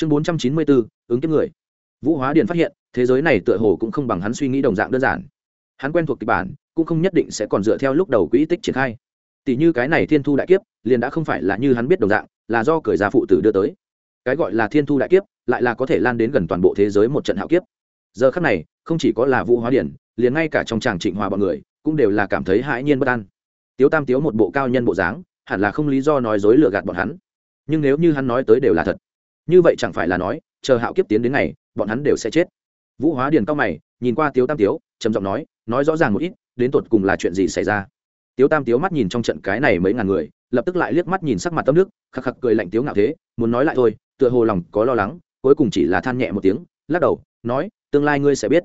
chương bốn trăm chín mươi bốn, ứng kiếp người. Vũ hóa điền phát hiện, thế giới này tựa hồ cũng không bằng hắn suy nghĩ đồng dạng đơn giản. Hắn quen thuộc kịch bản, cũng không nhất định sẽ còn dựa theo lúc đầu quỹ tích triển khai. Tỷ như cái này thiên thu đại kiếp, liền đã không phải là như hắn biết đồng dạng, là do cởi ra phụ tử đưa tới. Cái gọi là thiên thu đại kiếp, lại là có thể lan đến gần toàn bộ thế giới một trận hạo kiếp. Giờ khắc này, không chỉ có là vũ hóa điển liền ngay cả trong tràng trịnh hòa bọn người, cũng đều là cảm thấy hãi nhiên bất an. Tiếu tam tiếu một bộ cao nhân bộ dáng, hẳn là không lý do nói dối lừa gạt bọn hắn. Nhưng nếu như hắn nói tới đều là thật như vậy chẳng phải là nói, chờ hạo kiếp tiến đến ngày, bọn hắn đều sẽ chết. Vũ hóa điền cao mày, nhìn qua tiếu tam tiếu, trầm giọng nói nói rõ ràng một ít, đến tột cùng là chuyện gì xảy ra. Tiếu tam tiếu mắt nhìn trong trận cái này mấy ngàn người, lập tức lại liếc mắt nhìn sắc mặt tâm nước, khắc khắc cười lạnh tiếu ngạo thế, muốn nói lại thôi, tựa hồ lòng có lo lắng, cuối cùng chỉ là than nhẹ một tiếng, lắc đầu, nói, tương lai ngươi sẽ biết.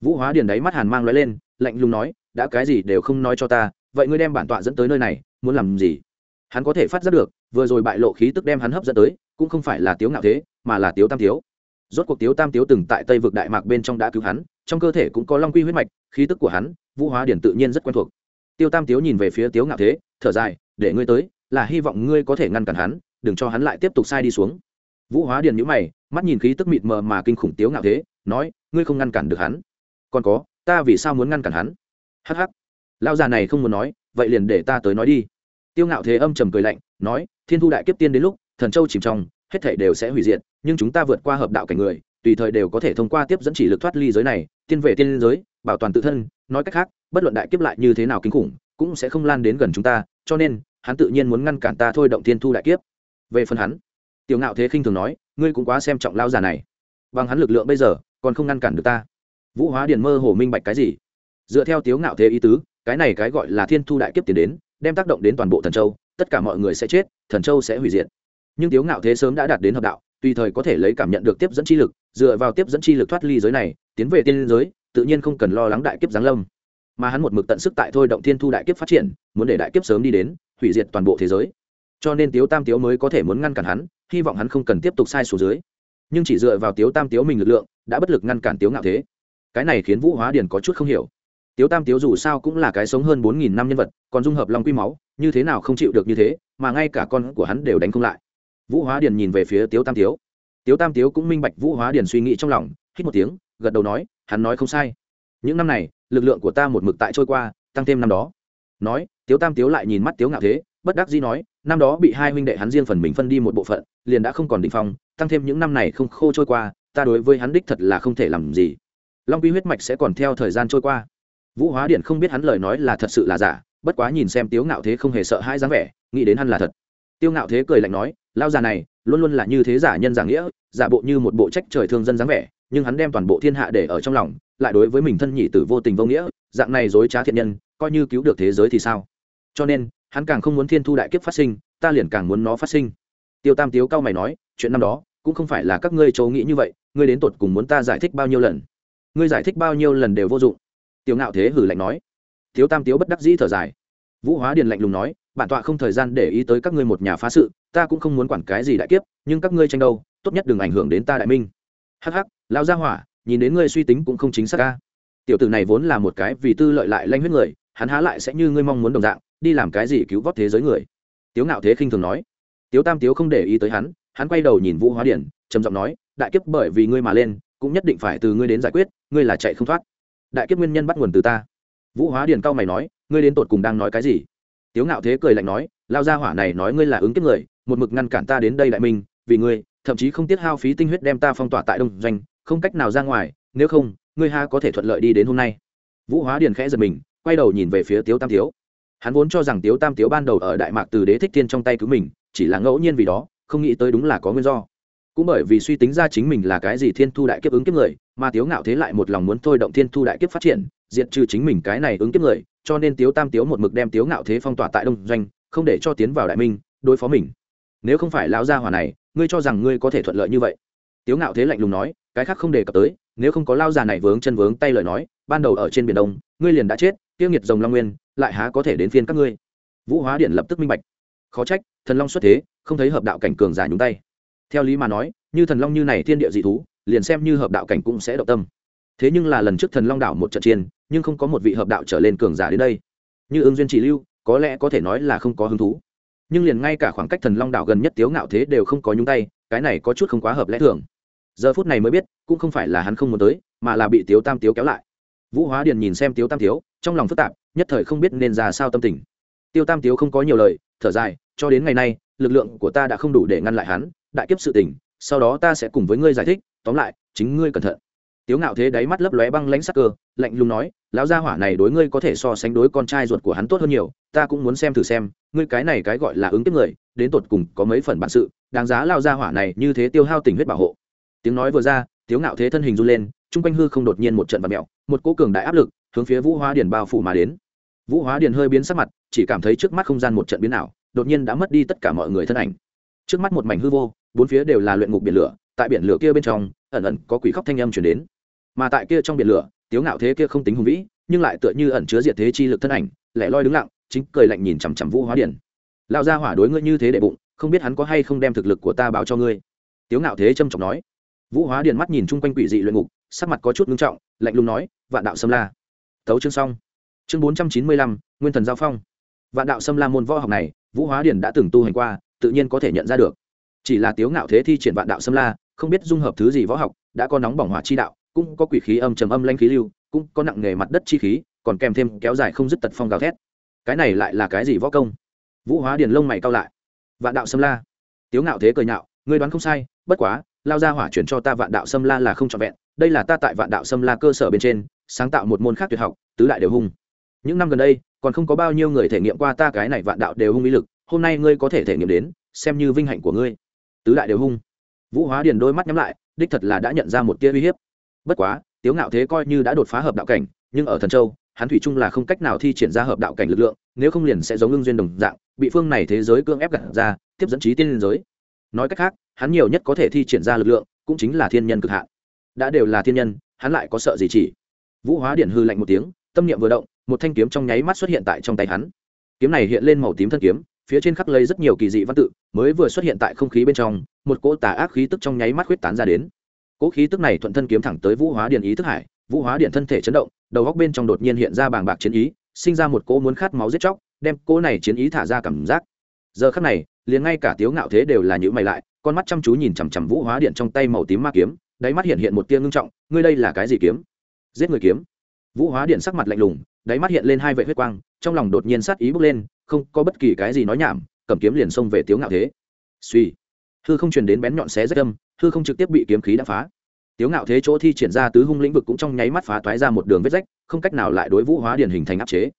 Vũ hóa điền đáy mắt hàn mang lóe lên, lạnh lùng nói, đã cái gì đều không nói cho ta, vậy ngươi đem bản tọa dẫn tới nơi này, muốn làm gì? Hắn có thể phát giác được, vừa rồi bại lộ khí tức đem hắn hấp dẫn tới cũng không phải là tiếu ngạo thế, mà là tiếu tam tiếu. Rốt cuộc tiếu tam tiếu từng tại tây vực đại mạc bên trong đã cứu hắn, trong cơ thể cũng có long quy huyết mạch, khí tức của hắn, vũ hóa điển tự nhiên rất quen thuộc. Tiêu tam tiếu nhìn về phía tiếu ngạo thế, thở dài, để ngươi tới, là hy vọng ngươi có thể ngăn cản hắn, đừng cho hắn lại tiếp tục sai đi xuống. Vũ hóa điển nhữ mày, mắt nhìn khí tức mịt mờ mà kinh khủng tiếu ngạo thế, nói, ngươi không ngăn cản được hắn. Còn có, ta vì sao muốn ngăn cản hắn? Hh lão già này không muốn nói, vậy liền để ta tới nói đi. Tiêu ngạo thế âm trầm cười lạnh, nói, thiên thu đại kiếp tiên đến lúc thần châu chìm trong, hết thể đều sẽ hủy diệt, nhưng chúng ta vượt qua hợp đạo cảnh người, tùy thời đều có thể thông qua tiếp dẫn chỉ lực thoát ly giới này, tiên về tiên giới, bảo toàn tự thân, nói cách khác, bất luận đại kiếp lại như thế nào kinh khủng, cũng sẽ không lan đến gần chúng ta, cho nên, hắn tự nhiên muốn ngăn cản ta thôi động thiên thu đại kiếp. Về phần hắn, tiểu ngạo thế khinh thường nói, ngươi cũng quá xem trọng lao già này. Bằng hắn lực lượng bây giờ, còn không ngăn cản được ta. Vũ hóa điền mơ hồ minh bạch cái gì? Dựa theo tiếu ngạo thế ý tứ, cái này cái gọi là thiên thu đại kiếp tiến đến, đem tác động đến toàn bộ thần châu, tất cả mọi người sẽ chết, thần châu sẽ hủy diệt nhưng tiếu ngạo thế sớm đã đạt đến hợp đạo, tùy thời có thể lấy cảm nhận được tiếp dẫn chi lực, dựa vào tiếp dẫn chi lực thoát ly giới này, tiến về tiên giới, tự nhiên không cần lo lắng đại kiếp giáng lâm. Mà hắn một mực tận sức tại thôi động thiên thu đại kiếp phát triển, muốn để đại kiếp sớm đi đến, hủy diệt toàn bộ thế giới. Cho nên tiếu tam tiếu mới có thể muốn ngăn cản hắn, hy vọng hắn không cần tiếp tục sai số dưới. Nhưng chỉ dựa vào tiếu tam tiếu mình lực lượng, đã bất lực ngăn cản tiếu ngạo thế. Cái này khiến vũ hóa điền có chút không hiểu. Tiếu tam tiếu dù sao cũng là cái sống hơn bốn nghìn năm nhân vật, còn dung hợp long quy máu, như thế nào không chịu được như thế, mà ngay cả con của hắn đều đánh không lại vũ hóa điền nhìn về phía tiếu tam tiếu. Tiếu tam tiếu cũng minh bạch vũ hóa điền suy nghĩ trong lòng, hít một tiếng, gật đầu nói, hắn nói không sai. Những năm này, lực lượng của ta một mực tại trôi qua, tăng thêm năm đó. Nói, tiếu tam tiếu lại nhìn mắt tiếu ngạo thế, bất đắc dĩ nói, năm đó bị hai huynh đệ hắn riêng phần mình phân đi một bộ phận, liền đã không còn định phong, tăng thêm những năm này không khô trôi qua, ta đối với hắn đích thật là không thể làm gì. Long quy huyết mạch sẽ còn theo thời gian trôi qua. Vũ hóa điện không biết hắn lời nói là thật sự là giả, bất quá nhìn xem tiếu ngạo thế không hề sợ hai dáng vẻ, nghĩ đến hắn là thật tiêu ngạo thế cười lạnh nói lao già này, luôn luôn là như thế giả nhân giả nghĩa, giả bộ như một bộ trách trời thương dân dáng vẻ, nhưng hắn đem toàn bộ thiên hạ để ở trong lòng, lại đối với mình thân nhị tử vô tình vô nghĩa, dạng này dối trá thiện nhân, coi như cứu được thế giới thì sao? Cho nên, hắn càng không muốn thiên thu đại kiếp phát sinh, ta liền càng muốn nó phát sinh. Tiêu tam tiếu cao mày nói, chuyện năm đó, cũng không phải là các ngươi chấu nghĩ như vậy, ngươi đến tột cùng muốn ta giải thích bao nhiêu lần? Ngươi giải thích bao nhiêu lần đều vô dụng. Tiêu ngạo thế hử lạnh nói. Thiếu tam tiếu bất đắc dĩ thở dài. Vũ hóa điền lạnh lùng nói bản tọa không thời gian để ý tới các ngươi một nhà phá sự, ta cũng không muốn quản cái gì đại kiếp, nhưng các ngươi tranh đâu, tốt nhất đừng ảnh hưởng đến ta đại minh. Hắc hắc lao gia hỏa, nhìn đến ngươi suy tính cũng không chính xác ca tiểu tử này vốn là một cái vì tư lợi lại lanh huyết người, hắn há lại sẽ như ngươi mong muốn đồng dạng, đi làm cái gì cứu vớt thế giới người. Tiếu ngạo thế khinh thường nói. Tiếu tam tiếu không để ý tới hắn hắn quay đầu nhìn vũ hóa điển, trầm giọng nói, đại kiếp bởi vì ngươi mà lên, cũng nhất định phải từ ngươi đến giải quyết, ngươi là chạy không thoát. Đại kiếp nguyên nhân bắt nguồn từ ta. Vũ hóa điển cao mày nói, ngươi đến tột cùng đang nói cái gì? Tiếu ngạo thế cười lạnh nói, lao ra hỏa này nói ngươi là ứng kiếp người, một mực ngăn cản ta đến đây đại minh, vì ngươi, thậm chí không tiếc hao phí tinh huyết đem ta phong tỏa tại đông doanh, không cách nào ra ngoài, nếu không, ngươi ha có thể thuận lợi đi đến hôm nay. Vũ hóa điền khẽ giật mình, quay đầu nhìn về phía tiếu tam tiếu. Hắn vốn cho rằng tiếu tam tiếu ban đầu ở đại mạc từ đế thích thiên trong tay cứu mình, chỉ là ngẫu nhiên vì đó, không nghĩ tới đúng là có nguyên do. Cũng bởi vì suy tính ra chính mình là cái gì thiên thu đại kiếp ứng kiếp người, mà tiếu ngạo thế lại một lòng muốn thôi động thiên thu đại kiếp phát triển, diệt trừ chính mình cái này ứng kiếp người cho nên tiếu tam tiếu một mực đem tiếu ngạo thế phong tỏa tại đông doanh, không để cho tiến vào đại minh, đối phó mình. Nếu không phải lão gia hỏa này, ngươi cho rằng ngươi có thể thuận lợi như vậy? Tiếu ngạo thế lạnh lùng nói, cái khác không đề cập tới, nếu không có lao già này vướng chân vướng tay lời nói, ban đầu ở trên biển đông, ngươi liền đã chết, tiêu nghiệt rồng long nguyên, lại há có thể đến phiên các ngươi? Vũ hóa điện lập tức minh bạch. Khó trách, thần long xuất thế, không thấy hợp đạo cảnh cường giả nhúng tay. Theo lý mà nói, như thần long như này thiên địa dị thú, liền xem như hợp đạo cảnh cũng sẽ động tâm thế nhưng là lần trước thần long đảo một trận chiến, nhưng không có một vị hợp đạo trở lên cường giả đến đây. Như ương duyên chỉ lưu, có lẽ có thể nói là không có hứng thú. Nhưng liền ngay cả khoảng cách thần long đảo gần nhất tiếu ngạo thế đều không có nhúng tay, cái này có chút không quá hợp lẽ thường. Giờ phút này mới biết, cũng không phải là hắn không muốn tới, mà là bị tiếu tam tiếu kéo lại. Vũ hóa điền nhìn xem tiếu tam tiếu, trong lòng phức tạp, nhất thời không biết nên ra sao tâm tình. Tiêu tam tiếu không có nhiều lời, thở dài, cho đến ngày nay, lực lượng của ta đã không đủ để ngăn lại hắn, đại kiếp sự tình, sau đó ta sẽ cùng với ngươi giải thích, tóm lại, chính ngươi cẩn thận tiếu ngạo thế đáy mắt lấp lóe băng lãnh sắc cơ, lạnh lùng nói, lão gia hỏa này đối ngươi có thể so sánh đối con trai ruột của hắn tốt hơn nhiều, ta cũng muốn xem thử xem, ngươi cái này cái gọi là ứng tiếp người, đến tột cùng có mấy phần bản sự, đáng giá lao gia hỏa này như thế tiêu hao tình huyết bảo hộ. Tiếng nói vừa ra, tiếu ngạo thế thân hình run lên, chung quanh hư không đột nhiên một trận vật mẹo một cỗ cường đại áp lực hướng phía vũ hóa điền bao phủ mà đến. Vũ hóa điền hơi biến sắc mặt, chỉ cảm thấy trước mắt không gian một trận biến ảo, đột nhiên đã mất đi tất cả mọi người thân ảnh. Trước mắt một mảnh hư vô, bốn phía đều là luyện ngục biển lửa, tại biển lửa kia bên trong ẩn ẩn có quỷ khóc thanh âm chuyển đến. Mà tại kia trong biển lửa, tiếu ngạo thế kia không tính hùng vĩ, nhưng lại tựa như ẩn chứa diệt thế chi lực thân ảnh, lẻ loi đứng lặng, chính cười lạnh nhìn chằm chằm vũ hóa điển lao ra hỏa đối ngươi như thế đệ bụng, không biết hắn có hay không đem thực lực của ta báo cho ngươi? Tiếu ngạo thế trầm trọng nói. Vũ hóa điển mắt nhìn chung quanh quỷ dị luyện ngục, sắc mặt có chút ngưng trọng, lạnh lùng nói, vạn đạo xâm la. Tấu chương xong. Chương bốn trăm chín mươi lăm, nguyên thần giao phong. Vạn đạo xâm la môn võ học này, vũ hóa điển đã từng tu hành qua, tự nhiên có thể nhận ra được. Chỉ là tiếu ngạo thế thi triển vạn đạo xâm la không biết dung hợp thứ gì võ học, đã có nóng bỏng hỏa chi đạo, cũng có quỷ khí âm trầm âm lanh khí lưu, cũng có nặng nghề mặt đất chi khí, còn kèm thêm kéo dài không dứt tật phong gào thét. Cái này lại là cái gì võ công? Vũ hóa điền lông mày cao lại. Vạn đạo xâm la. Tiếu ngạo thế cười nhạo, ngươi đoán không sai, bất quá, lao ra hỏa chuyển cho ta vạn đạo xâm la là không trọn vẹn, đây là ta tại vạn đạo xâm la cơ sở bên trên, sáng tạo một môn khác tuyệt học, tứ đại đều hung. Những năm gần đây, còn không có bao nhiêu người thể nghiệm qua ta cái này vạn đạo đều hung ý lực, hôm nay ngươi có thể thể nghiệm đến, xem như vinh hạnh của ngươi. Tứ đại đều hung vũ hóa điền đôi mắt nhắm lại, đích thật là đã nhận ra một tia uy hiếp. Bất quá, tiếu ngạo thế coi như đã đột phá hợp đạo cảnh, nhưng ở thần châu, hắn thủy chung là không cách nào thi triển ra hợp đạo cảnh lực lượng, nếu không liền sẽ giống ngưng duyên đồng dạng, bị phương này thế giới cưỡng ép gặt ra, tiếp dẫn trí tiên liên giới. Nói cách khác, hắn nhiều nhất có thể thi triển ra lực lượng, cũng chính là thiên nhân cực hạn. Đã đều là thiên nhân, hắn lại có sợ gì chỉ? Vũ hóa điện hư lạnh một tiếng, tâm niệm vừa động, một thanh kiếm trong nháy mắt xuất hiện tại trong tay hắn. Kiếm này hiện lên màu tím thân kiếm phía trên khắc lấy rất nhiều kỳ dị văn tự, mới vừa xuất hiện tại không khí bên trong, một cỗ tà ác khí tức trong nháy mắt khuyết tán ra đến. Cỗ khí tức này thuận thân kiếm thẳng tới vũ hóa điện ý thức hải, vũ hóa điện thân thể chấn động, đầu góc bên trong đột nhiên hiện ra bàng bạc chiến ý, sinh ra một cỗ muốn khát máu giết chóc, đem cỗ này chiến ý thả ra cảm giác. Giờ khắc này, liền ngay cả tiếu ngạo thế đều là những mày lại, con mắt chăm chú nhìn chằm chằm vũ hóa điện trong tay màu tím ma kiếm, đáy mắt hiện hiện một tia ngưng trọng, ngươi đây là cái gì kiếm? Giết người kiếm. Vũ hóa điện sắc mặt lạnh lùng, đáy mắt hiện lên hai vệ huyết quang, trong lòng đột nhiên sát ý bước lên không có bất kỳ cái gì nói nhảm, cầm kiếm liền xông về tiếu ngạo thế. Suy. Hư không truyền đến bén nhọn xé rách âm, hư không trực tiếp bị kiếm khí đã phá. Tiếu ngạo thế chỗ thi triển ra tứ hung lĩnh vực cũng trong nháy mắt phá toái ra một đường vết rách, không cách nào lại đối vũ hóa điển hình thành áp chế.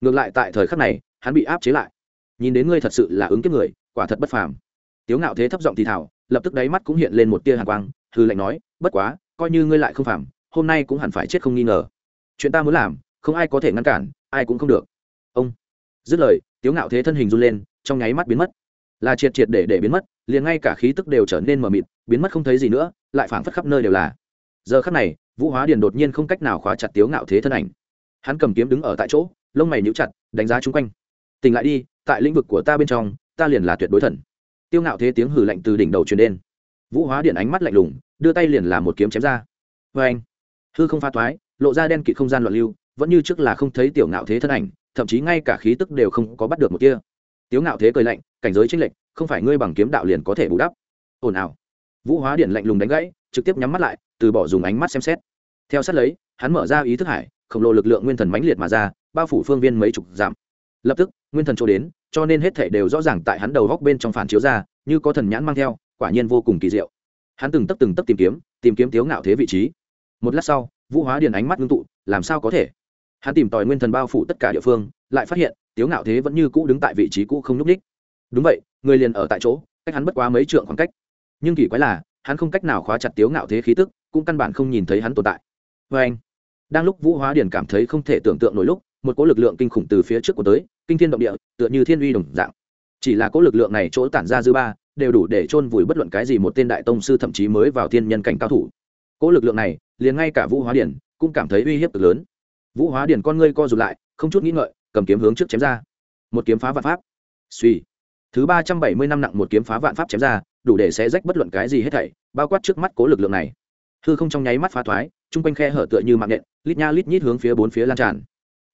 Ngược lại tại thời khắc này, hắn bị áp chế lại. Nhìn đến ngươi thật sự là ứng kiếp người, quả thật bất phàm. Tiếu ngạo thế thấp giọng thì thảo lập tức đáy mắt cũng hiện lên một tia hàn quang, hư lệnh nói, bất quá, coi như ngươi lại không phàm, hôm nay cũng hẳn phải chết không nghi ngờ. Chuyện ta muốn làm, không ai có thể ngăn cản, ai cũng không được. Ông. Dứt lời tiếu ngạo thế thân hình run lên, trong nháy mắt biến mất. Là triệt triệt để để biến mất, liền ngay cả khí tức đều trở nên mờ mịt, biến mất không thấy gì nữa, lại phảng phất khắp nơi đều là. Giờ khắc này, vũ hóa điền đột nhiên không cách nào khóa chặt tiếu ngạo thế thân ảnh. Hắn cầm kiếm đứng ở tại chỗ, lông mày nhíu chặt, đánh giá chung quanh. Tỉnh lại đi, tại lĩnh vực của ta bên trong, ta liền là tuyệt đối thần. Tiêu ngạo thế tiếng hử lạnh từ đỉnh đầu truyền đến. Vũ hóa điện ánh mắt lạnh lùng, đưa tay liền là một kiếm chém ra. Vê anh hư không pha thoái, lộ ra đen kịt không gian loạn lưu, vẫn như trước là không thấy tiểu ngạo thế thân ảnh thậm chí ngay cả khí tức đều không có bắt được một kia tiếu ngạo thế cười lạnh, cảnh giới chênh lệch, không phải ngươi bằng kiếm đạo liền có thể bù đắp. Ồn ào. Vũ hóa điện lạnh lùng đánh gãy, trực tiếp nhắm mắt lại, từ bỏ dùng ánh mắt xem xét. Theo sát lấy, hắn mở ra ý thức hải, khổng lồ lực lượng nguyên thần mãnh liệt mà ra, bao phủ phương viên mấy chục giảm lập tức, nguyên thần chỗ đến, cho nên hết thể đều rõ ràng tại hắn đầu góc bên trong phản chiếu ra, như có thần nhãn mang theo, quả nhiên vô cùng kỳ diệu. Hắn từng tấp từng tấp tìm kiếm tìm kiếm tiếu ngạo thế vị trí. Một lát sau, vũ hóa điền ánh mắt ngưng tụ, làm sao có thể? Hắn tìm tòi nguyên thần bao phủ tất cả địa phương, lại phát hiện, tiếu ngạo thế vẫn như cũ đứng tại vị trí cũ không n ú c ních đúng vậy, người liền ở tại chỗ, cách hắn bất quá mấy trượng khoảng cách. Nhưng kỳ quái là, hắn không cách nào khóa chặt tiếu ngạo thế khí tức, cũng căn bản không nhìn thấy hắn tồn tại. Vê anh, đang lúc vũ hóa điền cảm thấy không thể tưởng tượng nổi lúc, một cỗ lực lượng kinh khủng từ phía trước của tới, kinh thiên động địa, tựa như thiên uy đồng dạng. Chỉ là cỗ lực lượng này chỗ tản ra dư ba, đều đủ để chôn vùi bất luận cái gì một tên đại tông sư thậm chí mới vào thiên nhân cảnh cao thủ. Cỗ lực lượng này, liền ngay cả vũ hóa điển cũng cảm thấy uy hiếp cực lớn vũ hóa điển con ngươi co rụt lại, không chút nghĩ ngợi, cầm kiếm hướng trước chém ra. Một kiếm phá vạn pháp. Suy thứ ba trăm bảy mươi năm nặng một kiếm phá vạn pháp chém ra, đủ để xé rách bất luận cái gì hết thảy, bao quát trước mắt cố lực lượng này. Hư không trong nháy mắt phá thoái, chung quanh khe hở tựa như mạng nện lít nha lít nhít hướng phía bốn phía lan tràn.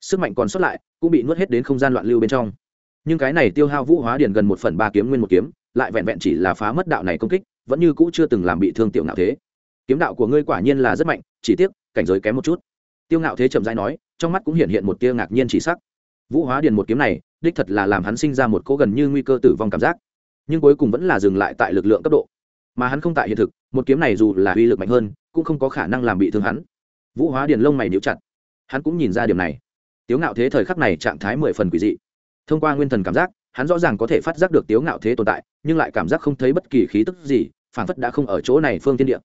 Sức mạnh còn sót lại, cũng bị nuốt hết đến không gian loạn lưu bên trong. Nhưng cái này tiêu hao vũ hóa điển gần một phần ba kiếm nguyên một kiếm, lại vẹn vẹn chỉ là phá mất đạo này công kích, vẫn như cũ chưa từng làm bị thương tiểu nào thế. Kiếm đạo của ngươi quả nhiên là rất mạnh, chỉ tiếc, cảnh giới kém một chút tiêu ngạo thế chậm rãi nói, trong mắt cũng hiện hiện một tia ngạc nhiên chỉ sắc. Vũ hóa điền một kiếm này, đích thật là làm hắn sinh ra một cỗ gần như nguy cơ tử vong cảm giác. Nhưng cuối cùng vẫn là dừng lại tại lực lượng cấp độ. Mà hắn không tại hiện thực, một kiếm này dù là uy lực mạnh hơn, cũng không có khả năng làm bị thương hắn. Vũ hóa điền lông mày níu chặt. Hắn cũng nhìn ra điểm này. Tiếu ngạo thế thời khắc này trạng thái mười phần quỷ dị. Thông qua nguyên thần cảm giác, hắn rõ ràng có thể phát giác được tiếu ngạo thế tồn tại, nhưng lại cảm giác không thấy bất kỳ khí tức gì phản phất đã không ở chỗ này phương tiên địa.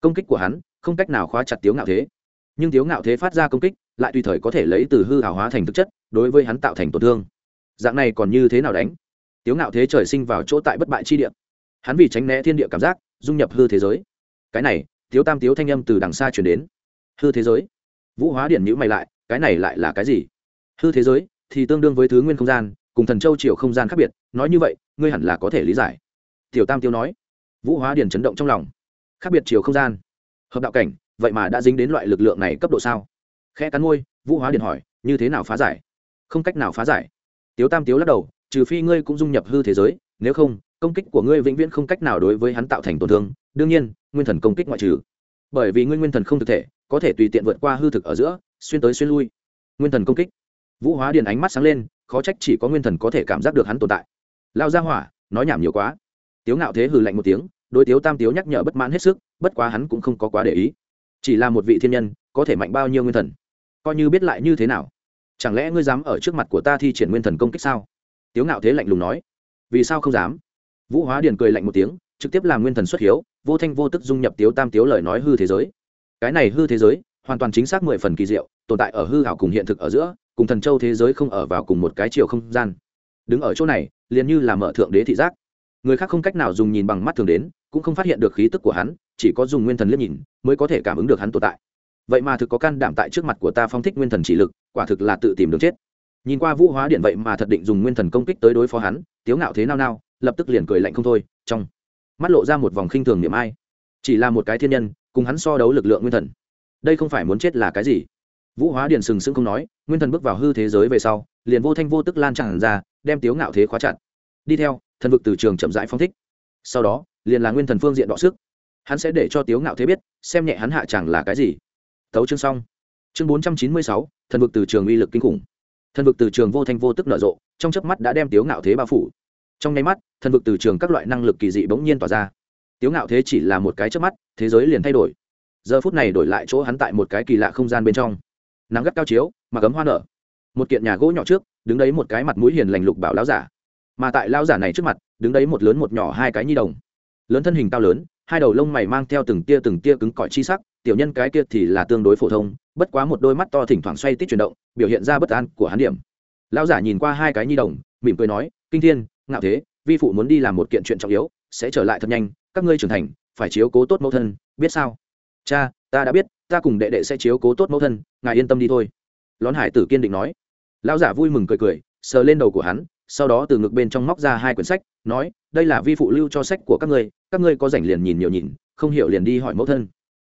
Công kích của hắn, không cách nào khóa chặt tiếu ngạo thế nhưng tiếu ngạo thế phát ra công kích, lại tùy thời có thể lấy từ hư hảo hóa thành thực chất, đối với hắn tạo thành tổn thương. Dạng này còn như thế nào đánh? Tiếu ngạo thế trời sinh vào chỗ tại bất bại chi địa. Hắn vì tránh né thiên địa cảm giác, dung nhập hư thế giới. Cái này, tiếu tam tiếu thanh âm từ đằng xa chuyển đến. Hư thế giới. Vũ hóa điện nhữ mày lại, cái này lại là cái gì? Hư thế giới thì tương đương với thứ nguyên không gian, cùng thần châu triều không gian khác biệt, nói như vậy, ngươi hẳn là có thể lý giải. Tiểu tam tiêu nói. Vũ hóa điền chấn động trong lòng. Khác biệt chiều không gian. Hợp đạo cảnh vậy mà đã dính đến loại lực lượng này cấp độ sao? Khẽ cắn môi, vũ hóa điện hỏi, như thế nào phá giải? Không cách nào phá giải. Tiếu tam tiếu lắc đầu, trừ phi ngươi cũng dung nhập hư thế giới, nếu không, công kích của ngươi vĩnh viễn không cách nào đối với hắn tạo thành tổn thương. Đương nhiên, nguyên thần công kích ngoại trừ. Bởi vì ngươi nguyên thần không thực thể, có thể tùy tiện vượt qua hư thực ở giữa, xuyên tới xuyên lui. Nguyên thần công kích. Vũ hóa điện ánh mắt sáng lên, khó trách chỉ có nguyên thần có thể cảm giác được hắn tồn tại. Lao ra hỏa, nói nhảm nhiều quá. Tiếu ngạo thế hừ lạnh một tiếng, đối tiếu tam tiếu nhắc nhở bất mãn hết sức, bất quá hắn cũng không có quá để ý chỉ là một vị thiên nhân, có thể mạnh bao nhiêu nguyên thần? Coi như biết lại như thế nào? Chẳng lẽ ngươi dám ở trước mặt của ta thi triển nguyên thần công kích sao? Tiếu ngạo thế lạnh lùng nói. Vì sao không dám? Vũ hóa điền cười lạnh một tiếng, trực tiếp làm nguyên thần xuất hiếu, vô thanh vô tức dung nhập tiếu tam tiếu lời nói hư thế giới. Cái này hư thế giới, hoàn toàn chính xác mười phần kỳ diệu, tồn tại ở hư hảo cùng hiện thực ở giữa, cùng thần châu thế giới không ở vào cùng một cái chiều không gian. Đứng ở chỗ này, liền như là mở thượng đế thị giác. Người khác không cách nào dùng nhìn bằng mắt thường đến, cũng không phát hiện được khí tức của hắn chỉ có dùng nguyên thần liếc nhìn, mới có thể cảm ứng được hắn tồn tại. Vậy mà thực có can đảm tại trước mặt của ta phong thích nguyên thần chỉ lực, quả thực là tự tìm đường chết. Nhìn qua vũ hóa điện vậy mà thật định dùng nguyên thần công kích tới đối phó hắn, tiếu ngạo thế nào nào lập tức liền cười lạnh không thôi, trong mắt lộ ra một vòng khinh thường niệm ai. Chỉ là một cái thiên nhân, cùng hắn so đấu lực lượng nguyên thần. Đây không phải muốn chết là cái gì? Vũ hóa điện sừng sững không nói, nguyên thần bước vào hư thế giới về sau, liền vô thanh vô tức lan tràn ra, đem tiếu ngạo thế khóa chặt. Đi theo, thần vực từ trường chậm rãi phong thích. Sau đó, liền là nguyên thần phương diện đọ sức hắn sẽ để cho tiếu ngạo thế biết, xem nhẹ hắn hạ chẳng là cái gì. Tấu chương xong. Chương bốn trăm chín mươi sáu, thần vực từ trường uy lực kinh khủng. Thần vực từ trường vô thanh vô tức nở rộ, trong chớp mắt đã đem tiếu ngạo thế bao phủ. Trong nháy mắt, thần vực từ trường các loại năng lực kỳ dị bỗng nhiên tỏa ra. Tiếu ngạo thế chỉ là một cái chớp mắt, thế giới liền thay đổi. Giờ phút này đổi lại chỗ hắn tại một cái kỳ lạ không gian bên trong. Nắng gắt cao chiếu, mà cấm hoa nở. Một kiện nhà gỗ nhỏ trước, đứng đấy một cái mặt mũi hiền lành lục bảo lão giả. Mà tại lão giả này trước mặt, đứng đấy một lớn một nhỏ hai cái nhi đồng. Lớn thân hình cao lớn hai đầu lông mày mang theo từng tia từng tia cứng cỏi chi sắc, tiểu nhân cái kia thì là tương đối phổ thông, bất quá một đôi mắt to thỉnh thoảng xoay tít chuyển động, biểu hiện ra bất an của hắn điểm. Lão giả nhìn qua hai cái nhi đồng, mỉm cười nói, kinh thiên, ngạo thế, vi phụ muốn đi làm một kiện chuyện trọng yếu, sẽ trở lại thật nhanh, các ngươi trưởng thành, phải chiếu cố tốt mẫu thân, biết sao? Cha, ta đã biết, ta cùng đệ đệ sẽ chiếu cố tốt mẫu thân, ngài yên tâm đi thôi. Lón hải tử kiên định nói. Lão giả vui mừng cười cười, sờ lên đầu của hắn sau đó từ ngực bên trong móc ra hai quyển sách, nói, đây là vi phụ lưu cho sách của các ngươi các ngươi có rảnh liền nhìn nhiều nhìn, không hiểu liền đi hỏi mẫu thân.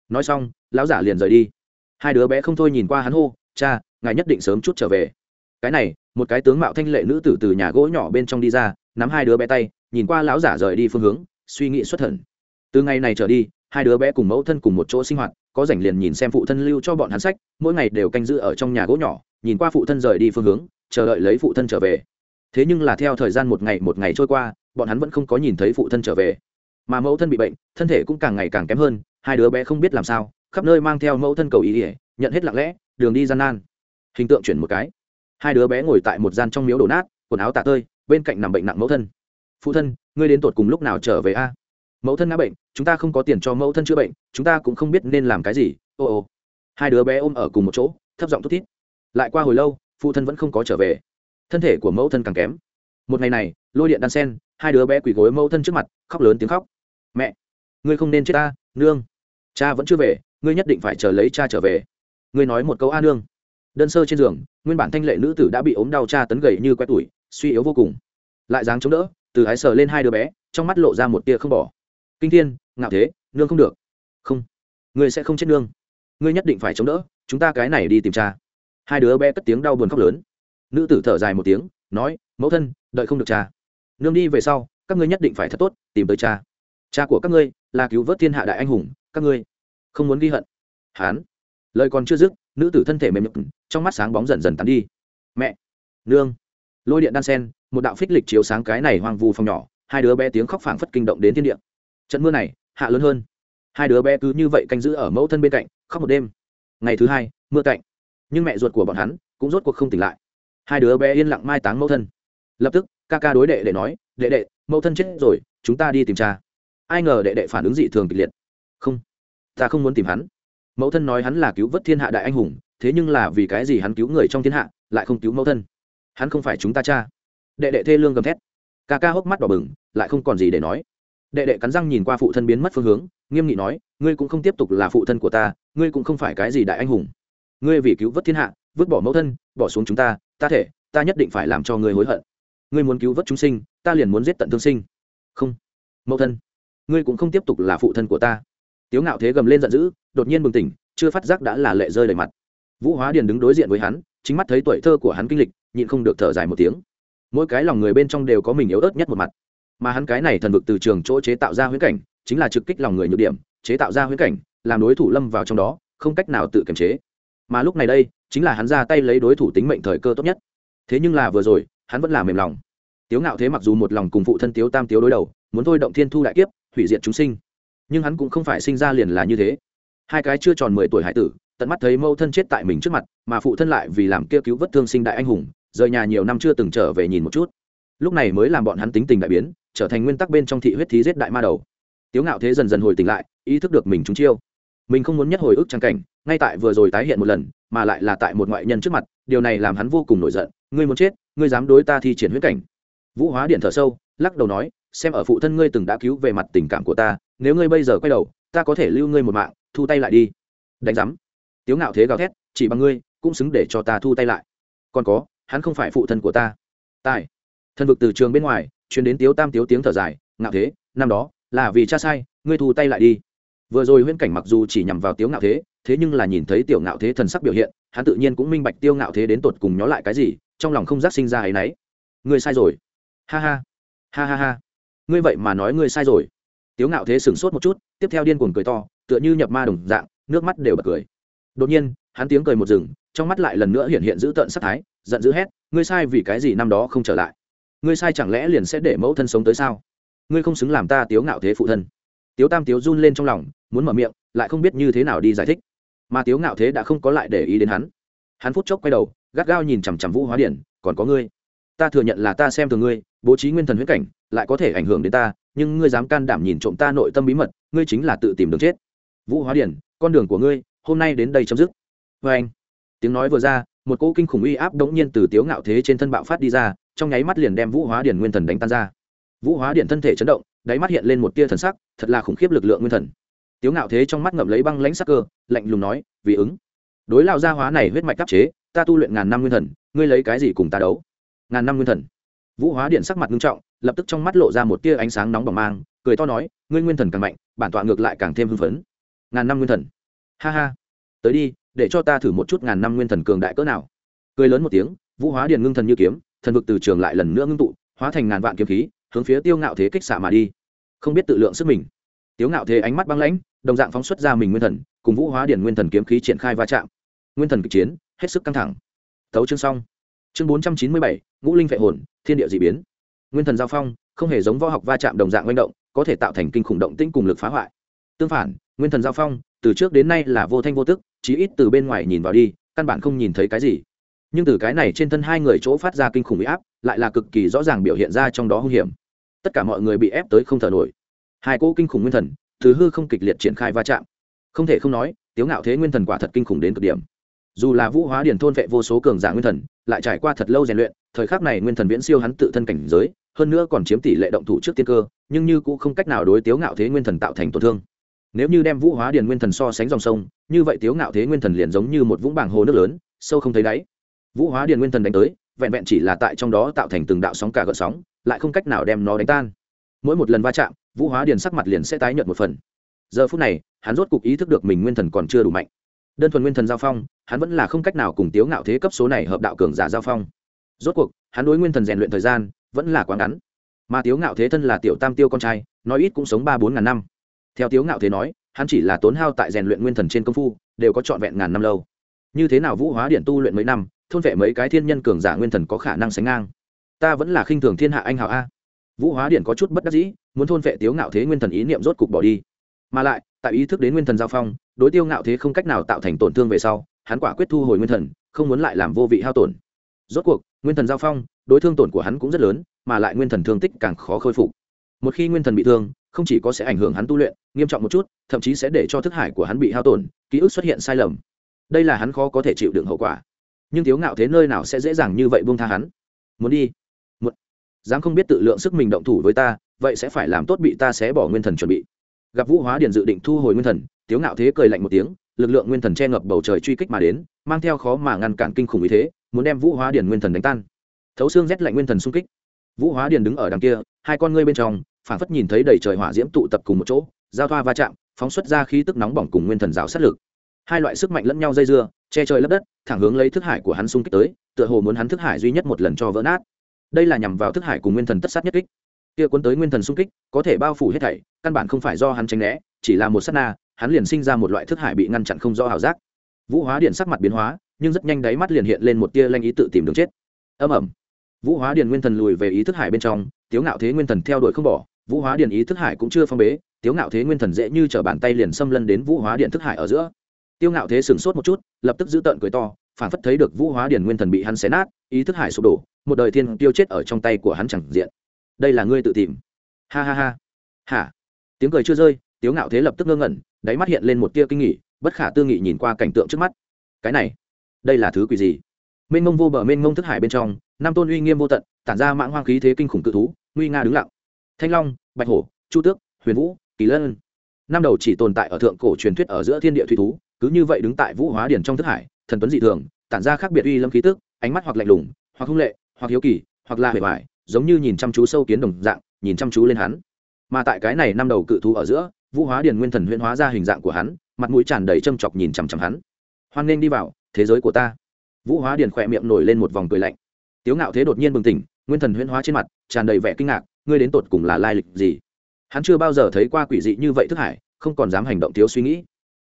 Nói xong, lão giả liền rời đi. Hai đứa bé không thôi nhìn qua hắn hô, cha, ngài nhất định sớm chút trở về. Cái này, một cái tướng mạo thanh lệ nữ tử từ nhà gỗ nhỏ bên trong đi ra, nắm hai đứa bé tay, nhìn qua lão giả rời đi phương hướng, suy nghĩ xuất thần. Từ ngày này trở đi, hai đứa bé cùng mẫu thân cùng một chỗ sinh hoạt, có rảnh liền nhìn xem phụ thân lưu cho bọn hắn sách, mỗi ngày đều canh giữ ở trong nhà gỗ nhỏ, nhìn qua phụ thân rời đi phương hướng, chờ đợi lấy phụ thân trở về thế nhưng là theo thời gian một ngày một ngày trôi qua, bọn hắn vẫn không có nhìn thấy phụ thân trở về. Mà mẫu thân bị bệnh, thân thể cũng càng ngày càng kém hơn, hai đứa bé không biết làm sao, khắp nơi mang theo mẫu thân cầu ý ỉa nhận hết lặng lẽ, đường đi gian nan. Hình tượng chuyển một cái. Hai đứa bé ngồi tại một gian trong miếu đổ nát, quần áo tạ tơi, bên cạnh nằm bệnh nặng mẫu thân. Phụ thân, ngươi đến tột cùng lúc nào trở về a? Mẫu thân ngã bệnh, chúng ta không có tiền cho mẫu thân chữa bệnh, chúng ta cũng không biết nên làm cái gì. Ô ô. Hai đứa bé ôm ở cùng một chỗ, thấp giọng thút thít. Lại qua hồi lâu, phụ thân vẫn không có trở về thân thể của mẫu thân càng kém. Một ngày này, lôi điện đan sen, hai đứa bé quỳ gối mẫu thân trước mặt, khóc lớn tiếng khóc. Mẹ, ngươi không nên chết ta, nương. Cha vẫn chưa về, ngươi nhất định phải chờ lấy cha trở về. Ngươi nói một câu a nương. Đơn sơ trên giường, nguyên bản thanh lệ nữ tử đã bị ốm đau cha tấn gầy như quét tủi, suy yếu vô cùng. Lại dáng chống đỡ, từ ái sờ lên hai đứa bé, trong mắt lộ ra một tia không bỏ. Kinh thiên, ngạo thế, nương không được. Không, ngươi sẽ không chết nương. Ngươi nhất định phải chống đỡ, chúng ta cái này đi tìm cha. Hai đứa bé cất tiếng đau buồn khóc lớn nữ tử thở dài một tiếng, nói, mẫu thân, đợi không được cha. Nương đi về sau, các ngươi nhất định phải thật tốt tìm tới cha. Cha của các ngươi là cứu vớt thiên hạ đại anh hùng, các ngươi không muốn ghi hận. Hán. Lời còn chưa dứt, nữ tử thân thể mềm nhục trong mắt sáng bóng dần dần tắn đi. Mẹ, nương. Lôi điện đan sen, một đạo phích lịch chiếu sáng cái này hoang vu phòng nhỏ, hai đứa bé tiếng khóc phảng phất kinh động đến thiên địa. Trận mưa này, hạ lớn hơn. Hai đứa bé cứ như vậy canh giữ ở mẫu thân bên cạnh, khóc một đêm. Ngày thứ hai, mưa cạnh nhưng mẹ ruột của bọn hắn cũng rốt cuộc không tỉnh lại hai đứa bé yên lặng mai táng mẫu thân. Lập tức, ca ca đối đệ để nói, đệ đệ, mẫu thân chết rồi, chúng ta đi tìm cha. Ai ngờ đệ đệ phản ứng dị thường kịch liệt. Không, ta không muốn tìm hắn. Mẫu thân nói hắn là cứu vớt thiên hạ đại anh hùng, thế nhưng là vì cái gì hắn cứu người trong thiên hạ, lại không cứu mẫu thân? Hắn không phải chúng ta cha. Đệ đệ thê lương gầm thét. Ca ca hốc mắt đỏ bừng, lại không còn gì để nói. Đệ đệ cắn răng nhìn qua phụ thân biến mất phương hướng, nghiêm nghị nói, ngươi cũng không tiếp tục là phụ thân của ta, ngươi cũng không phải cái gì đại anh hùng. Ngươi vì cứu vớt thiên hạ, vứt bỏ mẫu thân, bỏ xuống chúng ta ta thể, ta nhất định phải làm cho ngươi hối hận. Ngươi muốn cứu vớt chúng sinh, ta liền muốn giết tận thương sinh. Không. Mẫu thân, ngươi cũng không tiếp tục là phụ thân của ta. Tiếu ngạo thế gầm lên giận dữ, đột nhiên bừng tỉnh, chưa phát giác đã là lệ rơi đầy mặt. Vũ hóa điền đứng đối diện với hắn, chính mắt thấy tuổi thơ của hắn kinh lịch, nhịn không được thở dài một tiếng. Mỗi cái lòng người bên trong đều có mình yếu ớt nhất một mặt. Mà hắn cái này thần vực từ trường chỗ chế tạo ra huyễn cảnh, chính là trực kích lòng người nhược điểm, chế tạo ra huyễn cảnh, làm đối thủ lâm vào trong đó, không cách nào tự kiềm chế mà lúc này đây, chính là hắn ra tay lấy đối thủ tính mệnh thời cơ tốt nhất. Thế nhưng là vừa rồi, hắn vẫn là mềm lòng. Tiếu ngạo thế mặc dù một lòng cùng phụ thân tiếu tam tiếu đối đầu, muốn thôi động thiên thu đại kiếp, hủy diệt chúng sinh. Nhưng hắn cũng không phải sinh ra liền là như thế. Hai cái chưa tròn mười tuổi hải tử, tận mắt thấy mâu thân chết tại mình trước mặt, mà phụ thân lại vì làm kia cứu vất thương sinh đại anh hùng, rời nhà nhiều năm chưa từng trở về nhìn một chút. Lúc này mới làm bọn hắn tính tình đại biến, trở thành nguyên tắc bên trong thị huyết thí giết đại ma đầu. Tiếu ngạo thế dần dần hồi tỉnh lại, ý thức được mình trúng chiêu. Mình không muốn nhất hồi ức trang cảnh ngay tại vừa rồi tái hiện một lần, mà lại là tại một ngoại nhân trước mặt, điều này làm hắn vô cùng nổi giận. Ngươi muốn chết, ngươi dám đối ta thi triển huyết cảnh. Vũ hóa điện thở sâu, lắc đầu nói, xem ở phụ thân ngươi từng đã cứu về mặt tình cảm của ta, nếu ngươi bây giờ quay đầu, ta có thể lưu ngươi một mạng, thu tay lại đi. Đánh giám. Tiếu ngạo thế gào thét, chỉ bằng ngươi, cũng xứng để cho ta thu tay lại. Còn có, hắn không phải phụ thân của ta. Tài. Thân vực từ trường bên ngoài chuyến đến tiếu tam tiếu tiếng thở dài, ngạo thế, năm đó, là vì cha sai, ngươi thu tay lại đi vừa rồi huyễn cảnh mặc dù chỉ nhằm vào tiếu ngạo thế thế nhưng là nhìn thấy tiểu ngạo thế thần sắc biểu hiện, hắn tự nhiên cũng minh bạch tiêu ngạo thế đến tột cùng nhó lại cái gì, trong lòng không giác sinh ra ấ y n ấ y ngươi sai rồi. Ha ha. Ha ha ha. Ngươi vậy mà nói ngươi sai rồi. Tiếu ngạo thế sửng sốt một chút, tiếp theo điên cuồng cười to, tựa như nhập ma đồng dạng, nước mắt đều bật cười. Đột nhiên, hắn tiếng cười một rừng trong mắt lại lần nữa hiện hiện dữ tợn sắc thái, giận dữ hét, ngươi sai vì cái gì năm đó không trở lại? Ngươi sai chẳng lẽ liền sẽ để mẫu thân sống tới sao? Ngươi không xứng làm ta tiếu ngạo thế phụ thân tiếu tam tiếu run lên trong lòng, muốn mở miệng, lại không biết như thế nào đi giải thích. Mà tiếu ngạo thế đã không có lại để ý đến hắn. Hắn phút chốc quay đầu, gắt gao nhìn chằm chằm vũ hóa điển, còn có ngươi? Ta thừa nhận là ta xem thường ngươi, bố trí nguyên thần huyết cảnh, lại có thể ảnh hưởng đến ta, nhưng ngươi dám can đảm nhìn trộm ta nội tâm bí mật, ngươi chính là tự tìm đường chết. Vũ hóa điển, con đường của ngươi, hôm nay đến đây chấm dứt. Vê anh. Tiếng nói vừa ra, một cỗ kinh khủng uy áp đống nhiên từ tiếu ngạo thế trên thân bạo phát đi ra, trong nháy mắt liền đem vũ hóa điển nguyên thần đánh tan ra. Vũ hóa điển thân thể chấn động, đáy mắt hiện lên một tia thần sắc thật là khủng khiếp lực lượng nguyên thần. Tiếu ngạo thế trong mắt ngậm lấy băng lãnh sắc cơ, lạnh lùng nói, vì ứng. Đối lao gia hóa này huyết mạch đắp chế, ta tu luyện ngàn năm nguyên thần, ngươi lấy cái gì cùng ta đấu? Ngàn năm nguyên thần. Vũ hóa điện sắc mặt nghiêm trọng, lập tức trong mắt lộ ra một tia ánh sáng nóng bỏng mang, cười to nói, ngươi nguyên thần càng mạnh, bản tọa ngược lại càng thêm hưng phấn. Ngàn năm nguyên thần. Ha ha. Tới đi, để cho ta thử một chút ngàn năm nguyên thần cường đại cỡ nào. Cười lớn một tiếng, vũ hóa điện ngưng thần như kiếm, thần vực từ trường lại lần nữa ngưng tụ, hóa thành ngàn vạn kiếm khí, hướng phía tiêu ngạo thế kích xạ mà đi không biết tự lượng sức mình. Tiếu ngạo thế ánh mắt băng lãnh, đồng dạng phóng xuất ra mình nguyên thần, cùng vũ hóa điển nguyên thần kiếm khí triển khai va chạm. Nguyên thần kịch chiến, hết sức căng thẳng. Tấu chương xong. Chương bốn trăm chín mươi bảy, ngũ linh vệ hồn, thiên địa d ị biến. Nguyên thần giao phong, không hề giống võ học va chạm đồng dạng manh động, có thể tạo thành kinh khủng động tĩnh cùng lực phá hoại. Tương phản, nguyên thần giao phong, từ trước đến nay là vô thanh vô tức, chí ít từ bên ngoài nhìn vào đi, căn bản không nhìn thấy cái gì. Nhưng từ cái này trên thân hai người chỗ phát ra kinh khủng bị áp, lại là cực kỳ rõ ràng biểu hiện ra trong đó hung hiểm tất cả mọi người bị ép tới không thở nổi. Hai cỗ kinh khủng nguyên thần thứ hư không kịch liệt triển khai va chạm. Không thể không nói, tiếu ngạo thế nguyên thần quả thật kinh khủng đến cực điểm. Dù là vũ hóa điển thôn vệ vô số cường giả nguyên thần, lại trải qua thật lâu rèn luyện, thời khắc này nguyên thần viễn siêu hắn tự thân cảnh giới, hơn nữa còn chiếm tỷ lệ động thủ trước tiên cơ, nhưng như cũng không cách nào đối tiếu ngạo thế nguyên thần tạo thành tổn thương. Nếu như đem vũ hóa điển nguyên thần so sánh dòng sông, như vậy tiếu ngạo thế nguyên thần liền giống như một vũng bảng hồ nước lớn, sâu không thấy đáy. Vũ hóa điển nguyên thần đánh tới, vẹn vẹn chỉ là tại trong đó tạo thành từng đạo sóng cả gợn sóng lại không cách nào đem nó đánh tan. Mỗi một lần va chạm, vũ hóa điền sắc mặt liền sẽ tái nhợt một phần. Giờ phút này, hắn rốt cục ý thức được mình nguyên thần còn chưa đủ mạnh. Đơn thuần nguyên thần giao phong, hắn vẫn là không cách nào cùng tiếu ngạo thế cấp số này hợp đạo cường giả giao phong. Rốt cuộc, hắn đối nguyên thần rèn luyện thời gian vẫn là quá ngắn. Mà tiếu ngạo thế thân là tiểu tam tiêu con trai, nói ít cũng sống ba bốn ngàn năm. Theo tiếu ngạo thế nói, hắn chỉ là tốn hao tại rèn luyện nguyên thần trên công phu, đều có trọn vẹn ngàn năm lâu. Như thế nào vũ hóa điện tu luyện mấy năm, thôn vệ mấy cái thiên nhân cường giả nguyên thần có khả năng sánh ngang? Ta vẫn là khinh thường thiên hạ anh hào a. Vũ hóa điện có chút bất đắc dĩ, muốn thôn vệ tiếu ngạo thế nguyên thần ý niệm rốt cục bỏ đi. Mà lại, tại ý thức đến nguyên thần giao phong, đối tiêu ngạo thế không cách nào tạo thành tổn thương về sau, hắn quả quyết thu hồi nguyên thần, không muốn lại làm vô vị hao tổn. Rốt cuộc, nguyên thần giao phong, đối thương tổn của hắn cũng rất lớn, mà lại nguyên thần thương tích càng khó khôi phục. Một khi nguyên thần bị thương, không chỉ có sẽ ảnh hưởng hắn tu luyện, nghiêm trọng một chút, thậm chí sẽ để cho thức hải của hắn bị hao tổn, ký ức xuất hiện sai lầm. Đây là hắn khó có thể chịu đựng hậu quả. Nhưng thiếu ngạo thế nơi nào sẽ dễ dàng như vậy buông tha hắn? Muốn đi dám không biết tự lượng sức mình động thủ với ta, vậy sẽ phải làm tốt bị ta sẽ bỏ nguyên thần chuẩn bị. Gặp vũ hóa điền dự định thu hồi nguyên thần, tiếu ngạo thế cười lạnh một tiếng, lực lượng nguyên thần che ngập bầu trời truy kích mà đến, mang theo khó mà ngăn cản kinh khủng ý thế, muốn đem vũ hóa điền nguyên thần đánh tan. Thấu xương rét lạnh nguyên thần xung kích. Vũ hóa điền đứng ở đằng kia, hai con ngươi bên trong, phảng phất nhìn thấy đầy trời hỏa diễm tụ tập cùng một chỗ, giao thoa va chạm, phóng xuất ra khí tức nóng bỏng cùng nguyên thần rào sát lực. Hai loại sức mạnh lẫn nhau dây dưa, che trời lấp đất, thẳng hướng lấy thức hải của hắn xung kích tới, tựa hồ muốn hắn thức hải duy nhất một lần cho vỡ nát đây là nhằm vào thức hải cùng nguyên thần tất sát nhất kích. Kia cuốn tới nguyên thần xung kích, có thể bao phủ hết thảy, căn bản không phải do hắn tránh né, chỉ là một sát na, hắn liền sinh ra một loại thức hải bị ngăn chặn không do hào giác. Vũ hóa điện sắc mặt biến hóa, nhưng rất nhanh đáy mắt liền hiện lên một tia lanh ý tự tìm đường chết. Âm ẩm vũ hóa điện nguyên thần lùi về ý thức hải bên trong, tiếu ngạo thế nguyên thần theo đuổi không bỏ, vũ hóa điện ý thức hải cũng chưa phong bế, tiếu ngạo thế nguyên thần dễ như t bàn tay liền xâm lân đến vũ hóa điện thức hải ở giữa. Tiêu ngạo thế sửng sốt một chút, lập tức giữ tợn cười to phản phất thấy được vũ hóa điển nguyên thần bị hắn xé nát, ý thức hải sụp đổ, một đời thiên tiêu chết ở trong tay của hắn chẳng diện. Đây là ngươi tự tìm. Ha ha ha. Hả? Tiếng cười chưa rơi, tiếu ngạo thế lập tức ngơ ngẩn, đáy mắt hiện lên một tia kinh nghỉ bất khả tư nghị nhìn qua cảnh tượng trước mắt. Cái này, đây là thứ quỷ gì? Mênh mông vô bờ mênh mông thức hải bên trong nam tôn uy nghiêm vô tận, tản ra mạng hoang khí thế kinh khủng cự thú, nguy nga đứng lặng. Thanh long, bạch hổ, chu tước, huyền vũ, kỳ lân. Năm đầu chỉ tồn tại ở thượng cổ truyền thuyết ở giữa thiên địa thủy thú, cứ như vậy đứng tại vũ hóa điển trong thức hải thần tuấn dị thường, tản ra khác biệt uy lâm khí tức, ánh mắt hoặc lạnh lùng, hoặc hung lệ, hoặc hiếu kỳ, hoặc là hề vải giống như nhìn chăm chú sâu kiến đồng dạng, nhìn chăm chú lên hắn. Mà tại cái này năm đầu cự thú ở giữa, vũ hóa điền nguyên thần huyễn hóa ra hình dạng của hắn, mặt mũi tràn đầy châm chọc nhìn chằm chằm hắn. Hoan nghênh đi vào, thế giới của ta. Vũ hóa điền khỏe miệng nổi lên một vòng cười lạnh. Tiếu ngạo thế đột nhiên bừng tỉnh, nguyên thần huyễn hóa trên mặt, tràn đầy vẻ kinh ngạc, ngươi đến tột cùng là lai lịch gì? Hắn chưa bao giờ thấy qua quỷ dị như vậy thức hải, không còn dám hành động thiếu suy nghĩ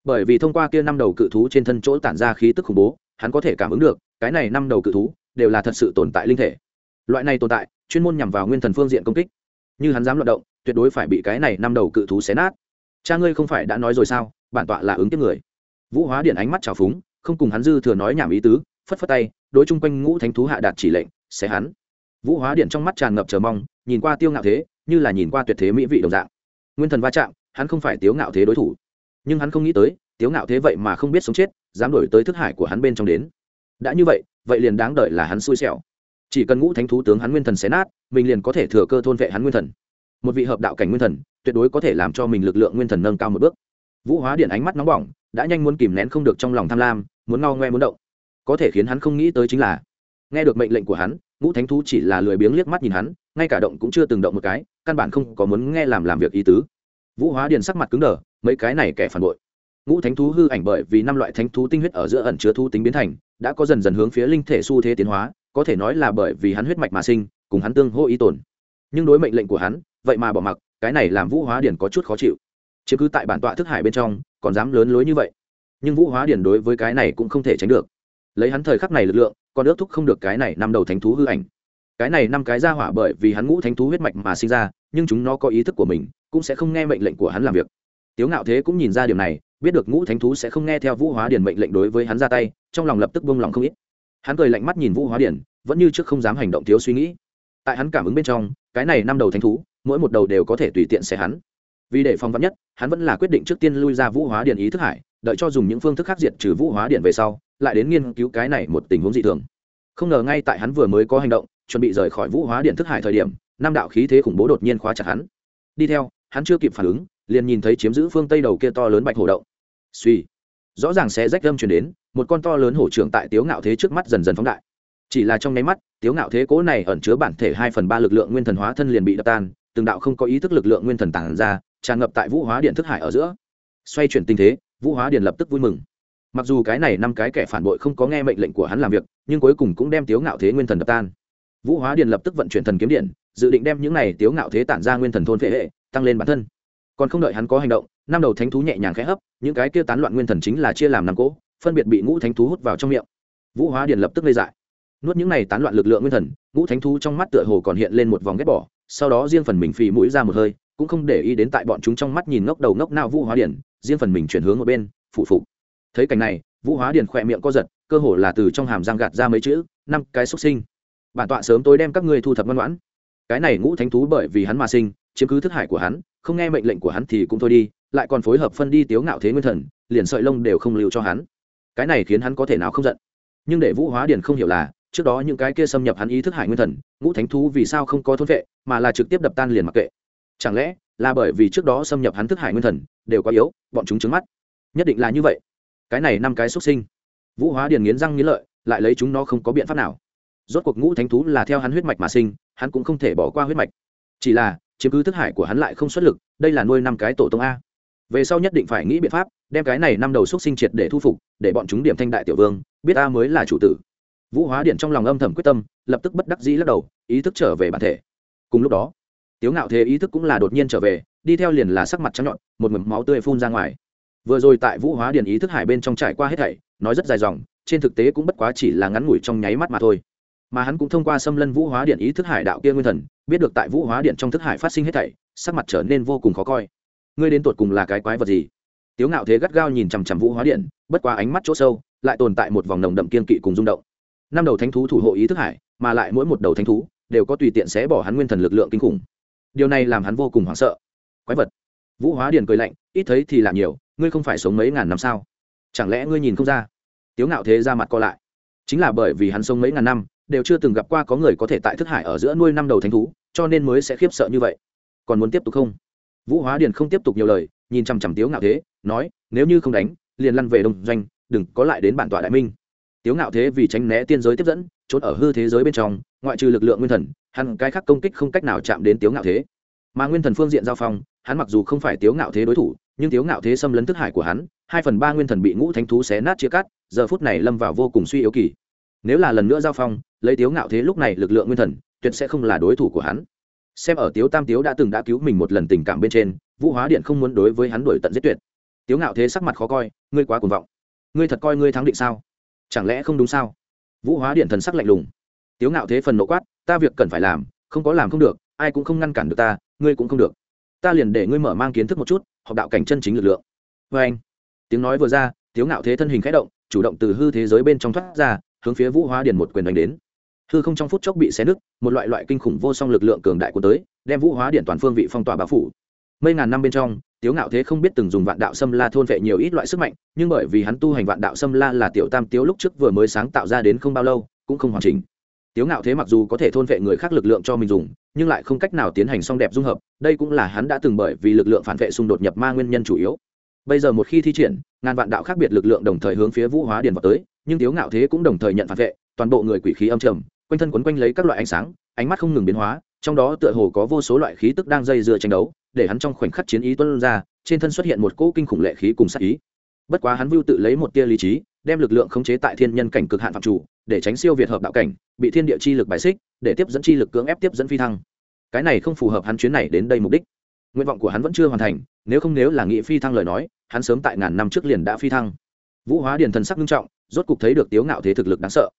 bởi vì thông qua kia năm đầu cự thú trên thân chỗ tản ra khí tức khủng bố, hắn có thể cảm ứng được, cái này năm đầu cự thú đều là thật sự tồn tại linh thể. Loại này tồn tại, chuyên môn nhằm vào nguyên thần phương diện công kích. Như hắn dám luận động, tuyệt đối phải bị cái này năm đầu cự thú xé nát. Cha ngươi không phải đã nói rồi sao? Bản tọa là ứng tiếp người. Vũ hóa điện ánh mắt trào phúng, không cùng hắn dư thừa nói nhảm ý tứ, phất phất tay, đối chung quanh ngũ thánh thú hạ đạt chỉ lệnh, xé hắn. Vũ hóa điện trong mắt tràn ngập chờ mong, nhìn qua tiêu ngạo thế, như là nhìn qua tuyệt thế mỹ vị đồng dạng. Nguyên thần va chạm, hắn không phải tiếu ngạo thế đối thủ nhưng hắn không nghĩ tới, tiếu ngạo thế vậy mà không biết sống chết, dám đổi tới thức hải của hắn bên trong đến. Đã như vậy vậy liền đáng đợi là hắn xui xẻo. Chỉ cần ngũ thánh thú tướng hắn nguyên thần xé nát, mình liền có thể thừa cơ thôn vệ hắn nguyên thần. Một vị hợp đạo cảnh nguyên thần, tuyệt đối có thể làm cho mình lực lượng nguyên thần nâng cao một bước. Vũ hóa điện ánh mắt nóng bỏng, đã nhanh muốn kìm nén không được trong lòng tham lam, muốn ngao ngoe muốn động. Có thể khiến hắn không nghĩ tới chính là, nghe được mệnh lệnh của hắn, ngũ thánh thú chỉ là lười biếng liếc mắt nhìn hắn, ngay cả động cũng chưa từng động một cái, căn bản không có muốn nghe làm làm việc ý tứ. Vũ hóa điện sắc mặt cứng đờ mấy cái này kẻ phản bội. Ngũ thánh thú hư ảnh bởi vì năm loại thánh thú tinh huyết ở giữa ẩn chứa thú tính biến thành, đã có dần dần hướng phía linh thể xu thế tiến hóa, có thể nói là bởi vì hắn huyết mạch mà sinh, cùng hắn tương hô ý tồn. Nhưng đối mệnh lệnh của hắn, vậy mà bỏ mặc, cái này làm vũ hóa điển có chút khó chịu. Chứ cứ tại bản tọa thức hải bên trong, còn dám lớn lối như vậy. Nhưng vũ hóa điển đối với cái này cũng không thể tránh được. Lấy hắn thời khắc này lực lượng còn ước thúc không được cái này năm đầu thánh thú hư ảnh. Cái này năm cái ra hỏa bởi vì hắn ngũ thánh thú huyết mạch mà sinh ra, nhưng chúng nó có ý thức của mình, cũng sẽ không nghe mệnh lệnh của hắn làm việc tiếu ngạo thế cũng nhìn ra điều này, biết được ngũ thánh thú sẽ không nghe theo vũ hóa điển mệnh lệnh đối với hắn ra tay, trong lòng lập tức buông lòng không ít. Hắn cười lạnh mắt nhìn vũ hóa điển vẫn như trước không dám hành động thiếu suy nghĩ. Tại hắn cảm ứng bên trong, cái này năm đầu thánh thú, mỗi một đầu đều có thể tùy tiện sẽ hắn. Vì để phòng vắn nhất, hắn vẫn là quyết định trước tiên lui ra vũ hóa điện ý thức hải, đợi cho dùng những phương thức khác diệt trừ vũ hóa điện về sau, lại đến nghiên cứu cái này một tình huống dị thường. Không ngờ ngay tại hắn vừa mới có hành động, chuẩn bị rời khỏi vũ hóa điện thức hải thời điểm, năm đạo khí thế khủng bố đột nhiên khóa chặt hắn. Đi theo, hắn chưa kịp phản ứng liền nhìn thấy chiếm giữ phương tây đầu kia to lớn bạch hổ động. Suy, rõ ràng sẽ rách lâm chuyển đến, một con to lớn hổ trưởng tại tiếu ngạo thế trước mắt dần dần phóng đại. Chỉ là trong nháy mắt, tiếu ngạo thế cố này ẩn chứa bản thể hai phần ba lực lượng nguyên thần hóa thân liền bị đập tan, từng đạo không có ý thức lực lượng nguyên thần tản ra, tràn ngập tại vũ hóa điện thức hải ở giữa. Xoay chuyển tình thế, vũ hóa điện lập tức vui mừng. Mặc dù cái này năm cái kẻ phản bội không có nghe mệnh lệnh của hắn làm việc, nhưng cuối cùng cũng đem tiếu ngạo thế nguyên thần đập tan. Vũ hóa điện lập tức vận chuyển thần kiếm điện, dự định đem những này tiếu ngạo thế tản ra nguyên thần thôn phệ hệ, tăng lên bản thân còn không đợi hắn có hành động, năm đầu thánh thú nhẹ nhàng khẽ hấp, những cái kia tán loạn nguyên thần chính là chia làm năm cỗ, phân biệt bị ngũ thánh thú hút vào trong miệng. Vũ hóa điền lập tức lê dại. Nuốt những này tán loạn lực lượng nguyên thần, ngũ thánh thú trong mắt tựa hồ còn hiện lên một vòng ghép bỏ, sau đó riêng phần mình phì mũi ra một hơi, cũng không để ý đến tại bọn chúng trong mắt nhìn ngốc đầu ngốc nao vũ hóa điển riêng phần mình chuyển hướng ở bên, phụ phụ thấy cảnh này, vũ hóa điển khỏe miệng co giật, cơ hồ là từ trong hàm răng gạt ra mấy chữ, năm cái xuất sinh. Bản tọa sớm tối đem các ngươi thu thập ngoan ngoãn. Cái này ngũ thánh thú bởi vì hắn mà sinh, chiếm cứ thức hải của hắn không nghe mệnh lệnh của hắn thì cũng thôi đi, lại còn phối hợp phân đi tiếu ngạo thế nguyên thần, liền sợi lông đều không lưu cho hắn. Cái này khiến hắn có thể nào không giận. Nhưng để vũ hóa Điền không hiểu là, trước đó những cái kia xâm nhập hắn ý thức hải nguyên thần, ngũ thánh thú vì sao không có thôn vệ, mà là trực tiếp đập tan liền mặc kệ. Chẳng lẽ là bởi vì trước đó xâm nhập hắn thức hải nguyên thần, đều quá yếu, bọn chúng trứng mắt? Nhất định là như vậy. Cái này năm cái xuất sinh. Vũ hóa điền nghiến răng nghiến lợi, lại lấy chúng nó không có biện pháp nào. Rốt cuộc ngũ thánh thú là theo hắn huyết mạch mà sinh, hắn cũng không thể bỏ qua huyết mạch. Chỉ là chiếm cứ thức hải của hắn lại không xuất lực, đây là nuôi năm cái tổ tông a. Về sau nhất định phải nghĩ biện pháp, đem cái này năm đầu xúc sinh triệt để thu phục, để bọn chúng điểm thanh đại tiểu vương, biết a mới là chủ tử. Vũ hóa điện trong lòng âm thầm quyết tâm, lập tức bất đắc dĩ lắc đầu, ý thức trở về bản thể. Cùng lúc đó, tiếu ngạo thế ý thức cũng là đột nhiên trở về, đi theo liền là sắc mặt trắng nhọn, một mực máu tươi phun ra ngoài. Vừa rồi tại vũ hóa điện ý thức hải bên trong trải qua hết thảy, nói rất dài dòng, trên thực tế cũng bất quá chỉ là ngắn ngủi trong nháy mắt mà thôi mà hắn cũng thông qua xâm lân vũ hóa điện ý thức hải đạo kia nguyên thần, biết được tại vũ hóa điện trong thức hải phát sinh hết thảy, sắc mặt trở nên vô cùng khó coi. Ngươi đến tột cùng là cái quái vật gì? Tiếu ngạo thế gắt gao nhìn chằm chằm vũ hóa điện, bất quá ánh mắt chỗ sâu, lại tồn tại một vòng nồng đậm kiên kỵ cùng rung động. Năm đầu thánh thú thủ hộ ý thức hải, mà lại mỗi một đầu thánh thú, đều có tùy tiện xé bỏ hắn nguyên thần lực lượng kinh khủng. Điều này làm hắn vô cùng hoảng sợ. Quái vật. Vũ hóa điền cười lạnh, ít thấy thì làm nhiều, ngươi không phải sống mấy ngàn năm sao? Chẳng lẽ ngươi nhìn không ra? Tiếu ngạo thế ra mặt co lại. Chính là bởi vì hắn sống mấy ngàn năm đều chưa từng gặp qua có người có thể tại thức hải ở giữa nuôi năm đầu thánh thú, cho nên mới sẽ khiếp sợ như vậy. Còn muốn tiếp tục không? Vũ hóa điền không tiếp tục nhiều lời, nhìn chằm chằm tiếu ngạo thế, nói, nếu như không đánh, liền lăn về đông doanh, đừng có lại đến bản tọa đại minh. Tiếu ngạo thế vì tránh né tiên giới tiếp dẫn, trốn ở hư thế giới bên trong, ngoại trừ lực lượng nguyên thần, hắn cái khác công kích không cách nào chạm đến tiếu ngạo thế. Mà nguyên thần phương diện giao phong, hắn mặc dù không phải tiếu ngạo thế đối thủ, nhưng tiếu ngạo thế xâm lấn thức hải của hắn, hai phần ba nguyên thần bị ngũ thánh thú xé nát chia cắt, giờ phút này lâm vào vô cùng suy yếu kỳ nếu là lần nữa giao phong, lấy tiếu ngạo thế lúc này lực lượng nguyên thần, tuyệt sẽ không là đối thủ của hắn. Xem ở tiếu tam tiếu đã từng đã cứu mình một lần tình cảm bên trên, vũ hóa điện không muốn đối với hắn đuổi tận giết tuyệt. Tiếu ngạo thế sắc mặt khó coi, ngươi quá cuồng vọng. Ngươi thật coi ngươi thắng định sao? Chẳng lẽ không đúng sao? Vũ hóa điện thần sắc lạnh lùng. Tiếu ngạo thế phần nộ quát, ta việc cần phải làm, không có làm không được, ai cũng không ngăn cản được ta, ngươi cũng không được. Ta liền để ngươi mở mang kiến thức một chút, học đạo cảnh chân chính lực lượng. Vê anh tiếng nói vừa ra, tiếu ngạo thế thân hình khẽ động, chủ động từ hư thế giới bên trong thoát ra hướng phía vũ hóa điền một quyền đánh đến. Hư không trong phút chốc bị xé nứt, một loại loại kinh khủng vô song lực lượng cường đại của tới, đem vũ hóa điện toàn phương vị phong tỏa bao phủ. Mấy ngàn năm bên trong, tiếu ngạo thế không biết từng dùng vạn đạo xâm la thôn vệ nhiều ít loại sức mạnh, nhưng bởi vì hắn tu hành vạn đạo xâm la là tiểu tam tiếu lúc trước vừa mới sáng tạo ra đến không bao lâu, cũng không hoàn chỉnh. Tiếu ngạo thế mặc dù có thể thôn vệ người khác lực lượng cho mình dùng, nhưng lại không cách nào tiến hành song đẹp dung hợp, đây cũng là hắn đã từng bởi vì lực lượng phản vệ xung đột nhập ma nguyên nhân chủ yếu bây giờ một khi thi triển, ngàn vạn đạo khác biệt lực lượng đồng thời hướng phía vũ hóa điền vào tới, nhưng thiếu ngạo thế cũng đồng thời nhận phản vệ, toàn bộ người quỷ khí âm trầm, quanh thân quấn quanh lấy các loại ánh sáng, ánh mắt không ngừng biến hóa, trong đó tựa hồ có vô số loại khí tức đang dây dưa tranh đấu, để hắn trong khoảnh khắc chiến ý tuân ra, trên thân xuất hiện một cỗ kinh khủng lệ khí cùng sát ý. Bất quá hắn vưu tự lấy một tia lý trí, đem lực lượng khống chế tại thiên nhân cảnh cực hạn phạm chủ, để tránh siêu việt hợp đạo cảnh, bị thiên địa chi lực bài xích, để tiếp dẫn chi lực cưỡng ép tiếp dẫn phi thăng. Cái này không phù hợp hắn chuyến này đến đây mục đích nguyện vọng của hắn vẫn chưa hoàn thành, nếu không nếu là nghị phi thăng lời nói, hắn sớm tại ngàn năm trước liền đã phi thăng. Vũ hóa điền thần sắc nghiêm trọng, rốt cục thấy được tiếu ngạo thế thực lực đáng sợ.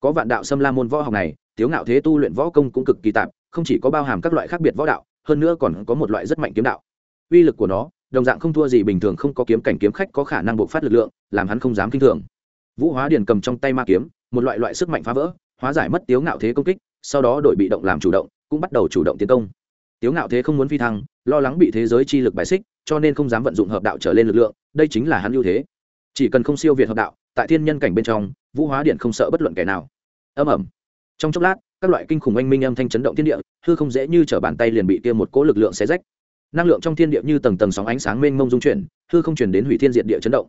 Có vạn đạo xâm la môn võ học này, tiếu ngạo thế tu luyện võ công cũng cực kỳ tạp, không chỉ có bao hàm các loại khác biệt võ đạo, hơn nữa còn có một loại rất mạnh kiếm đạo. Uy lực của nó, đồng dạng không thua gì bình thường không có kiếm cảnh kiếm khách có khả năng bộc phát lực lượng, làm hắn không dám kinh thường. Vũ hóa điền cầm trong tay ma kiếm, một loại loại sức mạnh phá vỡ, hóa giải mất tiếu ngạo thế công kích, sau đó đội bị động làm chủ động, cũng bắt đầu chủ động tiến công tiếu ngạo thế không muốn phi thăng, lo lắng bị thế giới chi lực bài xích, cho nên không dám vận dụng hợp đạo trở lên lực lượng, đây chính là hắn ưu thế. Chỉ cần không siêu việt hợp đạo, tại thiên nhân cảnh bên trong, vũ hóa điện không sợ bất luận kẻ nào. Âm ẩm trong chốc lát, các loại kinh khủng oanh minh âm thanh chấn động thiên địa, hư không dễ như t r ở bàn tay liền bị kia một cỗ lực lượng xé rách. Năng lượng trong thiên địa như tầng tầng sóng ánh sáng mênh mông dung chuyển, hư không chuyển đến hủy thiên diện địa chấn động.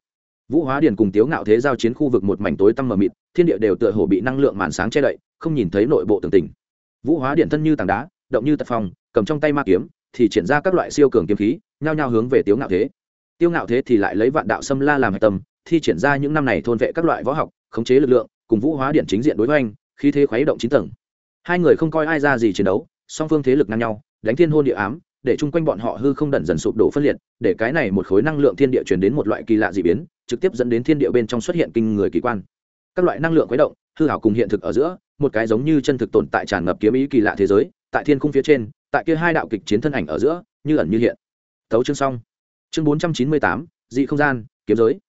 Vũ hóa điền cùng tiếu ngạo thế giao chiến khu vực một mảnh tối tăm mờ mịt, thiên địa đều tựa hồ bị năng lượng màn sáng che đậy, không nhìn thấy nội bộ tường tình vũ hóa điện thân như tảng đá, động như tật phong cầm trong tay ma kiếm, thì triển ra các loại siêu cường kiếm khí, nhao nhao hướng về tiếu ngạo thế. Tiêu ngạo thế thì lại lấy vạn đạo xâm la làm hạch tâm, thi triển ra những năm này thôn vệ các loại võ học, khống chế lực lượng, cùng vũ hóa điện chính diện đối với anh khi thế khuấy động chín tầng. Hai người không coi ai ra gì chiến đấu, song phương thế lực ngang nhau, đánh thiên hôn địa ám, để chung quanh bọn họ hư không đẩn dần sụp đổ phân liệt, để cái này một khối năng lượng thiên địa truyền đến một loại kỳ lạ dị biến, trực tiếp dẫn đến thiên địa bên trong xuất hiện kinh người kỳ quan. Các loại năng lượng khuấy động, hư hảo cùng hiện thực ở giữa, một cái giống như chân thực tồn tại tràn ngập kiếm ý kỳ lạ thế giới, tại thiên khung phía trên tại kia hai đạo kịch chiến thân ảnh ở giữa, như ẩn như hiện. Thấu chương xong. Chương bốn trăm chín mươi tám, dị không gian, kiếm giới.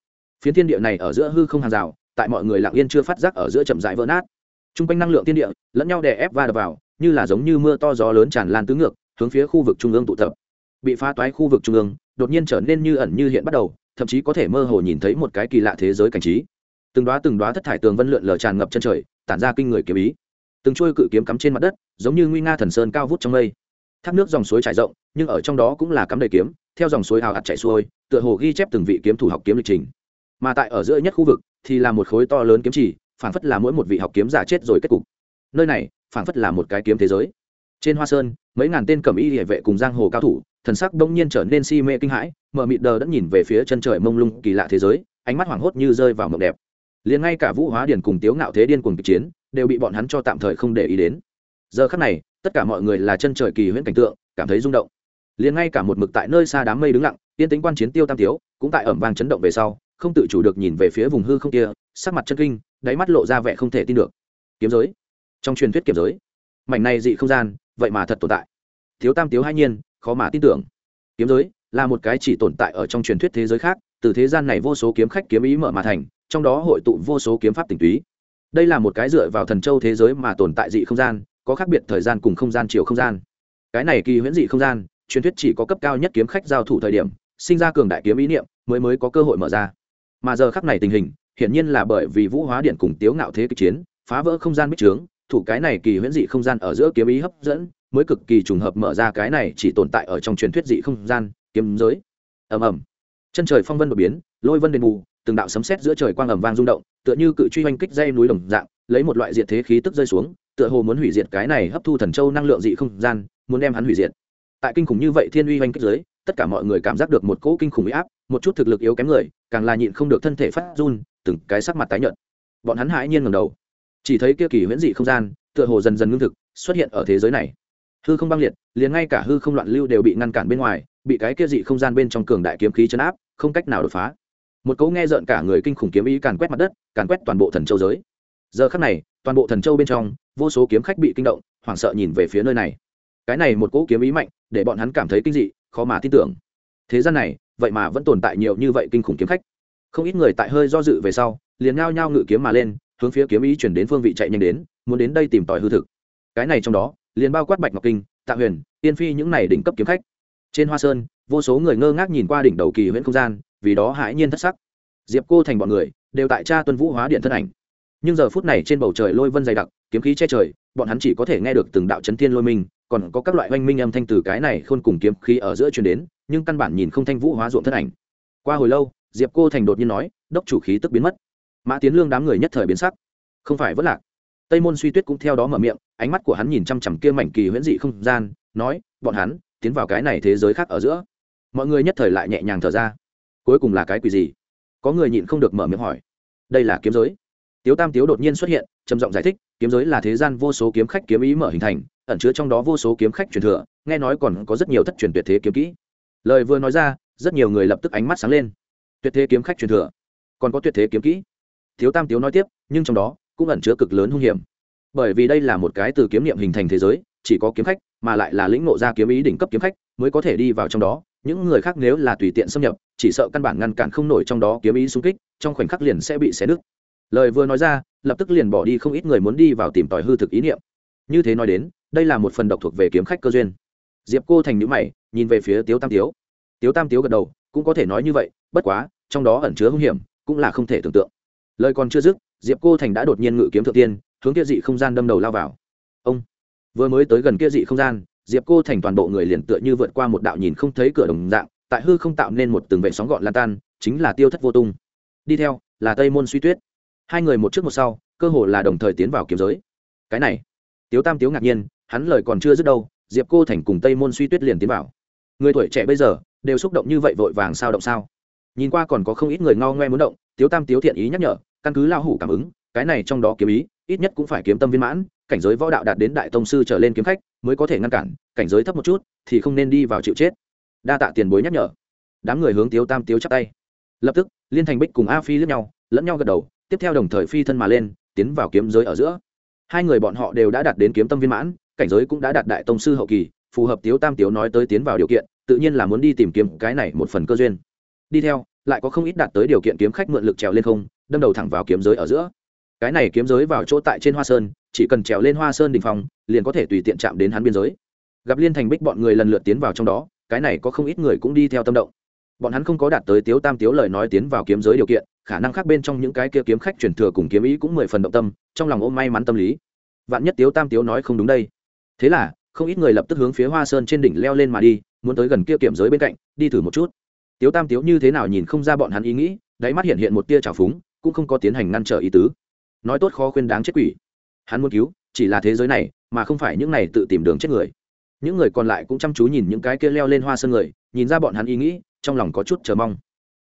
Phiến thiên địa này ở giữa hư không hàng rào, tại mọi người lặng yên chưa phát giác ở giữa chậm rãi vỡ nát. T r u n g quanh năng lượng thiên địa, lẫn nhau đè ép va đập vào, như là giống như mưa to gió lớn tràn lan tứ ngược, hướng phía khu vực trung ương tụ tập. Bị phá toái khu vực trung ương, đột nhiên trở nên như ẩn như hiện bắt đầu, thậm chí có thể mơ hồ nhìn thấy một cái kỳ lạ thế giới cảnh trí. Từng đoá từng đoá thất thải tường vân lượn lờ tràn ngập chân trời, tản ra kinh người kiếm ý. Từng trôi cự kiếm cắm trên mặt đất, giống như nguy nga thần sơn cao vút trong mây thác nước dòng suối trải rộng, nhưng ở trong đó cũng là cắm đầy kiếm, theo dòng suối hào hạt chảy xuôi, tựa hồ ghi chép từng vị kiếm thủ học kiếm lịch trình. Mà tại ở giữa nhất khu vực thì là một khối to lớn kiếm chỉ phảng phất là mỗi một vị học kiếm giả chết rồi kết cục. Nơi này, phảng phất là một cái kiếm thế giới. Trên hoa sơn, mấy ngàn tên cầm y địa vệ cùng giang hồ cao thủ, thần sắc đông nhiên trở nên si mê kinh hãi, mở mịt đờ đã nhìn về phía chân trời mông lung kỳ lạ thế giới, ánh mắt hoảng hốt như rơi vào mộng đẹp. Liền ngay cả vũ hóa điển cùng tiếu ngạo thế điên cùng kịch chiến, đều bị bọn hắn cho tạm thời không để ý đến. Giờ khắc này tất cả mọi người là chân trời kỳ huyễn cảnh tượng, cảm thấy rung động. Liền ngay cả một mực tại nơi xa đám mây đứng lặng, tiên tính quan chiến tiêu tam tiếu cũng tại ẩm vang chấn động về sau, không tự chủ được nhìn về phía vùng hư không kia, sắc mặt chân kinh, đáy mắt lộ ra vẻ không thể tin được. Kiếm giới. Trong truyền thuyết kiếm giới, mảnh này dị không gian, vậy mà thật tồn tại. Thiếu tam tiếu hai nhiên, khó mà tin tưởng. Kiếm giới là một cái chỉ tồn tại ở trong truyền thuyết thế giới khác, từ thế gian này vô số kiếm khách kiếm ý mở mà thành, trong đó hội tụ vô số kiếm pháp tinh túy. Đây là một cái dựa vào thần châu thế giới mà tồn tại dị không gian có khác biệt thời gian cùng không gian chiều không gian. Cái này kỳ huyễn dị không gian, truyền thuyết chỉ có cấp cao nhất kiếm khách giao thủ thời điểm, sinh ra cường đại kiếm ý niệm, mới mới có cơ hội mở ra. Mà giờ khắc này tình hình, hiển nhiên là bởi vì vũ hóa điện cùng tiếu ngạo thế kịch chiến, phá vỡ không gian bích trướng, thủ cái này kỳ huyễn dị không gian ở giữa kiếm ý hấp dẫn, mới cực kỳ trùng hợp mở ra cái này chỉ tồn tại ở trong truyền thuyết dị không gian, kiếm giới. Ầm ầm. Chân trời phong vân đột biến, lôi vân đền mù từng đạo sấm sét giữa trời quang ầm vang rung động, tựa như cự truy hoành kích dây núi đồng dạng, lấy một loại diệt thế khí tức rơi xuống tựa hồ muốn hủy diệt cái này hấp thu thần châu năng lượng dị không gian, muốn đem hắn hủy diệt. Tại kinh khủng như vậy thiên uy oanh kích giới tất cả mọi người cảm giác được một cỗ kinh khủng uy áp, một chút thực lực yếu kém người, càng là nhịn không được thân thể phát run, từng cái sắc mặt tái nhợt. Bọn hắn hãi nhiên ngầm đầu. Chỉ thấy kia kỳ huyễn dị không gian, tựa hồ dần dần ngưng thực, xuất hiện ở thế giới này. Hư không băng liệt, liền ngay cả hư không loạn lưu đều bị ngăn cản bên ngoài, bị cái kia dị không gian bên trong cường đại kiếm khí chấn áp, không cách nào đột phá. Một cấu nghe rợn cả người kinh khủng kiếm ý càn quét mặt đất, càn quét toàn bộ thần châu giới. Giờ khắc này, toàn bộ thần châu bên trong vô số kiếm khách bị kinh động, hoảng sợ nhìn về phía nơi này. Cái này một cỗ kiếm ý mạnh, để bọn hắn cảm thấy kinh dị, khó mà tin tưởng. Thế gian này, vậy mà vẫn tồn tại nhiều như vậy kinh khủng kiếm khách. Không ít người tại hơi do dự về sau, liền ngao nhao ngự kiếm mà lên, hướng phía kiếm ý chuyển đến phương vị chạy nhanh đến, muốn đến đây tìm tòi hư thực. Cái này trong đó, liền bao quát bạch ngọc kinh, tạ huyền tiên phi những này đỉnh cấp kiếm khách. Trên hoa sơn, vô số người ngơ ngác nhìn qua đỉnh đầu kỳ huyện không gian, vì đó hãi nhiên thất sắc. Diệp cô thành bọn người, đều tại cha tuân vũ hóa điện thân ảnh nhưng giờ phút này trên bầu trời lôi vân dày đặc, kiếm khí che trời, bọn hắn chỉ có thể nghe được từng đạo chấn thiên lôi minh còn có các loại oanh minh âm thanh từ cái này khôn cùng kiếm khí ở giữa truyền đến, nhưng căn bản nhìn không thanh vũ hóa ruộng thân ảnh. Qua hồi lâu, diệp cô thành đột nhiên nói, đốc chủ khí tức biến mất. Mã tiến lương đám người nhất thời biến sắc. Không phải vất lạc. Tây môn suy tuyết cũng theo đó mở miệng, ánh mắt của hắn nhìn chăm chằm kia mảnh kỳ huyễn dị không gian, nói, bọn hắn, tiến vào cái này thế giới khác ở giữa. Mọi người nhất thời lại nhẹ nhàng thở ra. Cuối cùng là cái quỷ gì? Có người nhịn không được mở miệng hỏi. Đây là kiếm giới tiếu tam tiếu đột nhiên xuất hiện, trầm giọng giải thích, kiếm giới là thế gian vô số kiếm khách kiếm ý mở hình thành, ẩn chứa trong đó vô số kiếm khách truyền thừa, nghe nói còn có rất nhiều thất truyền tuyệt thế kiếm kỹ. Lời vừa nói ra, rất nhiều người lập tức ánh mắt sáng lên. Tuyệt thế kiếm khách truyền thừa, còn có tuyệt thế kiếm kỹ. Thiếu tam tiếu nói tiếp, nhưng trong đó cũng ẩn chứa cực lớn hung hiểm. Bởi vì đây là một cái từ kiếm niệm hình thành thế giới, chỉ có kiếm khách, mà lại là lĩnh ngộ ra kiếm ý đỉnh cấp kiếm khách mới có thể đi vào trong đó. Những người khác nếu là tùy tiện xâm nhập, chỉ sợ căn bản ngăn cản không nổi trong đó kiếm ý xung kích, trong khoảnh khắc liền sẽ bị xé nứt lời vừa nói ra, lập tức liền bỏ đi không ít người muốn đi vào tìm tòi hư thực ý niệm. Như thế nói đến, đây là một phần độc thuộc về kiếm khách cơ duyên. Diệp cô thành nhữ mày, nhìn về phía tiếu tam tiếu. Tiếu tam tiếu gật đầu, cũng có thể nói như vậy, bất quá, trong đó ẩn chứa hung hiểm, cũng là không thể tưởng tượng. Lời còn chưa dứt, diệp cô thành đã đột nhiên ngự kiếm thượng tiên, hướng kia dị không gian đâm đầu lao vào. Ông! Vừa mới tới gần kia dị không gian, diệp cô thành toàn bộ người liền tựa như vượt qua một đạo nhìn không thấy cửa đồng dạng, tại hư không tạo nên một từng vệ sóng gọn lan tan, chính là tiêu thất vô tung. Đi theo, là tây môn suy tuyết hai người một trước một sau, cơ hồ là đồng thời tiến vào kiếm giới. Cái này, tiếu tam tiếu ngạc nhiên, hắn lời còn chưa dứt đâu, diệp cô thành cùng tây môn suy tuyết liền tiến vào. Người tuổi trẻ bây giờ, đều xúc động như vậy vội vàng sao động sao? Nhìn qua còn có không ít người ngao ngoe muốn động, tiếu tam tiếu thiện ý nhắc nhở, căn cứ lao hủ cảm ứng, cái này trong đó kiếm ý, ít nhất cũng phải kiếm tâm viên mãn, cảnh giới võ đạo đạt đến đại tông sư trở lên kiếm khách, mới có thể ngăn cản, cảnh giới thấp một chút, thì không nên đi vào chịu chết. Đa tạ tiền bối nhắc nhở. Đám người hướng tiếu tam tiếu chắp tay. Lập tức, liên thành bích cùng a phi lướt nhau, lẫn nhau gật đầu tiếp theo đồng thời phi thân mà lên, tiến vào kiếm giới ở giữa. Hai người bọn họ đều đã đạt đến kiếm tâm viên mãn, cảnh giới cũng đã đạt đại tông sư hậu kỳ, phù hợp tiếu tam tiếu nói tới tiến vào điều kiện, tự nhiên là muốn đi tìm kiếm cái này một phần cơ duyên. Đi theo, lại có không ít đạt tới điều kiện kiếm khách mượn lực trèo lên không, đâm đầu thẳng vào kiếm giới ở giữa. Cái này kiếm giới vào chỗ tại trên hoa sơn, chỉ cần trèo lên hoa sơn đình phòng liền có thể tùy tiện chạm đến hắn biên giới. Gặp liên thành bích bọn người lần lượt tiến vào trong đó, cái này có không ít người cũng đi theo tâm động. Bọn hắn không có đạt tới tiếu tam tiếu lời nói tiến vào kiếm giới điều kiện khả năng khác bên trong những cái kia kiếm khách truyền thừa cùng kiếm ý cũng mười phần động tâm, trong lòng ôm may mắn tâm lý. Vạn nhất tiếu tam tiếu nói không đúng đây. Thế là, không ít người lập tức hướng phía hoa sơn trên đỉnh leo lên mà đi, muốn tới gần kia kiểm giới bên cạnh, đi thử một chút. Tiếu tam tiếu như thế nào nhìn không ra bọn hắn ý nghĩ, đáy mắt hiện hiện một tia trào phúng, cũng không có tiến hành ngăn trở ý tứ. Nói tốt khó khuyên đáng chết quỷ. Hắn muốn cứu, chỉ là thế giới này, mà không phải những này tự tìm đường chết người. Những người còn lại cũng chăm chú nhìn những cái kia leo lên hoa sơn người, nhìn ra bọn hắn ý nghĩ, trong lòng có chút chờ mong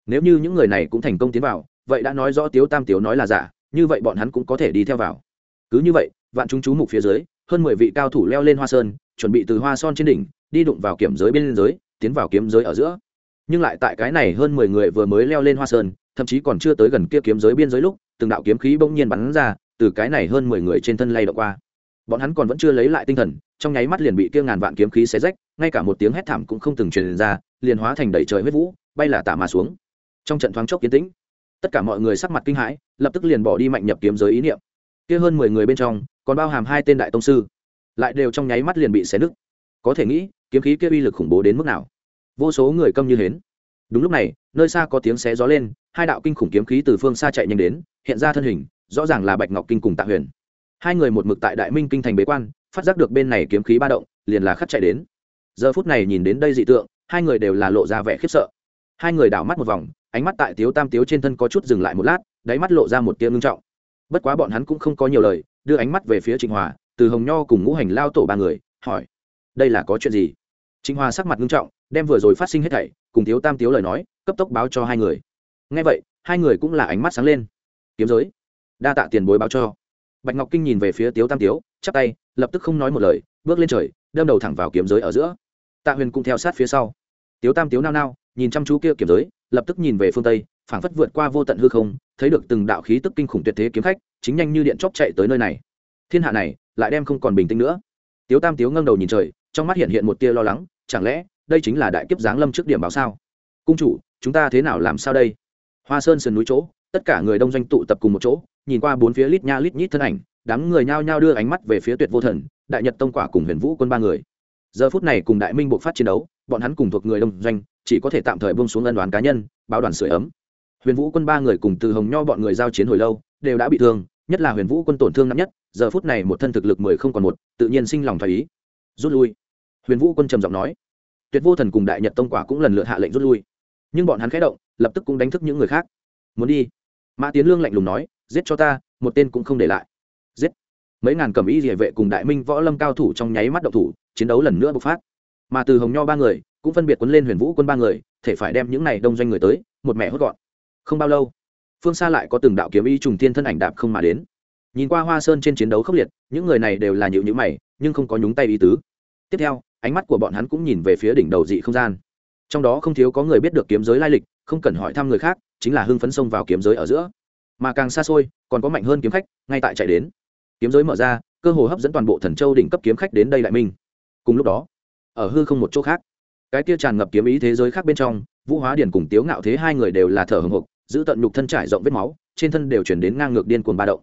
nếu như những người này cũng thành công tiến vào, vậy đã nói rõ tiếu tam tiếu nói là giả, như vậy bọn hắn cũng có thể đi theo vào. Cứ như vậy, vạn chúng chú mục phía dưới, hơn mười vị cao thủ leo lên hoa sơn, chuẩn bị từ hoa son trên đỉnh, đi đụng vào kiểm giới bên giới tiến vào kiếm giới ở giữa. Nhưng lại tại cái này hơn mười người vừa mới leo lên hoa sơn, thậm chí còn chưa tới gần kia kiếm giới biên giới lúc, từng đạo kiếm khí bỗng nhiên bắn ra, từ cái này hơn mười người trên thân lay động qua. Bọn hắn còn vẫn chưa lấy lại tinh thần, trong nháy mắt liền bị kia ngàn vạn kiếm khí xé rách, ngay cả một tiếng hét thảm cũng không từng truyền ra, liền hóa thành đầy trời huyết vũ, bay là tả mà xuống trong trận thoáng chốc kiến tĩnh. Tất cả mọi người sắc mặt kinh hãi, lập tức liền bỏ đi mạnh nhập kiếm giới ý niệm. Kia hơn mười người bên trong, còn bao hàm hai tên đại tông sư. Lại đều trong nháy mắt liền bị xé nứt. Có thể nghĩ, kiếm khí kia uy lực khủng bố đến mức nào. Vô số người câm như hến. Đúng lúc này, nơi xa có tiếng xé gió lên, hai đạo kinh khủng kiếm khí từ phương xa chạy nhanh đến, hiện ra thân hình, rõ ràng là bạch ngọc kinh cùng tạ huyền. Hai người một mực tại đại minh kinh thành bế quan, phát giác được bên này kiếm khí ba động, liền là khắt chạy đến. Giờ phút này nhìn đến đây dị tượng, hai người đều là lộ ra vẻ khiếp sợ. Hai người đảo mắt một vòng ánh mắt tại tiếu tam tiếu trên thân có chút dừng lại một lát, đáy mắt lộ ra một tia ngưng trọng. Bất quá bọn hắn cũng không có nhiều lời, đưa ánh mắt về phía trịnh hòa, từ hồng nho cùng ngũ hành lao tổ ba người, hỏi, đây là có chuyện gì? Trịnh hòa sắc mặt ngưng trọng, đem vừa rồi phát sinh hết thảy, cùng tiếu tam tiếu lời nói, cấp tốc báo cho hai người. Ngay vậy, hai người cũng là ánh mắt sáng lên. Kiếm giới, đa tạ tiền bối báo cho. Bạch ngọc kinh nhìn về phía tiếu tam tiếu, chắp tay, lập tức không nói một lời, bước lên trời, đâm đầu thẳng vào kiếm giới ở giữa. Tạ huyền cũng theo sát phía sau. Tiếu tam tiếu nao nao nhìn chăm chú kia kiểm giới, lập tức nhìn về phương tây, phảng phất vượt qua vô tận hư không, thấy được từng đạo khí tức kinh khủng tuyệt thế kiếm khách, chính nhanh như điện chóp chạy tới nơi này. Thiên hạ này, lại đem không còn bình tĩnh nữa. Tiếu tam tiếu ngâng đầu nhìn trời, trong mắt hiện hiện một tia lo lắng, chẳng lẽ, đây chính là đại kiếp giáng lâm trước điểm báo sao? Cung chủ, chúng ta thế nào làm sao đây? Hoa sơn sườn núi chỗ, tất cả người đông doanh tụ tập cùng một chỗ, nhìn qua bốn phía lít nha lít nhít thân ảnh, đám người nhao nhao đưa ánh mắt về phía tuyệt vô thần, đại nhật tông quả cùng huyền vũ quân ba người. Giờ phút này cùng đại minh bộ phát chiến đấu, bọn hắn cùng thuộc người đông doanh chỉ có thể tạm thời buông xuống ân đoán cá nhân, báo đoàn sửa ấm. Huyền vũ quân ba người cùng từ hồng nho bọn người giao chiến hồi lâu, đều đã bị thương, nhất là huyền vũ quân tổn thương nặng nhất, giờ phút này một thân thực lực mười không còn một, tự nhiên sinh lòng thoái ý. Rút lui. Huyền vũ quân trầm giọng nói. Tuyệt vô thần cùng đại nhật tông quả cũng lần lượt hạ lệnh rút lui. Nhưng bọn hắn khẽ động, lập tức cũng đánh thức những người khác. Muốn đi? Mã tiến lương lạnh lùng nói. Giết cho ta, một tên cũng không để lại. Giết. Mấy ngàn cầm y địa vệ cùng đại minh võ lâm cao thủ trong nháy mắt động thủ, chiến đấu lần nữa bộc phát. Mà từ hồng nho ba người cũng phân biệt quấn lên huyền vũ quân ba người, thể phải đem những này đông doanh người tới, một mẹ hốt gọn. Không bao lâu, phương xa lại có từng đạo kiếm y trùng tiên thân ảnh đạp không mà đến. Nhìn qua hoa sơn trên chiến đấu khốc liệt, những người này đều là nhịu nhữ mày, nhưng không có nhúng tay ý tứ. Tiếp theo, ánh mắt của bọn hắn cũng nhìn về phía đỉnh đầu dị không gian. Trong đó không thiếu có người biết được kiếm giới lai lịch, không cần hỏi thăm người khác, chính là hưng phấn xông vào kiếm giới ở giữa. Mà càng xa xôi, còn có mạnh hơn kiếm khách, ngay tại chạy đến. Kiếm giới mở ra, cơ hồ hấp dẫn toàn bộ thần châu đỉnh cấp kiếm khách đến đây đại minh cùng lúc đó, ở hư không một chỗ khác cái kia tràn ngập kiếm ý thế giới khác bên trong, vũ hóa điển cùng tiếu ngạo thế hai người đều là thở hồng hộc, giữ tận nhục thân trải rộng vết máu, trên thân đều chuyển đến ngang ngược điên cuồng ba động.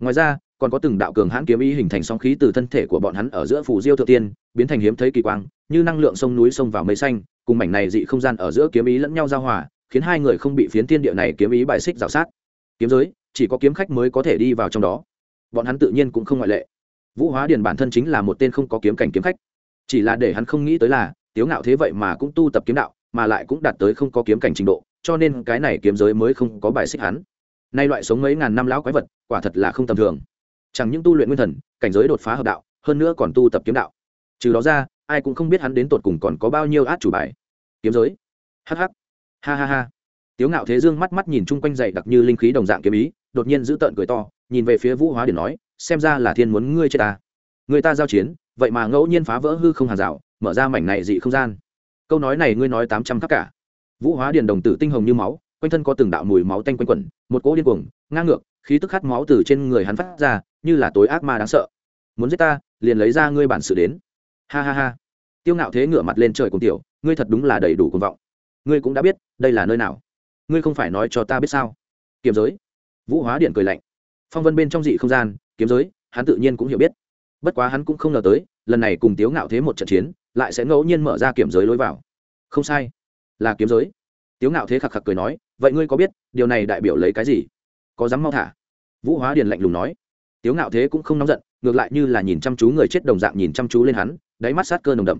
Ngoài ra, còn có từng đạo cường hãn kiếm ý hình thành sóng khí từ thân thể của bọn hắn ở giữa phủ diêu thượng tiên, biến thành hiếm thấy kỳ quang, như năng lượng sông núi sông vào mây xanh, cùng mảnh này dị không gian ở giữa kiếm ý lẫn nhau giao hòa, khiến hai người không bị phiến thiên địa này kiếm ý bài xích rào sát. Kiếm giới, chỉ có kiếm khách mới có thể đi vào trong đó. Bọn hắn tự nhiên cũng không ngoại lệ. Vũ hóa điền bản thân chính là một tên không có kiếm cảnh kiếm khách. Chỉ là để hắn không nghĩ tới là tiếu ngạo thế vậy mà cũng tu tập kiếm đạo, mà lại cũng đạt tới không có kiếm cảnh trình độ, cho nên cái này kiếm giới mới không có bài xích hắn. Nay loại sống mấy ngàn năm lão quái vật, quả thật là không tầm thường. Chẳng những tu luyện nguyên thần, cảnh giới đột phá hợp đạo, hơn nữa còn tu tập kiếm đạo. Trừ đó ra, ai cũng không biết hắn đến tột cùng còn có bao nhiêu át chủ bài. Kiếm giới. Hh ha ha ha. Tiếu ngạo thế dương mắt mắt nhìn chung quanh dày đặc như linh khí đồng dạng kiếm ý, đột nhiên giữ tợn cười to, nhìn về phía vũ hóa điển nói, xem ra là thiên muốn ngươi chết ta. Người ta giao chiến, vậy mà ngẫu nhiên phá vỡ hư không hàng rào mở ra mảnh này dị không gian. Câu nói này ngươi nói tám trăm khắc cả. Vũ hóa điền đồng tử tinh hồng như máu, quanh thân có từng đạo mùi máu tanh quanh quẩn, một cỗ điên cuồng, ngang ngược, khí tức khát máu từ trên người hắn phát ra, như là tối ác ma đáng sợ. Muốn giết ta, liền lấy ra ngươi bản sự đến. Ha ha ha. Tiêu ngạo thế ngửa mặt lên trời cùng tiểu, ngươi thật đúng là đầy đủ cuồng vọng. Ngươi cũng đã biết, đây là nơi nào. Ngươi không phải nói cho ta biết sao? Kiếm giới. Vũ hóa điện cười lạnh. Phong vân bên trong dị không gian, kiếm giới, hắn tự nhiên cũng hiểu biết. Bất quá hắn cũng không ngờ tới, lần này cùng tiếu ngạo thế một trận chiến lại sẽ ngẫu nhiên mở ra kiểm giới lối vào. Không sai. Là kiếm giới. Tiếu ngạo thế khạc khạc cười nói, vậy ngươi có biết, điều này đại biểu lấy cái gì? Có dám mau thả? Vũ hóa điền lạnh lùng nói. Tiếu ngạo thế cũng không nóng giận, ngược lại như là nhìn chăm chú người chết đồng dạng nhìn chăm chú lên hắn, đáy mắt sát cơ nồng đậm.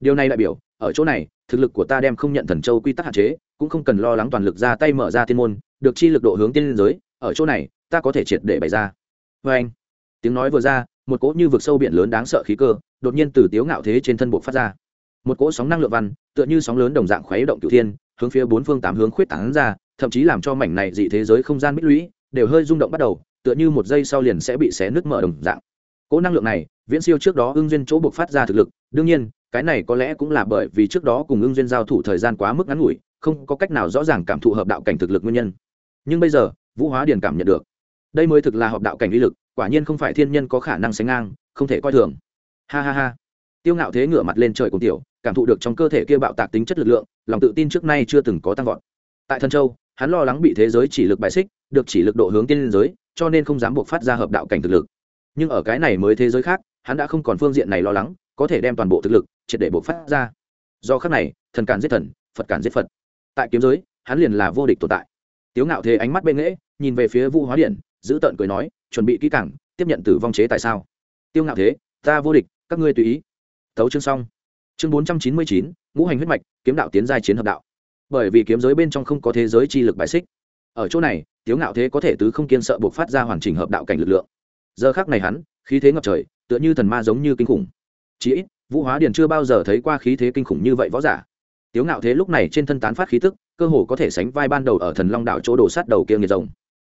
Điều này đại biểu, ở chỗ này, thực lực của ta đem không nhận thần châu quy tắc hạn chế, cũng không cần lo lắng toàn lực ra tay mở ra thiên môn, được chi lực độ hướng tiên liên giới, ở chỗ này, ta có thể triệt để bày ra. Vê anh tiếng nói vừa ra một cỗ như vực sâu biển lớn đáng sợ khí cơ, đột nhiên từ tiếu ngạo thế trên thân bộ phát ra. Một cỗ sóng năng lượng văn, tựa như sóng lớn đồng dạng khuấy động cửu thiên, hướng phía bốn phương tám hướng khuyết tán ra, thậm chí làm cho mảnh này dị thế giới không gian bích lũy đều hơi rung động bắt đầu, tựa như một giây sau liền sẽ bị xé nứt mở đồng dạng. Cỗ năng lượng này, viễn siêu trước đó ưng duyên chỗ buộc phát ra thực lực, đương nhiên, cái này có lẽ cũng là bởi vì trước đó cùng ưng duyên giao thủ thời gian quá mức ngắn ngủi, không có cách nào rõ ràng cảm thụ hợp đạo cảnh thực lực nguyên nhân. Nhưng bây giờ, vũ hóa điền cảm nhận được, đây mới thực là hợp đạo cảnh uy lực quả nhiên không phải thiên nhân có khả năng sánh ngang, không thể coi thường. Ha ha ha. Tiêu ngạo thế ngửa mặt lên trời cùng tiểu, cảm thụ được trong cơ thể kia bạo tạc tính chất lực lượng, lòng tự tin trước nay chưa từng có tăng vọt. Tại thân châu, hắn lo lắng bị thế giới chỉ lực bài xích, được chỉ lực độ hướng tiên liên giới, cho nên không dám buộc phát ra hợp đạo cảnh thực lực. Nhưng ở cái này mới thế giới khác, hắn đã không còn phương diện này lo lắng, có thể đem toàn bộ thực lực triệt để buộc phát ra. Do khác này, thần càn giết thần, phật càn giết phật. Tại kiếm giới, hắn liền là vô địch tồn tại. Tiếu ngạo thế ánh mắt bên nghễ, nhìn về phía vũ hóa điện giữ tợn cười nói, chuẩn bị kỹ cảng tiếp nhận tử vong chế tại sao? Tiêu ngạo thế, ta vô địch, các ngươi tùy ý. Tấu chương xong. Chương bốn trăm chín mươi chín, ngũ hành huyết mạch, kiếm đạo tiến giai chiến hợp đạo. Bởi vì kiếm giới bên trong không có thế giới chi lực bài xích. Ở chỗ này tiếu ngạo thế có thể tứ không kiên sợ buộc phát ra hoàn chỉnh hợp đạo cảnh lực lượng. Giờ khác này hắn, khí thế ngập trời, tựa như thần ma giống như kinh khủng. Chí ít, vũ hóa điền chưa bao giờ thấy qua khí thế kinh khủng như vậy võ giả. Tiếu ngạo thế lúc này trên thân tán phát khí tức, cơ hồ có thể sánh vai ban đầu ở thần long đạo chỗ đổ sát đầu kia nghiệt rồng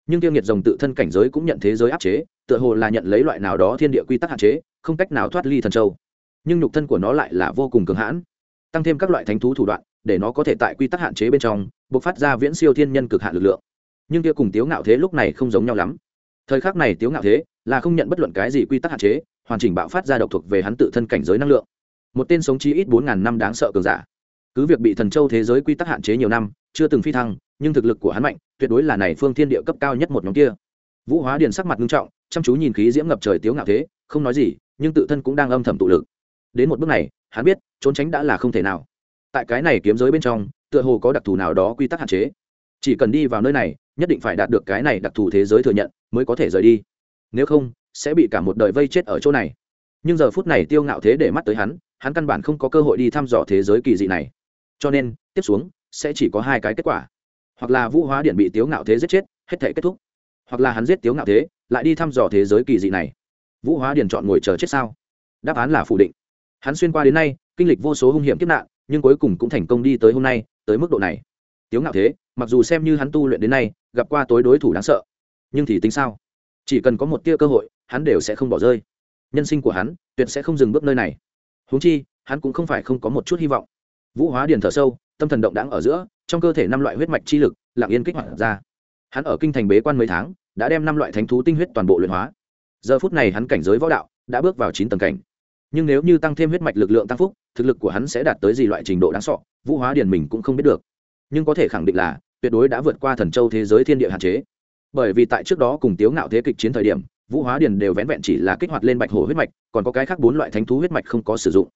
nhưng tiêu nghiệt rồng tự thân cảnh giới cũng nhận thế giới áp chế, tựa hồ là nhận lấy loại nào đó thiên địa quy tắc hạn chế, không cách nào thoát ly thần châu. Nhưng nhục thân của nó lại là vô cùng cường hãn, tăng thêm các loại thánh thú thủ đoạn, để nó có thể tại quy tắc hạn chế bên trong buộc phát ra viễn siêu thiên nhân cực hạn lực lượng. Nhưng kia cùng tiếu ngạo thế lúc này không giống nhau lắm. Thời khắc này tiếu ngạo thế là không nhận bất luận cái gì quy tắc hạn chế, hoàn chỉnh bạo phát ra độc thuộc về hắn tự thân cảnh giới năng lượng. Một tên sống chí ít bốn ngàn năm đáng sợ cường giả. Cứ việc bị thần châu thế giới quy tắc hạn chế nhiều năm, chưa từng phi thăng, nhưng thực lực của hắn mạnh tuyệt đối là này phương thiên địa cấp cao nhất một nhóm kia. Vũ hóa điền sắc mặt nghiêm trọng, chăm chú nhìn khí diễm ngập trời tiếu ngạo thế, không nói gì, nhưng tự thân cũng đang âm thầm tụ lực. Đến một bước này, hắn biết, trốn tránh đã là không thể nào. Tại cái này kiếm giới bên trong, tựa hồ có đặc thù nào đó quy tắc hạn chế. Chỉ cần đi vào nơi này, nhất định phải đạt được cái này đặc thù thế giới thừa nhận, mới có thể rời đi. Nếu không, sẽ bị cả một đời vây chết ở chỗ này. Nhưng giờ phút này tiêu ngạo thế để mắt tới hắn hắn căn bản không có cơ hội đi thăm dò thế giới kỳ dị này. Cho nên, tiếp xuống, sẽ chỉ có hai cái kết quả hoặc là vũ hóa điện bị tiếu ngạo thế giết chết, hết thể kết thúc. Hoặc là hắn giết tiếu ngạo thế, lại đi thăm dò thế giới kỳ dị này. Vũ hóa điện chọn ngồi chờ chết sao? Đáp án là phủ định. Hắn xuyên qua đến nay, kinh lịch vô số hung hiểm kiếp nạn, nhưng cuối cùng cũng thành công đi tới hôm nay, tới mức độ này. Tiếu ngạo thế, mặc dù xem như hắn tu luyện đến nay, gặp qua tối đối thủ đáng sợ, nhưng thì tính sao? Chỉ cần có một tia cơ hội, hắn đều sẽ không bỏ rơi. Nhân sinh của hắn, tuyệt sẽ không dừng bước nơi này. Huống chi, hắn cũng không phải không có một chút hy vọng. Vũ hóa điền thở sâu tâm thần động đáng ở giữa, trong cơ thể năm loại huyết mạch chi lực, lặng yên kích hoạt ra. Hắn ở kinh thành bế quan mấy tháng, đã đem năm loại thánh thú tinh huyết toàn bộ luyện hóa. Giờ phút này hắn cảnh giới võ đạo đã bước vào chín tầng cảnh. Nhưng nếu như tăng thêm huyết mạch lực lượng tăng phúc, thực lực của hắn sẽ đạt tới gì loại trình độ đáng sọ vũ hóa điền mình cũng không biết được. Nhưng có thể khẳng định là, tuyệt đối đã vượt qua thần châu thế giới thiên địa hạn chế. Bởi vì tại trước đó cùng tiếu ngạo thế kịch chiến thời điểm, vũ hóa điền đều vén vẹn chỉ là kích hoạt lên bạch hổ huyết mạch, còn có cái khác bốn loại thánh thú huyết mạch không có sử dụng.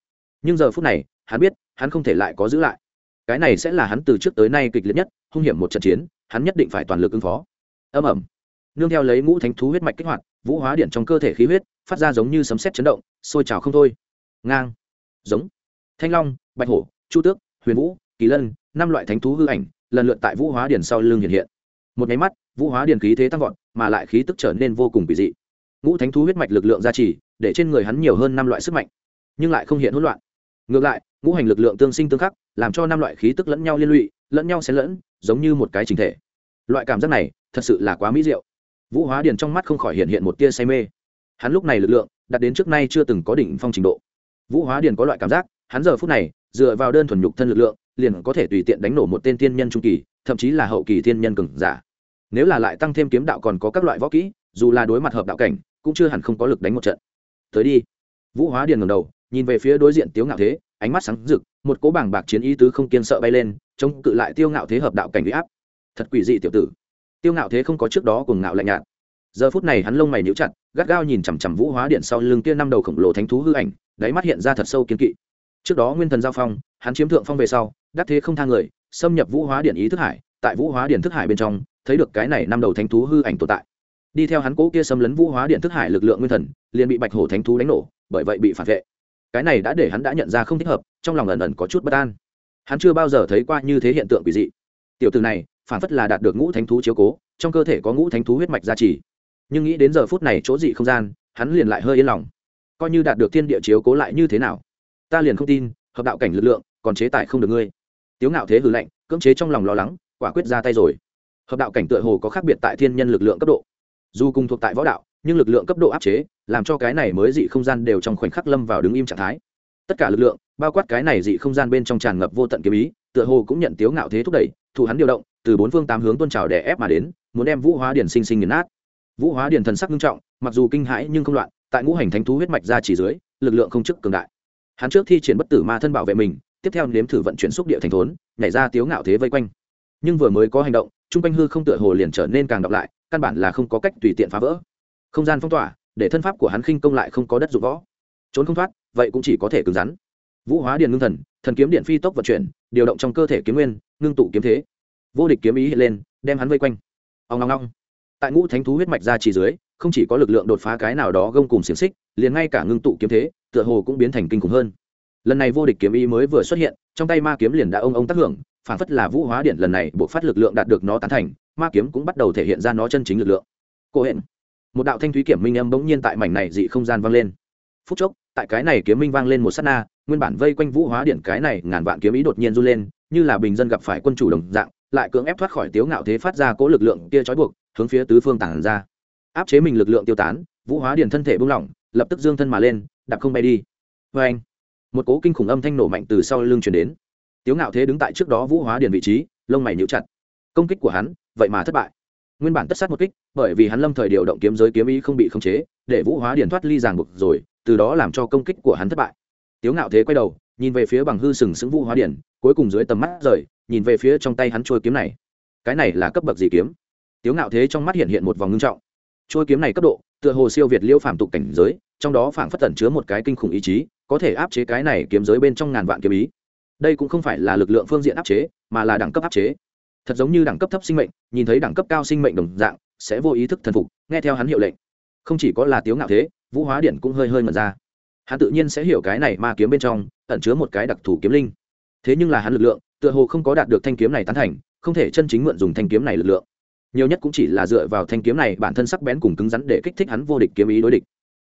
Nhưng giờ phút này, hắn biết, hắn không thể lại có giữ lại cái này sẽ là hắn từ trước tới nay kịch liệt nhất, hung hiểm một trận chiến, hắn nhất định phải toàn lực ứng phó. Âm ẩm nương theo lấy ngũ thánh thú huyết mạch kích hoạt, vũ hóa điện trong cơ thể khí huyết, phát ra giống như sấm sét chấn động, sôi trào không thôi. Ngang. Giống. Thanh long, bạch hổ, chu tước, huyền vũ, kỳ lân, năm loại thánh thú hư ảnh, lần lượt tại vũ hóa điển sau lưng hiện hiện. Một máy mắt, vũ hóa điển khí thế tăng vọt, mà lại khí tức trở nên vô cùng kỳ dị. Ngũ thánh thú huyết mạch lực lượng gia trì, để trên người hắn nhiều hơn năm loại sức mạnh, nhưng lại không hiện hỗn loạn ngược lại, ngũ hành lực lượng tương sinh tương khắc, làm cho năm loại khí tức lẫn nhau liên lụy, lẫn nhau xen lẫn, giống như một cái trình thể. Loại cảm giác này, thật sự là quá mỹ diệu. Vũ hóa điền trong mắt không khỏi hiện hiện một tia say mê. Hắn lúc này lực lượng, đạt đến trước nay chưa từng có đỉnh phong trình độ. Vũ hóa điền có loại cảm giác, hắn giờ phút này, dựa vào đơn thuần nhục thân lực lượng, liền có thể tùy tiện đánh nổ một tên thiên nhân trung kỳ, thậm chí là hậu kỳ thiên nhân cường giả. Nếu là lại tăng thêm kiếm đạo còn có các loại võ kỹ, dù là đối mặt hợp đạo cảnh, cũng chưa hẳn không có lực đánh một trận. Tới đi. Vũ hóa điền ngầm đầu nhìn về phía đối diện tiếu ngạo thế, ánh mắt sáng rực, một cỗ bảng bạc chiến ý tứ không kiên sợ bay lên, chống cự lại tiêu ngạo thế hợp đạo cảnh huy áp. Thật quỷ dị tiểu tử. Tiêu ngạo thế không có trước đó cùng ngạo lạnh nhạt. Giờ phút này hắn lông mày níu chặt, gắt gao nhìn chằm chằm vũ hóa điện sau lưng kia năm đầu khổng lồ thánh thú hư ảnh, đáy mắt hiện ra thật sâu kiên kỵ. Trước đó nguyên thần giao phong, hắn chiếm thượng phong về sau, đắc thế không thang người, xâm nhập vũ hóa điện ý thức hải, tại vũ hóa điện thức hải bên trong, thấy được cái này năm đầu thánh thú hư ảnh tồn tại. Đi theo hắn cố kia xâm lấn vũ hóa điện thức hải lực lượng nguyên thần, liền bị bạch hổ thánh thú đánh nổ, bởi vậy bị phản vệ cái này đã để hắn đã nhận ra không thích hợp, trong lòng ẩn ẩn có chút bất an. Hắn chưa bao giờ thấy qua như thế hiện tượng quỷ dị. Tiểu từ này, phản phất là đạt được ngũ thánh thú chiếu cố, trong cơ thể có ngũ thánh thú huyết mạch gia trì. Nhưng nghĩ đến giờ phút này chỗ dị không gian, hắn liền lại hơi yên lòng. Coi như đạt được thiên địa chiếu cố lại như thế nào? Ta liền không tin, hợp đạo cảnh lực lượng, còn chế tài không được ngươi. Tiếu ngạo thế hử lạnh, cưỡng chế trong lòng lo lắng, quả quyết ra tay rồi. Hợp đạo cảnh tựa hồ có khác biệt tại thiên nhân lực lượng cấp độ. Dù cùng thuộc tại võ đạo nhưng lực lượng cấp độ áp chế làm cho cái này mới dị không gian đều trong khoảnh khắc lâm vào đứng im trạng thái. Tất cả lực lượng, bao quát cái này dị không gian bên trong tràn ngập vô tận kiếm ý, tựa hồ cũng nhận tiếu ngạo thế thúc đẩy thủ hắn điều động, từ bốn phương tám hướng tôn trào đè ép mà đến, muốn đem vũ hóa điển sinh sinh nghiền nát. Vũ hóa điển thần sắc nghiêm trọng, mặc dù kinh hãi nhưng không loạn, tại ngũ hành thánh thú huyết mạch ra chỉ dưới, lực lượng không chức cường đại. Hắn trước thi triển bất tử ma thân bảo vệ mình, tiếp theo nếm thử vận chuyển xúc địa thành thốn, nhảy ra tiếu ngạo thế vây quanh. Nhưng vừa mới có hành động, trung quanh hư không tựa hồ liền trở nên càng đọc lại, căn bản là không có cách tùy tiện phá vỡ không gian phong tỏa, để thân pháp của hắn khinh công lại không có đất dụng võ. Trốn không thoát, vậy cũng chỉ có thể cứng rắn. Vũ hóa điện ngưng thần thần kiếm điện phi tốc vận chuyển, điều động trong cơ thể kiếm nguyên, ngưng tụ kiếm thế. Vô địch kiếm ý hiện lên, đem hắn vây quanh. Ông long long tại ngũ thánh thú huyết mạch ra chỉ dưới, không chỉ có lực lượng đột phá cái nào đó gông cùng xiềng xích, liền ngay cả ngưng tụ kiếm thế, tựa hồ cũng biến thành kinh khủng hơn. Lần này vô địch kiếm ý mới vừa xuất hiện, trong tay ma kiếm liền đã ông ông tác hưởng, phản phất là vũ hóa điện lần này buộc phát lực lượng đạt được nó tán thành, ma kiếm cũng bắt đầu thể hiện ra nó chân chính lực lượng. Cô hẹn một đạo thanh thúy kiểm minh âm bỗng nhiên tại mảnh này dị không gian vang lên. Phút chốc, tại cái này kiếm minh vang lên một sát na, nguyên bản vây quanh vũ hóa điện cái này ngàn vạn kiếm ý đột nhiên run lên, như là bình dân gặp phải quân chủ đồng dạng, lại cưỡng ép thoát khỏi tiếu ngạo thế phát ra cố lực lượng kia trói buộc, hướng phía tứ phương tản ra. Áp chế mình lực lượng tiêu tán, vũ hóa điện thân thể bung lỏng, lập tức dương thân mà lên, đạp không bay đi. Vê anh một cố kinh khủng âm thanh nổ mạnh từ sau lưng chuyển đến. Tiếu ngạo thế đứng tại trước đó vũ hóa điện vị trí, lông mày nhíu chặt. Công kích của hắn, vậy mà thất bại nguyên bản tất sát một kích, bởi vì hắn lâm thời điều động kiếm giới kiếm ý không bị khống chế, để vũ hóa điện thoát ly ràng buộc rồi, từ đó làm cho công kích của hắn thất bại. Tiếu ngạo thế quay đầu, nhìn về phía bằng hư sừng sững vũ hóa điện cuối cùng dưới tầm mắt rời, nhìn về phía trong tay hắn trôi kiếm này. Cái này là cấp bậc gì kiếm? Tiếu ngạo thế trong mắt hiện hiện một vòng ngưng trọng. Trôi kiếm này cấp độ, tựa hồ siêu việt liêu phàm tục cảnh giới, trong đó phảng phất tẩn chứa một cái kinh khủng ý chí, có thể áp chế cái này kiếm giới bên trong ngàn vạn kiếm ý. Đây cũng không phải là lực lượng phương diện áp chế, mà là đẳng cấp áp chế thật giống như đẳng cấp thấp sinh mệnh, nhìn thấy đẳng cấp cao sinh mệnh đồng dạng, sẽ vô ý thức thần phục, nghe theo hắn hiệu lệnh. Không chỉ có là tiếu ngạo thế, vũ hóa điện cũng hơi hơi mật ra. Hắn tự nhiên sẽ hiểu cái này ma kiếm bên trong, ẩn chứa một cái đặc thù kiếm linh. Thế nhưng là hắn lực lượng, tựa hồ không có đạt được thanh kiếm này tán thành, không thể chân chính mượn dùng thanh kiếm này lực lượng. Nhiều nhất cũng chỉ là dựa vào thanh kiếm này, bản thân sắc bén cùng cứng rắn để kích thích hắn vô địch kiếm ý đối địch.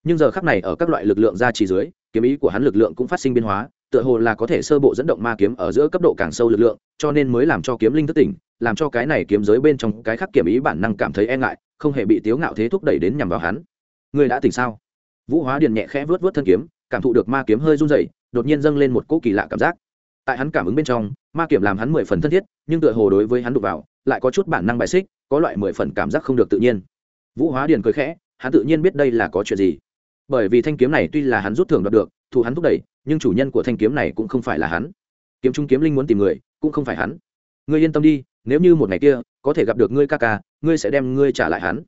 Nhưng giờ khắc này ở các loại lực lượng ra chỉ dưới, kiếm ý của hắn lực lượng cũng phát sinh biến hóa tựa hồ là có thể sơ bộ dẫn động ma kiếm ở giữa cấp độ càng sâu lực lượng, cho nên mới làm cho kiếm linh thức tỉnh, làm cho cái này kiếm giới bên trong cái khắc kiểm ý bản năng cảm thấy e ngại, không hề bị tiếu ngạo thế thúc đẩy đến nhằm vào hắn. Người đã tỉnh sao? Vũ hóa điền nhẹ khẽ vớt vớt thân kiếm, cảm thụ được ma kiếm hơi run rẩy, đột nhiên dâng lên một cỗ kỳ lạ cảm giác. Tại hắn cảm ứng bên trong, ma kiểm làm hắn mười phần thân thiết, nhưng tựa hồ đối với hắn đụng vào, lại có chút bản năng bài xích, có loại mười phần cảm giác không được tự nhiên. Vũ hóa điền cười khẽ, hắn tự nhiên biết đây là có chuyện gì. Bởi vì thanh kiếm này tuy là hắn rút thưởng đoạt được thủ hắn thúc đẩy, nhưng chủ nhân của thanh kiếm này cũng không phải là hắn. Kiếm trung kiếm linh muốn tìm người, cũng không phải hắn. Ngươi yên tâm đi, nếu như một ngày kia, có thể gặp được ngươi ca ca, ngươi sẽ đem ngươi trả lại hắn.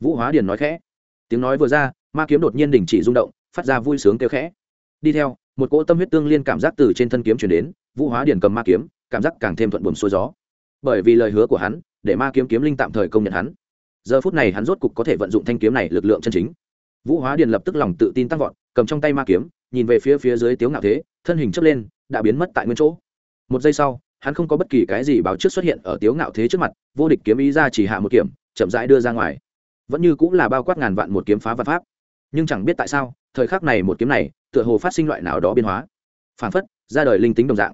Vũ hóa điền nói khẽ. Tiếng nói vừa ra, ma kiếm đột nhiên đình chỉ rung động, phát ra vui sướng kêu khẽ. Đi theo, một cỗ tâm huyết tương liên cảm giác từ trên thân kiếm chuyển đến, vũ hóa điền cầm ma kiếm, cảm giác càng thêm thuận buồm xuôi gió. Bởi vì lời hứa của hắn, để ma kiếm kiếm linh tạm thời công nhận hắn. Giờ phút này hắn rốt cục có thể vận dụng thanh kiếm này lực lượng chân chính. Vũ hóa điền lập tức lòng tự tin tăng vọt cầm trong tay ma kiếm, nhìn về phía phía dưới tiếu ngạo thế, thân hình chấp lên, đã biến mất tại nguyên chỗ. Một giây sau, hắn không có bất kỳ cái gì báo trước xuất hiện ở tiếu ngạo thế trước mặt, vô địch kiếm ý ra chỉ hạ một kiểm chậm rãi đưa ra ngoài. Vẫn như cũng là bao quát ngàn vạn một kiếm phá vật pháp. Nhưng chẳng biết tại sao, thời khắc này một kiếm này, tựa hồ phát sinh loại nào đó biến hóa. Phản phất, ra đời linh tính đồng dạng.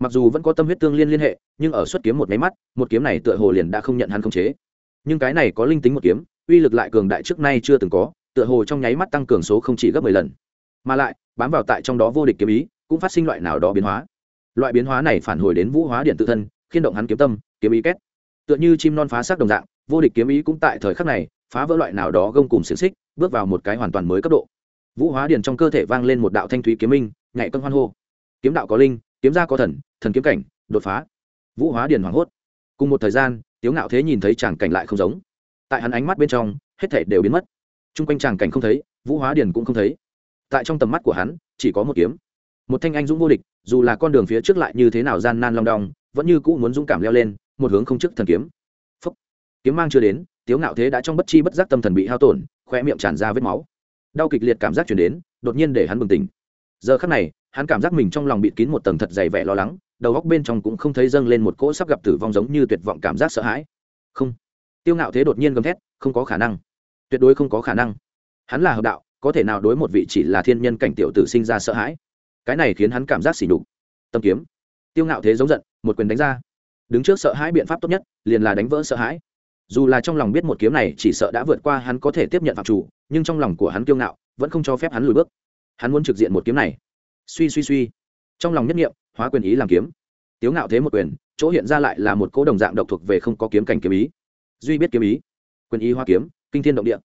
Mặc dù vẫn có tâm huyết tương liên liên hệ, nhưng ở xuất kiếm một máy mắt, một kiếm này tựa hồ liền đã không nhận hắn không chế. Nhưng cái này có linh tính một kiếm, uy lực lại cường đại trước nay chưa từng có tựa hồ trong nháy mắt tăng cường số không chỉ gấp mười lần. Mà lại, bám vào tại trong đó vô địch kiếm ý, cũng phát sinh loại nào đó biến hóa. Loại biến hóa này phản hồi đến vũ hóa điện tự thân khiên động hắn kiếm tâm, kiếm ý két tựa như chim non phá xác đồng dạng, vô địch kiếm ý cũng tại thời khắc này phá vỡ loại nào đó gông cùng xiềng xích, bước vào một cái hoàn toàn mới cấp độ. Vũ hóa điền trong cơ thể vang lên một đạo thanh thúy kiếm minh nhạy cân hoan hô. Kiếm đạo có linh, kiếm gia có thần thần kiếm cảnh, đột phá. Vũ hóa điền hoảng hốt. Cùng một thời gian, tiếu ngạo thế nhìn thấy tràng cảnh lại không giống. Tại hắn ánh mắt bên trong, hết thể đều biến mất t r u n g quanh tràng cảnh không thấy, vũ hóa điền cũng không thấy. Tại trong tầm mắt của hắn, chỉ có một kiếm. Một thanh anh dũng vô địch, dù là con đường phía trước lại như thế nào gian nan long đong, vẫn như cũ muốn dũng cảm leo lên, một hướng không chức thần kiếm. Phúc. kiếm mang chưa đến, tiếu ngạo thế đã trong bất chi bất giác tâm thần bị hao tổn khoe miệng tràn ra vết máu. Đau kịch liệt cảm giác chuyển đến, đột nhiên để hắn bừng tỉnh. Giờ khắc này, hắn cảm giác mình trong lòng bịt kín một tầng thật dày vẻ lo lắng, đầu góc bên trong cũng không thấy dâng lên một cỗ sắp gặp tử vong giống như tuyệt vọng cảm giác sợ hãi. Không. Tiêu ngạo thế đột nhiên gầm thét, không có khả năng tuyệt đối không có khả năng. Hắn là hợp đạo, có thể nào đối một vị chỉ là thiên nhân cảnh tiểu tử sinh ra sợ hãi? Cái này khiến hắn cảm giác xỉ đục tâm kiếm. Tiêu ngạo thế giống giận, một quyền đánh ra. Đứng trước sợ hãi biện pháp tốt nhất, liền là đánh vỡ sợ hãi. Dù là trong lòng biết một kiếm này chỉ sợ đã vượt qua hắn có thể tiếp nhận phạm chủ, nhưng trong lòng của hắn kiêu ngạo, vẫn không cho phép hắn lùi bước. Hắn muốn trực diện một kiếm này. Suy suy suy. Trong lòng nhất nghiệm, hóa quyền ý làm kiếm. Tiếu ngạo thế một quyền, chỗ hiện ra lại là một cỗ đồng dạng độc thuộc về không có kiếm cảnh kiếm ý. Duy biết kiếm ý. Quyền ý hoa kiếm kinh thiên động địa.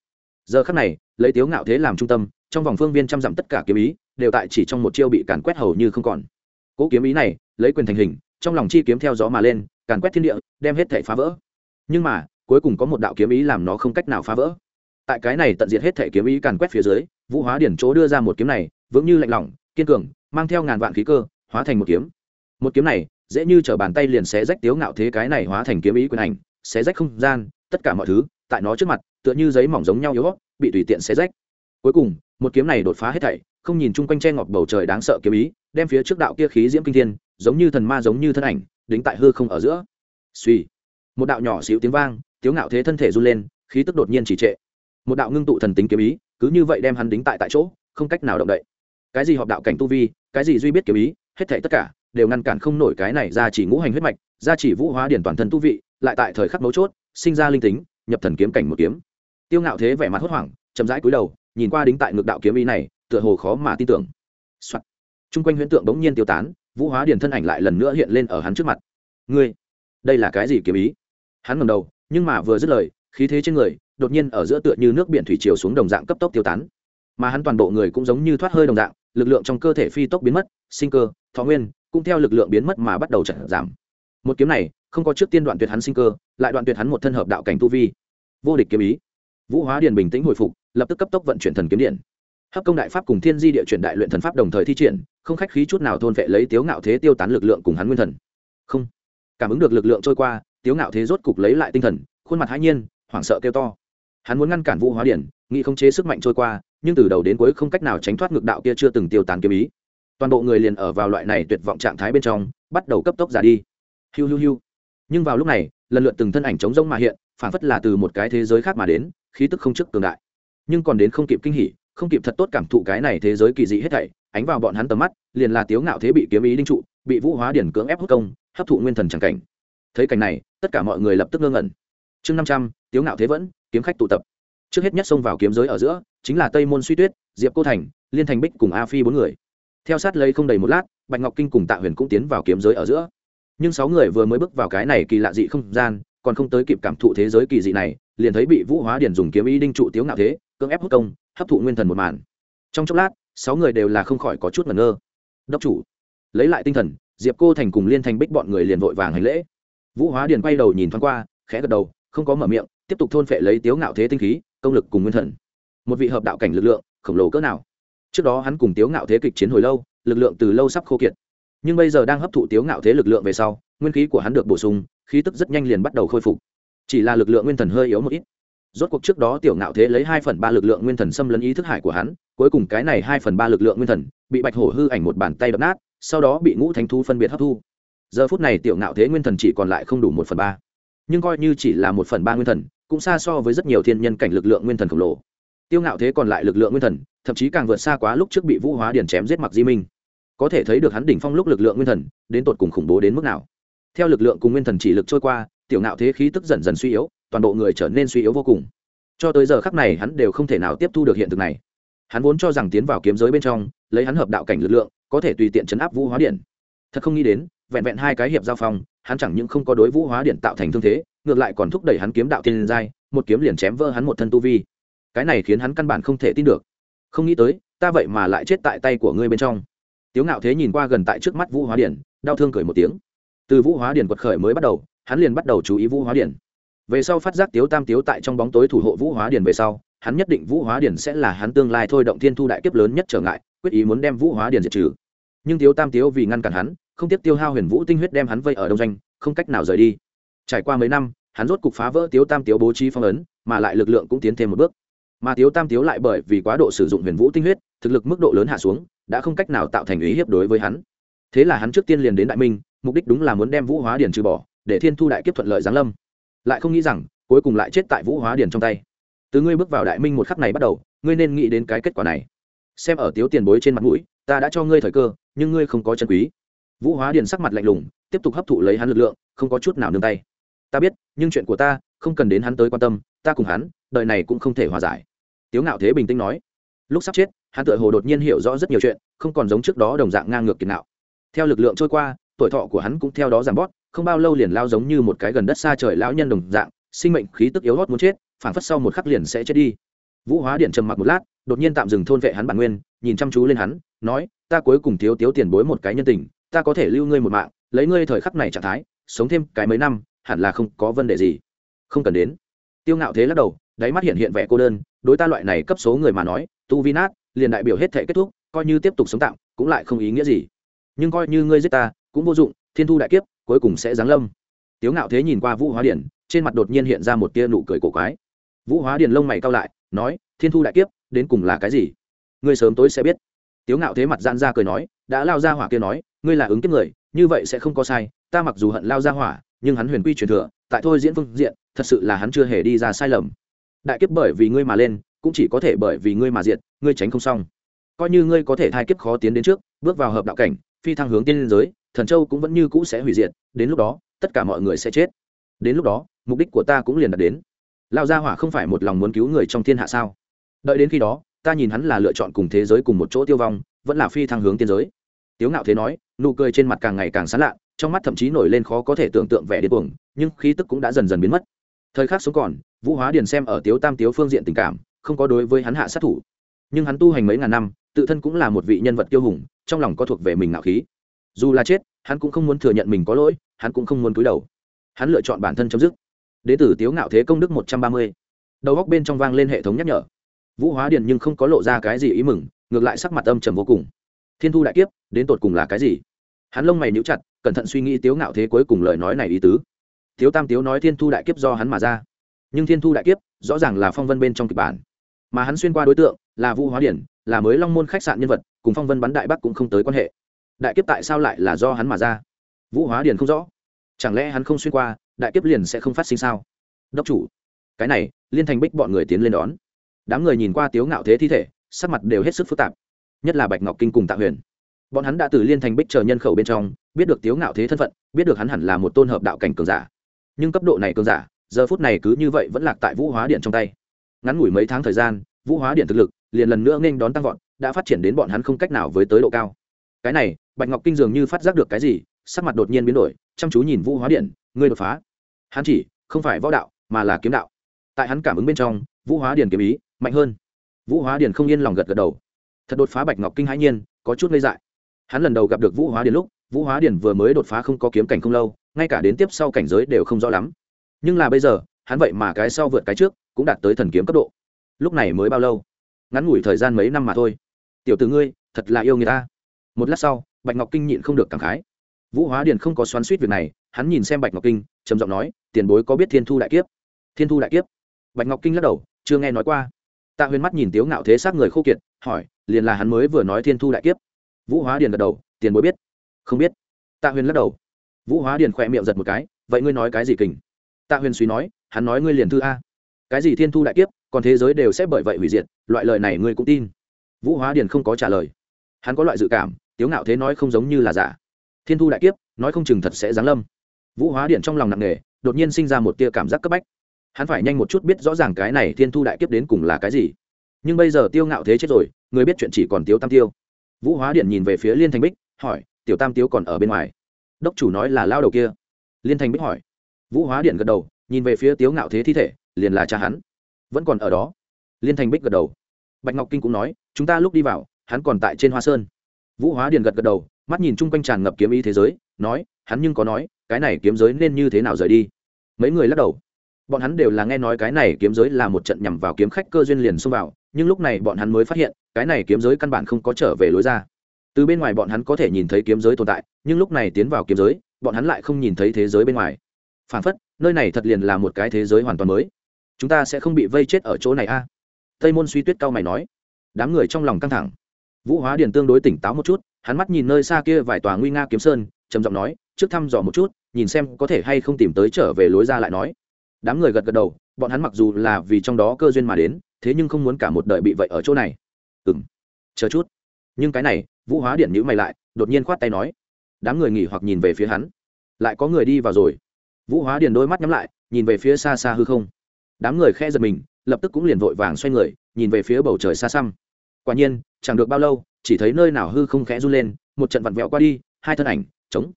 Giờ khắc này, lấy tiếu ngạo thế làm trung tâm, trong vòng phương viên trăm dặm tất cả kiếm ý, đều tại chỉ trong một chiêu bị càn quét hầu như không còn. Cỗ kiếm ý này, lấy quyền thành hình, trong lòng chi kiếm theo gió mà lên, càn quét thiên địa, đem hết thể phá vỡ. Nhưng mà, cuối cùng có một đạo kiếm ý làm nó không cách nào phá vỡ. Tại cái này tận diệt hết thể kiếm ý càn quét phía dưới, vũ hóa điển chỗ đưa ra một kiếm này, vững như lạnh lỏng, kiên cường, mang theo ngàn vạn khí cơ, hóa thành một kiếm. Một kiếm này, dễ như t bàn tay liền xé rách tiếu ngạo thế cái này hóa thành kiếm ý quyền ảnh, xé rách không gian, tất cả mọi thứ tại nó trước mặt, tựa như giấy mỏng giống nhau yếu bị tùy tiện xé rách. Cuối cùng, một kiếm này đột phá hết thảy, không nhìn chung quanh che ngọc bầu trời đáng sợ kiếm ý, đem phía trước đạo kia khí diễm kinh thiên, giống như thần ma giống như thân ảnh, đính tại hư không ở giữa. Suy một đạo nhỏ xíu tiếng vang tiếng ngạo thế thân thể run lên, khí tức đột nhiên chỉ trệ. Một đạo ngưng tụ thần tính kiếm ý, cứ như vậy đem hắn đính tại tại chỗ, không cách nào động đậy. Cái gì họp đạo cảnh tu vi, cái gì duy biết kiếm ý, hết thảy tất cả, đều ngăn cản không nổi cái này ra chỉ ngũ hành huyết mạch, ra chỉ vũ hóa điển toàn thân tu vị, lại tại thời khắc mấu chốt, sinh ra linh tính nhập thần kiếm cảnh một kiếm. Tiêu ngạo thế vẻ mặt hốt hoảng, chậm rãi cúi đầu, nhìn qua đính tại ngược đạo kiếm ý này, tựa hồ khó mà tin tưởng. tưởng、Soạn. Trung quanh huyễn tượng bỗng nhiên tiêu tán, vũ hóa điển thân ảnh lại lần nữa hiện lên ở hắn trước mặt. Ngươi, đây là cái gì kiếm ý? Hắn ngầm đầu, nhưng mà vừa dứt lời, khí thế trên người đột nhiên ở giữa tựa như nước biển thủy chiều xuống đồng dạng cấp tốc tiêu tán. Mà hắn toàn bộ người cũng giống như thoát hơi đồng dạng, lực lượng trong cơ thể phi tốc biến mất, sinh cơ, thọ nguyên cũng theo lực lượng biến mất mà bắt đầu chậm giảm. Một kiếm này không có trước tiên đoạn tuyệt hắn sinh cơ, lại đoạn tuyệt hắn một thân hợp đạo cảnh tu vi. Vô địch kiếm ý. Vũ hóa điền bình tĩnh hồi phục, lập tức cấp tốc vận chuyển thần kiếm điện. Hấp công đại pháp cùng thiên di địa chuyển đại luyện thần pháp đồng thời thi triển, không khách khí chút nào thôn vệ lấy tiếu ngạo thế tiêu tán lực lượng cùng hắn nguyên thần. Không. Cảm ứng được lực lượng trôi qua, tiếu ngạo thế rốt cục lấy lại tinh thần, khuôn mặt hãi nhiên, hoảng sợ kêu to. Hắn muốn ngăn cản vũ hóa điển nghị không chế sức mạnh trôi qua, nhưng từ đầu đến cuối không cách nào tránh thoát ngược đạo kia chưa từng tiêu tán kiếm ý. Toàn bộ người liền ở vào loại này tuyệt vọng trạng thái bên trong, bắt đầu cấp tốc giả đi. Hiu hiu hiu nhưng vào lúc này, lần lượt từng thân ảnh trống rông mà hiện phản phất là từ một cái thế giới khác mà đến, khí tức không trước cường đại. Nhưng còn đến không kịp kinh hỉ, không kịp thật tốt cảm thụ cái này thế giới kỳ dị hết thảy, ánh vào bọn hắn tầm mắt, liền là tiếu ngạo thế bị kiếm ý đinh trụ, bị vũ hóa điển cưỡng ép hút công, hấp thụ nguyên thần chẳng cảnh. Thấy cảnh này, tất cả mọi người lập tức ngơ ngẩn. Chương năm trăm, tiếu ngạo thế vẫn, kiếm khách tụ tập. Trước hết nhất xông vào kiếm giới ở giữa, chính là tây môn suy tuyết, diệp cô thành, liên thành bích cùng a phi bốn người. Theo sát lấy không đầy một lát, bạch ngọc kinh cùng tạ huyền cũng tiến vào kiếm giới ở giữa nhưng sáu người vừa mới bước vào cái này kỳ lạ dị không gian, còn không tới kịp cảm thụ thế giới kỳ dị này, liền thấy bị vũ hóa điển dùng kiếm ý đinh trụ tiếu ngạo thế, cưỡng ép hút công, hấp thụ nguyên thần một màn. Trong chốc lát, sáu người đều là không khỏi có chút ngẩn ngơ. Đốc chủ, lấy lại tinh thần, diệp cô thành cùng liên thành bích bọn người liền vội vàng hành lễ. Vũ hóa Điền quay đầu nhìn thoáng qua, khẽ gật đầu, không có mở miệng, tiếp tục thôn phệ lấy tiếu ngạo thế tinh khí, công lực cùng nguyên thần. Một vị hợp đạo cảnh lực lượng, khổng lồ cỡ nào. Trước đó hắn cùng tiếu ngạo thế kịch chiến hồi lâu, lực lượng từ lâu sắp khô kiệt nhưng bây giờ đang hấp thụ tiếu ngạo thế lực lượng về sau, nguyên khí của hắn được bổ sung, khí tức rất nhanh liền bắt đầu khôi phục. Chỉ là lực lượng nguyên thần hơi yếu một ít. Rốt cuộc trước đó tiểu ngạo thế lấy hai phần ba lực lượng nguyên thần xâm lấn ý thức hải của hắn, cuối cùng cái này hai phần ba lực lượng nguyên thần bị bạch hổ hư ảnh một bàn tay đập nát, sau đó bị ngũ thánh thu phân biệt hấp thu. Giờ phút này tiểu ngạo thế nguyên thần chỉ còn lại không đủ một phần ba. Nhưng coi như chỉ là một phần ba nguyên thần, cũng xa so với rất nhiều thiên nhân cảnh lực lượng nguyên thần khổng lồ. Tiêu ngạo thế còn lại lực lượng nguyên thần, thậm chí càng vượt xa quá lúc trước bị vũ hóa điển chém giết mặc di minh có thể thấy được hắn đỉnh phong lúc lực lượng nguyên thần, đến tột cùng khủng bố đến mức nào. Theo lực lượng cùng nguyên thần chỉ lực trôi qua, tiểu ngạo thế khí tức dần dần suy yếu, toàn bộ người trở nên suy yếu vô cùng. Cho tới giờ khắc này hắn đều không thể nào tiếp thu được hiện thực này. Hắn vốn cho rằng tiến vào kiếm giới bên trong, lấy hắn hợp đạo cảnh lực lượng, có thể tùy tiện chấn áp vũ hóa điện. Thật không nghĩ đến, vẹn vẹn hai cái hiệp giao phong, hắn chẳng những không có đối vũ hóa điện tạo thành thương thế, ngược lại còn thúc đẩy hắn kiếm đạo thiên giai, một kiếm liền chém vỡ hắn một thân tu vi. Cái này khiến hắn căn bản không thể tin được. Không nghĩ tới, ta vậy mà lại chết tại tay của ngươi bên trong tiếu ngạo thế nhìn qua gần tại trước mắt vũ hóa điển, đau thương cười một tiếng. Từ vũ hóa điển quật khởi mới bắt đầu, hắn liền bắt đầu chú ý vũ hóa điển. Về sau phát giác tiếu tam tiếu tại trong bóng tối thủ hộ vũ hóa điển về sau, hắn nhất định vũ hóa điển sẽ là hắn tương lai thôi động thiên thu đại kiếp lớn nhất trở ngại, quyết ý muốn đem vũ hóa điển diệt trừ. Nhưng tiếu tam tiếu vì ngăn cản hắn, không tiếp tiêu hao huyền vũ tinh huyết đem hắn vây ở đông doanh, không cách nào rời đi. Trải qua mấy năm, hắn rốt cục phá vỡ tiếu tam tiếu bố trí phong ấn, mà lại lực lượng cũng tiến thêm một bước. Mà tiếu tam tiếu lại bởi vì quá độ sử dụng huyền vũ tinh huyết thực lực mức độ lớn hạ xuống, đã không cách nào tạo thành ý hiếp đối với hắn. Thế là hắn trước tiên liền đến đại minh, mục đích đúng là muốn đem vũ hóa điền trừ bỏ, để thiên thu đại kiếp thuận lợi giáng lâm. Lại không nghĩ rằng, cuối cùng lại chết tại vũ hóa điền trong tay. Từ ngươi bước vào đại minh một khắc này bắt đầu, ngươi nên nghĩ đến cái kết quả này. Xem ở tiếu tiền bối trên mặt mũi, ta đã cho ngươi thời cơ, nhưng ngươi không có chân quý. Vũ hóa điền sắc mặt lạnh lùng, tiếp tục hấp thụ lấy hắn lực lượng, không có chút nào nương tay. Ta biết, nhưng chuyện của ta, không cần đến hắn tới quan tâm, ta cùng hắn, đời này cũng không thể hòa giải. Tiếu ngạo thế bình tĩnh nói. Lúc sắp chết hắn tựa hồ đột nhiên hiểu rõ rất nhiều chuyện, không còn giống trước đó đồng dạng ngang ngược kiệt nào theo lực lượng trôi qua, tuổi thọ của hắn cũng theo đó giảm bót không bao lâu liền lao giống như một cái gần đất xa trời lão nhân đồng dạng, sinh mệnh khí tức yếu hót muốn chết, phảng phất sau một khắc liền sẽ chết đi. Vũ hóa điện trầm mặc một lát, đột nhiên tạm dừng thôn vệ hắn bản nguyên, nhìn chăm chú lên hắn, nói, ta cuối cùng thiếu tiếu tiền bối một cái nhân tình, ta có thể lưu ngươi một mạng, lấy ngươi thời khắc này trạng thái, sống thêm cái mấy năm, hẳn là không có vấn đề gì. Không cần đến. Tiêu ngạo thế lắc đầu, đáy mắt hiện hiện vẻ cô đơn, đối ta loại này cấp số người mà nói, tu vi nát liền đại biểu hết thể kết thúc, coi như tiếp tục sống tạm, cũng lại không ý nghĩa gì. Nhưng coi như ngươi giết ta, cũng vô dụng, thiên thu đại kiếp, cuối cùng sẽ giáng lâm. Tiếu ngạo thế nhìn qua vũ hóa điển, trên mặt đột nhiên hiện ra một tia nụ cười cổ quái. Vũ hóa điển lông mày cao lại, nói, thiên thu đại kiếp, đến cùng là cái gì? Ngươi sớm tối sẽ biết. Tiếu ngạo thế mặt gian ra cười nói, đã lao ra hỏa kia nói, ngươi là ứng kiếp người, như vậy sẽ không có sai, ta mặc dù hận lao ra hỏa, nhưng hắn huyền quy truyền thừa, tại thôi diễn phương diện, thật sự là hắn chưa hề đi ra sai lầm. Đại kiếp bởi vì ngươi mà lên cũng chỉ có thể bởi vì ngươi mà diệt, ngươi tránh không xong. Coi như ngươi có thể thai kiếp khó tiến đến trước, bước vào hợp đạo cảnh, phi thăng hướng tiên liên giới, thần châu cũng vẫn như cũ sẽ hủy diệt, đến lúc đó, tất cả mọi người sẽ chết. Đến lúc đó, mục đích của ta cũng liền đạt đến. Lao gia hỏa không phải một lòng muốn cứu người trong thiên hạ sao? Đợi đến khi đó, ta nhìn hắn là lựa chọn cùng thế giới cùng một chỗ tiêu vong, vẫn là phi thăng hướng tiên giới. Tiếu ngạo thế nói, nụ cười trên mặt càng ngày càng sán lạ trong mắt thậm chí nổi lên khó có thể tưởng tượng vẻ điên cuồng, nhưng khí tức cũng đã dần dần biến mất. Thời khắc sống còn, vũ hóa điền xem ở tiếu tam tiếu phương diện tình cảm không có đối với hắn hạ sát thủ. Nhưng hắn tu hành mấy ngàn năm, tự thân cũng là một vị nhân vật tiêu hùng, trong lòng có thuộc về mình ngạo khí. Dù là chết, hắn cũng không muốn thừa nhận mình có lỗi, hắn cũng không muốn cúi đầu. Hắn lựa chọn bản thân chấm dứt. Đế tử tiếu ngạo thế công đức một trăm ba mươi. Đầu góc bên trong vang lên hệ thống nhắc nhở. Vũ hóa điền nhưng không có lộ ra cái gì ý mừng, ngược lại sắc mặt âm trầm vô cùng. Thiên thu đại kiếp, đến tột cùng là cái gì? Hắn lông mày níu chặt, cẩn thận suy nghĩ tiếu ngạo thế cuối cùng lời nói này ý tứ. Tiếu tam tiếu nói thiên thu đại kiếp do hắn mà ra. Nhưng thiên thu đại kiếp rõ ràng là phong vân bên trong kịch bản mà hắn xuyên qua đối tượng là vũ hóa điển, là mới long môn khách sạn nhân vật, cùng phong vân bắn đại bắc cũng không tới quan hệ. Đại kiếp tại sao lại là do hắn mà ra? Vũ hóa điển không rõ. Chẳng lẽ hắn không xuyên qua, đại kiếp liền sẽ không phát sinh sao? Đốc chủ, cái này, liên thành bích bọn người tiến lên đón. Đám người nhìn qua tiếu ngạo thế thi thể, sắc mặt đều hết sức phức tạp. Nhất là bạch ngọc kinh cùng tạ huyền. Bọn hắn đã từ liên thành bích chờ nhân khẩu bên trong, biết được tiếu ngạo thế thân phận, biết được hắn hẳn là một tôn hợp đạo cảnh cường giả. Nhưng cấp độ này cường giả, giờ phút này cứ như vậy vẫn lạc tại vũ hóa điện trong tay ngắn ngủi mấy tháng thời gian, vũ hóa điện thực lực liền lần nữa nên đón tăng vọt, đã phát triển đến bọn hắn không cách nào với tới độ cao. Cái này, bạch ngọc kinh dường như phát giác được cái gì, sắc mặt đột nhiên biến đổi, chăm chú nhìn vũ hóa điện, ngươi đột phá. Hắn chỉ, không phải võ đạo, mà là kiếm đạo. Tại hắn cảm ứng bên trong, vũ hóa điện kiếm ý mạnh hơn. Vũ hóa điện không yên lòng gật gật đầu. Thật đột phá bạch ngọc kinh hãi nhiên, có chút ngây dại. Hắn lần đầu gặp được vũ hóa điện lúc, vũ hóa điện vừa mới đột phá không có kiếm cảnh không lâu, ngay cả đến tiếp sau cảnh giới đều không rõ lắm. Nhưng là bây giờ hắn vậy mà cái sau vượt cái trước, cũng đạt tới thần kiếm cấp độ. Lúc này mới bao lâu? Ngắn ngủi thời gian mấy năm mà thôi. Tiểu t ngươi, thật là yêu người ta. Một lát sau, bạch ngọc kinh nhịn không được cảm khái. Vũ hóa điền không có xoắn suýt việc này, hắn nhìn xem bạch ngọc kinh, trầm giọng nói, tiền bối có biết thiên thu đại kiếp? Thiên thu đại kiếp? Bạch ngọc kinh lắc đầu, chưa nghe nói qua. Tạ huyền mắt nhìn tiếu ngạo thế xác người khô kiệt, hỏi, liền là hắn mới vừa nói thiên thu đại kiếp? Vũ hóa điền gật đầu, tiền bối biết. Không biết. Tạ huyền lắc đầu. Vũ hóa điền khỏe miệng giật một cái, vậy ngươi nói cái gì kình? Tạ huyền suy nói hắn nói ngươi liền thư a. Cái gì thiên thu đại kiếp, còn thế giới đều sẽ bởi vậy hủy diệt, loại lời này ngươi cũng tin. Vũ hóa điền không có trả lời. Hắn có loại dự cảm, tiếu ngạo thế nói không giống như là giả. Thiên thu đại kiếp, nói không chừng thật sẽ giáng lâm. Vũ hóa điện trong lòng nặng nề, đột nhiên sinh ra một tia cảm giác cấp bách. Hắn phải nhanh một chút biết rõ ràng cái này thiên thu đại kiếp đến cùng là cái gì. Nhưng bây giờ tiêu ngạo thế chết rồi, người biết chuyện chỉ còn tiếu tam tiêu. Vũ hóa điện nhìn về phía liên thành bích, hỏi, tiểu tam tiếu còn ở bên ngoài? Đốc chủ nói là lao đầu kia. Liên thành bích hỏi. Vũ hóa điện gật đầu nhìn về phía tiếu ngạo thế thi thể, liền là cha hắn. Vẫn còn ở đó. Liên thành bích gật đầu. Bạch ngọc kinh cũng nói, chúng ta lúc đi vào, hắn còn tại trên hoa sơn. Vũ hóa Điền gật gật đầu, mắt nhìn chung quanh tràn ngập kiếm ý thế giới, nói, hắn nhưng có nói, cái này kiếm giới nên như thế nào rời đi? Mấy người lắc đầu. Bọn hắn đều là nghe nói cái này kiếm giới là một trận nhằm vào kiếm khách cơ duyên liền xông vào, nhưng lúc này bọn hắn mới phát hiện, cái này kiếm giới căn bản không có trở về lối ra. Từ bên ngoài bọn hắn có thể nhìn thấy kiếm giới tồn tại, nhưng lúc này tiến vào kiếm giới, bọn hắn lại không nhìn thấy thế giới bên ngoài. Phản phất nơi này thật liền là một cái thế giới hoàn toàn mới. Chúng ta sẽ không bị vây chết ở chỗ này a. Tây môn suy tuyết cao mày nói. Đám người trong lòng căng thẳng. Vũ hóa điền tương đối tỉnh táo một chút, hắn mắt nhìn nơi xa kia vài tòa nguy nga kiếm sơn, trầm giọng nói, trước thăm dò một chút, nhìn xem có thể hay không tìm tới trở về lối ra lại nói. Đám người gật gật đầu, bọn hắn mặc dù là vì trong đó cơ duyên mà đến, thế nhưng không muốn cả một đời bị vậy ở chỗ này. Ừ m chờ chút. Nhưng cái này, vũ hóa điện nhữ mày lại, đột nhiên khoát tay nói. Đám người nghỉ hoặc nhìn về phía hắn. Lại có người đi vào rồi vũ hóa điền đôi mắt nhắm lại, nhìn về phía xa xa hư không. Đám người khe giật mình, lập tức cũng liền vội vàng xoay người, nhìn về phía bầu trời xa xăm. Quả nhiên, chẳng được bao lâu, chỉ thấy nơi nào hư không khẽ run lên, một trận vặn vẹo qua đi, hai thân ảnh, trống.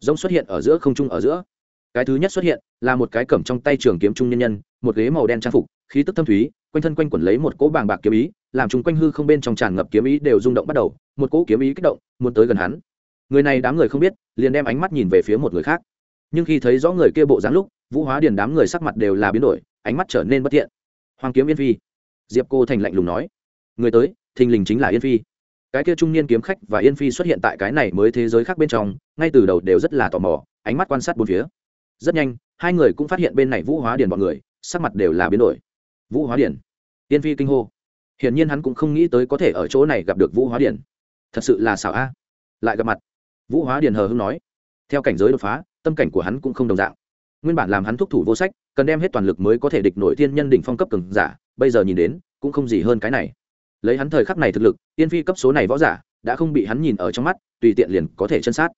Giống xuất hiện ở giữa không trung ở giữa. Cái thứ nhất xuất hiện, là một cái cẩm trong tay trường kiếm trung nhân nhân, một ghế màu đen trang phục, khí tức thâm thúy, quanh thân quanh quẩn lấy một cỗ bàng bạc kiếm ý, làm chung quanh hư không bên trong tràn ngập kiếm ý đều rung động bắt đầu, một cỗ kiếm ý kích động, muốn tới gần hắn. Người này đám người không biết, liền đem ánh mắt nhìn về phía một người khác nhưng khi thấy rõ người kia bộ dáng lúc, vũ hóa điền đám người sắc mặt đều là biến đổi, ánh mắt trở nên bất thiện. Hoàng kiếm yên phi. Diệp cô thành lạnh lùng nói. Người tới, thình lình chính là yên phi. Cái kia trung niên kiếm khách và yên phi xuất hiện tại cái này mới thế giới khác bên trong, ngay từ đầu đều rất là tò mò, ánh mắt quan sát bốn phía. Rất nhanh, hai người cũng phát hiện bên này vũ hóa điền bọn người, sắc mặt đều là biến đổi. Vũ hóa điền. Yên phi kinh hô. Hiển nhiên hắn cũng không nghĩ tới có thể ở chỗ này gặp được vũ hóa điền. Thật sự là xảo a. Lại gặp mặt. Vũ hóa điền hờ hưng nói. Theo cảnh giới đột phá tâm cảnh của hắn cũng không đồng dạng. Nguyên bản làm hắn thúc thủ vô sách, cần đem hết toàn lực mới có thể địch nổi thiên nhân đỉnh phong cấp cường giả, bây giờ nhìn đến, cũng không gì hơn cái này. Lấy hắn thời khắc này thực lực, tiên phi cấp số này võ giả, đã không bị hắn nhìn ở trong mắt, tùy tiện liền có thể chân sát.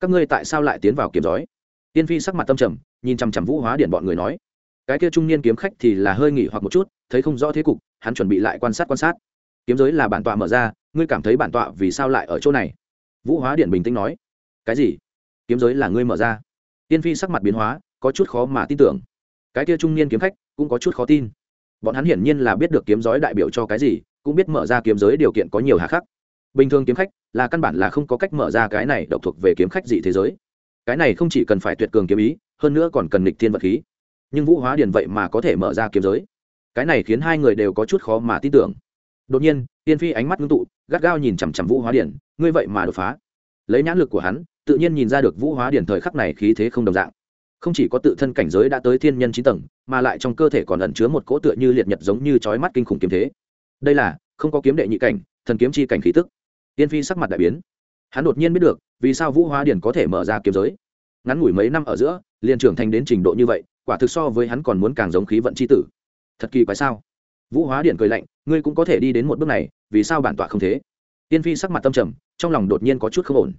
Các ngươi tại sao lại tiến vào kiếm giói? Tiên phi sắc mặt tâm trầm, nhìn chằm chằm vũ hóa điện bọn người nói. Cái kia trung niên kiếm khách thì là hơi nghỉ hoặc một chút, thấy không rõ thế cục, hắn chuẩn bị lại quan sát quan sát. Kiếm giới là bản tọa mở ra, ngươi cảm thấy bản tọa vì sao lại ở chỗ này? Vũ hóa điện bình tĩnh nói. Cái gì? Kiếm giới là ngươi mở ra tiên phi sắc mặt biến hóa, có chút khó mà tin tưởng. Cái kia trung niên kiếm khách cũng có chút khó tin. Bọn hắn hiển nhiên là biết được kiếm giới đại biểu cho cái gì, cũng biết mở ra kiếm giới điều kiện có nhiều hạ khắc. Bình thường kiếm khách là căn bản là không có cách mở ra cái này độc thuộc về kiếm khách dị thế giới. Cái này không chỉ cần phải tuyệt cường kiếm ý, hơn nữa còn cần nghịch thiên vật khí. Nhưng vũ hóa điền vậy mà có thể mở ra kiếm giới. Cái này khiến hai người đều có chút khó mà tin tưởng. Đột nhiên, tiên phi ánh mắt ngưng tụ, gắt gao nhìn chằm chằm vũ hóa điền, ngươi vậy mà đột phá. Lấy nhãn lực của hắn tự nhiên nhìn ra được vũ hóa điển thời khắc này khí thế không đồng dạng. Không chỉ có tự thân cảnh giới đã tới thiên nhân chín tầng, mà lại trong cơ thể còn ẩn chứa một cỗ tựa như liệt nhật giống như chói mắt kinh khủng kiếm thế. Đây là, không có kiếm đệ nhị cảnh, thần kiếm chi cảnh khí tức. Tiên phi sắc mặt đại biến. Hắn đột nhiên biết được, vì sao vũ hóa điển có thể mở ra kiếm giới. Ngắn ngủi mấy năm ở giữa, liền trưởng thành đến trình độ như vậy, quả thực so với hắn còn muốn càng giống khí vận c h i tử. Thật kỳ quái sao? Vũ hóa điện cười lạnh, ngươi cũng có thể đi đến một bước này, vì sao bản tọa không thế? Tiên phi sắc mặt tâm trầm, trong lòng đột nhiên có chút không ổn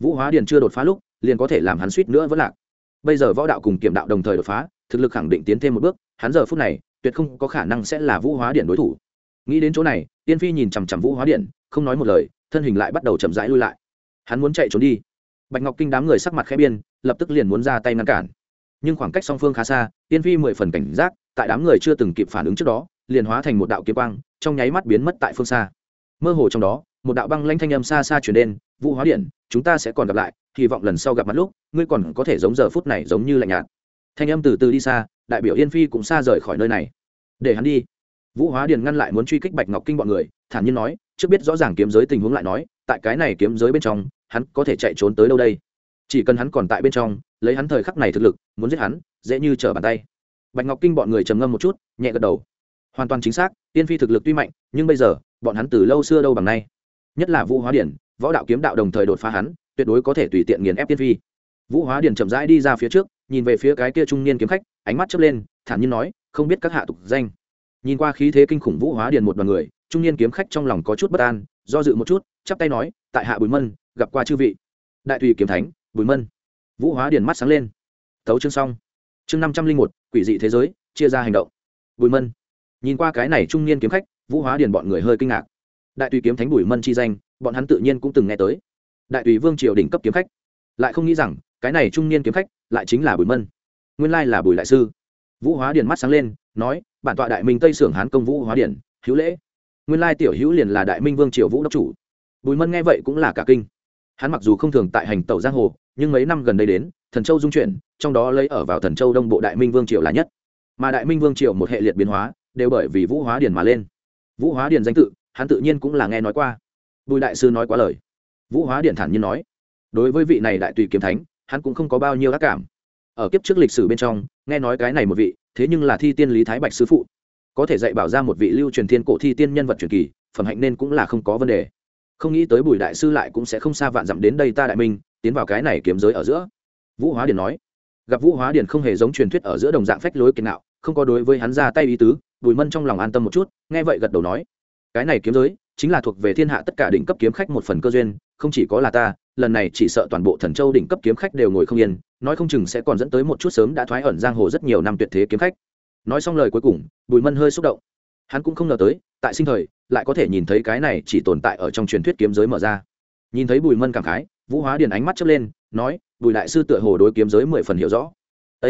vũ hóa điện chưa đột phá lúc, liền có thể làm hắn suýt nữa vẫn lạc. Bây giờ võ đạo cùng kiểm đạo đồng thời đột phá, thực lực khẳng định tiến thêm một bước, hắn giờ phút này, tuyệt không có khả năng sẽ là vũ hóa điện đối thủ. Nghĩ đến chỗ này, tiên phi nhìn chằm chằm vũ hóa điện không nói một lời, thân hình lại bắt đầu chậm rãi lui lại. Hắn muốn chạy trốn đi. Bạch ngọc kinh đám người sắc mặt khẽ biên lập tức liền muốn ra tay ngăn cản. Nhưng khoảng cách song phương khá xa, tiên phi mười phần cảnh giác, tại đám người chưa từng kịp phản ứng trước đó, liền hóa thành một đạo kiếm quang, trong nháy mắt biến mất tại phương xa. Mơ hồ trong đó một đạo băng lanh thanh âm xa xa chuyển đến, vũ hóa điện chúng ta sẽ còn gặp lại, hy vọng lần sau gặp mặt lúc, ngươi còn có thể giống giờ phút này giống như lạnh nhạt. Thanh âm từ từ đi xa, đại biểu yên phi cũng xa rời khỏi nơi này. Để hắn đi. Vũ hóa điền ngăn lại muốn truy kích bạch ngọc kinh bọn người, thản nhiên nói, trước biết rõ ràng kiếm giới tình huống lại nói, tại cái này kiếm giới bên trong, hắn có thể chạy trốn tới đâu đây? Chỉ cần hắn còn tại bên trong, lấy hắn thời khắc này thực lực, muốn giết hắn, dễ như trở bàn tay. Bạch ngọc kinh bọn người trầm ngâm một chút, nhẹ gật đầu. Hoàn toàn chính xác tiên phi thực lực tuy mạnh, nhưng bây giờ, bọn hắn từ lâu xưa đâu bằng nay nhất là vũ hóa điển võ đạo kiếm đạo đồng thời đột phá hắn, tuyệt đối có thể tùy tiện nghiền ép tiên phi. Vũ hóa điển chậm rãi đi ra phía trước, nhìn về phía cái kia trung niên kiếm khách, ánh mắt chớp lên, thản nhiên nói, không biết các hạ tục danh. Nhìn qua khí thế kinh khủng vũ hóa điền một đoàn người, trung niên kiếm khách trong lòng có chút bất an, do dự một chút, chắp tay nói, tại hạ bùi mân, gặp qua chư vị. Đại tùy kiếm thánh, bùi mân. Vũ hóa điền mắt sáng lên. Tấu chương xong. Chương năm trăm linh một, quỷ dị thế giới, chia ra hành động. Bùi mân. Nhìn qua cái này trung niên kiếm khách, vũ hóa điền bọn người hơi kinh ngạc đại tùy kiếm thánh bùi mân chi danh, bọn hắn tự nhiên cũng từng nghe tới. Đại tùy vương triều đỉnh cấp kiếm khách. Lại không nghĩ rằng, cái này trung niên kiếm khách lại chính là bùi mân. Nguyên lai là bùi đại sư. Vũ hóa điền mắt sáng lên, nói, bản tọa đại minh tây sưởng hán công vũ hóa điền, hữu lễ. Nguyên lai tiểu hữu liền là đại minh vương triều vũ đốc chủ. Bùi mân nghe vậy cũng là cả kinh. Hắn mặc dù không thường tại hành tàu giang hồ, nhưng mấy năm gần đây đến, thần châu dung chuyển, trong đó lấy ở vào thần châu đông bộ đại minh vương triều là nhất. Mà đại minh vương triều một hệ liệt biến hóa, đều bởi vì vũ hóa điền mà lên. Vũ hóa điền danh tự hắn tự nhiên cũng là nghe nói qua. Bùi đại sư nói quá lời. Vũ hóa điện thản nhiên nói, đối với vị này đại tùy kiếm thánh, hắn cũng không có bao nhiêu ác cảm. Ở kiếp trước lịch sử bên trong, nghe nói cái này một vị, thế nhưng là thi tiên lý thái bạch sư phụ. Có thể dạy bảo ra một vị lưu truyền thiên cổ thi tiên nhân vật truyền kỳ, phẩm hạnh nên cũng là không có vấn đề. Không nghĩ tới bùi đại sư lại cũng sẽ không xa vạn dặm đến đây ta đại minh, tiến vào cái này kiếm giới ở giữa. Vũ hóa điền nói, gặp vũ hóa điền không hề giống truyền thuyết ở giữa đồng dạng phách lối kiên nạo không có đối với hắn ra tay ý tứ, bùi mân trong lòng an tâm một chút, nghe vậy gật đầu nói cái này kiếm giới chính là thuộc về thiên hạ tất cả đỉnh cấp kiếm khách một phần cơ duyên, không chỉ có là ta, lần này chỉ sợ toàn bộ thần châu đỉnh cấp kiếm khách đều ngồi không yên, nói không chừng sẽ còn dẫn tới một chút sớm đã thoái ẩn giang hồ rất nhiều năm tuyệt thế kiếm khách. Nói xong lời cuối cùng, bùi mân hơi xúc động. Hắn cũng không ngờ tới, tại sinh thời, lại có thể nhìn thấy cái này chỉ tồn tại ở trong truyền thuyết kiếm giới mở ra. Nhìn thấy bùi mân cảm khái, vũ hóa điền ánh mắt chớp lên, nói, bùi đại sư tựa hồ đối kiếm giới mười phần hiểu rõ. Â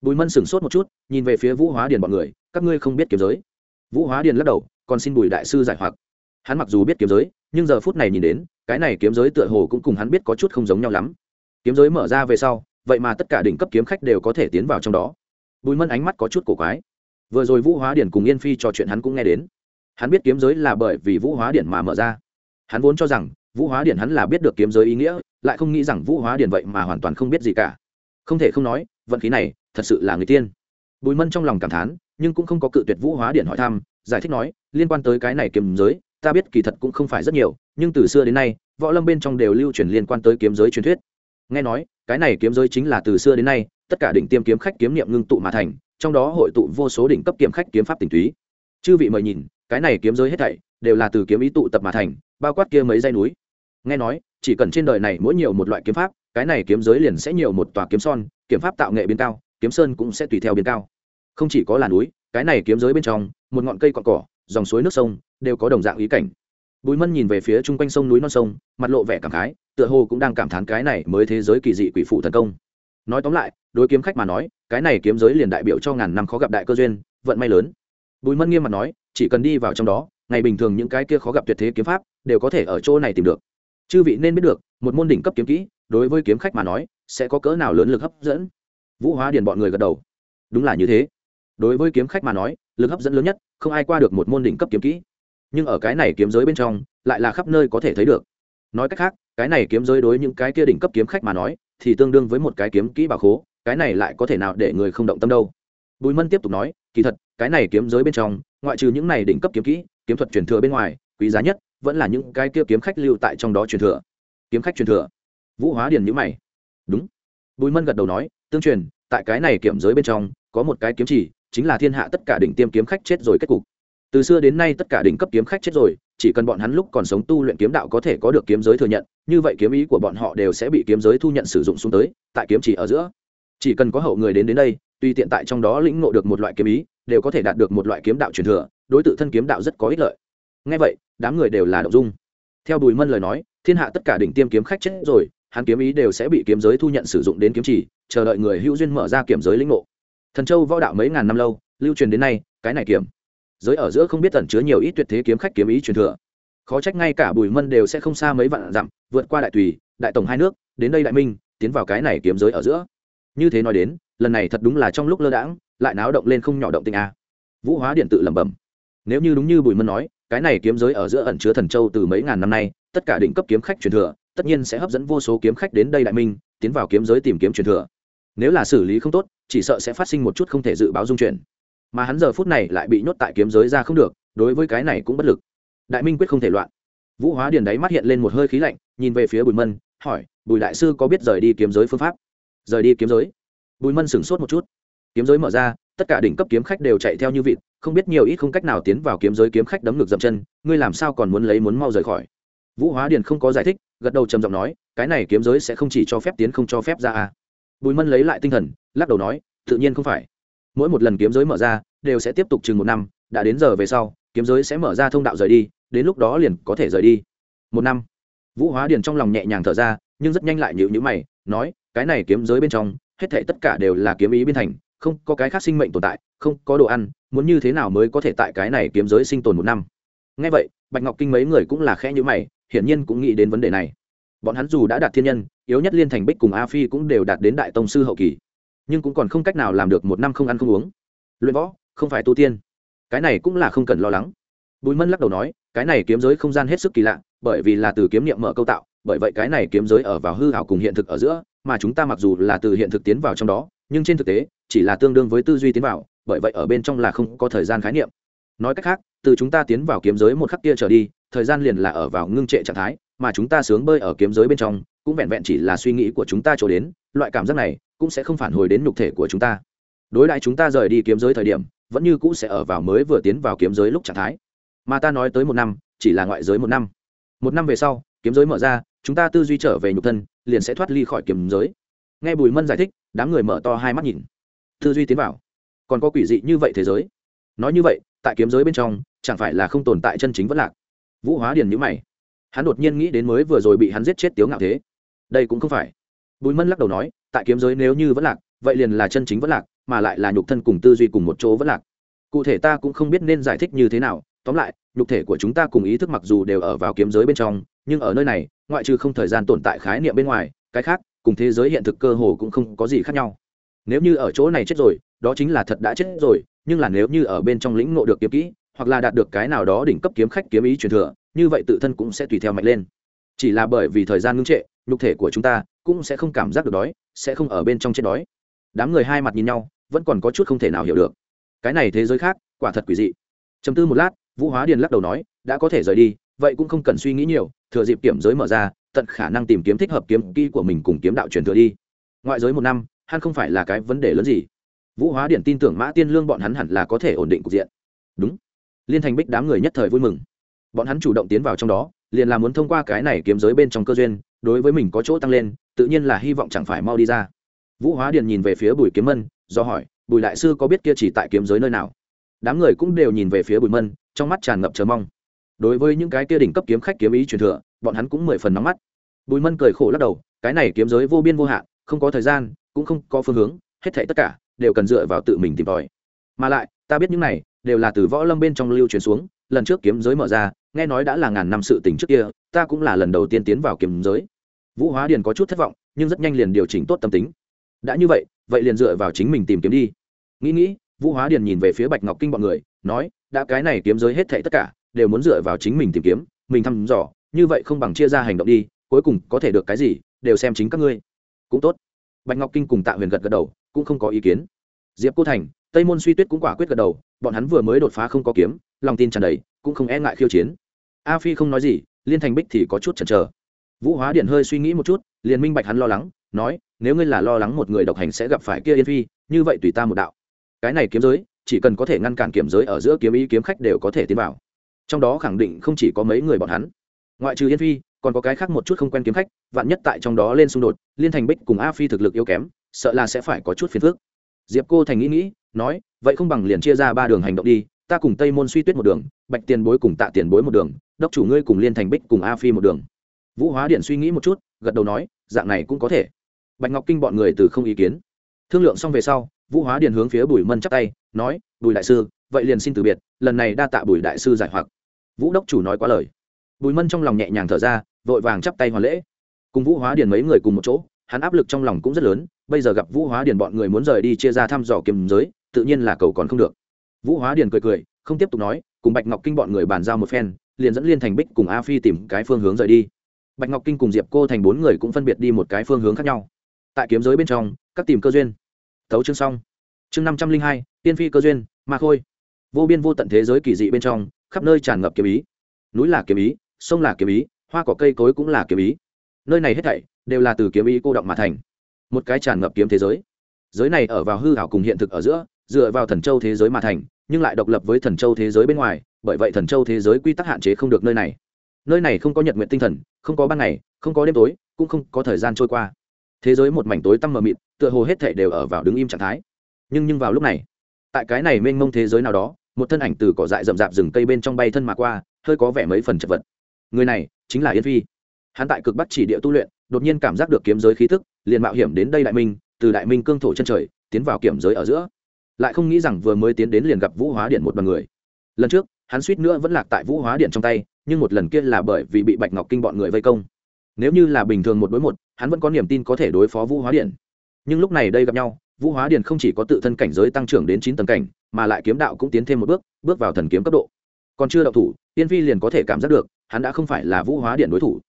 bùi mân sửng sốt một chút, nhìn về phía vũ hóa điền bọn người, các ngươi không biết kiếm giới? Vũ hóa điền lắc đầu còn xin bùi đại sư giải hoặc. Hắn mặc dù biết kiếm giới, nhưng giờ phút này nhìn đến, cái này kiếm giới tựa hồ cũng cùng hắn biết có chút không giống nhau lắm. Kiếm giới mở ra về sau, vậy mà tất cả đỉnh cấp kiếm khách đều có thể tiến vào trong đó. Bùi mân ánh mắt có chút cổ quái. Vừa rồi vũ hóa điển cùng yên phi trò chuyện hắn cũng nghe đến. Hắn biết kiếm giới là bởi vì vũ hóa điển mà mở ra. Hắn vốn cho rằng, vũ hóa điển hắn là biết được kiếm giới ý nghĩa, lại không nghĩ rằng vũ hóa điển vậy mà hoàn toàn không biết gì cả. Không thể không nói, vận khí này thật sự là người tiên. Bùi mân trong lòng cảm thán, nhưng cũng không có cự tuyệt vũ hóa điển hỏi thăm giải thích nói, liên quan tới cái này kiếm giới, ta biết kỳ thật cũng không phải rất nhiều, nhưng từ xưa đến nay, võ lâm bên trong đều lưu truyền liên quan tới kiếm giới truyền thuyết. Nghe nói, cái này kiếm giới chính là từ xưa đến nay, tất cả đỉnh tiêm kiếm khách kiếm niệm ngưng tụ mà thành, trong đó hội tụ vô số đỉnh cấp kiếm khách kiếm pháp tinh túy. Chư vị mời nhìn, cái này kiếm giới hết thảy, đều là từ kiếm ý tụ tập mà thành, bao quát kia mấy dây núi. Nghe nói, chỉ cần trên đời này mỗi nhiều một loại kiếm pháp, cái này kiếm giới liền sẽ nhiều một tòa kiếm son, kiếm pháp tạo nghệ biến cao, kiếm sơn cũng sẽ tùy theo biến cao. Không chỉ có là núi cái này kiếm giới bên trong, một ngọn cây cọn cỏ, dòng suối nước sông đều có đồng dạng ý cảnh. Bùi mân nhìn về phía chung quanh sông núi non sông, mặt lộ vẻ cảm khái, tựa hồ cũng đang cảm thán cái này mới thế giới kỳ dị quỷ phụ thần công. Nói tóm lại, đối kiếm khách mà nói, cái này kiếm giới liền đại biểu cho ngàn năm khó gặp đại cơ duyên, vận may lớn. Bùi mân nghiêm mặt nói, chỉ cần đi vào trong đó, ngày bình thường những cái kia khó gặp tuyệt thế kiếm pháp đều có thể ở chỗ này tìm được. Chư vị nên biết được, một môn đỉnh cấp kiếm kỹ, đối với kiếm khách mà nói, sẽ có cỡ nào lớn lực hấp dẫn. Vũ hóa điền bọn người gật đầu. Đúng là như thế đối với kiếm khách mà nói, lực hấp dẫn lớn nhất, không ai qua được một môn đỉnh cấp kiếm kỹ. Nhưng ở cái này kiếm giới bên trong, lại là khắp nơi có thể thấy được. Nói cách khác, cái này kiếm giới đối những cái kia đỉnh cấp kiếm khách mà nói, thì tương đương với một cái kiếm kỹ bảo khố, cái này lại có thể nào để người không động tâm đâu? Bùi mân tiếp tục nói, kỳ thật, cái này kiếm giới bên trong, ngoại trừ những này đỉnh cấp kiếm kỹ, kiếm thuật truyền thừa bên ngoài, quý giá nhất vẫn là những cái kia kiếm khách lưu tại trong đó truyền thừa. Kiếm khách truyền thừa. Vũ hóa điền nhữ mày. Đúng. Bùi mân gật đầu nói, tương truyền, tại cái này kiểm giới bên trong, có một cái kiếm chỉ chính là thiên hạ tất cả đỉnh tiêm kiếm khách chết rồi kết cục. Từ xưa đến nay tất cả đỉnh cấp kiếm khách chết rồi, chỉ cần bọn hắn lúc còn sống tu luyện kiếm đạo có thể có được kiếm giới thừa nhận, như vậy kiếm ý của bọn họ đều sẽ bị kiếm giới thu nhận sử dụng xuống tới, tại kiếm chỉ ở giữa. Chỉ cần có hậu người đến đến đây, tuy tiện tại trong đó lĩnh ngộ được một loại kiếm ý, đều có thể đạt được một loại kiếm đạo truyền thừa, đối tự thân kiếm đạo rất có ích lợi. Ngay vậy, đám người đều là động dung. Theo bùi mân lời nói, thiên hạ tất cả đỉnh tiêm kiếm khách chết rồi, hắn kiếm ý đều sẽ bị kiếm giới thu nhận sử dụng đến kiếm chỉ, chờ đợi người hữu duyên mở ra kiểm giới lĩnh ngộ thần châu võ đạo mấy ngàn năm lâu, lưu truyền đến nay, cái này kiểm giới ở giữa không biết tẩn chứa nhiều ít tuyệt thế kiếm khách kiếm ý truyền thừa. Khó trách ngay cả bùi mân đều sẽ không xa mấy vạn dặm, vượt qua đại tùy, đại tổng hai nước, đến đây đại minh, tiến vào cái này kiếm giới ở giữa. Như thế nói đến, lần này thật đúng là trong lúc lơ đãng, lại náo động lên không nhỏ động tình a. Vũ hóa điện tự lẩm bẩm. Nếu như đúng như bùi mân nói, cái này kiếm giới ở giữa ẩn chứa thần châu từ mấy ngàn năm nay, tất cả đỉnh cấp kiếm khách truyền thừa, tất nhiên sẽ hấp dẫn vô số kiếm khách đến đây đại minh, tiến vào kiếm giới tìm kiếm truyền thừa nếu là xử lý không tốt, chỉ sợ sẽ phát sinh một chút không thể dự báo dung chuyển. Mà hắn giờ phút này lại bị nhốt tại kiếm giới ra không được, đối với cái này cũng bất lực. Đại minh quyết không thể loạn. Vũ hóa điền đáy mắt hiện lên một hơi khí lạnh, nhìn về phía bùi mân, hỏi, bùi đại sư có biết rời đi kiếm giới phương pháp? Rời đi kiếm giới? Bùi mân sửng sốt một chút. Kiếm giới mở ra, tất cả đỉnh cấp kiếm khách đều chạy theo như vịt, không biết nhiều ít không cách nào tiến vào kiếm giới kiếm khách đấm ngược dậm chân, ngươi làm sao còn muốn lấy muốn mau rời khỏi? Vũ hóa điền không có giải thích, gật đầu trầm giọng nói, cái này kiếm giới sẽ không chỉ cho phép tiến không cho phép ra à bùi mân lấy lại tinh thần, lắc đầu nói, tự nhiên không phải. Mỗi một lần kiếm giới mở ra, đều sẽ tiếp tục chừng một năm, đã đến giờ về sau, kiếm giới sẽ mở ra thông đạo rời đi, đến lúc đó liền có thể rời đi. Một năm. Vũ hóa điền trong lòng nhẹ nhàng thở ra, nhưng rất nhanh lại nhịu nhữ mày, nói, cái này kiếm giới bên trong, hết thệ tất cả đều là kiếm ý biên thành, không có cái khác sinh mệnh tồn tại, không có đồ ăn, muốn như thế nào mới có thể tại cái này kiếm giới sinh tồn một năm? Ngay vậy, bạch ngọc kinh mấy người cũng là khẽ nhữ mày, hiển nhiên cũng nghĩ đến vấn đề này bọn hắn dù đã đạt thiên nhân, yếu nhất liên thành bích cùng a phi cũng đều đạt đến đại tông sư hậu kỳ, nhưng cũng còn không cách nào làm được một năm không ăn không uống. Luyện võ, không phải tu tiên. Cái này cũng là không cần lo lắng. Bùi mân lắc đầu nói, cái này kiếm giới không gian hết sức kỳ lạ, bởi vì là từ kiếm niệm mở câu tạo, bởi vậy cái này kiếm giới ở vào hư hảo cùng hiện thực ở giữa, mà chúng ta mặc dù là từ hiện thực tiến vào trong đó, nhưng trên thực tế, chỉ là tương đương với tư duy tiến vào, bởi vậy ở bên trong là không có thời gian khái niệm. Nói cách khác, từ chúng ta tiến vào kiếm giới một khắc kia trở đi, thời gian liền là ở vào ngưng trệ trạng thái mà chúng ta sướng bơi ở kiếm giới bên trong, cũng vẹn vẹn chỉ là suy nghĩ của chúng ta trổ đến, loại cảm giác này cũng sẽ không phản hồi đến nhục thể của chúng ta. Đối lại chúng ta rời đi kiếm giới thời điểm, vẫn như cũ sẽ ở vào mới vừa tiến vào kiếm giới lúc trạng thái. Mà ta nói tới một năm, chỉ là ngoại giới một năm. Một năm về sau, kiếm giới mở ra, chúng ta tư duy trở về nhục thân, liền sẽ thoát ly khỏi kiếm giới. Nghe bùi mân giải thích, đám người mở to hai mắt nhìn. Tư duy tiến vào. Còn có quỷ dị như vậy thế giới. Nói như vậy, tại kiếm giới bên trong, chẳng phải là không tồn tại chân chính vẫn lạc. Vũ hóa điền nhữ mày hắn đột nhiên nghĩ đến mới vừa rồi bị hắn giết chết tiếu ngạo thế. Đây cũng không phải. Bùi mân lắc đầu nói, tại kiếm giới nếu như vẫn lạc, vậy liền là chân chính vẫn lạc, mà lại là nhục thân cùng tư duy cùng một chỗ vẫn lạc. Cụ thể ta cũng không biết nên giải thích như thế nào, tóm lại, nhục thể của chúng ta cùng ý thức mặc dù đều ở vào kiếm giới bên trong, nhưng ở nơi này, ngoại trừ không thời gian tồn tại khái niệm bên ngoài, cái khác, cùng thế giới hiện thực cơ hồ cũng không có gì khác nhau. Nếu như ở chỗ này chết rồi, đó chính là thật đã chết rồi, nhưng là nếu như ở bên trong lĩnh ngộ được kiếm kỹ, hoặc là đạt được cái nào đó đỉnh cấp kiếm khách kiếm ý truyền thừa như vậy tự thân cũng sẽ tùy theo mạnh lên. Chỉ là bởi vì thời gian ngưng trệ, nhục thể của chúng ta cũng sẽ không cảm giác được đói, sẽ không ở bên trong chết đói. Đám người hai mặt nhìn nhau, vẫn còn có chút không thể nào hiểu được. Cái này thế giới khác, quả thật quỷ dị. Chấm tư một lát, vũ hóa điền lắc đầu nói, đã có thể rời đi, vậy cũng không cần suy nghĩ nhiều, thừa dịp kiểm giới mở ra, tận khả năng tìm kiếm thích hợp kiếm kỹ của mình cùng kiếm đạo truyền thừa đi. Ngoại giới một năm, hắn không phải là cái vấn đề lớn gì. Vũ hóa điện tin tưởng mã tiên lương bọn hắn hẳn là có thể ổn định cục diện. Đúng. Liên thành bích đám người nhất thời vui mừng bọn hắn chủ động tiến vào trong đó, liền là muốn thông qua cái này kiếm giới bên trong cơ duyên, đối với mình có chỗ tăng lên, tự nhiên là hy vọng chẳng phải mau đi ra. Vũ hóa Điền nhìn về phía bùi kiếm mân, do hỏi, bùi đại sư có biết kia chỉ tại kiếm giới nơi nào? Đám người cũng đều nhìn về phía bùi mân, trong mắt tràn ngập chờ mong. Đối với những cái kia đỉnh cấp kiếm khách kiếm ý truyền thừa, bọn hắn cũng mười phần nóng mắt. Bùi mân cười khổ lắc đầu, cái này kiếm giới vô biên vô hạn, không có thời gian, cũng không có phương hướng, hết thảy tất cả đều cần dựa vào tự mình tìm tòi. Mà lại, ta biết những này đều là từ võ lâm bên trong lưu truyền xuống lần trước kiếm giới mở ra, nghe nói đã là ngàn năm sự tình trước kia, ta cũng là lần đầu tiên tiến vào kiếm giới. Vũ hóa điền có chút thất vọng, nhưng rất nhanh liền điều chỉnh tốt tâm tính. Đã như vậy vậy liền dựa vào chính mình tìm kiếm đi. Nghĩ nghĩ, vũ hóa điền nhìn về phía bạch ngọc kinh bọn người, nói, đã cái này kiếm giới hết thệ tất cả, đều muốn dựa vào chính mình tìm kiếm, mình thăm dò, như vậy không bằng chia ra hành động đi, cuối cùng có thể được cái gì, đều xem chính các ngươi. Cũng tốt. Bạch ngọc kinh cùng tạ huyền gật gật đầu, cũng không có ý kiến. Diệp cô thành, tây môn suy tuyết cũng quả quyết gật đầu, bọn hắn vừa mới đột phá không có kiếm lòng tin tràn đầy, cũng không e ngại khiêu chiến. A phi không nói gì, liên thành bích thì có chút chần chờ. Vũ hóa điện hơi suy nghĩ một chút, liền minh bạch hắn lo lắng, nói, nếu ngươi là lo lắng một người độc hành sẽ gặp phải kia yên phi, như vậy tùy ta một đạo. Cái này kiếm giới, chỉ cần có thể ngăn cản kiểm giới ở giữa kiếm ý kiếm khách đều có thể tiến vào. Trong đó khẳng định không chỉ có mấy người bọn hắn. Ngoại trừ yên phi, còn có cái khác một chút không quen kiếm khách, vạn nhất tại trong đó lên xung đột, liên thành bích cùng a phi thực lực yếu kém, sợ là sẽ phải có chút phiền phức. Diệp cô thành nghĩ nghĩ, nói, vậy không bằng liền chia ra ba đường hành động đi ta cùng tây môn suy tuyết một đường, bạch tiền bối cùng tạ tiền bối một đường, đốc chủ ngươi cùng liên thành bích cùng a phi một đường. Vũ hóa điện suy nghĩ một chút, gật đầu nói, dạng này cũng có thể. Bạch ngọc kinh bọn người từ không ý kiến. Thương lượng xong về sau, vũ hóa điện hướng phía bùi mân chắp tay, nói, bùi đại sư, vậy liền xin từ biệt, lần này đa tạ bùi đại sư giải hoặc. Vũ đốc chủ nói quá lời. Bùi mân trong lòng nhẹ nhàng thở ra, vội vàng chắp tay hoàn lễ. Cùng vũ hóa điền mấy người cùng một chỗ, hắn áp lực trong lòng cũng rất lớn, bây giờ gặp vũ hóa điền bọn người muốn rời đi chia ra thăm dò kiềm giới, tự nhiên là cầu còn không được vũ hóa điền cười cười, không tiếp tục nói, cùng bạch ngọc kinh bọn người bàn giao một phen, liền dẫn liên thành bích cùng a phi tìm cái phương hướng rời đi. Bạch ngọc kinh cùng diệp cô thành bốn người cũng phân biệt đi một cái phương hướng khác nhau. Tại kiếm giới bên trong, các tìm cơ duyên. Tấu chương xong. Chương năm trăm linh hai, tiên phi cơ duyên, ma khôi. Vô biên vô tận thế giới kỳ dị bên trong, khắp nơi tràn ngập kiếm ý. Núi là kiếm ý, sông là kiếm ý, hoa cỏ cây cối cũng là kiếm ý. Nơi này hết thảy đều là từ kiếm ý cô động mà thành. Một cái tràn ngập kiếm thế giới. Giới này ở vào hư hảo cùng hiện thực ở giữa, dựa vào thần châu thế giới mà thành nhưng lại độc lập với thần châu thế giới bên ngoài, bởi vậy thần châu thế giới quy tắc hạn chế không được nơi này. Nơi này không có nhật nguyện tinh thần, không có ban ngày, không có đêm tối, cũng không có thời gian trôi qua. Thế giới một mảnh tối tăm mờ mịt, tựa hồ hết thể đều ở vào đứng im trạng thái. Nhưng nhưng vào lúc này, tại cái này mênh mông thế giới nào đó, một thân ảnh từ cỏ dại rậm rạp rừng cây bên trong bay thân mà qua, hơi có vẻ mấy phần chật vật. Người này chính là yên phi. Hắn tại cực bắc chỉ địa tu luyện, đột nhiên cảm giác được kiếm giới khí thức liền mạo hiểm đến đây đại minh, từ đại minh cương thổ chân trời, tiến vào kiểm giới ở giữa lại không nghĩ rằng vừa mới tiến đến liền gặp vũ hóa điện một đoàn người. Lần trước, hắn suýt nữa vẫn lạc tại vũ hóa điện trong tay, nhưng một lần kia là bởi vì bị bạch ngọc kinh bọn người vây công. Nếu như là bình thường một đối một, hắn vẫn có niềm tin có thể đối phó vũ hóa điện nhưng lúc này đây gặp nhau, vũ hóa điện không chỉ có tự thân cảnh giới tăng trưởng đến chín tầng cảnh, mà lại kiếm đạo cũng tiến thêm một bước bước vào thần kiếm cấp độ. Còn chưa đậu thủ tiên phi liền có thể cảm giác được, hắn đã không phải là vũ hóa điện đối thủ.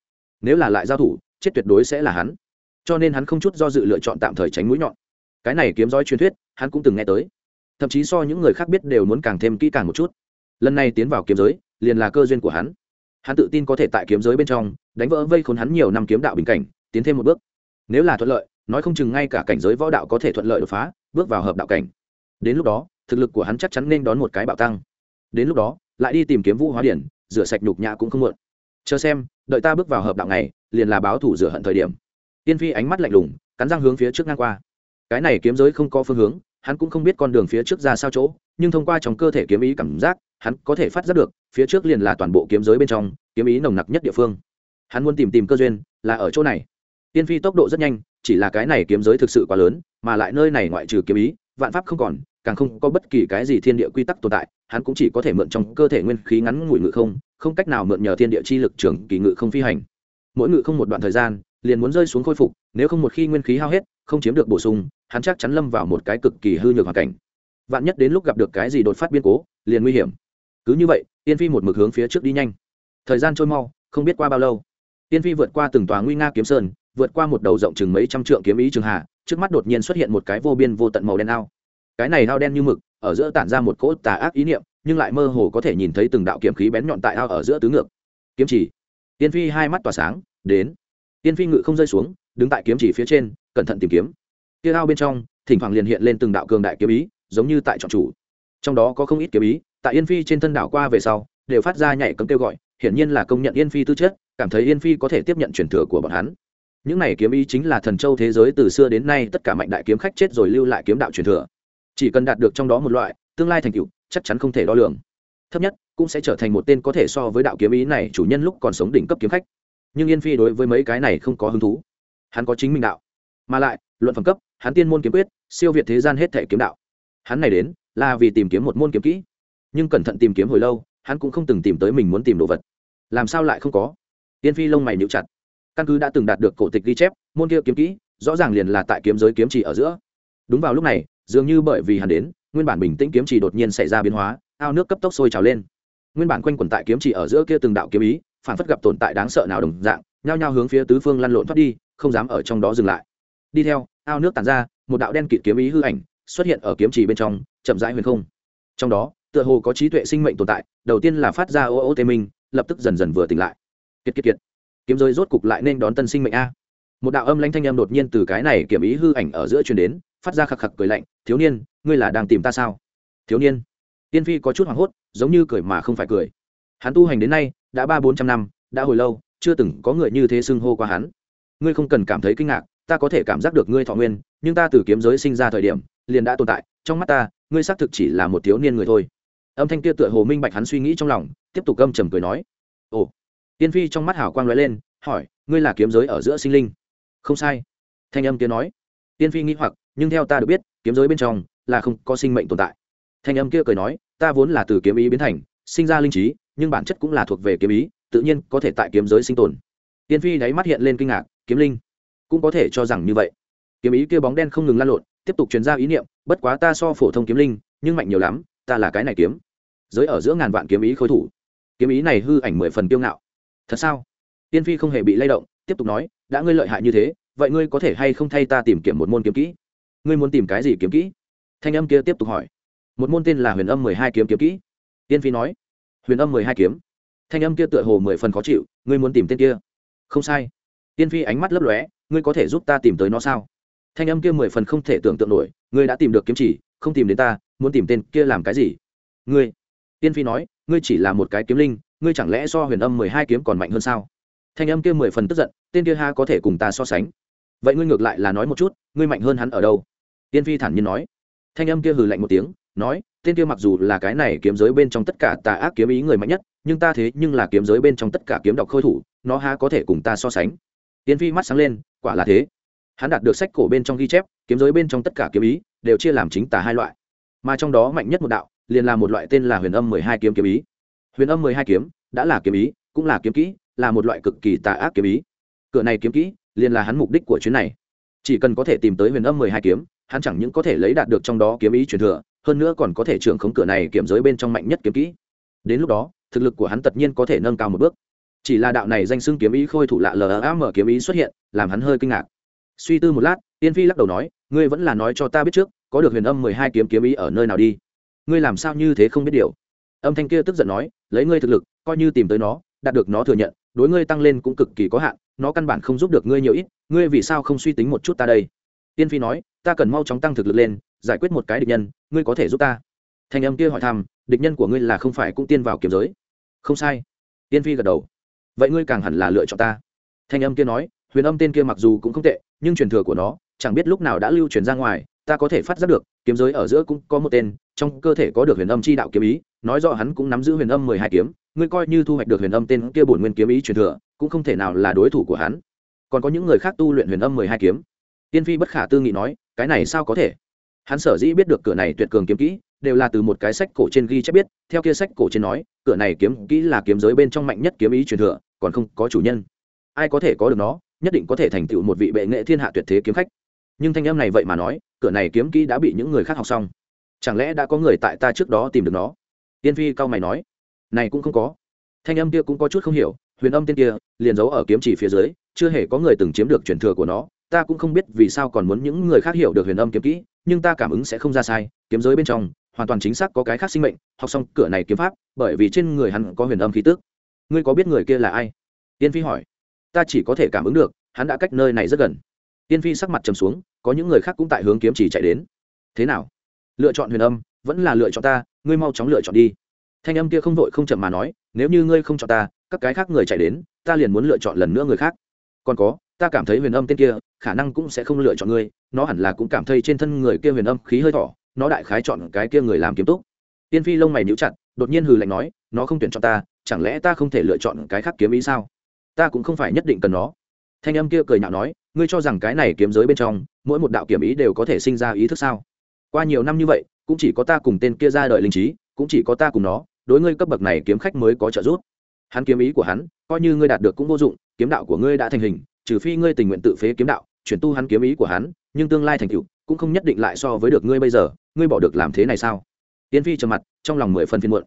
Nếu là lại giao thủ, chết tuyệt đối sẽ là hắn. Cho nên hắn không chút do dự lựa chọn tạm thời tránh mũi nhọn. Cái này kiếm roi truyền thuyết, hắn cũng từng nghe tới thậm chí so những người khác biết đều muốn càng thêm kỹ càng một chút. Lần này tiến vào kiếm giới, liền là cơ duyên của hắn. Hắn tự tin có thể tại kiếm giới bên trong, đánh vỡ vây khốn hắn nhiều năm kiếm đạo bình cảnh, tiến thêm một bước. Nếu là thuận lợi, nói không chừng ngay cả cảnh giới võ đạo có thể thuận lợi đột phá, bước vào hợp đạo cảnh. Đến lúc đó, thực lực của hắn chắc chắn nên đón một cái bạo tăng. Đến lúc đó, lại đi tìm kiếm vũ hóa điển, rửa sạch nhục nhã cũng không muộn. Chờ xem, đợi ta bước vào hợp đạo này liền là báo thủ rửa hận thời điểm. Tiên phi ánh mắt lạnh lùng, cắn răng hướng phía trước ngang qua. Cái này kiếm giới không có phương hướng hắn cũng không biết con đường phía trước ra sao chỗ, nhưng thông qua trong cơ thể kiếm ý cảm giác, hắn có thể phát giác được, phía trước liền là toàn bộ kiếm giới bên trong, kiếm ý nồng nặc nhất địa phương. Hắn muốn tìm tìm cơ duyên, là ở chỗ này. Tiên phi tốc độ rất nhanh, chỉ là cái này kiếm giới thực sự quá lớn, mà lại nơi này ngoại trừ kiếm ý, vạn pháp không còn, càng không có bất kỳ cái gì thiên địa quy tắc tồn tại, hắn cũng chỉ có thể mượn trong cơ thể nguyên khí ngắn ngủi ngự không không cách nào mượn nhờ thiên địa chi lực trưởng kỳ ngự không phi hành. Mỗi ngự không một đoạn thời gian, liền muốn rơi xuống khôi phục, nếu không một khi nguyên khí hao hết không chiếm được bổ sung, hắn chắc chắn lâm vào một cái cực kỳ hư nhược hoàn cảnh. Vạn nhất đến lúc gặp được cái gì đột phát biên cố, liền nguy hiểm. Cứ như vậy tiên phi một mực hướng phía trước đi nhanh. Thời gian trôi mau, không biết qua bao lâu. Tiên phi vượt qua từng tòa nguy nga kiếm sơn, vượt qua một đầu rộng chừng mấy trăm trượng kiếm ý trường hạ trước mắt đột nhiên xuất hiện một cái vô biên vô tận màu đen ao. Cái này ao đen như mực, ở giữa tản ra một cỗ tà ác ý niệm, nhưng lại mơ hồ có thể nhìn thấy từng đạo kiếm khí bén nhọn tại ao ở giữa tứ ngược. Kiếm chỉ. Tiên phi hai mắt tỏa sáng, đến. Tiên phi ngự không rơi xuống, đứng tại kiếm chỉ phía trên cẩn thận tìm kiếm. Kia ao bên trong, thỉnh thoảng liền hiện lên từng đạo cường đại kiếm ý, giống như tại trọn chủ. Trong đó có không ít kiếm ý, tại yên phi trên thân đảo qua về sau, đều phát ra nhảy cấm kêu gọi, hiển nhiên là công nhận yên phi tư chất, cảm thấy yên phi có thể tiếp nhận truyền thừa của bọn hắn. Những này kiếm ý chính là thần châu thế giới từ xưa đến nay tất cả mạnh đại kiếm khách chết rồi lưu lại kiếm đạo truyền thừa. Chỉ cần đạt được trong đó một loại, tương lai thành tựu, chắc chắn không thể đo lường. Thấp nhất, cũng sẽ trở thành một tên có thể so với đạo kiếm ý này chủ nhân lúc còn sống đỉnh cấp kiếm khách. Nhưng yên phi đối với mấy cái này không có hứng thú. Hắn có chính mình đạo mà lại, luận phẩm cấp, hắn tiên môn kiếm quyết, siêu việt thế gian hết thể kiếm đạo. Hắn này đến, là vì tìm kiếm một môn kiếm kỹ. Nhưng cẩn thận tìm kiếm hồi lâu, hắn cũng không từng tìm tới mình muốn tìm đồ vật. Làm sao lại không có? Tiên phi lông mày níu chặt. Căn cứ đã từng đạt được cổ tịch ghi chép, môn kia kiếm kỹ, rõ ràng liền là tại kiếm giới kiếm chỉ ở giữa. Đúng vào lúc này, dường như bởi vì hắn đến, nguyên bản bình tĩnh kiếm chỉ đột nhiên xảy ra biến hóa, ao nước cấp tốc sôi trào lên. Nguyên bản quanh quẩn tại kiếm chỉ ở giữa kia từng đạo kiếm ý, phản phất gặp tồn tại đáng sợ nào đồng dạng, nhao nhao hướng phía tứ phương lăn lộn thoát đi, không dám ở trong đó dừng lại đi theo, ao nước tàn ra, một đạo đen kịt kiếm ý hư ảnh xuất hiện ở kiếm chỉ bên trong, chậm rãi huyền không. Trong đó, tựa hồ có trí tuệ sinh mệnh tồn tại, đầu tiên là phát ra ô ô tê minh, lập tức dần dần vừa tỉnh lại. Kiệt kiệt kiệt. Kiếm rơi rốt cục lại nên đón tân sinh mệnh a. Một đạo âm lãnh thanh âm đột nhiên từ cái này kiểm ý hư ảnh ở giữa truyền đến, phát ra khạc khạc cười lạnh, thiếu niên, ngươi là đang tìm ta sao? Thiếu niên. Tiên phi có chút hoảng hốt, giống như cười mà không phải cười. Hắn tu hành đến nay, đã ba bốn trăm năm, đã hồi lâu, chưa từng có người như thế xưng hô qua hắn. Ngươi không cần cảm thấy kinh ngạc ta có thể cảm giác được ngươi thọ nguyên, nhưng ta từ kiếm giới sinh ra thời điểm, liền đã tồn tại, trong mắt ta, ngươi xác thực chỉ là một thiếu niên người thôi. Âm thanh kia tựa hồ minh bạch hắn suy nghĩ trong lòng, tiếp tục âm trầm cười nói, ồ. Tiên phi trong mắt hảo quang lóe lên, hỏi, ngươi là kiếm giới ở giữa sinh linh? Không sai. Thanh âm kia nói. Tiên phi nghĩ hoặc, nhưng theo ta được biết, kiếm giới bên trong là không có sinh mệnh tồn tại. Thanh âm kia cười nói, ta vốn là từ kiếm ý biến thành, sinh ra linh trí, nhưng bản chất cũng là thuộc về kiếm ý, tự nhiên có thể tại kiếm giới sinh tồn. Tiên phi đáy mắt hiện lên kinh ngạc, kiếm linh? Cũng có thể cho rằng như vậy. Kiếm ý kia bóng đen không ngừng lan lộn, tiếp tục truyền ra ý niệm, bất quá ta so phổ thông kiếm linh, nhưng mạnh nhiều lắm, ta là cái này kiếm. Giới ở giữa ngàn vạn kiếm ý khối thủ. Kiếm ý này hư ảnh mười phần kiêu ngạo. Thật sao? Tiên phi không hề bị lay động, tiếp tục nói, đã ngươi lợi hại như thế, vậy ngươi có thể hay không thay ta tìm kiếm một môn kiếm kỹ? Ngươi muốn tìm cái gì kiếm kỹ? Thanh âm kia tiếp tục hỏi. Một môn tên là huyền âm mười hai kiếm kiếm kỹ. Tiên phi nói. Huyền âm mười hai kiếm. Thanh âm kia tựa hồ mười phần khó chịu, ngươi muốn tìm tên kia. Không sai tiên phi ánh mắt lấp lóe, ngươi có thể giúp ta tìm tới nó sao? Thanh âm kia mười phần không thể tưởng tượng nổi, ngươi đã tìm được kiếm chỉ, không tìm đến ta, muốn tìm tên kia làm cái gì? Ngươi, tiên phi nói, ngươi chỉ là một cái kiếm linh, ngươi chẳng lẽ so huyền âm mười hai kiếm còn mạnh hơn sao? Thanh âm kia mười phần tức giận, tên kia ha có thể cùng ta so sánh. Vậy ngươi ngược lại là nói một chút, ngươi mạnh hơn hắn ở đâu? Tiên phi thản nhiên nói. Thanh âm kia hừ lạnh một tiếng, nói, tên kia mặc dù là cái này kiếm giới bên trong tất cả tà ác kiếm ý người mạnh nhất, nhưng ta thế nhưng là kiếm giới bên trong tất cả kiếm độc khôi thủ, nó há có thể cùng ta so sánh tiên phi mắt sáng lên, quả là thế. Hắn đạt được sách cổ bên trong ghi chép, kiếm giới bên trong tất cả kiếm ý, đều chia làm chính tả hai loại. Mà trong đó mạnh nhất một đạo, liền là một loại tên là huyền âm mười hai kiếm kiếm ý. Huyền âm mười hai kiếm, đã là kiếm ý, cũng là kiếm kỹ, là một loại cực kỳ tà ác kiếm ý. Cửa này kiếm kỹ, liền là hắn mục đích của chuyến này. Chỉ cần có thể tìm tới huyền âm mười hai kiếm, hắn chẳng những có thể lấy đạt được trong đó kiếm ý truyền thừa, hơn nữa còn có thể trưởng khống cửa này kiểm giới bên trong mạnh nhất kiếm kỹ. Đến lúc đó, thực lực của hắn tất nhiên có thể nâng cao một bước chỉ là đạo này danh xưng kiếm ý khôi thủ lạ lam kiếm ý xuất hiện, làm hắn hơi kinh ngạc. Suy tư một lát, tiên phi lắc đầu nói, ngươi vẫn là nói cho ta biết trước, có được huyền âm mười hai kiếm kiếm ý ở nơi nào đi? Ngươi làm sao như thế không biết điều? Âm thanh kia tức giận nói, lấy ngươi thực lực, coi như tìm tới nó, đạt được nó thừa nhận, đối ngươi tăng lên cũng cực kỳ có hạn, nó căn bản không giúp được ngươi nhiều ít, ngươi vì sao không suy tính một chút ta đây? Tiên phi nói, ta cần mau chóng tăng thực lực lên, giải quyết một cái địch nhân, ngươi có thể giúp ta. Thanh âm kia hỏi thăm, địch nhân của ngươi là không phải cũng tiên vào kiếm giới? Không sai. Tiên phi gật đầu vậy ngươi càng hẳn là lựa chọn ta. Thanh âm kia nói, huyền âm tên kia mặc dù cũng không tệ, nhưng truyền thừa của nó, chẳng biết lúc nào đã lưu truyền ra ngoài, ta có thể phát giác được, kiếm giới ở giữa cũng có một tên, trong cơ thể có được huyền âm chi đạo kiếm ý, nói rõ hắn cũng nắm giữ huyền âm mười hai kiếm, ngươi coi như thu hoạch được huyền âm tên kia bổn nguyên kiếm ý truyền thừa, cũng không thể nào là đối thủ của hắn. Còn có những người khác tu luyện huyền âm mười hai kiếm. Tiên phi bất khả tư nghị nói, cái này sao có thể? Hắn sở dĩ biết được cửa này tuyệt cường kiếm kỹ, đều là từ một cái sách cổ trên ghi chép biết, theo kia sách cổ trên nói, cửa này kiếm kỹ là kiếm giới bên trong mạnh nhất kiếm ý truyền thừa còn không có chủ nhân. Ai có thể có được nó, nhất định có thể thành tựu một vị bệ nghệ thiên hạ tuyệt thế kiếm khách. Nhưng thanh em này vậy mà nói, cửa này kiếm kỹ đã bị những người khác học xong. Chẳng lẽ đã có người tại ta trước đó tìm được nó? Tiên phi cao mày nói, này cũng không có. Thanh âm kia cũng có chút không hiểu, huyền âm tên kia, liền giấu ở kiếm chỉ phía dưới, chưa hề có người từng chiếm được truyền thừa của nó. Ta cũng không biết vì sao còn muốn những người khác hiểu được huyền âm kiếm kỹ, nhưng ta cảm ứng sẽ không ra sai, kiếm giới bên trong, hoàn toàn chính xác có cái khác sinh mệnh, học xong cửa này kiếm pháp, bởi vì trên người hắn có huyền âm khí tức ngươi có biết người kia là ai? Tiên phi hỏi. Ta chỉ có thể cảm ứng được, hắn đã cách nơi này rất gần. Tiên phi sắc mặt trầm xuống, có những người khác cũng tại hướng kiếm chỉ chạy đến. Thế nào? Lựa chọn huyền âm, vẫn là lựa chọn ta, ngươi mau chóng lựa chọn đi. Thanh âm kia không vội không chậm mà nói, nếu như ngươi không chọn ta, các cái khác người chạy đến, ta liền muốn lựa chọn lần nữa người khác. Còn có, ta cảm thấy huyền âm tên kia, khả năng cũng sẽ không lựa chọn ngươi, nó hẳn là cũng cảm thấy trên thân người kia huyền âm khí hơi thỏ, nó đại khái chọn cái kia người làm kiếm túc. Tiên phi lông mày níu chặt, đột nhiên hừ lạnh nói nó không tuyển chọn ta, chẳng lẽ ta không thể lựa chọn cái khác kiếm ý sao? Ta cũng không phải nhất định cần nó. Thanh âm kia cười nhạo nói, ngươi cho rằng cái này kiếm giới bên trong, mỗi một đạo kiếm ý đều có thể sinh ra ý thức sao? Qua nhiều năm như vậy, cũng chỉ có ta cùng tên kia ra đời linh trí, cũng chỉ có ta cùng nó, đối ngươi cấp bậc này kiếm khách mới có trợ giúp. Hắn kiếm ý của hắn, coi như ngươi đạt được cũng vô dụng, kiếm đạo của ngươi đã thành hình, trừ phi ngươi tình nguyện tự phế kiếm đạo, chuyển tu hắn kiếm ý của hắn, nhưng tương lai thành tựu, cũng không nhất định lại so với được ngươi bây giờ, ngươi bỏ được làm thế này sao? Tiến phi trầm mặt, trong lòng mười phần phiên muộn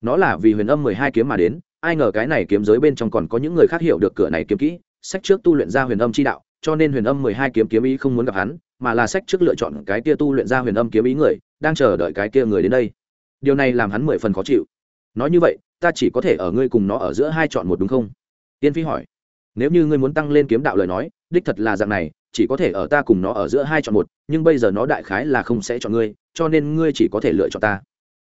nó là vì huyền âm mười hai kiếm mà đến, ai ngờ cái này kiếm giới bên trong còn có những người khác hiểu được cửa này kiếm kỹ, sách trước tu luyện ra huyền âm chi đạo, cho nên huyền âm mười hai kiếm kiếm ý không muốn gặp hắn, mà là sách trước lựa chọn cái kia tu luyện ra huyền âm kiếm ý người, đang chờ đợi cái kia người đến đây. Điều này làm hắn mười phần khó chịu. Nói như vậy, ta chỉ có thể ở ngươi cùng nó ở giữa hai chọn một đúng không? Tiên phi hỏi. Nếu như ngươi muốn tăng lên kiếm đạo lời nói, đích thật là dạng này, chỉ có thể ở ta cùng nó ở giữa hai chọn một, nhưng bây giờ nó đại khái là không sẽ chọn ngươi, cho nên ngươi chỉ có thể lựa chọn ta.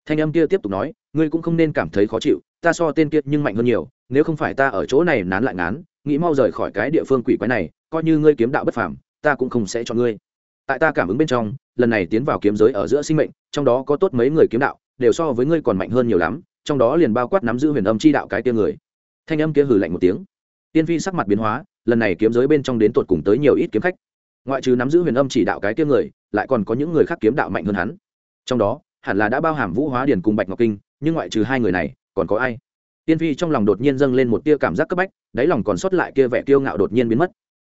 Thanh âm kia tiếp tục nói ngươi cũng không nên cảm thấy khó chịu, ta so tên kiệt nhưng mạnh hơn nhiều, nếu không phải ta ở chỗ này nán lại ngán, nghĩ mau rời khỏi cái địa phương quỷ quái này, coi như ngươi kiếm đạo bất phàm, ta cũng không sẽ cho ngươi. Tại ta cảm ứng bên trong, lần này tiến vào kiếm giới ở giữa sinh mệnh, trong đó có tốt mấy người kiếm đạo, đều so với ngươi còn mạnh hơn nhiều lắm, trong đó liền bao quát nắm giữ huyền âm chi đạo cái kia người. Thanh âm kia hừ lạnh một tiếng. Tiên phi sắc mặt biến hóa, lần này kiếm giới bên trong đến tột cùng tới nhiều ít kiếm khách. Ngoại trừ nắm giữ huyền âm chỉ đạo cái kia người, lại còn có những người khác kiếm đạo mạnh hơn hắn. Trong đó, hẳn là đã bao hàm vũ hóa điển cùng bạch ngọc kinh nhưng ngoại trừ hai người này, còn có ai? Tiên phi trong lòng đột nhiên dâng lên một tia cảm giác cấp bách, đáy lòng còn sót lại kia vẻ kiêu ngạo đột nhiên biến mất.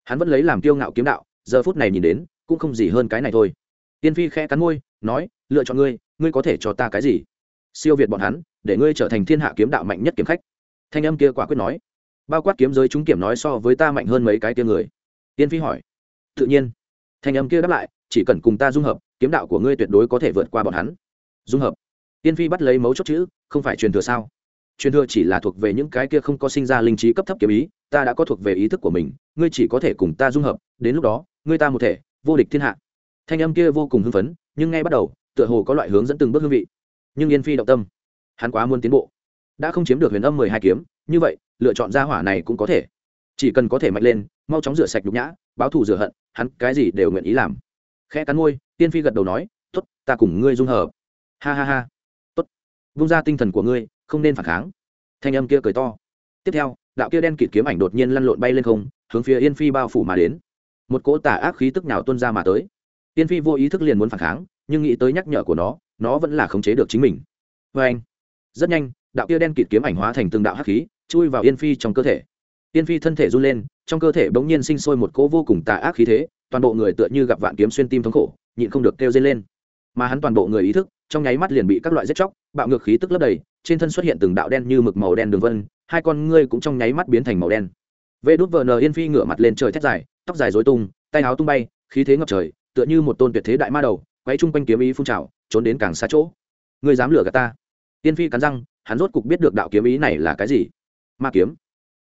Hắn vẫn lấy làm kiêu ngạo kiếm đạo, giờ phút này nhìn đến, cũng không gì hơn cái này thôi. Tiên phi khẽ cắn môi, nói, lựa chọn ngươi ngươi có thể cho ta cái gì? Siêu việt bọn hắn, để ngươi trở thành thiên hạ kiếm đạo mạnh nhất kiếm khách. Thanh âm kia quả quyết nói. Bao quát kiếm giới chúng kiểm nói so với ta mạnh hơn mấy cái tia người. Tiên phi hỏi. Tự nhiên. Thanh âm kia đáp lại, chỉ cần cùng ta dung hợp, kiếm đạo của ngươi tuyệt đối có thể vượt qua bọn hắn. Dung hợp tiên phi bắt lấy mấu chốt chữ, không phải truyền thừa sao? Truyền thừa chỉ là thuộc về những cái kia không có sinh ra linh trí cấp thấp kiếm ý, ta đã có thuộc về ý thức của mình, ngươi chỉ có thể cùng ta dung hợp, đến lúc đó, ngươi ta một thể, vô địch thiên hạ. Thanh âm kia vô cùng hưng phấn, nhưng ngay bắt đầu, tựa hồ có loại hướng dẫn từng bước hương vị. Nhưng yên phi động tâm, hắn quá muốn tiến bộ. Đã không chiếm được huyền âm mười hai kiếm, như vậy, lựa chọn ra hỏa này cũng có thể. Chỉ cần có thể mạnh lên, mau chóng rửa sạch nhục nhã, báo thù rửa hận, hắn cái gì đều nguyện ý làm. Khẽ cắn môi tiên phi gật đầu nói t ố t ta cùng ngươi dung hợp. Ha ha ha vung ra tinh thần của ngươi, không nên phản kháng. Thanh âm kia cười to. Tiếp theo, đạo kia đen kịt kiếm ảnh đột nhiên lăn lộn bay lên không, hướng phía yên phi bao phủ mà đến. Một cỗ tà ác khí tức nào tuân ra mà tới. Yên phi vô ý thức liền muốn phản kháng, nhưng nghĩ tới nhắc nhở của nó nó vẫn là khống chế được chính mình. Vê anh, rất nhanh, đạo kia đen kịt kiếm ảnh hóa thành từng đạo hắc khí, chui vào yên phi trong cơ thể. Yên phi thân thể run lên, trong cơ thể bỗng nhiên sinh sôi một cỗ vô cùng tà ác khí thế, toàn bộ người tựa như gặp vạn kiếm xuyên tim thống khổ, nhịn không được kêu dây lên. Mà hắn toàn bộ người ý thức trong nháy mắt liền bị các loại giết chóc, bạo ngược khí tức lấp đầy, trên thân xuất hiện từng đạo đen như mực màu đen đường vân, hai con ngươi cũng trong nháy mắt biến thành màu đen. Vê đút vờ nờ yên phi ngửa mặt lên trời thét dài, tóc dài dối tung, tay áo tung bay, khí thế ngập trời, tựa như một tôn tuyệt thế đại ma đầu, quay chung quanh kiếm ý phun trào, trốn đến càng xa chỗ. Ngươi dám lừa gạt ta? Yên phi cắn răng, hắn rốt cục biết được đạo kiếm ý này là cái gì. Ma kiếm.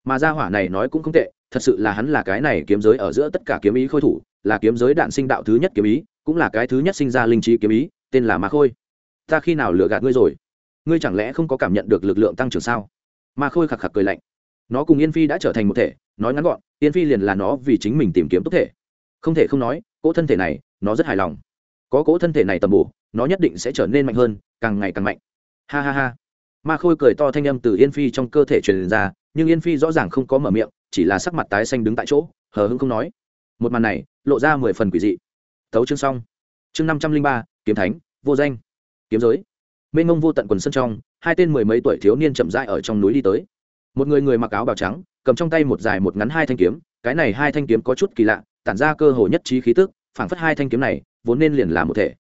Mà gia hỏa này nói cũng không tệ, thật sự là hắn là cái này kiếm giới ở giữa tất cả kiếm ý khôi thủ, là kiếm giới đạn sinh đạo thứ nhất kiếm ý, cũng là cái thứ nhất sinh ra linh trí kiếm ý, tên là ma khôi ta khi nào lừa gạt ngươi rồi? Ngươi chẳng lẽ không có cảm nhận được lực lượng tăng trưởng sao? Ma khôi khạc khạc cười lạnh. Nó cùng yên phi đã trở thành một thể, nói ngắn gọn, yên phi liền là nó vì chính mình tìm kiếm tốt thể. Không thể không nói, cỗ thân thể này, nó rất hài lòng. Có cỗ thân thể này tầm bổ, nó nhất định sẽ trở nên mạnh hơn, càng ngày càng mạnh. Ha ha ha. Ma khôi cười to thanh âm từ yên phi trong cơ thể truyền ra, nhưng yên phi rõ ràng không có mở miệng, chỉ là sắc mặt tái xanh đứng tại chỗ, hờ hững không nói. Một màn này, lộ ra mười phần quỷ dị. Tấu chương xong. Chương năm trăm linh ba, kiếm thánh, vô danh kiếm giới. Mênh ngông vô tận quần sân trong, hai tên mười mấy tuổi thiếu niên chậm rãi ở trong núi đi tới. Một người người mặc áo bào trắng, cầm trong tay một dài một ngắn hai thanh kiếm, cái này hai thanh kiếm có chút kỳ lạ, tản ra cơ hồ nhất trí khí tức, phảng phất hai thanh kiếm này, vốn nên liền là một thể.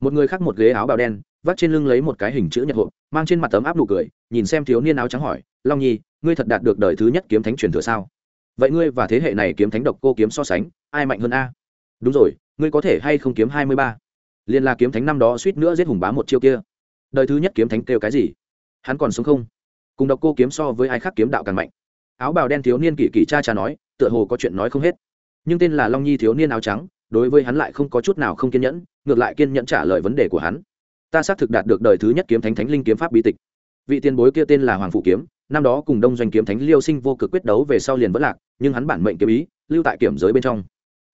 Một người khác một ghế áo bào đen vắt trên lưng lấy một cái hình chữ nhật hộp, mang trên mặt tấm áp nụ cười, nhìn xem thiếu niên áo trắng hỏi, long nhi, ngươi thật đạt được đời thứ nhất kiếm thánh truyền thừa sao? Vậy ngươi và thế hệ này kiếm thánh độc cô kiếm so sánh, ai mạnh hơn a? Đúng rồi, ngươi có thể hay không kiếm hai mươi ba? Liên là kiếm thánh năm đó suýt nữa giết hùng bá một chiêu kia. Đời thứ nhất kiếm thánh kêu cái gì? Hắn còn sống không? Cùng độc cô kiếm so với ai khác kiếm đạo càng mạnh. Áo bào đen thiếu niên kỳ kỳ cha cha nói, tựa hồ có chuyện nói không hết. Nhưng tên là long nhi thiếu niên áo trắng, đối với hắn lại không có chút nào không kiên nhẫn, ngược lại kiên nhẫn trả lời vấn đề của hắn. Ta xác thực đạt được đời thứ nhất kiếm thánh thánh linh kiếm pháp bí tịch. Vị tiền bối kia tên là hoàng phụ kiếm, năm đó cùng đông doanh kiếm thánh liêu sinh vô cực quyết đấu về sau liền vẫn lạc, nhưng hắn bản mệnh kiếm ý, lưu tại kiểm giới bên trong.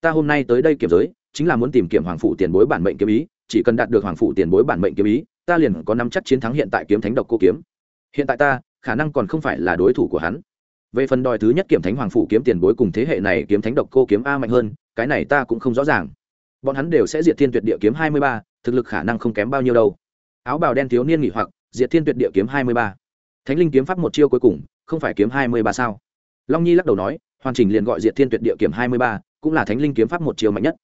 Ta hôm nay tới đây kiểm giới chính là muốn tìm kiếm hoàng phụ tiền bối bản mệnh kiếm ý, chỉ cần đạt được hoàng phụ tiền bối bản mệnh kiếm ý, ta liền có nắm chắc chiến thắng hiện tại kiếm thánh độc cô kiếm. Hiện tại ta, khả năng còn không phải là đối thủ của hắn. Về phần đòi thứ nhất kiểm thánh hoàng phụ kiếm tiền bối cùng thế hệ này kiếm thánh độc cô kiếm a mạnh hơn, cái này ta cũng không rõ ràng. Bọn hắn đều sẽ diệt thiên tuyệt địa kiếm hai mươi ba, thực lực khả năng không kém bao nhiêu đâu. Áo bào đen thiếu niên nghỉ hoặc, diệt thiên tuyệt địa kiếm hai mươi ba. Thánh linh kiếm pháp một chiêu cuối cùng, không phải kiếm hai mươi ba sao? Long nhi lắc đầu nói, hoàn chỉnh liền gọi diệt thiên tuyệt địa kiếm hai mươi ba, cũng là thánh linh kiếm pháp một chiêu mạnh nhất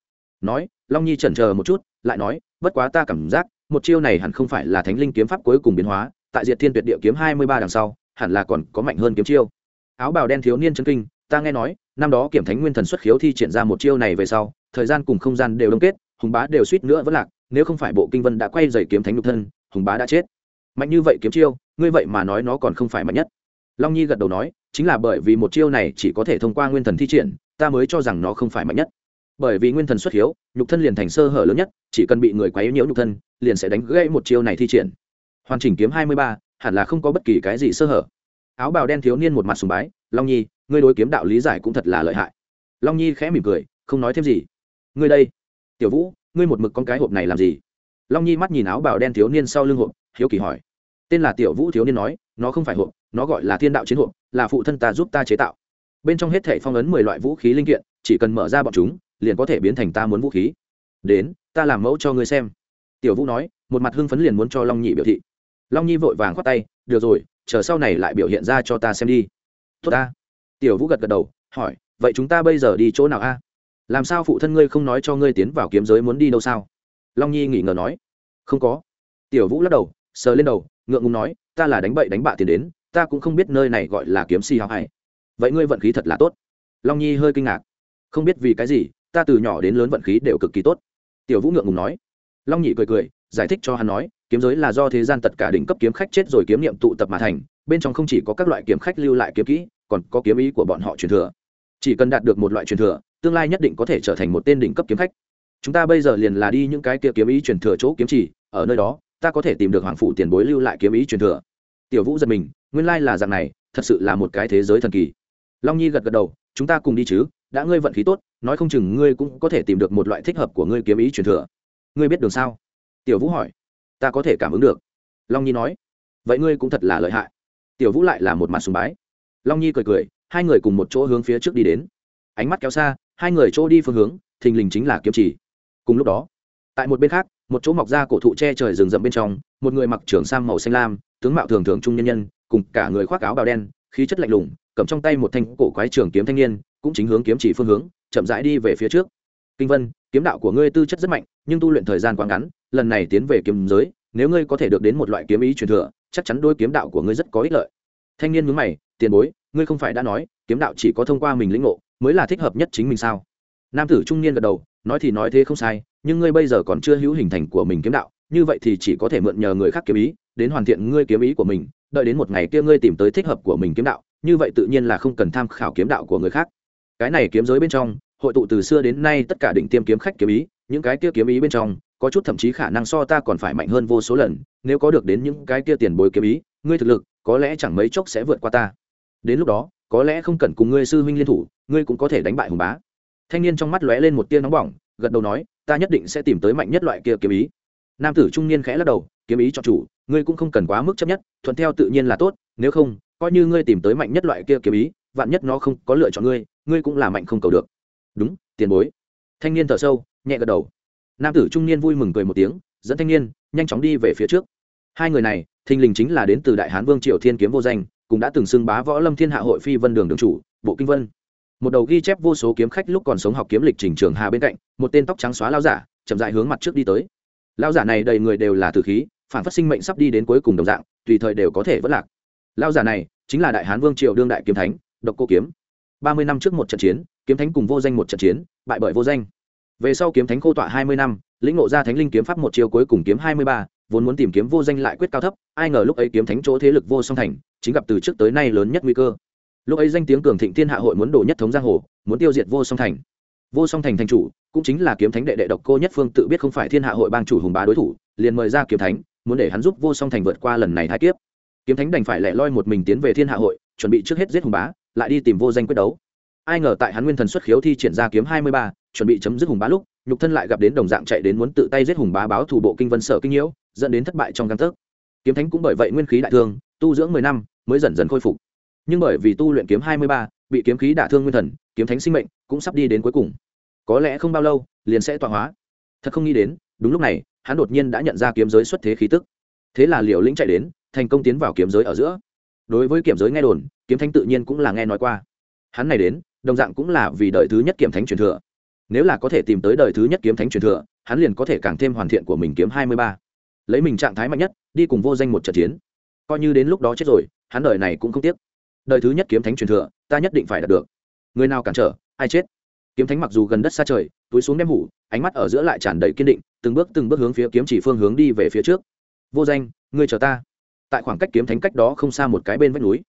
nói, long nhi chần chờ một chút, lại nói, bất quá ta cảm giác, một chiêu này hẳn không phải là thánh linh kiếm pháp cuối cùng biến hóa, tại diệt thiên tuyệt địa kiếm hai mươi ba đằng sau, hẳn là còn có mạnh hơn kiếm chiêu. Áo bào đen thiếu niên chân kinh, ta nghe nói, năm đó kiểm thánh nguyên thần xuất khiếu thi triển ra một chiêu này về sau, thời gian cùng không gian đều đông kết, hùng bá đều suýt nữa vẫn lạc, nếu không phải bộ kinh vân đã quay dày kiếm thánh nhục thân, hùng bá đã chết. Mạnh như vậy kiếm chiêu, ngươi vậy mà nói nó còn không phải mạnh nhất. Long nhi gật đầu nói, chính là bởi vì một chiêu này chỉ có thể thông qua nguyên thần thi triển, ta mới cho rằng nó không phải mạnh nhất bởi vì nguyên thần xuất hiếu, nhục thân liền thành sơ hở lớn nhất, chỉ cần bị người quấy nhiễu nhục thân, liền sẽ đánh gãy một chiêu này thi triển. Hoàn chỉnh kiếm hai mươi ba, hẳn là không có bất kỳ cái gì sơ hở. Áo bào đen thiếu niên một mặt sùng bái, long nhi, ngươi đối kiếm đạo lý giải cũng thật là lợi hại. Long nhi khẽ mỉm cười, không nói thêm gì. Ngươi đây, tiểu vũ, ngươi một mực con cái hộp này làm gì? Long nhi mắt nhìn áo bào đen thiếu niên sau lưng hộp, hiếu kỳ hỏi. Tên là tiểu vũ thiếu niên nói, nó không phải hộp, nó gọi là thiên đạo chiến hộp, là phụ thân ta giúp ta chế tạo. Bên trong hết thể phong ấn mười loại vũ khí linh kiện, chỉ cần mở ra bọn chúng liền có thể biến thành ta muốn vũ khí. Đến, ta làm mẫu cho ngươi xem. Tiểu vũ nói, một mặt hưng phấn liền muốn cho long nhị biểu thị. Long nhi vội vàng khoát tay, được rồi, chờ sau này lại biểu hiện ra cho ta xem đi. Tốt ta. Tiểu vũ gật gật đầu, hỏi, vậy chúng ta bây giờ đi chỗ nào a? Làm sao phụ thân ngươi không nói cho ngươi tiến vào kiếm giới muốn đi đâu sao? Long nhi nghỉ ngờ nói, không có. Tiểu vũ lắc đầu, sờ lên đầu, ngượng ngùng nói, ta là đánh bậy đánh bạ tiền đến, ta cũng không biết nơi này gọi là kiếm si học hay. Vậy ngươi vận khí thật là tốt. Long nhi hơi kinh ngạc, không biết vì cái gì ta từ nhỏ đến lớn vận khí đều cực kỳ tốt. Tiểu vũ ngượng ngùng nói. Long nhị cười cười, giải thích cho hắn nói, kiếm giới là do thế gian tất cả đỉnh cấp kiếm khách chết rồi kiếm niệm tụ tập mà thành, bên trong không chỉ có các loại kiếm khách lưu lại kiếm kỹ, còn có kiếm ý của bọn họ truyền thừa. Chỉ cần đạt được một loại truyền thừa, tương lai nhất định có thể trở thành một tên đỉnh cấp kiếm khách. Chúng ta bây giờ liền là đi những cái kia kiếm ý truyền thừa chỗ kiếm chỉ ở nơi đó, ta có thể tìm được hoàng phủ tiền bối lưu lại kiếm ý truyền thừa. Tiểu vũ giật mình, nguyên lai là dạng này, thật sự là một cái thế giới thần kỳ. Long nhi gật gật đầu, chúng ta cùng đi chứ đã ngươi vận khí tốt, nói không chừng ngươi cũng có thể tìm được một loại thích hợp của ngươi kiếm ý truyền thừa. Ngươi biết đường sao? Tiểu vũ hỏi. Ta có thể cảm ứng được. Long nhi nói. Vậy ngươi cũng thật là lợi hại. Tiểu vũ lại là một mặt sùng bái. Long nhi cười cười, hai người cùng một chỗ hướng phía trước đi đến. Ánh mắt kéo xa, hai người chỗ đi phương hướng, thình lình chính là kiếm chỉ cùng lúc đó, tại một bên khác, một chỗ mọc ra cổ thụ che trời rừng rậm bên trong, một người mặc trưởng sam màu xanh lam, tướng mạo thường thường trung nhân nhân, cùng cả người khoác áo bào đen, khí chất lạnh lùng, cầm trong tay một thanh cổ quái trường kiếm thanh niên cũng chính hướng kiếm chỉ phương hướng, chậm rãi đi về phía trước. Kinh vân, kiếm đạo của ngươi tư chất rất mạnh, nhưng tu luyện thời gian quá ngắn, lần này tiến về kiếm giới, nếu ngươi có thể được đến một loại kiếm ý truyền thừa, chắc chắn đôi kiếm đạo của ngươi rất có ích lợi. Thanh niên mướn mày, tiền bối, ngươi không phải đã nói, kiếm đạo chỉ có thông qua mình lĩnh ngộ, mới là thích hợp nhất chính mình sao? Nam tử trung niên gật đầu, nói thì nói thế không sai, nhưng ngươi bây giờ còn chưa hữu hình thành của mình kiếm đạo, như vậy thì chỉ có thể mượn nhờ người khác kiếm ý, đến hoàn thiện ngươi kiếm ý của mình, đợi đến một ngày kia ngươi tìm tới thích hợp của mình kiếm đạo, như vậy tự nhiên là không cần tham khảo kiếm đạo của người khác cái này kiếm giới bên trong, hội tụ từ xưa đến nay tất cả định tiêm kiếm khách kiếm ý, những cái kia kiếm ý bên trong, có chút thậm chí khả năng so ta còn phải mạnh hơn vô số lần, nếu có được đến những cái kia tiền bối kiếm ý, ngươi thực lực, có lẽ chẳng mấy chốc sẽ vượt qua ta. Đến lúc đó, có lẽ không cần cùng ngươi sư huynh liên thủ, ngươi cũng có thể đánh bại hùng bá. Thanh niên trong mắt lóe lên một tia nóng bỏng, gật đầu nói, ta nhất định sẽ tìm tới mạnh nhất loại kia kiếm ý. Nam tử trung niên khẽ lắc đầu, kiếm ý cho chủ, ngươi cũng không cần quá mức chấp nhất, thuận theo tự nhiên là tốt, nếu không, coi như ngươi tìm tới mạnh nhất loại kia kiếm ý, vạn nhất nó không có lựa chọn ngươi ngươi cũng là mạnh không cầu được. Đúng, tiền bối. Thanh niên thở sâu, nhẹ gật đầu. Nam tử trung niên vui mừng cười một tiếng, dẫn thanh niên, nhanh chóng đi về phía trước. Hai người này, thình lình chính là đến từ đại hán vương triều thiên kiếm vô danh, cũng đã từng xưng bá võ lâm thiên hạ hội phi vân đường đường chủ, bộ kinh vân. Một đầu ghi chép vô số kiếm khách lúc còn sống học kiếm lịch trình trường hà bên cạnh, một tên tóc trắng xóa lao giả, chậm dại hướng mặt trước đi tới. Lao giả này đầy người đều là tử khí, phản phát sinh mệnh sắp đi đến cuối cùng đồng dạng, tùy thời đều có thể vất lạc. Lao giả này, chính là đại hán vương triều đương đại kiếm thánh, độc cô kiếm ba mươi năm trước một trận chiến, kiếm thánh cùng vô danh một trận chiến, bại bởi vô danh. Về sau kiếm thánh khô tọa hai mươi năm, lĩnh ngộ ra thánh linh kiếm pháp một chiều cuối cùng kiếm hai mươi ba, vốn muốn tìm kiếm vô danh lại quyết cao thấp, ai ngờ lúc ấy kiếm thánh chỗ thế lực vô song thành, chính gặp từ trước tới nay lớn nhất nguy cơ. Lúc ấy danh tiếng cường thịnh thiên hạ hội muốn đổ nhất thống giang hồ, muốn tiêu diệt vô song thành. Vô song thành thành chủ, cũng chính là kiếm thánh đệ đệ độc cô nhất phương tự biết không phải thiên hạ hội bang chủ hùng bá đối thủ, liền mời ra kiếm thánh, muốn để hắn giúp vô song thành vượt qua lần này thái kiếp. Kiếm thánh đành phải lẻ loi một mình tiến về thiên hạ hội, chuẩn bị trước hết giết hùng bá lại đi tìm vô danh quyết đấu. Ai ngờ tại hắn nguyên thần xuất khiếu thi triển ra kiếm hai mươi ba, chuẩn bị chấm dứt hùng bá lúc, nhục thân lại gặp đến đồng dạng chạy đến muốn tự tay giết hùng bá báo thủ bộ kinh vân sở kinh nhiễu, dẫn đến thất bại trong căn tấc. Kiếm thánh cũng bởi vậy nguyên khí đại thương, tu dưỡng mười năm, mới dần dần khôi phục. Nhưng bởi vì tu luyện kiếm hai mươi ba, bị kiếm khí đả thương nguyên thần, kiếm thánh sinh mệnh cũng sắp đi đến cuối cùng. Có lẽ không bao lâu, liền sẽ tọa hóa. Thật không nghĩ đến, đúng lúc này, hắn đột nhiên đã nhận ra kiếm giới xuất thế khí tức. Thế là liều lĩnh chạy đến, thành công tiến vào kiếm giới ở giữa. Đối với kiểm giới nghe đồn kiếm thánh tự nhiên cũng là nghe nói qua. Hắn này đến, đồng dạng cũng là vì đời thứ nhất kiếm thánh truyền thừa. Nếu là có thể tìm tới đời thứ nhất kiếm thánh truyền thừa, hắn liền có thể càng thêm hoàn thiện của mình kiếm hai mươi ba. Lấy mình trạng thái mạnh nhất, đi cùng vô danh một trận chiến. Coi như đến lúc đó chết rồi, hắn đời này cũng không tiếc. Đời thứ nhất kiếm thánh truyền thừa, ta nhất định phải đạt được. Người nào cản trở, ai chết? Kiếm thánh mặc dù gần đất xa trời, túi xuống đem hủ, ánh mắt ở giữa lại tràn đầy kiên định, từng bước từng bước hướng phía kiếm chỉ phương hướng đi về phía trước. Vô danh, ngươi chờ ta. Tại khoảng cách kiếm thánh cách đó không xa một cái bên vách núi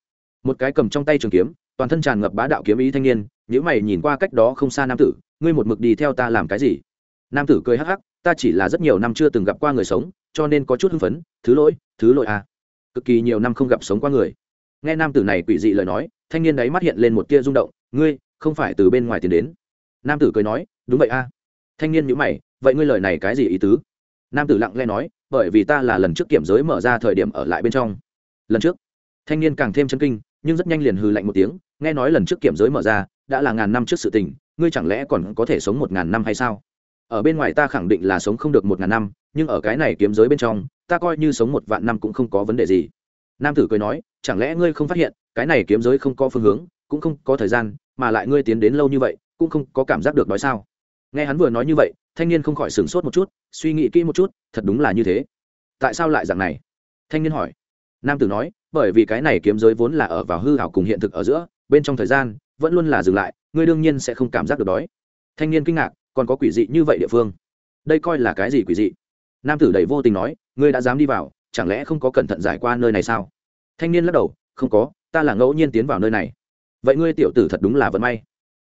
một cái cầm trong tay trường kiếm, toàn thân tràn ngập bá đạo kiếm ý thanh niên nếu mày nhìn qua cách đó không xa nam tử, ngươi một mực đi theo ta làm cái gì? Nam tử cười hắc hắc, ta chỉ là rất nhiều năm chưa từng gặp qua người sống, cho nên có chút hưng phấn, thứ lỗi thứ lỗi à. Cực kỳ nhiều năm không gặp sống qua người. Nghe nam tử này quỷ dị lời nói, thanh niên đấy mắt hiện lên một tia rung động, ngươi, không phải từ bên ngoài tiến đến. Nam tử cười nói, đúng vậy a thanh niên nhữ mày, vậy ngươi lời này cái gì ý tứ? Nam tử lặng lẽ nói, bởi vì ta là lần trước kiểm giới mở ra thời điểm ở lại bên trong. Lần trước? Thanh niên càng thêm chân kinh nhưng rất nhanh liền hừ lạnh một tiếng, nghe nói lần trước kiểm giới mở ra, đã là ngàn năm trước sự tình, ngươi chẳng lẽ còn có thể sống một ngàn năm hay sao? Ở bên ngoài ta khẳng định là sống không được một ngàn năm, nhưng ở cái này kiếm giới bên trong, ta coi như sống một vạn năm cũng không có vấn đề gì. Nam tử cười nói, chẳng lẽ ngươi không phát hiện, cái này kiếm giới không có phương hướng, cũng không có thời gian, mà lại ngươi tiến đến lâu như vậy, cũng không có cảm giác được đói sao? Nghe hắn vừa nói như vậy, thanh niên không khỏi sửng sốt một chút, suy nghĩ kỹ một chút, thật đúng là như thế. Tại sao lại dạng này? Thanh niên hỏi. Nam tử nói bởi vì cái này kiếm giới vốn là ở vào hư hảo cùng hiện thực ở giữa, bên trong thời gian vẫn luôn là dừng lại, ngươi đương nhiên sẽ không cảm giác được đói. Thanh niên kinh ngạc, còn có quỷ dị như vậy địa phương. Đây coi là cái gì quỷ dị? Nam tử đầy vô tình nói, ngươi đã dám đi vào, chẳng lẽ không có cẩn thận giải qua nơi này sao? Thanh niên lắc đầu, không có, ta là ngẫu nhiên tiến vào nơi này. Vậy ngươi tiểu tử thật đúng là vận may.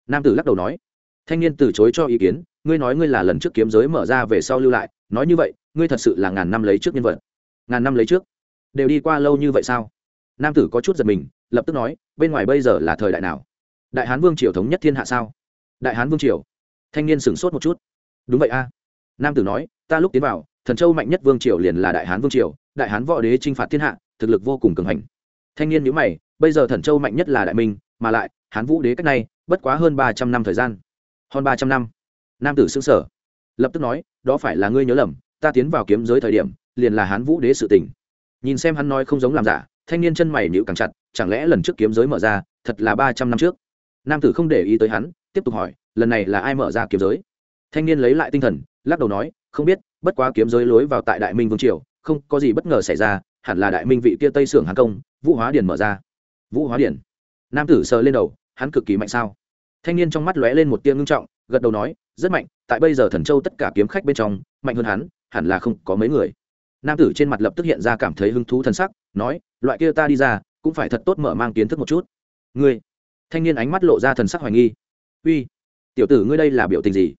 Nam tử lắc đầu nói. Thanh niên từ chối cho ý kiến, ngươi nói ngươi là lần trước kiếm giới mở ra về sau lưu lại, nói như vậy, ngươi thật sự là ngàn năm lấy trước nhân vật. Ngàn năm lấy trước. Đều đi qua lâu như vậy sao? Nam tử có chút giật mình, lập tức nói, bên ngoài bây giờ là thời đại nào? Đại hán vương triều thống nhất thiên hạ sao? Đại hán vương triều. Thanh niên sửng sốt một chút. Đúng vậy a. Nam tử nói, ta lúc tiến vào, thần châu mạnh nhất vương triều liền là đại hán vương triều, đại hán võ đế t r i n h phạt thiên hạ, thực lực vô cùng cường hành. Thanh niên nhữ mày, bây giờ thần châu mạnh nhất là đại minh, mà lại, hán vũ đế cách này, bất quá hơn ba trăm năm thời gian. Hơn ba trăm năm. Nam tử xứng sở lập tức nói, đó phải là ngươi nhớ lầm, ta tiến vào kiếm giới thời điểm, liền là hán vũ đế sự tình. Nhìn xem hắn nói không giống làm giả thanh niên chân mày nhíu càng chặt, chẳng lẽ lần trước kiếm giới mở ra, thật là ba trăm năm trước? Nam tử không để ý tới hắn, tiếp tục hỏi, lần này là ai mở ra kiếm giới? Thanh niên lấy lại tinh thần, lắc đầu nói, không biết, bất quá kiếm giới lối vào tại đại minh vương triều, không có gì bất ngờ xảy ra, hẳn là đại minh vị kia tây sưởng hàng công, vũ hóa điển mở ra. Vũ hóa điển nam tử sờ lên đầu, hắn cực kỳ mạnh sao? Thanh niên trong mắt lóe lên một tia ngưng trọng, gật đầu nói, rất mạnh, tại bây giờ thần châu tất cả kiếm khách bên trong, mạnh hơn hắn, hẳn là không có mấy người. Nam tử trên mặt lập tức hiện ra cảm thấy hứng thú t sắc, nói loại kia ta đi ra, cũng phải thật tốt mở mang kiến thức một chút. Ngươi, thanh niên ánh mắt lộ ra thần sắc hoài nghi. Uy, tiểu tử ngươi đây là biểu tình gì?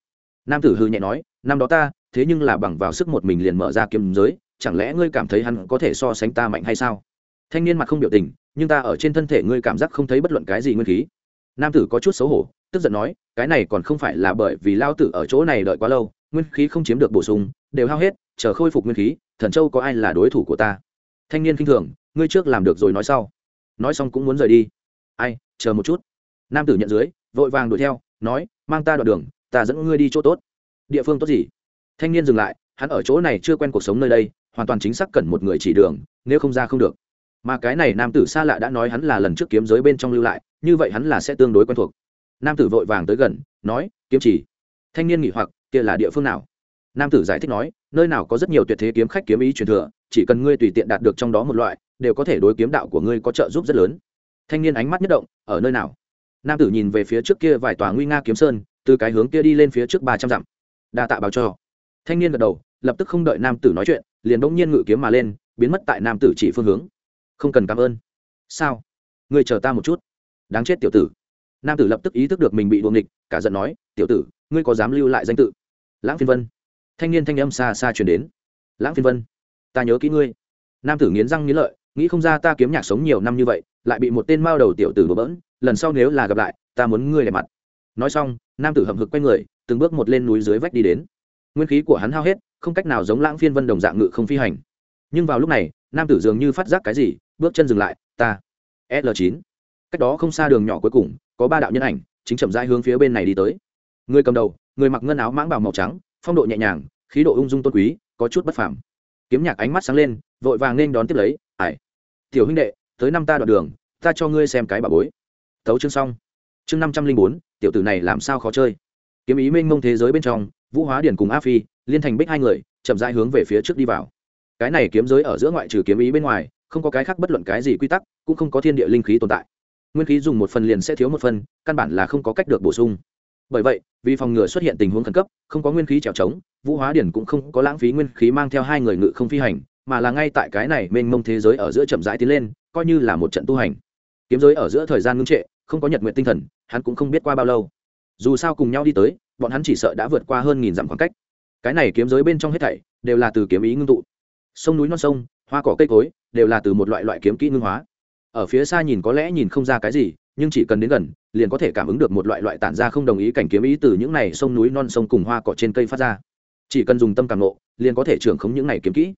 Nam tử hư nhẹ nói, năm đó ta, thế nhưng là bằng vào sức một mình liền mở ra kiếm giới, chẳng lẽ ngươi cảm thấy hắn có thể so sánh ta mạnh hay sao? Thanh niên mặt không biểu tình, nhưng ta ở trên thân thể ngươi cảm giác không thấy bất luận cái gì nguyên khí. Nam tử có chút xấu hổ, tức giận nói, cái này còn không phải là bởi vì lao tử ở chỗ này đợi quá lâu, nguyên khí không chiếm được bổ sung, đều hao hết, chờ khôi phục nguyên khí, thần châu có ai là đối thủ của ta? Thanh niên khinh thường, ngươi trước làm được rồi nói sau. Nói xong cũng muốn rời đi. Ai, chờ một chút. Nam tử nhận dưới, vội vàng đuổi theo, nói, mang ta đoạn đường, ta dẫn ngươi đi chỗ tốt. Địa phương tốt gì? Thanh niên dừng lại, hắn ở chỗ này chưa quen cuộc sống nơi đây, hoàn toàn chính xác cần một người chỉ đường, nếu không ra không được. Mà cái này nam tử xa lạ đã nói hắn là lần trước kiếm giới bên trong lưu lại, như vậy hắn là sẽ tương đối quen thuộc. Nam tử vội vàng tới gần, nói, kiếm chỉ. Thanh niên nghỉ hoặc, kia là địa phương nào? Nam tử giải thích nói, nơi nào có rất nhiều tuyệt thế kiếm khách kiếm ý truyền thừa, chỉ cần ngươi tùy tiện đạt được trong đó một loại, đều có thể đối kiếm đạo của ngươi có trợ giúp rất lớn. Thanh niên ánh mắt nhất động, ở nơi nào? Nam tử nhìn về phía trước kia vài tòa nguy nga kiếm sơn, từ cái hướng kia đi lên phía trước ba trăm dặm. Đa tạ báo cho. Thanh niên gật đầu, lập tức không đợi nam tử nói chuyện, liền bỗng nhiên ngự kiếm mà lên, biến mất tại nam tử chỉ phương hướng. Không cần cảm ơn. Sao? Ngươi chờ ta một chút. Đáng chết tiểu tử. Nam tử lập tức ý thức được mình bị đuồng địch cả giận nói, tiểu tử, ngươi có dám lưu lại danh tự? Lãng phiên vân thanh niên thanh âm xa xa truyền đến. Lãng phiên vân, ta nhớ kỹ ngươi. Nam tử nghiến răng nghiến lợi, nghĩ không ra ta kiếm nhạc sống nhiều năm như vậy, lại bị một tên mao đầu tiểu tử đổ bỡn, lần sau nếu là gặp lại, ta muốn ngươi đẹp mặt. Nói xong, nam tử hậm hực quay người, từng bước một lên núi dưới vách đi đến. Nguyên khí của hắn hao hết, không cách nào giống lãng phiên vân đồng dạng ngự không phi hành. Nhưng vào lúc này, nam tử dường như phát giác cái gì, bước chân dừng lại, ta, l 9 cách đó không xa đường nhỏ cuối cùng, có ba đạo nhân ảnh, chính chậm rãi hướng phía bên này đi tới. Người cầm đầu, người mặc ngân áo mãng bào màu trắng phong độ nhẹ nhàng, khí độ ung dung tôn quý, có chút bất phàm. Kiếm nhạc ánh mắt sáng lên, vội vàng nên đón tiếp lấy ải tiểu huynh đệ, tới năm ta đoạn đường, ta cho ngươi xem cái bà bối. Tấu chương xong. Chương năm trăm linh bốn, tiểu tử này làm sao khó chơi. Kiếm ý mênh mông thế giới bên trong, vũ hóa điển cùng a phi, liên thành bích hai người, chậm rãi hướng về phía trước đi vào. Cái này kiếm giới ở giữa ngoại trừ kiếm ý bên ngoài, không có cái khác bất luận cái gì quy tắc, cũng không có thiên địa linh khí tồn tại. Nguyên khí dùng một phần liền sẽ thiếu một phần, căn bản là không có cách được bổ sung bởi vậy, vì phòng ngừa xuất hiện tình huống khẩn cấp, không có nguyên khí trèo trống, vũ hóa điển cũng không có lãng phí nguyên khí mang theo hai người ngự không phi hành, mà là ngay tại cái này mênh mông thế giới ở giữa chậm rãi tiến lên, coi như là một trận tu hành. Kiếm giới ở giữa thời gian ngưng trệ, không có nhật nguyện tinh thần, hắn cũng không biết qua bao lâu. Dù sao cùng nhau đi tới, bọn hắn chỉ sợ đã vượt qua hơn nghìn dặm khoảng cách. Cái này kiếm giới bên trong hết thảy, đều là từ kiếm ý ngưng tụ. Sông núi non sông, hoa cỏ cây cối, đều là từ một loại loại kiếm kỹ ngưng hóa. Ở phía xa nhìn có lẽ nhìn không ra cái gì nhưng chỉ cần đến gần, liền có thể cảm ứng được một loại loại tản ra không đồng ý cảnh kiếm ý từ những này sông núi non sông cùng hoa cỏ trên cây phát ra. Chỉ cần dùng tâm cảm nộ liền có thể trưởng khống những này kiếm kỹ.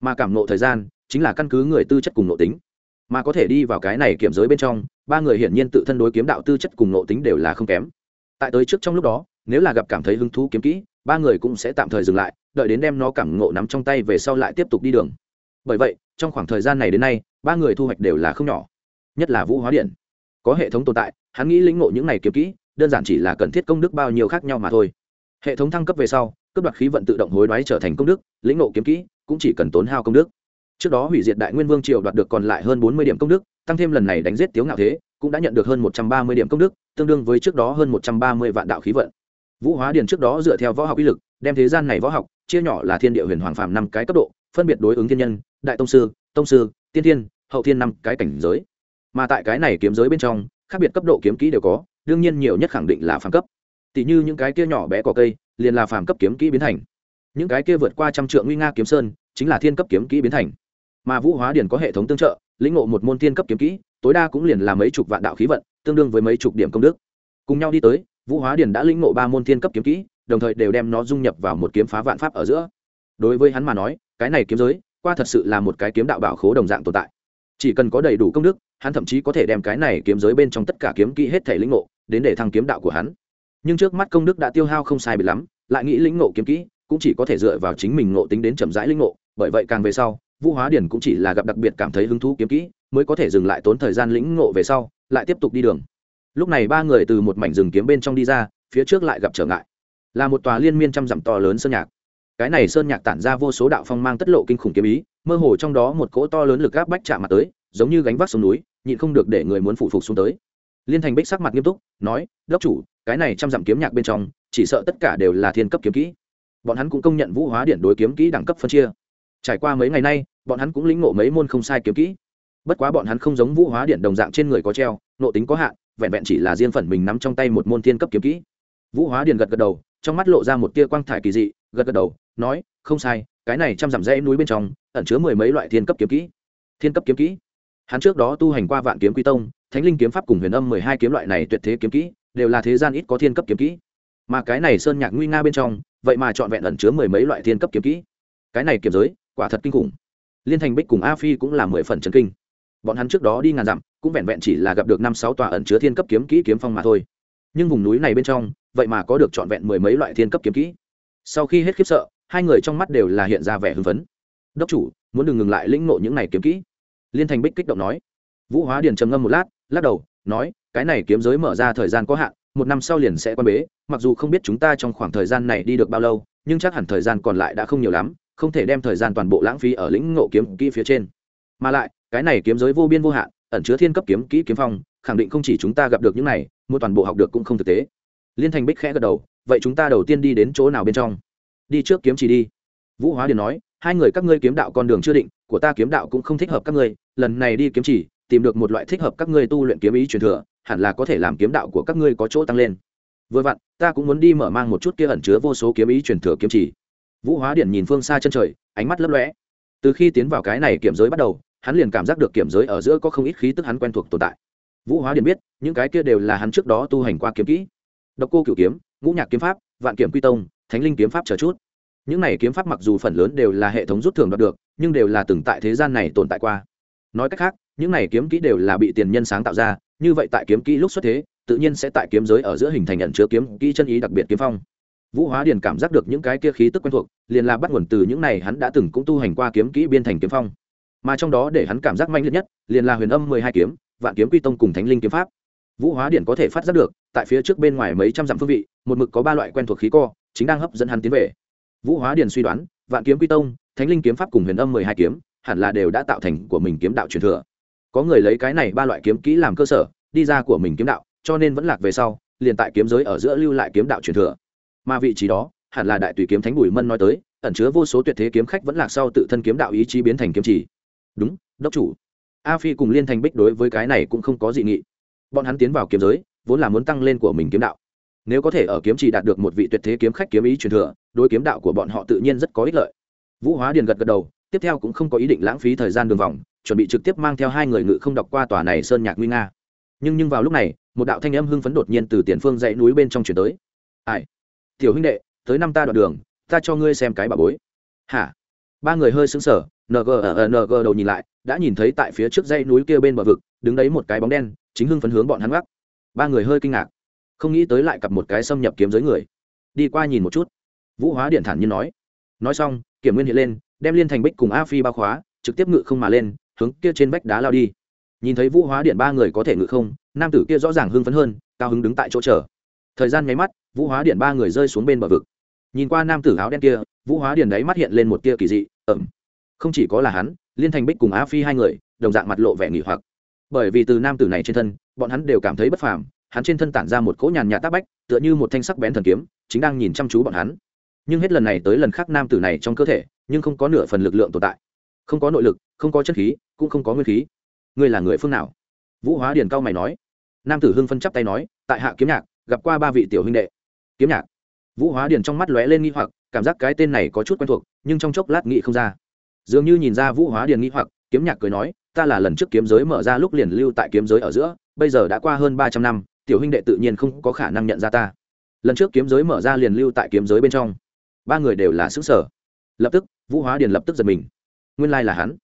Mà cảm nộ thời gian, chính là căn cứ người tư chất cùng nộ tính. Mà có thể đi vào cái này kiểm giới bên trong, ba người hiển nhiên tự thân đối kiếm đạo tư chất cùng nộ tính đều là không kém. Tại tới trước trong lúc đó, nếu là gặp cảm thấy hứng thú kiếm kỹ, ba người cũng sẽ tạm thời dừng lại, đợi đến đem nó cảm ngộ nắm trong tay về sau lại tiếp tục đi đường. Bởi vậy, trong khoảng thời gian này đến nay, ba người thu hoạch đều là không nhỏ, nhất là vũ hóa điện có hệ thống tồn tại, hắn nghĩ lĩnh ngộ những này kiếm kỹ, đơn giản chỉ là cần thiết công đức bao nhiêu khác nhau mà thôi. Hệ thống thăng cấp về sau cấp đoạt khí vận tự động hối đoái trở thành công đức, lĩnh ngộ kiếm kỹ cũng chỉ cần tốn hao công đức. Trước đó hủy diệt đại nguyên vương triều đoạt được còn lại hơn bốn mươi điểm công đức, tăng thêm lần này đánh giết tiếu ngạo thế, cũng đã nhận được hơn một trăm ba mươi điểm công đức, tương đương với trước đó hơn một trăm ba mươi vạn đạo khí vận. Vũ hóa điền trước đó dựa theo võ học uy lực, đem thế gian này võ học, chia nhỏ là thiên địa huyền hoàng phàm năm cái cấp độ, phân biệt đối ứng thiên nhân, đại tông sư tông sư, tiên thiên, hậu thiên năm cái cảnh giới mà tại cái này kiếm giới bên trong, khác biệt cấp độ kiếm kỹ đều có, đương nhiên nhiều nhất khẳng định là phàm cấp. Tỷ như những cái kia nhỏ bé cỏ cây, liền là phàm cấp kiếm kỹ biến thành. Những cái kia vượt qua trăm trượng nguy nga kiếm sơn, chính là thiên cấp kiếm kỹ biến thành. Mà vũ hóa điển có hệ thống tương trợ, lĩnh ngộ một môn thiên cấp kiếm kỹ, tối đa cũng liền là mấy chục vạn đạo khí vận, tương đương với mấy chục điểm công đức. Cùng nhau đi tới, vũ hóa điển đã lĩnh ngộ ba môn thiên cấp kiếm kỹ, đồng thời đều đem nó dung nhập vào một kiếm phá vạn pháp ở giữa. Đối với hắn mà nói, cái này kiếm giới, qua thật sự là một cái kiếm đạo bảo khố đồng dạng tồn tại. Chỉ cần có đầy đủ công đức hắn thậm chí có thể đem cái này kiếm giới bên trong tất cả kiếm kỹ hết thể lĩnh ngộ, đến để thăng kiếm đạo của hắn. Nhưng trước mắt công đức đã tiêu hao không sai bị lắm, lại nghĩ lĩnh ngộ kiếm kỹ, cũng chỉ có thể dựa vào chính mình ngộ tính đến chậm rãi lĩnh ngộ, bởi vậy càng về sau, vũ hóa điển cũng chỉ là gặp đặc biệt cảm thấy hứng thú kiếm kỹ, mới có thể dừng lại tốn thời gian lĩnh ngộ về sau, lại tiếp tục đi đường. Lúc này ba người từ một mảnh rừng kiếm bên trong đi ra, phía trước lại gặp trở ngại. Là một tòa liên miên trăm dặm to lớn sơn nhạc. Cái này sơn nhạc tản ra vô số đạo phong mang tất lộ kinh khủng kiếm ý, mơ hồ trong đó một cỗ to lớn lực gáp bách chạm mặt tới giống như gánh vác xuống núi, nhịn không được để người muốn phụ phục xuống tới. Liên thành bích sắc mặt nghiêm túc, nói, đốc chủ, cái này trăm dặm kiếm nhạc bên trong, chỉ sợ tất cả đều là thiên cấp kiếm kỹ. Bọn hắn cũng công nhận vũ hóa điện đối kiếm kỹ đẳng cấp phân chia. Trải qua mấy ngày nay, bọn hắn cũng lĩnh ngộ mấy môn không sai kiếm kỹ. Bất quá bọn hắn không giống vũ hóa điện đồng dạng trên người có treo nộ tính có hạn, vẹn vẹn chỉ là riêng phần mình nắm trong tay một môn thiên cấp kiếm kỹ. Vũ hóa điện gật gật đầu, trong mắt lộ ra một tia quang thải kỳ dị, gật gật đầu, nói, không sai, cái này trăm dặm dãy núi bên trong, ẩn chứa mười mấy loại thiên cấp kiếm kỹ. Thiên cấp kiếm kỹ? Hắn trước đó tu hành qua vạn kiếm quy tông, thánh linh kiếm pháp cùng huyền âm mười hai kiếm loại này tuyệt thế kiếm kỹ, đều là thế gian ít có thiên cấp kiếm kỹ. Mà cái này sơn nhạc nguy nga bên trong, vậy mà trọn vẹn ẩn chứa mười mấy loại thiên cấp kiếm kỹ. Cái này kiếm giới, quả thật kinh khủng. Liên thành bích cùng a phi cũng là mười phần trần kinh. Bọn hắn trước đó đi ngàn dặm, cũng vẹn vẹn chỉ là gặp được năm sáu tòa ẩn chứa thiên cấp kiếm kỹ kiếm phong mà thôi. Nhưng vùng núi này bên trong, vậy mà có được trọn vẹn mười mấy loại thiên cấp kiếm kỹ. Sau khi hết khiếp sợ, hai người trong mắt đều là hiện ra vẻ hưng phấn. Đốc chủ, muốn đừng ngừng lại lĩnh ngộ những này kiếm kỹ liên thành bích kích động nói. Vũ hóa điền trầm ngâm một lát, lắc đầu, nói, cái này kiếm giới mở ra thời gian có hạn, một năm sau liền sẽ quan bế, mặc dù không biết chúng ta trong khoảng thời gian này đi được bao lâu, nhưng chắc hẳn thời gian còn lại đã không nhiều lắm, không thể đem thời gian toàn bộ lãng phí ở lĩnh ngộ kiếm kỹ phía trên. Mà lại, cái này kiếm giới vô biên vô hạn, ẩn chứa thiên cấp kiếm kỹ kiếm phong, khẳng định không chỉ chúng ta gặp được những này mua toàn bộ học được cũng không thực tế. Liên thành bích khẽ gật đầu, vậy chúng ta đầu tiên đi đến chỗ nào bên trong? Đi trước kiếm chỉ đi. Vũ hóa điền nói, hai người các ngươi kiếm đạo con đường chưa định của ta kiếm đạo cũng không thích hợp các ngươi, lần này đi kiếm chỉ, tìm được một loại thích hợp các ngươi tu luyện kiếm ý truyền thừa, hẳn là có thể làm kiếm đạo của các ngươi có chỗ tăng lên. Vừa vặn, ta cũng muốn đi mở mang một chút kia ẩn chứa vô số kiếm ý truyền thừa kiếm chỉ. Vũ hóa điện nhìn phương xa chân trời, ánh mắt lấp lóe. Từ khi tiến vào cái này kiểm giới bắt đầu, hắn liền cảm giác được kiểm giới ở giữa có không ít khí tức hắn quen thuộc tồn tại. Vũ hóa điện biết, những cái kia đều là hắn trước đó tu hành qua kiếm kỹ. Độc cô cửu kiếm, ngũ nhạc kiếm pháp, vạn kiểm quy tông, thánh linh kiếm pháp chờ chút những này kiếm pháp mặc dù phần lớn đều là hệ thống rút thường đoạt được, nhưng đều là từng tại thế gian này tồn tại qua. Nói cách khác, những này kiếm kỹ đều là bị tiền nhân sáng tạo ra, như vậy tại kiếm kỹ lúc xuất thế, tự nhiên sẽ tại kiếm giới ở giữa hình thành nhận chứa kiếm kỹ chân ý đặc biệt kiếm phong. Vũ hóa điền cảm giác được những cái kia khí tức quen thuộc, liền là bắt nguồn từ những này hắn đã từng cũng tu hành qua kiếm kỹ biên thành kiếm phong. Mà trong đó để hắn cảm giác mạnh liệt nhất, liền là huyền âm mười hai kiếm, vạn kiếm quy tông cùng thánh linh kiếm pháp. Vũ hóa Điển có thể phát giác được, tại phía trước bên ngoài mấy trăm dặm phương vị, một mực có ba loại quen thuộc khí co, chính đang hấp dẫn hắn tiến về vũ hóa điền suy đoán, vạn kiếm quy tông, thánh linh kiếm pháp cùng huyền âm mười hai kiếm, hẳn là đều đã tạo thành của mình kiếm đạo truyền thừa. Có người lấy cái này ba loại kiếm kỹ làm cơ sở, đi ra của mình kiếm đạo, cho nên vẫn lạc về sau, liền tại kiếm giới ở giữa lưu lại kiếm đạo truyền thừa. Mà vị trí đó, hẳn là đại tùy kiếm thánh bùi mân nói tới, ẩn chứa vô số tuyệt thế kiếm khách vẫn lạc sau tự thân kiếm đạo ý chí biến thành kiếm chỉ đúng, đốc chủ. A phi cùng liên thành bích đối với cái này cũng không có dị nghị. Bọn hắn tiến vào kiếm giới, vốn là muốn tăng lên của mình kiếm đạo nếu có thể ở kiếm chỉ đạt được một vị tuyệt thế kiếm khách kiếm ý truyền thừa, đối kiếm đạo của bọn họ tự nhiên rất có ích lợi. Vũ hóa điền gật gật đầu, tiếp theo cũng không có ý định lãng phí thời gian đường vòng, chuẩn bị trực tiếp mang theo hai người ngự không đọc qua tòa này sơn nhạc nguy nga. Nhưng nhưng vào lúc này, một đạo thanh âm hưng phấn đột nhiên từ tiền phương dãy núi bên trong chuyển tới. Ai? Tiểu huynh đệ, tới năm ta đoạn đường, ta cho ngươi xem cái bà bối. Hả? Ba người hơi sững sờ ng ở ờ, ờ, ng đầu nhìn lại, đã nhìn thấy tại phía trước dãy núi kia bên bờ vực, đứng đấy một cái bóng đen, chính hưng phấn hướng bọn hắn gác ba người hơi kinh ngạc không nghĩ tới lại gặp một cái xâm nhập kiếm giới người. Đi qua nhìn một chút. Vũ hóa điện thản nhiên nói. Nói xong, kiểm nguyên hiện lên, đem liên thành bích cùng a phi bao khóa, trực tiếp ngự không mà lên, hướng kia trên vách đá lao đi. Nhìn thấy vũ hóa điện ba người có thể ngự không, nam tử kia rõ ràng hưng phấn hơn, cao hứng đứng tại chỗ chờ. Thời gian nháy mắt, vũ hóa điện ba người rơi xuống bên bờ vực. Nhìn qua nam tử áo đen kia, vũ hóa điện đấy mắt hiện lên một tia kỳ dị, ẩm. Không chỉ có là hắn, liên thành bích cùng a phi hai người, đồng dạng mặt lộ vẻ nghỉ hoặc. Bởi vì từ nam tử này trên thân, bọn hắn đều cảm thấy bất phàm hắn trên thân tản ra một cỗ nhàn nhạt tác bách, tựa như một thanh sắc bén thần kiếm, chính đang nhìn chăm chú bọn hắn. Nhưng hết lần này tới lần khác nam tử này trong cơ thể, nhưng không có nửa phần lực lượng tồn tại. Không có nội lực, không có chất khí, cũng không có nguyên khí. Ngươi là người phương nào? Vũ hóa điền cao mày nói. Nam tử hưng phân chắp tay nói, tại hạ kiếm nhạc, gặp qua ba vị tiểu huynh đệ. Kiếm nhạc. Vũ hóa điền trong mắt lóe lên nghi hoặc, cảm giác cái tên này có chút quen thuộc, nhưng trong chốc lát nghĩ không ra. Dường như nhìn ra vũ hóa điền nghi hoặc, kiếm nhạc cười nói, ta là lần trước kiếm giới mở ra lúc liền lưu tại kiếm giới ở giữa, bây giờ đã qua hơn ba trăm năm tiểu huynh đệ tự nhiên không có khả năng nhận ra ta. Lần trước kiếm giới mở ra liền lưu tại kiếm giới bên trong. Ba người đều là xứ sở lập tức, vũ hóa điền lập tức giật mình. Nguyên lai là hắn.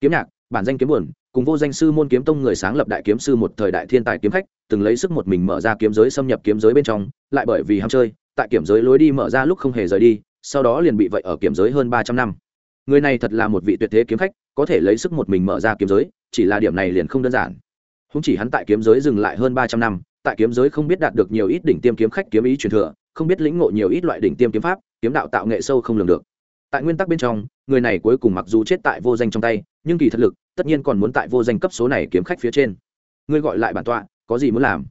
Kiếm nhạc, bản danh kiếm buồn, cùng vô danh sư môn kiếm tông người sáng lập đại kiếm sư một thời đại thiên tài kiếm khách, từng lấy sức một mình mở ra kiếm giới xâm nhập kiếm giới bên trong, lại bởi vì ham chơi, tại kiểm giới lối đi mở ra lúc không hề rời đi, sau đó liền bị vậy ở kiểm giới hơn ba trăm năm. Người này thật là một vị tuyệt thế kiếm khách, có thể lấy sức một mình mở ra kiếm giới, chỉ là điểm này liền không đơn giản. Không chỉ hắn tại kiếm giới dừng lại hơn ba trăm năm tại kiếm giới không biết đạt được nhiều ít đỉnh tiêm kiếm khách kiếm ý truyền thừa, không biết lĩnh ngộ nhiều ít loại đỉnh tiêm kiếm pháp, kiếm đạo tạo nghệ sâu không lường được. Tại nguyên tắc bên trong, người này cuối cùng mặc dù chết tại vô danh trong tay, nhưng kỳ thật lực, tất nhiên còn muốn tại vô danh cấp số này kiếm khách phía trên. Ngươi gọi lại bản tọa, có gì muốn làm?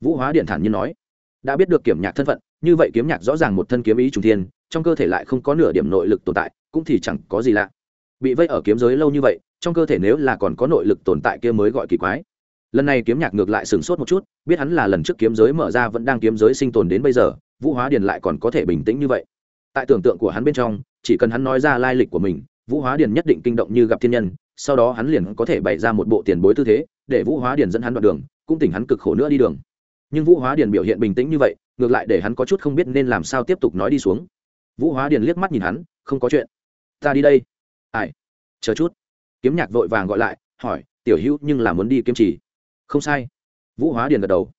Vũ hóa điện thản nhiên nói. Đã biết được kiểm nhạc thân phận, như vậy kiếm nhạc rõ ràng một thân kiếm ý trùng thiên, trong cơ thể lại không có nửa điểm nội lực tồn tại, cũng thì chẳng có gì lạ. Bị vây ở kiếm giới lâu như vậy, trong cơ thể nếu là còn có nội lực tồn tại kia mới gọi kỳ quái lần này kiếm nhạc ngược lại sửng sốt một chút, biết hắn là lần trước kiếm giới mở ra vẫn đang kiếm giới sinh tồn đến bây giờ, vũ hóa điền lại còn có thể bình tĩnh như vậy. Tại tưởng tượng của hắn bên trong, chỉ cần hắn nói ra lai lịch của mình, vũ hóa điền nhất định kinh động như gặp thiên nhân, sau đó hắn liền có thể bày ra một bộ tiền bối tư thế, để vũ hóa điền dẫn hắn đoạn đường, cũng tỉnh hắn cực khổ nữa đi đường. Nhưng vũ hóa điền biểu hiện bình tĩnh như vậy, ngược lại để hắn có chút không biết nên làm sao tiếp tục nói đi xuống. Vũ hóa điền liếc mắt nhìn hắn, không có chuyện. Ta đi đây. Ai? Chờ chút. Kiếm nhạc vội vàng gọi lại, hỏi, tiểu hữu nhưng là muốn đi kiếm chỉ không sai. Vũ hóa điền gật đầu.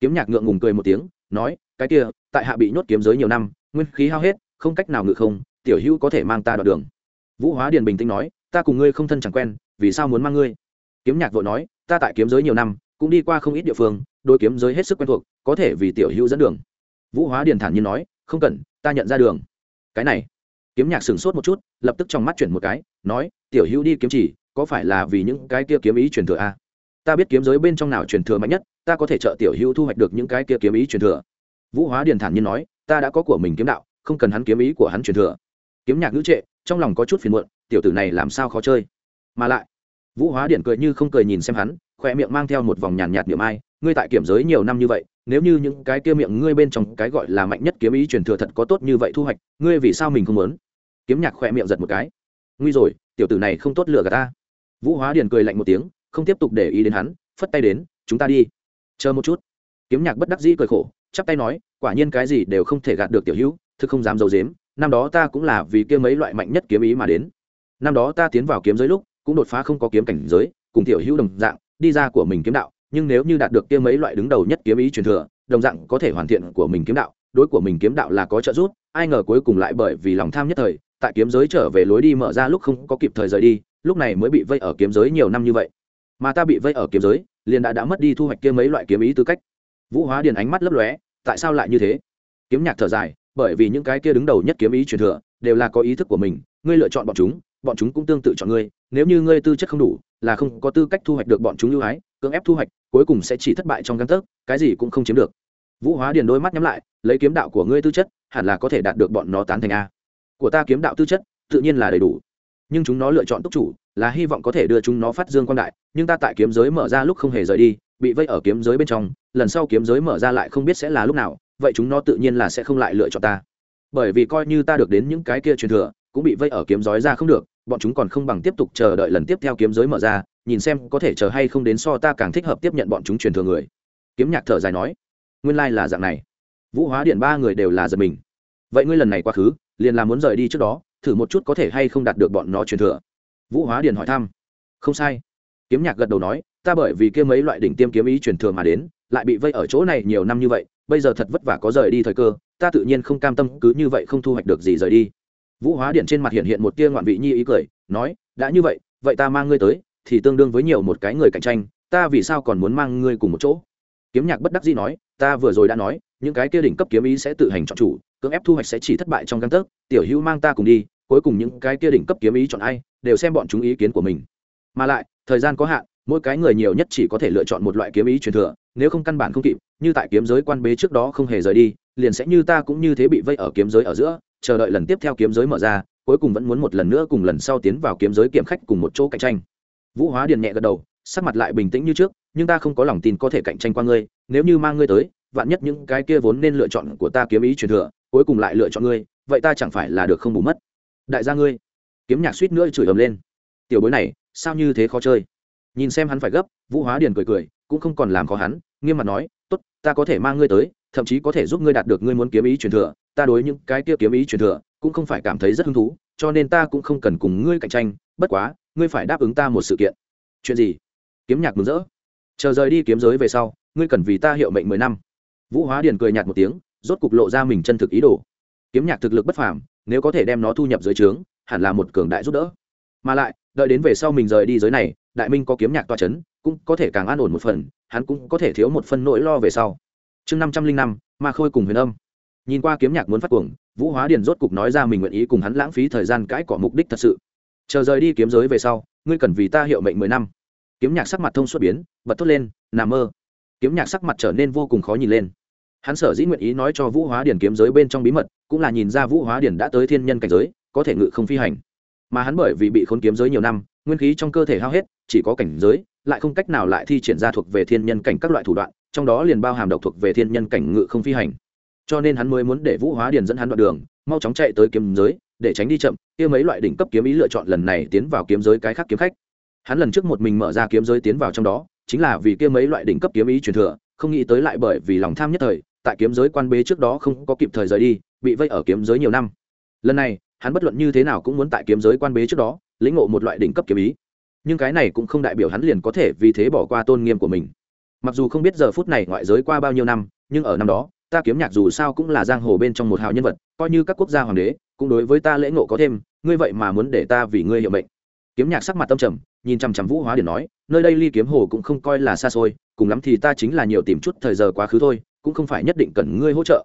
Kiếm nhạc ngượng ngùng cười một tiếng, nói, cái kia, tại hạ bị nhốt kiếm giới nhiều năm, nguyên khí hao hết, không cách nào ngự không, tiểu hữu có thể mang ta đoạn đường. Vũ hóa điền bình tĩnh nói, ta cùng ngươi không thân chẳng quen, vì sao muốn mang ngươi? Kiếm nhạc vội nói, ta tại kiếm giới nhiều năm, cũng đi qua không ít địa phương đôi kiếm giới hết sức quen thuộc, có thể vì tiểu hữu dẫn đường. Vũ hóa điền thản nhiên nói, không cần, ta nhận ra đường. Cái này, kiếm nhạc sửng sốt một chút, lập tức trong mắt chuyển một cái, nói, tiểu hữu đi kiếm chỉ, có phải là vì những cái kia kiếm ý truyền thừa a à? Ta biết kiếm giới bên trong nào truyền thừa mạnh nhất, ta có thể trợ tiểu hữu thu hoạch được những cái kia kiếm ý truyền thừa. Vũ hóa điền thản nhiên nói, ta đã có của mình kiếm đạo, không cần hắn kiếm ý của hắn truyền thừa. Kiếm nhạc ngữ trệ, trong lòng có chút phiền muộn, tiểu tử này làm sao khó chơi? Mà lại, vũ hóa điền cười như không cười nhìn xem hắn khoe miệng mang theo một vòng nhàn nhạt niệm ai, ngươi tại kiểm giới nhiều năm như vậy, nếu như những cái kia miệng ngươi bên trong cái gọi là mạnh nhất kiếm ý truyền thừa thật có tốt như vậy thu hoạch, ngươi vì sao mình không muốn? Kiếm nhạc khoe miệng giật một cái, nguy rồi, tiểu tử này không tốt lựa gạt ta. Vũ hóa điền cười lạnh một tiếng không tiếp tục để ý đến hắn, phất tay đến, chúng ta đi. Chờ một chút. Kiếm nhạc bất đắc dĩ cười khổ, chắp tay nói, quả nhiên cái gì đều không thể gạt được tiểu hữu, thực không dám d i ấ u dếm năm đó ta cũng là vì kia mấy loại mạnh nhất kiếm ý mà đến. Năm đó ta tiến vào kiếm giới lúc, cũng đột phá không có kiếm cảnh giới, cùng tiểu hữu đồng dạng, đi ra của mình kiếm đạo, nhưng nếu như đạt được kia mấy loại đứng đầu nhất kiếm ý truyền thừa, đồng dạng có thể hoàn thiện của mình kiếm đạo, đối của mình kiếm đạo là có trợ giúp, ai ngờ cuối cùng lại bởi vì lòng tham nhất thời, tại kiếm giới trở về lối đi mở ra lúc không có kịp thời rời đi, lúc này mới bị vây ở kiếm giới nhiều năm như vậy mà ta bị vây ở kiếm giới, liền đã đã mất đi thu hoạch kia mấy loại kiếm ý tư cách. Vũ hóa điền ánh mắt lấp lóe, tại sao lại như thế? Kiếm nhạc thở dài, bởi vì những cái kia đứng đầu nhất kiếm ý truyền thừa, đều là có ý thức của mình, ngươi lựa chọn bọn chúng bọn chúng cũng tương tự chọn ngươi, nếu như ngươi tư chất không đủ, là không có tư cách thu hoạch được bọn chúng ưu ái, cưỡng ép thu hoạch, cuối cùng sẽ chỉ thất bại trong căn tấc, cái gì cũng không chiếm được. Vũ hóa điền đôi mắt nhắm lại, lấy kiếm đạo của ngươi tư chất, hẳn là có thể đạt được bọn nó tán thành a. Của ta kiếm đạo tư chất, tự nhiên là đầy đủ. Nhưng chúng nó lựa chọn túc chủ là hy vọng có thể đưa chúng nó phát dương quan đại, nhưng ta tại kiếm giới mở ra lúc không hề rời đi, bị vây ở kiếm giới bên trong, lần sau kiếm giới mở ra lại không biết sẽ là lúc nào, vậy chúng nó tự nhiên là sẽ không lại lựa chọn ta. Bởi vì coi như ta được đến những cái kia truyền thừa, cũng bị vây ở kiếm giới ra không được, bọn chúng còn không bằng tiếp tục chờ đợi lần tiếp theo kiếm giới mở ra, nhìn xem có thể chờ hay không đến so ta càng thích hợp tiếp nhận bọn chúng truyền thừa người. Kiếm nhạc thở dài nói. Nguyên lai、like、là dạng này. Vũ hóa điện ba người đều là giật mình. Vậy ngươi lần này quá khứ, liền là muốn rời đi trước đó, thử một chút có thể hay không đạt được bọn nó truyền thừa vũ hóa điện hỏi thăm. Không sai. Kiếm nhạc gật đầu nói, ta bởi vì kia mấy loại đỉnh tiêm kiếm ý truyền thừa mà đến, lại bị vây ở chỗ này nhiều năm như vậy, bây giờ thật vất vả có rời đi thời cơ, ta tự nhiên không cam tâm cứ như vậy không thu hoạch được gì rời đi. Vũ hóa điện trên mặt hiện hiện một tia ngoạn vị nhi ý cười, nói, đã như vậy vậy ta mang ngươi tới, thì tương đương với nhiều một cái người cạnh tranh, ta vì sao còn muốn mang ngươi cùng một chỗ? Kiếm nhạc bất đắc dĩ nói, ta vừa rồi đã nói, những cái kia đỉnh cấp kiếm ý sẽ tự hành chọn chủ, cưỡng ép thu hoạch sẽ chỉ thất bại trong căn tấc, tiểu hữu mang ta cùng đi, cuối cùng những cái kia đỉnh cấp kiếm ý chọn ai đều xem bọn chúng ý kiến của mình. Mà lại, thời gian có hạn, mỗi cái người nhiều nhất chỉ có thể lựa chọn một loại kiếm ý truyền thừa, nếu không căn bản không kịp, như tại kiếm giới quan bế trước đó không hề rời đi, liền sẽ như ta cũng như thế bị vây ở kiếm giới ở giữa, chờ đợi lần tiếp theo kiếm giới mở ra, cuối cùng vẫn muốn một lần nữa cùng lần sau tiến vào kiếm giới kiểm khách cùng một chỗ cạnh tranh. Vũ hóa điền nhẹ gật đầu, sắc mặt lại bình tĩnh như trước, nhưng ta không có lòng tin có thể cạnh tranh qua ngươi, nếu như mang ngươi tới, vạn nhất những cái kia vốn nên lựa chọn của ta kiếm ý truyền thừa, cuối cùng lại lựa chọn ngươi, vậy ta chẳng phải là được không bù mất. Đại gia ngươi kiếm nhạc suýt nữa chửi ầm lên. Tiểu bối này, sao như thế khó chơi? Nhìn xem hắn phải gấp, vũ hóa điền cười cười, cũng không còn làm khó hắn, nghiêm mặt nói, tốt, ta có thể mang ngươi tới, thậm chí có thể giúp ngươi đạt được ngươi muốn kiếm ý truyền thừa, ta đối những cái kia kiếm ý truyền thừa cũng không phải cảm thấy rất hứng thú, cho nên ta cũng không cần cùng ngươi cạnh tranh, bất quá, ngươi phải đáp ứng ta một sự kiện. Chuyện gì? Kiếm nhạc mừng rỡ. Chờ rời đi kiếm giới về sau, ngươi cần vì ta hiệu mệnh mười năm. Vũ hóa điền cười nhạt một tiếng, rốt cục lộ ra mình chân thực ý đồ. Kiếm nhạc thực lực bất phàm, nếu có thể đem nó thu nhập dưới trướng hẳn là một cường đại giúp đỡ. Mà lại, đợi đến về sau mình rời đi giới này, đại minh có kiếm nhạc toa c h ấ n cũng có thể càng an ổn một phần, hắn cũng có thể thiếu một phần nỗi lo về sau. Chương năm trăm linh năm, ma khôi cùng huyền âm. Nhìn qua kiếm nhạc muốn phát cuồng, vũ hóa điền rốt cục nói ra mình nguyện ý cùng hắn lãng phí thời gian cãi cọ mục đích thật sự. Chờ rời đi kiếm giới về sau, ngươi cần vì ta hiệu mệnh mười năm. Kiếm nhạc sắc mặt thông suốt biến, bật thốt lên, nà mơ. Kiếm nhạc sắc mặt trở nên vô cùng khó nhìn lên. Hắn sở dĩ nguyện ý nói cho vũ hóa điển kiếm giới bên trong bí mật, cũng là nhìn ra vũ hóa điển đã tới thiên nhân cảnh giới có thể ngự không phi hành. Mà hắn bởi vì bị khốn kiếm giới nhiều năm, nguyên khí trong cơ thể hao hết, chỉ có cảnh giới, lại không cách nào lại thi triển ra thuộc về thiên nhân cảnh các loại thủ đoạn, trong đó liền bao hàm độc thuộc về thiên nhân cảnh ngự không phi hành. Cho nên hắn mới muốn để vũ hóa điền dẫn hắn đoạn đường, mau chóng chạy tới kiếm giới, để tránh đi chậm, kia mấy loại đỉnh cấp kiếm ý lựa chọn lần này tiến vào kiếm giới cái khác kiếm khách. Hắn lần trước một mình mở ra kiếm giới tiến vào trong đó, chính là vì kia mấy loại đỉnh cấp kiếm ý truyền thừa, không nghĩ tới lại bởi vì lòng tham nhất thời, tại kiếm giới quan bế trước đó không có kịp thời rời đi, bị vây ở kiếm giới nhiều năm. Lần này hắn bất luận như thế nào cũng muốn tại kiếm giới quan bế trước đó, lĩnh ngộ một loại đỉnh cấp kiếm ý. Nhưng cái này cũng không đại biểu hắn liền có thể vì thế bỏ qua tôn nghiêm của mình. Mặc dù không biết giờ phút này ngoại giới qua bao nhiêu năm, nhưng ở năm đó, ta kiếm nhạc dù sao cũng là giang hồ bên trong một hào nhân vật, coi như các quốc gia hoàng đế, cũng đối với ta lễ ngộ có thêm, ngươi vậy mà muốn để ta vì ngươi hiệu mệnh. Kiếm nhạc sắc mặt tâm trầm, nhìn chằm chằm vũ hóa điển nói, nơi đây ly kiếm hồ cũng không coi là xa xôi, cùng lắm thì ta chính là nhiều tìm chút thời giờ quá khứ thôi, cũng không phải nhất định cần ngươi hỗ trợ.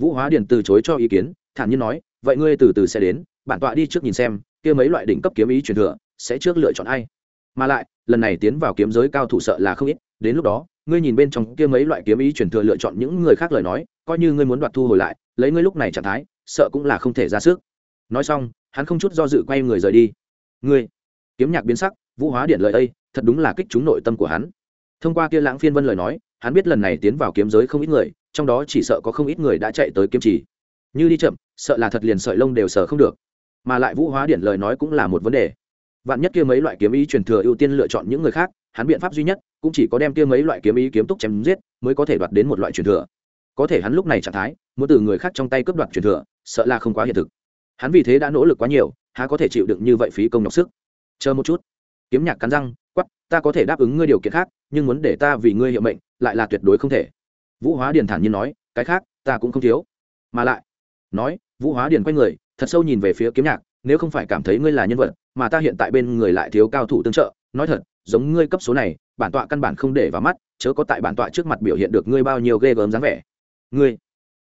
Vũ hóa điển từ chối cho ý kiến, thản nhiên nói vậy ngươi từ từ sẽ đến, bản tọa đi trước nhìn xem, kia mấy loại đỉnh cấp kiếm ý truyền thừa, sẽ trước lựa chọn ai? Mà lại, lần này tiến vào kiếm giới cao thủ sợ là không ít, đến lúc đó, ngươi nhìn bên trong kia mấy loại kiếm ý truyền thừa lựa chọn những người khác lời nói, coi như ngươi muốn đoạt thu hồi lại, lấy ngươi lúc này trạng thái, sợ cũng là không thể ra sức. Nói xong, hắn không chút do dự quay người rời đi. Ngươi, kiếm nhạc biến sắc, vũ hóa điện lời đây thật đúng là kích trúng nội tâm của hắn. Thông qua kia lãng phiên vân lời nói, hắn biết lần này tiến vào kiếm giới không ít người, trong đó chỉ sợ có không ít người đã chạy tới kiếm chỉ như đi chậm, sợ là thật liền sợi lông đều sợ không được. Mà lại vũ hóa điện lời nói cũng là một vấn đề. Vạn nhất kia mấy loại kiếm ý truyền thừa ưu tiên lựa chọn những người khác, hắn biện pháp duy nhất cũng chỉ có đem kia mấy loại kiếm ý kiếm túc chém giết mới có thể đoạt đến một loại truyền thừa. Có thể hắn lúc này trạng thái, muốn từ người khác trong tay cướp đoạt truyền thừa, sợ là không quá hiện thực. Hắn vì thế đã nỗ lực quá nhiều, há có thể chịu đựng như vậy phí công nhọc sức. Chờ một chút. Kiếm nhạc cắn răng quắp ta có thể đáp ứng ngươi điều kiện khác, nhưng muốn để ta vì ngươi hiệu mệnh, lại là tuyệt đối không thể. Vũ hóa điền thản nhiên nói, cái khác, ta cũng không thiếu. Mà lại nói, vũ hóa điền quay người, thật sâu nhìn về phía kiếm nhạc, nếu không phải cảm thấy ngươi là nhân vật, mà ta hiện tại bên người lại thiếu cao thủ tương trợ, nói thật, giống ngươi cấp số này, bản tọa căn bản không để vào mắt, chớ có tại bản tọa trước mặt biểu hiện được ngươi bao nhiêu ghê gớm dáng vẻ. Ngươi?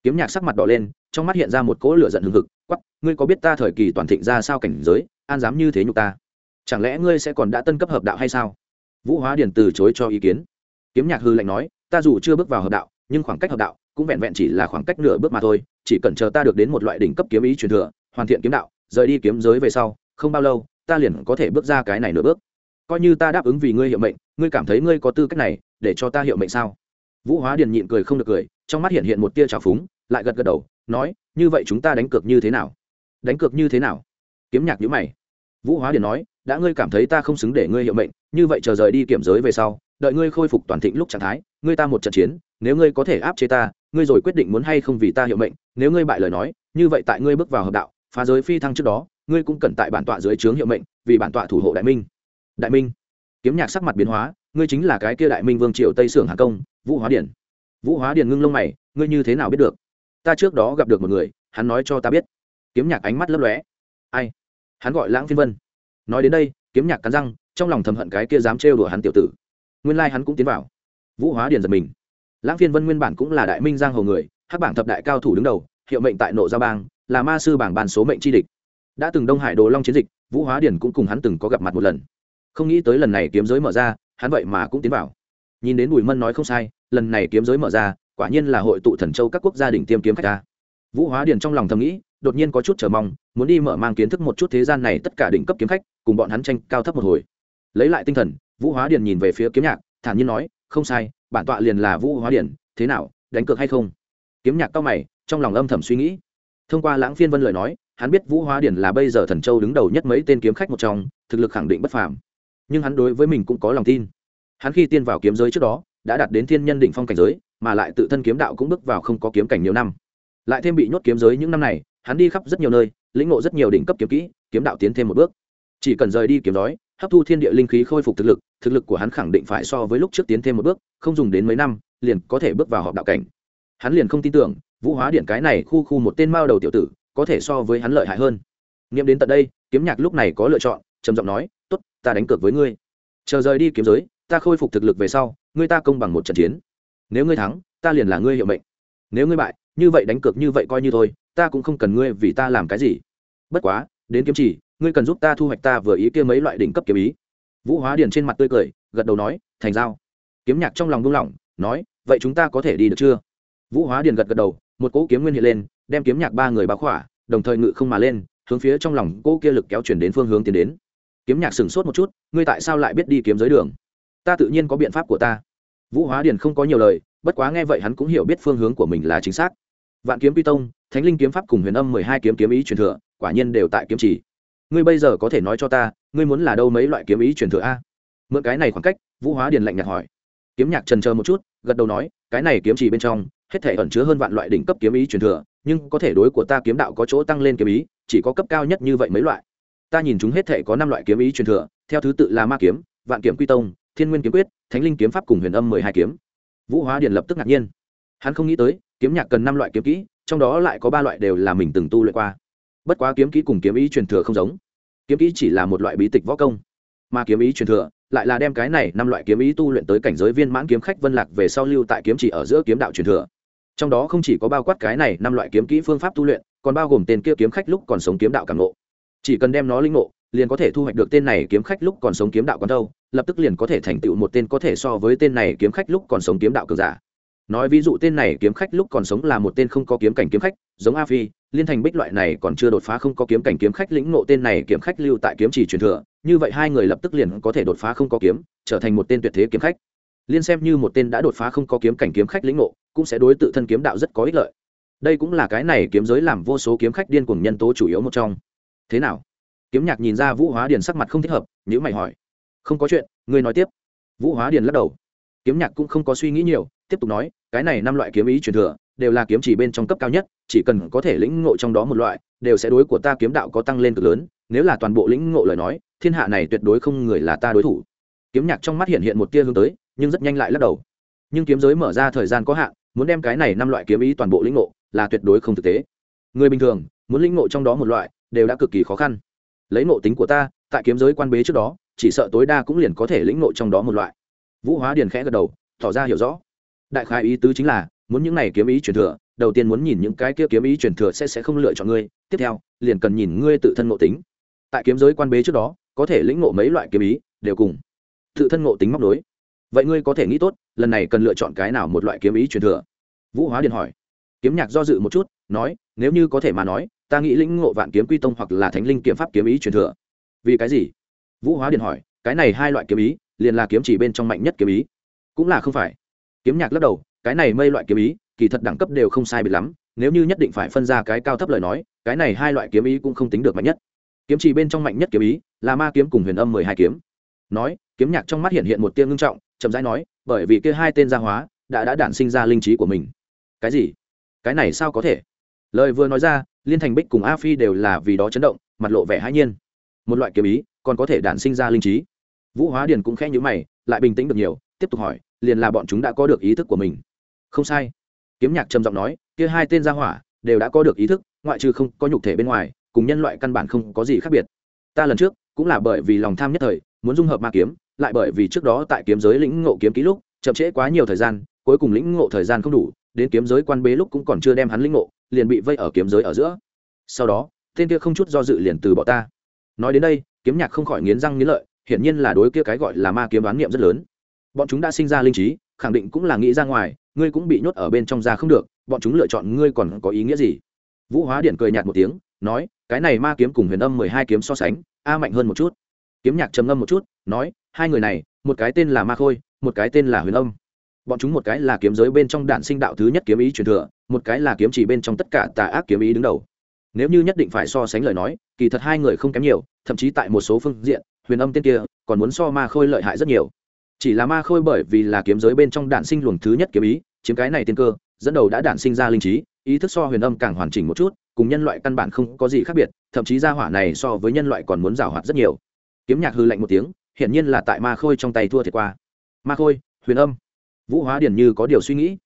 Kiếm nhạc sắc mặt đỏ lên, trong mắt hiện ra một cỗ lửa giận hừng hực quắp ngươi có biết ta thời kỳ toàn thịnh ra sao cảnh giới, an dám như thế nhục ta? Chẳng lẽ ngươi sẽ còn đã tân cấp hợp đạo hay sao? Vũ hóa điền từ chối cho ý kiến. Kiếm nhạc hư lạnh nói, ta dù chưa bước vào hợp đạo, nhưng khoảng cách hợp đạo cũng vẹn vẹn chỉ là khoảng cách nửa bước mà thôi chỉ cần chờ ta được đến một loại đỉnh cấp kiếm ý truyền thừa, hoàn thiện kiếm đạo, rời đi kiếm giới về sau, không bao lâu, ta liền có thể bước ra cái này nửa bước. Coi như ta đáp ứng vì ngươi hiệu mệnh, ngươi cảm thấy ngươi có tư cách này, để cho ta hiệu mệnh sao? Vũ hóa điền nhịn cười không được cười, trong mắt hiện hiện một tia trào phúng, lại gật gật đầu, nói, như vậy chúng ta đánh cược như thế nào? Đánh cược như thế nào? Kiếm nhạc nhữ mày. Vũ hóa điền nói, đã ngươi cảm thấy ta không xứng để ngươi hiệu mệnh, như vậy chờ rời đi kiểm giới về sau, đợi ngươi khôi phục toàn thịnh lúc trạng thái, ngươi ta một trận chiến, nếu ngươi có thể áp chế ta ngươi rồi quyết định muốn hay không vì ta hiệu mệnh, nếu ngươi bại lời nói, như vậy tại ngươi bước vào hợp đạo, phá giới phi thăng trước đó, ngươi cũng cần tại bản tọa dưới trướng hiệu mệnh, vì bản tọa thủ hộ đại minh. Đại minh, kiếm nhạc sắc mặt biến hóa, ngươi chính là cái kia đại minh vương triều tây sưởng hàng công, vũ hóa điển. Vũ hóa điển ngưng lông mày, ngươi như thế nào biết được? Ta trước đó gặp được một người, hắn nói cho ta biết. Kiếm nhạc ánh mắt lấp lóe. Ai? Hắn gọi lãng phiên vân. Nói đến đây, kiếm nhạc cắn răng, trong lòng thầm hận cái kia dám trêu đùa hắn tiểu tử. Nguyên lai hắn cũng tiến vào. Vũ hóa điển giật mình lãng phiên vân nguyên bản cũng là đại minh giang hồ người, hắc bảng thập đại cao thủ đứng đầu, hiệu mệnh tại nộ gia bang, là ma sư bảng bàn số mệnh chi địch. Đã từng đông hải đồ long chiến dịch, vũ hóa điền cũng cùng hắn từng có gặp mặt một lần. Không nghĩ tới lần này kiếm giới mở ra, hắn vậy mà cũng tiến vào. Nhìn đến bùi mân nói không sai, lần này kiếm giới mở ra, quả nhiên là hội tụ thần châu các quốc gia đỉnh tiêm kiếm khách ta. Vũ hóa điền trong lòng thầm nghĩ, đột nhiên có chút chờ mong, muốn đi mở mang kiến thức một chút thế gian này tất cả đỉnh cấp kiếm khách, cùng bọn hắn tranh cao thấp một hồi. Lấy lại tinh thần, vũ hóa điền nhìn về phía kiếm nhạc, thản nhiên nói không sai, bản tọa liền là vũ hóa điền thế nào, đánh cược hay không? Kiếm nhạc cao mày, trong lòng âm thầm suy nghĩ. Thông qua lãng phiên vân lời nói, hắn biết vũ hóa điền là bây giờ thần châu đứng đầu nhất mấy tên kiếm khách một trong, thực lực khẳng định bất phàm. Nhưng hắn đối với mình cũng có lòng tin. Hắn khi tiên vào kiếm giới trước đó, đã đạt đến thiên nhân đỉnh phong cảnh giới, mà lại tự thân kiếm đạo cũng bước vào không có kiếm cảnh nhiều năm. Lại thêm bị nhốt kiếm giới những năm này, hắn đi khắp rất nhiều nơi, lĩnh ngộ rất nhiều đỉnh cấp kiếm kỹ, kiếm đạo tiến thêm một bước. Chỉ cần rời đi kiếm đói hấp thu thiên địa linh khí khôi phục thực lực thực lực của hắn khẳng định phải so với lúc trước tiến thêm một bước, không dùng đến mấy năm, liền có thể bước vào họp đạo cảnh. Hắn liền không tin tưởng, vũ hóa điện cái này khu khu một tên mao đầu tiểu tử, có thể so với hắn lợi hại hơn. Nghiệm đến tận đây, kiếm nhạc lúc này có lựa chọn, trầm giọng nói, tốt, ta đánh cược với ngươi. Chờ rời đi kiếm giới, ta khôi phục thực lực về sau, ngươi ta công bằng một trận chiến. Nếu ngươi thắng, ta liền là ngươi hiệu mệnh. Nếu ngươi bại, như vậy đánh cược như vậy coi như thôi, ta cũng không cần ngươi vì ta làm cái gì. Bất quá, đến kiếm chỉ ngươi cần giúp ta thu hoạch ta vừa ý kia mấy loại đỉnh cấp kiếm ý. Vũ hóa điền trên mặt tươi cười, gật đầu nói, thành giao. Kiếm nhạc trong lòng buông lỏng, nói, vậy chúng ta có thể đi được chưa? Vũ hóa điền gật gật đầu, một cỗ kiếm nguyên hiện lên, đem kiếm nhạc ba người báo khỏa, đồng thời ngự không mà lên, hướng phía trong lòng cỗ kia lực kéo chuyển đến phương hướng tiến đến. Kiếm nhạc sửng sốt một chút, ngươi tại sao lại biết đi kiếm giới đường? Ta tự nhiên có biện pháp của ta. Vũ hóa điền không có nhiều lời, bất quá nghe vậy hắn cũng hiểu biết phương hướng của mình là chính xác. Vạn kiếm pi tông, thánh linh kiếm pháp cùng huyền âm mười hai kiếm kiếm ý truyền thừa, quả nhiên đều tại kiếm chỉ ngươi bây giờ có thể nói cho ta, ngươi muốn là đâu mấy loại kiếm ý truyền thừa a? Mượn cái này khoảng cách, vũ hóa điền lạnh nhạt hỏi. Kiếm nhạc trần chờ một chút, gật đầu nói, cái này kiếm chỉ bên trong, hết thể ẩn chứa hơn vạn loại đỉnh cấp kiếm ý truyền thừa, nhưng có thể đối của ta kiếm đạo có chỗ tăng lên kiếm ý, chỉ có cấp cao nhất như vậy mấy loại. Ta nhìn chúng hết thể có năm loại kiếm ý truyền thừa, theo thứ tự là ma kiếm, vạn kiếm quy tông, thiên nguyên kiếm quyết, thánh linh kiếm pháp cùng huyền âm mười hai kiếm. Vũ hóa điền lập tức ngạc nhiên. Hắn không nghĩ tới, kiếm nhạc cần năm loại kiếm kỹ, trong đó lại có ba loại đều là mình từng tu luyện qua bất quá kiếm kỹ cùng kiếm ý truyền thừa không giống. Kiếm kỹ chỉ là một loại bí tịch võ công, mà kiếm ý truyền thừa lại là đem cái này năm loại kiếm ý tu luyện tới cảnh giới viên mãn kiếm khách vân lạc về sau lưu tại kiếm chỉ ở giữa kiếm đạo truyền thừa. Trong đó không chỉ có bao quát cái này năm loại kiếm kỹ phương pháp tu luyện, còn bao gồm tên kia kiếm khách lúc còn sống kiếm đạo cảm ngộ. Chỉ cần đem nó linh ngộ, liền có thể thu hoạch được tên này kiếm khách lúc còn sống kiếm đạo còn đâu, lập tức liền có thể thành tựu một tên có thể so với tên này kiếm khách lúc còn sống kiếm đạo cường giả. Nói ví dụ tên này kiếm khách lúc còn sống là một tên không có kiếm cảnh kiếm khách, giống a phi liên thành bích loại này còn chưa đột phá không có kiếm cảnh kiếm khách lĩnh ngộ tên này kiếm khách lưu tại kiếm chỉ truyền thừa, như vậy hai người lập tức liền có thể đột phá không có kiếm, trở thành một tên tuyệt thế kiếm khách. Liên xem như một tên đã đột phá không có kiếm cảnh kiếm khách lĩnh ngộ, cũng sẽ đối tự thân kiếm đạo rất có ích lợi. Đây cũng là cái này kiếm giới làm vô số kiếm khách điên cuồng nhân tố chủ yếu một trong. Thế nào? Kiếm nhạc nhìn ra vũ hóa điền sắc mặt không thích hợp nhữ mày hỏi. Không có chuyện, ngươi nói tiếp. Vũ hóa điền lắc đầu. Kiếm nhạc cũng không có suy nghĩ nhiều, tiếp tục nói, cái này năm loại kiếm ý truyền thừa đều là kiếm chỉ bên trong cấp cao nhất, chỉ cần có thể lĩnh ngộ trong đó một loại, đều sẽ đối của ta kiếm đạo có tăng lên cực lớn, nếu là toàn bộ lĩnh ngộ lời nói, thiên hạ này tuyệt đối không người là ta đối thủ. Kiếm nhạc trong mắt hiện hiện một tia hướng tới, nhưng rất nhanh lại lắc đầu. Nhưng kiếm giới mở ra thời gian có hạn, muốn đem cái này năm loại kiếm ý toàn bộ lĩnh ngộ, là tuyệt đối không thực tế. Người bình thường, muốn lĩnh ngộ trong đó một loại, đều đã cực kỳ khó khăn. Lấy ngộ tính của ta, tại kiếm giới quan bế trước đó, chỉ sợ tối đa cũng liền có thể lĩnh ngộ trong đó một loại. Vũ hóa điền khẽ gật đầu, tỏ ra hiểu rõ. Đại khái ý tứ chính là muốn những này kiếm ý truyền thừa, đầu tiên muốn nhìn những cái kia kiếm ý truyền thừa sẽ sẽ không lựa chọn ngươi, tiếp theo, liền cần nhìn ngươi tự thân ngộ tính. Tại kiếm giới quan bế trước đó, có thể lĩnh ngộ mấy loại kiếm ý, đều cùng tự thân ngộ tính móc đối vậy ngươi có thể nghĩ tốt, lần này cần lựa chọn cái nào một loại kiếm ý truyền thừa? Vũ hóa điện hỏi. Kiếm nhạc do dự một chút, nói, nếu như có thể mà nói, ta nghĩ lĩnh ngộ vạn kiếm quy tông hoặc là thánh linh kiếm pháp kiếm ý truyền thừa. Vì cái gì? Vũ hóa điện hỏi, cái này hai loại kiếm ý, liền là kiếm chỉ bên trong mạnh nhất kiếm ý. Cũng là không phải. Kiếm nhạc lắc đầu cái này mây loại kiếm ý, kỳ thật đẳng cấp đều không sai biệt lắm, nếu như nhất định phải phân ra cái cao thấp lời nói, cái này hai loại kiếm ý cũng không tính được mạnh nhất. Kiếm chỉ bên trong mạnh nhất kiếm ý là ma kiếm cùng huyền âm mười hai kiếm. Nói, kiếm nhạc trong mắt hiện hiện một tiếng ngưng trọng, chậm rãi nói, bởi vì kia hai tên gia hóa đã đã đản sinh ra linh trí của mình. Cái gì? Cái này sao có thể? Lời vừa nói ra, liên thành bích cùng a phi đều là vì đó chấn động, mặt lộ vẻ hãi nhiên. Một loại kiếm ý còn có thể đản sinh ra linh trí. Vũ hóa điền cũng khẽ nhữ mày, lại bình tĩnh được nhiều, tiếp tục hỏi, liền là bọn chúng đã có được ý thức của mình không sai. Kiếm nhạc trầm giọng nói, kia hai tên gia hỏa đều đã có được ý thức, ngoại trừ không có nhục thể bên ngoài, cùng nhân loại căn bản không có gì khác biệt. Ta lần trước cũng là bởi vì lòng tham nhất thời, muốn dung hợp ma kiếm, lại bởi vì trước đó tại kiếm giới lĩnh ngộ kiếm ký lúc, chậm trễ quá nhiều thời gian, cuối cùng lĩnh ngộ thời gian không đủ, đến kiếm giới quan bế lúc cũng còn chưa đem hắn lĩnh ngộ, liền bị vây ở kiếm giới ở giữa. Sau đó, tên kia không chút do dự liền từ bỏ ta. Nói đến đây, kiếm nhạc không khỏi nghiến răng nghiến lợi, hiển nhiên là đối kia cái gọi là ma kiếm đoán niệm rất lớn. Bọn chúng đã sinh ra linh trí, khẳng định cũng là nghĩ ra ngoài ngươi cũng bị nhốt ở bên trong ra không được, bọn chúng lựa chọn ngươi còn có ý nghĩa gì? Vũ hóa điển cười nhạt một tiếng, nói, cái này ma kiếm cùng huyền âm mười hai kiếm so sánh, a mạnh hơn một chút. Kiếm nhạc trầm ngâm một chút, nói, hai người này, một cái tên là ma khôi, một cái tên là huyền âm. Bọn chúng một cái là kiếm giới bên trong đạn sinh đạo thứ nhất kiếm ý truyền thừa, một cái là kiếm chỉ bên trong tất cả tà ác kiếm ý đứng đầu. Nếu như nhất định phải so sánh lời nói, kỳ thật hai người không kém nhiều, thậm chí tại một số phương diện, huyền âm tên kia còn muốn so ma khôi lợi hại rất nhiều chỉ là ma khôi bởi vì là kiếm giới bên trong đạn sinh luồng thứ nhất kiếm ý, chiếm cái này tiên cơ, dẫn đầu đã đạn sinh ra linh trí, ý thức so huyền âm càng hoàn chỉnh một chút, cùng nhân loại căn bản không có gì khác biệt, thậm chí gia hỏa này so với nhân loại còn muốn rào hoạt rất nhiều. Kiếm nhạc hư lạnh một tiếng, hiển nhiên là tại ma khôi trong tay thua thiệt qua. Ma khôi, huyền âm. Vũ hóa điển như có điều suy nghĩ.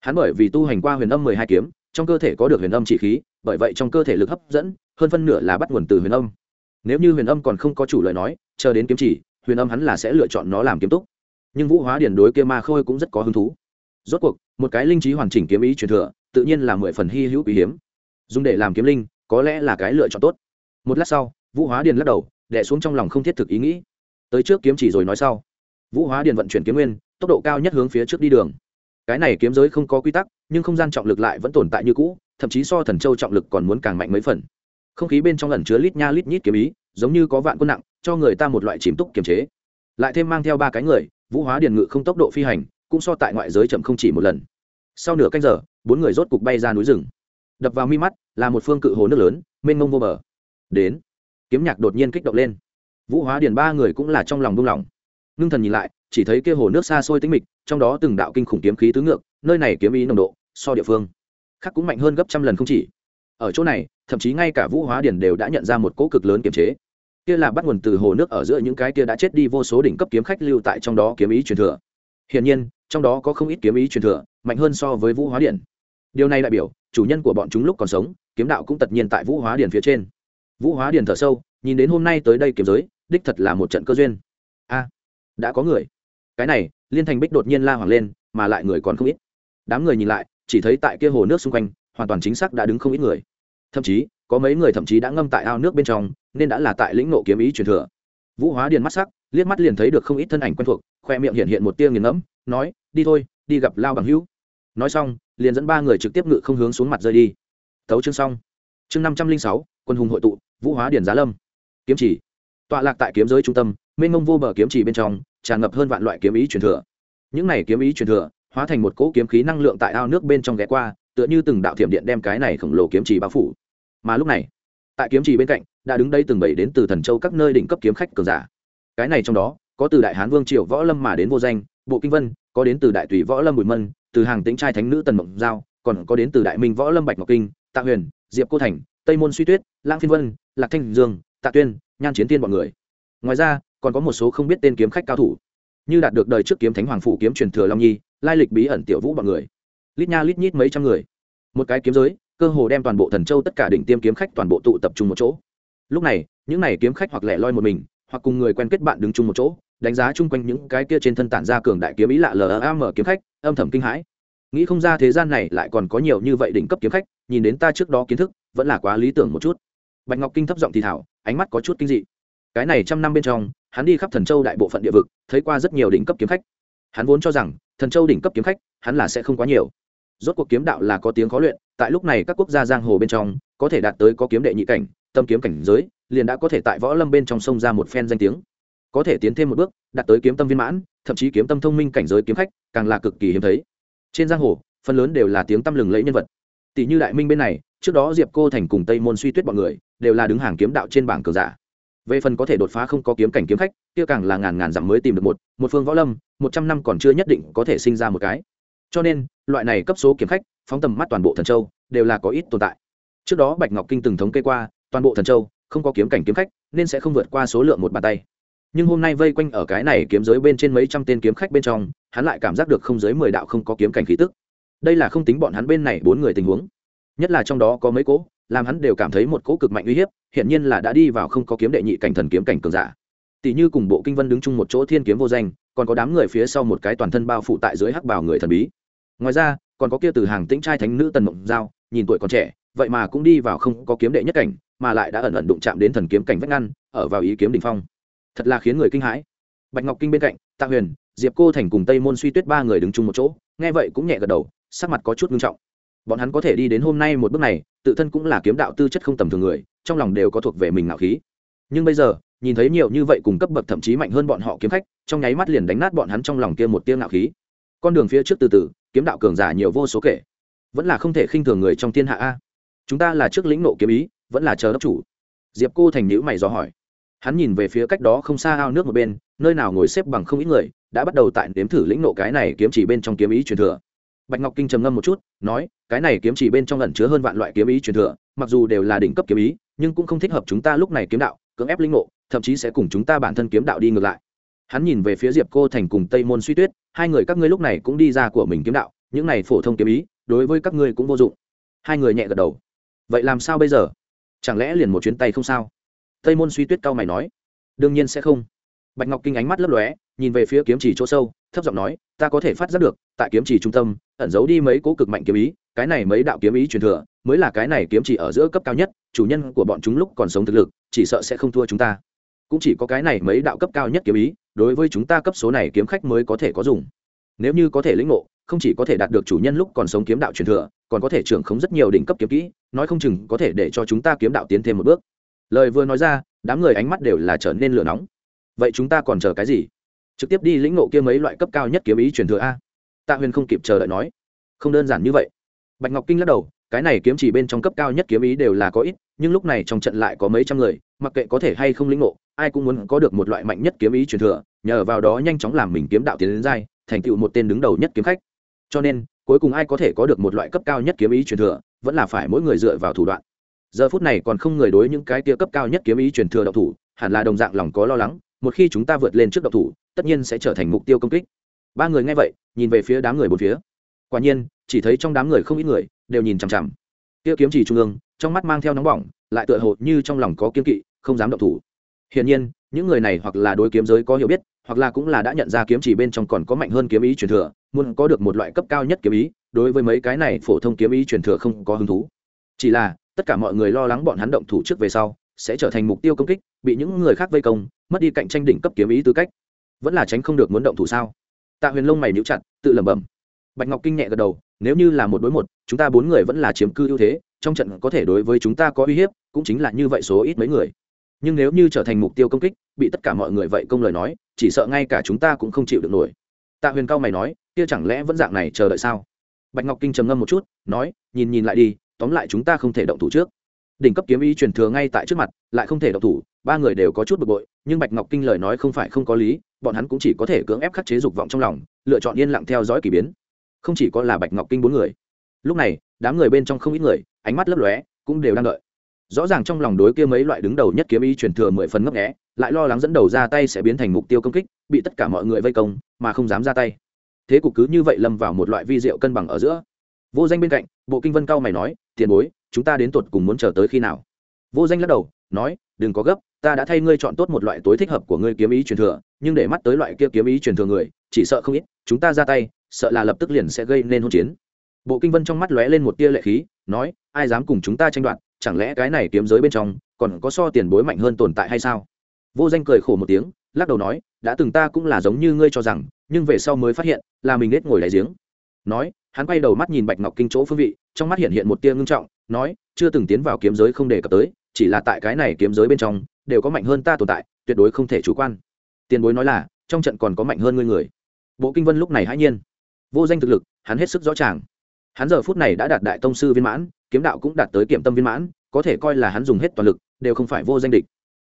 Hắn bởi vì tu hành qua huyền âm mười hai kiếm, trong cơ thể có được huyền âm trị khí, bởi vậy trong cơ thể lực hấp dẫn, hơn phân nửa là bắt nguồn từ huyền âm. Nếu như huyền âm còn không có chủ lời nói, chờ đến kiếm chỉ, huyền âm hắn là sẽ lựa chọn nó làm kiếm túc nhưng vũ hóa điển đối kia ma khôi cũng rất có hứng thú. Rốt cuộc, một cái linh trí hoàn chỉnh kiếm ý truyền thừa, tự nhiên là mười phần hy hữu quý hiếm. Dùng để làm kiếm linh, có lẽ là cái lựa chọn tốt. Một lát sau, vũ hóa điền lắc đầu đẻ xuống trong lòng không thiết thực ý nghĩ. Tới trước kiếm chỉ rồi nói sau. Vũ hóa điền vận chuyển kiếm nguyên, tốc độ cao nhất hướng phía trước đi đường. Cái này kiếm giới không có quy tắc, nhưng không gian trọng lực lại vẫn tồn tại như cũ, thậm chí so thần châu trọng lực còn muốn càng mạnh mấy phần. Không khí bên trong lần chứa lít nha lít nhít kiếm ý, giống như có vạn quân nặng, cho người ta một loại chìm túc kiềm chế. Lại thêm mang theo ba cái người vũ hóa điền ngự không tốc độ phi hành, cũng so tại ngoại giới chậm không chỉ một lần. Sau nửa canh giờ, bốn người rốt cục bay ra núi rừng. Đập vào mi mắt là một phương cự hồ nước lớn, mênh mông vô bờ. Đến, kiếm nhạc đột nhiên kích động lên. Vũ hóa điền ba người cũng là trong lòng buông lỏng. Ngưng thần nhìn lại, chỉ thấy kia hồ nước xa xôi tĩnh mịch, trong đó từng đạo kinh khủng kiếm khí tứ ngược, nơi này kiếm ý nồng độ, so địa phương khác cũng mạnh hơn gấp trăm lần không chỉ. Ở chỗ này, thậm chí ngay cả vũ hóa điền đều đã nhận ra một cỗ cực lớn kiềm chế kia là bắt nguồn từ hồ nước ở giữa những cái kia đã chết đi vô số đỉnh cấp kiếm khách lưu tại trong đó kiếm ý truyền thừa. Hiển nhiên, trong đó có không ít kiếm ý truyền thừa, mạnh hơn so với vũ hóa điện điều này đại biểu, chủ nhân của bọn chúng lúc còn sống, kiếm đạo cũng tất nhiên tại vũ hóa điện phía trên. Vũ hóa điện thở sâu, nhìn đến hôm nay tới đây kiếm giới, đích thật là một trận cơ duyên. A, đã có người. Cái này, liên thành bích đột nhiên la hoàng lên, mà lại người còn không ít. Đám người nhìn lại, chỉ thấy tại kia hồ nước xung quanh, hoàn toàn chính xác đã đứng không ít người. Thậm chí, có mấy người thậm chí đã ngâm tại ao nước bên trong nên đã là tại lĩnh nộ kiếm ý truyền thừa. Vũ hóa điền mắt sắc, liếc mắt liền thấy được không ít thân ảnh quen thuộc, khoe miệng hiện hiện một tia nghiền ngẫm, nói, đi thôi, đi gặp lao bằng hữu. Nói xong, liền dẫn ba người trực tiếp ngự không hướng xuống mặt rơi đi. Thấu chương xong. Chương năm trăm linh sáu, quân hùng hội tụ, vũ hóa điền giá lâm. Kiếm chỉ. Tọa lạc tại kiếm giới trung tâm, mênh mông vô bờ kiếm chỉ bên trong, tràn ngập hơn vạn loại kiếm ý truyền thừa. Những này kiếm ý truyền thừa, hóa thành một cỗ kiếm khí năng lượng tại ao nước bên trong ghé qua, tựa như từng đạo thiểm điện đem cái này khổng lồ kiếm chỉ bao phủ. Mà lúc này, tại kiếm chỉ bên cạnh đã đứng đây từng bảy đến từ thần châu các nơi đỉnh cấp kiếm khách cường giả. Cái này trong đó, có từ đại hán vương triều võ lâm mà đến vô danh, bộ kinh vân, có đến từ đại tùy võ lâm bùi mân, từ hàng Tĩnh trai thánh nữ tần mộng giao, còn có đến từ đại minh võ lâm bạch ngọc kinh, tạ huyền, diệp cô thành, tây môn suy tuyết, Lãng phiên vân, lạc thanh dương, tạ tuyên, nhan chiến tiên b ọ n người. Ngoài ra, còn có một số không biết tên kiếm khách cao thủ, như đạt được đời trước kiếm thánh hoàng phủ kiếm truyền thừa long nhi, lai lịch bí ẩn tiểu vũ b ọ n người. Lít nha lít nhít mấy trăm người. Một cái kiếm giới, cơ hồ đem toàn bộ thần châu tất cả đỉnh tiêm kiếm khách toàn bộ tụ tập trung một chỗ lúc này, những này kiếm khách hoặc lẻ loi một mình, hoặc cùng người quen kết bạn đứng chung một chỗ, đánh giá chung quanh những cái kia trên thân tản ra cường đại kiếm ý lạ lam kiếm khách, âm thầm kinh hãi. Nghĩ không ra thế gian này lại còn có nhiều như vậy đỉnh cấp kiếm khách, nhìn đến ta trước đó kiến thức, vẫn là quá lý tưởng một chút. Bạch ngọc kinh thấp giọng thì thảo, ánh mắt có chút kinh dị. Cái này trăm năm bên trong, hắn đi khắp thần châu đại bộ phận địa vực, thấy qua rất nhiều đỉnh cấp kiếm khách. Hắn vốn cho rằng, thần châu đỉnh cấp kiếm khách, hắn là sẽ không quá nhiều. Rốt cuộc kiếm đạo là có tiếng khó luyện, tại lúc này các quốc gia giang hồ bên trong, có thể đạt tới có kiếm đệ nhị cảnh tâm kiếm cảnh giới, liền đã có thể tại võ lâm bên trong sông ra một phen danh tiếng. Có thể tiến thêm một bước, đạt tới kiếm tâm viên mãn, thậm chí kiếm tâm thông minh cảnh giới kiếm khách, càng là cực kỳ hiếm thấy. Trên giang hồ, phần lớn đều là tiếng tâm lừng lẫy nhân vật. Tỷ như đại minh bên này, trước đó diệp cô thành cùng tây môn suy tuyết bọn người, đều là đứng hàng kiếm đạo trên bảng cờ giả. Về phần có thể đột phá không có kiếm cảnh kiếm khách, kia càng là ngàn ngàn dặm mới tìm được một một phương võ lâm, một trăm năm còn chưa nhất định có thể sinh ra một cái. Cho nên, loại này cấp số kiếm khách, phóng tầm mắt toàn bộ thần châu, đều là có ít tồn tại. Trước đó bạch ngọc kinh từng thống kê qua toàn bộ thần châu, không có kiếm cảnh kiếm khách, nên sẽ không vượt qua số lượng một bàn tay. Nhưng hôm nay vây quanh ở cái này kiếm giới bên trên mấy trăm tên kiếm khách bên trong, hắn lại cảm giác được không giới mười đạo không có kiếm cảnh khí tức. Đây là không tính bọn hắn bên này bốn người tình huống. Nhất là trong đó có mấy cỗ, làm hắn đều cảm thấy một cỗ cực mạnh uy hiếp hiện nhiên là đã đi vào không có kiếm đệ nhị cảnh thần kiếm cảnh cường giả. Tỷ như cùng bộ kinh vân đứng chung một chỗ thiên kiếm vô danh, còn có đám người phía sau một cái toàn thân bao phủ tại dưới hắc bào người thần bí. Ngoài ra, còn có kia từ hàng tĩnh trai thánh nữ tần mộng giao, nhìn tuổi còn trẻ, vậy mà cũng đi vào không có kiếm đệ nhất cảnh mà lại đã ẩn ẩn đụng chạm đến thần kiếm cảnh vách ngăn, ở vào ý kiếm đỉnh phong. Thật là khiến người kinh hãi. Bạch ngọc kinh bên cạnh, tạ huyền, diệp cô thành cùng tây môn suy tuyết ba người đứng chung một chỗ, nghe vậy cũng nhẹ gật đầu, sắc mặt có chút nghiêm trọng. Bọn hắn có thể đi đến hôm nay một bước này, tự thân cũng là kiếm đạo tư chất không tầm thường người, trong lòng đều có thuộc về mình ngạo khí. Nhưng bây giờ, nhìn thấy nhiều như vậy cùng cấp bậc thậm chí mạnh hơn bọn họ kiếm khách, trong nháy mắt liền đánh nát bọn hắn trong lòng kia một tiêu ngạo khí. Con đường phía trước từ từ, kiếm đạo cường giả nhiều vô số kể. Vẫn là không thể khinh thường người trong thiên hạ a. Chúng ta là trước lĩnh nộ kiếm ý vẫn là chờ đốc chủ. Diệp cô thành nhữ mày dò hỏi. Hắn nhìn về phía cách đó không xa ao nước một bên, nơi nào ngồi xếp bằng không ít người, đã bắt đầu tại nếm thử lĩnh nộ cái này kiếm chỉ bên trong kiếm ý truyền thừa. Bạch ngọc kinh trầm ngâm một chút, nói, cái này kiếm chỉ bên trong ẩn chứa hơn vạn loại kiếm ý truyền thừa, mặc dù đều là đỉnh cấp kiếm ý, nhưng cũng không thích hợp chúng ta lúc này kiếm đạo, cưỡng ép lĩnh nộ thậm chí sẽ cùng chúng ta bản thân kiếm đạo đi ngược lại. Hắn nhìn về phía diệp cô thành cùng tây môn suy tuyết, hai người các ngươi lúc này cũng đi ra của mình kiếm đạo, những này phổ thông kiếm ý, đối với các ngươi cũng vô dụng. Hai người nhẹ gật đầu. Vậy làm sao bây giờ? Chẳng lẽ liền một chuyến tay không sao? Tây môn suy tuyết cao mày nói. Đương nhiên sẽ không. Bạch ngọc kinh ánh mắt lấp lóe, nhìn về phía kiếm chỉ chỗ sâu, thấp giọng nói, ta có thể phát giác được, tại kiếm chỉ trung tâm, ẩn giấu đi mấy cố cực mạnh kiếm ý, cái này mấy đạo kiếm ý truyền thừa, mới là cái này kiếm chỉ ở giữa cấp cao nhất, chủ nhân của bọn chúng lúc còn sống thực lực, chỉ sợ sẽ không thua chúng ta. Cũng chỉ có cái này mấy đạo cấp cao nhất kiếm ý, đối với chúng ta cấp số này kiếm khách mới có thể có dùng. Nếu như có thể lĩnh ngộ, không chỉ có thể đạt được chủ nhân lúc còn sống kiếm đạo truyền thừa còn có thể trưởng khống rất nhiều đỉnh cấp kiếm kỹ, nói không chừng có thể để cho chúng ta kiếm đạo tiến thêm một bước. Lời vừa nói ra, đám người ánh mắt đều là trở nên lửa nóng. Vậy chúng ta còn chờ cái gì? Trực tiếp đi lĩnh ngộ kia mấy loại cấp cao nhất kiếm ý truyền thừa a. Tạ huyền không kịp chờ đợi nói. Không đơn giản như vậy. Bạch ngọc kinh lắc đầu, cái này kiếm chỉ bên trong cấp cao nhất kiếm ý đều là có ít, nhưng lúc này trong trận lại có mấy trăm người, mặc kệ có thể hay không lĩnh ngộ, ai cũng muốn có được một loại mạnh nhất kiếm ý truyền thừa, nhờ vào đó nhanh chóng làm mình kiếm đạo tiến đến giai, thành tựu một tên đứng đầu nhất kiếm khách. Cho nên cuối cùng ai có thể có được một loại cấp cao nhất kiếm ý truyền thừa, vẫn là phải mỗi người dựa vào thủ đoạn. Giờ phút này còn không người đối những cái tia cấp cao nhất kiếm ý truyền thừa độc thủ, hẳn là đồng dạng lòng có lo lắng, một khi chúng ta vượt lên trước độc thủ, tất nhiên sẽ trở thành mục tiêu công kích. Ba người nghe vậy, nhìn về phía đám người bốn phía. Quả nhiên, chỉ thấy trong đám người không ít người, đều nhìn chằm chằm. Tia kiếm chỉ trung ương, trong mắt mang theo nóng bỏng, lại tựa hồ như trong lòng có kiếm kỵ, không dám động thủ. Hiển nhiên những người này hoặc là đối kiếm giới có hiểu biết, hoặc là cũng là đã nhận ra kiếm chỉ bên trong còn có mạnh hơn kiếm ý truyền thừa, muốn có được một loại cấp cao nhất kiếm ý, đối với mấy cái này phổ thông kiếm ý truyền thừa không có hứng thú. Chỉ là, tất cả mọi người lo lắng bọn hắn động thủ trước về sau, sẽ trở thành mục tiêu công kích, bị những người khác vây công, mất đi cạnh tranh đỉnh cấp kiếm ý tư cách. Vẫn là tránh không được muốn động thủ sao? Tạ huyền lông mày níu chặt, tự lẩm bẩm. Bạch ngọc kinh nhẹ gật đầu, nếu như là một đối một, chúng ta bốn người vẫn là chiếm cư ưu thế, trong trận có thể đối với chúng ta có uy hiếp, cũng chính là như vậy số ít mấy người nhưng nếu như trở thành mục tiêu công kích, bị tất cả mọi người vậy công lời nói, chỉ sợ ngay cả chúng ta cũng không chịu được nổi. Tạ huyền cao mày nói, kia chẳng lẽ vẫn dạng này chờ đợi sao? Bạch ngọc kinh trầm ngâm một chút, nói, nhìn nhìn lại đi, tóm lại chúng ta không thể động thủ trước. Đỉnh cấp kiếm ý truyền thừa ngay tại trước mặt, lại không thể động thủ, ba người đều có chút bực bội, nhưng bạch ngọc kinh lời nói không phải không có lý, bọn hắn cũng chỉ có thể cưỡng ép khắc chế dục vọng trong lòng, lựa chọn yên lặng theo dõi k ỳ biến. Không chỉ có là bạch ngọc kinh bốn người. Lúc này, đám người bên trong không ít người, ánh mắt lấp lóe, cũng đều đang đợi rõ ràng trong lòng đối kia mấy loại đứng đầu nhất kiếm ý truyền thừa mười phần ngấp nghẽ lại lo lắng dẫn đầu ra tay sẽ biến thành mục tiêu công kích, bị tất cả mọi người vây công, mà không dám ra tay. Thế cục cứ như vậy lâm vào một loại vi diệu cân bằng ở giữa. Vô danh bên cạnh, bộ kinh vân cao mày nói, tiền bối, chúng ta đến tột cùng muốn chờ tới khi nào? Vô danh lắc đầu, nói, đừng có gấp, ta đã thay ngươi chọn tốt một loại tối thích hợp của ngươi kiếm ý truyền thừa, nhưng để mắt tới loại kia kiếm ý truyền thừa người, chỉ sợ không ít, chúng ta ra tay, sợ là lập tức liền sẽ gây nên hỗn chiến. Bộ kinh vân trong mắt lóe lên một tia lệ khí, nói, ai dám cùng chúng ta tranh đoạt chẳng lẽ cái này kiếm giới bên trong còn có so tiền bối mạnh hơn tồn tại hay sao? Vô danh cười khổ một tiếng, lắc đầu nói, đã từng ta cũng là giống như ngươi cho rằng, nhưng về sau mới phát hiện, là mình nết ngồi đáy giếng. Nói, hắn quay đầu mắt nhìn bạch ngọc kinh chỗ phương vị, trong mắt hiện hiện một tia ngưng trọng, nói, chưa từng tiến vào kiếm giới không đề cập tới, chỉ là tại cái này kiếm giới bên trong, đều có mạnh hơn ta tồn tại, tuyệt đối không thể chủ quan. Tiền bối nói là, trong trận còn có mạnh hơn ngươi người. Bộ kinh vân lúc này hãy nhiên. Vô danh thực lực, hắn hết sức rõ ràng hắn giờ phút này đã đạt đại tông sư viên mãn, kiếm đạo cũng đạt tới kiểm tâm viên mãn, có thể coi là hắn dùng hết toàn lực, đều không phải vô danh địch.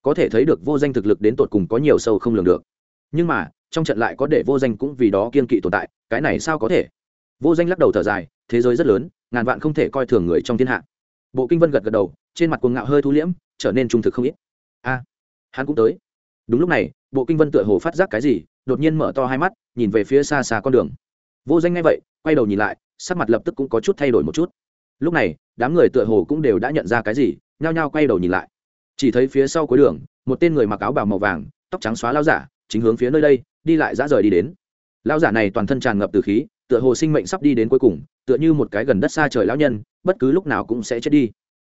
Có thể thấy được vô danh thực lực đến tột cùng có nhiều sâu không lường được. Nhưng mà, trong trận lại có để vô danh cũng vì đó kiên kỵ tồn tại, cái này sao có thể? Vô danh lắc đầu thở dài, thế giới rất lớn, ngàn vạn không thể coi thường người trong thiên hạ. Bộ kinh vân gật gật đầu, trên mặt cuồng ngạo hơi thu liễm, trở nên trung thực không ít. A, hắn cũng tới. Đúng lúc này, bộ kinh vân tựa hồ phát giác cái gì, đột nhiên mở to hai mắt, nhìn về phía xa xa con đường. Vô danh ngay vậy, quay đầu nhìn lại sắc mặt lập tức cũng có chút thay đổi một chút. Lúc này, đám người tựa hồ cũng đều đã nhận ra cái gì, nhao nhao quay đầu nhìn lại. Chỉ thấy phía sau cuối đường, một tên người mặc áo bào màu vàng, tóc trắng xóa lao giả, chính hướng phía nơi đây, đi lại dã rời đi đến. Lao giả này toàn thân tràn ngập từ khí, tựa hồ sinh mệnh sắp đi đến cuối cùng, tựa như một cái gần đất xa trời lão nhân, bất cứ lúc nào cũng sẽ chết đi.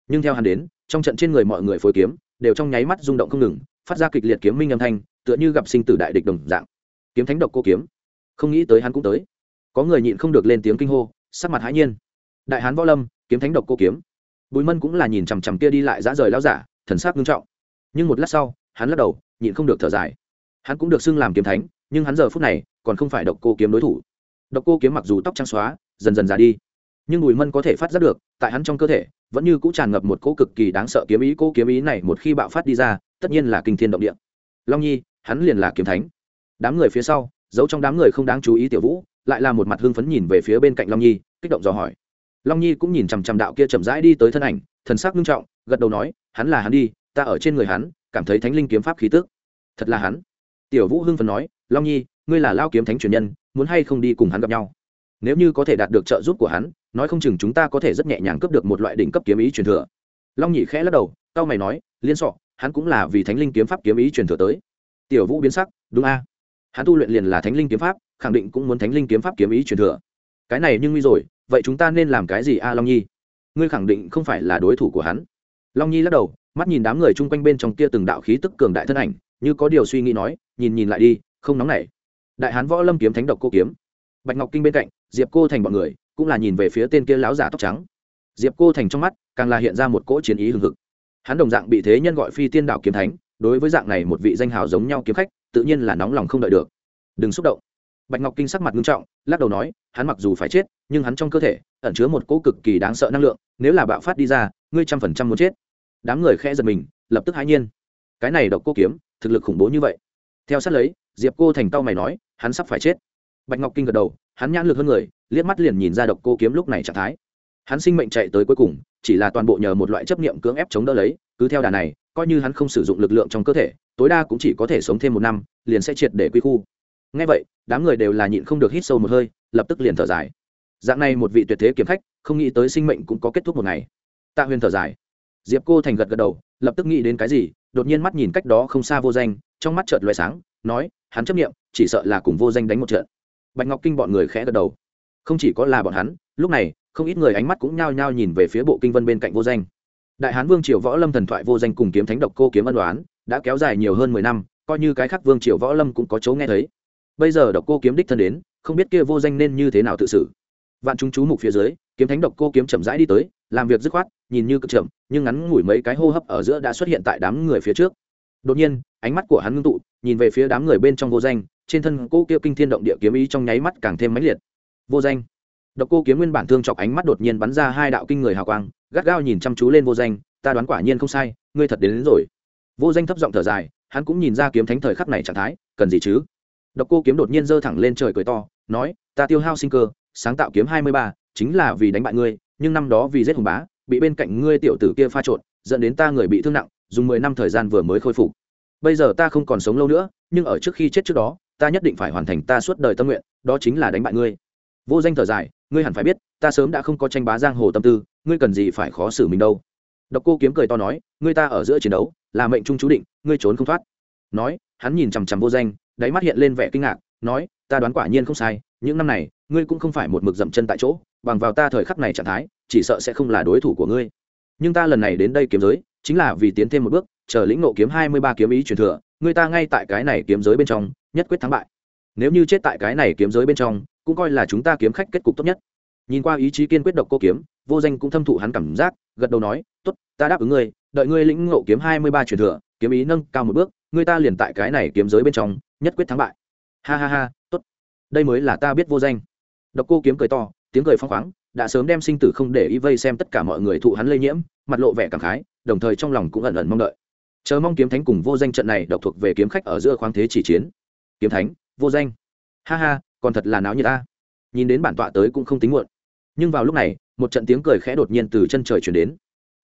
Nhưng theo hắn đến, trong trận trên người mọi người phối kiếm, đều trong nháy mắt rung động không ngừng, phát ra kịch liệt kiếm minh âm thanh, tựa như gặp sinh tử đại địch đồng dạng. Kiếm thánh độc cô kiếm. Không nghĩ tới hắn cũng tới có người nhịn không được lên tiếng kinh hô, sắc mặt hãi nhiên. Đại hán võ lâm, kiếm thánh độc cô kiếm. Bùi mân cũng là nhìn chằm chằm kia đi lại dã rời lao giả, thần sắc nghiêm trọng. Nhưng một lát sau, hắn lắc đầu, nhịn không được thở dài. Hắn cũng được xưng làm kiếm thánh, nhưng hắn giờ phút này còn không phải độc cô kiếm đối thủ. Độc cô kiếm mặc dù tóc trắng xóa, dần dần già đi, nhưng bùi mân có thể phát giác được, tại hắn trong cơ thể, vẫn như cũng tràn ngập một cỗ cực kỳ đáng sợ kiếm ý, cỗ kiếm ý này một khi bạo phát đi ra, tất nhiên là kinh thiên động địa. Long nhi, hắn liền là kiếm thánh. Đám người phía sau, giấu trong đám người không đáng chú ý tiểu vũ lại là một mặt hưng phấn nhìn về phía bên cạnh long nhi, kích động dò hỏi. Long nhi cũng nhìn chằm chằm đạo kia chậm rãi đi tới thân ảnh, thần sắc nghiêm trọng, gật đầu nói, hắn là hắn đi, ta ở trên người hắn, cảm thấy thánh linh kiếm pháp khí tức. Thật là hắn. Tiểu vũ hưng phấn nói, long nhi, ngươi là lao kiếm thánh truyền nhân, muốn hay không đi cùng hắn gặp nhau? Nếu như có thể đạt được trợ giúp của hắn, nói không chừng chúng ta có thể rất nhẹ nhàng cướp được một loại đỉnh cấp kiếm ý truyền thừa. Long nhị khẽ lắc đầu tao mày nói, liên sọ, hắn cũng là vì thánh linh kiếm pháp kiếm ý truyền thừa tới. Tiểu vũ biến sắc, đúng a. Hắn tu luyện liền là thánh linh kiếm pháp khẳng định cũng muốn thánh linh kiếm pháp kiếm ý truyền thừa. Cái này nhưng nguy rồi, vậy chúng ta nên làm cái gì a long nhi? Ngươi khẳng định không phải là đối thủ của hắn. Long nhi lắc đầu, mắt nhìn đám người chung quanh bên trong kia từng đạo khí tức cường đại thân ảnh, như có điều suy nghĩ nói, nhìn nhìn lại đi, không nóng nảy. Đại hán võ lâm kiếm thánh độc cô kiếm. Bạch ngọc kinh bên cạnh, diệp cô thành bọn người, cũng là nhìn về phía tên kia láo giả tóc trắng. Diệp cô thành trong mắt, càng là hiện ra một cỗ chiến ý hừng hực. Hắn đồng dạng bị thế nhân gọi phi tiên đạo kiếm thánh, đối với dạng này một vị danh hào giống nhau kiếm khách, tự nhiên là nóng lòng không đợi được. Đừng xúc động bạch ngọc kinh sắc mặt nghiêm trọng, lắc đầu nói, hắn mặc dù phải chết, nhưng hắn trong cơ thể ẩn chứa một cỗ cực kỳ đáng sợ năng lượng, nếu là bạo phát đi ra, ngươi trăm phần trăm muốn chết. Đám người khẽ giật mình, lập tức hãi nhiên. Cái này độc cô kiếm, thực lực khủng bố như vậy. Theo sát lấy, diệp cô thành tao mày nói, hắn sắp phải chết. Bạch ngọc kinh gật đầu, hắn nhãn lực hơn người, liếc mắt liền nhìn ra độc cô kiếm lúc này trạng thái. Hắn sinh mệnh chạy tới cuối cùng, chỉ là toàn bộ nhờ một loại chấp niệm cưỡng ép chống đỡ lấy, cứ theo đà này, coi như hắn không sử dụng lực lượng trong cơ thể, tối đa cũng chỉ có thể sống thêm một năm, liền sẽ triệt để quy khu ngay vậy, đám người đều là nhịn không được hít sâu một hơi, lập tức liền thở dài. Dạng này một vị tuyệt thế kiếm khách, không nghĩ tới sinh mệnh cũng có kết thúc một ngày. Tạ huyền thở dài. Diệp cô thành gật gật đầu, lập tức nghĩ đến cái gì, đột nhiên mắt nhìn cách đó không xa vô danh, trong mắt chợt lóe sáng, nói, hắn chấp nghiệm chỉ sợ là cùng vô danh đánh một trận. Bạch ngọc kinh bọn người khẽ gật đầu. Không chỉ có là bọn hắn, lúc này, không ít người ánh mắt cũng nhao nhao nhìn về phía bộ kinh vân bên cạnh vô danh. Đại hán vương triều võ lâm thần thoại vô danh cùng kiếm thánh độc cô kiếm ân đoán đã kéo dài nhiều hơn mười năm, coi như cái khác vương triều võ lâm cũng có chỗ nghe thấy bây giờ độc cô kiếm đích thân đến không biết kia vô danh nên như thế nào tự xử. Vạn chúng chú mục phía dưới kiếm thánh độc cô kiếm chậm rãi đi tới làm việc dứt khoát nhìn như cực chậm nhưng ngắn ngủi mấy cái hô hấp ở giữa đã xuất hiện tại đám người phía trước. Đột nhiên ánh mắt của hắn ngưng tụ nhìn về phía đám người bên trong vô danh trên thân cô kia kinh thiên động địa kiếm ý trong nháy mắt càng thêm mãnh liệt. Vô danh. Độc cô kiếm nguyên bản thương chọc ánh mắt đột nhiên bắn ra hai đạo kinh người hào quang gắt gao nhìn chăm chú lên vô danh ta đoán quả nhiên không sai ngươi thật đến, đến rồi. Vô danh thấp giọng thở dài hắn cũng nhìn ra kiếm thánh thời khắc này trạng thái cần gì chứ? Độc cô kiếm đột nhiên giơ thẳng lên trời cười to, nói, ta tiêu hao sinh cơ, sáng tạo kiếm hai mươi ba, chính là vì đánh bại ngươi, nhưng năm đó vì giết hùng bá, bị bên cạnh ngươi tiểu tử kia pha trộn, dẫn đến ta người bị thương nặng, dùng mười năm thời gian vừa mới khôi phục. Bây giờ ta không còn sống lâu nữa, nhưng ở trước khi chết trước đó, ta nhất định phải hoàn thành ta suốt đời tâm nguyện, đó chính là đánh bại ngươi. Vô danh thở dài, ngươi hẳn phải biết, ta sớm đã không có tranh bá giang hồ tâm tư, ngươi cần gì phải khó xử mình đâu. Độc cô kiếm cười to nói, ngươi ta ở giữa chiến đấu, là mệnh trung chú định, ngươi trốn không thoát. Nói, hắn nhìn chằm chằm vô danh đáy mắt hiện lên vẻ kinh ngạc, nói, ta đoán quả nhiên không sai, những năm này, ngươi cũng không phải một mực dậm chân tại chỗ, bằng vào ta thời khắc này trạng thái, chỉ sợ sẽ không là đối thủ của ngươi. Nhưng ta lần này đến đây kiếm giới, chính là vì tiến thêm một bước, chờ lĩnh nộ kiếm hai mươi ba kiếm ý truyền thừa người ta ngay tại cái này kiếm giới bên trong, nhất quyết thắng bại. Nếu như chết tại cái này kiếm giới bên trong, cũng coi là chúng ta kiếm khách kết cục tốt nhất. Nhìn qua ý chí kiên quyết độc cô kiếm, vô danh cũng thâm thụ hắn cảm giác, gật đầu nói, tốt, ta đáp ứng ngươi, đợi ngươi lĩnh ngộ kiếm hai mươi ba truyền thừa, kiếm ý nâng cao một bước, ngươi ta liền tại cái này kiếm giới bên trong nhất quyết thắng bại. Ha ha ha, tốt. Đây mới là ta biết vô danh. Độc cô kiếm cười to, tiếng cười phong khoáng, đã sớm đem sinh tử không để ý vây xem tất cả mọi người thụ hắn lây nhiễm, mặt lộ vẻ cảm khái, đồng thời trong lòng cũng ẩn ẩn mong đợi. Chờ mong kiếm thánh cùng vô danh trận này độc thuộc về kiếm khách ở giữa khoáng thế chỉ chiến. Kiếm thánh, vô danh. Ha ha, còn thật là náo như ta. Nhìn đến bản tọa tới cũng không tính muộn. Nhưng vào lúc này, một trận tiếng cười khẽ đột nhiên từ chân trời chuyển đến.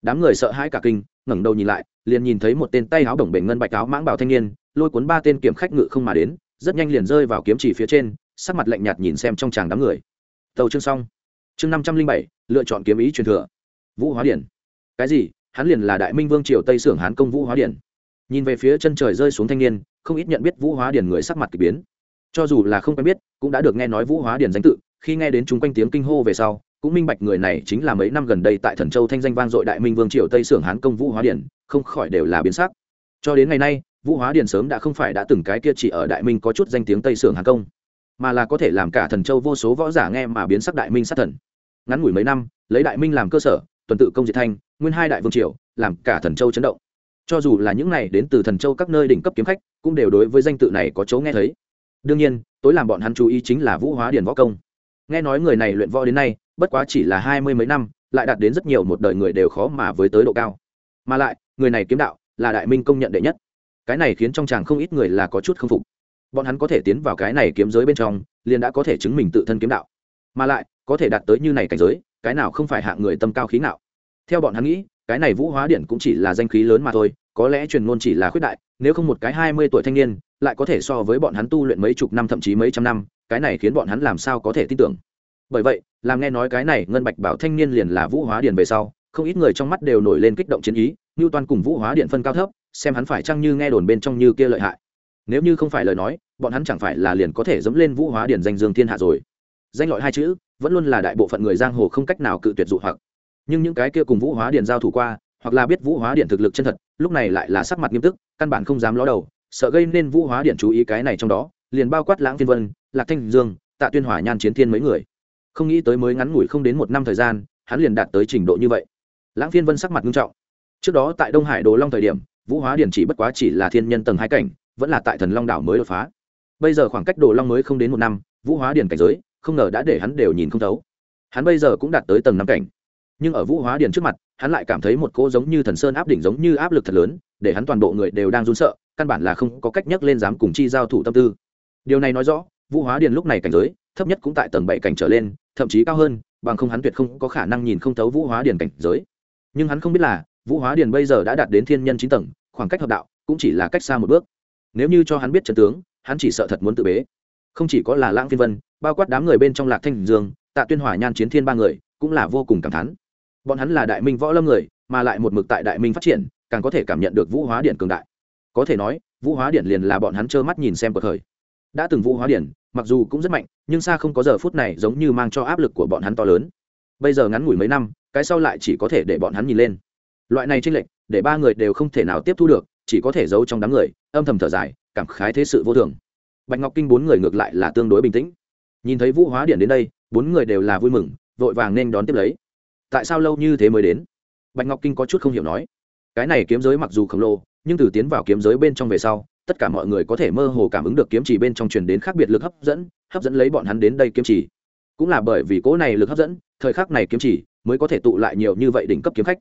Đám người sợ hãi cả kinh, ngẩng đầu nhìn lại liền nhìn thấy một tên tay áo đồng bể ngân bạch áo mãng bảo thanh niên, lôi cuốn ba tên kiểm khách ngự không mà đến, rất nhanh liền rơi vào kiếm chỉ phía trên, sắc mặt lạnh nhạt nhìn xem trong tràng đám người. Tàu chương xong. Chương năm trăm linh bảy, lựa chọn kiếm ý truyền thừa. Vũ hóa điển. Cái gì? Hắn liền là đại minh vương triều tây sưởng hán công vũ hóa điển. Nhìn về phía chân trời rơi xuống thanh niên, không ít nhận biết vũ hóa điển người sắc mặt k ỳ biến. Cho dù là không quen biết, cũng đã được nghe nói vũ hóa điển danh tự, khi nghe đến chúng quanh tiếng kinh hô về sau cũng minh bạch người này chính là mấy năm gần đây tại thần châu thanh danh vang dội đại minh vương triều tây sưởng hán công vũ hóa điển, không khỏi đều là biến sắc. Cho đến ngày nay, vũ hóa điển sớm đã không phải đã từng cái kia chỉ ở đại minh có chút danh tiếng tây sưởng hán công, mà là có thể làm cả thần châu vô số võ giả nghe mà biến sắc đại minh sát thần. Ngắn ngủi mấy năm, lấy đại minh làm cơ sở, tuần tự công diệt thanh, nguyên hai đại vương triều, làm cả thần châu chấn động. Cho dù là những này đến từ thần châu các nơi đỉnh cấp kiếm khách, cũng đều đối với danh tự này có chỗ nghe thấy. Đương nhiên, tối làm bọn hắn chú ý chính là vũ hóa điển võ công. Nghe nói người này luyện võ đến nay bất quá chỉ là hai mươi mấy năm, lại đạt đến rất nhiều một đời người đều khó mà với tới độ cao. Mà lại, người này kiếm đạo là đại minh công nhận đệ nhất. Cái này khiến trong chàng không ít người là có chút k phục. Bọn hắn có thể tiến vào cái này kiếm giới bên trong, liền đã có thể chứng minh tự thân kiếm đạo. Mà lại, có thể đạt tới như này cảnh giới, cái nào không phải hạng người tâm cao khí nào theo bọn hắn nghĩ, cái này vũ hóa điện cũng chỉ là danh khí lớn mà thôi, có lẽ truyền ngôn chỉ là khuyết đại, nếu không một cái hai mươi tuổi thanh niên, lại có thể so với bọn hắn tu luyện mấy chục năm thậm chí mấy trăm năm, cái này khiến bọn hắn làm sao có thể tin tưởng bởi vậy, làm nghe nói cái này ngân bạch bảo thanh niên liền là vũ hóa điện về sau, không ít người trong mắt đều nổi lên kích động chiến ý như toàn cùng vũ hóa điện phân cao thấp, xem hắn phải chăng như nghe đồn bên trong như kia lợi hại. Nếu như không phải lời nói, bọn hắn chẳng phải là liền có thể dẫm lên vũ hóa điện danh dương thiên hạ rồi. Danh lọi hai chữ, vẫn luôn là đại bộ phận người giang hồ không cách nào cự tuyệt dụ hoặc. Nhưng những cái kia cùng vũ hóa điện giao thủ qua, hoặc là biết vũ hóa điện thực lực chân thật, lúc này lại là sắc mặt nghiêm túc, căn bản không dám ló đầu, sợ gây nên vũ hóa điện chú ý cái này trong đó, liền bao quát lãng thiên vân, lạc thanh dương, tạ tuyên hỏa nhan chiến thiên mấy người không nghĩ tới mới ngắn ngủi không đến một năm thời gian, hắn liền đạt tới trình độ như vậy. Lãng phiên vân sắc mặt nghiêm trọng. Trước đó tại đông hải đồ long thời điểm, vũ hóa điển chỉ bất quá chỉ là thiên nhân tầng hai cảnh, vẫn là tại thần long đảo mới đột phá. Bây giờ khoảng cách đồ long mới không đến một năm, vũ hóa điển cảnh giới, không ngờ đã để hắn đều nhìn không thấu. Hắn bây giờ cũng đạt tới tầng năm cảnh. Nhưng ở vũ hóa điển trước mặt, hắn lại cảm thấy một cỗ giống như thần sơn áp đỉnh giống như áp lực thật lớn, để hắn toàn bộ người đều đang run sợ, căn bản là không có cách nhắc lên dám cùng chi giao thủ tâm tư. Điều này nói rõ vũ hóa Điền lúc này cảnh giới, thấp nhất cũng tại tầng bảy cảnh trở lên, thậm chí cao hơn, bằng không hắn tuyệt không có khả năng nhìn không thấu vũ hóa Điền cảnh giới. Nhưng hắn không biết là, vũ hóa Điền bây giờ đã đạt đến thiên nhân chín tầng, khoảng cách hợp đạo cũng chỉ là cách xa một bước. Nếu như cho hắn biết trận tướng, hắn chỉ sợ thật muốn tự bế. Không chỉ có là lãng phiên vân, bao quát đám người bên trong lạc thanh dương, tạ tuyên hỏa nhan chiến thiên ba người, cũng là vô cùng cảm thán. Bọn hắn là đại minh võ lâm người, mà lại một mực tại đại minh phát triển, càng có thể cảm nhận được vũ hóa điện cường đại. Có thể nói, vũ hóa điện liền là bọn hắn trơ mắt nhìn xem cuộc khởi. Đã từng vũ hóa điện mặc dù cũng rất mạnh, nhưng xa không có giờ phút này giống như mang cho áp lực của bọn hắn to lớn. Bây giờ ngắn ngủi mấy năm, cái sau lại chỉ có thể để bọn hắn nhìn lên. Loại này tranh lệch, để ba người đều không thể nào tiếp thu được, chỉ có thể giấu trong đám người, âm thầm thở dài, cảm khái thế sự vô thường. Bạch ngọc kinh bốn người ngược lại là tương đối bình tĩnh. Nhìn thấy vũ hóa điện đến đây, bốn người đều là vui mừng, vội vàng nên đón tiếp lấy. Tại sao lâu như thế mới đến? Bạch ngọc kinh có chút không hiểu nói. Cái này kiếm giới mặc dù khổng lồ, nhưng từ tiến vào kiếm giới bên trong về sau tất cả mọi người có thể mơ hồ cảm ứng được kiếm chỉ bên trong truyền đến khác biệt lực hấp dẫn hấp dẫn lấy bọn hắn đến đây kiếm chỉ cũng là bởi vì cỗ này lực hấp dẫn, thời khắc này kiếm chỉ mới có thể tụ lại nhiều như vậy đỉnh cấp kiếm khách.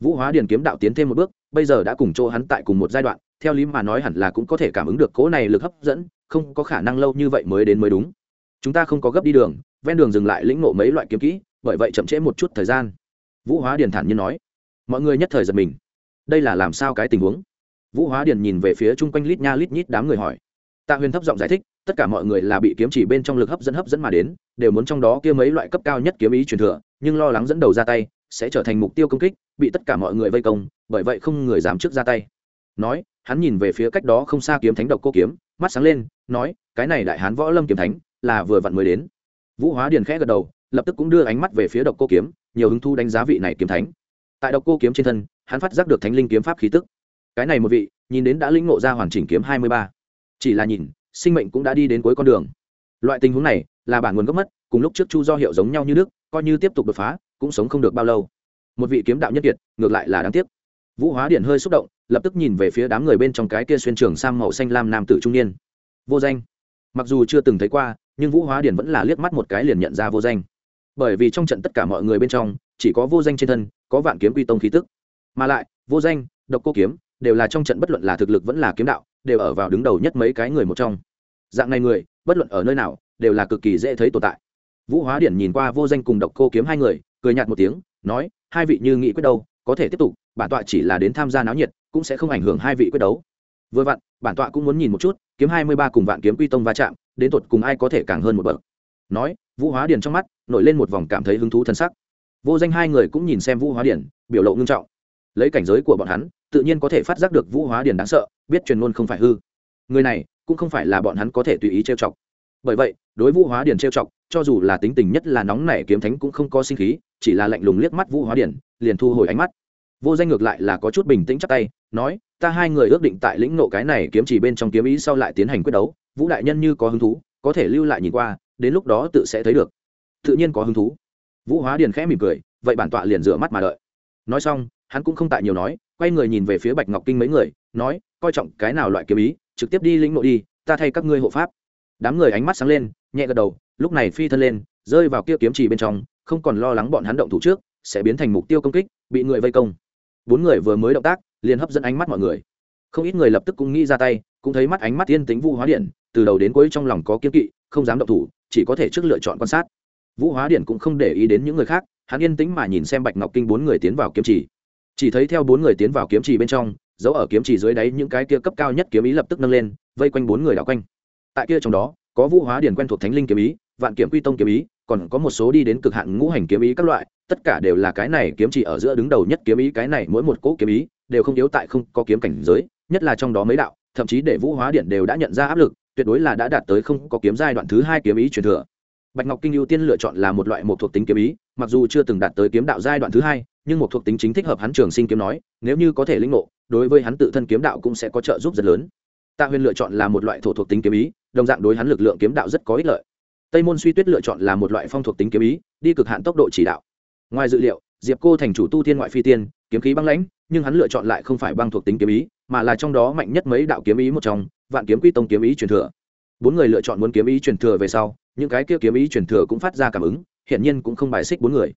Vũ hóa điền kiếm đạo tiến thêm một bước, bây giờ đã cùng chỗ hắn tại cùng một giai đoạn, theo lý mà nói hẳn là cũng có thể cảm ứng được cỗ này lực hấp dẫn, không có khả năng lâu như vậy mới đến mới đúng. Chúng ta không có gấp đi đường, ven đường dừng lại lĩnh ngộ mấy loại kiếm kỹ, bởi vậy chậm trễ một chút thời gian. Vũ hóa điền thản nhiên nói. Mọi người nhất thời giật mình. Đây là làm sao cái tình huống? Vũ hóa điền nhìn về phía chung quanh lít nha lít nhít đám người hỏi. Tạ huyền thấp giọng giải thích, tất cả mọi người là bị kiếm chỉ bên trong lực hấp dẫn hấp dẫn mà đến, đều muốn trong đó kia mấy loại cấp cao nhất kiếm ý truyền thừa, nhưng lo lắng dẫn đầu ra tay, sẽ trở thành mục tiêu công kích, bị tất cả mọi người vây công, bởi vậy không người dám trước ra tay. Nói, hắn nhìn về phía cách đó không xa kiếm thánh độc cô kiếm, mắt sáng lên, nói, cái này đại hán võ lâm kiếm thánh, là vừa vặn mới đến. Vũ hóa điền khẽ gật đầu, lập tức cũng đưa ánh mắt về phía độc cô kiếm, nhiều hứng thu đánh giá vị này kiếm thánh. Tại độc cô kiếm trên thân, hắn phát giác được thánh linh kiếm pháp khí tức cái này một vị, nhìn đến đã lĩnh ngộ ra hoàn chỉnh kiếm hai mươi ba. Chỉ là nhìn, sinh mệnh cũng đã đi đến cuối con đường. Loại tình huống này, là bản nguồn gốc mất, cùng lúc trước chu do hiệu giống nhau như nước, coi như tiếp tục đột phá, cũng sống không được bao lâu. Một vị kiếm đạo nhất kiệt, ngược lại là đáng tiếc. Vũ hóa điện hơi xúc động, lập tức nhìn về phía đám người bên trong cái kia xuyên trường sang màu xanh lam nam tử trung niên. Vô danh. Mặc dù chưa từng thấy qua, nhưng vũ hóa điện vẫn là liếc mắt một cái liền nhận ra vô danh. Bởi vì trong trận tất cả mọi người bên trong, chỉ có vô danh trên thân, có vạn kiếm quy tông khí tức. Mà lại, vô danh, độc cô kiếm đều là trong trận bất luận là thực lực vẫn là kiếm đạo, đều ở vào đứng đầu nhất mấy cái người một trong. Dạng này người, bất luận ở nơi nào, đều là cực kỳ dễ thấy tồn tại. Vũ hóa điển nhìn qua vô danh cùng độc cô kiếm hai người, cười nhạt một tiếng, nói, hai vị như nghĩ quyết đâu, có thể tiếp tục, bản tọa chỉ là đến tham gia náo nhiệt, cũng sẽ không ảnh hưởng hai vị quyết đấu. Vừa vặn, bản tọa cũng muốn nhìn một chút, kiếm hai mươi ba cùng vạn kiếm quy tông va chạm, đến tột cùng ai có thể càng hơn một bậc. Nói, vũ hóa điền trong mắt, nổi lên một vòng cảm thấy hứng thú thân sắc. Vô danh hai người cũng nhìn xem vũ hóa điền biểu lộ ngưng trọng. Lấy cảnh giới của bọn hắn tự nhiên có thể phát giác được vũ hóa điền đáng sợ, biết truyền ngôn không phải hư. Người này cũng không phải là bọn hắn có thể tùy ý trêu chọc. Bởi vậy, đối vũ hóa điền trêu chọc, cho dù là tính tình nhất là nóng nảy kiếm thánh cũng không có sinh khí, chỉ là lạnh lùng liếc mắt vũ hóa điền, liền thu hồi ánh mắt. Vô danh ngược lại là có chút bình tĩnh chắc tay, nói, ta hai người ước định tại lĩnh nộ cái này kiếm chỉ bên trong kiếm ý sau lại tiến hành quyết đấu, vũ đại nhân như có hứng thú, có thể lưu lại nhìn qua, đến lúc đó tự sẽ thấy được. Tự nhiên có hứng thú. Vũ hóa điền khẽ mỉm cười, vậy bản tọa liền rửa mắt mà đợi. Nói xong, hắn cũng không tại nhiều nói quay người nhìn về phía bạch ngọc kinh mấy người, nói, coi trọng cái nào loại kiếm ý, trực tiếp đi lĩnh nội đi, ta thay các ngươi hộ pháp. Đám người ánh mắt sáng lên, nhẹ gật đầu, lúc này phi thân lên, rơi vào kia kiếm trì bên trong, không còn lo lắng bọn hắn động thủ trước, sẽ biến thành mục tiêu công kích, bị người vây công. Bốn người vừa mới động tác, liền hấp dẫn ánh mắt mọi người. Không ít người lập tức cũng nghĩ ra tay, cũng thấy mắt ánh mắt tiên tính vũ hóa điện từ đầu đến cuối trong lòng có kiếm kỵ, không dám động thủ, chỉ có thể trước lựa chọn quan sát. Vũ hóa điện cũng không để ý đến những người khác, hắn yên tĩnh mà nhìn xem bạch ngọc kinh bốn người tiến vào kiếm trì chỉ thấy theo bốn người tiến vào kiếm trì bên trong giấu ở kiếm trì dưới đáy những cái kia cấp cao nhất kiếm ý lập tức nâng lên, vây quanh bốn người đảo quanh. Tại kia trong đó, có vũ hóa điển quen thuộc thánh linh kiếm ý, vạn kiểm quy tông kiếm ý, còn có một số đi đến cực hạn ngũ hành kiếm ý các loại, tất cả đều là cái này kiếm chỉ ở giữa đứng đầu nhất kiếm ý, cái này mỗi một cỗ kiếm ý đều không yếu tại không có kiếm cảnh giới, nhất là trong đó mấy đạo, thậm chí để vũ hóa điện đều đã nhận ra áp lực, tuyệt đối là đã đạt tới không có kiếm giai đoạn thứ hai kiếm ý truyền thừa. Bạch ngọc kinh ưu tiên lựa chọn là một loại một thuộc tính kiếm ý, mặc dù chưa từng đạt tới kiếm đạo giai đoạn thứ hai nhưng một thuộc tính chính thích hợp hắn trường sinh kiếm nói, nếu như có thể linh ngộ, đối với hắn tự thân kiếm đạo cũng sẽ có trợ giúp rất lớn. Tạ huyền lựa chọn là một loại thổ thuộc tính kiếm ý, đồng dạng đối hắn lực lượng kiếm đạo rất có ích lợi. Tây môn suy tuyết lựa chọn là một loại phong thuộc tính kiếm ý, đi cực hạn tốc độ chỉ đạo. Ngoài dự liệu, diệp cô thành chủ tu thiên ngoại phi tiên, kiếm khí băng lãnh, nhưng hắn lựa chọn lại không phải băng thuộc tính kiếm ý, mà là trong đó mạnh nhất mấy đạo kiếm ý một trong, vạn kiếm quy tông kiếm ý truyền thừa. Bốn người lựa chọn muốn kiếm ý truyền thừa về sau, những cái kia kiếm ý truyền thừa cũng phát ra cảm ứng, hiển nhiên cũng không bài xích bốn người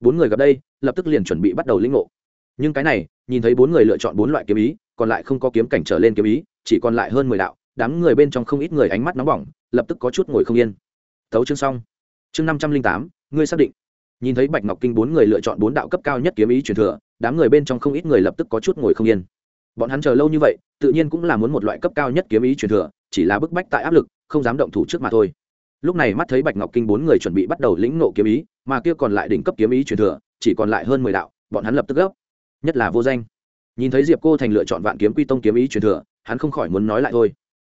bốn người gặp đây, lập tức liền chuẩn bị bắt đầu lĩnh ngộ. Nhưng cái này, nhìn thấy bốn người lựa chọn bốn loại kiếm ý, còn lại không có kiếm cảnh trở lên kiếm ý, chỉ còn lại hơn mười đạo, đám người bên trong không ít người ánh mắt nóng bỏng, lập tức có chút ngồi không yên. Tấu chương xong. Chương năm trăm linh tám, ngươi xác định. Nhìn thấy bạch ngọc kinh bốn người lựa chọn bốn đạo cấp cao nhất kiếm ý truyền thừa, đám người bên trong không ít người lập tức có chút ngồi không yên. Bọn hắn chờ lâu như vậy, tự nhiên cũng là muốn một loại cấp cao nhất kiếm ý truyền thừa, chỉ là bức bách tại áp lực, không dám động thủ trước mà thôi lúc này mắt thấy bạch ngọc kinh bốn người chuẩn bị bắt đầu lĩnh nộ kiếm ý, mà kia còn lại đỉnh cấp kiếm ý truyền thừa, chỉ còn lại hơn mười đạo, bọn hắn lập tức gấp. Nhất là vô danh. Nhìn thấy diệp cô thành lựa chọn vạn kiếm quy tông kiếm ý truyền thừa, hắn không khỏi muốn nói lại thôi.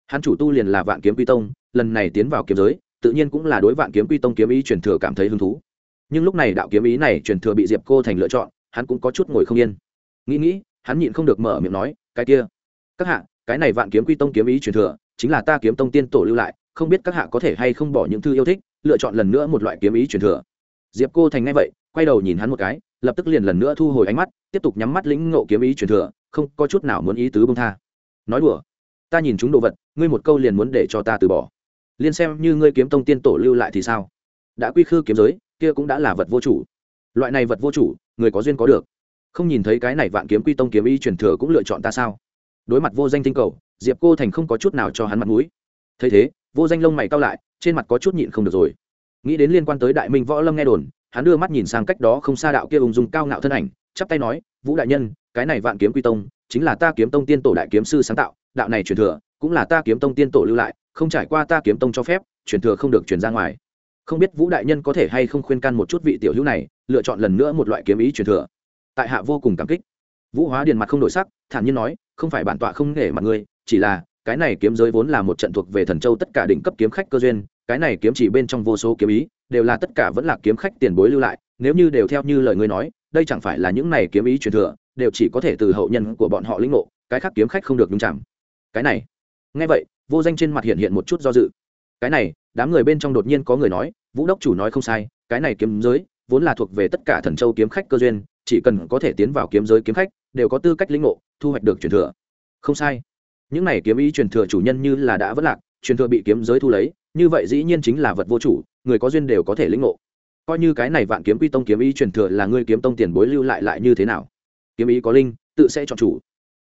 Hắn chủ tu liền là vạn kiếm quy tông, lần này tiến vào kiếm giới, tự nhiên cũng là đối vạn kiếm quy tông kiếm ý truyền thừa cảm thấy hứng thú. Nhưng lúc này đạo kiếm ý này truyền thừa bị diệp cô thành lựa chọn, hắn cũng có chút ngồi không yên. Nghĩ nghĩ, hắn nhịn không được mở miệng nói, cái kia, các hạ, cái này vạn kiếm quy tông kiếm ý truyền thừa, chính là ta kiếm tông tiên tổ lưu lại không biết các hạ có thể hay không bỏ những thư yêu thích, lựa chọn lần nữa một loại kiếm ý truyền thừa. Diệp cô thành ngay vậy, quay đầu nhìn hắn một cái, lập tức liền lần nữa thu hồi ánh mắt, tiếp tục nhắm mắt lĩnh ngộ kiếm ý truyền thừa, không có chút nào muốn ý tứ bông tha. Nói đùa, ta nhìn chúng đồ vật, ngươi một câu liền muốn để cho ta từ bỏ. Liên xem như ngươi kiếm tông tiên tổ lưu lại thì sao? Đã quy khư kiếm giới, kia cũng đã là vật vô chủ. Loại này vật vô chủ, người có duyên có được. Không nhìn thấy cái này vạn kiếm quy tông kiếm y truyền thừa cũng lựa chọn ta sao? Đối mặt vô danh tinh cầu, diệp cô thành không có chút nào cho hắn mặt mũi. Thấy thế vô danh lông mày cao lại, trên mặt có chút nhịn không được rồi. Nghĩ đến liên quan tới đại minh võ lâm nghe đồn, hắn đưa mắt nhìn sang cách đó không xa đạo kia ung dung cao ngạo thân ảnh, chắp tay nói, vũ đại nhân, cái này vạn kiếm quy tông, chính là ta kiếm tông tiên tổ đại kiếm sư sáng tạo, đạo này truyền thừa, cũng là ta kiếm tông tiên tổ lưu lại, không trải qua ta kiếm tông cho phép, truyền thừa không được truyền ra ngoài. Không biết vũ đại nhân có thể hay không khuyên can một chút vị tiểu hữu này, lựa chọn lần nữa một loại kiếm ý truyền thừa. Tại hạ vô cùng cảm kích. Vũ hóa điền mặt không đổi sắc, thản nhiên nói, không phải bản tọa không nể mặt ngươi, chỉ là cái này kiếm giới vốn là một trận thuộc về thần châu tất cả đỉnh cấp kiếm khách cơ duyên, cái này kiếm chỉ bên trong vô số kiếm ý, đều là tất cả vẫn là kiếm khách tiền bối lưu lại, nếu như đều theo như lời ngươi nói, đây chẳng phải là những này kiếm ý truyền thừa, đều chỉ có thể từ hậu nhân của bọn họ lĩnh ngộ, cái khác kiếm khách không được nhúng chạm cái này, nghe vậy, vô danh trên mặt hiện hiện một chút do dự. Cái này, đám người bên trong đột nhiên có người nói, vũ đốc chủ nói không sai, cái này kiếm giới vốn là thuộc về tất cả thần châu kiếm khách cơ duyên, chỉ cần có thể tiến vào kiếm giới kiếm khách, đều có tư cách lĩnh ngộ, thu hoạch được truyền thừa. Không sai những này kiếm ý truyền thừa chủ nhân như là đã vất lạc, truyền thừa bị kiếm giới thu lấy, như vậy dĩ nhiên chính là vật vô chủ, người có duyên đều có thể lĩnh ngộ. Coi như cái này vạn kiếm quy tông kiếm ý truyền thừa là ngươi kiếm tông tiền bối lưu lại lại như thế nào? Kiếm ý có linh, tự sẽ chọn chủ.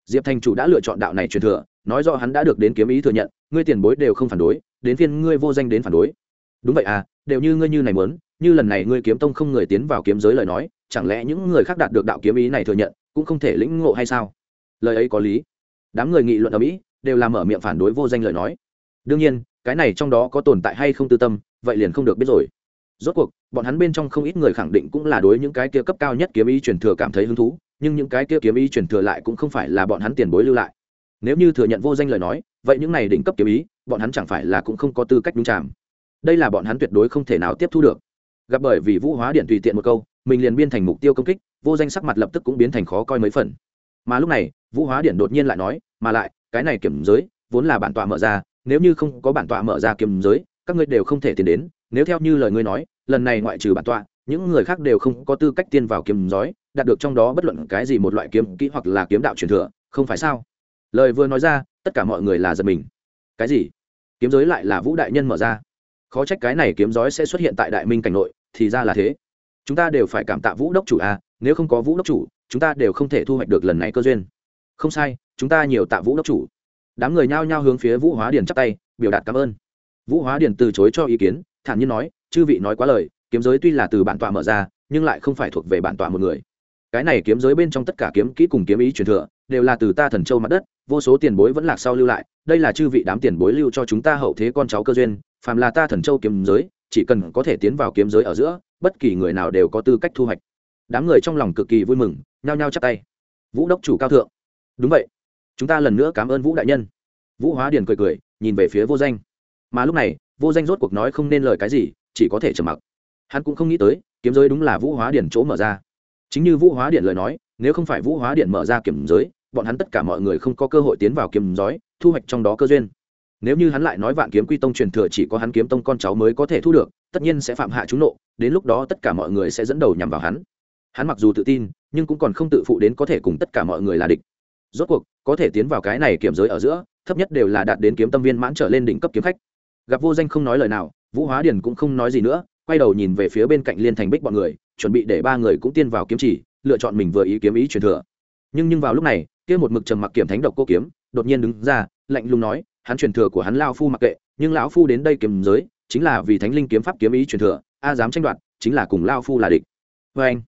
Diệp thành chủ đã lựa chọn đạo này truyền thừa, nói rõ hắn đã được đến kiếm ý thừa nhận, ngươi tiền bối đều không phản đối, đến phiên ngươi vô danh đến phản đối. Đúng vậy à đều như ngươi như này muốn, như lần này ngươi kiếm tông không người tiến vào kiếm giới lời nói, chẳng lẽ những người khác đạt được đạo kiếm ý này thừa nhận, cũng không thể lĩnh ngộ hay sao? Lời ấy có lý đám người nghị luận ở mỹ đều làm mở miệng phản đối vô danh lời nói. Đương nhiên, cái này trong đó có tồn tại hay không tư tâm, vậy liền không được biết rồi. Rốt cuộc, bọn hắn bên trong không ít người khẳng định cũng là đối những cái kia cấp cao nhất kiếm ý truyền thừa cảm thấy hứng thú, nhưng những cái kia kiếm ý truyền thừa lại cũng không phải là bọn hắn tiền bối lưu lại. Nếu như thừa nhận vô danh lời nói, vậy những này đỉnh cấp kiếm ý, bọn hắn chẳng phải là cũng không có tư cách đúng chạm đây là bọn hắn tuyệt đối không thể nào tiếp thu được. Gặp bởi vì vũ hóa điện tùy tiện một câu, mình liền biên thành mục tiêu công kích, vô danh sắc mặt lập tức cũng biến thành khó coi mấy phần. Mà lúc này vũ hóa điện đột nhiên lại nói, mà lại, cái này kiểm giới vốn là bản tọa mở ra, nếu như không có bản tọa mở ra kiểm giới, các ngươi đều không thể tiến đến. Nếu theo như lời ngươi nói, lần này ngoại trừ bản tọa, những người khác đều không có tư cách tiên vào kiếm giới, đạt được trong đó bất luận cái gì một loại kiếm kỹ hoặc là kiếm đạo truyền thừa, không phải sao? Lời vừa nói ra, tất cả mọi người là giật mình. Cái gì? Kiếm giới lại là vũ đại nhân mở ra? Khó trách cái này kiếm giới sẽ xuất hiện tại đại minh cảnh nội, thì ra là thế. Chúng ta đều phải cảm tạ vũ đốc chủ à nếu không có vũ đốc chủ, chúng ta đều không thể thu hoạch được lần này cơ duyên không sai, chúng ta nhiều tạ vũ đốc chủ. Đám người nhao nhao hướng phía vũ hóa điền chắp tay, biểu đạt cảm ơn. Vũ hóa điền từ chối cho ý kiến, thản nhiên nói, chư vị nói quá lời, kiếm giới tuy là từ bản tọa mở ra, nhưng lại không phải thuộc về bản tọa một người. Cái này kiếm giới bên trong tất cả kiếm kỹ cùng kiếm ý truyền thừa, đều là từ ta thần châu mặt đất, vô số tiền bối vẫn lạc sau lưu lại, đây là chư vị đám tiền bối lưu cho chúng ta hậu thế con cháu cơ duyên, phàm là ta thần châu kiếm giới, chỉ cần có thể tiến vào kiếm giới ở giữa, bất kỳ người nào đều có tư cách thu hoạch. Đám người trong lòng cực kỳ vui mừng, nhao nhao chắp tay. Vũ đốc chủ cao thượng đúng vậy. Chúng ta lần nữa cảm ơn vũ đại nhân. Vũ hóa điền cười cười, nhìn về phía vô danh. Mà lúc này, vô danh rốt cuộc nói không nên lời cái gì, chỉ có thể trầm mặc. Hắn cũng không nghĩ tới, kiếm giới đúng là vũ hóa điển chỗ mở ra. Chính như vũ hóa điện lời nói, nếu không phải vũ hóa điện mở ra kiểm giới, bọn hắn tất cả mọi người không có cơ hội tiến vào kiếm giới thu hoạch trong đó cơ duyên. Nếu như hắn lại nói vạn kiếm quy tông truyền thừa chỉ có hắn kiếm tông con cháu mới có thể thu được, tất nhiên sẽ phạm hạ chúng nộ, đến lúc đó tất cả mọi người sẽ dẫn đầu nhằm vào hắn. Hắn mặc dù tự tin, nhưng cũng còn không tự phụ đến có thể cùng tất cả mọi người là địch rốt cuộc, có thể tiến vào cái này kiểm giới ở giữa, thấp nhất đều là đạt đến kiếm tâm viên mãn trở lên đỉnh cấp kiếm khách. Gặp vô danh không nói lời nào, vũ hóa điền cũng không nói gì nữa, quay đầu nhìn về phía bên cạnh liên thành bích bọn người, chuẩn bị để ba người cũng tiên vào kiếm chỉ, lựa chọn mình vừa ý kiếm ý truyền thừa. Nhưng nhưng vào lúc này, kia một mực trầm mặc kiểm thánh độc cô kiếm, đột nhiên đứng ra, lạnh lùng nói, hắn truyền thừa của hắn lao phu mặc kệ, nhưng lão phu đến đây kiếm giới, chính là vì thánh linh kiếm pháp kiếm ý truyền thừa, a dám tranh đoạt, chính là cùng lao phu là địch. Vê anh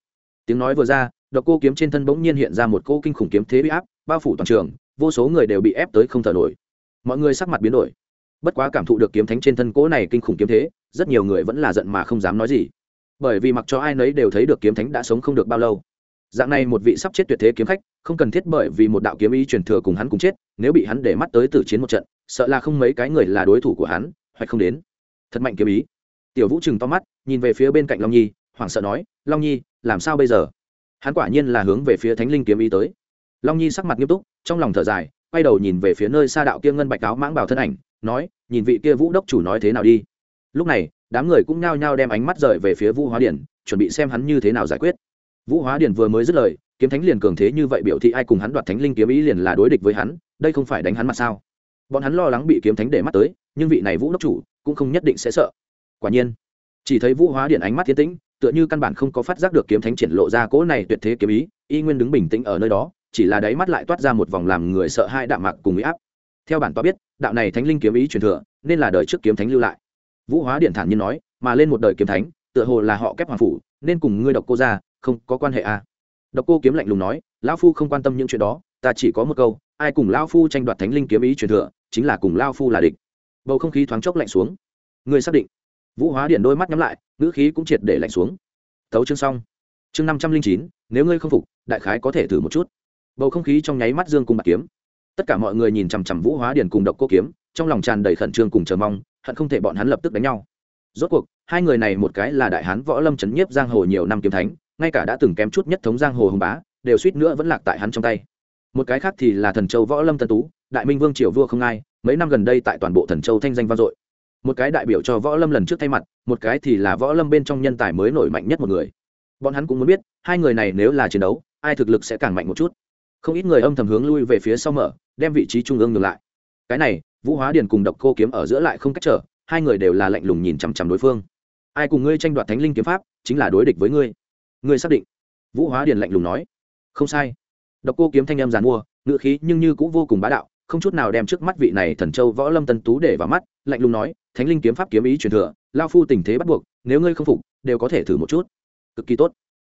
tiếng nói vừa ra, độc cô kiếm trên thân bỗng nhiên hiện ra một cô kinh khủng kiếm thế bị áp bao phủ toàn trường, vô số người đều bị ép tới không thở nổi. Mọi người sắc mặt biến đổi. Bất quá cảm thụ được kiếm thánh trên thân cỗ này kinh khủng kiếm thế, rất nhiều người vẫn là giận mà không dám nói gì. Bởi vì mặc cho ai nấy đều thấy được kiếm thánh đã sống không được bao lâu. Dạng này một vị sắp chết tuyệt thế kiếm khách, không cần thiết bởi vì một đạo kiếm ý truyền thừa cùng hắn cùng chết, nếu bị hắn để mắt tới tử chiến một trận, sợ là không mấy cái người là đối thủ của hắn, hoặc không đến. Thật mạnh kiếm ý. Tiểu vũ chừng to mắt, nhìn về phía bên cạnh long nhi, hoảng sợ nói, long nhi, làm sao bây giờ? Hắn quả nhiên là hướng về phía thánh linh kiếm ý tới long nhi sắc mặt nghiêm túc, trong lòng thở dài, quay đầu nhìn về phía nơi xa đạo kia ngân bạch áo mãng bảo thân ảnh, nói, nhìn vị kia vũ đốc chủ nói thế nào đi. Lúc này, đám người cũng nhao nhao đem ánh mắt rời về phía vũ hóa điển, chuẩn bị xem hắn như thế nào giải quyết. Vũ hóa điển vừa mới dứt lời, kiếm thánh liền cường thế như vậy biểu thị ai cùng hắn đoạt thánh linh kiếm ý liền là đối địch với hắn, đây không phải đánh hắn mặt sao? Bọn hắn lo lắng bị kiếm thánh để mắt tới, nhưng vị này vũ đốc chủ cũng không nhất định sẽ sợ. Quả nhiên, chỉ thấy vũ hóa điện ánh mắt thiên tĩnh, tựa như căn bản không có phát giác được kiếm thánh triển lộ ra cỗ này tuyệt thế kiếm ý, y nguyên đứng bình tĩnh ở nơi đó chỉ là đáy mắt lại toát ra một vòng làm người sợ hai đạm mạc cùng uy áp. Theo bản tọa biết, đạo này thánh linh kiếm ý truyền thừa, nên là đời trước kiếm thánh lưu lại. Vũ hóa điện thản nhiên nói, mà lên một đời kiếm thánh, tựa hồ là họ kép hoàng phủ, nên cùng ngươi độc cô ra, không có quan hệ à. độc cô kiếm lạnh lùng nói, lão phu không quan tâm những chuyện đó, ta chỉ có một câu, ai cùng lão phu tranh đoạt thánh linh kiếm ý truyền thừa, chính là cùng lão phu là địch. Bầu không khí thoáng chốc lạnh xuống. Ngươi xác định. Vũ hóa điện đôi mắt nhắm lại, ngữ khí cũng triệt để lạnh xuống. Thấu chương xong. Chương năm trăm linh chín, nếu ngươi không phục, đại khái có thể thử một chút bầu không khí trong nháy mắt dương cùng bạc kiếm. Tất cả mọi người nhìn chằm chằm vũ hóa điền cùng độc cô kiếm, trong lòng tràn đầy khẩn trương cùng chờ mong, hận không thể bọn hắn lập tức đánh nhau. Rốt cuộc, hai người này một cái là đại hán võ lâm trấn nhiếp giang hồ nhiều năm kiếm thánh, ngay cả đã từng kém chút nhất thống giang hồ hùng bá, đều suýt nữa vẫn lạc tại hắn trong tay. Một cái khác thì là thần châu võ lâm tân tú, đại minh vương triều vua không ai, mấy năm gần đây tại toàn bộ thần châu thanh danh vang dội. Một cái đại biểu cho võ lâm lần trước thay mặt, một cái thì là võ lâm bên trong nhân tài mới nổi mạnh nhất một người. Bọn hắn cũng muốn biết, hai người này nếu là chiến đấu, ai thực lực sẽ càng mạnh một chút không ít người âm thầm hướng lui về phía sau mở, đem vị trí trung ương ngược lại. Cái này, vũ hóa điền cùng độc cô kiếm ở giữa lại không cách trở, hai người đều là lạnh lùng nhìn chằm chằm đối phương. Ai cùng ngươi tranh đoạt thánh linh kiếm pháp, chính là đối địch với ngươi. Ngươi xác định. Vũ hóa điền lạnh lùng nói. Không sai. Độc cô kiếm thanh em giàn mua ngựa khí nhưng như cũng vô cùng bá đạo, không chút nào đem trước mắt vị này thần châu võ lâm tân tú để vào mắt, lạnh lùng nói, thánh linh kiếm pháp kiếm ý truyền thừa, lao phu tình thế bắt buộc, nếu ngươi không phục, đều có thể thử một chút. Cực kỳ tốt.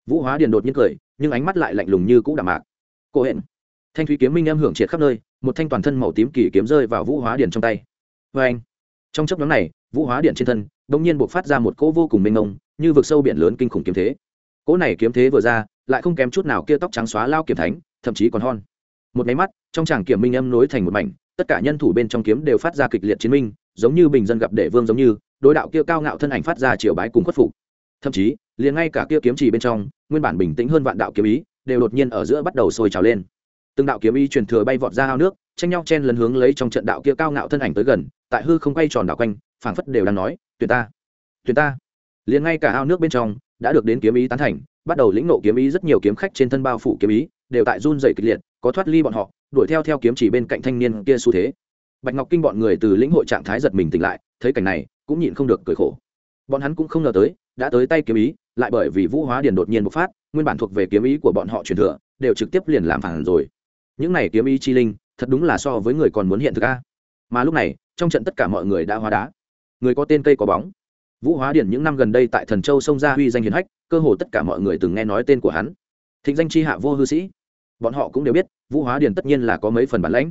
Vũ hóa điền đột nhiên cười, nhưng ánh mắt lại lạnh lùng như cũ đạm mạc cô hẹn thanh thúy kiếm minh em hưởng triệt khắp nơi, một thanh toàn thân màu tím kỳ kiếm rơi vào vũ hóa điện trong tay. Vê anh. Trong chấp nhóm này, vũ hóa điện trên thân đ ỗ n g nhiên buộc phát ra một cỗ vô cùng mênh mông, như vực sâu biển lớn kinh khủng kiếm thế. Cỗ này kiếm thế vừa ra, lại không kém chút nào kia tóc trắng xóa lao kiếm thánh, thậm chí còn hon. Một máy mắt, trong tràng kiểm minh âm nối thành một mảnh, tất cả nhân thủ bên trong kiếm đều phát ra kịch liệt chiến minh, giống như bình dân gặp đệ vương giống như, đối đạo kia cao ngạo thân ảnh phát ra triều bái cùng khuất phục. Thậm chí, liền ngay cả kia kiếm chỉ bên trong, nguyên bản bình tĩnh hơn vạn đạo kiếm ý đều đột nhiên ở giữa bắt đầu sôi trào lên. Từng đạo kiếm ý truyền thừa bay vọt ra ao nước, tranh nhau chen lấn hướng lấy trong trận đạo kia cao ngạo thân ảnh tới gần, tại hư không quay tròn đạo quanh, phảng phất đều đang nói tuyệt ta tuyệt ta. Liền ngay cả ao nước bên trong, đã được đến kiếm ý tán thành, bắt đầu lĩnh nộ kiếm ý rất nhiều kiếm khách trên thân bao phủ kiếm ý, đều tại run dày kịch liệt, có thoát ly bọn họ, đuổi theo theo kiếm chỉ bên cạnh thanh niên kia xu thế. Bạch ngọc kinh bọn người từ lĩnh hội trạng thái giật mình tỉnh lại, thấy cảnh này, cũng nhịn không được cười khổ. Bọn hắn cũng không ngờ tới, đã tới tay kiếm ý lại bởi vì vũ hóa điền đột nhiên bộc phát, nguyên bản thuộc về kiếm ý của bọn họ truyền thừa, đều trực tiếp liền làm phản rồi. Những này kiếm ý chi linh, thật đúng là so với người còn muốn hiện thực a. Mà lúc này, trong trận tất cả mọi người đã hóa đá. Người có tên cây có bóng. Vũ hóa điển những năm gần đây tại thần châu sông gia huy danh hiền hách, cơ hồ tất cả mọi người từng nghe nói tên của hắn. Thịnh danh c h i hạ vô hư sĩ. Bọn họ cũng đều biết, vũ hóa điền tất nhiên là có mấy phần bản lãnh.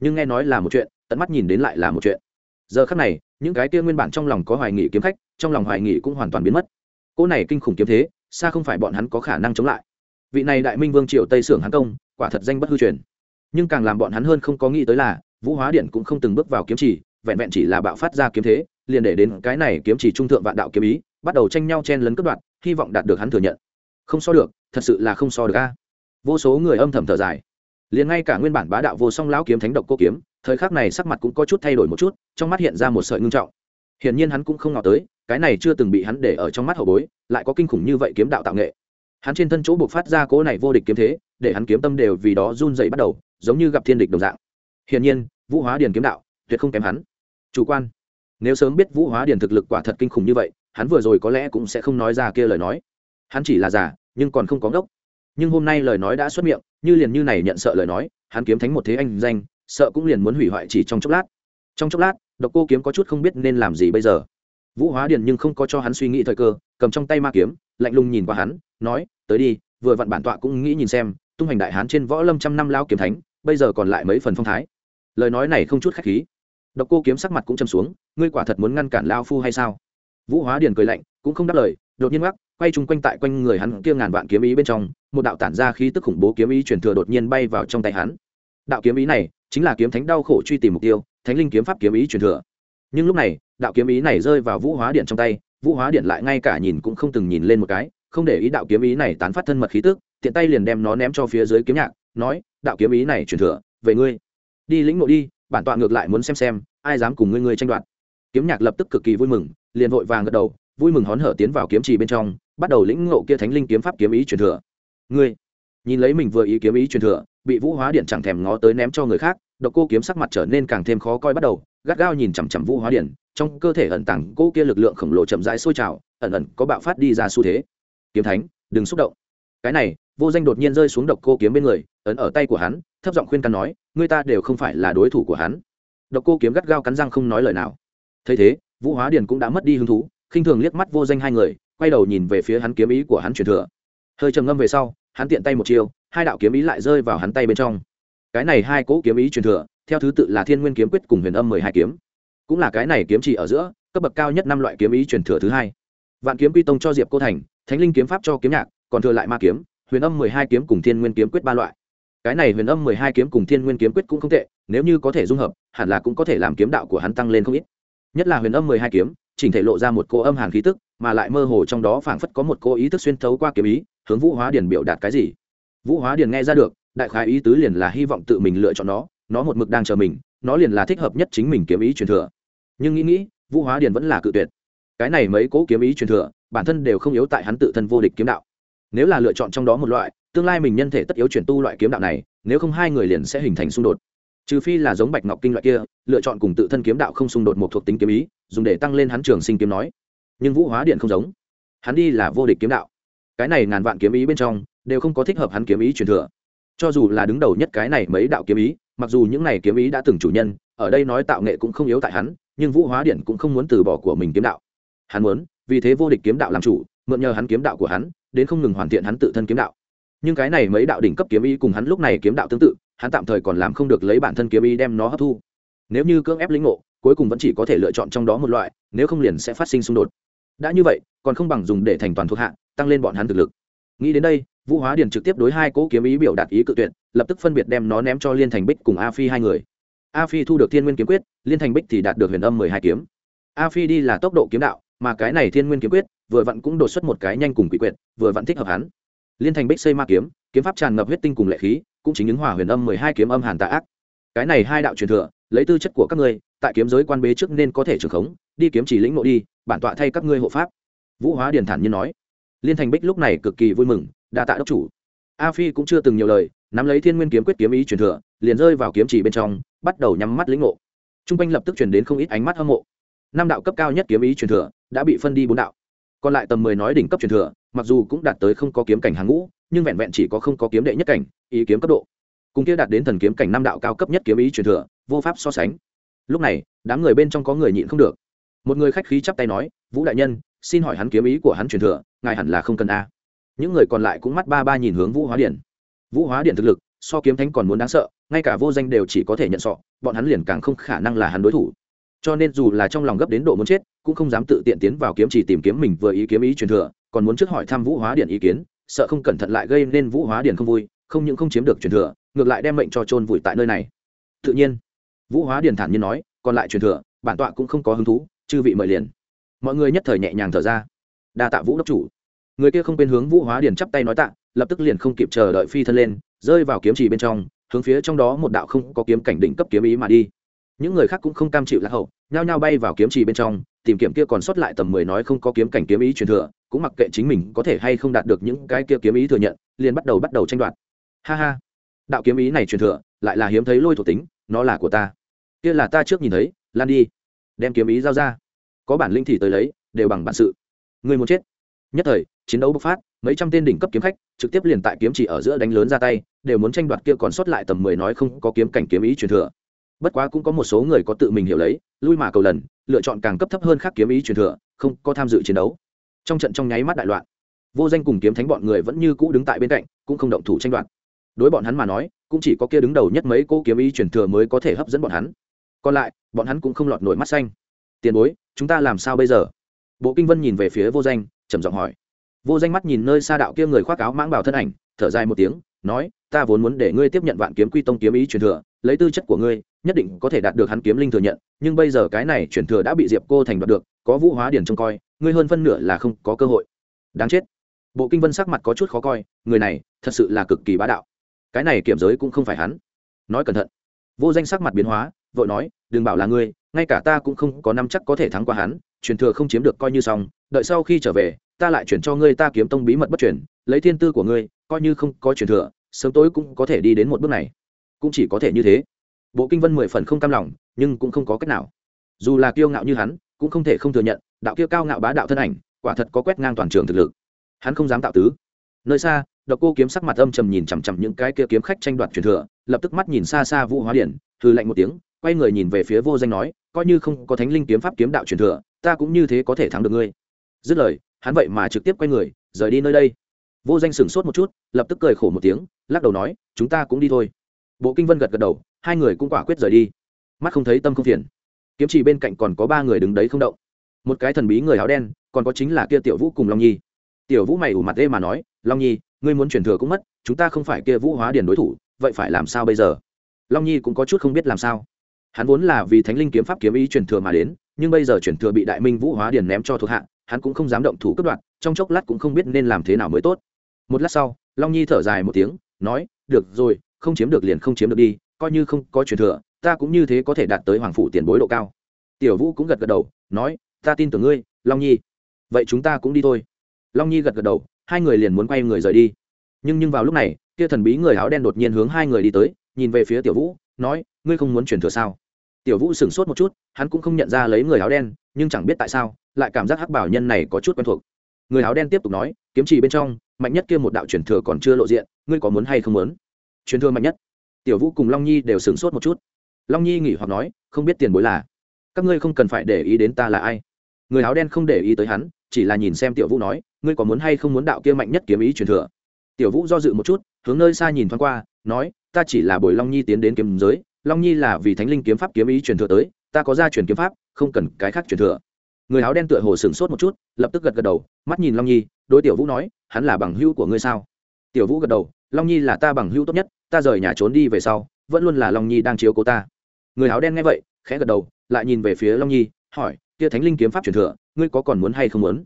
Nhưng nghe nói là một chuyện, tận mắt nhìn đến lại là một chuyện. Giờ khắc này, những cái kia nguyên bản trong lòng có hoài nghị kiếm khách, trong lòng hoài nghị cũng hoàn toàn biến mất cỗ này kinh khủng kiếm thế, xa không phải bọn hắn có khả năng chống lại. Vị này đại minh vương triều tây sưởng hắn công, quả thật danh bất hư truyền. Nhưng càng làm bọn hắn hơn không có nghĩ tới là, vũ hóa điện cũng không từng bước vào kiếm chỉ, vẹn vẹn chỉ là bạo phát ra kiếm thế, liền để đến cái này kiếm chỉ trung thượng vạn đạo kiếm ý, bắt đầu tranh nhau chen lấn cướp đoạt, hy vọng đạt được hắn thừa nhận. Không so được, thật sự là không so được a. Vô số người âm thầm thở dài. Liền ngay cả nguyên bản bá đạo vô song lão kiếm thánh độc cô kiếm, thời khắc này sắc mặt cũng có chút thay đổi một chút, trong mắt hiện ra một sợi ngưng trọng hiển nhiên hắn cũng không ngờ tới, cái này chưa từng bị hắn để ở trong mắt hậu bối, lại có kinh khủng như vậy kiếm đạo tạo nghệ. Hắn trên thân chỗ buộc phát ra cố này vô địch kiếm thế, để hắn kiếm tâm đều vì đó run dậy bắt đầu, giống như gặp thiên địch đồng dạng. Hiển nhiên, vũ hóa điền kiếm đạo tuyệt không kém hắn. Chủ quan. Nếu sớm biết vũ hóa điền thực lực quả thật kinh khủng như vậy, hắn vừa rồi có lẽ cũng sẽ không nói ra kia lời nói. Hắn chỉ là giả nhưng còn không có ngốc. Nhưng hôm nay lời nói đã xuất miệng, như liền như này nhận sợ lời nói, hắn kiếm thánh một thế anh danh, sợ cũng liền muốn hủy hoại chỉ trong chốc lát. Trong chốc lát độc cô kiếm có chút không biết nên làm gì bây giờ. Vũ hóa điền nhưng không có cho hắn suy nghĩ thời cơ, cầm trong tay ma kiếm, lạnh lùng nhìn qua hắn, nói, tới đi, vừa vặn bản tọa cũng nghĩ nhìn xem, tung hành đại hán trên võ lâm trăm năm lao kiếm thánh, bây giờ còn lại mấy phần phong thái. Lời nói này không chút khách khí. Độc cô kiếm sắc mặt cũng châm xuống, ngươi quả thật muốn ngăn cản lao phu hay sao? Vũ hóa điền cười lạnh, cũng không đáp lời, đột nhiên gác quay chung quanh tại quanh người hắn kia ngàn vạn kiếm ý bên trong, một đạo tản ra khí tức khủng bố kiếm ý truyền thừa đột nhiên bay vào trong tay hắn. Đạo kiếm ý này chính là kiếm thánh đau khổ truy tìm mục tiêu thánh linh kiếm pháp kiếm ý truyền thừa. Nhưng lúc này, đạo kiếm ý này rơi vào vũ hóa điện trong tay, vũ hóa điện lại ngay cả nhìn cũng không từng nhìn lên một cái, không để ý đạo kiếm ý này tán phát thân mật khí tức, tiện tay liền đem nó ném cho phía dưới kiếm nhạc, nói, đạo kiếm ý này truyền thừa, về ngươi. Đi lĩnh ngộ đi, bản tọa ngược lại muốn xem xem, ai dám cùng ngươi ngươi tranh đoạt. Kiếm nhạc lập tức cực kỳ vui mừng, liền vội vàng gật đầu, vui mừng hón hở tiến vào kiếm trì bên trong, bắt đầu lĩnh ngộ kia thánh linh kiếm pháp kiếm ý truyền thừa. Ngươi. Nhìn lấy mình vừa ý kiếm ý truyền thừa, bị vũ hóa điện chẳng thèm ngó tới ném cho người khác độc cô kiếm sắc mặt trở nên càng thêm khó coi bắt đầu, gắt gao nhìn chằm chằm vũ hóa điện trong cơ thể ẩn tàng cô kia lực lượng khổng lồ chậm rãi sôi trào, ẩn ẩn có bạo phát đi ra xu thế. Kiếm thánh, đừng xúc động. Cái này, vô danh đột nhiên rơi xuống độc cô kiếm bên người, ấn ở tay của hắn, thấp giọng khuyên can nói người ta đều không phải là đối thủ của hắn. Độc cô kiếm gắt gao cắn răng không nói lời nào. Thấy thế, vũ hóa điền cũng đã mất đi hứng thú, khinh thường liếc mắt vô danh hai người, quay đầu nhìn về phía hắn kiếm ý của hắn truyền thừa. Hơi trầm ngâm về sau, hắn tiện tay một chiều hai đạo kiếm ý lại rơi vào hắn tay bên trong cái này hai cỗ kiếm ý truyền thừa, theo thứ tự là thiên nguyên kiếm quyết cùng huyền âm mười hai kiếm. Cũng là cái này kiếm chỉ ở giữa, cấp bậc cao nhất năm loại kiếm ý truyền thừa thứ hai. Vạn kiếm quy tông cho diệp cô thành, thánh linh kiếm pháp cho kiếm nhạc, còn thừa lại ma kiếm, huyền âm mười hai kiếm cùng thiên nguyên kiếm quyết ba loại. Cái này huyền âm mười hai kiếm cùng thiên nguyên kiếm quyết cũng không tệ, nếu như có thể dung hợp, hẳn là cũng có thể làm kiếm đạo của hắn tăng lên không ít. Nhất là huyền âm mười hai kiếm, chỉnh thể lộ ra một cô âm hàn khí tức, mà lại mơ hồ trong đó phảng phất có một cô ý thức xuyên thấu qua kiếm ý, hướng vũ hóa điền biểu đạt cái gì? Vũ hóa điền nghe ra được đại khái ý tứ liền là hy vọng tự mình lựa chọn nó nó một mực đang chờ mình, nó liền là thích hợp nhất chính mình kiếm ý truyền thừa. Nhưng nghĩ nghĩ, vũ hóa điền vẫn là cự tuyệt. Cái này mấy cố kiếm ý truyền thừa, bản thân đều không yếu tại hắn tự thân vô địch kiếm đạo. Nếu là lựa chọn trong đó một loại, tương lai mình nhân thể tất yếu chuyển tu loại kiếm đạo này, nếu không hai người liền sẽ hình thành xung đột. Trừ phi là giống bạch ngọc kinh loại kia, lựa chọn cùng tự thân kiếm đạo không xung đột một thuộc tính kiếm ý, dùng để tăng lên hắn trường sinh kiếm nói. Nhưng vũ hóa điện không giống. Hắn đi là vô địch kiếm đạo. Cái này ngàn vạn kiếm ý bên trong, đều không có thích hợp hắn kiếm ý truyền thừa cho dù là đứng đầu nhất cái này mấy đạo kiếm ý, mặc dù những này kiếm ý đã từng chủ nhân, ở đây nói tạo nghệ cũng không yếu tại hắn, nhưng vũ hóa điện cũng không muốn từ bỏ của mình kiếm đạo. Hắn muốn, vì thế vô địch kiếm đạo làm chủ, mượn nhờ hắn kiếm đạo của hắn, đến không ngừng hoàn thiện hắn tự thân kiếm đạo. Nhưng cái này mấy đạo đỉnh cấp kiếm ý cùng hắn lúc này kiếm đạo tương tự, hắn tạm thời còn làm không được lấy bản thân kiếm ý đem nó hấp thu. Nếu như cưỡng ép lĩnh ngộ, cuối cùng vẫn chỉ có thể lựa chọn trong đó một loại, nếu không liền sẽ phát sinh xung đột. Đã như vậy, còn không bằng dùng để thành toàn thuộc hạ, tăng lên bọn hắn thực lực nghĩ đến đây, vũ hóa điền trực tiếp đối hai cỗ kiếm ý biểu đạt ý cự tuyệt, lập tức phân biệt đem nó ném cho liên thành bích cùng a phi hai người. A phi thu được thiên nguyên kiếm quyết, liên thành bích thì đạt được huyền âm mười hai kiếm. A phi đi là tốc độ kiếm đạo, mà cái này thiên nguyên kiếm quyết, vừa vặn cũng đột xuất một cái nhanh cùng quỷ quyệt, vừa vặn thích hợp hắn. Liên thành bích xây ma kiếm kiếm pháp tràn ngập huyết tinh cùng lệ khí, cũng chính những hòa huyền âm mười hai kiếm âm hàn tạ ác. Cái này hai đạo truyền thừa, lấy tư chất của các ngươi, tại kiếm giới quan bế trước nên có thể trường khống, đi kiếm chỉ lĩnh nội đi, bản tọa thay các ngươi hộ pháp. Vũ hóa điền thản nhiên nói liên thành bích lúc này cực kỳ vui mừng, đa tạ đốc chủ. A phi cũng chưa từng nhiều lời, nắm lấy thiên nguyên kiếm quyết kiếm ý truyền thừa, liền rơi vào kiếm chỉ bên trong, bắt đầu nhắm mắt lĩnh ngộ. T r u n g quanh lập tức chuyển đến không ít ánh mắt hâm mộ. Năm đạo cấp cao nhất kiếm ý truyền thừa đã bị phân đi bốn đạo. Còn lại tầm mười nói đỉnh cấp truyền thừa, mặc dù cũng đạt tới không có kiếm cảnh hàng ngũ, nhưng vẹn vẹn chỉ có không có kiếm đệ nhất cảnh, ý kiếm cấp độ. Cùng kia đạt đến thần kiếm cảnh năm đạo cao cấp nhất kiếm ý truyền thừa, vô pháp so sánh. Lúc này, đám người bên trong có người nhịn không được một người khách khí chắp tay nói, vũ đại nhân, xin hỏi hắn kiếm ý của hắn truyền thừa, ngài hẳn là không cần a. Những người còn lại cũng mắt ba ba nhìn hướng vũ hóa điển. Vũ hóa điện thực lực, so kiếm thánh còn muốn đáng sợ, ngay cả vô danh đều chỉ có thể nhận sọ, bọn hắn liền càng không khả năng là hắn đối thủ. Cho nên dù là trong lòng gấp đến độ muốn chết, cũng không dám tự tiện tiến vào kiếm chỉ tìm kiếm mình vừa ý kiếm ý truyền thừa, còn muốn trước hỏi thăm vũ hóa điện ý kiến, sợ không cẩn thận lại gây nên vũ hóa điện không vui, không những không chiếm được truyền thừa, ngược lại đem mệnh cho trôn vùi tại nơi này. Tự nhiên, vũ hóa điện thản nhiên nói, còn lại truyền thừa, bản tọa cũng không có hứng thú chư vị mời liền. Mọi người nhất thời nhẹ nhàng thở ra. Đa tạ vũ đốc chủ. Người kia không quên hướng vũ hóa điền chắp tay nói tạ, lập tức liền không kịp chờ đợi phi thân lên, rơi vào kiếm trì bên trong, hướng phía trong đó một đạo không có kiếm cảnh đỉnh cấp kiếm ý mà đi. Những người khác cũng không cam chịu lạc hậu, nhao nhao bay vào kiếm trì bên trong, tìm kiếm kia còn sót lại tầm mười nói không có kiếm cảnh kiếm ý truyền thừa, cũng mặc kệ chính mình có thể hay không đạt được những cái kia kiếm ý thừa nhận, liền bắt đầu bắt đầu tranh đoạt. Ha ha. Đạo kiếm ý này truyền thừa, lại là hiếm thấy lôi thuộc tính, nó là của ta. Kia là ta trước nhìn thấy, lan đi đem kiếm ý giao ra. Có bản linh thì tới lấy, đều bằng bản sự. Người muốn chết. Nhất thời, chiến đấu bộc phát, mấy trăm tên đỉnh cấp kiếm khách, trực tiếp liền tại kiếm chỉ ở giữa đánh lớn ra tay, đều muốn tranh đoạt kia còn sót lại tầm mười nói không có kiếm cảnh kiếm ý truyền thừa. Bất quá cũng có một số người có tự mình hiểu lấy, lui mà cầu lần, lựa chọn càng cấp thấp hơn khác kiếm ý truyền thừa, không có tham dự chiến đấu. Trong trận trong nháy mắt đại loạn, vô danh cùng kiếm thánh bọn người vẫn như cũ đứng tại bên cạnh, cũng không động thủ tranh đoạt. Đối bọn hắn mà nói, cũng chỉ có kia đứng đầu nhất mấy cô kiếm ý truyền thừa mới có thể hấp dẫn bọn hắn còn lại, bọn hắn cũng không lọt nổi mắt xanh. Tiền bối, chúng ta làm sao bây giờ? Bộ kinh vân nhìn về phía vô danh, trầm giọng hỏi. Vô danh mắt nhìn nơi xa đạo kia người khoác áo mãng bảo thân ảnh, thở dài một tiếng, nói, ta vốn muốn để ngươi tiếp nhận vạn kiếm quy tông kiếm ý truyền thừa, lấy tư chất của ngươi, nhất định có thể đạt được hắn kiếm linh thừa nhận, nhưng bây giờ cái này truyền thừa đã bị diệp cô thành đoạt được, có vũ hóa điển trông coi, ngươi hơn phân nửa là không có cơ hội. Đáng chết. Bộ kinh vân sắc mặt có chút khó coi, người này thật sự là cực kỳ bá đạo. Cái này kiểm giới cũng không phải hắn. Nói cẩn thận. Vô danh sắc mặt biến hóa vội nói, đừng bảo là ngươi, ngay cả ta cũng không có năm chắc có thể thắng qua hắn, truyền thừa không chiếm được coi như xong, đợi sau khi trở về, ta lại chuyển cho ngươi ta kiếm tông bí mật bất chuyển lấy thiên tư của ngươi, coi như không có truyền thừa, sớm tối cũng có thể đi đến một bước này. Cũng chỉ có thể như thế. Bộ kinh vân mười phần không cam lòng, nhưng cũng không có cách nào. Dù là kiêu ngạo như hắn, cũng không thể không thừa nhận, đạo kia cao ngạo bá đạo thân ảnh, quả thật có quét ngang toàn trường thực lực. Hắn không dám tạo tứ. Nơi xa, độc cô kiếm sắc mặt âm trầm nhìn chằm chằm những cái kia kiếm khách tranh đoạt truyền thừa, lập tức mắt nhìn xa xa vũ hóa điển hư lạnh một tiếng quay người nhìn về phía vô danh nói, coi như không có thánh linh kiếm pháp kiếm đạo truyền thừa, ta cũng như thế có thể thắng được ngươi. Dứt lời, hắn vậy mà trực tiếp quay người, rời đi nơi đây. Vô danh sửng sốt một chút, lập tức cười khổ một tiếng, lắc đầu nói, chúng ta cũng đi thôi. Bộ kinh vân gật gật đầu, hai người cũng quả quyết rời đi. Mắt không thấy tâm không phiền. Kiếm chỉ bên cạnh còn có ba người đứng đấy không động. Một cái thần bí người áo đen, còn có chính là kia tiểu vũ cùng long nhi. Tiểu vũ mày ủ mặt ê mà nói, long nhi, ngươi muốn truyền thừa cũng mất, chúng ta không phải kia vũ hóa điền đối thủ, vậy phải làm sao bây giờ? Long nhi cũng có chút không biết làm sao hắn vốn là vì thánh linh kiếm pháp kiếm ý truyền thừa mà đến, nhưng bây giờ truyền thừa bị đại minh vũ hóa điền ném cho thuộc hạ, hắn cũng không dám động thủ cướp đoạt, trong chốc lát cũng không biết nên làm thế nào mới tốt. Một lát sau, long nhi thở dài một tiếng, nói, được rồi, không chiếm được liền không chiếm được đi, coi như không có truyền thừa, ta cũng như thế có thể đạt tới hoàng phủ tiền bối độ cao. Tiểu vũ cũng gật gật đầu, nói, ta tin tưởng ngươi, long nhi. Vậy chúng ta cũng đi thôi. Long nhi gật gật đầu, hai người liền muốn quay người rời đi. Nhưng nhưng vào lúc này, kia thần bí người áo đen đột nhiên hướng hai người đi tới, nhìn về phía tiểu vũ nói, ngươi không muốn truyền thừa sao? Tiểu vũ sửng sốt một chút, hắn cũng không nhận ra lấy người áo đen, nhưng chẳng biết tại sao, lại cảm giác hắc bảo nhân này có chút quen thuộc. Người áo đen tiếp tục nói, kiếm trì bên trong, mạnh nhất kia một đạo truyền thừa còn chưa lộ diện, ngươi có muốn hay không muốn? Truyền thừa mạnh nhất. Tiểu vũ cùng long nhi đều sửng sốt một chút. Long nhi nghỉ hoặc nói, không biết tiền bối là. Các ngươi không cần phải để ý đến ta là ai. Người áo đen không để ý tới hắn, chỉ là nhìn xem tiểu vũ nói, ngươi có muốn hay không muốn đạo kia mạnh nhất kiếm ý truyền thừa? Tiểu vũ do dự một chút, hướng nơi xa nhìn thoáng qua, nói ta chỉ là bồi long nhi tiến đến kiếm giới, long nhi là vì thánh linh kiếm pháp kiếm ý truyền thừa tới, ta có gia truyền kiếm pháp, không cần cái khác truyền thừa. Người áo đen tựa hồ sửng sốt một chút, lập tức gật gật đầu, mắt nhìn long nhi, đối tiểu vũ nói, hắn là bằng hữu của ngươi sao? Tiểu vũ gật đầu, long nhi là ta bằng hữu tốt nhất, ta rời nhà trốn đi về sau, vẫn luôn là long nhi đang chiếu cố ta. Người áo đen nghe vậy, khẽ gật đầu, lại nhìn về phía long nhi, hỏi, kia thánh linh kiếm pháp truyền thừa, ngươi có còn muốn hay không muốn?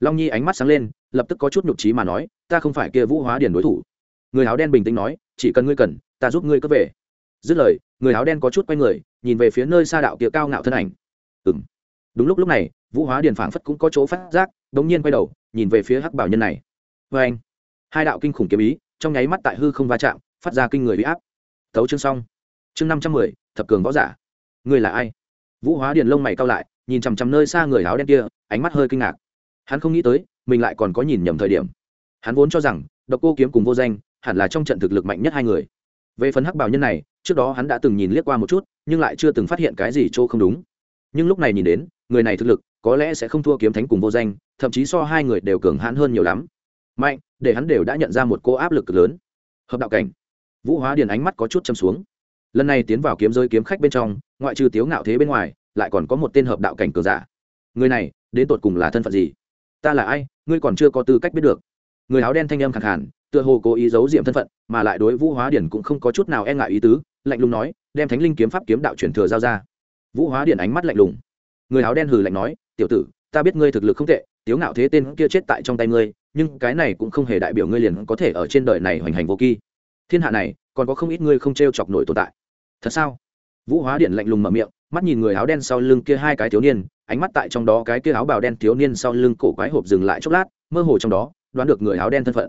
Long nhi ánh mắt sáng lên, lập tức có chút nhục trí mà nói, ta không phải kia vũ hóa điển đối thủ. Người áo đen bình tĩnh nói, chỉ cần ngươi cần ta giúp ngươi cướp về. Dứt lời, người áo đen có chút quay người, nhìn về phía nơi xa đạo kia cao ngạo thân ảnh. Ừng đúng lúc lúc này, vũ hóa điền phảng phất cũng có chỗ phát giác đ ỗ n g nhiên quay đầu, nhìn về phía hắc bảo nhân này. Vê anh, hai đạo kinh khủng kiếm ý, trong nháy mắt tại hư không va chạm, phát ra kinh người bị áp. Tấu chương xong. Chương năm trăm mười, thập cường võ giả. Người là ai? Vũ hóa điền lông mày cao lại, nhìn chằm chằm nơi xa người áo đen kia, ánh mắt hơi kinh ngạc. Hắn không nghĩ tới, mình lại còn có nhìn nhầm thời điểm. Hắn vốn cho rằng, độc cô kiếm cùng vô danh, hẳn là trong trận thực lực mạnh nhất hai người về phần hắc bảo nhân này, trước đó hắn đã từng nhìn liếc qua một chút, nhưng lại chưa từng phát hiện cái gì chỗ không đúng. Nhưng lúc này nhìn đến, người này thực lực, có lẽ sẽ không thua kiếm thánh cùng vô danh, thậm chí so hai người đều cường hãn hơn nhiều lắm. Mạnh, để hắn đều đã nhận ra một cô áp lực lớn. Hợp đạo cảnh. Vũ hóa điền ánh mắt có chút châm xuống. Lần này tiến vào kiếm giới kiếm khách bên trong, ngoại trừ tiếu ngạo thế bên ngoài, lại còn có một tên hợp đạo cảnh cường giả. Người này, đến tột cùng là thân phận gì? Ta là ai? Ngươi còn chưa có tư cách biết được. Người áo đen thanh âm khẳng hẳn tựa hồ cố ý giấu diệm thân phận, mà lại đối vũ hóa điển cũng không có chút nào e ngại ý tứ, lạnh lùng nói, đem thánh linh kiếm pháp kiếm đạo truyền thừa giao ra. Vũ hóa điển ánh mắt lạnh lùng. Người áo đen hừ lạnh nói, tiểu tử, ta biết ngươi thực lực không tệ, tiếu ngạo thế tên kia chết tại trong tay ngươi, nhưng cái này cũng không hề đại biểu ngươi liền có thể ở trên đời này hoành hành vô kỳ thiên hạ này, còn có không ít ngươi không t r e o chọc nổi tồn tại. Thật sao? Vũ hóa điện lạnh lùng mở miệng, mắt nhìn người áo đen sau lưng kia hai cái thiếu niên, ánh mắt tại trong đó cái kia áo bào đen thiếu niên sau lưng cổ quái hộp dừng lại chốc lát, mơ hồ trong đó, đoán được người áo đen thân phận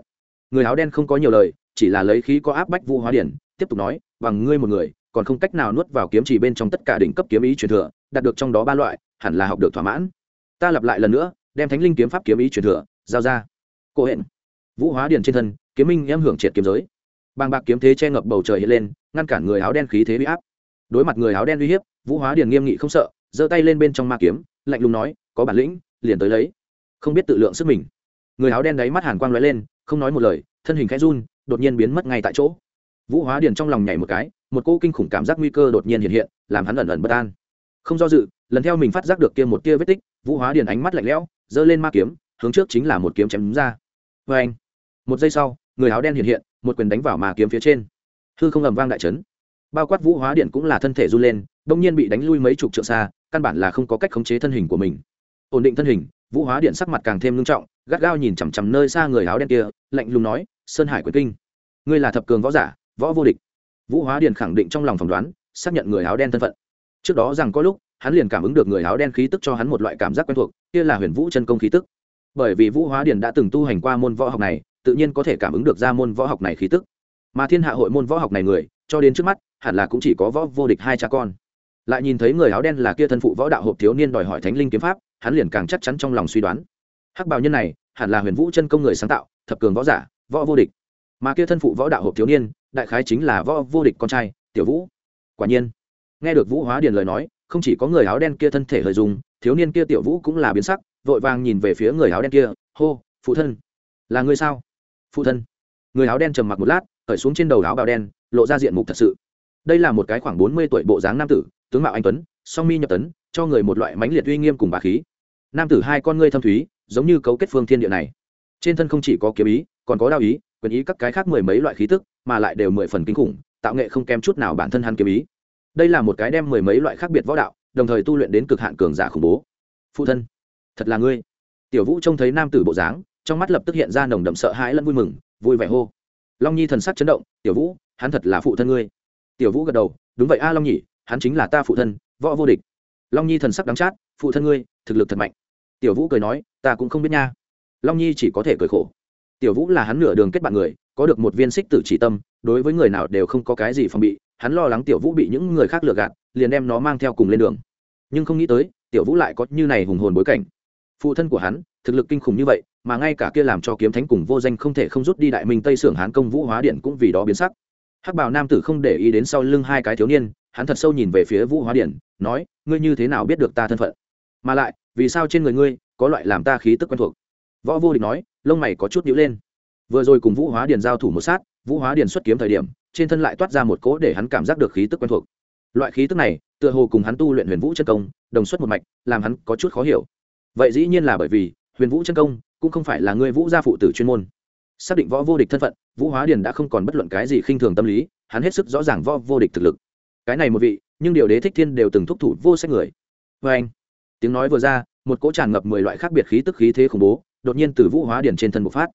người áo đen không có nhiều lời, chỉ là lấy khí có áp bách vũ hóa điển, tiếp tục nói, bằng ngươi một người, còn không cách nào nuốt vào kiếm chỉ bên trong tất cả đỉnh cấp kiếm ý truyền thừa, đạt được trong đó ba loại, hẳn là học được thỏa mãn. Ta lặp lại lần nữa, đem thánh linh kiếm pháp kiếm ý truyền thừa, giao ra. Cô hẹn vũ hóa điển trên thân, kiếm minh em hưởng triệt kiếm giới. Bàng bạc kiếm thế che ngập bầu trời hiện lên, ngăn cản người áo đen khí thế bị áp. Đối mặt người áo đen uy hiếp, vũ hóa điển nghiêm nghị không sợ, giơ tay lên bên trong ma kiếm, lạnh lùng nói, có bản lĩnh, liền tới lấy. Không biết tự lượng sức mình. Người áo đen đáy mắt hàn quang lóe lên không nói một lời, thân hình khẽ run, đột nhiên biến mất ngay tại chỗ. Vũ hóa điền trong lòng nhảy một cái, một cô kinh khủng cảm giác nguy cơ đột nhiên hiện hiện, làm hắn ẩn ẩn bất an. Không do dự, lần theo mình phát giác được kia một kia vết tích, vũ hóa điền ánh mắt lạnh lẽo, giơ lên ma kiếm, hướng trước chính là một kiếm chém ra. Vê anh một giây sau, người áo đen hiện hiện, một quyền đánh vào ma kiếm phía trên. Hư không ầm vang đại trấn bao quát vũ hóa điện cũng là thân thể run lên đông nhiên bị đánh lui mấy chục trượng xa, căn bản là không có cách khống chế thân hình của mình. Ổn định thân hình, vũ hóa điện sắc mặt càng thêm nghiêm trọng gắt gao nhìn chằm chằm nơi xa người áo đen kia, lạnh lùng nói, sơn hải quyền kinh, ngươi là thập cường võ giả, võ vô địch. Vũ hóa Điền khẳng định trong lòng phỏng đoán, xác nhận người áo đen thân phận. Trước đó rằng có lúc, hắn liền cảm ứng được người áo đen khí tức cho hắn một loại cảm giác quen thuộc, kia là huyền vũ chân công khí tức. Bởi vì vũ hóa điền đã từng tu hành qua môn võ học này, tự nhiên có thể cảm ứng được ra môn võ học này khí tức. Mà thiên hạ hội môn võ học này người, cho đến trước mắt, hẳn là cũng chỉ có võ vô địch hai cha con. Lại nhìn thấy người áo đen là kia thân phụ võ đạo hộp thiếu niên đòi hỏi thánh linh kiếm pháp, hắn liền càng chắc chắn trong lòng suy đoán hắc bào nhân này, hẳn là huyền vũ chân công người sáng tạo, thập cường võ giả, võ vô địch. Mà kia thân phụ võ đạo hộp thiếu niên, đại khái chính là võ vô địch con trai, tiểu vũ. Quả nhiên, nghe được vũ hóa điền lời nói, không chỉ có người áo đen kia thân thể hơi dùng thiếu niên kia tiểu vũ cũng là biến sắc, vội vàng nhìn về phía người áo đen kia, hô, phụ thân. Là người sao? Phụ thân. Người áo đen trầm mặc một lát, cởi xuống trên đầu áo bào đen, lộ ra diện mục thật sự. Đây là một cái khoảng bốn mươi tuổi bộ dáng nam tử, tướng mạo anh tuấn, song mi nhập tấn, cho người một loại mãnh liệt uy nghiêm cùng bà khí nam tử hai con ngươi thâm thúy, giống như cấu kết phương thiên địa này. Trên thân không chỉ có kiếm ý, còn có đao ý, quyền ý các cái khác mười mấy loại khí tức, mà lại đều mười phần kinh khủng, tạo nghệ không kém chút nào bản thân hắn kiếm ý. Đây là một cái đem mười mấy loại khác biệt võ đạo, đồng thời tu luyện đến cực hạn cường giả khủng bố. Phụ thân, thật là ngươi. Tiểu vũ trông thấy nam tử bộ dáng, trong mắt lập tức hiện ra nồng đậm sợ hãi lẫn vui mừng, vui vẻ hô. Long nhi thần sắc chấn động, tiểu vũ, hắn thật là phụ thân ngươi. Tiểu vũ gật đầu, đúng vậy a long nhỉ hắn chính là ta phụ thân, võ vô địch. Long nhi thần sắc đắng chát, phụ thân ngươi, thực lực thật mạnh tiểu vũ cười nói, ta cũng không biết nha. Long nhi chỉ có thể cười khổ. Tiểu vũ là hắn nửa đường kết bạn người, có được một viên xích tử chỉ tâm, đối với người nào đều không có cái gì phòng bị, hắn lo lắng tiểu vũ bị những người khác lừa gạt, liền đem nó mang theo cùng lên đường. Nhưng không nghĩ tới, tiểu vũ lại có như này hùng hồn bối cảnh. Phụ thân của hắn, thực lực kinh khủng như vậy, mà ngay cả kia làm cho kiếm thánh cùng vô danh không thể không rút đi đại minh tây sưởng hán công vũ hóa điện cũng vì đó biến sắc. Hắc bảo nam tử không để ý đến sau lưng hai cái thiếu niên, hắn thật sâu nhìn về phía vũ hóa điện, nói, ngươi như thế nào biết được ta thân phận? Mà lại vì sao trên người ngươi có loại làm ta khí tức quen thuộc? Võ vô địch nói, lông mày có chút nhíu lên. Vừa rồi cùng vũ hóa điền giao thủ một sát, vũ hóa điền xuất kiếm thời điểm, trên thân lại toát ra một cỗ để hắn cảm giác được khí tức quen thuộc. Loại khí tức này, tựa hồ cùng hắn tu luyện huyền vũ chân công, đồng xuất một mạch, làm hắn có chút khó hiểu. Vậy dĩ nhiên là bởi vì, huyền vũ chân công cũng không phải là người vũ gia phụ tử chuyên môn. Xác định võ vô địch thân phận, vũ hóa điền đã không còn bất luận cái gì khinh thường tâm lý, hắn hết sức rõ ràng võ vô địch thực lực. Cái này một vị, nhưng điều đế thích thiên đều từng thúc thủ vô sách người. Vê anh tiếng nói vừa ra, một cỗ tràn ngập mười loại khác biệt khí tức khí thế khủng bố, đột nhiên từ vũ hóa điển trên thân bộc phát.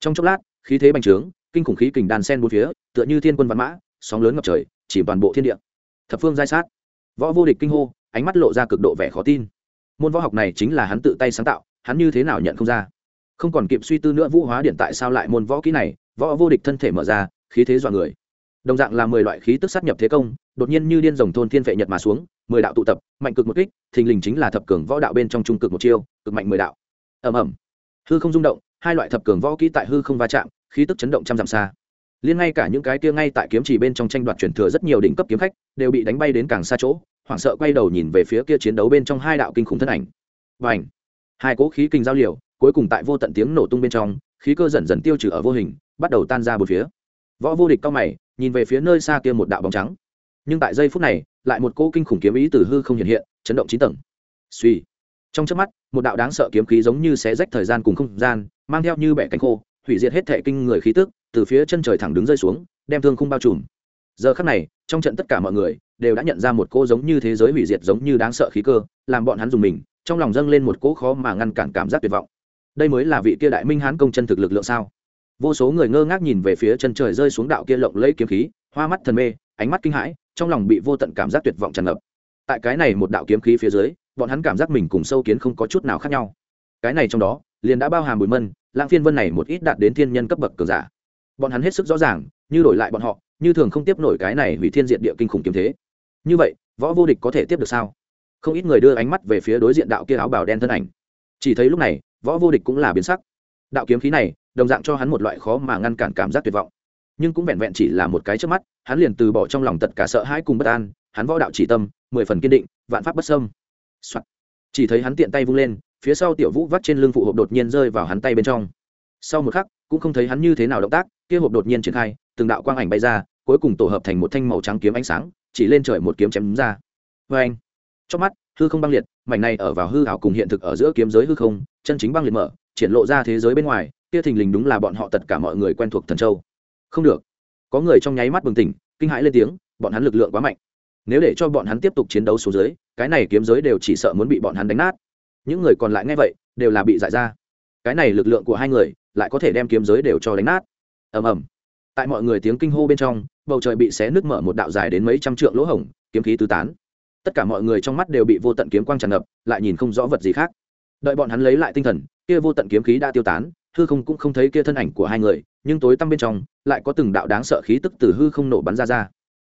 Trong chốc lát, khí thế bành trướng, kinh khủng khí kình đàn sen bốn phía, tựa như thiên quân văn mã, sóng lớn ngập trời chỉ toàn bộ thiên địa. Thập phương giai sát. Võ vô địch kinh hô, ánh mắt lộ ra cực độ vẻ khó tin. Môn võ học này chính là hắn tự tay sáng tạo, hắn như thế nào nhận không ra? Không còn kịp suy tư nữa vũ hóa điện tại sao lại môn võ kỹ này, võ vô địch thân thể mở ra, khí thế dọa người. Đồng dạng là mười loại khí tức sát nhập thế công, đột nhiên như điên rồng thôn thiên vệ nhật mà xuống mười đạo tụ tập, mạnh cực một kích, thình lình chính là thập cường võ đạo bên trong trung cực một chiêu, cực mạnh mười đạo. Ẩm ẩm hư không rung động, hai loại thập cường võ kỹ tại hư không va chạm, khí tức chấn động trăm dặm xa. Liên ngay cả những cái kia ngay tại kiếm chỉ bên trong tranh đoạt truyền thừa rất nhiều đỉnh cấp kiếm khách, đều bị đánh bay đến càng xa chỗ, hoảng sợ quay đầu nhìn về phía kia chiến đấu bên trong hai đạo kinh khủng thân ảnh. Và ảnh hai cỗ khí kinh giao liều, cuối cùng tại vô tận tiếng nổ tung bên trong, khí cơ dần dần tiêu trừ ở vô hình, bắt đầu tan ra một phía. Võ vô địch cao mày, nhìn về phía nơi xa kia một đạo bóng trắng nhưng tại giây phút này, lại một cô kinh khủng kiếm ý từ hư không hiện hiện, chấn động chín tầng. Suy trong trước mắt, một đạo đáng sợ kiếm khí giống như xé rách thời gian cùng không gian, mang theo như bẻ cánh khô, hủy diệt hết thệ kinh người khí tức, từ phía chân trời thẳng đứng rơi xuống, đem thương không bao trùm. Giờ khắc này, trong trận tất cả mọi người đều đã nhận ra một cô giống như thế giới hủy diệt giống như đáng sợ khí cơ, làm bọn hắn dùng mình, trong lòng dâng lên một cỗ khó mà ngăn cản cảm giác tuyệt vọng. Đây mới là vị kia đại minh hán công chân thực lực lượng sao? Vô số người ngơ ngác nhìn về phía chân trời rơi xuống đạo kia lộng lẫy kiếm khí, hoa mắt thần mê, ánh mắt kinh hãi trong lòng bị vô tận cảm giác tuyệt vọng tràn ngập. Tại cái này một đạo kiếm khí phía dưới, bọn hắn cảm giác mình cùng sâu kiến không có chút nào khác nhau. Cái này trong đó, liền đã bao hàm bùi mân, lãng phiên vân này một ít đạt đến thiên nhân cấp bậc cường giả. Bọn hắn hết sức rõ ràng, như đổi lại bọn họ, như thường không tiếp nổi cái này hủy thiên diện địa kinh khủng kiếm thế. Như vậy, võ vô địch có thể tiếp được sao? Không ít người đưa ánh mắt về phía đối diện đạo kia áo bào đen thân ảnh. Chỉ thấy lúc này, võ vô địch cũng là biến sắc. Đạo kiếm khí này, đồng dạng cho hắn một loại khó mà ngăn cản cảm giác tuyệt vọng nhưng cũng vẹn vẹn chỉ là một cái trước mắt, hắn liền từ bỏ trong lòng tất cả sợ hãi cùng bất an, hắn võ đạo chỉ tâm, mười phần kiên định, vạn pháp bất sâm、Soạn. chỉ thấy hắn tiện tay vung lên, phía sau tiểu vũ vắt trên lưng phụ hộp đột nhiên rơi vào hắn tay bên trong. Sau một khắc, cũng không thấy hắn như thế nào động tác, kia hộp đột nhiên triển khai, từng đạo quang ảnh bay ra, cuối cùng tổ hợp thành một thanh màu trắng kiếm ánh sáng, chỉ lên trời một kiếm chém đúng ra. Vê anh trong mắt, hư không băng liệt, mảnh này ở vào hư hảo cùng hiện thực ở giữa kiếm giới hư không, chân chính băng liệt mở, triển lộ ra thế giới bên ngoài, kia thình lình đúng là bọn họ tất cả mọi người quen thuộc thần châu không được. Có người trong nháy mắt bừng tỉnh, kinh hãi lên tiếng, bọn hắn lực lượng quá mạnh. Nếu để cho bọn hắn tiếp tục chiến đấu xuống dưới, cái này kiếm giới đều chỉ sợ muốn bị bọn hắn đánh nát. Những người còn lại nghe vậy, đều là bị giải ra. Cái này lực lượng của hai người, lại có thể đem kiếm giới đều cho đánh nát. Ầm ầm. Tại mọi người tiếng kinh hô bên trong, bầu trời bị xé nước mở một đạo dài đến mấy trăm trượng lỗ hổng, kiếm khí tứ tán. Tất cả mọi người trong mắt đều bị vô tận kiếm quang tràn ngập, lại nhìn không rõ vật gì khác. Đợi bọn hắn lấy lại tinh thần, kia vô tận kiếm khí đã tiêu tán hư không cũng không thấy kia thân ảnh của hai người, nhưng tối tăm bên trong, lại có từng đạo đáng sợ khí tức từ hư không nổ bắn ra ra.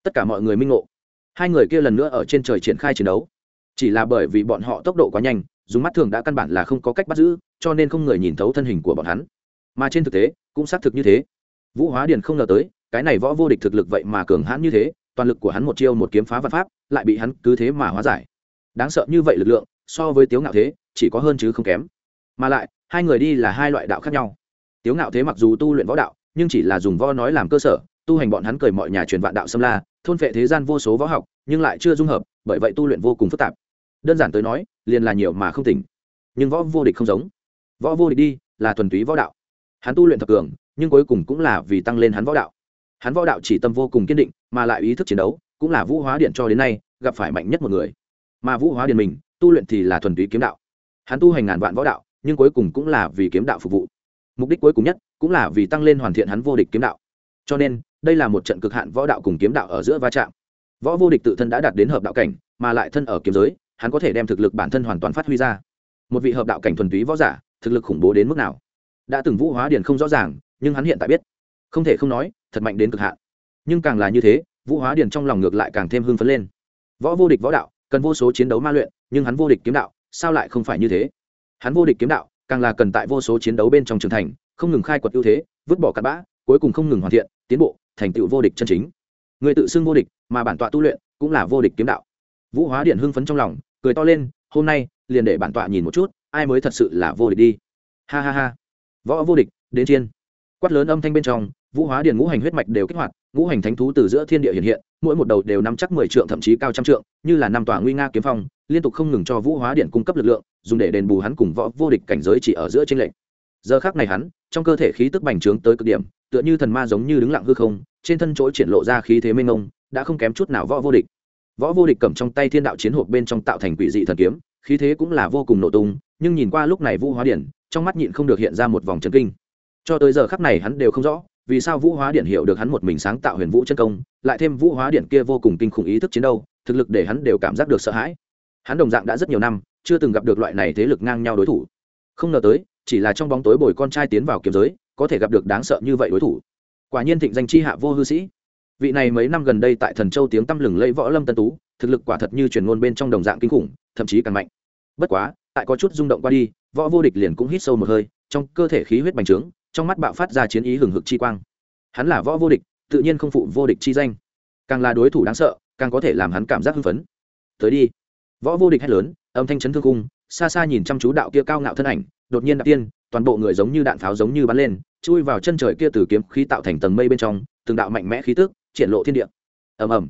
Tất cả mọi người minh ngộ. Hai người kia lần nữa ở trên trời triển khai chiến đấu. Chỉ là bởi vì bọn họ tốc độ quá nhanh, dùng mắt thường đã căn bản là không có cách bắt giữ, cho nên không người nhìn thấu thân hình của bọn hắn. Mà trên thực tế, cũng xác thực như thế. Vũ hóa điền không ngờ tới, cái này võ vô địch thực lực vậy mà cường hãn như thế, toàn lực của hắn một chiêu một kiếm phá văn pháp, lại bị hắn cứ thế mà hóa giải. Đáng sợ như vậy lực lượng, so với tiếu ngạo thế, chỉ có hơn chứ không kém. Mà lại hai người đi là hai loại đạo khác nhau. Tiếu ngạo thế mặc dù tu luyện võ đạo, nhưng chỉ là dùng võ nói làm cơ sở, tu hành bọn hắn cười mọi nhà truyền vạn đạo xâm la, thôn phệ thế gian vô số võ học, nhưng lại chưa dung hợp, bởi vậy tu luyện vô cùng phức tạp. Đơn giản tới nói, liền là nhiều mà không tỉnh. Nhưng võ vô địch không giống. Võ vô địch đi, là thuần túy võ đạo. Hắn tu luyện thập cường, nhưng cuối cùng cũng là vì tăng lên hắn võ đạo. Hắn võ đạo chỉ tâm vô cùng kiên định, mà lại ý thức chiến đấu, cũng là vũ hóa điện cho đến nay, gặp phải mạnh nhất một người. Mà vũ hóa điện mình, tu luyện thì là thuần túy kiếm đạo. Hắn tu hành ngàn vạn võ đạo nhưng cuối cùng cũng là vì kiếm đạo phục vụ. Mục đích cuối cùng nhất cũng là vì tăng lên hoàn thiện hắn vô địch kiếm đạo. Cho nên, đây là một trận cực hạn võ đạo cùng kiếm đạo ở giữa va chạm. Võ vô địch tự thân đã đạt đến hợp đạo cảnh, mà lại thân ở kiếm giới, hắn có thể đem thực lực bản thân hoàn toàn phát huy ra. Một vị hợp đạo cảnh thuần túy võ giả, thực lực khủng bố đến mức nào? Đã từng vũ hóa điền không rõ ràng, nhưng hắn hiện tại biết. Không thể không nói, thật mạnh đến cực hạn. Nhưng càng là như thế, vũ hóa điền trong lòng ngược lại càng thêm hưng phấn lên. Võ vô địch võ đạo cần vô số chiến đấu ma luyện, nhưng hắn vô địch kiếm đạo, sao lại không phải như thế? Hắn vô địch kiếm đạo, càng là cần tại vô số chiến đấu bên trong trưởng thành, không ngừng khai quật ưu thế, vứt bỏ cặn bã, cuối cùng không ngừng hoàn thiện, tiến bộ, thành tựu vô địch chân chính. Người tự xưng vô địch, mà bản tọa tu luyện cũng là vô địch kiếm đạo. Vũ hóa điện hưng phấn trong lòng, cười to lên, hôm nay, liền để bản tọa nhìn một chút, ai mới thật sự là vô địch đi. Ha ha ha. Võ vô địch, đến chiên. Quát lớn âm thanh bên trong, vũ hóa điện ngũ hành huyết mạch đều kích hoạt, ngũ hành thánh thú từ giữa thiên địa hiện hiện mỗi một đầu đều nắm chắc mười trượng, thậm chí cao trăm trượng, như là năm tòa nguy nga kiếm phong, liên tục không ngừng cho vũ hóa điện cung cấp lực lượng, dùng để đền bù hắn cùng võ, vô địch cảnh giới chỉ ở giữa trên lệnh giờ khắc này hắn, trong cơ thể khí tức bành trướng tới cực điểm, tựa như thần ma giống như đứng lặng hư không, trên thân chỗ triển lộ ra khí thế mênh mông, đã không kém chút nào võ, vô địch. Võ, vô địch cầm trong tay thiên đạo chiến hộp bên trong tạo thành quỷ dị thần kiếm, khí thế cũng là vô cùng nổ tung, nhưng nhìn qua lúc này vũ hóa điện, trong mắt nhịn không được hiện ra một vòng chấn kinh. Cho tới giờ khắc này hắn đều không rõ vì sao vũ hóa điện hiểu được hắn một mình sáng tạo huyền vũ chân công, lại thêm vũ hóa điện kia vô cùng kinh khủng ý thức chiến đâu thực lực để hắn đều cảm giác được sợ hãi. Hắn đồng dạng đã rất nhiều năm chưa từng gặp được loại này thế lực ngang nhau đối thủ. Không ngờ tới, chỉ là trong bóng tối bồi con trai tiến vào kiếm giới, có thể gặp được đáng sợ như vậy đối thủ. Quả nhiên thịnh danh chi hạ vô hư sĩ. Vị này mấy năm gần đây tại thần châu tiếng tăm lừng lẫy võ lâm tân tú, thực lực quả thật như truyền ngôn bên trong đồng dạng kinh khủng, thậm chí càng mạnh. Bất quá, tại có chút rung động qua đi, võ vô địch liền cũng hít sâu một hơi, trong cơ thể khí huyết bành trướng trong mắt bạo phát ra chiến ý hừng hực chi quang. Hắn là võ vô địch, tự nhiên không phụ vô địch chi danh. Càng là đối thủ đáng sợ, càng có thể làm hắn cảm giác hưng phấn. Tới đi. Võ vô địch hét lớn, âm thanh chấn thương cung xa xa nhìn chăm chú đạo kia cao ngạo thân ảnh, đột nhiên đạp tiên, toàn bộ người giống như đạn pháo giống như bắn lên, chui vào chân trời kia từ kiếm khí tạo thành tầng mây bên trong, từng đạo mạnh mẽ khí tức, triển lộ thiên địa. Ầm ầm.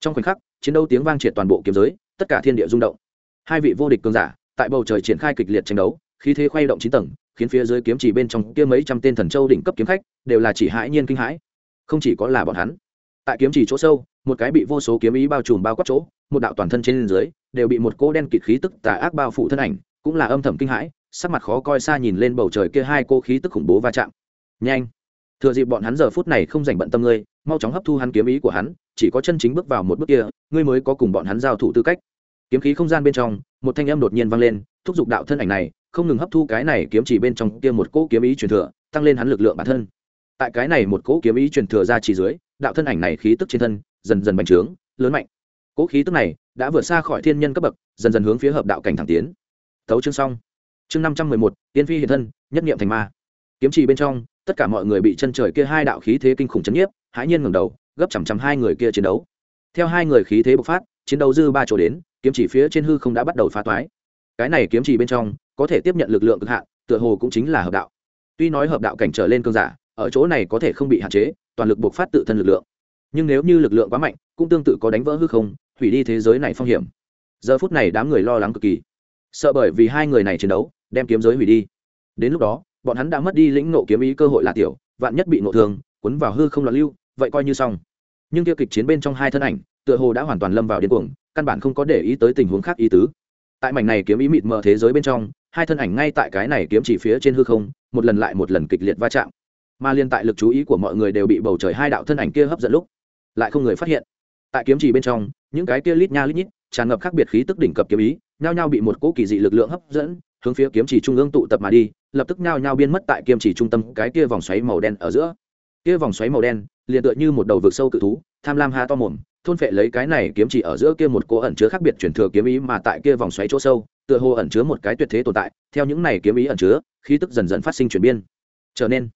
Trong khoảnh khắc, chiến đấu tiếng vang triệt toàn bộ kiếm giới, tất cả thiên địa rung động. Hai vị vô địch cường giả, tại bầu trời triển khai kịch liệt tranh đấu, khí thế khuấy động chín tầng khiến phía dưới kiếm chỉ bên trong kia mấy trăm tên thần châu đỉnh cấp kiếm khách đều là chỉ hãi nhiên kinh hãi. Không chỉ có là bọn hắn, tại kiếm chỉ chỗ sâu, một cái bị vô số kiếm ý bao trùm bao quát chỗ, một đạo toàn thân trên dưới đều bị một cô đen kịt khí tức tà ác bao phủ thân ảnh, cũng là âm thầm kinh hãi, sắc mặt khó coi xa nhìn lên bầu trời kia hai cô khí tức khủng bố va chạm. Nhanh! Thừa dịp bọn hắn giờ phút này không dành bận tâm ngươi, mau chóng hấp thu hắn kiếm ý của hắn, chỉ có chân chính bước vào một bước kia, ngươi mới có cùng bọn hắn giao thủ tư cách. Kiếm khí không gian bên trong, một thanh âm đột nhiên vang lên, thúc giục đạo thân ảnh này không ngừng hấp thu cái này kiếm chỉ bên trong kia một cỗ kiếm ý truyền thừa, tăng lên hắn lực lượng bản thân. Tại cái này một cỗ kiếm ý truyền thừa ra chỉ dưới, đạo thân ảnh này khí tức trên thân dần dần bành trướng, lớn mạnh. Cỗ khí tức này đã vượt xa khỏi thiên nhân cấp bậc, dần dần hướng phía hợp đạo cảnh thẳng tiến. Tấu chương xong. Chương năm trăm mười một, tiên phi hiện thân, nhất niệm thành ma. Kiếm chỉ bên trong, tất cả mọi người bị chân trời kia hai đạo khí thế kinh khủng chấn nhiếp, hãi nhiên ngẩng đầu, gấp chằm chằm hai người kia chiến đấu. Theo hai người khí thế bộc phát, chiến đấu dư ba chỗ đến, kiếm chỉ phía trên hư không đã bắt đầu phá toái. Cái này kiếm chỉ bên trong có thể tiếp nhận lực lượng cực hạn, tựa hồ cũng chính là hợp đạo. Tuy nói hợp đạo cảnh trở lên cơn giả, ở chỗ này có thể không bị hạn chế, toàn lực bộc phát tự thân lực lượng. Nhưng nếu như lực lượng quá mạnh, cũng tương tự có đánh vỡ hư không, hủy đi thế giới này phong hiểm. Giờ phút này đám người lo lắng cực kỳ. Sợ bởi vì hai người này chiến đấu, đem kiếm giới hủy đi. Đến lúc đó, bọn hắn đã mất đi lĩnh nộ kiếm ý cơ hội là tiểu, vạn nhất bị nộ thương, cuốn vào hư không loạn lưu, vậy coi như xong. Nhưng tiêu kịch chiến bên trong hai thân ảnh, tựa hồ đã hoàn toàn lâm vào điên cuồng, căn bản không có để ý tới tình huống khác ý tứ tại mảnh này kiếm ý mịt mờ thế giới bên trong, hai thân ảnh ngay tại cái này kiếm chỉ phía trên hư không, một lần lại một lần kịch liệt va chạm. Mà liên tại lực chú ý của mọi người đều bị bầu trời hai đạo thân ảnh kia hấp dẫn lúc, lại không người phát hiện. Tại kiếm chỉ bên trong, những cái kia lít nha lít nhít, tràn ngập khác biệt khí tức đỉnh cập kiếm ý, nhao nhao bị một cỗ kỳ dị lực lượng hấp dẫn, hướng phía kiếm chỉ trung ương tụ tập mà đi, lập tức nhao nhao biên mất tại kiếm chỉ trung tâm cái kia vòng xoáy màu đen ở giữa. Kia vòng xoáy màu đen, liền tựa như một đầu vực sâu cự thú, tham lam ha to mồm thôn phệ lấy cái này kiếm chỉ ở giữa kia một cỗ ẩn chứa khác biệt chuyển thừa kiếm ý mà tại kia vòng xoáy chỗ sâu, tựa hồ ẩn chứa một cái tuyệt thế tồn tại, theo những này kiếm ý ẩn chứa, khí tức dần dần phát sinh chuyển biên trở nên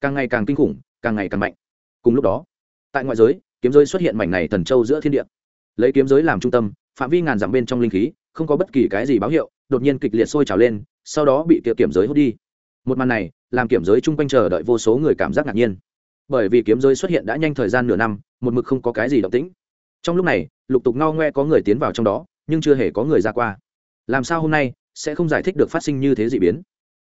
càng ngày càng kinh khủng, càng ngày càng mạnh. Cùng lúc đó, tại ngoại giới, kiếm giới xuất hiện mảnh này thần châu giữa thiên địa. Lấy kiếm giới làm trung tâm, phạm vi ngàn dặm bên trong linh khí, không có bất kỳ cái gì báo hiệu, đột nhiên kịch liệt sôi trào lên, sau đó bị kia kiểm giới hút đi. Một màn này, làm kiểm giới chung quanh chờ đợi vô số người cảm giác ngạc nhiên. Bởi vì kiếm giới xuất hiện đã nhanh thời gian nửa năm, một mực không có cái gì động tĩnh trong lúc này, lục tục ngao ngoe có người tiến vào trong đó, nhưng chưa hề có người ra qua. Làm sao hôm nay sẽ không giải thích được phát sinh như thế d ị biến?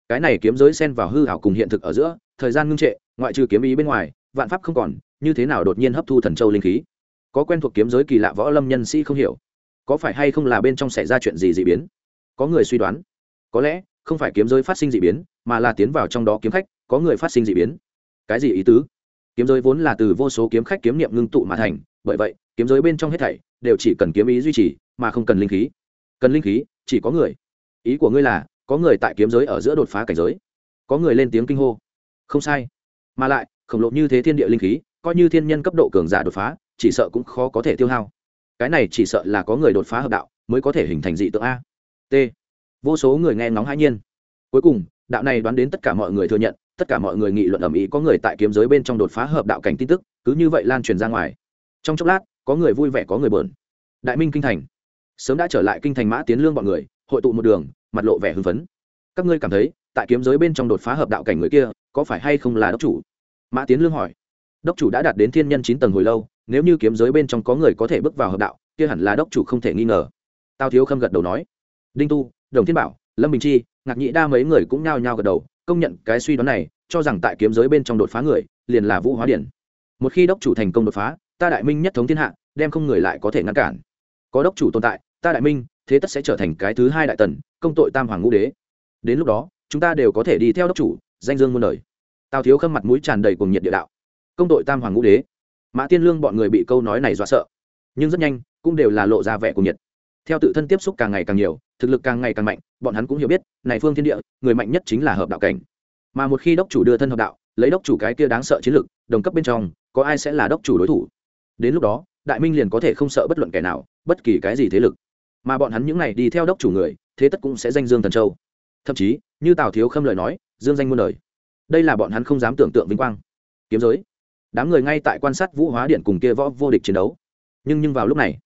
Cái này kiếm giới xen vào hư hảo cùng hiện thực ở giữa, thời gian ngưng trệ, ngoại trừ kiếm ý bên ngoài, vạn pháp không còn, như thế nào đột nhiên hấp thu thần châu linh khí? Có quen thuộc kiếm giới kỳ lạ võ lâm nhân sĩ không hiểu. Có phải hay không là bên trong xảy ra chuyện gì d ị biến? Có người suy đoán. Có lẽ, không phải kiếm giới phát sinh d ị biến, mà là tiến vào trong đó kiếm khách, có người phát sinh d ị biến. Cái gì ý tứ? Kiếm giới vốn là từ vô số kiếm khách kiếm niệm ngưng tụ mà thành bởi vậy, kiếm giới bên trong hết thảy đều chỉ cần kiếm ý duy trì, mà không cần linh khí. Cần linh khí, chỉ có người. Ý của ngươi là, có người tại kiếm giới ở giữa đột phá cảnh giới. Có người lên tiếng kinh hô. Không sai. Mà lại, khổng lồ như thế thiên địa linh khí, coi như thiên nhân cấp độ cường giả đột phá, chỉ sợ cũng khó có thể tiêu hao. Cái này chỉ sợ là có người đột phá hợp đạo, mới có thể hình thành dị tượng a. T. Vô số người nghe ngóng hãi nhiên. Cuối cùng, đạo này đoán đến tất cả mọi người thừa nhận, tất cả mọi người nghị luận ầm ĩ có người tại kiếm giới bên trong đột phá hợp đạo cảnh tin tức, cứ như vậy lan truyền ra ngoài trong chốc lát, có người vui vẻ, có người bờn đại minh kinh thành. Sớm đã trở lại kinh thành mã tiến lương bọn người, hội tụ một đường, mặt lộ vẻ hưng phấn. Các ngươi cảm thấy, tại kiếm giới bên trong đột phá hợp đạo cảnh người kia, có phải hay không là đốc chủ? Mã tiến lương hỏi. Đốc chủ đã đạt đến thiên nhân chín tầng hồi lâu, nếu như kiếm giới bên trong có người có thể bước vào hợp đạo, kia hẳn là đốc chủ không thể nghi ngờ. Tao thiếu khâm gật đầu nói. Đinh tu, đồng thiên bảo, lâm bình chi, ngạc nhị đa mấy người cũng nhao nhao gật đầu, công nhận cái suy đoán này, cho rằng tại kiếm giới bên trong đột phá người, liền là vũ hóa điển. Một khi đốc chủ thành công đột phá ta đại minh nhất thống thiên hạ, đem không người lại có thể ngăn cản. Có đốc chủ tồn tại, ta đại minh, thế tất sẽ trở thành cái thứ hai đại tần, công tội tam hoàng ngũ đế. Đến lúc đó, chúng ta đều có thể đi theo đốc chủ, danh dương muôn đời. Tào thiếu khâm mặt mũi tràn đầy cùng nhiệt địa đạo. Công tội tam hoàng ngũ đế. Mã tiên lương bọn người bị câu nói này dọa sợ. Nhưng rất nhanh, cũng đều là lộ ra vẻ cùng nhiệt. Theo tự thân tiếp xúc càng ngày càng nhiều, thực lực càng ngày càng mạnh, bọn hắn cũng hiểu biết, này phương thiên địa, người mạnh nhất chính là hợp đạo cảnh. Mà một khi đốc chủ đưa thân hợp đạo, lấy đốc chủ cái kia đáng sợ chiến lực, đồng cấp bên trong, có ai sẽ là đốc chủ đối thủ? Đến lúc đó, đại minh liền có thể không sợ bất luận kẻ nào, bất kỳ cái gì thế lực. Mà bọn hắn những này đi theo đốc chủ người, thế tất cũng sẽ danh dương thần châu. Thậm chí, như tào thiếu khâm lời nói, dương danh muôn đời. Đây là bọn hắn không dám tưởng tượng vinh quang. Kiếm giới. Đám người ngay tại quan sát vũ hóa điện cùng kia võ vô địch chiến đấu. Nhưng nhưng vào lúc này,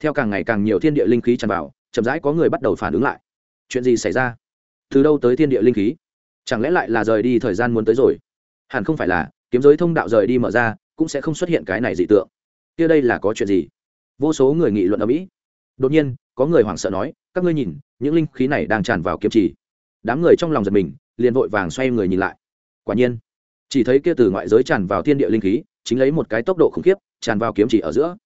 theo càng ngày càng nhiều thiên địa linh khí tràn vào, chậm rãi có người bắt đầu phản ứng lại. Chuyện gì xảy ra? Từ đâu tới thiên địa linh khí? Chẳng lẽ lại là rời đi thời gian muốn tới rồi? Hẳn không phải là, kiếm giới thông đạo rời đi mở ra, cũng sẽ không xuất hiện cái này dị tượng kia đây là có chuyện gì? Vô số người nghị luận ở mỹ. Đột nhiên, có người hoảng sợ nói, các ngươi nhìn, những linh khí này đang tràn vào kiếm chỉ đám người trong lòng giật mình, liền vội vàng xoay người nhìn lại. Quả nhiên, chỉ thấy kia từ ngoại giới tràn vào thiên địa linh khí, chính lấy một cái tốc độ khủng khiếp, tràn vào kiếm chỉ ở giữa.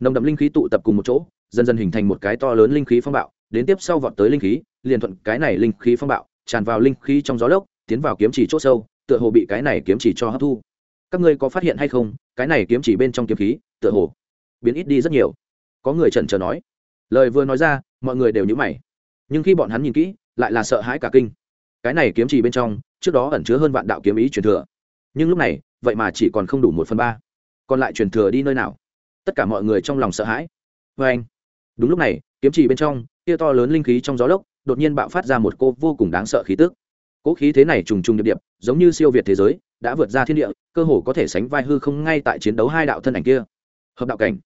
Nồng đậm linh khí tụ tập cùng một chỗ, dần dần hình thành một cái to lớn linh khí phong bạo, đến tiếp sau vọt tới linh khí, liền thuận cái này linh khí phong bạo, tràn vào linh khí trong gió lốc, tiến vào kiếm chỉ c h ỗ sâu, tựa hồ bị cái này kiếm chỉ cho hấp thu. Các ngươi có phát hiện hay không, cái này kiếm chỉ bên trong kiếm khí tựa hồ. Biến ít đi rất nhiều. Có người trần trờ nói. Lời vừa nói ra, mọi người đều nhữ mày. Nhưng khi bọn hắn nhìn kỹ, lại là sợ hãi cả kinh. Cái này kiếm trì bên trong, trước đó ẩn chứa hơn vạn đạo kiếm ý truyền thừa. Nhưng lúc này, vậy mà chỉ còn không đủ một phần ba. Còn lại truyền thừa đi nơi nào? Tất cả mọi người trong lòng sợ hãi. Vê anh, đúng lúc này, kiếm trì bên trong kia to lớn linh khí trong gió lốc, đột nhiên bạo phát ra một cô vô cùng đáng sợ khí tức. Cỗ khí thế này trùng trùng điệp điệp, giống như siêu việt thế giới, đã vượt ra thiên địa, cơ hồ có thể sánh vai hư không ngay tại chiến đấu hai đạo thân ảnh kia hợp đạo cảnh.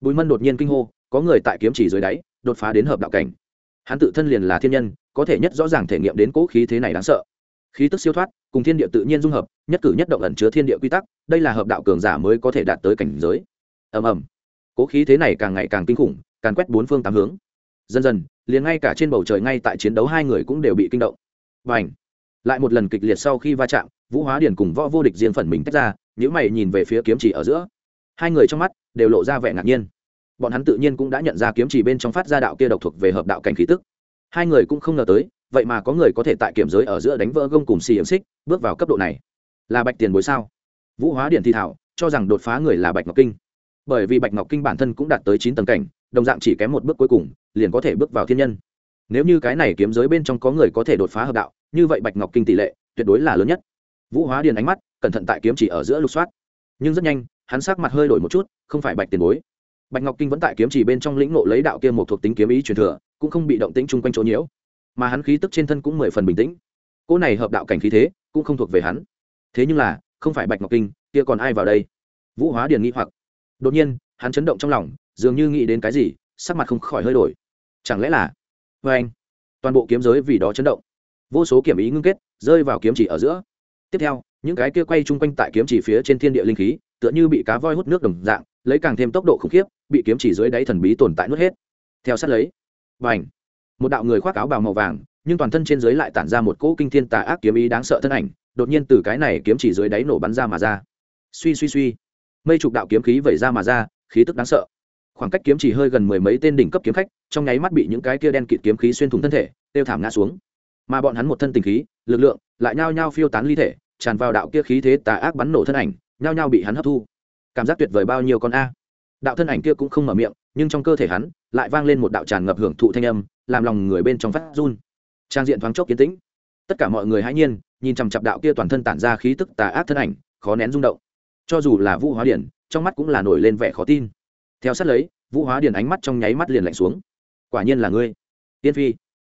Bùi mân đột nhiên kinh hô, có người tại kiếm chỉ dưới đáy, đột phá đến hợp đạo cảnh. Hắn tự thân liền là thiên nhân, có thể nhất rõ ràng thể nghiệm đến cỗ khí thế này đáng sợ. Khí tức siêu thoát, cùng thiên địa tự nhiên dung hợp, nhất cử nhất động ẩn chứa thiên địa quy tắc, đây là hợp đạo cường giả mới có thể đạt tới cảnh giới. Ầm ầm. Cỗ khí thế này càng ngày càng kinh khủng càng quét bốn phương tám hướng. Dần dần, liền ngay cả trên bầu trời ngay tại chiến đấu hai người cũng đều bị kinh động. Và ảnh lại một lần kịch liệt sau khi va chạm, vũ hóa điền cùng võ vô địch diên phần mình tách ra những mày nhìn về phía kiếm chỉ ở giữa. Hai người trong mắt đều lộ ra vẻ ngạc nhiên. Bọn hắn tự nhiên cũng đã nhận ra kiếm chỉ bên trong phát ra đạo kia độc thuộc về hợp đạo cảnh khí tức. Hai người cũng không ngờ tới, vậy mà có người có thể tại kiểm giới ở giữa đánh vỡ gông cùng xì hiểm xích, bước vào cấp độ này. Là bạch tiền bối sao? Vũ hóa điện thi thảo, cho rằng đột phá người là bạch ngọc kinh. Bởi vì bạch ngọc kinh bản thân cũng đạt tới chín tầng cảnh, đồng dạng chỉ kém một bước cuối cùng, liền có thể bước vào thiên nhân. Nếu như cái này kiếm giới bên trong có người có thể đột phá hợp đạo, như vậy bạch ngọc kinh tỷ lệ tuyệt đối là lớn nhất. Vũ hóa điền ánh mắt cẩn thận tại kiếm chỉ ở giữa lục soát. Nhưng rất nhanh hắn sắc mặt hơi đổi một chút, không phải bạch tiền bối. Bạch ngọc kinh vẫn tại kiếm chỉ bên trong lĩnh ngộ lấy đạo kia một thuộc tính kiếm ý truyền thừa, cũng không bị động tĩnh chung quanh chỗ nhiễu. Mà hắn khí tức trên thân cũng mười phần bình tĩnh. Cô này hợp đạo cảnh khí thế, cũng không thuộc về hắn. Thế nhưng là, không phải bạch ngọc kinh, kia còn ai vào đây? Vũ hóa điền nghĩ hoặc. Đột nhiên, hắn chấn động trong lòng, dường như nghĩ đến cái gì, sắc mặt không khỏi hơi đổi. Chẳng lẽ là vê anh, toàn bộ kiếm giới vì đó chấn động. Vô số kiểm ý ngưng kết, rơi vào kiếm chỉ ở giữa. Tiếp theo, những cái kia quay chung quanh tại kiếm chỉ phía trên thiên địa linh khí tựa như bị cá voi hút nước đồng dạng, lấy càng thêm tốc độ khủng khiếp, bị kiếm chỉ dưới đáy thần bí tồn tại nuốt hết. Theo sát lấy và ảnh một đạo người khoác áo bào màu vàng, nhưng toàn thân trên dưới lại tản ra một cỗ kinh thiên tà ác kiếm ý đáng sợ thân ảnh, đột nhiên từ cái này kiếm chỉ dưới đáy nổ bắn ra mà ra. Suy suy suy! Mây chục đạo kiếm khí vẩy ra mà ra, khí tức đáng sợ. Khoảng cách kiếm chỉ hơi gần mười mấy tên đỉnh cấp kiếm khách, trong nháy mắt bị những cái kia đen kịt kiếm khí xuyên thủng thân thể tiêu thảm ngã xuống. Mà bọn hắn một thân tình khí, lực lượng, lại nhao nhao phiêu tán ly thể, tràn vào đạo kia khí thế tà ác bắn nổ thân ảnh nhao nhao bị hắn hấp thu. Cảm giác tuyệt vời bao nhiêu con a. Đạo thân ảnh kia cũng không mở miệng, nhưng trong cơ thể hắn lại vang lên một đạo tràn ngập hưởng thụ thanh âm, làm lòng người bên trong phát run. Trang diện thoáng chốc kiến tĩnh. Tất cả mọi người hãy nhiên, nhìn chằm chặp đạo kia toàn thân tản ra khí tức tà ác thân ảnh, khó nén rung động. Cho dù là vũ hóa điển, trong mắt cũng là nổi lên vẻ khó tin. Theo sát lấy, vũ hóa điển ánh mắt trong nháy mắt liền lạnh xuống. Quả nhiên là ngươi. Yên phi.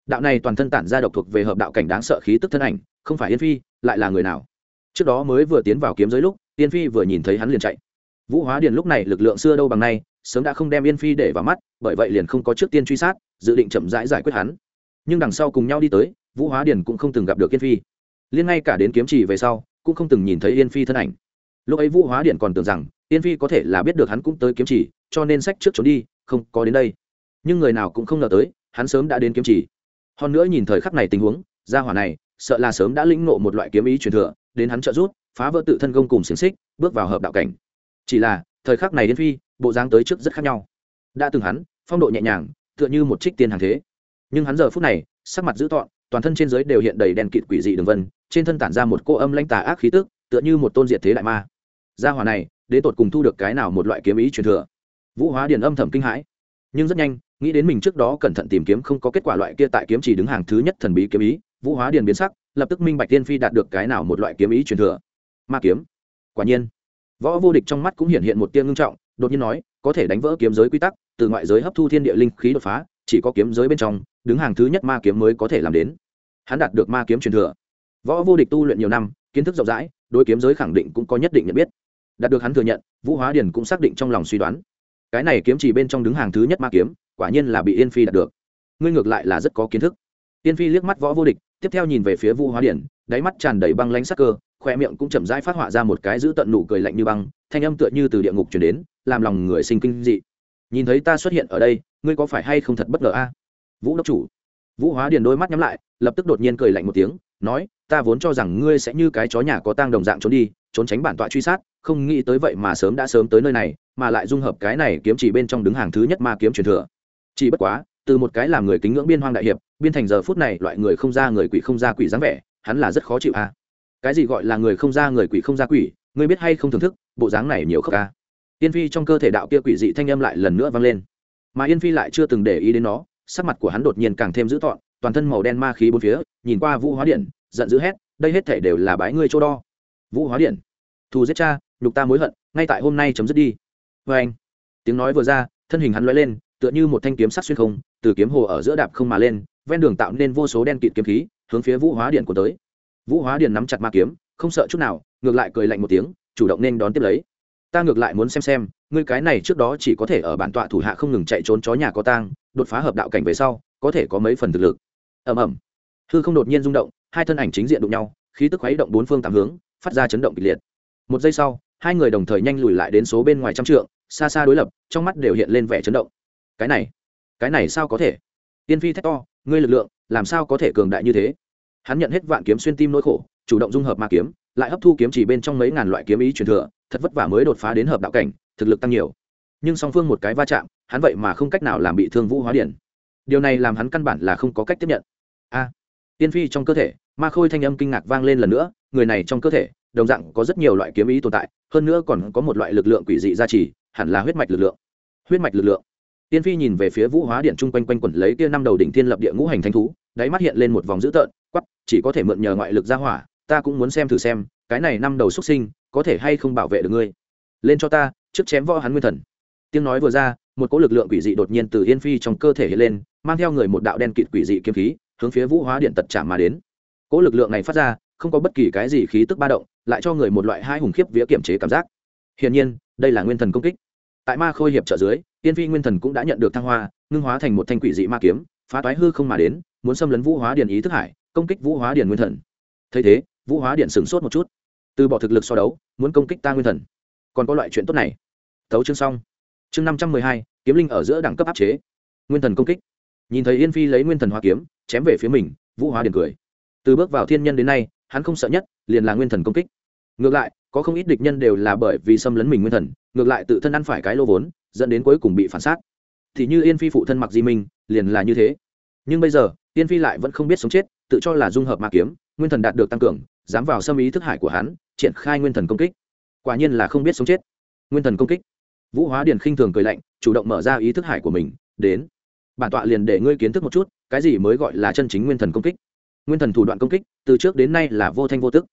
Đạo này toàn thân tản ra độc thuộc về hợp đạo cảnh đáng sợ khí tức thân ảnh, không phải yên phi, lại là người nào? Trước đó mới vừa tiến vào kiếm giới lúc yên phi vừa nhìn thấy hắn liền chạy. Vũ hóa điền lúc này lực lượng xưa đâu bằng nay sớm đã không đem yên phi để vào mắt bởi vậy liền không có trước tiên truy sát dự định chậm rãi giải, giải quyết hắn. Nhưng đằng sau cùng nhau đi tới vũ hóa điền cũng không từng gặp được yên phi. Liên ngay cả đến kiếm trì về sau cũng không từng nhìn thấy yên phi thân ảnh. Lúc ấy vũ hóa Điền còn tưởng rằng yên phi có thể là biết được hắn cũng tới kiếm trì cho nên sách trước trốn đi không có đến đây. Nhưng người nào cũng không ngờ tới hắn sớm đã đến kiếm trì. Hơn nữa nhìn thời khắc này tình huống gia hỏa này sợ là sớm đã lĩnh ngộ một loại kiếm ý truyền thừa đến hắn trợ giúp phá vỡ tự thân gông cùng xiềng xích, bước vào hợp đạo cảnh. Chỉ là, thời khắc này yên phi, bộ dáng tới trước rất khác nhau. Đã từng hắn, phong độ nhẹ nhàng, tựa như một trích tiên hàng thế. Nhưng hắn giờ phút này, sắc mặt dữ tọn toàn thân trên giới đều hiện đầy đèn kịt quỷ dị đường vân, trên thân tản ra một cô âm lãnh tà ác khí tức, tựa như một tôn diệt thế đại ma. Gia hỏa này, đến tột cùng thu được cái nào một loại kiếm ý truyền thừa? Vũ hóa điền âm thầm kinh hãi. Nhưng rất nhanh, nghĩ đến mình trước đó cẩn thận tìm kiếm không có kết quả loại kia tại kiếm chỉ đứng hàng thứ nhất thần bí kiếm ý, vũ hóa điền biến sắc, lập tức minh bạch tiên phi đạt được cái nào một loại kiếm ý truyền thừa ma kiếm. Quả nhiên, võ vô địch trong mắt cũng hiện hiện một tia ngưng trọng, đột nhiên nói, có thể đánh vỡ kiếm giới quy tắc, từ ngoại giới hấp thu thiên địa linh khí đột phá, chỉ có kiếm giới bên trong, đứng hàng thứ nhất ma kiếm mới có thể làm đến. Hắn đạt được ma kiếm truyền thừa. Võ vô địch tu luyện nhiều năm, kiến thức rộng rãi, đối kiếm giới khẳng định cũng có nhất định nhận biết. Đạt được hắn thừa nhận, vũ hóa điền cũng xác định trong lòng suy đoán. Cái này kiếm chỉ bên trong đứng hàng thứ nhất ma kiếm, quả nhiên là bị yên phi đạt được. Ngươi ngược lại là rất có kiến thức. Yên phi liếc mắt võ vô địch, tiếp theo nhìn về phía vũ hóa điển đáy mắt tràn đầy băng lánh sắc cơ khoe miệng cũng chậm rãi phát họa ra một cái giữ tận nụ cười lạnh như băng, thanh âm tựa như từ địa ngục chuyển đến, làm lòng người sinh kinh dị. Nhìn thấy ta xuất hiện ở đây, ngươi có phải hay không thật bất ngờ a? Vũ đốc chủ. Vũ hóa điền đôi mắt nhắm lại, lập tức đột nhiên cười lạnh một tiếng, nói, ta vốn cho rằng ngươi sẽ như cái chó nhà có tang đồng dạng trốn đi, trốn tránh bản tọa truy sát, không nghĩ tới vậy mà sớm đã sớm tới nơi này, mà lại dung hợp cái này kiếm chỉ bên trong đứng hàng thứ nhất ma kiếm truyền thừa. Chỉ bất quá, từ một cái làm người kính ngưỡng biên hoang đại hiệp, biên thành giờ phút này loại người không ra người quỷ không ra quỷ dáng vẻ, hắn là rất khó chịu a cái gì gọi là người không ra người quỷ không ra quỷ, ngươi biết hay không thưởng thức, bộ dáng này nhiều khóc ca. Yên phi trong cơ thể đạo kia quỷ dị thanh âm lại lần nữa vang lên. Mà yên phi lại chưa từng để ý đến nó, sắc mặt của hắn đột nhiên càng thêm dữ tợn, toàn thân màu đen ma khí bốn phía, nhìn qua vũ hóa điện, giận dữ hét, đây hết thể đều là bái ngươi chỗ đo. Vũ hóa điện, thù giết cha, nhục ta mối hận, ngay tại hôm nay chấm dứt đi. Vê anh, tiếng nói vừa ra, thân hình hắn lóe lên, tựa như một thanh kiếm sắc xuyên không, từ kiếm hồ ở giữa đạp không mà lên, ven đường tạo nên vô số đen kịt kiếm khí, hướng phía vũ hóa điện của tới vũ hóa Điền nắm chặt ma kiếm, không sợ chút nào, ngược lại cười lạnh một tiếng, chủ động nên đón tiếp lấy. Ta ngược lại muốn xem xem, ngươi cái này trước đó chỉ có thể ở bản tọa thủ hạ không ngừng chạy trốn chó nhà có tang, đột phá hợp đạo cảnh về sau, có thể có mấy phần thực lực. Ầm ầm. Hư không đột nhiên rung động, hai thân ảnh chính diện đụng nhau, khí tức khuấy động bốn phương tám hướng, phát ra chấn động kịch liệt. Một giây sau, hai người đồng thời nhanh lùi lại đến số bên ngoài trăm trượng, xa xa đối lập, trong mắt đều hiện lên vẻ chấn động. Cái này cái này sao có thể? Tiên phi thét to, ngươi lực lượng, làm sao có thể cường đại như thế? Hắn nhận hết vạn kiếm xuyên tim nỗi khổ, chủ động dung hợp ma kiếm, lại hấp thu kiếm chỉ bên trong mấy ngàn loại kiếm ý truyền thừa, thật vất vả mới đột phá đến hợp đạo cảnh, thực lực tăng nhiều. Nhưng song phương một cái va chạm, hắn vậy mà không cách nào làm bị thương vũ hóa điển. Điều này làm hắn căn bản là không có cách tiếp nhận. A! Tiên phi trong cơ thể, ma khôi thanh âm kinh ngạc vang lên lần nữa, người này trong cơ thể, đồng dạng có rất nhiều loại kiếm ý tồn tại, hơn nữa còn có một loại lực lượng quỷ dị gia trì, hẳn là huyết mạch lực lượng. Huyết mạch lực lượng. Tiên phi nhìn về phía vũ hóa điện chung quanh quanh quẩn lấy kia năm đầu đỉnh thiên lập địa ngũ hành thanh thú đáy mắt hiện lên một vòng dữ tợn quắp chỉ có thể mượn nhờ ngoại lực ra hỏa, ta cũng muốn xem thử xem, cái này năm đầu xuất sinh, có thể hay không bảo vệ được ngươi. Lên cho ta, trước chém võ hắn nguyên thần. Tiếng nói vừa ra, một cỗ lực lượng quỷ dị đột nhiên từ yên phi trong cơ thể hiện lên, mang theo người một đạo đen kịt quỷ dị kiếm khí, hướng phía vũ hóa điện tật chạm mà đến. Cỗ lực lượng này phát ra, không có bất kỳ cái gì khí tức ba động, lại cho người một loại hai hùng khiếp vía kiểm chế cảm giác. Hiển nhiên, đây là nguyên thần công kích. Tại ma khôi hiệp trợ dưới, yên phi nguyên thần cũng đã nhận được thăng hoa, ngưng hóa thành một thanh quỷ dị ma kiếm, phá toái hư không mà đến muốn xâm lấn vũ hóa điện ý thức hải, công kích vũ hóa điện nguyên thần. Thấy thế, vũ hóa điện sửng sốt một chút. Từ bỏ thực lực so đấu, muốn công kích ta nguyên thần. Còn có loại chuyện tốt này. Tấu chương xong. Chương năm trăm mười hai, kiếm linh ở giữa đẳng cấp áp chế. Nguyên thần công kích. Nhìn thấy yên phi lấy nguyên thần hoa kiếm, chém về phía mình, vũ hóa điện cười. Từ bước vào thiên nhân đến nay, hắn không sợ nhất, liền là nguyên thần công kích. Ngược lại, có không ít địch nhân đều là bởi vì xâm lấn mình nguyên thần, ngược lại tự thân ăn phải cái lô vốn, dẫn đến cuối cùng bị phản xác thì như yên phi phụ thân mặc di minh, liền là như thế. Nhưng bây giờ Tiên phi lại vẫn không biết sống chết, tự cho là dung hợp ma kiếm, nguyên thần đạt được tăng cường, dám vào xâm ý thức hải của hắn, triển khai nguyên thần công kích. Quả nhiên là không biết sống chết. Nguyên thần công kích. Vũ hóa điền khinh thường cười lạnh, chủ động mở ra ý thức hải của mình, đến. Bản tọa liền để ngươi kiến thức một chút, cái gì mới gọi là chân chính nguyên thần công kích. Nguyên thần thủ đoạn công kích, từ trước đến nay là vô thanh vô tức.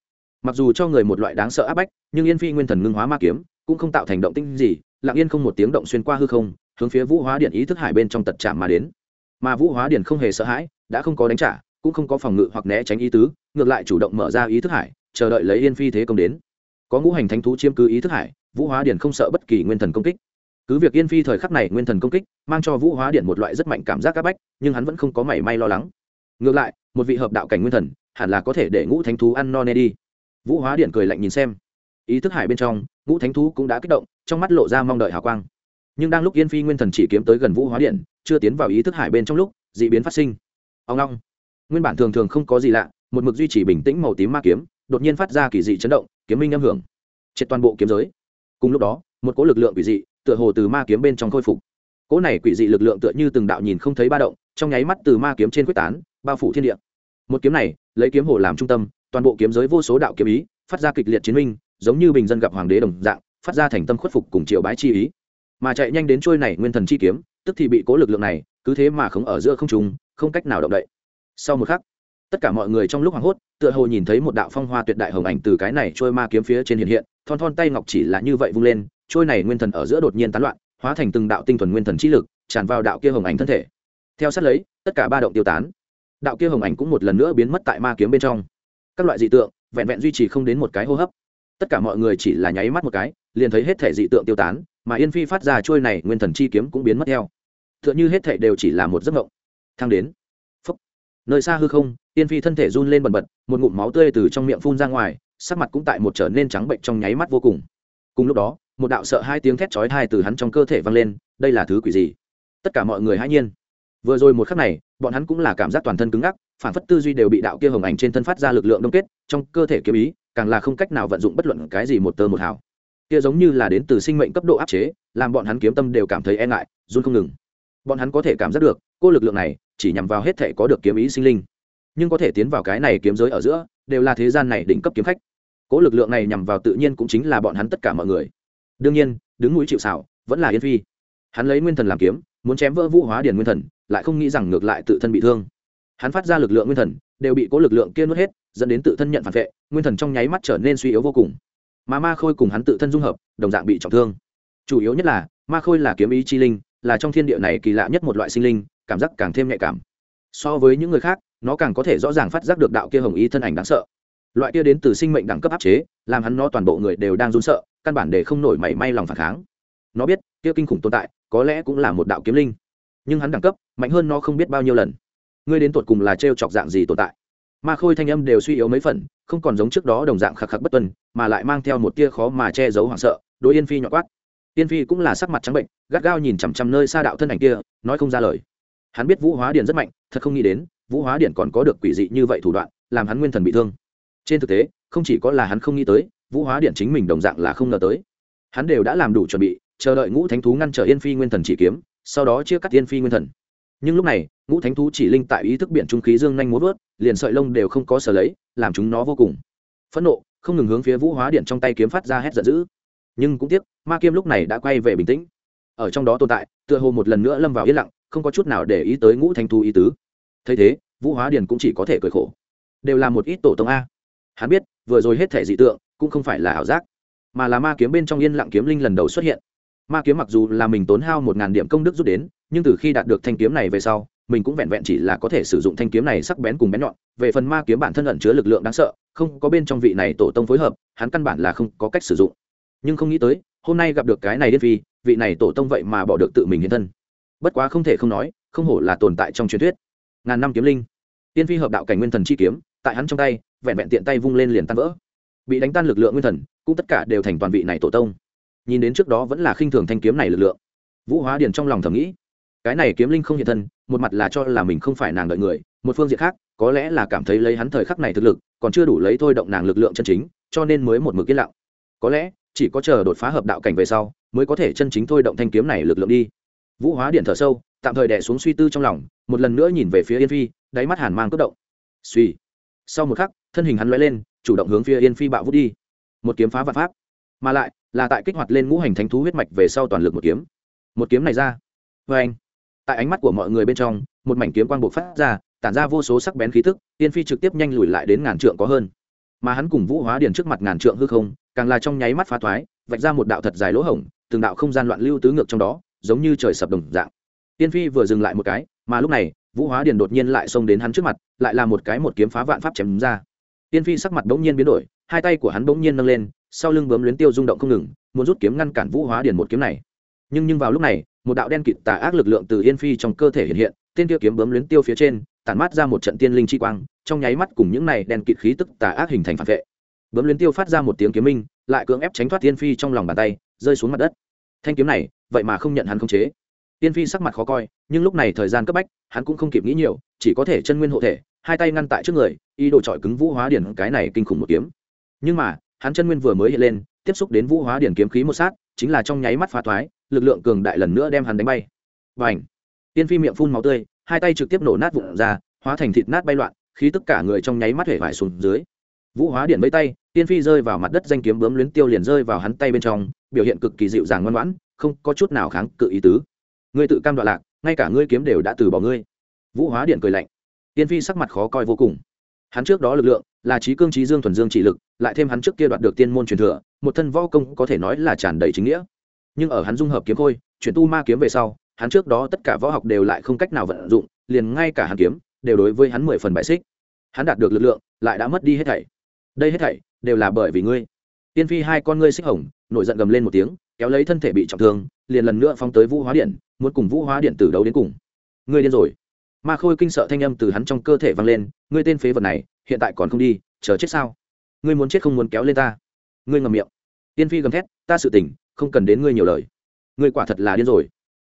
Mặc dù cho người một loại đáng sợ áp bách, nhưng yên phi nguyên thần ngưng hóa ma kiếm, cũng không tạo thành động tinh gì, lặng yên không một tiếng động xuyên qua hư không, hướng phía vũ hóa điện ý thức hải bên trong tật chạm mà đến mà vũ hóa điện không hề sợ hãi, đã không có đánh trả, cũng không có phòng ngự hoặc né tránh ý tứ, ngược lại chủ động mở ra ý thức hải, chờ đợi lấy yên phi thế công đến. Có ngũ hành thánh thú chiếm cứ ý thức hải, vũ hóa điện không sợ bất kỳ nguyên thần công kích. Cứ việc yên phi thời khắc này nguyên thần công kích, mang cho vũ hóa điện một loại rất mạnh cảm giác áp bách, nhưng hắn vẫn không có mảy may lo lắng. Ngược lại, một vị hợp đạo cảnh nguyên thần, hẳn là có thể để ngũ thánh thú ăn no nê đi. Vũ hóa điện cười lạnh nhìn xem. Ý thức hải bên trong, ngũ thánh thú cũng đã kích động, trong mắt lộ ra mong đợi hào quang nhưng đang lúc yên phi nguyên thần chỉ kiếm tới gần vũ hóa điện, chưa tiến vào ý thức hải bên trong lúc, d ị biến phát sinh. Ông long. Nguyên bản thường thường không có gì lạ, một mực duy trì bình tĩnh màu tím ma kiếm, đột nhiên phát ra kỳ dị chấn động, kiếm minh âm hưởng. Triệt toàn bộ kiếm giới. Cùng lúc đó, một cỗ lực lượng quỷ dị, tựa hồ từ ma kiếm bên trong khôi phục. Cỗ này quỷ dị lực lượng tựa như từng đạo nhìn không thấy ba động, trong nháy mắt từ ma kiếm trên quyết tán, bao phủ thiên địa. Một kiếm này, lấy kiếm hồ làm trung tâm, toàn bộ kiếm giới vô số đạo kiếm ý, phát ra kịch liệt chiến minh, giống như bình dân gặp hoàng đế đồng dạng, phát ra thành tâm khuất phục cùng triều bái chi ý mà chạy nhanh đến trôi này nguyên thần chi kiếm, tức thì bị cố lực lượng này, cứ thế mà không ở giữa không trùng không cách nào động đậy. Sau một khắc, tất cả mọi người trong lúc hoảng hốt, tựa hồ nhìn thấy một đạo phong hoa tuyệt đại hồng ảnh từ cái này trôi ma kiếm phía trên hiện hiện, thon thon tay ngọc chỉ là như vậy vung lên, trôi này nguyên thần ở giữa đột nhiên tán loạn, hóa thành từng đạo tinh thuần nguyên thần chi lực, tràn vào đạo kia hồng ảnh thân thể. Theo sát lấy, tất cả ba động tiêu tán. Đạo kia hồng ảnh cũng một lần nữa biến mất tại ma kiếm bên trong. Các loại dị tượng, vẹn vẹn duy trì không đến một cái hô hấp. Tất cả mọi người chỉ là nháy mắt một cái, liền thấy hết thể dị tượng tiêu tán mà yên phi phát ra trôi này nguyên thần chi kiếm cũng biến mất theo. T h ư ợ n h ư hết thệ đều chỉ là một giấc mộng. Thang đến. Phúc. Nơi xa hư không, yên phi thân thể run lên bần bật, một ngụm máu tươi từ trong miệng phun ra ngoài, sắc mặt cũng tại một trở nên trắng bệnh trong nháy mắt vô cùng. Cùng lúc đó, một đạo sợ hai tiếng thét chói thai từ hắn trong cơ thể vang lên, đây là thứ quỷ gì? Tất cả mọi người hãy nhiên. Vừa rồi một khắc này, bọn hắn cũng là cảm giác toàn thân cứng ngắc, phản phất tư duy đều bị đạo kia hồng ảnh trên thân phát ra lực lượng đông kết, trong cơ thể kiếm ý, càng là không cách nào vận dụng bất luận cái gì một tơ một hào kia giống như là đến từ sinh mệnh cấp độ áp chế, làm bọn hắn kiếm tâm đều cảm thấy e ngại, run không ngừng. Bọn hắn có thể cảm giác được, cô lực lượng này chỉ nhằm vào hết thể có được kiếm ý sinh linh. Nhưng có thể tiến vào cái này kiếm giới ở giữa, đều là thế gian này đỉnh cấp kiếm khách. Cố lực lượng này nhằm vào tự nhiên cũng chính là bọn hắn tất cả mọi người. Đương nhiên, đứng mũi chịu xảo vẫn là yên phi. Hắn lấy nguyên thần làm kiếm, muốn chém vỡ vũ hóa điền nguyên thần, lại không nghĩ rằng ngược lại tự thân bị thương. Hắn phát ra lực lượng nguyên thần, đều bị cố lực lượng kia nuốt hết, dẫn đến tự thân nhận phản vệ, nguyên thần trong nháy mắt trở nên suy yếu vô cùng mà ma khôi cùng hắn tự thân dung hợp, đồng dạng bị trọng thương. Chủ yếu nhất là, ma khôi là kiếm ý chi linh, là trong thiên địa này kỳ lạ nhất một loại sinh linh, cảm giác càng thêm nhạy cảm. So với những người khác, nó càng có thể rõ ràng phát giác được đạo kia hồng ý thân ảnh đáng sợ. Loại kia đến từ sinh mệnh đẳng cấp áp chế, làm hắn nó toàn bộ người đều đang run sợ, căn bản để không nổi mảy may lòng phản kháng. Nó biết, kia kinh khủng tồn tại, có lẽ cũng là một đạo kiếm linh. Nhưng hắn đẳng cấp, mạnh hơn nó không biết bao nhiêu lần. Ngươi đến tột cùng là t chọc dạng gì tồn tại? Ma khôi thanh âm đều suy yếu mấy phần, không còn giống trước đó đồng dạng khạc khạc bất tuân, mà lại mang theo một tia khó mà che giấu hoảng sợ, đối yên phi nhọ quát. Yên phi cũng là sắc mặt trắng bệnh, gắt gao nhìn chằm chằm nơi xa đạo thân ảnh kia, nói không ra lời. Hắn biết vũ hóa điện rất mạnh, thật không nghĩ đến, vũ hóa điện còn có được quỷ dị như vậy thủ đoạn, làm hắn nguyên thần bị thương. Trên thực tế, không chỉ có là hắn không nghĩ tới, vũ hóa điện chính mình đồng dạng là không ngờ tới. Hắn đều đã làm đủ chuẩn bị, chờ đợi ngũ thánh thú ngăn trở yên phi nguyên thần chỉ kiếm, sau đó chia cắt yên phi nguyên thần nhưng lúc này, ngũ thánh thú chỉ linh tại ý thức biển trung khí dương nhanh muốn vớt, liền sợi lông đều không có sở lấy, làm chúng nó vô cùng. Phẫn nộ, không ngừng hướng phía vũ hóa điện trong tay kiếm phát ra hét giận dữ. Nhưng cũng tiếc, ma kiếm lúc này đã quay về bình tĩnh. Ở trong đó tồn tại, tựa hồ một lần nữa lâm vào yên lặng, không có chút nào để ý tới ngũ thánh thú ý tứ. Thấy thế, vũ hóa điện cũng chỉ có thể cười khổ. Đều là một ít tổ tông a. Hắn biết, vừa rồi hết thể dị tượng, cũng không phải là ảo giác, mà là ma kiếm bên trong yên lặng kiếm linh lần đầu xuất hiện. Ma kiếm mặc dù là mình tốn hao một ngàn điểm công đức rút đến nhưng từ khi đạt được thanh kiếm này về sau, mình cũng vẹn vẹn chỉ là có thể sử dụng thanh kiếm này sắc bén cùng bén nhọn. Về phần ma kiếm bản thân ẩn chứa lực lượng đáng sợ, không có bên trong vị này tổ tông phối hợp, hắn căn bản là không có cách sử dụng. Nhưng không nghĩ tới, hôm nay gặp được cái này điên phi, vị này tổ tông vậy mà bỏ được tự mình hiện thân. Bất quá không thể không nói, không hổ là tồn tại trong truyền thuyết. Ngàn năm kiếm linh. Tiên phi hợp đạo cảnh nguyên thần chi kiếm, tại hắn trong tay, vẹn vẹn tiện tay vung lên liền tan vỡ. Bị đánh tan lực lượng nguyên thần, cũng tất cả đều thành toàn vị này tổ tông. Nhìn đến trước đó vẫn là khinh thường thanh kiếm này lực lượng. Vũ hóa điền trong lòng thầm nghĩ cái này kiếm linh không hiện thân, một mặt là cho là mình không phải nàng đợi người, một phương diện khác, có lẽ là cảm thấy lấy hắn thời khắc này thực lực, còn chưa đủ lấy thôi động nàng lực lượng chân chính, cho nên mới một mực yên lặng. Có lẽ, chỉ có chờ đột phá hợp đạo cảnh về sau, mới có thể chân chính thôi động thanh kiếm này lực lượng đi. Vũ hóa điện thở sâu, tạm thời đẻ xuống suy tư trong lòng, một lần nữa nhìn về phía yên phi, đáy mắt hàn mang cất động. Suy. Sau một khắc, thân hình hắn l lên, chủ động hướng phía yên phi bạo vút đi. Một kiếm phá vạn pháp. Mà lại, là tại kích hoạt lên ngũ hành thánh thú huyết mạch về sau toàn lực một kiếm. Một kiếm này ra. Vê anh tại ánh mắt của mọi người bên trong, một mảnh kiếm quang buộc phát ra, tản ra vô số sắc bén khí tức, tiên phi trực tiếp nhanh lùi lại đến ngàn trượng có hơn. Mà hắn cùng vũ hóa điền trước mặt ngàn trượng hư không, càng là trong nháy mắt phá thoái, vạch ra một đạo thật dài lỗ hổng, từng đạo không gian loạn lưu tứ ngược trong đó, giống như trời sập đồng dạng. Tiên phi vừa dừng lại một cái, mà lúc này, vũ hóa điền đột nhiên lại xông đến hắn trước mặt, lại là một cái một kiếm phá vạn pháp chém ra. Tiên phi sắc mặt bỗng nhiên biến đổi, hai tay của hắn bỗng nhiên nâng lên, sau lưng bấm luyến tiêu rung động không ngừng, muốn rút kiếm ngăn cản vũ hóa điền một kiếm này. Nhưng nhưng vào lúc này một đạo đen kịt tà ác lực lượng từ yên phi trong cơ thể hiện hiện tên kia kiếm bấm luyến tiêu phía trên, tản mát ra một trận tiên linh chi quang, trong nháy mắt cùng những này đen kịt khí tức tà ác hình thành phản vệ. Bấm luyến tiêu phát ra một tiếng kiếm minh, lại cưỡng ép tránh thoát tiên phi trong lòng bàn tay, rơi xuống mặt đất. Thanh kiếm này, vậy mà không nhận hắn khống chế. Tiên phi sắc mặt khó coi, nhưng lúc này thời gian cấp bách, hắn cũng không kịp nghĩ nhiều, chỉ có thể chân nguyên hộ thể, hai tay ngăn tại trước người, ý đồ trọi cứng vũ hóa điển cái này kinh khủng một kiếm. Nhưng mà, hắn chân nguyên vừa mới hiện lên, tiếp xúc đến vũ hóa điển kiếm khí một sát, chính là trong nháy mắt phá thoái lực lượng cường đại lần nữa đem hắn đánh bay. Và ảnh tiên phi miệng phun máu tươi, hai tay trực tiếp nổ nát vụn ra, hóa thành thịt nát bay loạn, khí tất cả người trong nháy mắt hể vải xuống dưới. Vũ hóa điện với tay, tiên phi rơi vào mặt đất danh kiếm bướm luyến tiêu liền rơi vào hắn tay bên trong, biểu hiện cực kỳ dịu dàng ngoan ngoãn, không có chút nào kháng cự ý tứ. Ngươi tự cam đoạn lạc, ngay cả ngươi kiếm đều đã từ bỏ ngươi. Vũ hóa điện cười lạnh. Tiên phi sắc mặt khó coi vô cùng. Hắn trước đó lực lượng, là trí cương trí dương thuần dương trị lực, lại thêm hắn trước kia đoạt được tiên môn truyền thừa, một thân võ công có thể nói là tràn đầy chính nghĩa nhưng ở hắn dung hợp kiếm khôi, chuyển tu ma kiếm về sau, hắn trước đó tất cả võ học đều lại không cách nào vận dụng, liền ngay cả hắn kiếm, đều đối với hắn mười phần bại xích. Hắn đạt được lực lượng, lại đã mất đi hết thảy. Đây hết thảy, đều là bởi vì ngươi. Tiên phi hai con ngươi xích hồng, nổi giận gầm lên một tiếng, kéo lấy thân thể bị trọng thương, liền lần nữa phóng tới vũ hóa điện, muốn cùng vũ hóa điện từ đấu đến cùng. Ngươi điên rồi. Ma khôi kinh sợ thanh âm từ hắn trong cơ thể vang lên, ngươi tên phế vật này, hiện tại còn không đi, chờ chết sao? Ngươi muốn chết không muốn kéo lên ta. Ngươi ngầm miệng. Tiên phi gầm thét, ta sự tình không cần đến ngươi nhiều lời. Ngươi quả thật là điên rồi.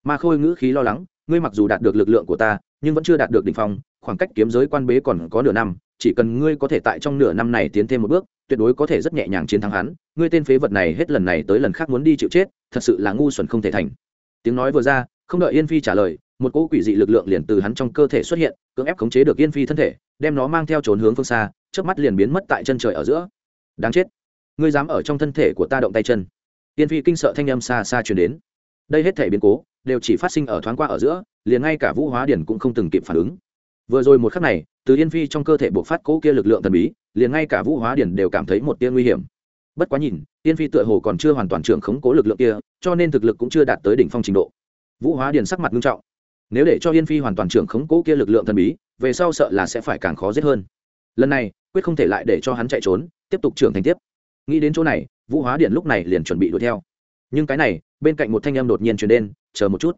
Ma khôi ngữ khí lo lắng, ngươi mặc dù đạt được lực lượng của ta, nhưng vẫn chưa đạt được đ ỉ n h phong, khoảng cách kiếm giới quan bế còn có nửa năm, chỉ cần ngươi có thể tại trong nửa năm này tiến thêm một bước, tuyệt đối có thể rất nhẹ nhàng chiến thắng hắn. Ngươi tên phế vật này hết lần này tới lần khác muốn đi chịu chết, thật sự là ngu xuẩn không thể thành. Tiếng nói vừa ra, không đợi yên phi trả lời, một cỗ quỷ dị lực lượng liền từ hắn trong cơ thể xuất hiện, cưỡng ép khống chế được yên phi thân thể, đem nó mang theo trốn hướng phương xa trước mắt liền biến mất tại chân trời ở giữa. Đáng chết. Ngươi dám ở trong thân thể của ta động tay chân yên phi kinh sợ thanh âm xa xa truyền đến. Đây hết thể biến cố, đều chỉ phát sinh ở thoáng qua ở giữa, liền ngay cả vũ hóa điển cũng không từng kịp phản ứng. Vừa rồi một khắc này, từ yên phi trong cơ thể bộc phát cố kia lực lượng thần bí, liền ngay cả vũ hóa điển đều cảm thấy một tia nguy hiểm. Bất quá nhìn, yên phi tựa hồ còn chưa hoàn toàn trưởng khống cố lực lượng kia, cho nên thực lực cũng chưa đạt tới đỉnh phong trình độ. Vũ hóa điển sắc mặt nghiêm trọng. Nếu để cho yên phi hoàn toàn trưởng khống cố kia lực lượng thần bí, về sau sợ là sẽ phải càng khó giết hơn. Lần này, quyết không thể lại để cho hắn chạy trốn, tiếp tục trưởng thành tiếp. Nghĩ đến chỗ này vũ hóa điện lúc này liền chuẩn bị đuổi theo. Nhưng cái này, bên cạnh một thanh em đột nhiên chuyển đến, chờ một chút.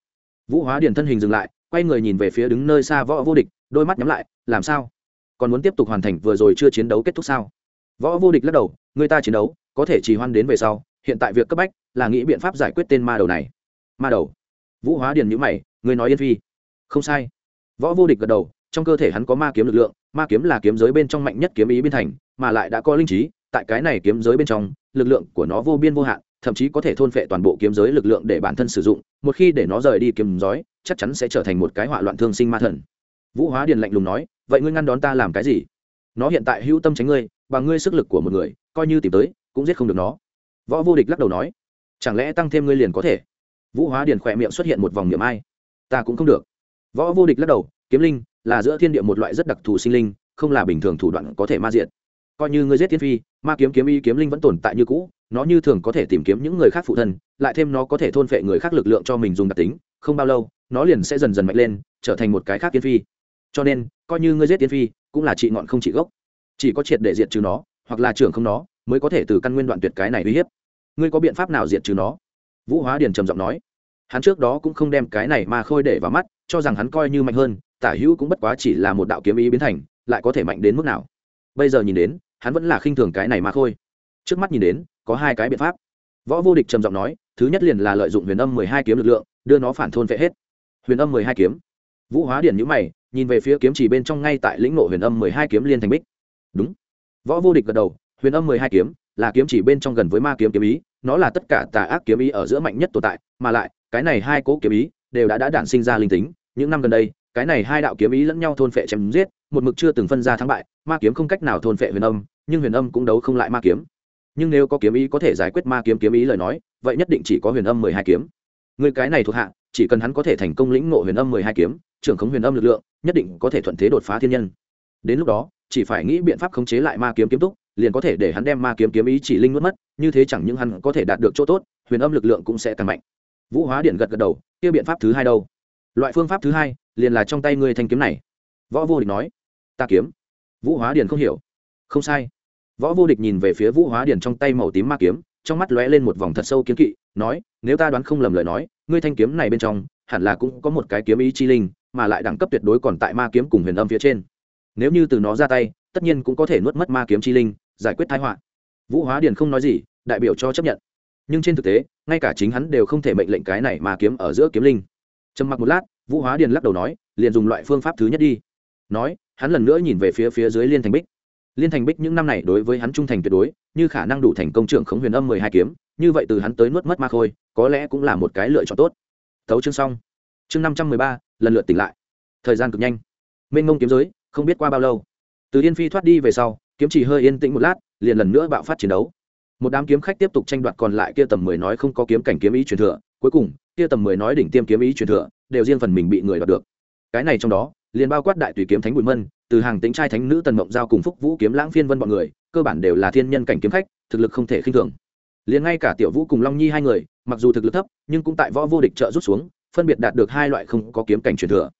Vũ hóa điện thân hình dừng lại, quay người nhìn về phía đứng nơi xa võ vô địch, đôi mắt nhắm lại, làm sao? Còn muốn tiếp tục hoàn thành vừa rồi chưa chiến đấu kết thúc sao? Võ vô địch lắc đầu, người ta chiến đấu, có thể chỉ hoan đến về sau, hiện tại việc cấp bách là nghĩ biện pháp giải quyết tên ma đầu này. Ma đầu. Vũ hóa điền nhữ mày, người nói yên phi. Không sai. Võ vô địch gật đầu, trong cơ thể hắn có ma kiếm lực lượng, ma kiếm là kiếm giới bên trong mạnh nhất kiếm ý biên thành, mà lại đã có linh trí tại cái này kiếm giới bên trong, lực lượng của nó vô biên vô hạn, thậm chí có thể thôn phệ toàn bộ kiếm giới lực lượng để bản thân sử dụng, một khi để nó rời đi kiếm giới, chắc chắn sẽ trở thành một cái họa loạn thương sinh ma thần. Vũ hóa điền lạnh lùng nói, vậy ngươi ngăn đón ta làm cái gì? Nó hiện tại hữu tâm tránh ngươi, bằng ngươi sức lực của một người, coi như tìm tới, cũng giết không được nó. Võ vô địch lắc đầu nói, chẳng lẽ tăng thêm ngươi liền có thể? Vũ hóa điền khỏe miệng xuất hiện một vòng miệng ai, ta cũng không được. Võ vô địch lắc đầu, kiếm linh là giữa thiên địa một loại rất đặc thù sinh linh, không là bình thường thủ đoạn có thể ma diện coi như ngươi giết tiên phi, ma kiếm kiếm y kiếm linh vẫn tồn tại như cũ, nó như thường có thể tìm kiếm những người khác phụ thân, lại thêm nó có thể thôn phệ người khác lực lượng cho mình dùng đặc tính, không bao lâu, nó liền sẽ dần dần mạnh lên, trở thành một cái khác tiên phi. Cho nên, coi như ngươi giết tiên phi, cũng là trị ngọn không trị gốc. Chỉ có triệt để diệt trừ nó, hoặc là trưởng không nó, mới có thể từ căn nguyên đoạn tuyệt cái này uy hiếp. Ngươi có biện pháp nào diệt trừ nó? Vũ hóa điền trầm giọng nói. Hắn trước đó cũng không đem cái này mà khôi để vào mắt, cho rằng hắn coi như mạnh hơn, tả hữu cũng bất quá chỉ là một đạo kiếm ý biến thành, lại có thể mạnh đến mức nào. Bây giờ nhìn đến hắn vẫn là khinh thường cái này mà khôi trước mắt nhìn đến, có hai cái biện pháp. Võ vô địch trầm giọng nói, thứ nhất liền là lợi dụng huyền âm mười hai kiếm lực lượng, đưa nó phản thôn vệ hết. Huyền âm mười hai kiếm. Vũ hóa điển nhữ mày, nhìn về phía kiếm chỉ bên trong ngay tại lĩnh nộ huyền âm mười hai kiếm liên thành bích. Đúng. Võ vô địch gật đầu, huyền âm mười hai kiếm là kiếm chỉ bên trong gần với ma kiếm kiếm ý, nó là tất cả tà ác kiếm ý ở giữa mạnh nhất tồn tại, mà lại, cái này hai cố kiếm ý đều đã đã đản sinh ra linh tính. Những năm gần đây, cái này hai đạo kiếm ý lẫn nhau thôn phệ chém giết một mực chưa từng phân ra thắng bại, ma kiếm không cách nào thôn phệ huyền âm, nhưng huyền âm cũng đấu không lại ma kiếm. Nhưng nếu có kiếm ý có thể giải quyết ma kiếm kiếm ý lời nói, vậy nhất định chỉ có huyền âm mười hai kiếm. Người cái này thuộc hạ, chỉ cần hắn có thể thành công lĩnh ngộ huyền âm mười hai kiếm, trưởng khống huyền âm lực lượng, nhất định có thể thuận thế đột phá thiên nhân. Đến lúc đó, chỉ phải nghĩ biện pháp khống chế lại ma kiếm kiếm túc, liền có thể để hắn đem ma kiếm kiếm ý chỉ linh nuốt mất, như thế chẳng những hắn có thể đạt được chỗ tốt, huyền âm lực lượng cũng sẽ càng mạnh. Vũ hóa điện gật gật đầu, kia biện pháp thứ hai đâu? Loại phương pháp thứ hai, liền là trong tay ngươi thanh kiếm này. Võ vô địch nói ta kiếm. Vũ hóa điền không hiểu. Không sai. Võ vô địch nhìn về phía vũ hóa điền trong tay màu tím ma kiếm, trong mắt lóe lên một vòng thật sâu kiếm kỵ, nói, nếu ta đoán không lầm lời nói, ngươi thanh kiếm này bên trong, hẳn là cũng có một cái kiếm ý chi linh, mà lại đẳng cấp tuyệt đối còn tại ma kiếm cùng huyền âm phía trên. Nếu như từ nó ra tay, tất nhiên cũng có thể nuốt mất ma kiếm chi linh, giải quyết thái họa. Vũ hóa điền không nói gì, đại biểu cho chấp nhận. Nhưng trên thực tế, ngay cả chính hắn đều không thể mệnh lệnh cái này mà kiếm ở giữa kiếm linh. Trầm mặc một lát, vũ hóa điền lắc đầu nói, liền dùng loại phương pháp thứ nhất đi. Nói hắn lần nữa nhìn về phía phía dưới liên thành bích liên thành bích những năm này đối với hắn trung thành tuyệt đối như khả năng đủ thành công trưởng khống huyền âm mười hai kiếm như vậy từ hắn tới nuốt mất ma khôi có lẽ cũng là một cái lựa chọn tốt thấu chương xong chương năm trăm mười ba lần lượt tỉnh lại thời gian cực nhanh mênh mông kiếm giới không biết qua bao lâu từ yên phi thoát đi về sau kiếm chỉ hơi yên tĩnh một lát liền lần nữa bạo phát chiến đấu một đám kiếm khách tiếp tục tranh đoạt còn lại kia tầm mười nói không có kiếm cảnh kiếm ý truyền thừa cuối cùng kia tầm mười nói đỉnh tiêm kiếm ý truyền thừa đều riêng phần mình bị người đoạt được cái này trong đó liền bao quát đại tùy kiếm thánh bùi mân, từ hàng tính trai thánh nữ tần mộng giao cùng phúc vũ kiếm lãng phiên vân bọn người, cơ bản đều là thiên nhân cảnh kiếm khách, thực lực không thể khinh thường. Liền ngay cả tiểu vũ cùng long nhi hai người, mặc dù thực lực thấp, nhưng cũng tại võ vô địch trợ rút xuống, phân biệt đạt được hai loại không có kiếm cảnh truyền thừa.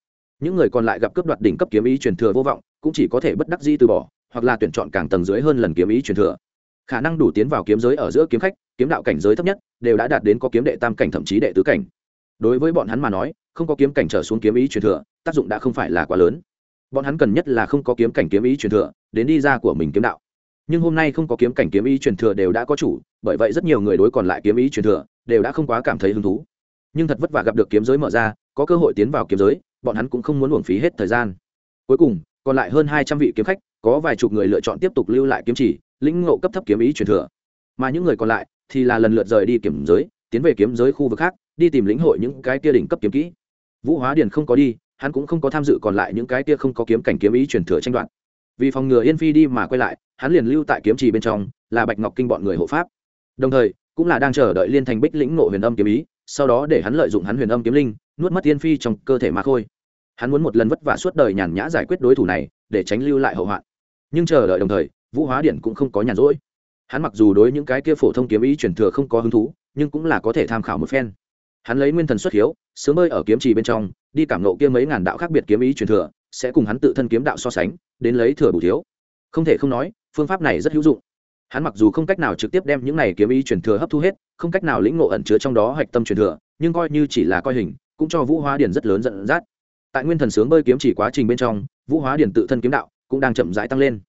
Những người còn lại gặp cướp đoạt đỉnh cấp kiếm ý truyền thừa vô vọng, cũng chỉ có thể bất đắc dĩ từ bỏ, hoặc là tuyển chọn càng tầng dưới hơn lần kiếm ý truyền thừa. Khả năng đủ tiến vào kiếm giới ở giữa kiếm khách, kiếm đạo cảnh giới thấp nhất, đều đã đạt đến có kiếm đệ tam cảnh thậm chí đệ tứ cảnh. Đối với bọn hắn mà nói, không có kiếm cảnh trở xuống kiếm ý truyền thừa tác dụng đã không phải là quá lớn. Bọn hắn cần nhất là không có kiếm cảnh kiếm ý truyền thừa, đến đi ra của mình kiếm đạo. Nhưng hôm nay không có kiếm cảnh kiếm ý truyền thừa đều đã có chủ, bởi vậy rất nhiều người đối còn lại kiếm ý truyền thừa đều đã không quá cảm thấy hứng thú. Nhưng thật vất vả gặp được kiếm giới mở ra, có cơ hội tiến vào kiếm giới, bọn hắn cũng không muốn uổng phí hết thời gian. Cuối cùng, còn lại hơn hai trăm vị kiếm khách, có vài chục người lựa chọn tiếp tục lưu lại kiếm chỉ, lĩnh ngộ cấp thấp kiếm ý truyền thừa. Mà những người còn lại thì là lần lượt rời đi kiếm giới, tiến về kiếm giới khu vực khác, đi tìm lĩnh hội những cái kia đỉnh cấp kiếm kỹ. Vũ hóa điền không có đi hắn cũng không có tham dự còn lại những cái kia không có kiếm cảnh kiếm ý truyền thừa tranh đoạt. Vì phòng ngừa yên phi đi mà quay lại, hắn liền lưu tại kiếm trì bên trong, là bạch ngọc kinh bọn người hộ pháp. Đồng thời, cũng là đang chờ đợi liên thành bích lĩnh ngộ huyền âm kiếm ý, sau đó để hắn lợi dụng hắn huyền âm kiếm linh, nuốt mất yên phi trong cơ thể mà khôi hắn muốn một lần vất vả suốt đời nhàn nhã giải quyết đối thủ này, để tránh lưu lại hậu hoạn. Nhưng chờ đợi đồng thời, vũ hóa điển cũng không có nhàn rỗi. Hắn mặc dù đối những cái kia phổ thông kiếm ý truyền thừa không có hứng thú, nhưng cũng là có thể tham khảo một phen hắn lấy nguyên thần xuất hiếu, sướng bơi ở kiếm trì bên trong, đi cảm nộ kia mấy ngàn đạo khác biệt kiếm ý truyền thừa, sẽ cùng hắn tự thân kiếm đạo so sánh, đến lấy thừa bù thiếu. Không thể không nói, phương pháp này rất hữu dụng. Hắn mặc dù không cách nào trực tiếp đem những này kiếm ý truyền thừa hấp thu hết, không cách nào lĩnh ngộ ẩn chứa trong đó hạch tâm truyền thừa, nhưng coi như chỉ là coi hình, cũng cho vũ hóa điển rất lớn dẫn dắt. Tại nguyên thần sướng bơi kiếm chỉ quá trình bên trong, vũ hóa điển tự thân kiếm đạo cũng đang chậm rãi tăng lên.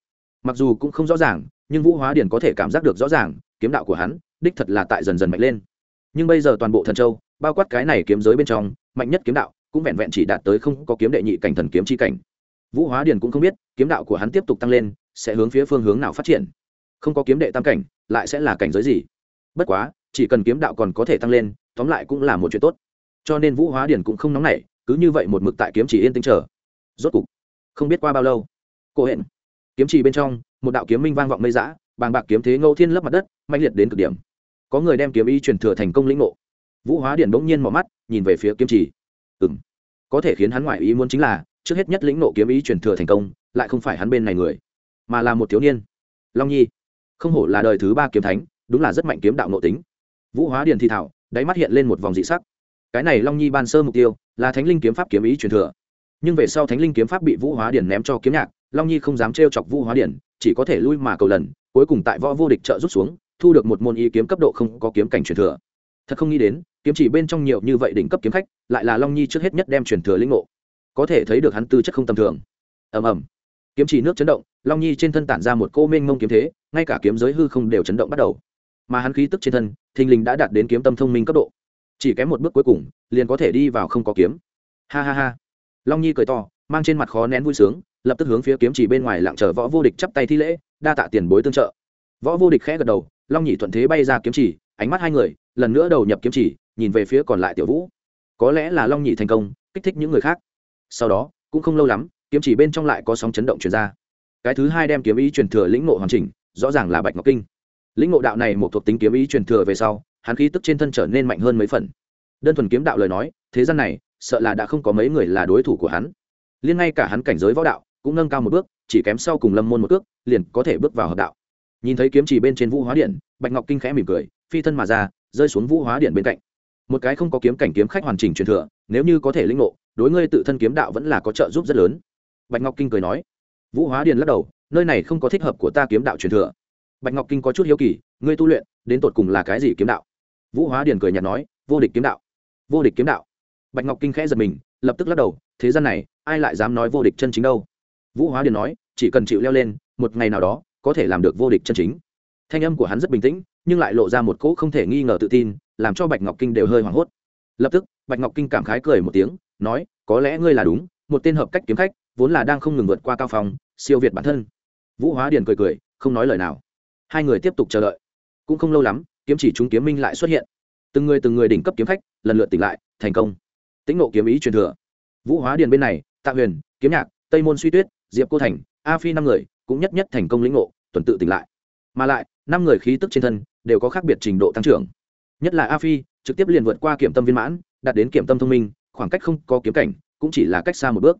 Mặc dù cũng không rõ ràng, nhưng vũ hóa điển có thể cảm giác được rõ ràng, kiếm đạo của hắn đích thật là tại dần dần mạnh lên. Nhưng bây giờ toàn bộ thần châu bao quát cái này kiếm giới bên trong, mạnh nhất kiếm đạo cũng vẹn vẹn chỉ đạt tới không có kiếm đệ nhị cảnh thần kiếm chi cảnh. Vũ hóa điển cũng không biết, kiếm đạo của hắn tiếp tục tăng lên, sẽ hướng phía phương hướng nào phát triển. Không có kiếm đệ tam cảnh, lại sẽ là cảnh giới gì? Bất quá, chỉ cần kiếm đạo còn có thể tăng lên, tóm lại cũng là một chuyện tốt. Cho nên vũ hóa điển cũng không nóng nảy, cứ như vậy một mực tại kiếm chỉ yên tĩnh chờ. Rốt cục, không biết qua bao lâu cô hẹn kiếm chỉ bên trong, một đạo kiếm minh vang vọng mây dã, bàng bạc kiếm thế ngẫu thiên lấp mặt đất mạnh liệt đến cực điểm. Có người đem kiếm y truyền thừa thành công lĩnh ngộ vũ hóa điện bỗng nhiên mỏ mắt nhìn về phía kiếm chỉ ừ m có thể khiến hắn ngoại ý muốn chính là trước hết nhất lĩnh nộ kiếm ý truyền thừa thành công lại không phải hắn bên này người mà là một thiếu niên. Long nhi. Không hổ là đời thứ ba kiếm thánh đúng là rất mạnh kiếm đạo nội tính. Vũ hóa Điện thi thảo đáy mắt hiện lên một vòng dị sắc. Cái này long nhi ban sơ mục tiêu là thánh linh kiếm pháp kiếm ý truyền thừa. Nhưng về sau thánh linh kiếm pháp bị vũ hóa Điện ném cho kiếm nhạc long nhi không dám trêu chọc vũ hóa Điện, chỉ có thể lui mà cầu lần cuối cùng tại võ vô địch trợ rút xuống thu được một môn ý kiếm cấp độ không có kiếm cảnh truyền thừa. Thật không nghĩ đến kiếm chỉ bên trong nhiều như vậy đỉnh cấp kiếm khách, lại là long nhi trước hết nhất đem truyền thừa lĩnh ngộ. Có thể thấy được hắn tư chất không tầm thường. Ầm ầm. Kiếm chỉ nước chấn động, long nhi trên thân tản ra một cô mênh mông kiếm thế, ngay cả kiếm giới hư không đều chấn động bắt đầu. Mà hắn khí tức trên thân, thình lình đã đạt đến kiếm tâm thông minh cấp độ. Chỉ kém một bước cuối cùng, liền có thể đi vào không có kiếm. Ha ha ha. Long nhi cười to, mang trên mặt khó nén vui sướng, lập tức hướng phía kiếm chỉ bên ngoài lặng chờ võ vô địch chắp tay thi lễ, đa tạ tiền bối tương trợ. Võ vô địch khẽ gật đầu, long nhị thuận thế bay ra kiếm chỉ, ánh mắt hai người, lần nữa đầu nhập kiếm chỉ nhìn về phía còn lại tiểu vũ. Có lẽ là long nhị thành công, kích thích những người khác. Sau đó, cũng không lâu lắm, kiếm chỉ bên trong lại có sóng chấn động truyền ra. Cái thứ hai đem kiếm ý truyền thừa lĩnh ngộ hoàn chỉnh, rõ ràng là bạch ngọc kinh. Lĩnh ngộ đạo này một thuộc tính kiếm ý truyền thừa về sau, hắn khí tức trên thân trở nên mạnh hơn mấy phần. Đơn thuần kiếm đạo lời nói, thế gian này, sợ là đã không có mấy người là đối thủ của hắn. Liên ngay cả hắn cảnh giới võ đạo, cũng nâng cao một bước, chỉ kém sau cùng lâm môn một bước liền có thể bước vào hợp đạo. Nhìn thấy kiếm chỉ bên trên vũ hóa điện, bạch ngọc kinh khẽ mỉm cười, phi thân mà ra, rơi xuống vũ hóa điện bên cạnh một cái không có kiếm cảnh kiếm khách hoàn chỉnh truyền thừa, nếu như có thể linh ngộ, đối ngươi tự thân kiếm đạo vẫn là có trợ giúp rất lớn. Bạch ngọc kinh cười nói. Vũ hóa Điền lắc đầu, nơi này không có thích hợp của ta kiếm đạo truyền thừa. Bạch ngọc kinh có chút hiếu kỳ, ngươi tu luyện, đến tột cùng là cái gì kiếm đạo? Vũ hóa Điền cười nhạt nói, vô địch kiếm đạo. Vô địch kiếm đạo? Bạch ngọc kinh khẽ giật mình, lập tức lắc đầu, thế gian này, ai lại dám nói vô địch chân chính đâu? Vũ hóa Điền nói, chỉ cần chịu leo lên, một ngày nào đó, có thể làm được vô địch chân chính. Thanh âm của hắn rất bình tĩnh, nhưng lại lộ ra một cỗ không thể nghi ngờ tự tin làm cho bạch ngọc kinh đều hơi hoảng hốt. Lập tức, bạch ngọc kinh cảm khái cười một tiếng, nói, có lẽ ngươi là đúng, một tên hợp cách kiếm khách, vốn là đang không ngừng vượt qua cao phòng siêu việt bản thân. Vũ hóa điền cười cười, không nói lời nào. Hai người tiếp tục chờ đợi. Cũng không lâu lắm, kiếm chỉ chúng kiếm minh lại xuất hiện. Từng người từng người đỉnh cấp kiếm khách, lần lượt tỉnh lại, thành công. Tĩnh nộ kiếm ý truyền thừa. Vũ hóa điền bên này, tạ huyền, kiếm nhạc, tây môn suy tuyết, diệp cô thành, a phi năm người, cũng nhất nhất thành công lĩnh ngộ, tuần tự tỉnh lại. Mà lại, năm người khí tức trên thân, đều có khác biệt trình độ tăng trưởng nhất là a phi, trực tiếp liền vượt qua kiểm tâm viên mãn, đạt đến kiểm tâm thông minh, khoảng cách không có kiếm cảnh, cũng chỉ là cách xa một bước.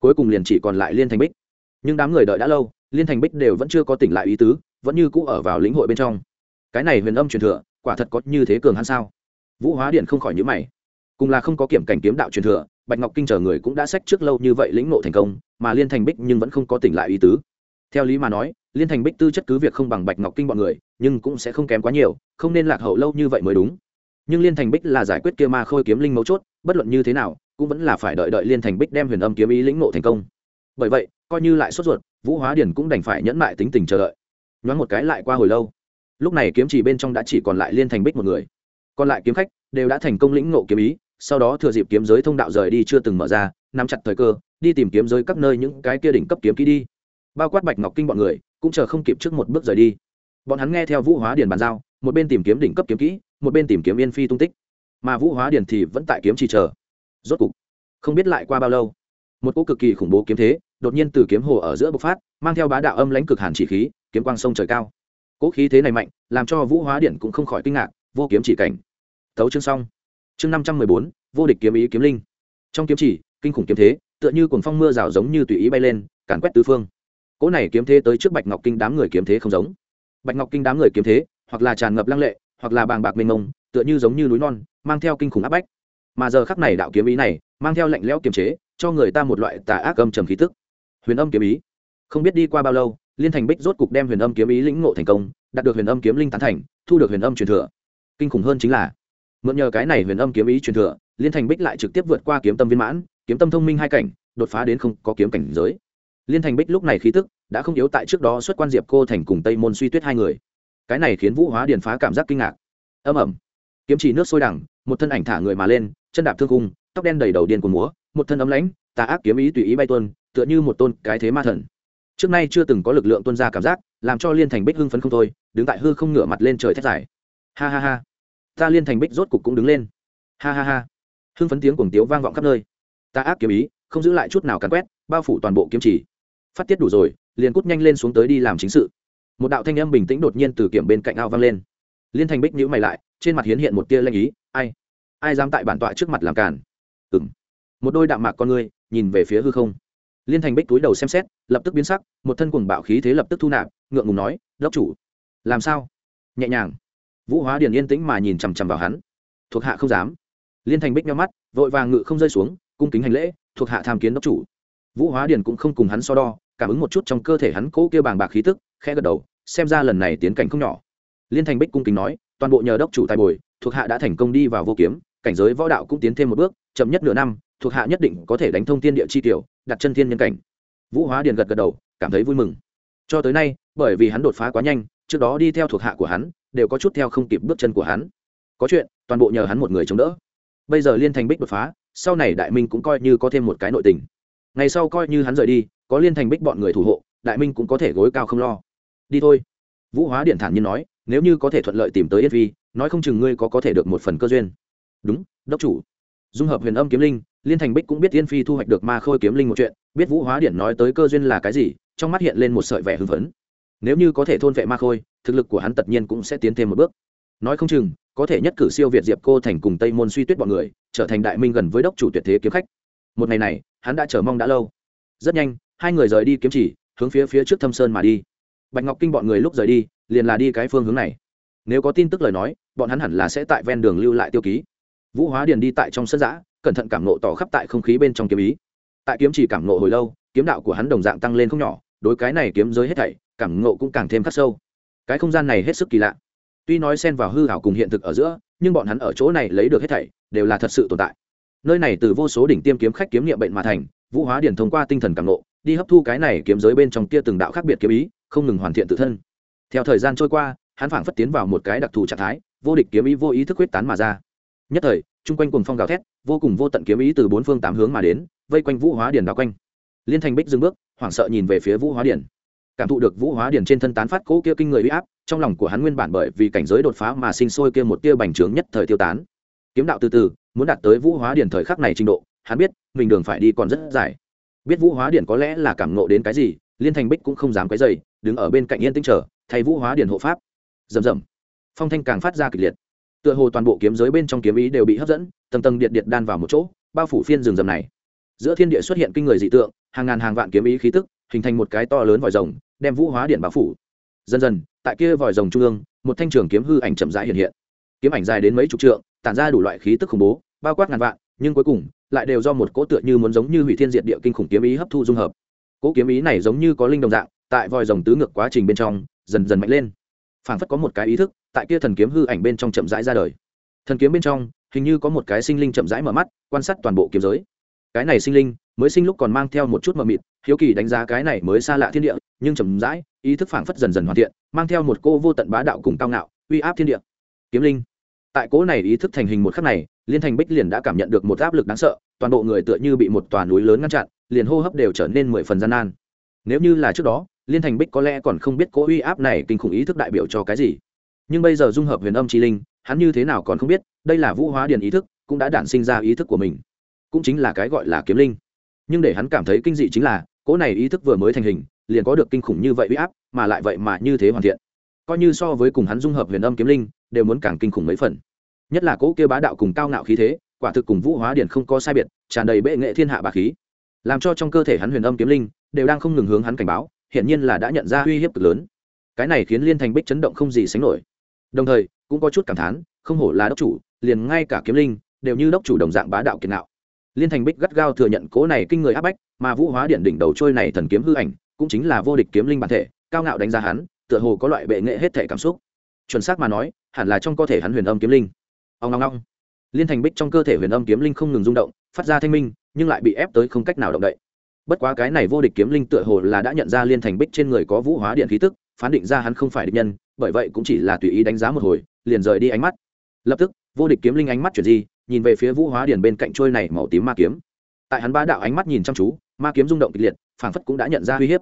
Cuối cùng liền chỉ còn lại liên thành bích. Nhưng đám người đợi đã lâu, liên thành bích đều vẫn chưa có tỉnh lại ý tứ, vẫn như cũ ở vào lĩnh hội bên trong. Cái này huyền âm truyền thừa, quả thật có như thế cường hắn sao? Vũ hóa điện không khỏi nhữ mày. Cùng là không có kiểm cảnh kiếm đạo truyền thừa, bạch ngọc kinh chờ người cũng đã sách trước lâu như vậy lĩnh ngộ thành công, mà liên thành bích nhưng vẫn không có tỉnh lại ý tứ theo lý mà nói, liên thành bích tư chất cứ việc không bằng bạch ngọc kinh bọn người, nhưng cũng sẽ không kém quá nhiều, không nên lạc hậu lâu như vậy mới đúng. Nhưng liên thành bích là giải quyết kia ma khôi kiếm linh mấu chốt, bất luận như thế nào, cũng vẫn là phải đợi đợi liên thành bích đem huyền âm kiếm ý lĩnh ngộ thành công. Bởi vậy, coi như lại sốt ruột, vũ hóa điển cũng đành phải nhẫn mại tính tình chờ đợi. Nhoáng một cái lại qua hồi lâu. Lúc này kiếm chỉ bên trong đã chỉ còn lại liên thành bích một người. Còn lại kiếm khách đều đã thành công lĩnh ngộ kiếm ý, sau đó thừa dịp kiếm giới thông đạo rời đi chưa từng mở ra, nắm chặt thời cơ, đi tìm kiếm giới các nơi những cái kia đỉnh cấp kiếm kỹ đi bao quát bạch ngọc kinh bọn người, cũng chờ không kịp trước một bước rời đi. Bọn hắn nghe theo vũ hóa điền bàn giao, một bên tìm kiếm đỉnh cấp kiếm kỹ, một bên tìm kiếm yên phi tung tích. Mà vũ hóa điền thì vẫn tại kiếm chỉ chờ. Rốt cục, không biết lại qua bao lâu, một cỗ cực kỳ khủng bố kiếm thế đột nhiên từ kiếm hồ ở giữa bộc phát, mang theo bá đạo âm lãnh cực hàn chỉ khí, kiếm quang sông trời cao. Cỗ khí thế này mạnh, làm cho vũ hóa điển cũng không khỏi kinh ngạc, vô kiếm chỉ cảnh. Thấu chương xong. Chương năm trăm mười bốn, vô địch kiếm ý kiếm linh. Trong kiếm chỉ, kinh khủng kiếm thế, tựa như cuồng phong mưa rào giống như tùy ý bay lên, càn quét tứ phương cỗ này kiếm thế tới trước bạch ngọc kinh đám người kiếm thế không giống. Bạch ngọc kinh đám người kiếm thế, hoặc là tràn ngập lăng lệ, hoặc là bàng bạc mênh mông, tựa như giống như núi non, mang theo kinh khủng áp bách. Mà giờ khắc này đạo kiếm ý này, mang theo lạnh lẽo kiềm chế, cho người ta một loại tà ác âm trầm khí tức. Huyền âm kiếm ý. Không biết đi qua bao lâu, liên thành bích rốt cục đem huyền âm kiếm ý lĩnh ngộ thành công, đạt được huyền âm kiếm linh tán thành, thu được huyền âm truyền thừa. Kinh khủng hơn chính là, mượn nhờ cái này huyền âm kiếm ý truyền thừa, liên thành bích lại trực tiếp vượt qua kiếm tâm viên mãn, kiếm tâm thông minh hai cảnh, đột phá đến không có kiếm cảnh giới liên thành bích lúc này khí tức đã không yếu tại trước đó xuất quan diệp cô thành cùng tây môn suy tuyết hai người. Cái này khiến vũ hóa điền phá cảm giác kinh ngạc. Âm ẩm kiếm chỉ nước sôi đẳng một thân ảnh thả người mà lên, chân đạp thương cung tóc đen đầy đầu điên của múa, một thân ấm lãnh, tà ác kiếm ý tùy ý bay tuân tựa như một tôn cái thế ma thần. Trước nay chưa từng có lực lượng tuân ra cảm giác, làm cho liên thành bích hưng phấn không thôi, đứng tại hư không ngửa mặt lên trời thét dài. Ha ha ha. Ta liên thành bích rốt cục cũng đứng lên. Ha ha ha. Hưng phấn tiếng cuồng tiếu vang vọng khắp nơi. Ta ác kiếm ý, không giữ lại chút nào cắn quét, bao phủ toàn bộ kiếm chỉ phát tiết đủ rồi, liền cút nhanh lên xuống tới đi làm chính sự. Một đạo thanh âm bình tĩnh đột nhiên từ kiểm bên cạnh ao vang lên. Liên thành bích nhữ mày lại, trên mặt hiến hiện một tia lanh ý, ai? Ai dám tại bản tọa trước mặt làm cản ừng một đôi đạm mạc con người, nhìn về phía hư không. Liên thành bích túi đầu xem xét, lập tức biến sắc, một thân cùng bạo khí thế lập tức thu nạp, ngượng ngùng nói, đốc chủ. Làm sao? Nhẹ nhàng. Vũ hóa điền yên tĩnh mà nhìn chằm chằm vào hắn. Thuộc hạ không dám. Liên thành bích nhau mắt, vội vàng ngự không rơi xuống, cung kính hành lễ, thuộc hạ tham kiến đốc chủ. Vũ hóa điền cũng không cùng hắn so đo cảm ứng một chút trong cơ thể hắn cố kia bàng bạc khí tức, khẽ gật đầu, xem ra lần này tiến cảnh không nhỏ. Liên thành bích cung kính nói, toàn bộ nhờ đốc chủ tài bồi, thuộc hạ đã thành công đi vào vô kiếm, cảnh giới võ đạo cũng tiến thêm một bước, chậm nhất nửa năm, thuộc hạ nhất định có thể đánh thông thiên địa chi tiểu, đặt chân thiên nhân cảnh. Vũ hóa điền gật gật đầu, cảm thấy vui mừng. Cho tới nay, bởi vì hắn đột phá quá nhanh, trước đó đi theo thuộc hạ của hắn, đều có chút theo không kịp bước chân của hắn. Có chuyện, toàn bộ nhờ hắn một người chống đỡ. Bây giờ liên thành bích đột phá, sau này đại minh cũng coi như có thêm một cái nội tình. Ngày sau coi như hắn rời đi có liên thành bích bọn người thủ hộ, đại minh cũng có thể gối cao không lo. Đi thôi. Vũ hóa điện thản nhiên nói, nếu như có thể thuận lợi tìm tới yết vi, nói không chừng ngươi có có thể được một phần cơ duyên. Đúng, đốc chủ. Dung hợp huyền âm kiếm linh, liên thành bích cũng biết tiên phi thu hoạch được ma khôi kiếm linh một chuyện, biết vũ hóa điện nói tới cơ duyên là cái gì, trong mắt hiện lên một sợi vẻ hưng phấn. Nếu như có thể thôn vệ ma khôi, thực lực của hắn tất nhiên cũng sẽ tiến thêm một bước. Nói không chừng, có thể nhất cử siêu việt diệp cô thành cùng tây môn suy tuyết bọn người, trở thành đại minh gần với đốc chủ tuyệt thế kiếm khách. Một ngày này, hắn đã chờ mong đã lâu. Rất nhanh hai người rời đi kiếm chỉ, hướng phía phía trước thâm sơn mà đi. Bạch ngọc kinh bọn người lúc rời đi, liền là đi cái phương hướng này. Nếu có tin tức lời nói, bọn hắn hẳn là sẽ tại ven đường lưu lại tiêu ký. Vũ hóa điền đi tại trong sân giã, cẩn thận cảm nộ tỏ khắp tại không khí bên trong kiếm ý. Tại kiếm chỉ cảm nộ hồi lâu, kiếm đạo của hắn đồng dạng tăng lên không nhỏ, đối cái này kiếm giới hết thảy, cảm nộ cũng càng thêm khắc sâu. Cái không gian này hết sức kỳ lạ. Tuy nói xen vào hư hảo cùng hiện thực ở giữa, nhưng bọn hắn ở chỗ này lấy được hết thảy, đều là thật sự tồn tại. Nơi này từ vô số đỉnh tiêm kiếm khách kiếm nghiệm bệnh mà thành, vũ hóa điển thông qua tinh thần cảm nộ đi hấp thu cái này kiếm giới bên trong kia từng đạo khác biệt kiếm ý, không ngừng hoàn thiện tự thân. Theo thời gian trôi qua, hắn phảng phất tiến vào một cái đặc thù trạng thái, vô địch kiếm ý vô ý thức huyết tán mà ra. Nhất thời, chung quanh cùng phong gào thét, vô cùng vô tận kiếm ý từ bốn phương tám hướng mà đến, vây quanh vũ hóa điển đào quanh. Liên thành bích dừng bước, hoảng sợ nhìn về phía vũ hóa điển cảm thụ được vũ hóa điển trên thân tán phát cỗ kia kinh người uy áp, trong lòng của hắn nguyên bản bởi vì cảnh giới đột phá mà sinh sôi kia một tia bành trướng nhất thời tiêu tán. Kiếm đạo từ từ, muốn đạt tới vũ hóa điển thời khắc này trình độ, hắn biết, mình đường phải đi còn rất dài biết vũ hóa điển có lẽ là cảm ngộ đến cái gì, liên thành bích cũng không dám cái dày đứng ở bên cạnh yên tĩnh trở thay vũ hóa điển hộ pháp. Rầm rầm. Phong thanh càng phát ra kịch liệt. Tựa hồ toàn bộ kiếm giới bên trong kiếm ý đều bị hấp dẫn, tầng tầng điện điện đan vào một chỗ, bao phủ phiên rừng rầm này. Giữa thiên địa xuất hiện kinh người dị tượng, hàng ngàn hàng vạn kiếm ý khí tức, hình thành một cái to lớn vòi rồng, đem vũ hóa điện bao phủ. Dần dần, tại kia vòi rồng trung ương, một thanh trường kiếm hư ảnh chậm rãi hiện hiện. Kiếm ảnh dài đến mấy chục trượng, tản ra đủ loại khí tức khủng bố, bao quát ngàn vạn, nhưng cuối cùng lại đều do một cỗ tựa như muốn giống như hủy thiên diệt địa kinh khủng kiếm ý hấp thu dung hợp. Cỗ kiếm ý này giống như có linh đồng dạng, tại vòi rồng tứ ngược quá trình bên trong, dần dần mạnh lên. Phảng phất có một cái ý thức, tại kia thần kiếm hư ảnh bên trong chậm rãi ra đời. Thần kiếm bên trong, hình như có một cái sinh linh chậm rãi mở mắt, quan sát toàn bộ kiếm giới. Cái này sinh linh, mới sinh lúc còn mang theo một chút mờ mịt, hiếu kỳ đánh giá cái này mới xa lạ thiên địa, nhưng chậm rãi, ý thức phảng phất dần dần hoàn thiện, mang theo một cô vô tận bá đạo cùng cao ngạo, uy áp thiên địa. Kiếm linh tại cố này ý thức thành hình một khắc này, liên thành bích liền đã cảm nhận được một áp lực đáng sợ, toàn bộ người tựa như bị một tòa núi lớn ngăn chặn, liền hô hấp đều trở nên mười phần gian nan. Nếu như là trước đó, liên thành bích có lẽ còn không biết cố uy áp này kinh khủng ý thức đại biểu cho cái gì. Nhưng bây giờ dung hợp huyền âm chi linh, hắn như thế nào còn không biết, đây là vũ hóa điền ý thức, cũng đã đản sinh ra ý thức của mình. Cũng chính là cái gọi là kiếm linh. Nhưng để hắn cảm thấy kinh dị chính là cỗ này ý thức vừa mới thành hình, liền có được kinh khủng như vậy uy áp, mà lại vậy mà như thế hoàn thiện. Coi như so với cùng hắn dung hợp huyền âm kiếm linh đều muốn càng kinh khủng mấy phần. Nhất là cỗ kia bá đạo cùng cao ngạo khí thế, quả thực cùng vũ hóa điển không có sai biệt, tràn đầy bệ nghệ thiên hạ bà khí. Làm cho trong cơ thể hắn huyền âm kiếm linh, đều đang không ngừng hướng hắn cảnh báo hiện nhiên là đã nhận ra uy hiếp cực lớn. Cái này khiến liên thành bích chấn động không gì sánh nổi. Đồng thời, cũng có chút cảm thán, không hổ là đốc chủ, liền ngay cả kiếm linh, đều như đốc chủ đồng dạng bá đạo kiệt nạo liên thành bích gắt gao thừa nhận cố này kinh người áp bách, mà vũ hóa điện đỉnh đầu trôi này thần kiếm hư ảnh, cũng chính là vô địch kiếm linh bản thể, cao ngạo đánh giá hắn, tựa hồ có loại bệ nghệ hết thể cảm xúc. Chuẩn xác mà nói hẳn là trong cơ thể hắn huyền âm kiếm linh. Ông ngong ngong liên thành bích trong cơ thể huyền âm kiếm linh không ngừng rung động, phát ra thanh minh, nhưng lại bị ép tới không cách nào động đậy. Bất quá cái này vô địch kiếm linh tựa hồ là đã nhận ra liên thành bích trên người có vũ hóa điện khí tức, phán định ra hắn không phải địch nhân, bởi vậy cũng chỉ là tùy ý đánh giá một hồi, liền rời đi ánh mắt. Lập tức, vô địch kiếm linh ánh mắt chuyển di, nhìn về phía vũ hóa điện bên cạnh trôi này màu tím ma kiếm. Tại hắn ba đạo ánh mắt nhìn chăm chú, ma kiếm rung động kịch liệt, phảng phất cũng đã nhận ra uy hiếp.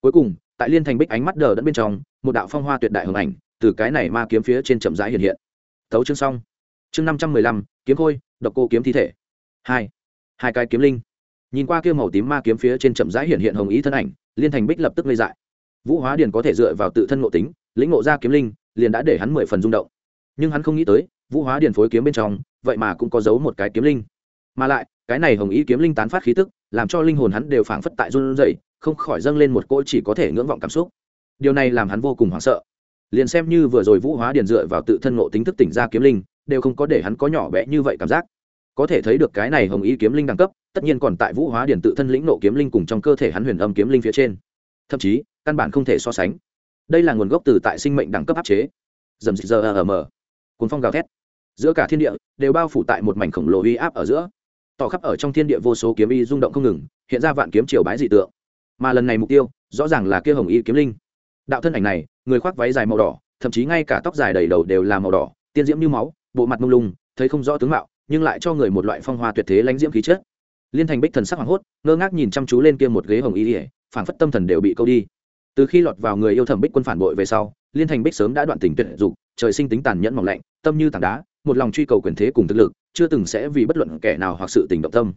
Cuối cùng, tại liên thành bích ánh mắt đờ đẫn bên trong, một đạo phong hoa tuyệt đại hưởng ảnh từ cái này ma kiếm phía trên chậm rãi hiện hiện. Tấu chương xong. Chương năm trăm mười lăm, kiếm khôi, độc cô kiếm thi thể. Hai. Hai cái kiếm linh. Nhìn qua kia màu tím ma kiếm phía trên chậm rãi hiện hiện hồng ý thân ảnh, liên thành bích lập tức ngây dại. Vũ hóa điền có thể dựa vào tự thân ngộ tính, lĩnh ngộ ra kiếm linh, liền đã để hắn mười phần rung động. Nhưng hắn không nghĩ tới, vũ hóa điền phối kiếm bên trong, vậy mà cũng có giấu một cái kiếm linh. Mà lại, cái này hồng ý kiếm linh tán phát khí tức, làm cho linh hồn hắn đều phảng phất tại run rẩy, không khỏi dâng lên một cỗ chỉ có thể ngưỡng vọng cảm xúc. Điều này làm hắn vô cùng hoảng sợ liền xem như vừa rồi vũ hóa điền dựa vào tự thân ngộ tính thức tỉnh ra kiếm linh, đều không có để hắn có nhỏ bé như vậy cảm giác. Có thể thấy được cái này hồng ý kiếm linh đẳng cấp, tất nhiên còn tại vũ hóa điền tự thân lĩnh nộ kiếm linh cùng trong cơ thể hắn huyền âm kiếm linh phía trên. Thậm chí, căn bản không thể so sánh. Đây là nguồn gốc từ tại sinh mệnh đẳng cấp áp chế. Dầm dịch giờ ở mờ. Cuốn phong gào thét. Giữa cả thiên địa, đều bao phủ tại một mảnh khổng lồ uy áp ở giữa. Tỏ khắp ở trong thiên địa vô số kiếm y rung động không ngừng, hiện ra vạn kiếm triều bái dị tượng. Mà lần này mục tiêu, rõ ràng là kia hồng y kiếm linh đạo thân ảnh này, người khoác váy dài màu đỏ, thậm chí ngay cả tóc dài đầy đầu đều là màu đỏ, tiên diễm như máu, bộ mặt mông lung, thấy không rõ tướng mạo, nhưng lại cho người một loại phong hoa tuyệt thế lãnh diễm khí chất. Liên thành bích thần sắc hoảng hốt, ngơ ngác nhìn chăm chú lên kia một ghế hồng y ỉa phảng phất tâm thần đều bị câu đi. Từ khi lọt vào người yêu thẩm bích quân phản bội về sau, liên thành bích sớm đã đoạn tình tuyệt dục, trời sinh tính tàn nhẫn mỏng lạnh, tâm như tảng đá, một lòng truy cầu quyền thế cùng thực lực, chưa từng sẽ vì bất luận kẻ nào hoặc sự tình động tâm.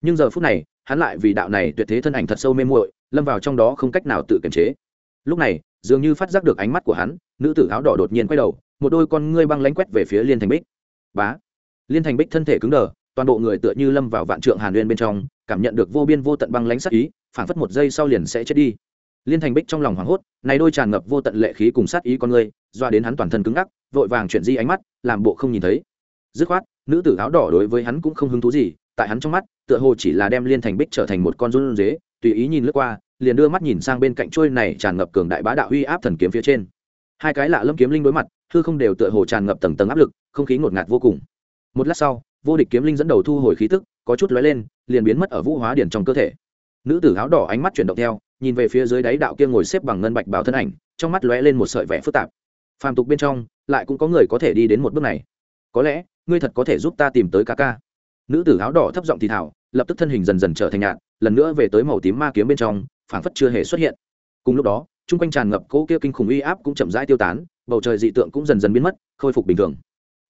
Nhưng giờ phút này, hắn lại vì đạo này tuyệt thế thân ảnh thật sâu mê muội, lâm vào trong đó không cách nào tự kiềm chế. Lúc này dường như phát giác được ánh mắt của hắn nữ tử áo đỏ đột nhiên quay đầu một đôi con ngươi băng lánh quét về phía liên thành bích. Bá! Liên thành bích thân thể cứng đờ toàn bộ người tựa như lâm vào vạn trượng hàn uyên bên trong cảm nhận được vô biên vô tận băng lánh sát ý phảng phất một giây sau liền sẽ chết đi. Liên thành bích trong lòng hoảng hốt này đôi tràn ngập vô tận lệ khí cùng sát ý con ngươi, doa đến hắn toàn thân cứng ngắc vội vàng chuyển di ánh mắt làm bộ không nhìn thấy. Dứt khoát nữ tử áo đỏ đối với hắn cũng không hứng thú gì tại hắn trong mắt tựa hồ chỉ là đem liên thành bích trở thành một con run dế tùy ý nhìn lướt qua liền đưa mắt nhìn sang bên cạnh trôi này tràn ngập cường đại bá đạo uy áp thần kiếm phía trên. Hai cái lạ lâm kiếm linh đối mặt, hư không đều tựa hồ tràn ngập tầng tầng áp lực, không khí ngột ngạt vô cùng. Một lát sau, vô địch kiếm linh dẫn đầu thu hồi khí tức, có chút lóe lên, liền biến mất ở vũ hóa điển trong cơ thể. Nữ tử áo đỏ ánh mắt chuyển động theo, nhìn về phía dưới đáy đạo kia ngồi xếp bằng ngân bạch bảo thân ảnh, trong mắt lóe lên một sợi vẻ phức tạp. Phàm tục bên trong, lại cũng có người có thể đi đến một bước này. Có lẽ, ngươi thật có thể giúp ta tìm tới ca ca. Nữ tử áo đỏ thấp giọng thì thảo lập tức thân hình dần dần trở thành nhạt, lần nữa về tới màu tím ma kiếm bên trong phảng phất chưa hề xuất hiện. Cùng lúc đó, chung quanh tràn ngập cỗ kia kinh khủng uy áp cũng chậm rãi tiêu tán, bầu trời dị tượng cũng dần dần biến mất, khôi phục bình thường.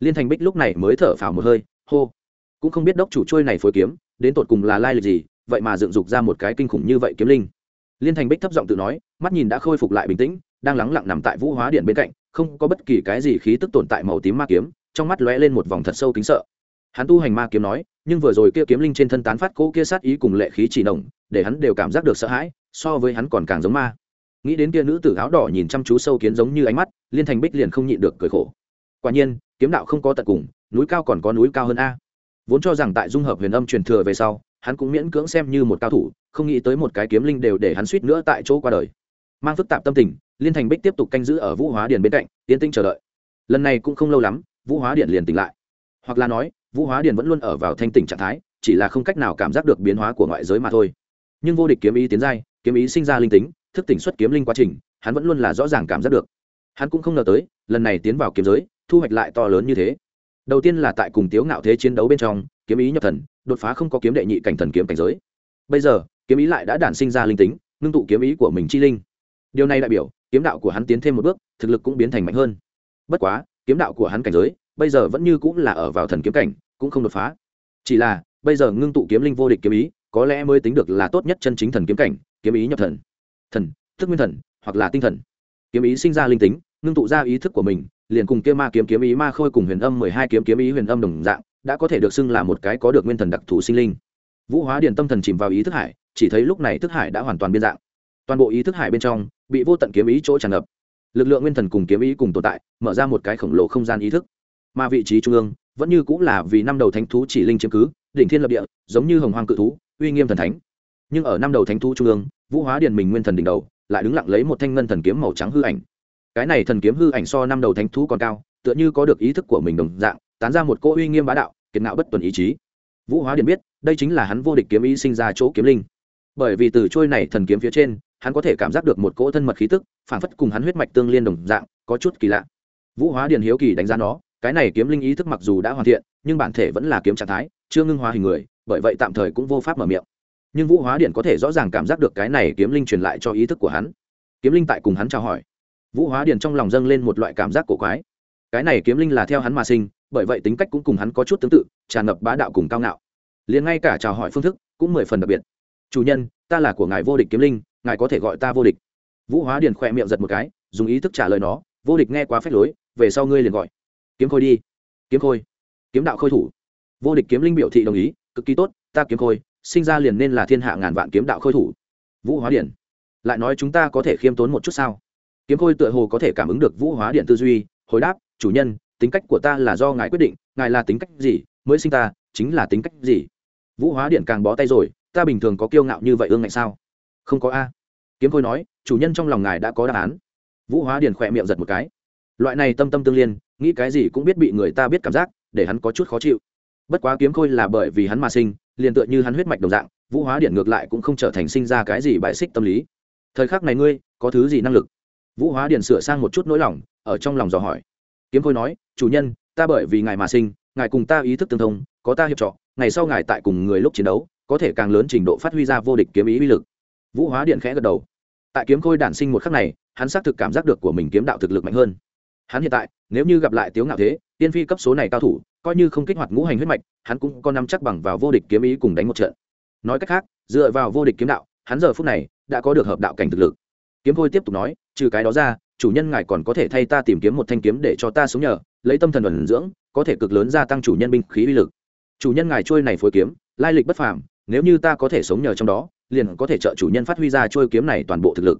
Liên thành bích lúc này mới thở phào một hơi, hô. Cũng không biết đốc chủ trôi này phối kiếm, đến tột cùng là lai lịch gì, vậy mà dựng dục ra một cái kinh khủng như vậy kiếm linh. Liên thành bích thấp giọng tự nói, mắt nhìn đã khôi phục lại bình tĩnh, đang lắng lặng nằm tại vũ hóa điện bên cạnh, không có bất kỳ cái gì khí tức tồn tại màu tím ma kiếm, trong mắt lóe lên một vòng thật sâu kính sợ. Hắn tu hành ma kiếm nói, nhưng vừa rồi kia kiếm linh trên thân tán phát cỗ kia sát ý cùng lệ khí chỉ nồng, để hắn đều cảm giác được sợ hãi so với hắn còn càng giống ma. Nghĩ đến kia nữ tử áo đỏ nhìn chăm chú sâu kiến giống như ánh mắt, liên thành bích liền không nhịn được cười khổ. Quả nhiên, kiếm đạo không có tận cùng, núi cao còn có núi cao hơn a. Vốn cho rằng tại dung hợp huyền âm truyền thừa về sau, hắn cũng miễn cưỡng xem như một cao thủ, không nghĩ tới một cái kiếm linh đều để hắn suýt nữa tại chỗ qua đời. Mang phức tạp tâm tình, liên thành bích tiếp tục canh giữ ở vũ hóa điền bên cạnh tiến tinh chờ đợi. Lần này cũng không lâu lắm, vũ hóa điện liền tỉnh lại. Hoặc là nói, vũ hóa điện vẫn luôn ở vào thanh tỉnh trạng thái, chỉ là không cách nào cảm giác được biến hóa của ngoại giới mà thôi. Nhưng vô địch kiếm ý tiến giai kiếm ý sinh ra linh tính, thức tỉnh xuất kiếm linh quá trình, hắn vẫn luôn là rõ ràng cảm giác được. Hắn cũng không ngờ tới, lần này tiến vào kiếm giới, thu hoạch lại to lớn như thế. Đầu tiên là tại cùng tiếu ngạo thế chiến đấu bên trong, kiếm ý nhập thần, đột phá không có kiếm đệ nhị cảnh thần kiếm cảnh giới. Bây giờ, kiếm ý lại đã đản sinh ra linh tính, ngưng tụ kiếm ý của mình chi linh. Điều này đại biểu, kiếm đạo của hắn tiến thêm một bước, thực lực cũng biến thành mạnh hơn. Bất quá, kiếm đạo của hắn cảnh giới, bây giờ vẫn như cũng là ở vào thần kiếm cảnh, cũng không đột phá. Chỉ là, bây giờ ngưng tụ kiếm linh vô địch kiếm ý, có lẽ mới tính được là tốt nhất chân chính thần kiếm cảnh kiếm ý nhập thần thần, thức nguyên thần, hoặc là tinh thần. Kiếm ý sinh ra linh tính, ngưng tụ ra ý thức của mình, liền cùng kia ma kiếm kiếm ý ma khôi cùng huyền âm mười hai kiếm kiếm ý huyền âm đồng dạng, đã có thể được xưng là một cái có được nguyên thần đặc thù sinh linh. Vũ hóa điền tâm thần chìm vào ý thức hải, chỉ thấy lúc này thức hải đã hoàn toàn biên dạng. Toàn bộ ý thức hải bên trong, bị vô tận kiếm ý chỗ tràn ngập. Lực lượng nguyên thần cùng kiếm ý cùng tồn tại, mở ra một cái khổng lồ không gian ý thức. Mà vị trí trung ương, vẫn như cũng là vì năm đầu thánh thú chỉ linh chiếm cứ, đỉnh thiên lập địa, giống như hồng hoang cự thú, uy nghiêm thần thánh nhưng ở năm đầu thánh thú trung ương, vũ hóa điền mình nguyên thần đỉnh đầu, lại đứng lặng lấy một thanh ngân thần kiếm màu trắng hư ảnh. Cái này thần kiếm hư ảnh so năm đầu thánh thú còn cao, tựa như có được ý thức của mình đồng dạng, tán ra một cỗ uy nghiêm bá đạo, kiệt ngạo bất tuần ý chí. Vũ hóa điền biết, đây chính là hắn vô địch kiếm ý sinh ra chỗ kiếm linh. Bởi vì từ trôi này thần kiếm phía trên, hắn có thể cảm giác được một cỗ thân mật khí tức phản phất cùng hắn huyết mạch tương liên đồng dạng, có chút kỳ lạ. Vũ hóa điền hiếu kỳ đánh giá nó, cái này kiếm linh ý thức mặc dù đã hoàn thiện, nhưng bản thể vẫn là kiếm trạng thái, chưa ngưng hóa hình người, bởi vậy tạm thời cũng vô pháp mở miệng nhưng vũ hóa điện có thể rõ ràng cảm giác được cái này kiếm linh truyền lại cho ý thức của hắn. Kiếm linh tại cùng hắn chào hỏi. Vũ hóa điện trong lòng dâng lên một loại cảm giác cổ quái. Cái này kiếm linh là theo hắn mà sinh, bởi vậy tính cách cũng cùng hắn có chút tương tự, tràn ngập bá đạo cùng cao ngạo. Liền ngay cả chào hỏi phương thức cũng mười phần đặc biệt. Chủ nhân, ta là của ngài vô địch kiếm linh, ngài có thể gọi ta vô địch. Vũ hóa điền khỏe miệng giật một cái, dùng ý thức trả lời nó, vô địch nghe quá phép lối, về sau ngươi liền gọi. Kiếm khôi đi. Kiếm khôi. Kiếm đạo khôi thủ. Vô địch kiếm linh biểu thị đồng ý, cực kỳ tốt, ta kiếm khôi sinh ra liền nên là thiên hạ ngàn vạn kiếm đạo khôi thủ. Vũ hóa điện. Lại nói chúng ta có thể khiêm tốn một chút sao? Kiếm khôi tựa hồ có thể cảm ứng được vũ hóa điện tư duy, hồi đáp, chủ nhân, tính cách của ta là do ngài quyết định, ngài là tính cách gì mới sinh ta, chính là tính cách gì? Vũ hóa điện càng bó tay rồi, ta bình thường có kiêu ngạo như vậy ương ngạnh sao? Không có a. Kiếm khôi nói, chủ nhân trong lòng ngài đã có đáp án. Vũ hóa điện khỏe miệng giật một cái. Loại này tâm tâm tương liên, nghĩ cái gì cũng biết bị người ta biết cảm giác, để hắn có chút khó chịu. Bất quá kiếm khôi là bởi vì hắn mà sinh liền tựa như hắn huyết mạch đồng dạng, vũ hóa điện ngược lại cũng không trở thành sinh ra cái gì bại xích tâm lý. Thời khắc này ngươi, có thứ gì năng lực? Vũ hóa điện sửa sang một chút nỗi lòng, ở trong lòng dò hỏi. Kiếm khôi nói, chủ nhân, ta bởi vì ngài mà sinh, ngài cùng ta ý thức tương thông, có ta hiệp trọ ngày sau ngài tại cùng người lúc chiến đấu, có thể càng lớn trình độ phát huy ra vô địch kiếm ý uy lực. Vũ hóa điện khẽ gật đầu. Tại kiếm khôi đản sinh một khắc này, hắn xác thực cảm giác được của mình kiếm đạo thực lực mạnh hơn. Hắn hiện tại, nếu như gặp lại tiếu ngạo thế, tiên phi cấp số này cao thủ coi như không kích hoạt ngũ hành huyết mạch, hắn cũng có nắm chắc bằng vào vô địch kiếm ý cùng đánh một trận. Nói cách khác, dựa vào vô địch kiếm đạo, hắn giờ phút này đã có được hợp đạo cảnh thực lực. Kiếm khôi tiếp tục nói, trừ cái đó ra, chủ nhân ngài còn có thể thay ta tìm kiếm một thanh kiếm để cho ta sống nhờ, lấy tâm thần ẩn dưỡng, có thể cực lớn gia tăng chủ nhân binh khí uy lực. Chủ nhân ngài trôi này phối kiếm, lai lịch bất phàm, nếu như ta có thể sống nhờ trong đó, liền có thể trợ chủ nhân phát huy ra trôi kiếm này toàn bộ thực lực.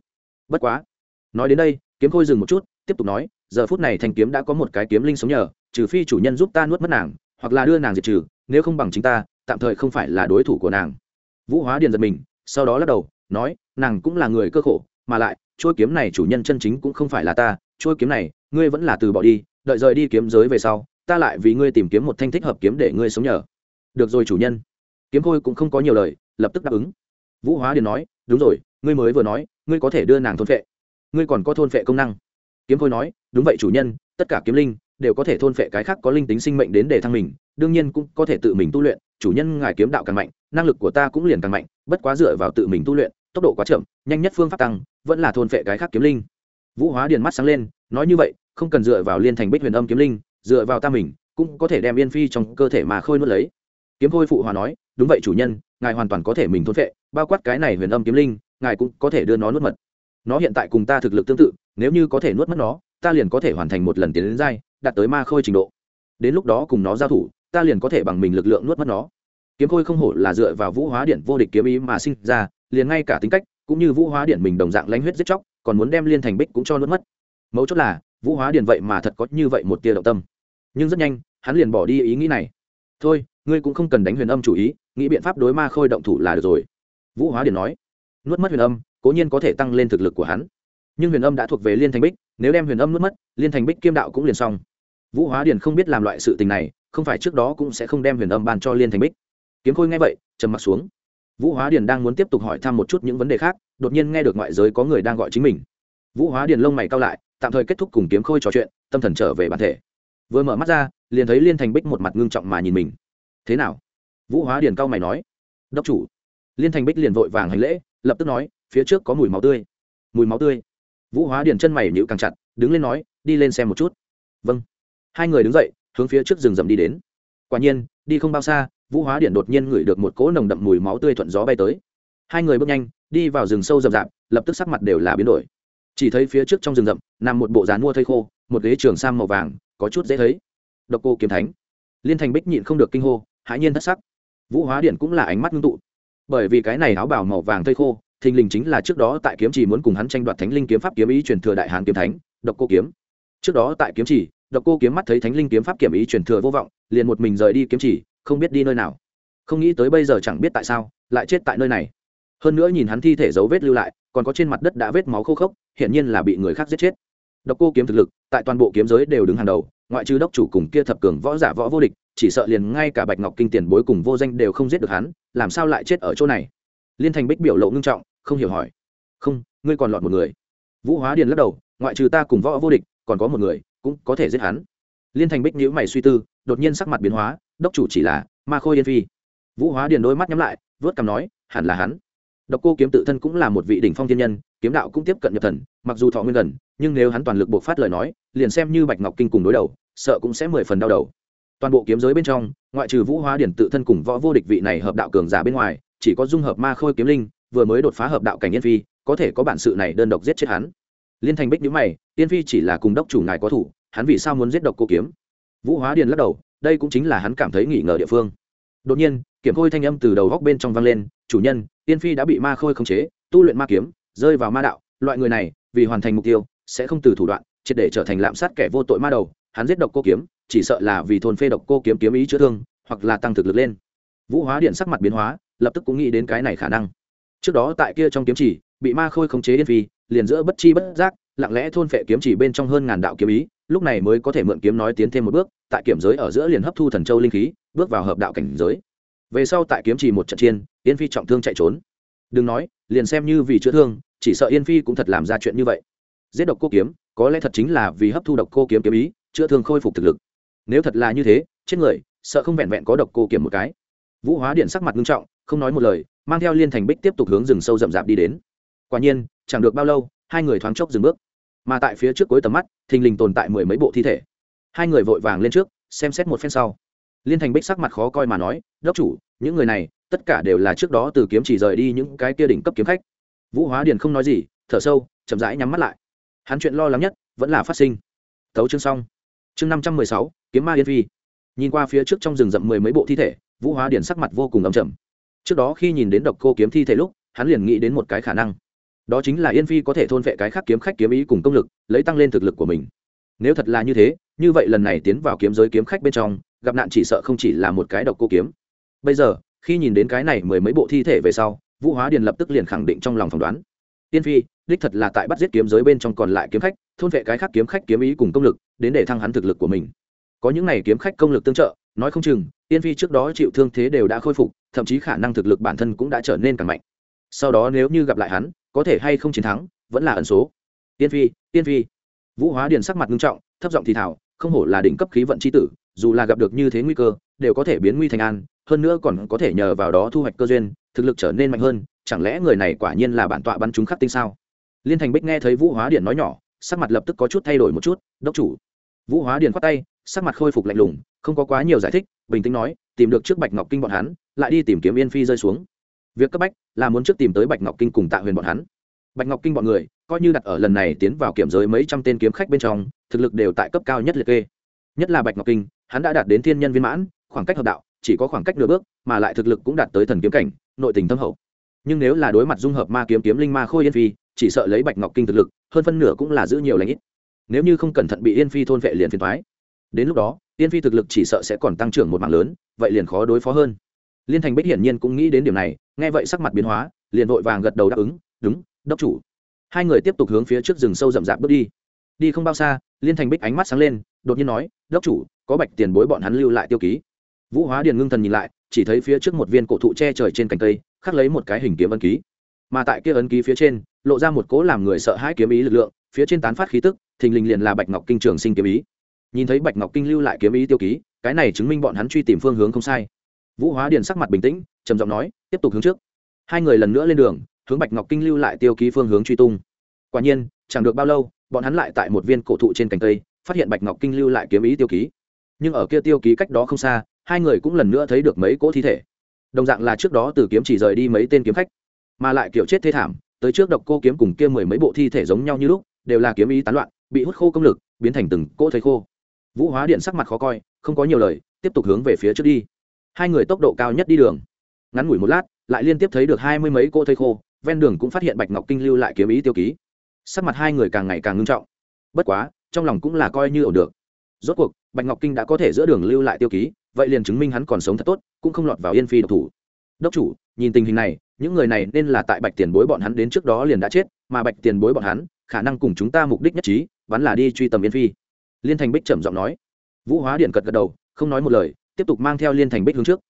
Bất quá, nói đến đây, kiếm khôi dừng một chút, tiếp tục nói, giờ phút này thanh kiếm đã có một cái kiếm linh sống nhờ trừ phi chủ nhân giúp ta nuốt mất nàng hoặc là đưa nàng diệt trừ nếu không bằng chính ta tạm thời không phải là đối thủ của nàng. Vũ hóa điền giật mình sau đó lắc đầu nói nàng cũng là người cơ khổ mà lại trôi kiếm này chủ nhân chân chính cũng không phải là ta trôi kiếm này ngươi vẫn là từ bỏ đi đợi rời đi kiếm giới về sau ta lại vì ngươi tìm kiếm một thanh thích hợp kiếm để ngươi sống nhờ. Được rồi chủ nhân. Kiếm khôi cũng không có nhiều lời lập tức đáp ứng. Vũ hóa điền nói đúng rồi ngươi mới vừa nói ngươi có thể đưa nàng thôn vệ, ngươi còn có thôn vệ công năng. Kiếm khôi nói đúng vậy chủ nhân tất cả kiếm linh đều có thể thôn phệ cái khác có linh tính sinh mệnh đến để thăng mình, đương nhiên cũng có thể tự mình tu luyện, chủ nhân ngài kiếm đạo càng mạnh, năng lực của ta cũng liền càng mạnh, bất quá dựa vào tự mình tu luyện, tốc độ quá chậm, nhanh nhất phương pháp tăng, vẫn là thôn phệ cái khác kiếm linh. Vũ hóa điền mắt sáng lên, nói như vậy, không cần dựa vào liên thành bích huyền âm kiếm linh, dựa vào ta mình, cũng có thể đem yên phi trong cơ thể mà khôi nuốt lấy. Kiếm khôi phụ hòa nói, đúng vậy chủ nhân, ngài hoàn toàn có thể mình thôn phệ, bao quát cái này huyền âm kiếm linh, ngài cũng có thể đưa nó nuốt mật. Nó hiện tại cùng ta thực lực tương tự, nếu như có thể nuốt mất nó, ta liền có thể hoàn thành một lần tiến đến dai đạt tới ma khôi trình độ. Đến lúc đó cùng nó giao thủ, ta liền có thể bằng mình lực lượng nuốt mất nó. Kiếm khôi không hổ là dựa vào vũ hóa điện vô địch kiếm ý mà sinh ra, liền ngay cả tính cách cũng như vũ hóa điện mình đồng dạng lãnh huyết giết chóc, còn muốn đem liên thành bích cũng cho nuốt mất. Mấu chốt là, vũ hóa điện vậy mà thật có như vậy một tia động tâm. Nhưng rất nhanh, hắn liền bỏ đi ý nghĩ này. Thôi, ngươi cũng không cần đánh huyền âm chủ ý, nghĩ biện pháp đối ma khôi động thủ là được rồi. Vũ hóa điện nói. Nuốt mất huyền âm, cố nhiên có thể tăng lên thực lực của hắn. Nhưng huyền âm đã thuộc về liên thành bích, nếu đem huyền âm nuốt mất, liên thành bích kiêm đạo cũng liền xong vũ hóa điền không biết làm loại sự tình này, không phải trước đó cũng sẽ không đem huyền âm ban cho liên thành bích. Kiếm khôi nghe vậy, trầm m ặ t xuống. Vũ hóa điền đang muốn tiếp tục hỏi thăm một chút những vấn đề khác, đột nhiên nghe được ngoại giới có người đang gọi chính mình. Vũ hóa điền lông mày cao lại, tạm thời kết thúc cùng kiếm khôi trò chuyện, tâm thần trở về bản thể. Vừa mở mắt ra, liền thấy liên thành bích một mặt ngưng trọng mà nhìn mình. Thế nào? Vũ hóa điền cao mày nói. Đốc chủ. Liên thành bích liền vội vàng hành lễ, lập tức nói, phía trước có mùi máu tươi. Mùi máu tươi? Vũ hóa điền chân mày nhữ càng chặt, đứng lên nói, đi lên xem một chút. Vâng hai người đứng dậy, hướng phía trước rừng rậm đi đến. Quả nhiên, đi không bao xa, vũ hóa điện đột nhiên ngửi được một cỗ nồng đậm mùi máu tươi thuận gió bay tới. Hai người bước nhanh, đi vào rừng sâu rậm rạp, lập tức sắc mặt đều là biến đổi. Chỉ thấy phía trước trong rừng rậm, nằm một bộ dán mua thây khô, một ghế trường sam màu vàng, có chút dễ thấy. Độc cô kiếm thánh. Liên thành bích nhịn không được kinh hô, hãi nhiên thất sắc. Vũ hóa điện cũng là ánh mắt ngưng tụ. Bởi vì cái này áo bảo màu vàng thây khô, thình lình chính là trước đó tại kiếm chỉ muốn cùng hắn tranh đoạt thánh linh kiếm pháp kiếm ý truyền thừa đại hàn kiếm thánh, độc cô kiếm. Trước đó tại kiếm chỉ độc cô kiếm mắt thấy thánh linh kiếm pháp kiểm ý truyền thừa vô vọng, liền một mình rời đi kiếm chỉ, không biết đi nơi nào. Không nghĩ tới bây giờ chẳng biết tại sao, lại chết tại nơi này. Hơn nữa nhìn hắn thi thể dấu vết lưu lại, còn có trên mặt đất đã vết máu khô khốc hiện nhiên là bị người khác giết chết. Độc cô kiếm thực lực, tại toàn bộ kiếm giới đều đứng hàng đầu, ngoại trừ đốc chủ cùng kia thập cường võ giả võ vô địch, chỉ sợ liền ngay cả bạch ngọc kinh tiền bối cùng vô danh đều không giết được hắn, làm sao lại chết ở chỗ này? Liên thành bích biểu lộ ngưng trọng, không hiểu hỏi. Không, ngươi còn lọt một người. Vũ hóa điền lắc đầu, ngoại trừ ta cùng võ vô địch, còn có một người cũng có thể giết hắn. Liên thành bích nhíu mày suy tư, đột nhiên sắc mặt biến hóa, đốc chủ chỉ là ma khôi yên phi. Vũ hóa điền đôi mắt nhắm lại, vớt cằm nói, hẳn là hắn. Độc cô kiếm tự thân cũng là một vị đỉnh phong thiên nhân, kiếm đạo cũng tiếp cận nhập thần, mặc dù thọ nguyên gần, nhưng nếu hắn toàn lực buộc phát lời nói, liền xem như bạch ngọc kinh cùng đối đầu, sợ cũng sẽ mười phần đau đầu. Toàn bộ kiếm giới bên trong, ngoại trừ vũ hóa điển tự thân cùng võ vô địch vị này hợp đạo cường giả bên ngoài, chỉ có dung hợp ma khôi kiếm linh, vừa mới đột phá hợp đạo cảnh yên phi, có thể có bản sự này đơn độc giết chết hắn liên thành bích nhữ mày, Tiên phi chỉ là cùng đốc chủ ngài có thủ, hắn vì sao muốn giết độc cô kiếm? Vũ hóa điền lắc đầu, đây cũng chính là hắn cảm thấy nghỉ ngờ địa phương. Đột nhiên, kiểm khôi thanh âm từ đầu góc bên trong vang lên, chủ nhân, tiên phi đã bị ma khôi khống chế, tu luyện ma kiếm, rơi vào ma đạo, loại người này, vì hoàn thành mục tiêu, sẽ không từ thủ đoạn, triệt để trở thành lạm sát kẻ vô tội ma đầu, hắn giết độc cô kiếm, chỉ sợ là vì thôn phê độc cô kiếm kiếm ý chữa thương, hoặc là tăng thực lực lên. Vũ hóa điện sắc mặt biến hóa, lập tức cũng nghĩ đến cái này khả năng. Trước đó tại kia trong kiếm chỉ, bị ma khôi khống chế yên phi liền giữa bất chi bất giác, lặng lẽ thôn phệ kiếm chỉ bên trong hơn ngàn đạo kiếm ý, lúc này mới có thể mượn kiếm nói tiến thêm một bước, tại kiểm giới ở giữa liền hấp thu thần châu linh khí, bước vào hợp đạo cảnh giới. Về sau tại kiếm chỉ một trận chiên yên phi trọng thương chạy trốn. Đừng nói, liền xem như vì chữa thương, chỉ sợ yên phi cũng thật làm ra chuyện như vậy. Giết độc cô kiếm, có lẽ thật chính là vì hấp thu độc cô kiếm kiếm ý, chữa thương khôi phục thực lực. Nếu thật là như thế, chết người, sợ không vẹn vẹn có độc cô kiếm một cái. Vũ hóa điện sắc mặt nghiêm trọng, không nói một lời, mang theo liên thành bích tiếp tục hướng rừng sâu rậm rạp đi đến. Quả nhiên chẳng được bao lâu, hai người thoáng chốc dừng bước. Mà tại phía trước cuối tầm mắt, thình lình tồn tại mười mấy bộ thi thể. Hai người vội vàng lên trước, xem xét một phen sau. Liên thành bích sắc mặt khó coi mà nói, đốc chủ, những người này, tất cả đều là trước đó từ kiếm chỉ rời đi những cái kia đỉnh cấp kiếm khách. Vũ hóa điền không nói gì, thở sâu, chậm rãi nhắm mắt lại. Hắn chuyện lo lắng nhất, vẫn là phát sinh. Tấu chương xong. Chương năm trăm mười sáu, kiếm ma yên phi. Nhìn qua phía trước trong rừng rậm mười mấy bộ thi thể, vũ hóa điền sắc mặt vô cùng ấm chầm trước đó khi nhìn đến độc cô kiếm thi thể lúc, hắn liền nghĩ đến một cái khả năng đó chính là yên phi có thể thôn vệ cái khác kiếm khách kiếm ý cùng công lực, lấy tăng lên thực lực của mình. Nếu thật là như thế, như vậy lần này tiến vào kiếm giới kiếm khách bên trong, gặp nạn chỉ sợ không chỉ là một cái độc cô kiếm. Bây giờ, khi nhìn đến cái này mười mấy bộ thi thể về sau, vũ hóa điền lập tức liền khẳng định trong lòng phỏng đoán. Tiên phi, đích thật là tại bắt giết kiếm giới bên trong còn lại kiếm khách, thôn vệ cái khác kiếm khách kiếm ý cùng công lực, đến để thăng hắn thực lực của mình. Có những này kiếm khách công lực tương trợ, nói không chừng tiên phi trước đó chịu thương thế đều đã khôi phục, thậm chí khả năng thực lực bản thân cũng đã trở nên càng mạnh. Sau đó nếu như gặp lại hắn có thể hay không chiến thắng, vẫn là ẩn số. Tiên phi tiên phi. Vũ hóa điền sắc mặt nghiêm trọng, thấp giọng thì thảo không hổ là đỉnh cấp khí vận c h i tử, dù là gặp được như thế nguy cơ, đều có thể biến nguy thành an, hơn nữa còn có thể nhờ vào đó thu hoạch cơ duyên, thực lực trở nên mạnh hơn, chẳng lẽ người này quả nhiên là bản tọa bắn chúng khắc tinh sao? Liên thành bích nghe thấy vũ hóa điện nói nhỏ, sắc mặt lập tức có chút thay đổi một chút, đốc chủ. Vũ hóa điện khoát tay, sắc mặt khôi phục lạnh lùng, không có quá nhiều giải thích, bình tĩnh nói, tìm được trước bạch ngọc kinh bọn hắn, lại đi tìm kiếm yên phi rơi xuống việc cấp bách là muốn trước tìm tới bạch ngọc kinh cùng tạ huyền bọn hắn. Bạch ngọc kinh bọn người coi như đặt ở lần này tiến vào kiểm giới mấy trăm tên kiếm khách bên trong, thực lực đều tại cấp cao nhất liệt kê. Nhất là bạch ngọc kinh, hắn đã đạt đến thiên nhân viên mãn, khoảng cách hợp đạo, chỉ có khoảng cách nửa bước, mà lại thực lực cũng đạt tới thần kiếm cảnh, nội tình thâm hậu. Nhưng nếu là đối mặt dung hợp ma kiếm kiếm linh ma khôi yên phi, chỉ sợ lấy bạch ngọc kinh thực lực, hơn phân nửa cũng là giữ nhiều lãnh ít. Nếu như không cẩn thận bị yên phi thôn vệ liền phiền thoái đến lúc đó, yên phi thực lực chỉ sợ sẽ còn tăng trưởng một mạng lớn, vậy liền khó đối phó hơn liên thành bích hiển nhiên cũng nghĩ đến điểm này, nghe vậy sắc mặt biến hóa, liền vội vàng gật đầu đáp ứng, đúng, đốc chủ. Hai người tiếp tục hướng phía trước rừng sâu rậm rạp bước đi. Đi không bao xa, liên thành bích ánh mắt sáng lên, đột nhiên nói, đốc chủ, có bạch tiền bối bọn hắn lưu lại tiêu ký. Vũ hóa điền ngưng thần nhìn lại, chỉ thấy phía trước một viên cổ thụ che trời trên cành cây, khắc lấy một cái hình kiếm ấn ký. Mà tại kia ấn ký phía trên, lộ ra một cố làm người sợ hãi kiếm ý lực lượng, phía trên tán phát khí tức, thình lình liền là bạch ngọc kinh trường sinh kiếm ý. Nhìn thấy bạch ngọc kinh lưu lại kiếm ý tiêu ký, cái này chứng minh bọn hắn truy tìm phương hướng không sai vũ hóa điền sắc mặt bình tĩnh, trầm giọng nói, tiếp tục hướng trước. Hai người lần nữa lên đường, hướng bạch ngọc kinh lưu lại tiêu ký phương hướng truy tung. Quả nhiên, chẳng được bao lâu, bọn hắn lại tại một viên cổ thụ trên cành cây, phát hiện bạch ngọc kinh lưu lại kiếm ý tiêu ký. Nhưng ở kia tiêu ký cách đó không xa, hai người cũng lần nữa thấy được mấy cỗ thi thể. Đồng dạng là trước đó từ kiếm chỉ rời đi mấy tên kiếm khách, mà lại kiểu chết thế thảm, tới trước độc cô kiếm cùng kia mười mấy bộ thi thể giống nhau như lúc, đều là kiếm ý tán loạn, bị hút khô công lực, biến thành từng cỗ thấy khô. Vũ hóa điện sắc mặt khó coi, không có nhiều lời, tiếp tục hướng về phía trước đi hai người tốc độ cao nhất đi đường. Ngắn ngủi một lát, lại liên tiếp thấy được hai mươi mấy cô thây khô, ven đường cũng phát hiện bạch ngọc kinh lưu lại kiếm ý tiêu ký. Sắc mặt hai người càng ngày càng ngưng trọng. Bất quá, trong lòng cũng là coi như ổn được. Rốt cuộc, bạch ngọc kinh đã có thể giữa đường lưu lại tiêu ký, vậy liền chứng minh hắn còn sống thật tốt, cũng không lọt vào yên phi độc thủ. Đốc chủ, nhìn tình hình này, những người này nên là tại bạch tiền bối bọn hắn đến trước đó liền đã chết, mà bạch tiền bối bọn hắn, khả năng cùng chúng ta mục đích nhất trí, vẫn là đi truy tầm yên phi. Liên thành bích trầm giọng nói. Vũ hóa điện cật gật đầu, không nói một lời tiếp tục mang theo liên thành bích hướng trước.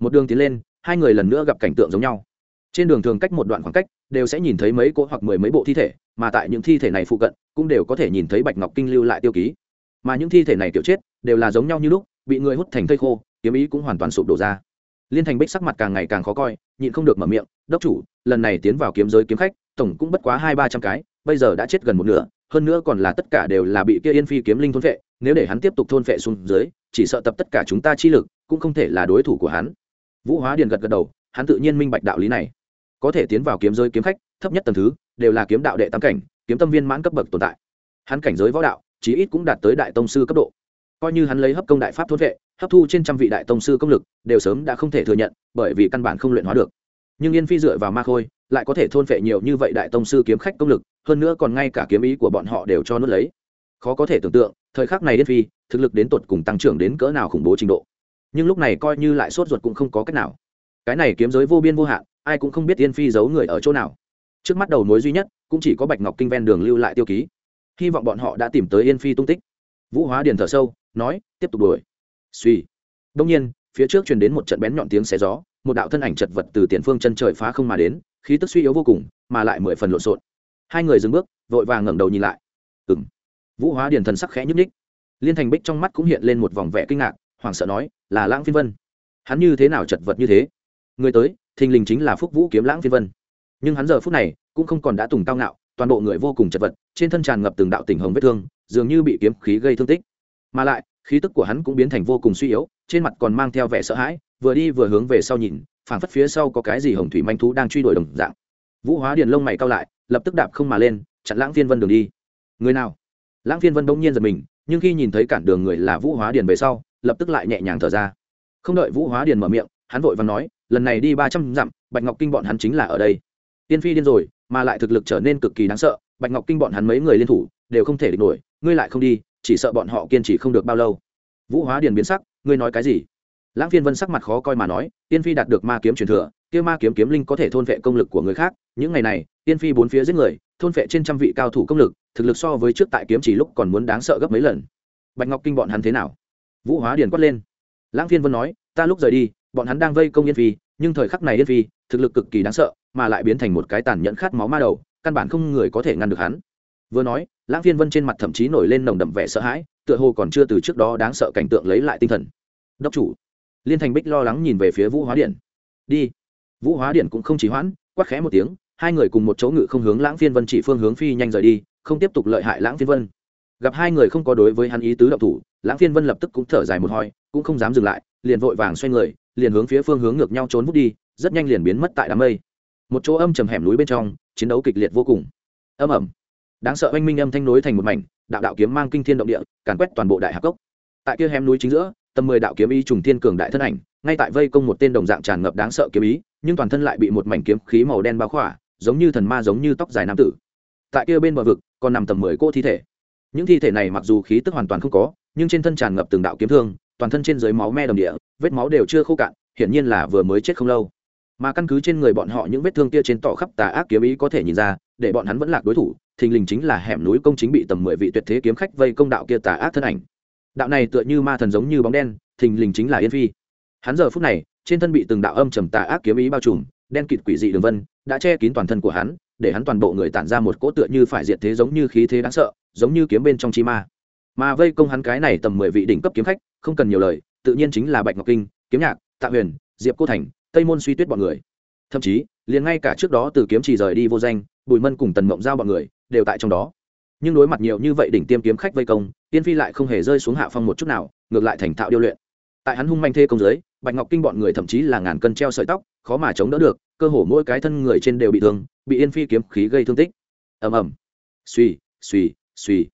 Một đường tiến lên, hai người lần nữa gặp cảnh tượng giống nhau. Trên đường thường cách một đoạn khoảng cách, đều sẽ nhìn thấy mấy cỗ hoặc mười mấy bộ thi thể, mà tại những thi thể này phụ cận, cũng đều có thể nhìn thấy bạch ngọc kinh lưu lại tiêu ký. Mà những thi thể này kiểu chết, đều là giống nhau như lúc, bị người hút thành thây khô, kiếm ý cũng hoàn toàn sụp đổ ra. Liên thành bích sắc mặt càng ngày càng khó coi, nhịn không được mở miệng, đốc chủ, lần này tiến vào kiếm giới kiếm khách, tổng cũng bất quá hai ba trăm cái, bây giờ đã chết gần một nửa hơn nữa còn là tất cả đều là bị kia yên phi kiếm linh thôn phệ, nếu để hắn tiếp tục thôn phệ xuống dưới, chỉ sợ tập tất cả chúng ta chi lực cũng không thể là đối thủ của hắn. Vũ hóa điền gật gật đầu, hắn tự nhiên minh bạch đạo lý này. Có thể tiến vào kiếm giới kiếm khách, thấp nhất tầng thứ, đều là kiếm đạo đệ tam cảnh, kiếm tâm viên mãn cấp bậc tồn tại. Hắn cảnh giới võ đạo, chí ít cũng đạt tới đại tông sư cấp độ. Coi như hắn lấy hấp công đại pháp thôn vệ hấp thu trên trăm vị đại tông sư công lực, đều sớm đã không thể thừa nhận, bởi vì căn bản không luyện hóa được nhưng yên phi dựa vào ma khôi, lại có thể thôn phệ nhiều như vậy đại tông sư kiếm khách công lực, hơn nữa còn ngay cả kiếm ý của bọn họ đều cho nuốt lấy. Khó có thể tưởng tượng, thời khắc này yên phi, thực lực đến tột cùng tăng trưởng đến cỡ nào khủng bố trình độ. Nhưng lúc này coi như lại sốt ruột cũng không có cách nào. Cái này kiếm giới vô biên vô hạn, ai cũng không biết yên phi giấu người ở chỗ nào. Trước mắt đầu mối duy nhất, cũng chỉ có bạch ngọc kinh ven đường lưu lại tiêu ký. Hy vọng bọn họ đã tìm tới yên phi tung tích. Vũ hóa điền thở sâu, nói, tiếp tục đuổi. Suy đông nhiên, phía trước truyền đến một trận bén nhọn tiếng xé gió một đạo thân ảnh chật vật từ tiền phương chân trời phá không mà đến, khí tức suy yếu vô cùng, mà lại mười phần lộn xộn. Hai người dừng bước, vội vàng ngẩng đầu nhìn lại. Ừng vũ hóa điền thần sắc khẽ nhúc ních liên thành bích trong mắt cũng hiện lên một vòng vẻ kinh ngạc, hoảng sợ nói, là lãng phiên vân. Hắn như thế nào chật vật như thế? Người tới, thình lình chính là phúc vũ kiếm lãng phiên vân. Nhưng hắn giờ phút này cũng không còn đã tùng cao ngạo, toàn bộ người vô cùng chật vật, trên thân tràn ngập từng đạo tình hồng vết thương, dường như bị kiếm khí gây thương tích. Mà lại khí tức của hắn cũng biến thành vô cùng suy yếu, trên mặt còn mang theo vẻ sợ hãi, vừa đi vừa hướng về sau nhìn, phảng phất phía sau có cái gì hồng thủy manh thú đang truy đuổi đồng dạng. Vũ hóa điền lông mày cao lại, lập tức đạp không mà lên, chặn lãng phiên vân đường đi. Người nào? Lãng phiên vân bỗng nhiên giật mình, nhưng khi nhìn thấy cản đường người là vũ hóa điền về sau, lập tức lại nhẹ nhàng thở ra. Không đợi vũ hóa điền mở miệng, hắn vội và nói, lần này đi ba trăm dặm, bạch ngọc kinh bọn hắn chính là ở đây. Tiên phi điên rồi, mà lại thực lực trở nên cực kỳ đáng sợ, bạch ngọc kinh bọn hắn mấy người liên thủ, đều không thể địch nổi, ngươi lại không đi chỉ sợ bọn họ kiên trì không được bao lâu. Vũ hóa điền biến sắc, ngươi nói cái gì? Lãng phiên vân sắc mặt khó coi mà nói, tiên phi đạt được ma kiếm truyền thừa, kia ma kiếm kiếm linh có thể thôn vệ công lực của người khác. Những ngày này, tiên phi bốn phía giết người, thôn vệ trên trăm vị cao thủ công lực, thực lực so với trước tại kiếm chỉ lúc còn muốn đáng sợ gấp mấy lần. Bạch ngọc kinh bọn hắn thế nào? Vũ hóa điền quát lên. Lãng phiên vân nói, ta lúc rời đi, bọn hắn đang vây công yên phi, nhưng thời khắc này yên phi, thực lực cực kỳ đáng sợ, mà lại biến thành một cái tàn nhẫn khát máu ma đầu, căn bản không người có thể ngăn được hắn vừa nói, lãng phiên vân trên mặt thậm chí nổi lên nồng đậm vẻ sợ hãi, tựa hồ còn chưa từ trước đó đáng sợ cảnh tượng lấy lại tinh thần. Đốc chủ. Liên thành bích lo lắng nhìn về phía vũ hóa điện đi. Vũ hóa điện cũng không chỉ hoãn quắc khẽ một tiếng, hai người cùng một chỗ ngự không hướng lãng phiên vân chỉ phương hướng phi nhanh rời đi, không tiếp tục lợi hại lãng phiên vân. Gặp hai người không có đối với hắn ý tứ động thủ, lãng phiên vân lập tức cũng thở dài một hoi cũng không dám dừng lại, liền vội vàng xoay người, liền hướng phía phương hướng ngược nhau trốn vút đi, rất nhanh liền biến mất tại đám mây. Một chỗ âm trầm hẻm núi bên trong, chiến đấu kịch liệt vô cùng. Âm ẩm đáng sợ oanh minh âm thanh nối thành một mảnh, đạo đạo kiếm mang kinh thiên động địa, càn quét toàn bộ đại hạc cốc. Tại kia hẻm núi chính giữa, tầm mười đạo kiếm ý trùng thiên cường đại thân ảnh, ngay tại vây công một tên đồng dạng tràn ngập đáng sợ kiếm ý, nhưng toàn thân lại bị một mảnh kiếm khí màu đen bao khỏa, giống như thần ma giống như tóc dài nam tử. Tại kia bên bờ vực, còn nằm tầm mười cô thi thể. Những thi thể này mặc dù khí tức hoàn toàn không có, nhưng trên thân tràn ngập từng đạo kiếm thương, toàn thân trên dưới máu me đồng địa, vết máu đều chưa khô cạn, hiển nhiên là vừa mới chết không lâu mà căn cứ trên người bọn họ những vết thương kia trên tỏ khắp tà ác kiếm ý có thể nhìn ra, để bọn hắn vẫn lạc đối thủ, thình lình chính là hẻm núi công chính bị tầm mười vị tuyệt thế kiếm khách vây công đạo kia tà ác thân ảnh. Đạo này tựa như ma thần giống như bóng đen, thình lình chính là yên phi. Hắn giờ phút này, trên thân bị từng đạo âm trầm tà ác kiếm ý bao trùm, đen kịt quỷ dị đường vân, đã che kín toàn thân của hắn, để hắn toàn bộ người tản ra một cỗ tựa như phải diệt thế giống như khí thế đáng sợ, giống như kiếm bên trong chi ma. Mà vây công hắn cái này tầm mười vị đỉnh cấp kiếm khách, không cần nhiều lời, tự nhiên chính là bạch ngọc kinh, kiếm nhạc, tạ huyền, diệp cô thành tây môn suy tuyết bọn người. Thậm chí, liền ngay cả trước đó từ kiếm chỉ rời đi vô danh, bùi mân cùng tần mộng giao bọn người đều tại trong đó. Nhưng đối mặt nhiều như vậy đỉnh tiêm kiếm khách vây công, tiên phi lại không hề rơi xuống hạ phong một chút nào, ngược lại thành thạo điêu luyện. Tại hắn hung manh thê công giới bạch ngọc kinh bọn người thậm chí là ngàn cân treo sợi tóc, khó mà chống đỡ được, cơ hồ mỗi cái thân người trên đều bị thương, bị yên phi kiếm khí gây thương tích. Ầm ầm. Suy suy suy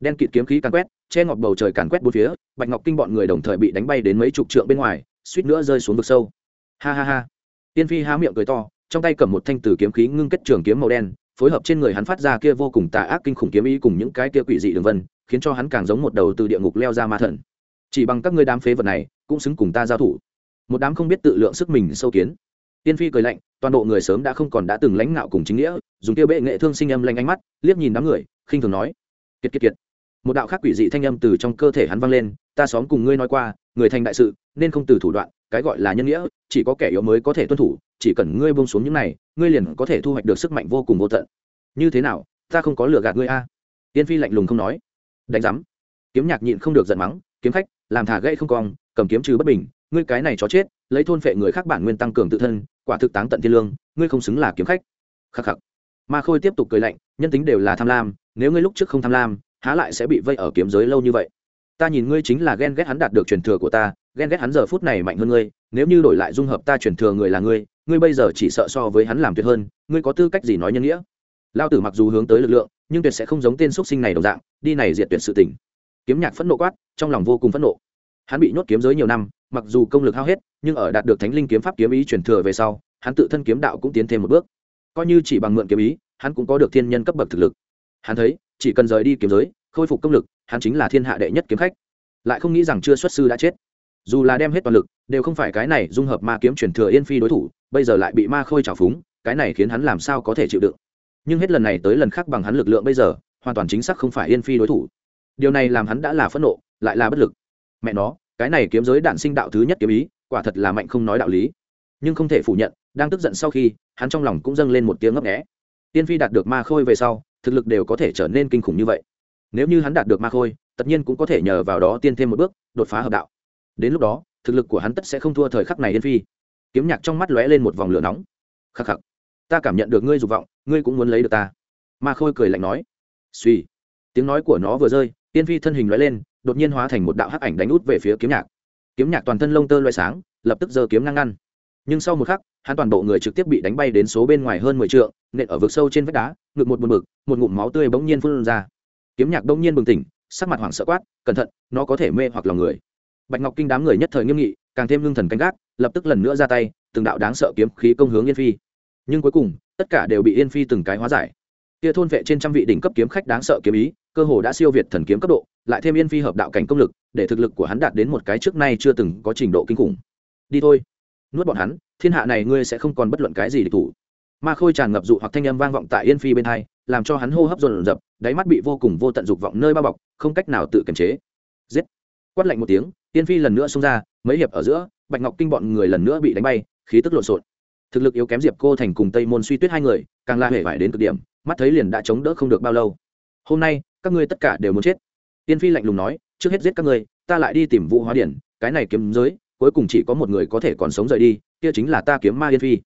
đen kịt kiếm khí càn quét, che ngọc bầu trời càn quét bốn phía, bạch ngọc kinh bọn người đồng thời bị đánh bay đến mấy chục trượng bên ngoài, suýt nữa rơi xuống vực sâu ha ha ha. Tiên phi há miệng cười to, trong tay cầm một thanh từ kiếm khí ngưng kết trường kiếm màu đen, phối hợp trên người hắn phát ra kia vô cùng tà ác kinh khủng kiếm ý cùng những cái kia quỷ dị đường vân, khiến cho hắn càng giống một đầu từ địa ngục leo ra ma thần. Chỉ bằng các ngươi đám phế vật này, cũng xứng cùng ta giao thủ. Một đám không biết tự lượng sức mình sâu kiến. Tiên phi cười lạnh, toàn bộ người sớm đã không còn đã từng lãnh ngạo cùng chính nghĩa, dùng tiêu bệ nghệ thương sinh âm lanh ánh mắt, liếc nhìn đám người, khinh thường nói. Kiệt kiệt kiệt. Một đạo khác quỷ dị thanh âm từ trong cơ thể hắn vang lên, ta xóm cùng ngươi nói qua, người thành đại sự, nên không từ thủ đoạn cái gọi là nhân nghĩa, chỉ có kẻ yếu mới có thể tuân thủ, chỉ cần ngươi buông xuống những này, ngươi liền có thể thu hoạch được sức mạnh vô cùng vô tận. Như thế nào, ta không có lừa gạt ngươi a? Tiên phi lạnh lùng không nói. Đánh giám. Kiếm nhạc nhịn không được giận mắng, kiếm khách, làm thả gây không cong, cầm kiếm trừ bất bình, ngươi cái này chó chết, lấy thôn phệ người khác bản nguyên tăng cường tự thân, quả thực táng tận thiên lương, ngươi không xứng là kiếm khách. Khắc khắc. Ma khôi tiếp tục cười lạnh, nhân tính đều là tham lam, nếu ngươi lúc trước không tham lam, há lại sẽ bị vây ở kiếm giới lâu như vậy? Ta nhìn ngươi chính là ghen ghét hắn đạt được truyền thừa của ta ghen ghét hắn giờ phút này mạnh hơn ngươi, nếu như đổi lại dung hợp ta truyền thừa người là ngươi ngươi bây giờ chỉ sợ so với hắn làm tuyệt hơn, ngươi có tư cách gì nói nhân nghĩa? Lao tử mặc dù hướng tới lực lượng, nhưng tuyệt sẽ không giống tên x sinh này đồng dạng, đi này diệt tuyệt sự tình. Kiếm nhạc phẫn nộ quát, trong lòng vô cùng phẫn nộ. Hắn bị nhốt kiếm giới nhiều năm, mặc dù công lực hao hết, nhưng ở đạt được thánh linh kiếm pháp kiếm ý truyền thừa về sau, hắn tự thân kiếm đạo cũng tiến thêm một bước. Coi như chỉ bằng mượn kiếm ý, hắn cũng có được thiên nhân cấp bậc thực lực. Hắn thấy, chỉ cần rời đi kiếm giới, khôi phục công lực, hắn chính là thiên hạ đệ nhất kiếm khách. Lại không nghĩ rằng chưa xuất sư đã chết dù là đem hết toàn lực, đều không phải cái này dung hợp ma kiếm truyền thừa yên phi đối thủ, bây giờ lại bị ma khôi trào phúng, cái này khiến hắn làm sao có thể chịu đựng? Nhưng hết lần này tới lần khác bằng hắn lực lượng bây giờ, hoàn toàn chính xác không phải yên phi đối thủ. Điều này làm hắn đã là phẫn nộ, lại là bất lực. Mẹ nó, cái này kiếm giới đạn sinh đạo thứ nhất kiếm ý, quả thật là mạnh không nói đạo lý. Nhưng không thể phủ nhận, đang tức giận sau khi, hắn trong lòng cũng dâng lên một tiếng ngấp nghẽ tiên phi đạt được ma khôi về sau, thực lực đều có thể trở nên kinh khủng như vậy. Nếu như hắn đạt được ma khôi, tất nhiên cũng có thể nhờ vào đó tiên thêm một bước, đột phá hợp đạo đến lúc đó, thực lực của hắn tất sẽ không thua thời khắc này yên phi. Kiếm nhạc trong mắt lóe lên một vòng lửa nóng. Khắc khắc, ta cảm nhận được ngươi dục vọng, ngươi cũng muốn lấy được ta. Ma khôi cười lạnh nói. Suy tiếng nói của nó vừa rơi tiên phi thân hình lóe lên, đột nhiên hóa thành một đạo hắc ảnh đánh út về phía kiếm nhạc. Kiếm nhạc toàn thân lông tơ loay sáng, lập tức giơ kiếm ngăn ngăn. Nhưng sau một khắc, hắn toàn bộ người trực tiếp bị đánh bay đến số bên ngoài hơn mười t nện ở vực sâu trên vách đá, ngực một buồn bực, một ngụm máu tươi bỗng nhiên phun ra. Kiếm nhạc bỗng nhiên bừng tỉnh, sắc mặt hoảng sợ quát, cẩn thận, nó có thể mê hoặc lòng người bạch ngọc kinh đám người nhất thời nghiêm nghị, càng thêm lương thần canh gác, lập tức lần nữa ra tay, từng đạo đáng sợ kiếm khí công hướng yên phi. Nhưng cuối cùng, tất cả đều bị yên phi từng cái hóa giải. Kia thôn vệ trên trăm vị đỉnh cấp kiếm khách đáng sợ kiếm ý, cơ hồ đã siêu việt thần kiếm cấp độ, lại thêm yên phi hợp đạo cảnh công lực, để thực lực của hắn đạt đến một cái trước nay chưa từng có trình độ kinh khủng. Đi thôi. Nuốt bọn hắn, thiên hạ này ngươi sẽ không còn bất luận cái gì để thủ. Ma khôi tràn ngập dụ hoặc thanh âm vang vọng tại yên phi bên hai, làm cho hắn hô hấp dồn dập, đáy mắt bị vô cùng vô tận dục vọng nơi bao bọc, không cách nào tự kiềm chế quát lạnh một tiếng, tiên phi lần nữa xông ra, mấy hiệp ở giữa, bạch ngọc kinh bọn người lần nữa bị đánh bay, khí tức lộn xộn. Thực lực yếu kém diệp cô thành cùng tây môn suy tuyết hai người, càng la hể vải đến cực điểm, mắt thấy liền đã chống đỡ không được bao lâu. Hôm nay, các ngươi tất cả đều muốn chết. Tiên phi lạnh lùng nói, trước hết giết các ngươi, ta lại đi tìm vũ hóa điển, cái này kiếm giới, cuối cùng chỉ có một người có thể còn sống rời đi, kia chính là ta kiếm ma yên phi.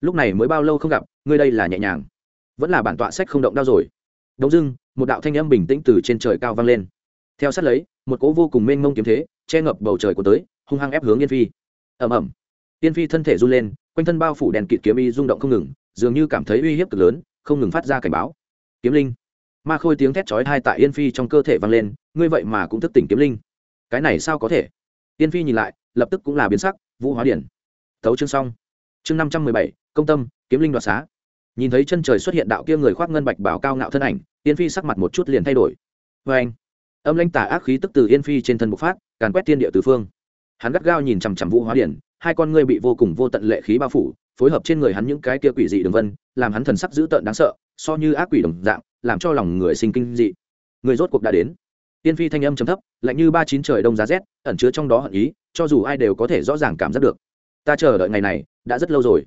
Lúc này mới bao lâu không gặp, ngươi đây là nhẹ nhàng. Vẫn là bản tọa sách không động đau rồi. Đông dưng, một đạo thanh âm bình tĩnh từ trên trời cao vang lên theo sát lấy, một cỗ vô cùng mênh mông kiếm thế, che ngập bầu trời của tới, hung hăng ép hướng yên phi. Ẩm ẩm yên phi thân thể run lên, quanh thân bao phủ đèn kịt kiếm y rung động không ngừng, dường như cảm thấy uy hiếp cực lớn, không ngừng phát ra cảnh báo. Kiếm linh. Ma khôi tiếng thét chói hai tại yên phi trong cơ thể vang lên, ngươi vậy mà cũng thức tỉnh kiếm linh. Cái này sao có thể? Yên phi nhìn lại, lập tức cũng là biến sắc, vũ hóa điển. Thấu chương xong. Chương năm trăm mười bảy, công tâm, kiếm linh đoạt xá. Nhìn thấy chân trời xuất hiện đạo kia người khoác ngân bạch bảo cao ngạo thân ảnh, yên phi sắc mặt một chút liền thay đổi. Vê anh âm lãnh tả ác khí tức từ yên phi trên thân bộc phát, càn quét thiên địa tứ phương. Hắn gắt gao nhìn chằm chằm vũ hóa điển, hai con ngươi bị vô cùng vô tận lệ khí bao phủ, phối hợp trên người hắn những cái kia quỷ dị đường vân, làm hắn thần sắc dữ tợn đáng sợ, so như ác quỷ đồng dạng, làm cho lòng người sinh kinh dị. Người rốt cuộc đã đến. Tiên phi thanh âm chấm thấp, lạnh như ba chín trời đông giá rét, ẩn chứa trong đó hận ý, cho dù ai đều có thể rõ ràng cảm giác được. Ta chờ đợi ngày này, đã rất lâu rồi.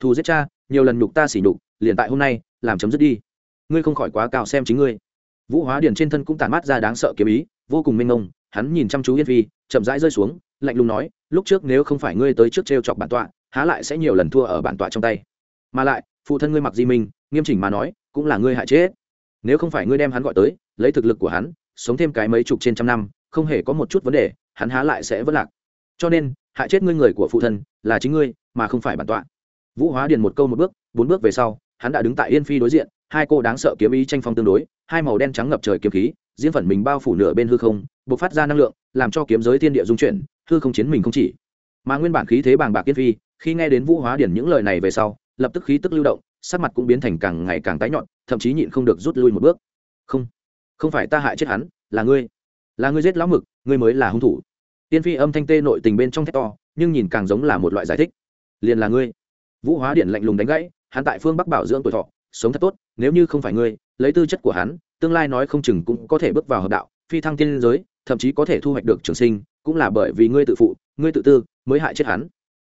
Thù giết cha, nhiều lần nhục ta xỉ nhục, liền tại hôm nay, làm chấm dứt đi. Ngươi không khỏi quá cao xem chính ngươi vũ hóa điền trên thân cũng tàn mát ra đáng sợ kiếm ý, vô cùng minh ngông. hắn nhìn chăm chú yên phi, chậm rãi rơi xuống, lạnh lùng nói, lúc trước nếu không phải ngươi tới trước t r e o chọc bản tọa, há lại sẽ nhiều lần thua ở bản tọa trong tay. Mà lại, phụ thân ngươi mặc di minh, nghiêm chỉnh mà nói, cũng là ngươi hại chết. Nếu không phải ngươi đem hắn gọi tới, lấy thực lực của hắn, sống thêm cái mấy chục trên trăm năm, không hề có một chút vấn đề, hắn há lại sẽ vất lạc. Cho nên, hại chết ngươi người của phụ thân, là chính ngươi, mà không phải bản tọa. Vũ hóa điền một câu một bước, bốn bước về sau, hắn đã đứng tại yên phi đối diện hai cô đáng sợ kiếm ý tranh phong tương đối, hai màu đen trắng ngập trời kiếm khí, diễn phần mình bao phủ nửa bên hư không, bộc phát ra năng lượng, làm cho kiếm giới thiên địa dung chuyển, hư không chiến mình không chỉ. Mà nguyên bản khí thế bàng bạc yên phi, khi nghe đến vũ hóa điển những lời này về sau, lập tức khí tức lưu động, sắc mặt cũng biến thành càng ngày càng tái nhọn thậm chí nhịn không được rút lui một bước. Không không phải ta hại chết hắn, là ngươi là ngươi giết lão mực, ngươi mới là hung thủ. Tiên phi âm thanh tê nội tình bên trong thét to, nhưng nhìn càng giống là một loại giải thích. Liền là ngươi. Vũ hóa điện lạnh lùng đánh gãy, hắn tại phương bắc bảo dưỡng tuổi thọ sống thật tốt, nếu như không phải ngươi, lấy tư chất của hắn, tương lai nói không chừng cũng có thể bước vào hợp đạo, phi thăng tiên giới, thậm chí có thể thu hoạch được trường sinh, cũng là bởi vì ngươi tự phụ, ngươi tự tư, mới hại chết hắn.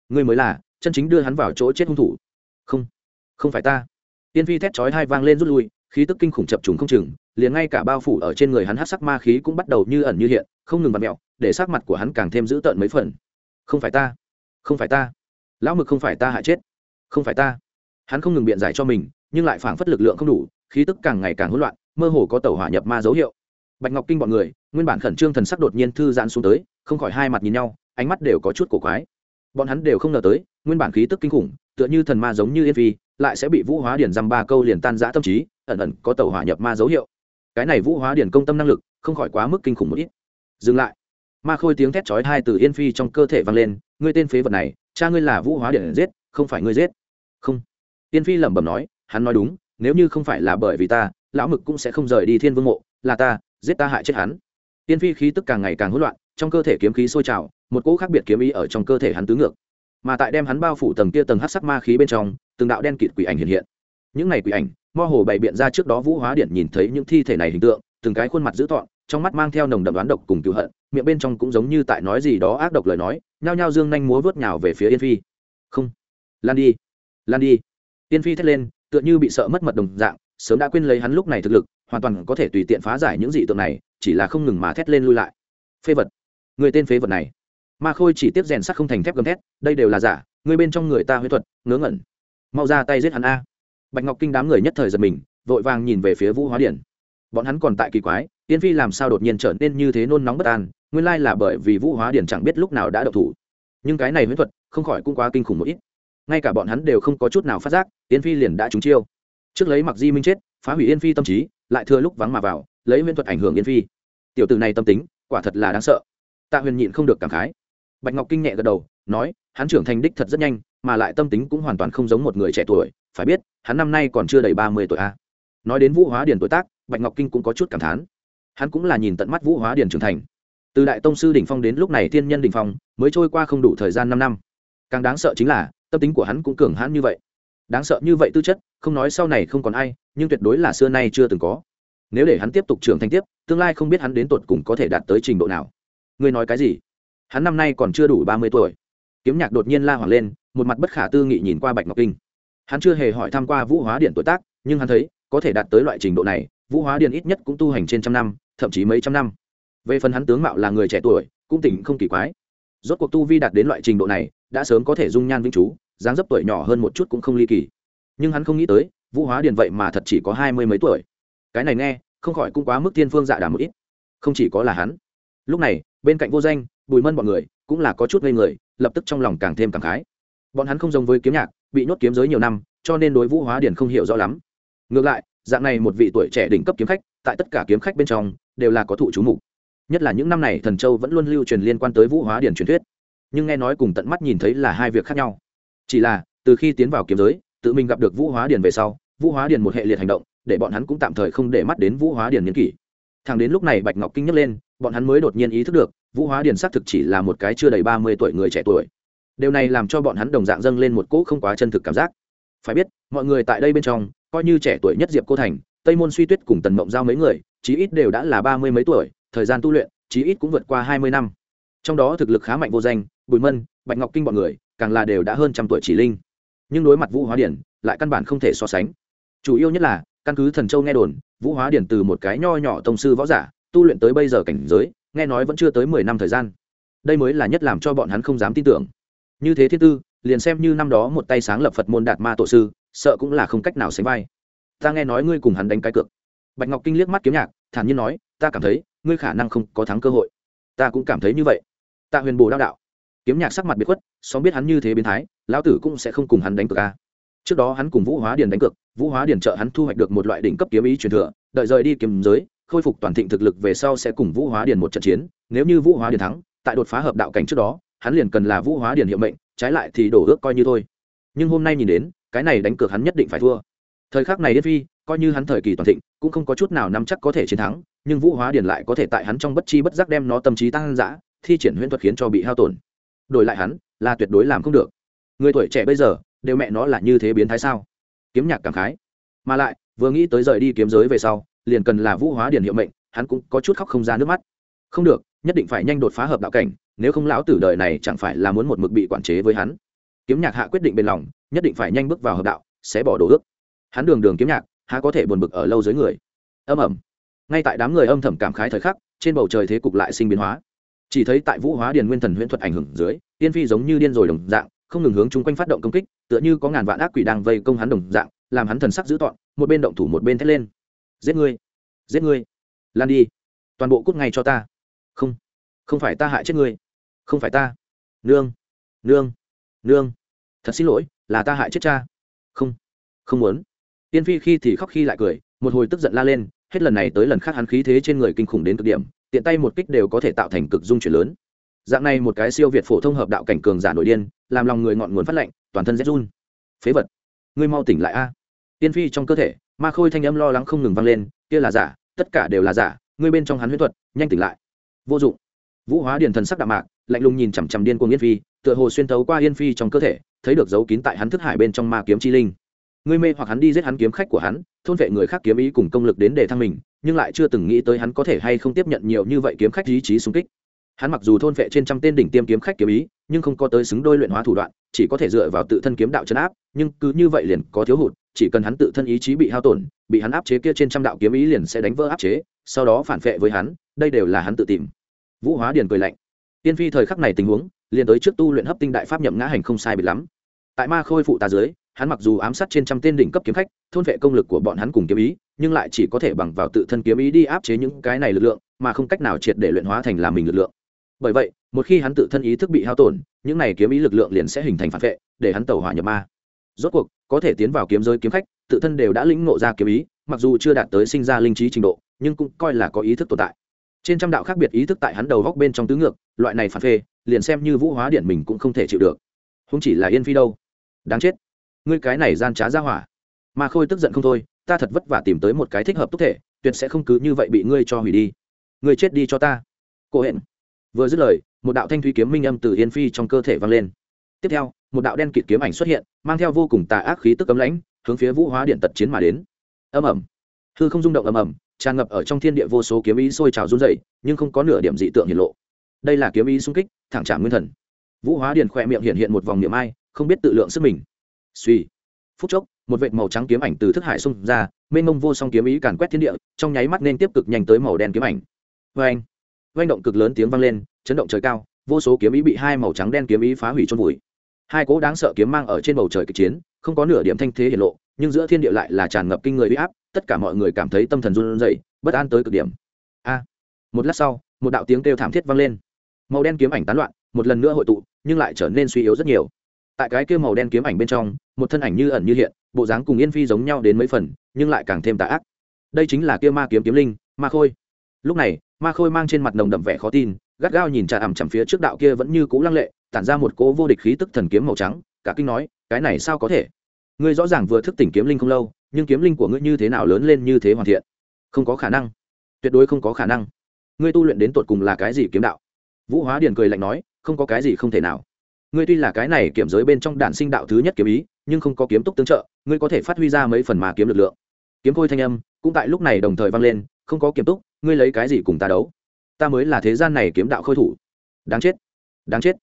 Ngươi mới là, chân chính đưa hắn vào chỗ chết hung thủ. Không không phải ta. Tiên phi thét chói hai vang lên rút lui, khí tức kinh khủng chập trùng không chừng, liền ngay cả bao phủ ở trên người hắn hát sắc ma khí cũng bắt đầu như ẩn như hiện, không ngừng vặt mẹo, để sắc mặt của hắn càng thêm dữ tợn mấy phần. Không phải ta, không phải ta. Lão mực không phải ta hại chết, không phải ta. Hắn không ngừng biện giải cho mình nhưng lại phảng phất lực lượng không đủ, khí tức càng ngày càng hỗn loạn, mơ hồ có tàu hỏa nhập ma dấu hiệu. Bạch ngọc kinh bọn người, nguyên bản khẩn trương thần sắc đột nhiên thư giãn xuống tới, không khỏi hai mặt nhìn nhau, ánh mắt đều có chút cổ quái. Bọn hắn đều không ngờ tới, nguyên bản khí tức kinh khủng, tựa như thần ma giống như yên phi, lại sẽ bị vũ hóa điển dăm ba câu liền tan giã tâm trí, ẩn ẩn có tàu hỏa nhập ma dấu hiệu. Cái này vũ hóa điển công tâm năng lực, không khỏi quá mức kinh khủng một ít. Dừng lại. Ma khôi tiếng thét chói hai từ yên phi trong cơ thể vang lên, ngươi tên phế vật này, cha ngươi là vũ hóa điển giết, không phải ngươi giết. Không. Yên phi lẩm bẩm nói hắn nói đúng, nếu như không phải là bởi vì ta, lão mực cũng sẽ không rời đi thiên vương mộ, là ta, giết ta hại chết hắn. Tiên phi khí tức càng ngày càng hỗn loạn, trong cơ thể kiếm khí sôi trào, một cỗ khác biệt kiếm ý ở trong cơ thể hắn tứ ngược. Mà tại đem hắn bao phủ tầng kia tầng hát sắc ma khí bên trong, từng đạo đen kịt quỷ ảnh hiện hiện. Những này quỷ ảnh, mơ hồ bày biện ra trước đó vũ hóa điện nhìn thấy những thi thể này hình tượng, từng cái khuôn mặt dữ tọn trong mắt mang theo nồng đậm đoán độc cùng cựu hận, miệng bên trong cũng giống như tại nói gì đó ác độc lời nói, nhao nhao dương nhanh múa vớt nhào về phía yên phi. Không, lan đi lan đi. Yên phi thét lên tựa như bị sợ mất mật đồng dạng, sớm đã quên lấy hắn lúc này thực lực, hoàn toàn có thể tùy tiện phá giải những dị tượng này, chỉ là không ngừng mà thét lên lui lại. Phế vật. Người tên phế vật này. Ma khôi chỉ tiếp rèn sắt không thành thép gầm thét, đây đều là giả, người bên trong người ta huyết thuật, ngớ ngẩn. Mau ra tay giết hắn a. Bạch ngọc kinh đám người nhất thời giật mình, vội vàng nhìn về phía vũ hóa điển. Bọn hắn còn tại kỳ quái tiên phi làm sao đột nhiên trở nên như thế nôn nóng bất an, nguyên lai là bởi vì vũ hóa điển chẳng biết lúc nào đã độc thủ. Nhưng cái này huyết thuật, không khỏi cũng quá kinh khủng một ít. Ngay cả bọn hắn đều không có chút nào phát giác Yên phi liền đã trúng chiêu. Trước lấy mặc di minh chết, phá hủy yên phi tâm trí, lại thừa lúc vắng mà vào, lấy huyễn thuật ảnh hưởng yên phi. Tiểu tử này tâm tính, quả thật là đáng sợ. Tạ huyền nhịn không được cảm khái. Bạch ngọc kinh nhẹ gật đầu, nói, hắn trưởng thành đích thật rất nhanh, mà lại tâm tính cũng hoàn toàn không giống một người trẻ tuổi. Phải biết, hắn năm nay còn chưa đầy ba mươi tuổi a. Nói đến vũ hóa điền tuổi tác, bạch ngọc kinh cũng có chút cảm thán. Hắn cũng là nhìn tận mắt vũ hóa điền trưởng thành. Từ đại tông sư đỉnh phong đến lúc này thiên nhân đỉnh phong, mới trôi qua không đủ thời gian năm năm. Càng đáng sợ chính là, tâm tính của hắn cũng cường hãn như vậy đáng sợ như vậy tư chất, không nói sau này không còn ai, nhưng tuyệt đối là xưa nay chưa từng có. Nếu để hắn tiếp tục trưởng thành tiếp, tương lai không biết hắn đến tột cùng có thể đạt tới trình độ nào. Ngươi nói cái gì? Hắn năm nay còn chưa đủ ba mươi tuổi. Kiếm nhạc đột nhiên la hoảng lên, một mặt bất khả tư nghị nhìn qua bạch ngọc kinh. Hắn chưa hề hỏi tham q u a vũ hóa điện tuổi tác, nhưng hắn thấy, có thể đạt tới loại trình độ này, vũ hóa điện ít nhất cũng tu hành trên trăm năm, thậm chí mấy trăm năm. Về phần hắn tướng mạo là người trẻ tuổi, cũng tỉnh không kỳ quái. Rốt cuộc tu vi đạt đến loại trình độ này, đã sớm có thể dung nhan vĩnh chú dáng dấp tuổi nhỏ hơn một chút cũng không ly kỳ. Nhưng hắn không nghĩ tới, vũ hóa điền vậy mà thật chỉ có hai mươi mấy tuổi. Cái này nghe, không khỏi cũng quá mức thiên phương dạ đà một ít. Không chỉ có là hắn. Lúc này, bên cạnh vô danh, bùi mân bọn người cũng là có chút ngây người, lập tức trong lòng càng thêm càng khái. Bọn hắn không giống với kiếm nhạc, bị nhốt kiếm giới nhiều năm, cho nên đối vũ hóa điền không hiểu rõ lắm. Ngược lại, dạng này một vị tuổi trẻ đỉnh cấp kiếm khách, tại tất cả kiếm khách bên trong, đều là có thụ chú mục. Nhất là những năm này thần châu vẫn luôn lưu truyền liên quan tới vũ hóa điền truyền thuyết. Nhưng nghe nói cùng tận mắt nhìn thấy là hai việc khác nhau chỉ là, từ khi tiến vào kiếm giới, tự mình gặp được vũ hóa điền về sau, vũ hóa điền một hệ liệt hành động, để bọn hắn cũng tạm thời không để mắt đến vũ hóa điền n kỷ. Thằng đến lúc này bạch ngọc kinh nhắc lên, bọn hắn mới đột nhiên ý thức được, vũ hóa điền xác thực chỉ là một cái chưa đầy ba mươi tuổi người trẻ tuổi. Điều này làm cho bọn hắn đồng dạng dâng lên một cỗ không quá chân thực cảm giác. Phải biết, mọi người tại đây bên trong, coi như trẻ tuổi nhất diệp cô thành, tây môn suy tuyết cùng tần mộng giao mấy người, chí ít đều đã là ba mươi mấy tuổi, thời gian tu luyện, chí ít cũng vượt qua hai mươi năm. Trong đó thực lực khá mạnh vô danh, bùi mân, bạch ngọc kinh bọn người càng là đều đã hơn trăm tuổi chỉ linh. Nhưng đối mặt vũ hóa điển, lại căn bản không thể so sánh. Chủ yếu nhất là, căn cứ thần châu nghe đồn, vũ hóa điển từ một cái nho nhỏ tông sư võ giả, tu luyện tới bây giờ cảnh giới, nghe nói vẫn chưa tới mười năm thời gian. Đây mới là nhất làm cho bọn hắn không dám tin tưởng. Như thế thiên tư, liền xem như năm đó một tay sáng lập phật môn đạt ma tổ sư, sợ cũng là không cách nào sánh vai. Ta nghe nói ngươi cùng hắn đánh cái cược. Bạch ngọc kinh liếc mắt kiếm nhạc, thản nhiên nói, ta cảm thấy, ngươi khả năng không có thắng cơ hội. Ta cũng cảm thấy như vậy. Tạ huyền bồ đao đạo kiếm nhạc sắc mặt biệt khuất song biết hắn như thế biến thái, lão tử cũng sẽ không cùng hắn đánh cược a. Trước đó hắn cùng vũ hóa điền đánh cược, vũ hóa điền trợ hắn thu hoạch được một loại đỉnh cấp kiếm ý truyền thừa, đợi rời đi kiếm giới, khôi phục toàn thịnh thực lực về sau sẽ cùng vũ hóa điền một trận chiến, nếu như vũ hóa điền thắng, tại đột phá hợp đạo cảnh trước đó, hắn liền cần là vũ hóa điền hiệu mệnh, trái lại thì đổ ước coi như thôi. Nhưng hôm nay nhìn đến, cái này đánh cược hắn nhất định phải thua. Thời khắc này điết phi, coi như hắn thời kỳ toàn thịnh, cũng không có chút nào nắm chắc có thể chiến thắng, nhưng vũ hóa điền lại có thể tại hắn trong bất chi bất giác đem nó tâm trí tăng dã, thi triển huyễn thuật khiến cho bị hao tổn đổi lại hắn, là tuyệt đối làm không được. Người tuổi trẻ bây giờ, đều mẹ nó là như thế biến thái sao? Kiếm nhạc cảm khái. Mà lại, vừa nghĩ tới rời đi kiếm giới về sau, liền cần là vũ hóa điền hiệu mệnh, hắn cũng có chút khóc không ra nước mắt. Không được, nhất định phải nhanh đột phá hợp đạo cảnh, nếu không lão tử đời này chẳng phải là muốn một mực bị quản chế với hắn. Kiếm nhạc hạ quyết định bên lòng, nhất định phải nhanh bước vào hợp đạo, sẽ bỏ đồ ước. Hắn đường đường kiếm nhạc, há có thể buồn bực ở lâu dưới người. Âm ẩm ngay tại đám người âm thầm cảm khái thời khắc, trên bầu trời thế cục lại sinh biến hóa chỉ thấy tại vũ hóa điền nguyên thần huyễn thuật ảnh hưởng dưới tiên phi giống như điên rồi đồng dạng, không ngừng hướng chung quanh phát động công kích, tựa như có ngàn vạn ác quỷ đang vây công hắn đồng dạng, làm hắn thần sắc dữ tọn một bên động thủ một bên thét lên. Giết ngươi! Giết ngươi! Lan đi! Toàn bộ cút ngay cho ta! Không! Không phải ta hại chết ngươi! Không phải ta! Nương! Nương! Nương! Thật xin lỗi, là ta hại chết cha! Không! Không muốn! Tiên phi khi thì khóc khi lại cười, một hồi tức giận la lên, hết lần này tới lần khác hắn khí thế trên người kinh khủng đến cực điểm tiện tay một kích đều có thể tạo thành cực dung chuyển lớn. Dạng này một cái siêu việt phổ thông hợp đạo cảnh cường giả nội điên, làm lòng người ngọn nguồn phát lạnh toàn thân rét run. Phế vật, ngươi mau tỉnh lại a. Tiên phi trong cơ thể, ma khôi thanh âm lo lắng không ngừng vang lên, kia là giả, tất cả đều là giả, ngươi bên trong hắn huyết thuật, nhanh tỉnh lại. Vô dụng. Vũ hóa điền thần sắc đạm mạc, lạnh lùng nhìn chằm chằm điên cuồng yên phi, tựa hồ xuyên thấu qua yên phi trong cơ thể, thấy được dấu kín tại hắn thức hải bên trong ma kiếm chi linh ngươi mê hoặc hắn đi giết hắn kiếm khách của hắn, thôn vệ người khác kiếm ý cùng công lực đến để thăng mình, nhưng lại chưa từng nghĩ tới hắn có thể hay không tiếp nhận nhiều như vậy kiếm khách ý chí xung kích. Hắn mặc dù thôn vệ trên trăm tên đỉnh tiêm kiếm khách kiếm ý, nhưng không có tới xứng đôi luyện hóa thủ đoạn, chỉ có thể dựa vào tự thân kiếm đạo chấn áp, nhưng cứ như vậy liền có thiếu hụt, chỉ cần hắn tự thân ý chí bị hao tổn, bị hắn áp chế kia trên trăm đạo kiếm ý liền sẽ đánh vỡ áp chế, sau đó phản vệ với hắn, đây đều là hắn tự tìm. Vũ hóa điền cười lạnh. Tiên phi thời khắc này tình huống, liền tới trước tu luyện hấp tinh đại pháp nhậm ngã hành không sai bị lắm. Tại ma khôi phụ ta dưới hắn mặc dù ám sát trên trăm tên đỉnh cấp kiếm khách, thôn vệ công lực của bọn hắn cùng kiếm ý, nhưng lại chỉ có thể bằng vào tự thân kiếm ý đi áp chế những cái này lực lượng, mà không cách nào triệt để luyện hóa thành làm mình lực lượng. Bởi vậy, một khi hắn tự thân ý thức bị hao tổn, những này kiếm ý lực lượng liền sẽ hình thành phản vệ, để hắn tẩu hỏa nhập ma. Rốt cuộc, có thể tiến vào kiếm giới kiếm khách, tự thân đều đã lĩnh ngộ ra kiếm ý, mặc dù chưa đạt tới sinh ra linh trí trình độ, nhưng cũng coi là có ý thức tồn tại. Trên trăm đạo khác biệt ý thức tại hắn đầu góc bên trong tứ ngược, loại này phản phê, liền xem như vũ hóa điện mình cũng không thể chịu được. Không chỉ là yên phi đâu. Đáng chết ngươi cái này gian trá ra hỏa. Mà khôi tức giận không thôi, ta thật vất vả tìm tới một cái thích hợp tốt thể, tuyệt sẽ không cứ như vậy bị ngươi cho hủy đi. Ngươi chết đi cho ta. Cô hẹn vừa dứt lời, một đạo thanh thúy kiếm minh âm từ yên phi trong cơ thể vang lên. Tiếp theo, một đạo đen kịt kiếm ảnh xuất hiện, mang theo vô cùng tà ác khí tức cấm lãnh, hướng phía vũ hóa điện tật chiến mà đến. Âm ẩm hư không rung động ầm ầm, tràn ngập ở trong thiên địa vô số kiếm ý sôi trào run dày nhưng không có nửa điểm dị tượng hiện lộ. Đây là kiếm ý xung kích, thẳng trả nguyên thần. Vũ hóa điện khỏe miệng hiện hiện một vòng niệm ai, không biết tự lượng sức mình suy. Phút chốc, một vệt màu trắng kiếm ảnh từ thức hải xung ra, mênh mông vô song kiếm ý càn quét thiên địa, trong nháy mắt nên tiếp cực nhanh tới màu đen kiếm ảnh. Vê anh vê động cực lớn tiếng vang lên, chấn động trời cao, vô số kiếm ý bị hai màu trắng đen kiếm ý phá hủy trôn vùi. Hai cố đáng sợ kiếm mang ở trên bầu trời kịch chiến, không có nửa điểm thanh thế hiển lộ, nhưng giữa thiên địa lại là tràn ngập kinh người uy áp, tất cả mọi người cảm thấy tâm thần run rẩy, bất an tới cực điểm. A! Một lát sau, một đạo tiếng kêu thảm thiết vang lên. Màu đen kiếm ảnh tán loạn, một lần nữa hội tụ, nhưng lại trở nên suy yếu rất nhiều. Tại cái kêu màu đen kiếm ảnh bên trong một thân ảnh như ẩn như hiện, bộ dáng cùng yên phi giống nhau đến mấy phần, nhưng lại càng thêm tà ác. Đây chính là kia ma kiếm kiếm linh, ma khôi. Lúc này, ma khôi mang trên mặt nồng đậm vẻ khó tin, gắt gao nhìn trà ẩm chằm phía trước đạo kia vẫn như cũ lăng lệ, tản ra một cỗ vô địch khí tức thần kiếm màu trắng, cả kinh nói, cái này sao có thể? Ngươi rõ ràng vừa thức tỉnh kiếm linh không lâu, nhưng kiếm linh của ngươi như thế nào lớn lên như thế hoàn thiện? Không có khả năng. Tuyệt đối không có khả năng. Ngươi tu luyện đến tột cùng là cái gì kiếm đạo? Vũ hóa điền cười lạnh nói, không có cái gì không thể nào. Ngươi tuy là cái này kiểm giới bên trong đản sinh đạo thứ nhất kiếm ý nhưng không có kiếm túc tương trợ, ngươi có thể phát huy ra mấy phần mà kiếm lực lượng. Kiếm khôi thanh âm cũng tại lúc này đồng thời vang lên, không có kiếm túc, ngươi lấy cái gì cùng ta đấu? Ta mới là thế gian này kiếm đạo khôi thủ. Đáng chết đáng chết.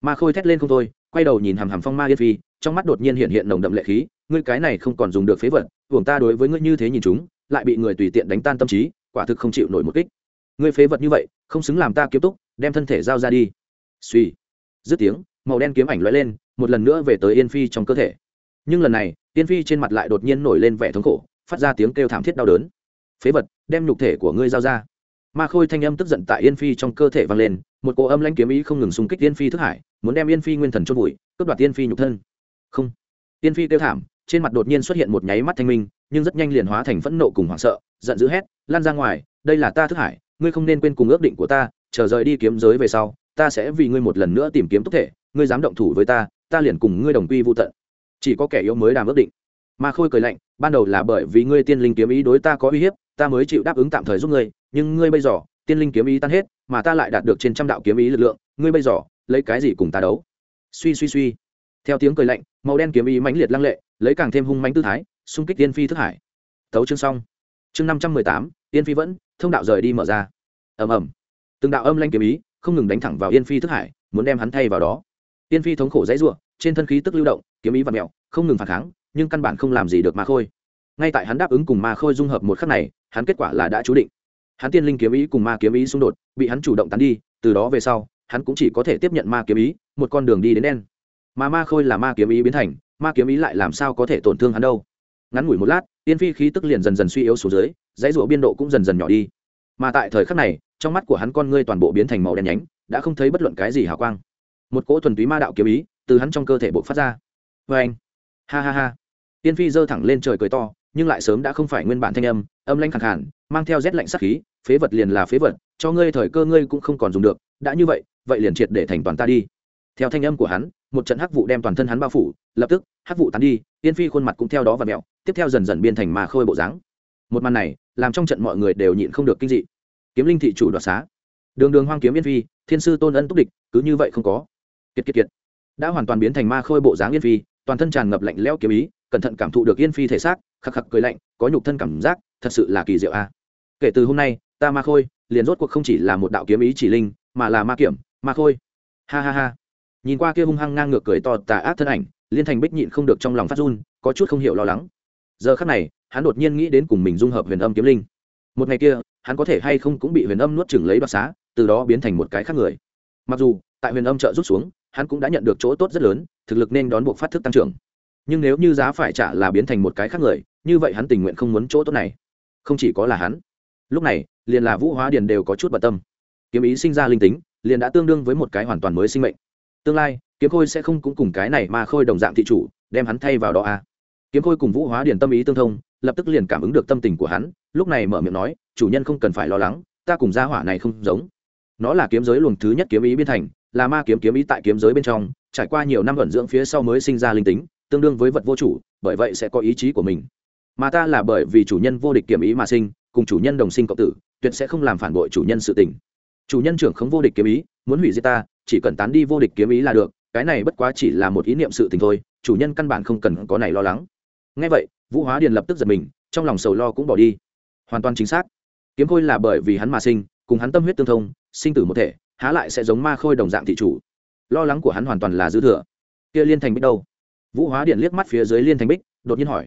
Ma khôi thét lên không thôi, quay đầu nhìn hàm hàm phong ma yên phi, trong mắt đột nhiên hiện hiện nồng đậm lệ khí, ngươi cái này không còn dùng được phế vật uổng ta đối với ngươi như thế nhìn chúng, lại bị người tùy tiện đánh tan tâm trí, quả thực không chịu nổi một kích. Ngươi phế vật như vậy, không xứng làm ta kiếm túc, đem thân thể giao ra đi. Suy dứt tiếng, màu đen kiếm ảnh lóe lên, một lần nữa về tới yên phi trong cơ thể nhưng lần này, tiên phi trên mặt lại đột nhiên nổi lên vẻ thống khổ, phát ra tiếng kêu thảm thiết đau đớn. Phế vật, đem nhục thể của ngươi giao ra. Ma khôi thanh âm tức giận tại yên phi trong cơ thể vang lên, một cỗ âm lãnh kiếm ý không ngừng xung kích yên phi thức hải, muốn đem yên phi nguyên thần chôn vùi, cướp đoạt yên phi nhục thân. Không. Yên phi kêu thảm, trên mặt đột nhiên xuất hiện một nháy mắt thanh minh, nhưng rất nhanh liền hóa thành phẫn nộ cùng hoảng sợ, giận dữ hét, lan ra ngoài, đây là ta thức hải, ngươi không nên quên cùng ước định của ta, chờ rời đi kiếm giới về sau, ta sẽ vì ngươi một lần nữa tìm kiếm tốc thể, ngươi dám động thủ với ta ta liền cùng ngươi đồng quy vô tận chỉ có kẻ yếu mới đàm ước định. Mà khôi cười lạnh, ban đầu là bởi vì ngươi tiên linh kiếm ý đối ta có uy hiếp, ta mới chịu đáp ứng tạm thời giúp ngươi, nhưng ngươi bây giờ, tiên linh kiếm ý tan hết, mà ta lại đạt được trên trăm đạo kiếm ý lực lượng, ngươi bây giờ, lấy cái gì cùng ta đấu? Suy suy suy. Theo tiếng cười lạnh, màu đen kiếm ý mãnh liệt lăng lệ, lấy càng thêm hung mãnh tư thái, xung kích tiên phi thức hải. Thấu chương xong. Chương năm trăm mười tám, tiên phi vẫn, thông đạo rời đi mở ra. Ầm ầm. Từng đạo âm lanh kiếm ý, không ngừng đánh thẳng vào yên phi thức hải, muốn đem hắn thay vào đó. Yên phi thống khổ dãy ruộng trên thân khí tức lưu động, kiếm ý và mẹo không ngừng phản kháng, nhưng căn bản không làm gì được ma khôi. Ngay tại hắn đáp ứng cùng ma khôi dung hợp một khắc này, hắn kết quả là đã chú định. Hắn tiên linh kiếm ý cùng ma kiếm ý xung đột, bị hắn chủ động tán đi, từ đó về sau, hắn cũng chỉ có thể tiếp nhận ma kiếm ý, một con đường đi đến đen. Mà ma khôi là ma kiếm ý biến thành, ma kiếm ý lại làm sao có thể tổn thương hắn đâu? Ngắn ngủi một lát, tiên phi khí tức liền dần dần suy yếu xuống dưới, dãy rụa biên độ cũng dần dần nhỏ đi. Mà tại thời khắc này, trong mắt của hắn con ngươi toàn bộ biến thành màu đen nhánh, đã không thấy bất luận cái gì hào quang. Một cỗ thuần túy ma đạo kiếm ý từ hắn trong cơ thể bộc phát ra. Vê anh. Ha ha ha. Tiên phi giơ thẳng lên trời cười to, nhưng lại sớm đã không phải nguyên bản thanh âm âm lanh khẳng hẳn mang theo rét lạnh sắc khí, phế vật liền là phế vật, cho ngươi thời cơ ngươi cũng không còn dùng được, đã như vậy vậy liền triệt để thành toàn ta đi. Theo thanh âm của hắn, một trận hắc vụ đem toàn thân hắn bao phủ, lập tức, hắc vụ tán đi, tiên phi khuôn mặt cũng theo đó và mẹo, tiếp theo dần dần biên thành mà khôi bộ dáng. Một màn này, làm trong trận mọi người đều nhịn không được kinh dị. Kiếm linh thị chủ đoạt xá. Đường đường hoang kiếm yên phi, thiên sư tôn ân túc địch, cứ như vậy không có. Kiệt kiệt kiệt đã hoàn toàn biến thành ma khôi bộ dáng yên phi, toàn thân tràn ngập lạnh lẽo kiếm ý, cẩn thận cảm thụ được yên phi thể xác, khắc khắc cười lạnh, có nhục thân cảm giác, thật sự là kỳ diệu a. Kể từ hôm nay, ta ma khôi, liền rốt cuộc không chỉ là một đạo kiếm ý chỉ linh, mà là ma kiểm, ma khôi. Ha ha ha. Nhìn qua kia hung hăng ngang ngược cười to tà ác thân ảnh, liên thành bích nhịn không được trong lòng phát run, có chút không hiểu lo lắng. Giờ khắc này, hắn đột nhiên nghĩ đến cùng mình dung hợp huyền âm kiếm linh. Một ngày kia, hắn có thể hay không cũng bị huyền âm nuốt chừng lấy đoạt xá, từ đó biến thành một cái khác người. Mặc dù, tại huyền âm trợ rút xuống hắn cũng đã nhận được chỗ tốt rất lớn, thực lực nên đón buộc phát thức tăng trưởng. Nhưng nếu như giá phải trả là biến thành một cái khác người, như vậy hắn tình nguyện không muốn chỗ tốt này. Không chỉ có là hắn. Lúc này, liền là vũ hóa điền đều có chút bận tâm. Kiếm ý sinh ra linh tính, liền đã tương đương với một cái hoàn toàn mới sinh mệnh. Tương lai, kiếm khôi sẽ không cũng cùng cái này mà khôi đồng dạng thị chủ, đem hắn thay vào đó à. kiếm khôi cùng vũ hóa điền tâm ý tương thông, lập tức liền cảm ứng được tâm tình của hắn, lúc này mở miệng nói, chủ nhân không cần phải lo lắng, ta cùng gia hỏa này không giống. Nó là kiếm giới luồng thứ nhất kiếm ý biên thành là ma kiếm kiếm ý tại kiếm giới bên trong, trải qua nhiều năm vận dưỡng phía sau mới sinh ra linh tính, tương đương với vật vô chủ, bởi vậy sẽ có ý chí của mình. Mà ta là bởi vì chủ nhân vô địch kiếm ý mà sinh, cùng chủ nhân đồng sinh cộng tử, tuyệt sẽ không làm phản bội chủ nhân sự tình. Chủ nhân trưởng không vô địch kiếm ý, muốn hủy diệt ta, chỉ cần tán đi vô địch kiếm ý là được, cái này bất quá chỉ là một ý niệm sự tình thôi, chủ nhân căn bản không cần có này lo lắng. Ngay vậy, vũ hóa điền lập tức giật mình, trong lòng sầu lo cũng bỏ đi. Hoàn toàn chính xác. Kiếm khôi là bởi vì hắn mà sinh, cùng hắn tâm huyết tương thông, sinh tử một thể há lại sẽ giống ma khôi đồng dạng thị chủ. Lo lắng của hắn hoàn toàn là dư thừa. Kia liên thành bích đâu? Vũ hóa điện liếc mắt phía dưới liên thành bích, đột nhiên hỏi.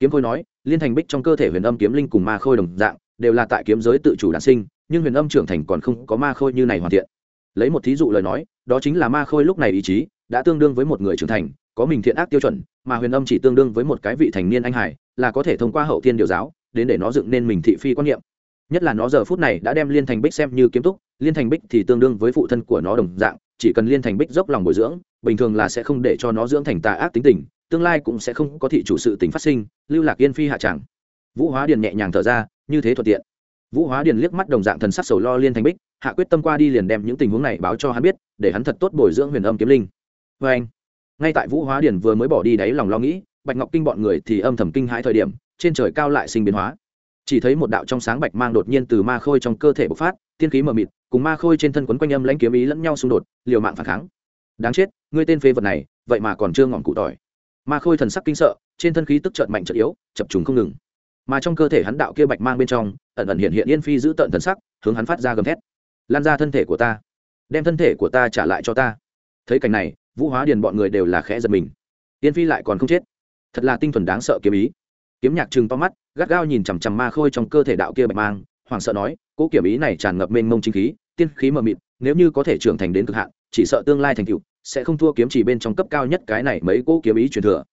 Kiếm khôi nói, liên thành bích trong cơ thể huyền âm kiếm linh cùng ma khôi đồng dạng, đều là tại kiếm giới tự chủ đản sinh, nhưng huyền âm trưởng thành còn không có ma khôi như này hoàn thiện. Lấy một thí dụ lời nói, đó chính là ma khôi lúc này ý chí, đã tương đương với một người trưởng thành, có mình thiện ác tiêu chuẩn, mà huyền âm chỉ tương đương với một cái vị thành niên anh hải là có thể thông qua hậu thiên điều giáo, đến để nó dựng nên mình thị phi quan niệm nhất là nó giờ phút này đã đem liên thành bích xem như kiếm túc, liên thành bích thì tương đương với phụ thân của nó đồng dạng, chỉ cần liên thành bích dốc lòng bồi dưỡng, bình thường là sẽ không để cho nó dưỡng thành tà ác tính tình, tương lai cũng sẽ không có thị chủ sự tình phát sinh, lưu lạc yên phi hạ tràng vũ hóa điền nhẹ nhàng thở ra, như thế thuận tiện. Vũ hóa điền liếc mắt đồng dạng thần sắc sầu lo liên thành bích, hạ quyết tâm qua đi liền đem những tình huống này báo cho hắn biết, để hắn thật tốt bồi dưỡng huyền âm kiếm linh. Vê anh, ngay tại vũ hóa điền vừa mới bỏ đi đáy lòng lo nghĩ, bạch ngọc kinh bọn người thì âm thầm kinh hãi thời điểm, trên trời cao lại sinh biến hóa chỉ thấy một đạo trong sáng bạch mang đột nhiên từ ma khôi trong cơ thể bộc phát, tiên khí mờ mịt, cùng ma khôi trên thân quấn quanh âm lãnh kiếm ý lẫn nhau xung đột, liều mạng phản kháng. Đáng chết, ngươi tên phế vật này, vậy mà còn chưa ngọn cụ tỏi. Ma khôi thần sắc kinh sợ, trên thân khí tức trợn mạnh trợn yếu, chập trùng không ngừng. Mà trong cơ thể hắn đạo kia bạch mang bên trong, ẩn ẩn hiện hiện yên phi giữ tợn thần sắc, hướng hắn phát ra gầm thét. Lan ra thân thể của ta, đem thân thể của ta trả lại cho ta. Thấy cảnh này, vũ hóa điền bọn người đều là khẽ giật mình. Yên phi lại còn không chết. Thật là tinh thuần đáng sợ kiếm ý. Kiếm nhạc trừng to mắt gắt gao nhìn chằm chằm ma khôi trong cơ thể đạo kia bạch mang, hoảng sợ nói cỗ kiểm ý này tràn ngập mênh mông chính khí, tiên khí mờ mịt, nếu như có thể trưởng thành đến cực hạn, chỉ sợ tương lai thành cựu sẽ không thua kiếm chỉ bên trong cấp cao nhất cái này mấy cỗ kiếm ý truyền thừa.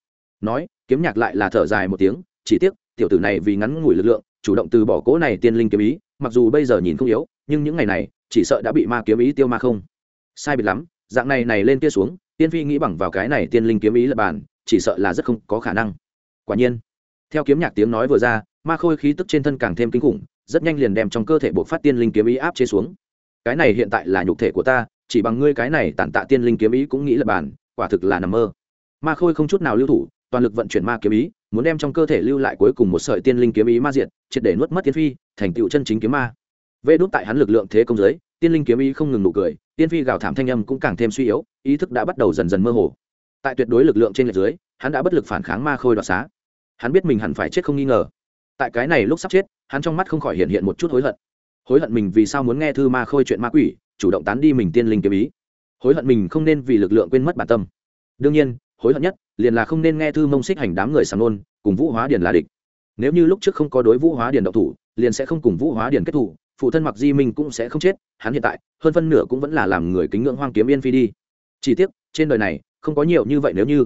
Nói, kiếm nhạc lại là thở dài một tiếng, chỉ tiếc, tiểu tử này vì ngắn ngủi lực lượng, chủ động từ bỏ cỗ này tiên linh kiếm ý, mặc dù bây giờ nhìn không yếu, nhưng những ngày này, chỉ sợ đã bị ma kiếm ý tiêu ma không. Sai biệt lắm, dạng này này lên kia xuống, tiên phi nghĩ bằng vào cái này tiên linh kiếm ý là bàn, chỉ sợ là rất không có khả năng. Quả nhiên theo kiếm nhạc tiếng nói vừa ra, ma khôi khí tức trên thân càng thêm kinh khủng, rất nhanh liền đem trong cơ thể buộc phát tiên linh kiếm ý áp chế xuống. Cái này hiện tại là nhục thể của ta, chỉ bằng ngươi cái này tàn tạ tiên linh kiếm ý cũng nghĩ là bàn, quả thực là nằm mơ. Ma khôi không chút nào lưu thủ, toàn lực vận chuyển ma kiếm ý, muốn đem trong cơ thể lưu lại cuối cùng một sợi tiên linh kiếm ý ma diệt, triệt để nuốt mất tiên phi, thành tựu chân chính kiếm ma. Vê đốt tại hắn lực lượng thế công giới, tiên linh kiếm ý không ngừng nụ cười, tiên phi gào thảm thanh âm cũng càng thêm suy yếu, ý thức đã bắt đầu dần dần mơ hồ. Tại tuyệt đối lực lượng trên lệch dưới, hắn đã bất lực phản kháng ma khôi đoạt xá hắn biết mình hẳn phải chết không nghi ngờ. Tại cái này lúc sắp chết, hắn trong mắt không khỏi hiện hiện một chút hối hận. Hối hận mình vì sao muốn nghe thư ma khôi chuyện ma quỷ, chủ động tán đi mình tiên linh kiếm ý. Hối hận mình không nên vì lực lượng quên mất bản tâm. Đương nhiên, hối hận nhất liền là không nên nghe thư mông xích hành đám người sàng nôn, cùng vũ hóa điền là địch. Nếu như lúc trước không có đối vũ hóa điền độc thủ, liền sẽ không cùng vũ hóa điền kết thủ, phụ thân mặc di minh cũng sẽ không chết, hắn hiện tại, hơn phân nửa cũng vẫn là làm người kính ngưỡng hoang kiếm yên phi đi. Chỉ tiếc, trên đời này, không có nhiều như vậy nếu như.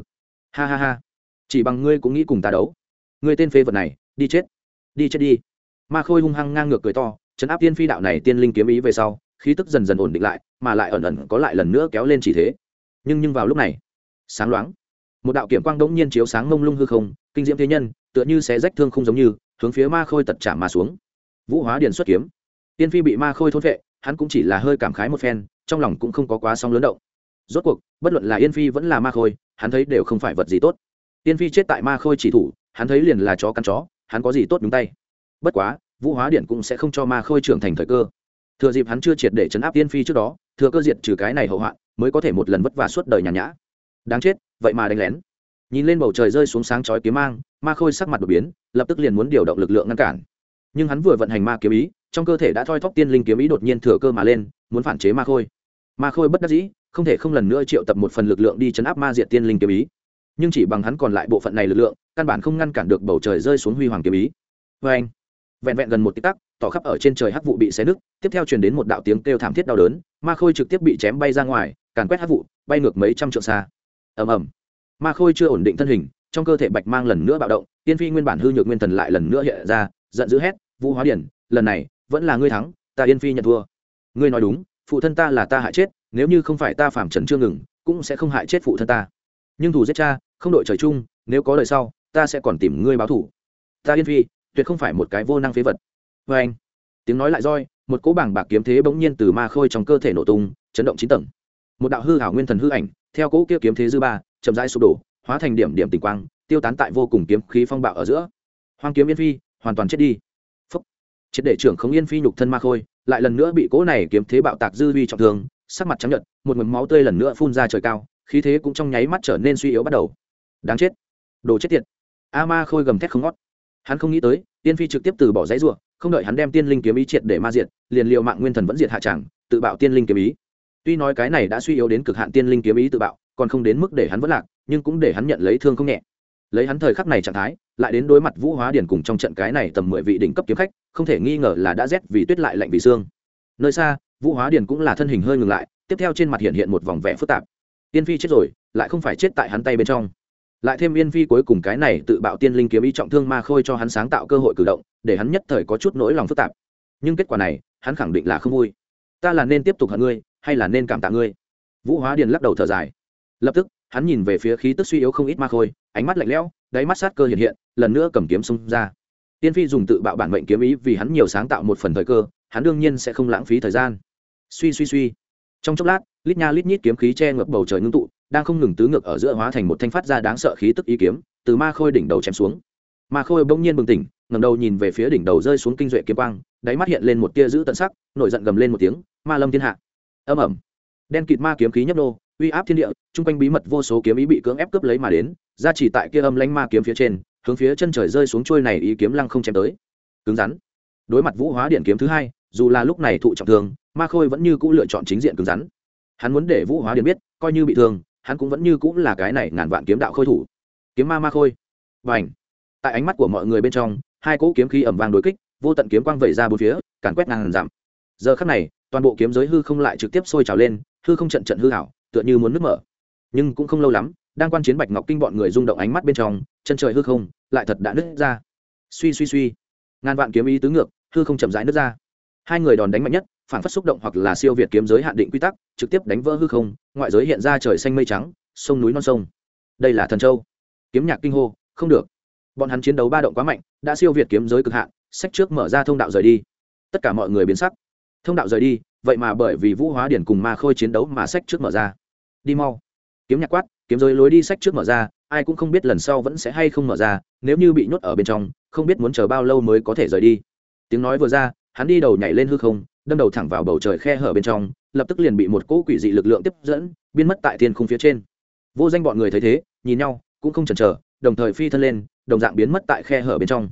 Ha ha ha. Chỉ bằng ngươi cũng nghĩ cùng ta đấu ngươi tên phê vật này, đi chết. Đi chết đi. Ma khôi hung hăng ngang ngược cười to chấn áp tiên phi đạo này tiên linh kiếm ý về sau, khí tức dần dần ổn định lại, mà lại ẩn ẩn có lại lần nữa kéo lên chỉ thế. Nhưng nhưng vào lúc này, sáng loáng, một đạo kiểm quang đống nhiên chiếu sáng mông lung hư không, kinh diễm thế nhân, tựa như sẽ rách thương không giống như, hướng phía ma khôi tật chạm mà xuống. Vũ hóa điền xuất kiếm. Tiên phi bị ma khôi thôn vệ, hắn cũng chỉ là hơi cảm khái một phen, trong lòng cũng không có quá song lớn động. Rốt cuộc, bất luận là yên phi vẫn là ma khôi, hắn thấy đều không phải vật gì tốt. Tiên phi chết tại ma khôi chỉ thủ hắn thấy liền là chó cắn chó, hắn có gì tốt đúng tay. Bất quá, vũ hóa điện cũng sẽ không cho ma khôi trưởng thành thời cơ. Thừa dịp hắn chưa triệt để chấn áp tiên phi trước đó, thừa cơ diệt trừ cái này hậu hoạn, mới có thể một lần vất vả suốt đời nhàn nhã. Đáng chết, vậy mà đánh lén. Nhìn lên bầu trời rơi xuống sáng chói kiếm mang, ma khôi sắc mặt đột biến, lập tức liền muốn điều động lực lượng ngăn cản. Nhưng hắn vừa vận hành ma kiếm ý, trong cơ thể đã thoi thóp tiên linh kiếm ý đột nhiên thừa cơ mà lên, muốn phản chế ma khôi. Ma khôi bất đắc dĩ, không thể không lần nữa triệu tập một phần lực lượng đi chấn áp ma diệt tiên linh kiếm ý nhưng chỉ bằng hắn còn lại bộ phận này lực lượng, căn bản không ngăn cản được bầu trời rơi xuống huy hoàng kiếm ý. Vê anh, vẹn vẹn gần một tích tắc, tỏ khắp ở trên trời hắc vụ bị xé nứt, tiếp theo truyền đến một đạo tiếng kêu thảm thiết đau đớn, ma khôi trực tiếp bị chém bay ra ngoài, càn quét hắc vụ, bay ngược mấy trăm trượng xa. Ầm ầm. Ma khôi chưa ổn định thân hình, trong cơ thể bạch mang lần nữa bạo động, tiên phi nguyên bản hư nhược nguyên thần lại lần nữa hiện ra, giận dữ hét, vũ hóa điển, lần này, vẫn là ngươi thắng, ta yên phi nhận thua. Ngươi nói đúng, phụ thân ta là ta hại chết, nếu như không phải ta phạm trần chưa ngừng, cũng sẽ không hại chết phụ thân ta. Nhưng thủ giết cha không đội trời chung, nếu có lời sau, ta sẽ còn tìm ngươi báo thủ. Ta yên phi, tuyệt không phải một cái vô năng phế vật. Vê anh, tiếng nói lại roi, một cỗ bảng bạc kiếm thế bỗng nhiên từ ma khôi trong cơ thể nổ tung, chấn động chín tầng. Một đạo hư hảo nguyên thần hư ảnh, theo cỗ kia kiếm thế dư ba, chậm rãi sụp đổ, hóa thành điểm điểm tình quang, tiêu tán tại vô cùng kiếm khí phong bạo ở giữa. Hoang kiếm yên phi, hoàn toàn chết đi. Phúc. Triệt để trưởng không yên phi nhục thân ma khôi, lại lần nữa bị cỗ này kiếm thế bạo tạc dư vi trọng thương, sắc mặt trắng nhợt, một mầm máu tươi lần nữa phun ra trời cao, khí thế cũng trong nháy mắt trở nên suy yếu bắt đầu đáng chết. Đồ chết tiệt. A ma khôi gầm thét không ngót. Hắn không nghĩ tới, tiên phi trực tiếp từ bỏ giấy ruộng không đợi hắn đem tiên linh kiếm ý triệt để ma diệt, liền liệu mạng nguyên thần vẫn diệt hạ tràng tự bạo tiên linh kiếm ý. Tuy nói cái này đã suy yếu đến cực hạn tiên linh kiếm ý tự bạo, còn không đến mức để hắn vẫn lạc, nhưng cũng để hắn nhận lấy thương không nhẹ. Lấy hắn thời khắc này trạng thái, lại đến đối mặt vũ hóa điển cùng trong trận cái này tầm mười vị đỉnh cấp kiếm khách, không thể nghi ngờ là đã rét vì tuyết lại lạnh vì xương. Nơi xa, vũ hóa điển cũng là thân hình hơi ngừng lại, tiếp theo trên mặt hiện hiện một vòng vẻ phức tạp. Tiên phi chết rồi, lại không phải chết tại hắn tay bên trong lại thêm yên phi cuối cùng cái này tự bạo tiên linh kiếm ý trọng thương ma khôi cho hắn sáng tạo cơ hội cử động, để hắn nhất thời có chút nỗi lòng phức tạp. Nhưng kết quả này, hắn khẳng định là không vui. Ta là nên tiếp tục hận ngươi, hay là nên cảm tạ ngươi? Vũ hóa điền lắc đầu thở dài. Lập tức, hắn nhìn về phía khí tức suy yếu không ít ma khôi, ánh mắt lạnh lẽo, đáy mắt sát cơ hiện hiện, lần nữa cầm kiếm xông ra. Tiên phi dùng tự bạo bản mệnh kiếm ý vì hắn nhiều sáng tạo một phần thời cơ, hắn đương nhiên sẽ không lãng phí thời gian. Suy suy suy. Trong chốc lát, lít nha lít nhít kiếm khí che ngập bầu trời ngưng tụ đang không ngừng tứ ngược ở giữa hóa thành một thanh phát ra đáng sợ khí tức ý kiếm, từ ma khôi đỉnh đầu chém xuống. Ma khôi bỗng nhiên bừng tỉnh ngầm đầu nhìn về phía đỉnh đầu rơi xuống kinh duệ kiếm quang, đáy mắt hiện lên một tia giữ tận sắc, nổi giận gầm lên một tiếng, ma lâm thiên hạ! Âm ẩm đen kịt ma kiếm khí nhấp nô, uy áp thiên địa chung quanh bí mật vô số kiếm ý bị cưỡng ép cướp lấy mà đến, ra chỉ tại kia âm lanh ma kiếm phía trên, hướng phía chân trời rơi xuống trôi này ý kiếm lăng không chém tới. Cứng rắn. Đối mặt vũ hóa điện kiếm thứ hai, dù là lúc này thụ trọng thương, ma khôi vẫn như cũ lựa chọn chính diện cứng rắn. Hắn muốn để vũ hóa điện biết, coi như bị thương hắn cũng vẫn như cũng là cái này ngàn vạn kiếm đạo khôi thủ. Kiếm ma ma khôi. Và ảnh tại ánh mắt của mọi người bên trong, hai cỗ kiếm khí ẩm vàng đối kích, vô tận kiếm quang vẩy ra bốn phía, càn quét ngàn dặm. Giờ khắc này, toàn bộ kiếm giới hư không lại trực tiếp sôi trào lên, hư không trận trận hư hảo tựa như muốn nước mở. Nhưng cũng không lâu lắm, đang quan chiến bạch ngọc kinh bọn người rung động ánh mắt bên trong, chân trời hư không lại thật đã nứt ra. Suy suy suy. Ngàn vạn kiếm ý tứ ngược, hư không chậm rãi nứt ra. Hai người đòn đánh mạnh nhất phản phát xúc động hoặc là siêu việt kiếm giới hạn định quy tắc, trực tiếp đánh vỡ hư không, ngoại giới hiện ra trời xanh mây trắng, sông núi non sông. Đây là thần châu. Kiếm nhạc kinh hô, không được. Bọn hắn chiến đấu ba động quá mạnh, đã siêu việt kiếm giới cực hạn, sách trước mở ra thông đạo rời đi. Tất cả mọi người biến sắc. Thông đạo rời đi, vậy mà bởi vì vũ hóa điển cùng ma khôi chiến đấu mà sách trước mở ra. Đi mau. Kiếm nhạc quát, kiếm giới lối đi sách trước mở ra, ai cũng không biết lần sau vẫn sẽ hay không mở ra, nếu như bị nhốt ở bên trong, không biết muốn chờ bao lâu mới có thể rời đi. Tiếng nói vừa ra, hắn đi đầu nhảy lên hư không đâm đầu thẳng vào bầu trời khe hở bên trong, lập tức liền bị một cỗ quỷ dị lực lượng tiếp dẫn, biến mất tại thiên khung phía trên. Vô danh bọn người thấy thế, nhìn nhau, cũng không chần chờ, đồng thời phi thân lên, đồng dạng biến mất tại khe hở bên trong.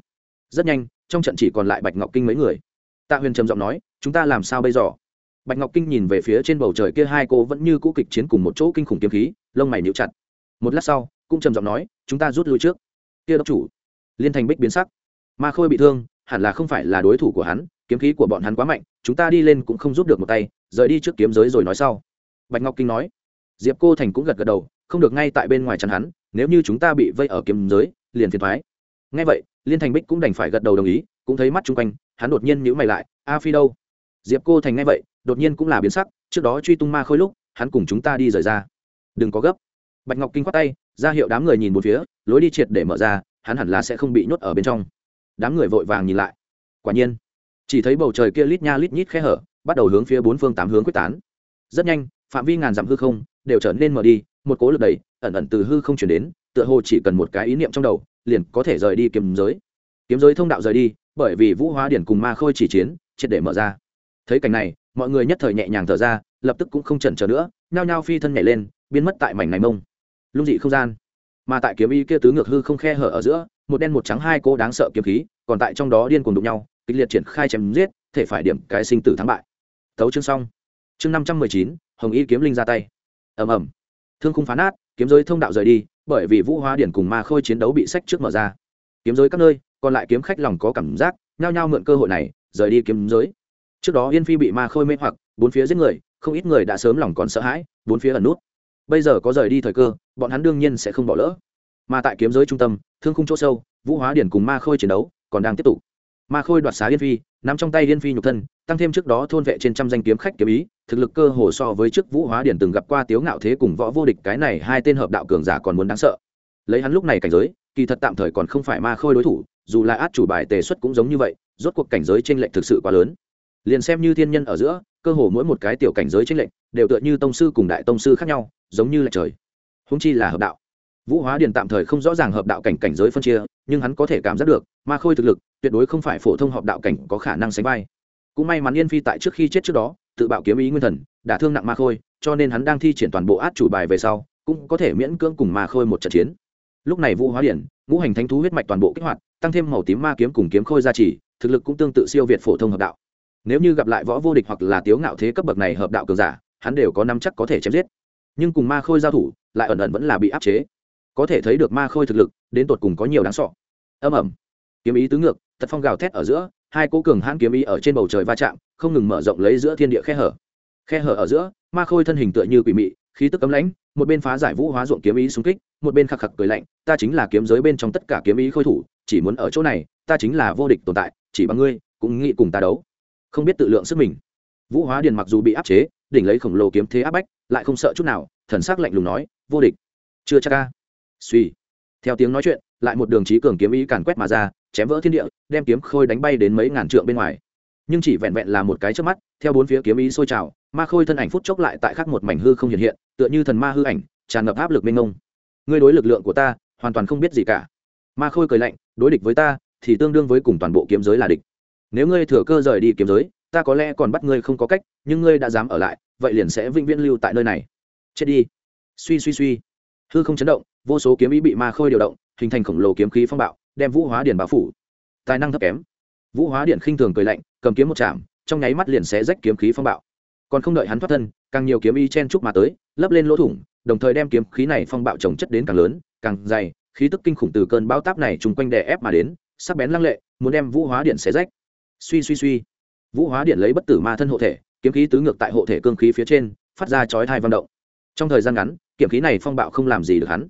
Rất nhanh, trong trận chỉ còn lại bạch ngọc kinh mấy người. Tạ huyền trầm giọng nói, chúng ta làm sao bây giờ? Bạch ngọc kinh nhìn về phía trên bầu trời kia hai cô vẫn như cũ kịch chiến cùng một chỗ kinh khủng kiếm khí, lông mày níu chặt. Một lát sau, cũng trầm giọng nói, chúng ta rút lui trước. Kia đốc chủ. Liên thành bích biến sắc. Ma khôi bị thương, hẳn là không phải là đối thủ của hắn, kiếm khí của bọn hắn quá mạnh chúng ta đi lên cũng không giúp được một tay, rời đi trước kiếm giới rồi nói sau. Bạch ngọc kinh nói. Diệp cô thành cũng gật gật đầu, không được ngay tại bên ngoài chắn hắn, nếu như chúng ta bị vây ở kiếm giới, liền phiền thoái ngay vậy, liên thành bích cũng đành phải gật đầu đồng ý, cũng thấy mắt chung quanh, hắn đột nhiên nhữ mày lại, a phi đâu? Diệp cô thành ngay vậy, đột nhiên cũng là biến sắc, trước đó truy tung ma khôi lúc, hắn cùng chúng ta đi rời ra. Đừng có gấp. Bạch ngọc kinh khoát tay, ra hiệu đám người nhìn một phía, lối đi triệt để mở ra, hắn hẳn là sẽ không bị nhốt ở bên trong. Đám người vội vàng nhìn lại. Quả nhiên chỉ thấy bầu trời kia lít nha lít nhít khe hở, bắt đầu hướng phía bốn phương tám hướng quyết tán. Rất nhanh, phạm vi ngàn dặm hư không đều trở nên mở đi, một cố lực đầy ẩn ẩn từ hư không chuyển đến, tựa hồ chỉ cần một cái ý niệm trong đầu, liền có thể rời đi kiếm giới. Kiếm giới thông đạo rời đi, bởi vì vũ hóa điển cùng ma khôi chỉ chiến, triệt để mở ra. Thấy cảnh này, mọi người nhất thời nhẹ nhàng thở ra, lập tức cũng không chần chờ nữa, nhao nhao phi thân nhảy lên, biến mất tại mảnh này mông. Lung dị không gian. Mà tại kiếm y kia tứ ngược hư không khe hở ở giữa, một đen một trắng hai cô đáng sợ kiếm khí, còn tại trong đó điên cuồng đụng nhau kịch liệt triển khai chém giết, thể phải điểm cái sinh tử thắng bại. Tấu chương xong. Chương năm trăm mười chín, hồng y kiếm linh ra tay. Ầm ầm. Thương khung phá nát, kiếm giới thông đạo rời đi, bởi vì vũ hóa điển cùng ma khôi chiến đấu bị sách trước mở ra. Kiếm giới các nơi, còn lại kiếm khách lòng có cảm giác, nhao nhao mượn cơ hội này, rời đi kiếm giới. Trước đó yên phi bị ma khôi mê hoặc, bốn phía giết người, không ít người đã sớm lòng còn sợ hãi, bốn phía ẩn nút. Bây giờ có rời đi thời cơ, bọn hắn đương nhiên sẽ không bỏ lỡ. Mà tại kiếm giới trung tâm, thương khung chỗ sâu, vũ hóa điển cùng ma khôi chiến đấu còn đang tiếp tục ma khôi đoạt xá yên phi nằm trong tay yên phi nhục thân, tăng thêm trước đó thôn vệ trên trăm danh kiếm khách kiếm ý, thực lực cơ hồ so với trước vũ hóa điển từng gặp qua tiếu ngạo thế cùng võ vô địch, cái này hai tên hợp đạo cường giả còn muốn đáng sợ. Lấy hắn lúc này cảnh giới, kỳ thật tạm thời còn không phải ma khôi đối thủ, dù là át chủ bài tề xuất cũng giống như vậy, rốt cuộc cảnh giới t r ê n lệch thực sự quá lớn. Liền xem như thiên nhân ở giữa, cơ hồ mỗi một cái tiểu cảnh giới t r ê n lệch, đều tựa như tông sư cùng đại tông sư khác nhau, giống như lệch trời. Húng chi là hợp đạo. Vũ hóa điền tạm thời không rõ ràng hợp đạo cảnh cảnh giới phân chia, nhưng hắn có thể cảm giác được, ma khôi thực lực tuyệt đối không phải phổ thông hợp đạo cảnh có khả năng sánh vai. Cũng may mắn yên phi tại trước khi chết trước đó, tự bạo kiếm ý nguyên thần đã thương nặng ma khôi, cho nên hắn đang thi triển toàn bộ át chủ bài về sau, cũng có thể miễn cưỡng cùng ma khôi một trận chiến. Lúc này vũ hóa điển, ngũ hành thánh thú huyết mạch toàn bộ kích hoạt, tăng thêm màu tím ma kiếm cùng kiếm khôi gia trì, thực lực cũng tương tự siêu việt phổ thông hợp đạo. Nếu như gặp lại võ vô địch hoặc là tiếu ngạo thế cấp bậc này hợp đạo cường giả, hắn đều có năm chắc có thể chém giết. Nhưng cùng ma khôi giao thủ, lại ẩn ẩn vẫn là bị áp chế. Có thể thấy được ma khôi thực lực, đến tột cùng có nhiều đáng sọ âm ẩm kiếm ý tứ ngược tật phong gào thét ở giữa, hai cố cường hãn kiếm ý ở trên bầu trời va chạm, không ngừng mở rộng lấy giữa thiên địa khe hở. Khe hở ở giữa, ma khôi thân hình tựa như quỷ mị, khí tức cấm lãnh, một bên phá giải vũ hóa ruộng kiếm ý xung kích, một bên khắc khắc cười lạnh, ta chính là kiếm giới bên trong tất cả kiếm ý khôi thủ, chỉ muốn ở chỗ này, ta chính là vô địch tồn tại, chỉ bằng ngươi, cũng nghĩ cùng ta đấu. Không biết tự lượng sức mình. Vũ hóa điền mặc dù bị áp chế, đỉnh lấy khổng lồ kiếm thế áp bách, lại không sợ chút nào, thần sắc lạnh lùng nói, vô địch. Chưa chắc ca suy theo tiếng nói chuyện, lại một đường trí cường kiếm ý càn quét mà ra chém vỡ thiên địa, đem kiếm khôi đánh bay đến mấy ngàn trượng bên ngoài. Nhưng chỉ vẹn vẹn là một cái trước mắt, theo bốn phía kiếm ý sôi trào, ma khôi thân ảnh phút chốc lại tại khắc một mảnh hư không hiện hiện, tựa như thần ma hư ảnh, tràn ngập áp lực mênh mông. Ngươi đối lực lượng của ta, hoàn toàn không biết gì cả. Ma khôi cười lạnh, đối địch với ta, thì tương đương với cùng toàn bộ kiếm giới là địch. Nếu ngươi thừa cơ rời đi kiếm giới, ta có lẽ còn bắt ngươi không có cách, nhưng ngươi đã dám ở lại, vậy liền sẽ vĩnh viễn lưu tại nơi này. Chết đi. Suy suy suy. Hư không chấn động, vô số kiếm ý bị ma khôi điều động, hình thành khổng lồ kiếm khí phong bạo đem vũ hóa điển bao phủ. Tài năng thấp kém. Vũ hóa điện khinh thường cười lạnh, cầm kiếm một chạm, trong nháy mắt liền sẽ rách kiếm khí phong bạo. Còn không đợi hắn thoát thân, càng nhiều kiếm y chen chúc mà tới, lấp lên lỗ thủng, đồng thời đem kiếm khí này phong bạo trồng chất đến càng lớn, càng dày, khí tức kinh khủng từ cơn bão táp này chung quanh đè ép mà đến, sắc bén lăng lệ, muốn đem vũ hóa điện xé rách. Suy suy suy. Vũ hóa điện lấy bất tử ma thân hộ thể, kiếm khí tứ ngược tại hộ thể cương khí phía trên, phát ra chói thai văn động. Trong thời gian ngắn, kiếm khí này phong bạo không làm gì được hắn.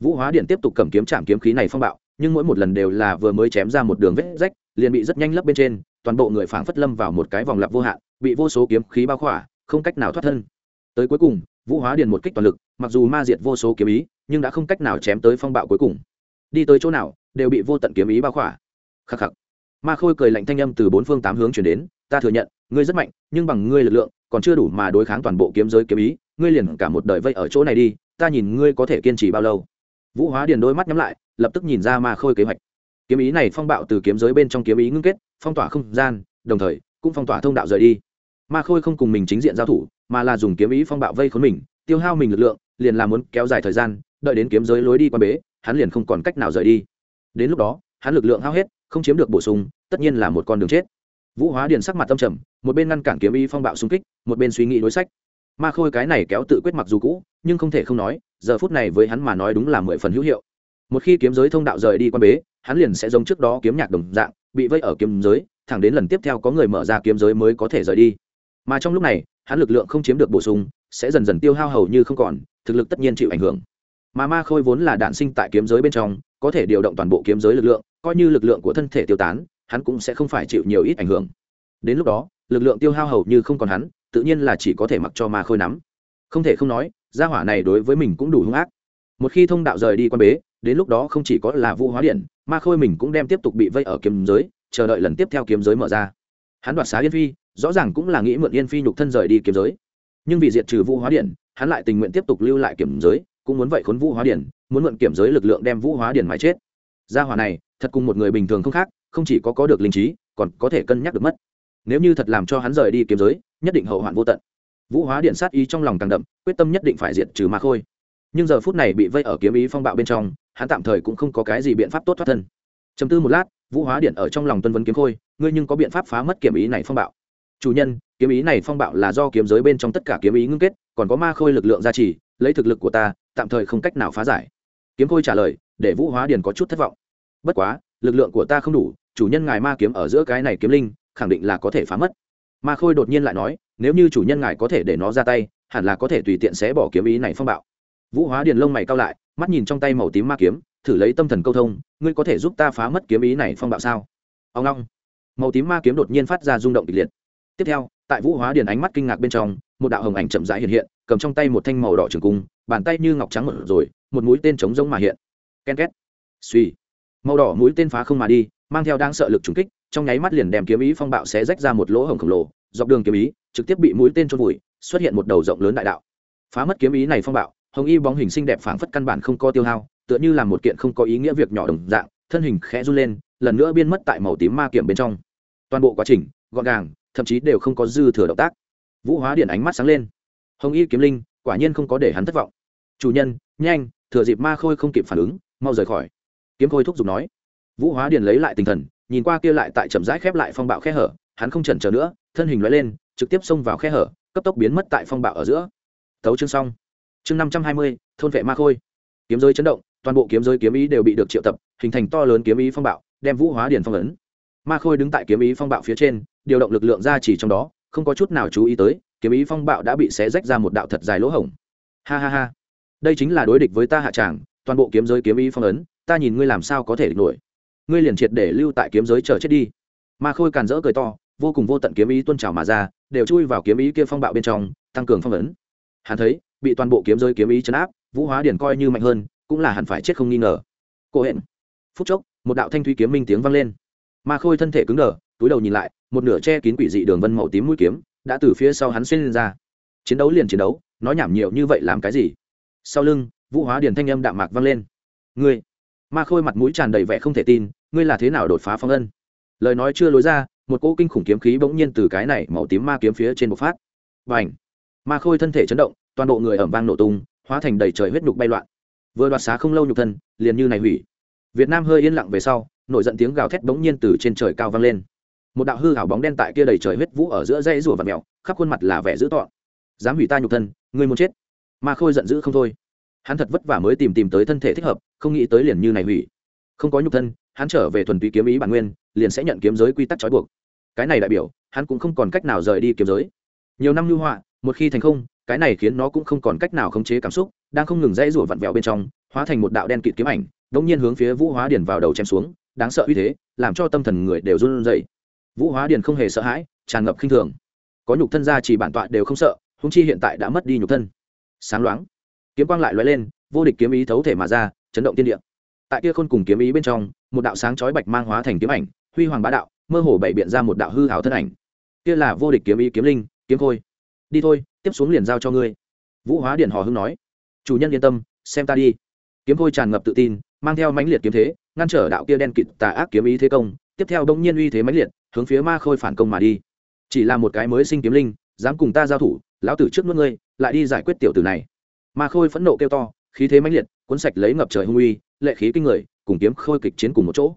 Vũ hóa điện tiếp tục cầm kiếm chạm kiếm khí này phong bạo nhưng mỗi một lần đều là vừa mới chém ra một đường vết rách, liền bị rất nhanh lấp bên trên, toàn bộ người phảng phất lâm vào một cái vòng lặp vô hạn, bị vô số kiếm khí bao khỏa, không cách nào thoát thân. Tới cuối cùng, vũ hóa điền một kích toàn lực, mặc dù ma diệt vô số kiếm ý, nhưng đã không cách nào chém tới phong bạo cuối cùng. Đi tới chỗ nào, đều bị vô tận kiếm ý bao khỏa. Khắc khắc. Ma khôi cười lạnh thanh âm từ bốn phương tám hướng chuyển đến, ta thừa nhận, ngươi rất mạnh, nhưng bằng ngươi lực lượng, còn chưa đủ mà đối kháng toàn bộ kiếm giới kiếm ý, ngươi liền cả một đời vây ở chỗ này đi, ta nhìn ngươi có thể kiên trì bao lâu vũ hóa điền đôi mắt nhắm lại, lập tức nhìn ra ma khôi kế hoạch. Kiếm ý này phong bạo từ kiếm giới bên trong kiếm ý ngưng kết, phong tỏa không gian, đồng thời, cũng phong tỏa thông đạo rời đi. Ma khôi không cùng mình chính diện giao thủ, mà là dùng kiếm ý phong bạo vây khốn mình, tiêu hao mình lực lượng, liền là muốn kéo dài thời gian, đợi đến kiếm giới lối đi qua bế, hắn liền không còn cách nào rời đi. Đến lúc đó, hắn lực lượng hao hết, không chiếm được bổ sung, tất nhiên là một con đường chết. Vũ hóa điền sắc mặt tâm trầm, một bên ngăn cản kiếm ý phong bạo xung kích, một bên suy nghĩ đối sách. Ma khôi cái này kéo tự quyết mặc dù cũ nhưng không thể không nói, giờ phút này với hắn mà nói đúng là mười phần hữu hiệu. Một khi kiếm giới thông đạo rời đi quan bế, hắn liền sẽ giống trước đó kiếm nhạc đồng dạng, bị vây ở kiếm giới, thẳng đến lần tiếp theo có người mở ra kiếm giới mới có thể rời đi. Mà trong lúc này, hắn lực lượng không chiếm được bổ sung, sẽ dần dần tiêu hao hầu như không còn, thực lực tất nhiên chịu ảnh hưởng. Mà ma khôi vốn là đạn sinh tại kiếm giới bên trong, có thể điều động toàn bộ kiếm giới lực lượng, coi như lực lượng của thân thể tiêu tán, hắn cũng sẽ không phải chịu nhiều ít ảnh hưởng. Đến lúc đó, lực lượng tiêu hao hầu như không còn hắn, tự nhiên là chỉ có thể mặc cho ma khôi nắm. Không thể không nói gia hỏa này đối với mình cũng đủ hung ác. Một khi thông đạo rời đi quan bế, đến lúc đó không chỉ có là vũ hóa điện, ma khôi mình cũng đem tiếp tục bị vây ở kiếm giới, chờ đợi lần tiếp theo kiếm giới mở ra. Hắn đoạt xá yên phi, rõ ràng cũng là nghĩ mượn yên phi nhục thân rời đi kiếm giới. Nhưng vì diệt trừ vũ hóa điện, hắn lại tình nguyện tiếp tục lưu lại kiểm giới, cũng muốn vậy khốn vũ hóa điện, muốn mượn kiểm giới lực lượng đem vũ hóa điện mà chết. Gia hỏa này, thật cùng một người bình thường không khác, không chỉ có có được linh trí, còn có thể cân nhắc được mất. Nếu như thật làm cho hắn rời đi kiếm giới, nhất định hậu hoạn vô tận vũ hóa điện sát ý trong lòng càng đậm, quyết tâm nhất định phải diệt trừ ma khôi. Nhưng giờ phút này bị vây ở kiếm ý phong bạo bên trong, hắn tạm thời cũng không có cái gì biện pháp tốt thoát thân. Chấm tư một lát, vũ hóa điện ở trong lòng tuân vấn kiếm khôi, ngươi nhưng có biện pháp phá mất kiếm ý này phong bạo. Chủ nhân, kiếm ý này phong bạo là do kiếm giới bên trong tất cả kiếm ý ngưng kết, còn có ma khôi lực lượng gia trì, lấy thực lực của ta, tạm thời không cách nào phá giải. Kiếm khôi trả lời, để vũ hóa điền có chút thất vọng. Bất quá, lực lượng của ta không đủ, chủ nhân ngài ma kiếm ở giữa cái này kiếm linh, khẳng định là có thể phá mất ma khôi đột nhiên lại nói, nếu như chủ nhân ngài có thể để nó ra tay, hẳn là có thể tùy tiện sẽ bỏ kiếm ý này phong bạo. Vũ hóa điền lông mày cao lại, mắt nhìn trong tay màu tím ma kiếm, thử lấy tâm thần câu thông, ngươi có thể giúp ta phá mất kiếm ý này phong bạo sao? Ông long. Màu tím ma kiếm đột nhiên phát ra rung động kịch liệt. Tiếp theo, tại vũ hóa điền ánh mắt kinh ngạc bên trong, một đạo hồng ảnh chậm rãi hiện hiện, cầm trong tay một thanh màu đỏ trường cung, bàn tay như ngọc trắng một rồi, một mũi tên trống rỗng mà hiện. Ken két. Suy màu đỏ mũi tên phá không mà đi, mang theo đang sợ lực trúng kích trong nháy mắt liền đem kiếm ý phong bạo xé rách ra một lỗ hồng khổng lồ, dọc đường kiếm ý trực tiếp bị mũi tên trôn vùi, xuất hiện một đầu rộng lớn đại đạo. Phá mất kiếm ý này phong bạo, hồng y bóng hình xinh đẹp phảng phất căn bản không có tiêu hao, tựa như là một kiện không có ý nghĩa việc nhỏ đồng dạng, thân hình khẽ run lên, lần nữa biên mất tại màu tím ma kiểm bên trong. Toàn bộ quá trình, gọn gàng, thậm chí đều không có dư thừa động tác. Vũ hóa điện ánh mắt sáng lên. Hồng y kiếm linh, quả nhiên không có để hắn thất vọng. Chủ nhân, nhanh, thừa dịp ma khôi không kịp phản ứng, mau rời khỏi. Kiếm khôi thúc giục nói. Vũ hóa điện lấy lại tinh thần nhìn qua kia lại tại chậm rãi khép lại phong bạo khe hở, hắn không chần chờ nữa, thân hình loại lên, trực tiếp xông vào khe hở, cấp tốc biến mất tại phong bạo ở giữa. Thấu chương xong. Chương năm trăm hai mươi, thôn vệ ma khôi. Kiếm giới chấn động, toàn bộ kiếm giới kiếm ý đều bị được triệu tập, hình thành to lớn kiếm ý phong bạo, đem vũ hóa điền phong ấn. Ma khôi đứng tại kiếm ý phong bạo phía trên, điều động lực lượng ra chỉ trong đó, không có chút nào chú ý tới, kiếm ý phong bạo đã bị xé rách ra một đạo thật dài lỗ hổng. Ha ha ha. Đây chính là đối địch với ta hạ tràng, toàn bộ kiếm giới kiếm ý phong ấn, ta nhìn ngươi làm sao có thể địch nổi ngươi liền triệt để lưu tại kiếm giới chờ chết đi. Ma khôi càn rỡ cười to, vô cùng vô tận kiếm ý tuôn trào mà ra, đều chui vào kiếm ý kia phong bạo bên trong, tăng cường phong ấn. Hắn thấy, bị toàn bộ kiếm giới kiếm ý chấn áp, vũ hóa điển coi như mạnh hơn, cũng là hẳn phải chết không nghi ngờ. Cô hẹn phút chốc, một đạo thanh thủy kiếm minh tiếng vang lên. Ma khôi thân thể cứng đờ, túi đầu nhìn lại, một nửa che kín quỷ dị đường vân màu tím mũi kiếm, đã từ phía sau hắn xuyên lên ra. Chiến đấu liền chiến đấu, nói nhảm nhiều như vậy làm cái gì? Sau lưng, vũ hóa điển thanh âm đạm mạc vang lên. Ngươi ma khôi mặt mũi tràn đầy vẻ không thể tin, ngươi là thế nào đột phá phong ân? Lời nói chưa lối ra, một cỗ kinh khủng kiếm khí bỗng nhiên từ cái này màu tím ma kiếm phía trên bộc phát. Và ảnh ma khôi thân thể chấn động, toàn bộ người ẩm vang nổ tung, hóa thành đầy trời huyết nhục bay loạn. Vừa đoạt xá không lâu nhục thân, liền như này hủy. Việt nam hơi yên lặng về sau, nổi giận tiếng gào thét bỗng nhiên từ trên trời cao vang lên. Một đạo hư hảo bóng đen tại kia đầy trời huyết vũ ở giữa dây rùa và mèo, khắp khuôn mặt là vẻ dữ tọn dám hủy ta nhục thân, ngươi muốn chết? Ma khôi giận dữ không thôi hắn thật vất vả mới tìm tìm tới thân thể thích hợp, không nghĩ tới liền như này hủy. Không có nhục thân, hắn trở về thuần túy kiếm ý bản nguyên, liền sẽ nhận kiếm giới quy tắc trói buộc. Cái này đại biểu, hắn cũng không còn cách nào rời đi kiếm giới. Nhiều năm lưu họa, một khi thành không, cái này khiến nó cũng không còn cách nào khống chế cảm xúc, đang không ngừng dãy rủa vặn vẹo bên trong, hóa thành một đạo đen kịt kiếm ảnh đống nhiên hướng phía vũ hóa điền vào đầu chém xuống, đáng sợ uy thế, làm cho tâm thần người đều run rẩy. Vũ hóa điền không hề sợ hãi, tràn ngập khinh thường. Có nhục thân ra chỉ bản tọa đều không sợ húng chi hiện tại đã mất đi nhục thân. Sáng loáng kiếm quang lại lóe lên, vô địch kiếm ý thấu thể mà ra, chấn động tiên địa. Tại kia khôn cùng kiếm ý bên trong, một đạo sáng chói bạch mang hóa thành kiếm ảnh, huy hoàng bá đạo, mơ hồ bảy biện ra một đạo hư hảo thân ảnh. Kia là vô địch kiếm ý kiếm linh, kiếm khôi. Đi thôi, tiếp xuống liền giao cho ngươi. Vũ hóa điện hò hưng nói. Chủ nhân yên tâm, xem ta đi. Kiếm khôi tràn ngập tự tin, mang theo mãnh liệt kiếm thế, ngăn trở đạo kia đen kịt tà ác kiếm ý thế công, tiếp theo đông nhiên uy thế mãnh liệt, hướng phía ma khôi phản công mà đi. Chỉ là một cái mới sinh kiếm linh, dám cùng ta giao thủ, lão tử trước nuốt ngươi, lại đi giải quyết tiểu tử này ma khôi phẫn nộ kêu to, khí thế mãnh liệt, cuốn sạch lấy ngập trời hung uy, lệ khí kinh người, cùng kiếm khôi kịch chiến cùng một chỗ.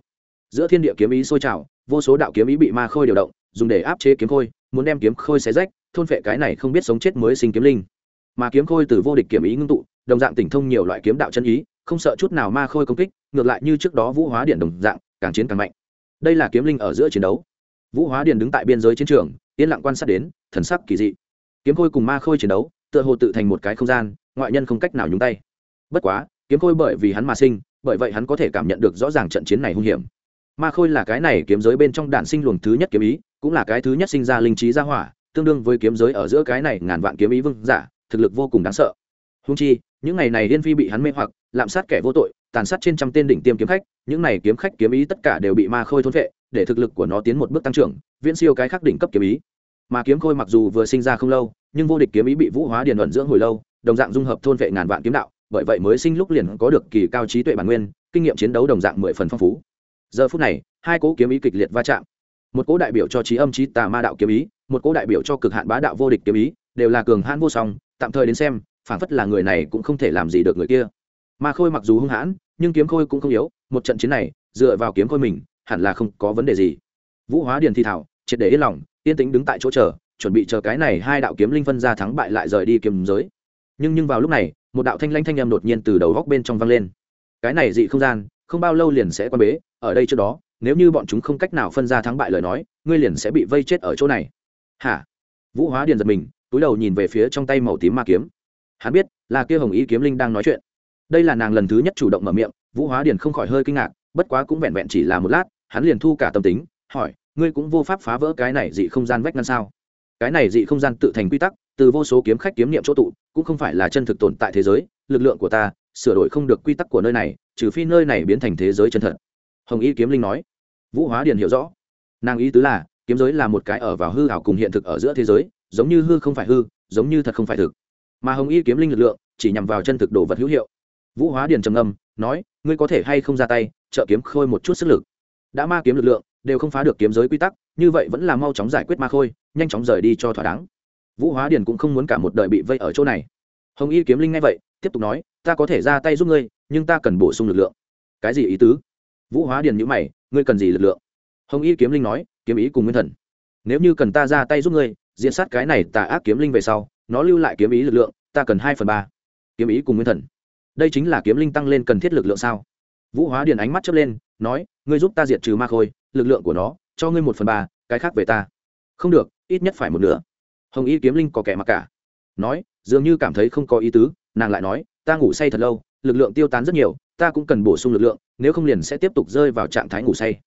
Giữa thiên địa kiếm ý sôi trào, vô số đạo kiếm ý bị ma khôi điều động, dùng để áp chế kiếm khôi, muốn đem kiếm khôi xé rách, thôn phệ cái này không biết sống chết mới sinh kiếm linh. Mà kiếm khôi từ vô địch kiếm ý ngưng tụ, đồng dạng tỉnh thông nhiều loại kiếm đạo chân ý, không sợ chút nào ma khôi công kích, ngược lại như trước đó vũ hóa điện đồng dạng, càng chiến càng mạnh. Đây là kiếm linh ở giữa chiến đấu. Vũ hóa điện đứng tại biên giới chiến trường, yên lặng quan sát đến, thần sắc kỳ dị. Kiếm khôi cùng ma khôi chiến đấu, tựa hồ tự thành một cái không gian ngoại nhân không cách nào nhúng tay. Bất quá, kiếm khôi bởi vì hắn mà sinh, bởi vậy hắn có thể cảm nhận được rõ ràng trận chiến này hung hiểm. Ma khôi là cái này kiếm giới bên trong đạn sinh luồng thứ nhất kiếm ý, cũng là cái thứ nhất sinh ra linh trí gia hỏa, tương đương với kiếm giới ở giữa cái này ngàn vạn kiếm ý vương giả, thực lực vô cùng đáng sợ. Húng chi, những ngày này liên phi bị hắn mê hoặc, lạm sát kẻ vô tội, tàn sát trên trăm tên đỉnh tiêm kiếm khách, những này kiếm khách kiếm ý tất cả đều bị ma khôi thôn vệ, để thực lực của nó tiến một bước tăng trưởng, viễn siêu cái khắc đỉnh cấp kiếm ý. Mà kiếm khôi mặc dù vừa sinh ra không lâu, nhưng vô địch kiếm ý bị vũ hóa điền luận dưỡng hồi lâu đồng dạng dung hợp thôn vệ ngàn vạn kiếm đạo, bởi vậy mới sinh lúc liền có được kỳ cao trí tuệ bản nguyên, kinh nghiệm chiến đấu đồng dạng mười phần phong phú. Giờ phút này, hai cỗ kiếm ý kịch liệt va chạm. Một cỗ đại biểu cho trí âm trí tà ma đạo kiếm ý, một cỗ đại biểu cho cực hạn bá đạo vô địch kiếm ý, đều là cường hãn vô song, tạm thời đến xem phản phất là người này cũng không thể làm gì được người kia. Ma khôi mặc dù hung hãn, nhưng kiếm khôi cũng không yếu, một trận chiến này, dựa vào kiếm khôi mình, hẳn là không có vấn đề gì. Vũ hóa điền thi thảo, triệt để yên lòng, yên tĩnh đứng tại chỗ chờ, chuẩn bị chờ cái này hai đạo kiếm linh phân ra thắng bại lại rời đi kiếm giới nhưng nhưng vào lúc này, một đạo thanh lanh thanh âm đột nhiên từ đầu góc bên trong vang lên. Cái này dị không gian, không bao lâu liền sẽ quan bế, ở đây trước đó, nếu như bọn chúng không cách nào phân ra thắng bại lời nói, ngươi liền sẽ bị vây chết ở chỗ này. Hả? Vũ hóa điền giật mình, túi đầu nhìn về phía trong tay màu tím ma kiếm. Hắn biết, là kia hồng ý kiếm linh đang nói chuyện. Đây là nàng lần thứ nhất chủ động mở miệng, vũ hóa điền không khỏi hơi kinh ngạc, bất quá cũng vẹn vẹn chỉ là một lát, hắn liền thu cả tâm tính, hỏi, ngươi cũng vô pháp phá vỡ cái này dị không gian vách ngăn sao? Cái này dị không gian tự thành quy tắc, từ vô số kiếm khách kiếm niệm chỗ tụ cũng không phải là chân thực tồn tại thế giới, lực lượng của ta, sửa đổi không được quy tắc của nơi này, trừ phi nơi này biến thành thế giới chân thật. Hồng y kiếm linh nói. Vũ hóa điền hiểu rõ. Nàng ý tứ là, kiếm giới là một cái ở vào hư ảo cùng hiện thực ở giữa thế giới, giống như hư không phải hư, giống như thật không phải thực. Mà hồng y kiếm linh lực lượng, chỉ nhằm vào chân thực đồ vật hữu hiệu. Vũ hóa điền trầm ngâm, nói, ngươi có thể hay không ra tay, trợ kiếm khôi một chút sức lực. Đã ma kiếm lực lượng, đều không phá được kiếm giới quy tắc, như vậy vẫn là mau chóng giải quyết ma khôi, nhanh chóng rời đi cho thỏa đáng vũ hóa điền cũng không muốn cả một đời bị vây ở chỗ này. Hồng y kiếm linh nghe vậy, tiếp tục nói, ta có thể ra tay giúp ngươi, nhưng ta cần bổ sung lực lượng. Cái gì ý tứ? Vũ hóa điền nhữ mày, ngươi cần gì lực lượng? Hồng y kiếm linh nói, kiếm ý cùng nguyên thần. Nếu như cần ta ra tay giúp ngươi diễn sát cái này tà ác kiếm linh về sau, nó lưu lại kiếm ý lực lượng, ta cần hai phần ba. Kiếm ý cùng nguyên thần. Đây chính là kiếm linh tăng lên cần thiết lực lượng sao? Vũ hóa điền ánh mắt chớp lên, nói, ngươi giúp ta diệt trừ ma khôi, lực lượng của nó, cho ngươi một phần ba, cái khác về ta. Không được, ít nhất phải một nửa hồng y kiếm linh có kẻ mặc cả. Nói, dường như cảm thấy không có ý tứ, nàng lại nói, ta ngủ say thật lâu, lực lượng tiêu tán rất nhiều, ta cũng cần bổ sung lực lượng, nếu không liền sẽ tiếp tục rơi vào trạng thái ngủ say.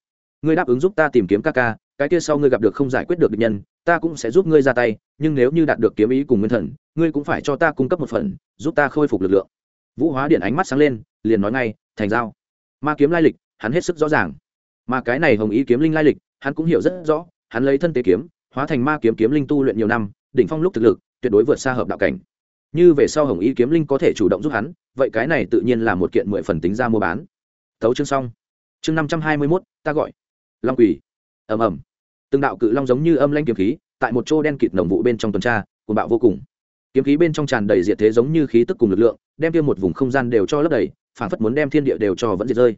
Ngươi đáp ứng giúp ta tìm kiếm ca ca, cái kia sau ngươi gặp được không giải quyết được địch nhân, ta cũng sẽ giúp ngươi ra tay, nhưng nếu như đạt được kiếm ý cùng nguyên thần, ngươi cũng phải cho ta cung cấp một phần, giúp ta khôi phục lực lượng. Vũ hóa điện ánh mắt sáng lên, liền nói ngay, thành giao. Ma kiếm lai lịch, hắn hết sức rõ ràng. Mà cái này hồng ý kiếm linh lai lịch, hắn cũng hiểu rất rõ, hắn lấy thân tế kiếm hóa thành ma kiếm kiếm linh tu luyện nhiều năm, đỉnh phong lúc thực lực, tuyệt đối vượt xa hợp đạo cảnh. Như về sau hồng Y kiếm linh có thể chủ động giúp hắn, vậy cái này tự nhiên là một kiện mười phần tính ra mua bán. Thấu chương xong. Chương năm trăm hai mươi mốt, ta gọi. Long quỳ. Ầm ầm. Từng đạo cự long giống như âm lanh kiếm khí, tại một chỗ đen kịt nồng vụ bên trong tuần tra của bạo vô cùng. Kiếm khí bên trong tràn đầy diệt thế giống như khí tức cùng lực lượng, đem kia một vùng không gian đều cho lấp đầy, phản phất muốn đem thiên địa đều cho vẫn diệt rơi.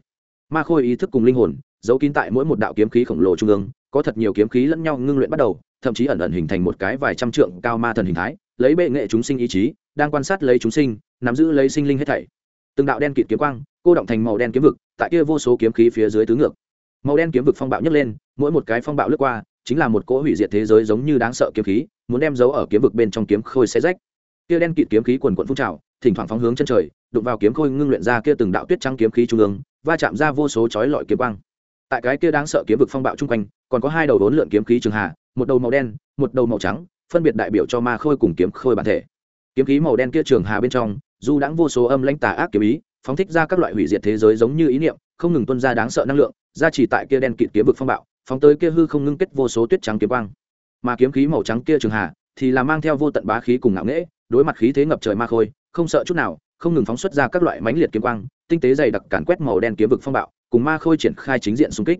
Ma khôi ý thức cùng linh hồn, giấu kín tại mỗi một đạo kiếm khí khổng lồ trung ương có thật nhiều kiếm khí lẫn nhau ngưng luyện bắt đầu, thậm chí ẩn ẩn hình thành một cái vài trăm trượng cao ma thần hình thái, lấy bệ nghệ chúng sinh ý chí, đang quan sát lấy chúng sinh, nắm giữ lấy sinh linh hết thảy. Từng đạo đen kịt kiếm quang, cô động thành màu đen kiếm vực, tại kia vô số kiếm khí phía dưới tứ ngược. Màu đen kiếm vực phong bạo nhấc lên, mỗi một cái phong bạo lướt qua, chính là một cỗ hủy diệt thế giới giống như đáng sợ kiếm khí, muốn đem giấu ở kiếm vực bên trong kiếm khôi xé rách. Kia đen kịt kiếm khí quần quận phun trào, thỉnh thoảng phóng hướng chân trời, đụng vào kiếm khôi ngưng luyện ra kia từng đạo tuyết trắng kiếm khí trung ương, va chạm ra vô số chói lọi kiếm quang tại cái kia đáng sợ kiếm vực phong bạo chung quanh còn có hai đầu đốn lượn kiếm khí trường hà, một đầu màu đen một đầu màu trắng phân biệt đại biểu cho ma khôi cùng kiếm khôi bản thể. Kiếm khí màu đen kia trường hà bên trong dù đãng vô số âm lãnh tà ác kiếm ý phóng thích ra các loại hủy diệt thế giới giống như ý niệm không ngừng tuân ra đáng sợ năng lượng ra chỉ tại kia đen kịt kiếm vực phong bạo phóng tới kia hư không ngưng kết vô số tuyết trắng kiếm quang. Mà kiếm khí màu trắng kia trường hà thì là mang theo vô tận bá khí cùng ngạo nghễ đối mặt khí thế ngập trời ma khôi không sợ chút nào không ngừng phóng xuất ra các loại mãnh liệt kiếm quang tinh tế dày đặc càn quét màu đen kiếm vực phong bạo cùng ma khôi triển khai chính diện xung kích.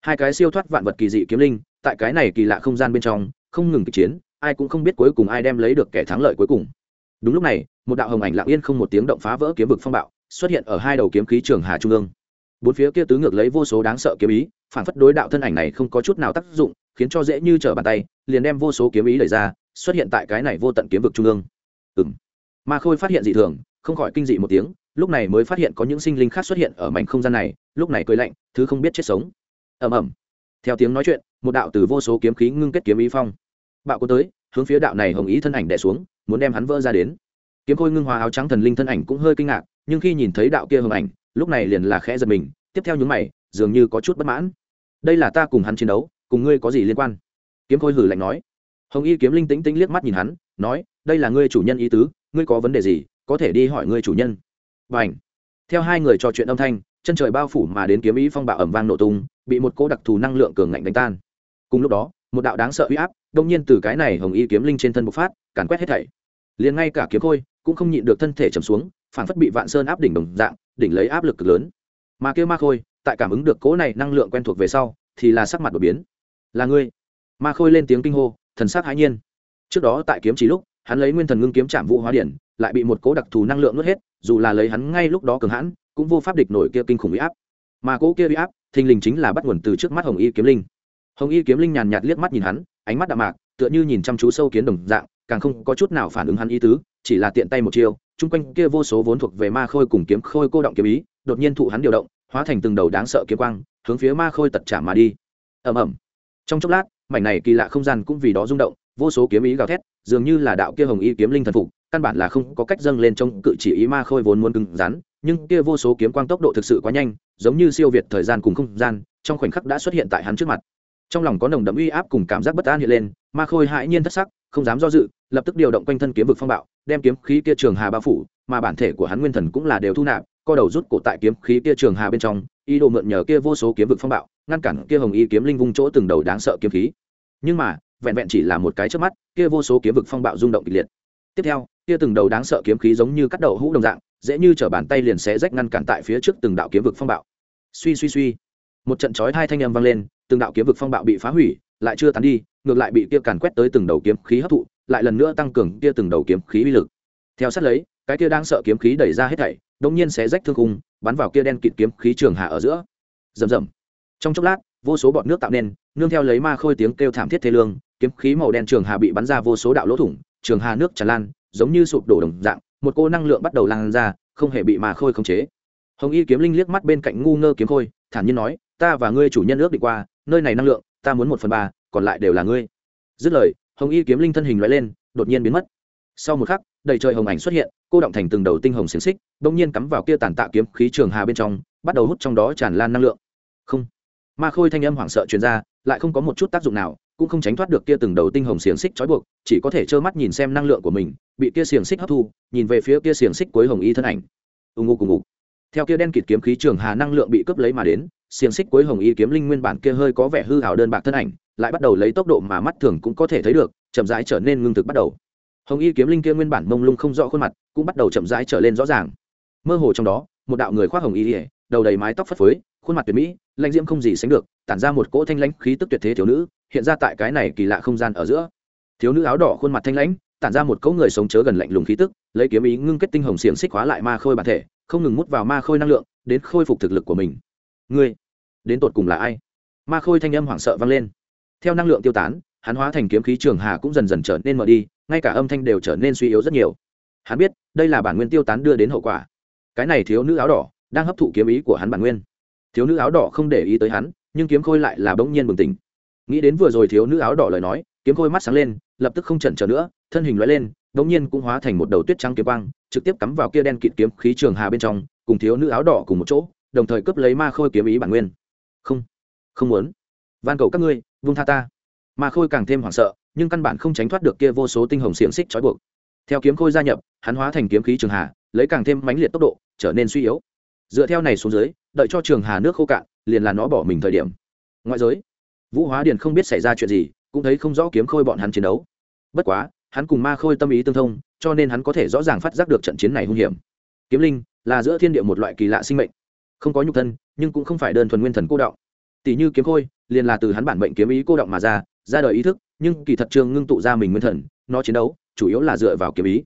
Hai cái siêu thoát vạn vật kỳ dị kiếm linh, tại cái này kỳ lạ không gian bên trong, không ngừng kịch chiến, ai cũng không biết cuối cùng ai đem lấy được kẻ thắng lợi cuối cùng. Đúng lúc này, một đạo hồng ảnh lặng yên không một tiếng động phá vỡ kiếm vực phong bạo, xuất hiện ở hai đầu kiếm khí trường hà trung ương. Bốn phía kia tứ ngược lấy vô số đáng sợ kiếm ý, phản phất đối đạo thân ảnh này không có chút nào tác dụng, khiến cho dễ như trở bàn tay, liền đem vô số kiếm ý đẩy ra, xuất hiện tại cái này vô tận kiếm vực trung ương. Ừng ma khôi phát hiện dị thường, không khỏi kinh dị một tiếng lúc này mới phát hiện có những sinh linh khác xuất hiện ở mảnh không gian này, lúc này cười lạnh, thứ không biết chết sống. Ầm ầm. Theo tiếng nói chuyện, một đạo từ vô số kiếm khí ngưng kết kiếm ý phong. Bạo có tới, hướng phía đạo này hồng ý thân ảnh đè xuống, muốn đem hắn vỡ ra đến. Kiếm khôi ngưng hòa áo trắng thần linh thân ảnh cũng hơi kinh ngạc, nhưng khi nhìn thấy đạo kia hồng ảnh, lúc này liền là khẽ giật mình, tiếp theo nhúng mày, dường như có chút bất mãn. Đây là ta cùng hắn chiến đấu, cùng ngươi có gì liên quan? Kiếm khôi hử lạnh nói. Hồng y kiếm linh tĩnh tĩnh liếc mắt nhìn hắn, nói, đây là ngươi chủ nhân ý tứ, ngươi có vấn đề gì, có thể đi hỏi ngươi chủ nhân và ảnh. Theo hai người trò chuyện âm thanh, chân trời bao phủ mà đến kiếm ý phong bạo ẩm vang nổ tung, bị một cỗ đặc thù năng lượng cường ngạnh đánh tan. Cùng lúc đó, một đạo đáng sợ uy áp, đông nhiên từ cái này hồng y kiếm linh trên thân bộc phát, càn quét hết thảy. Liền ngay cả kiếm khôi cũng không nhịn được thân thể trầm xuống phản phất bị vạn sơn áp đỉnh đồng dạng, đỉnh lấy áp lực cực lớn. Mà kêu ma khôi, tại cảm ứng được cỗ này năng lượng quen thuộc về sau, thì là sắc mặt đột biến. Là ngươi. Ma khôi lên tiếng kinh hô, thần sắc hãi nhiên. Trước đó tại kiếm chỉ lúc hắn lấy nguyên thần ngưng kiếm chạm vũ hóa điển, lại bị một cố đặc thù năng lượng nuốt hết, dù là lấy hắn ngay lúc đó cường hãn, cũng vô pháp địch nổi kia kinh khủng uy áp. Mà cố kia uy áp, thình lình chính là bắt nguồn từ trước mắt hồng y kiếm linh. Hồng y kiếm linh nhàn nhạt liếc mắt nhìn hắn, ánh mắt đạm mạc, tựa như nhìn chăm chú sâu kiến đồng dạng, càng không có chút nào phản ứng hắn ý tứ, chỉ là tiện tay một chiêu, chung quanh kia vô số vốn thuộc về ma khôi cùng kiếm khôi cô động kiếm ý, đột nhiên thụ hắn điều động, hóa thành từng đầu đáng sợ kiếm quang, hướng phía ma khôi tật trả mà đi. Ầm ầm. Trong chốc lát, mảnh này kỳ lạ không gian cũng vì đó rung động, vô số kiếm ý gào thét dường như là đạo kia hồng y kiếm linh thần phục, căn bản là không có cách dâng lên trong cự chỉ ý ma khôi vốn muốn cứng rắn, nhưng kia vô số kiếm quang tốc độ thực sự quá nhanh, giống như siêu việt thời gian cùng không gian, trong khoảnh khắc đã xuất hiện tại hắn trước mặt. Trong lòng có nồng đậm uy áp cùng cảm giác bất an hiện lên, ma khôi hãi nhiên thất sắc, không dám do dự, lập tức điều động quanh thân kiếm vực phong bạo, đem kiếm khí kia trường hà bao phủ, mà bản thể của hắn nguyên thần cũng là đều thu nạp, co đầu rút cổ tại kiếm khí kia trường hà bên trong, ý đồ mượn nhờ kia vô số kiếm vực phong bạo, ngăn cản kia hồng y kiếm linh vung chỗ từng đầu đáng sợ kiếm khí. Nhưng mà vẹn vẹn chỉ là một cái trước mắt, kia vô số kiếm vực phong bạo rung động kịch liệt. Tiếp theo, kia từng đầu đáng sợ kiếm khí giống như cắt đầu hũ đồng dạng, dễ như chở bàn tay liền xé rách ngăn cản tại phía trước từng đạo kiếm vực phong bạo. Suy suy suy. Một trận chói hai thanh âm vang lên, từng đạo kiếm vực phong bạo bị phá hủy, lại chưa tán đi, ngược lại bị kia càn quét tới từng đầu kiếm khí hấp thụ, lại lần nữa tăng cường kia từng đầu kiếm khí uy lực. Theo sát lấy, cái kia đang sợ kiếm khí đẩy ra hết thảy đông nhiên sẽ rách thương khung, bắn vào kia đen kịt kiếm khí trường hạ ở giữa. Rầm rầm. Trong chốc lát, vô số bọt nước tạo nên, nương theo lấy ma khôi tiếng kêu thảm thiết thế lương kiếm khí màu đen trường hà bị bắn ra vô số đạo lỗ thủng, trường hà nước tràn lan, giống như sụp đổ đồng dạng, một cô năng lượng bắt đầu lan ra, không hề bị ma khôi khống chế. Hồng y kiếm linh liếc mắt bên cạnh ngu ngơ kiếm khôi, thản nhiên nói, ta và ngươi chủ nhân ước đi qua, nơi này năng lượng, ta muốn một phần ba, còn lại đều là ngươi. Dứt lời, hồng y kiếm linh thân hình loại lên, đột nhiên biến mất. Sau một khắc, đầy trời hồng ảnh xuất hiện, cô động thành từng đầu tinh hồng xiềng xích đ ỗ n g nhiên cắm vào kia tàn tạ kiếm khí trường hà bên trong, bắt đầu hút trong đó tràn lan năng lượng. Không. Ma khôi thanh âm hoảng sợ truyền ra, lại không có một chút tác dụng nào cũng không tránh thoát được kia từng đầu tinh hồng xiềng xích trói buộc, chỉ có thể trơ mắt nhìn xem năng lượng của mình, bị kia xiềng xích hấp thu, nhìn về phía kia xiềng xích cuối hồng y thân ảnh. Ưng ngô cùng ngục theo kia đen kịt kiếm khí trường hà năng lượng bị cướp lấy mà đến, xiềng xích cuối hồng y kiếm linh nguyên bản kia hơi có vẻ hư hào đơn bạc thân ảnh, lại bắt đầu lấy tốc độ mà mắt thường cũng có thể thấy được, chậm rãi trở nên ngưng thực bắt đầu. Hồng y kiếm linh kia nguyên bản mông lung không rõ khuôn mặt, cũng bắt đầu chậm rãi trở lên rõ ràng. Mơ hồ trong đó, một đạo người khoác hồng y ỉa đầu đầy mái tóc phất phới, khuôn mặt tuyệt mỹ, lãnh diễm không gì sánh được, tản ra một cỗ thanh lãnh khí tức tuyệt thế thiếu nữ hiện ra tại cái này kỳ lạ không gian ở giữa. Thiếu nữ áo đỏ khuôn mặt thanh lãnh, tản ra một cỗ người sống chớ gần lạnh lùng khí tức, lấy kiếm ý ngưng kết tinh hồng xiềng xích hóa lại ma khôi bản thể, không ngừng mút vào ma khôi năng lượng, đến khôi phục thực lực của mình. Ngươi, đến tột cùng là ai? Ma khôi thanh âm hoảng sợ vang lên. Theo năng lượng tiêu tán, hắn hóa thành kiếm khí trường hà cũng dần dần trở nên mở đi, ngay cả âm thanh đều trở nên suy yếu rất nhiều. Hắn biết, đây là bản nguyên tiêu tán đưa đến hậu quả. Cái này thiếu nữ áo đỏ, đang hấp thụ kiếm ý của hắn bản nguyên. Thiếu nữ áo đỏ không để ý tới hắn, nhưng kiếm khôi lại là bỗng nhiên bừng tỉnh nghĩ đến vừa rồi thiếu nữ áo đỏ lời nói, kiếm khôi mắt sáng lên, lập tức không chần chờ nữa, thân hình loại lên bỗng nhiên cũng hóa thành một đầu tuyết trắng kiếm quang, trực tiếp cắm vào kia đen kịt kiếm khí trường hà bên trong, cùng thiếu nữ áo đỏ cùng một chỗ, đồng thời cướp lấy ma khôi kiếm ý bản nguyên. Không không muốn. Van cầu các ngươi, vung tha ta. Ma khôi càng thêm hoảng sợ, nhưng căn bản không tránh thoát được kia vô số tinh hồng xiềng xích trói buộc. Theo kiếm khôi gia nhập, hắn hóa thành kiếm khí trường hà, lấy càng thêm mãnh liệt tốc độ, trở nên suy yếu. Dựa theo này xuống dưới, đợi cho trường hà nước khô cạn, liền là nó bỏ mình thời điểm. Ngoại giới vũ hóa điền không biết xảy ra chuyện gì, cũng thấy không rõ kiếm khôi bọn hắn chiến đấu. Bất quá, hắn cùng ma khôi tâm ý tương thông, cho nên hắn có thể rõ ràng phát giác được trận chiến này hung hiểm. Kiếm linh là giữa thiên địa một loại kỳ lạ sinh mệnh. Không có nhục thân, nhưng cũng không phải đơn thuần nguyên thần cô động tỷ như kiếm khôi, liền là từ hắn bản mệnh kiếm ý cô động mà ra ra đời ý thức, nhưng kỳ thật trương ngưng tụ ra mình nguyên thần, nó chiến đấu, chủ yếu là dựa vào kiếm ý.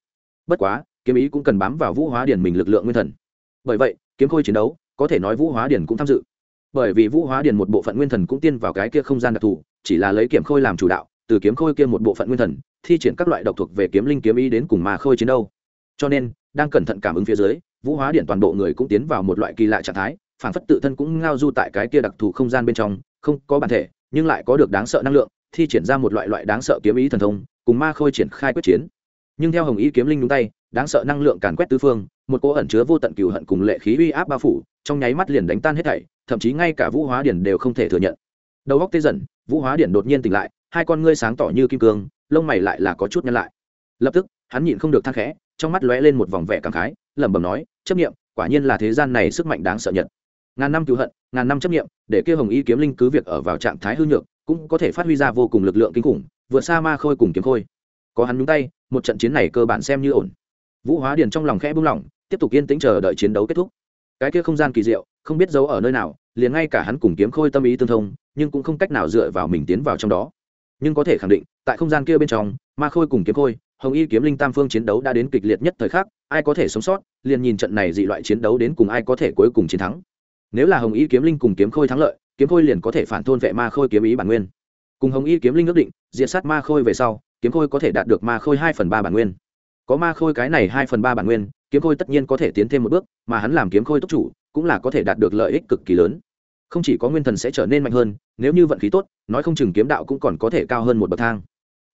Bất quá, kiếm ý cũng cần bám vào vũ hóa điển mình lực lượng nguyên thần. Bởi vậy, kiếm khôi chiến đấu, có thể nói vũ hóa điển cũng tham dự bởi vì vũ hóa điển một bộ phận nguyên thần cũng tiên vào cái kia không gian đặc thù, chỉ là lấy kiếm khôi làm chủ đạo, từ kiếm khôi kia một bộ phận nguyên thần, thi triển các loại độc thuộc về kiếm linh kiếm ý đến cùng mà khôi chiến đâu. Cho nên, đang cẩn thận cảm ứng phía dưới, vũ hóa điện toàn bộ người cũng tiến vào một loại kỳ lạ trạng thái, phản phất tự thân cũng ngao du tại cái kia đặc thù không gian bên trong, không có bản thể, nhưng lại có được đáng sợ năng lượng, thi triển ra một loại loại đáng sợ kiếm ý thần thông, cùng ma khôi triển khai quyết chiến. Nhưng theo hồng ý kiếm linh đúng tay, đáng sợ năng lượng càn quét tứ phương, một cỗ ẩn chứa vô tận cừu hận cùng lệ khí uy áp bao phủ, trong nháy mắt liền đánh tan hết thảy thậm chí ngay cả vũ hóa điển đều không thể thừa nhận. Đầu góc tê dần, vũ hóa điển đột nhiên tỉnh lại, hai con ngươi sáng tỏ như kim cương, lông mày lại là có chút nhăn lại. Lập tức, hắn nhịn không được thang khẽ, trong mắt lóe lên một vòng vẻ cảm khái, lẩm bẩm nói, chấp nghiệm quả nhiên là thế gian này sức mạnh đáng sợ nhất. Ngàn năm cứu hận, ngàn năm chấp nghiệm để kia hồng y kiếm linh cứ việc ở vào trạng thái hư nhược, cũng có thể phát huy ra vô cùng lực lượng kinh khủng, vượt xa ma khôi cùng kiếm khôi. Có hắn nhúng tay, một trận chiến này cơ bản xem như ổn. Vũ hóa điền trong lòng khẽ buông lỏng, tiếp tục yên tĩnh chờ đợi chiến đấu kết thúc cái kia không gian kỳ diệu, không biết giấu ở nơi nào, liền ngay cả hắn cùng kiếm khôi tâm ý tương thông, nhưng cũng không cách nào dựa vào mình tiến vào trong đó. Nhưng có thể khẳng định, tại không gian kia bên trong, ma khôi cùng kiếm khôi, hồng y kiếm linh tam phương chiến đấu đã đến kịch liệt nhất thời khắc, ai có thể sống sót, liền nhìn trận này dị loại chiến đấu đến cùng ai có thể cuối cùng chiến thắng. Nếu là hồng y kiếm linh cùng kiếm khôi thắng lợi, kiếm khôi liền có thể phản thôn vệ ma khôi kiếm ý bản nguyên. Cùng hồng y kiếm linh ước định, diệt sát ma khôi về sau, kiếm khôi có thể đạt được ma khôi hai phần ba bản nguyên. Có ma khôi cái này hai phần ba bản nguyên kiếm khôi tất nhiên có thể tiến thêm một bước, mà hắn làm kiếm khôi tốc chủ, cũng là có thể đạt được lợi ích cực kỳ lớn. Không chỉ có nguyên thần sẽ trở nên mạnh hơn, nếu như vận khí tốt, nói không chừng kiếm đạo cũng còn có thể cao hơn một bậc thang.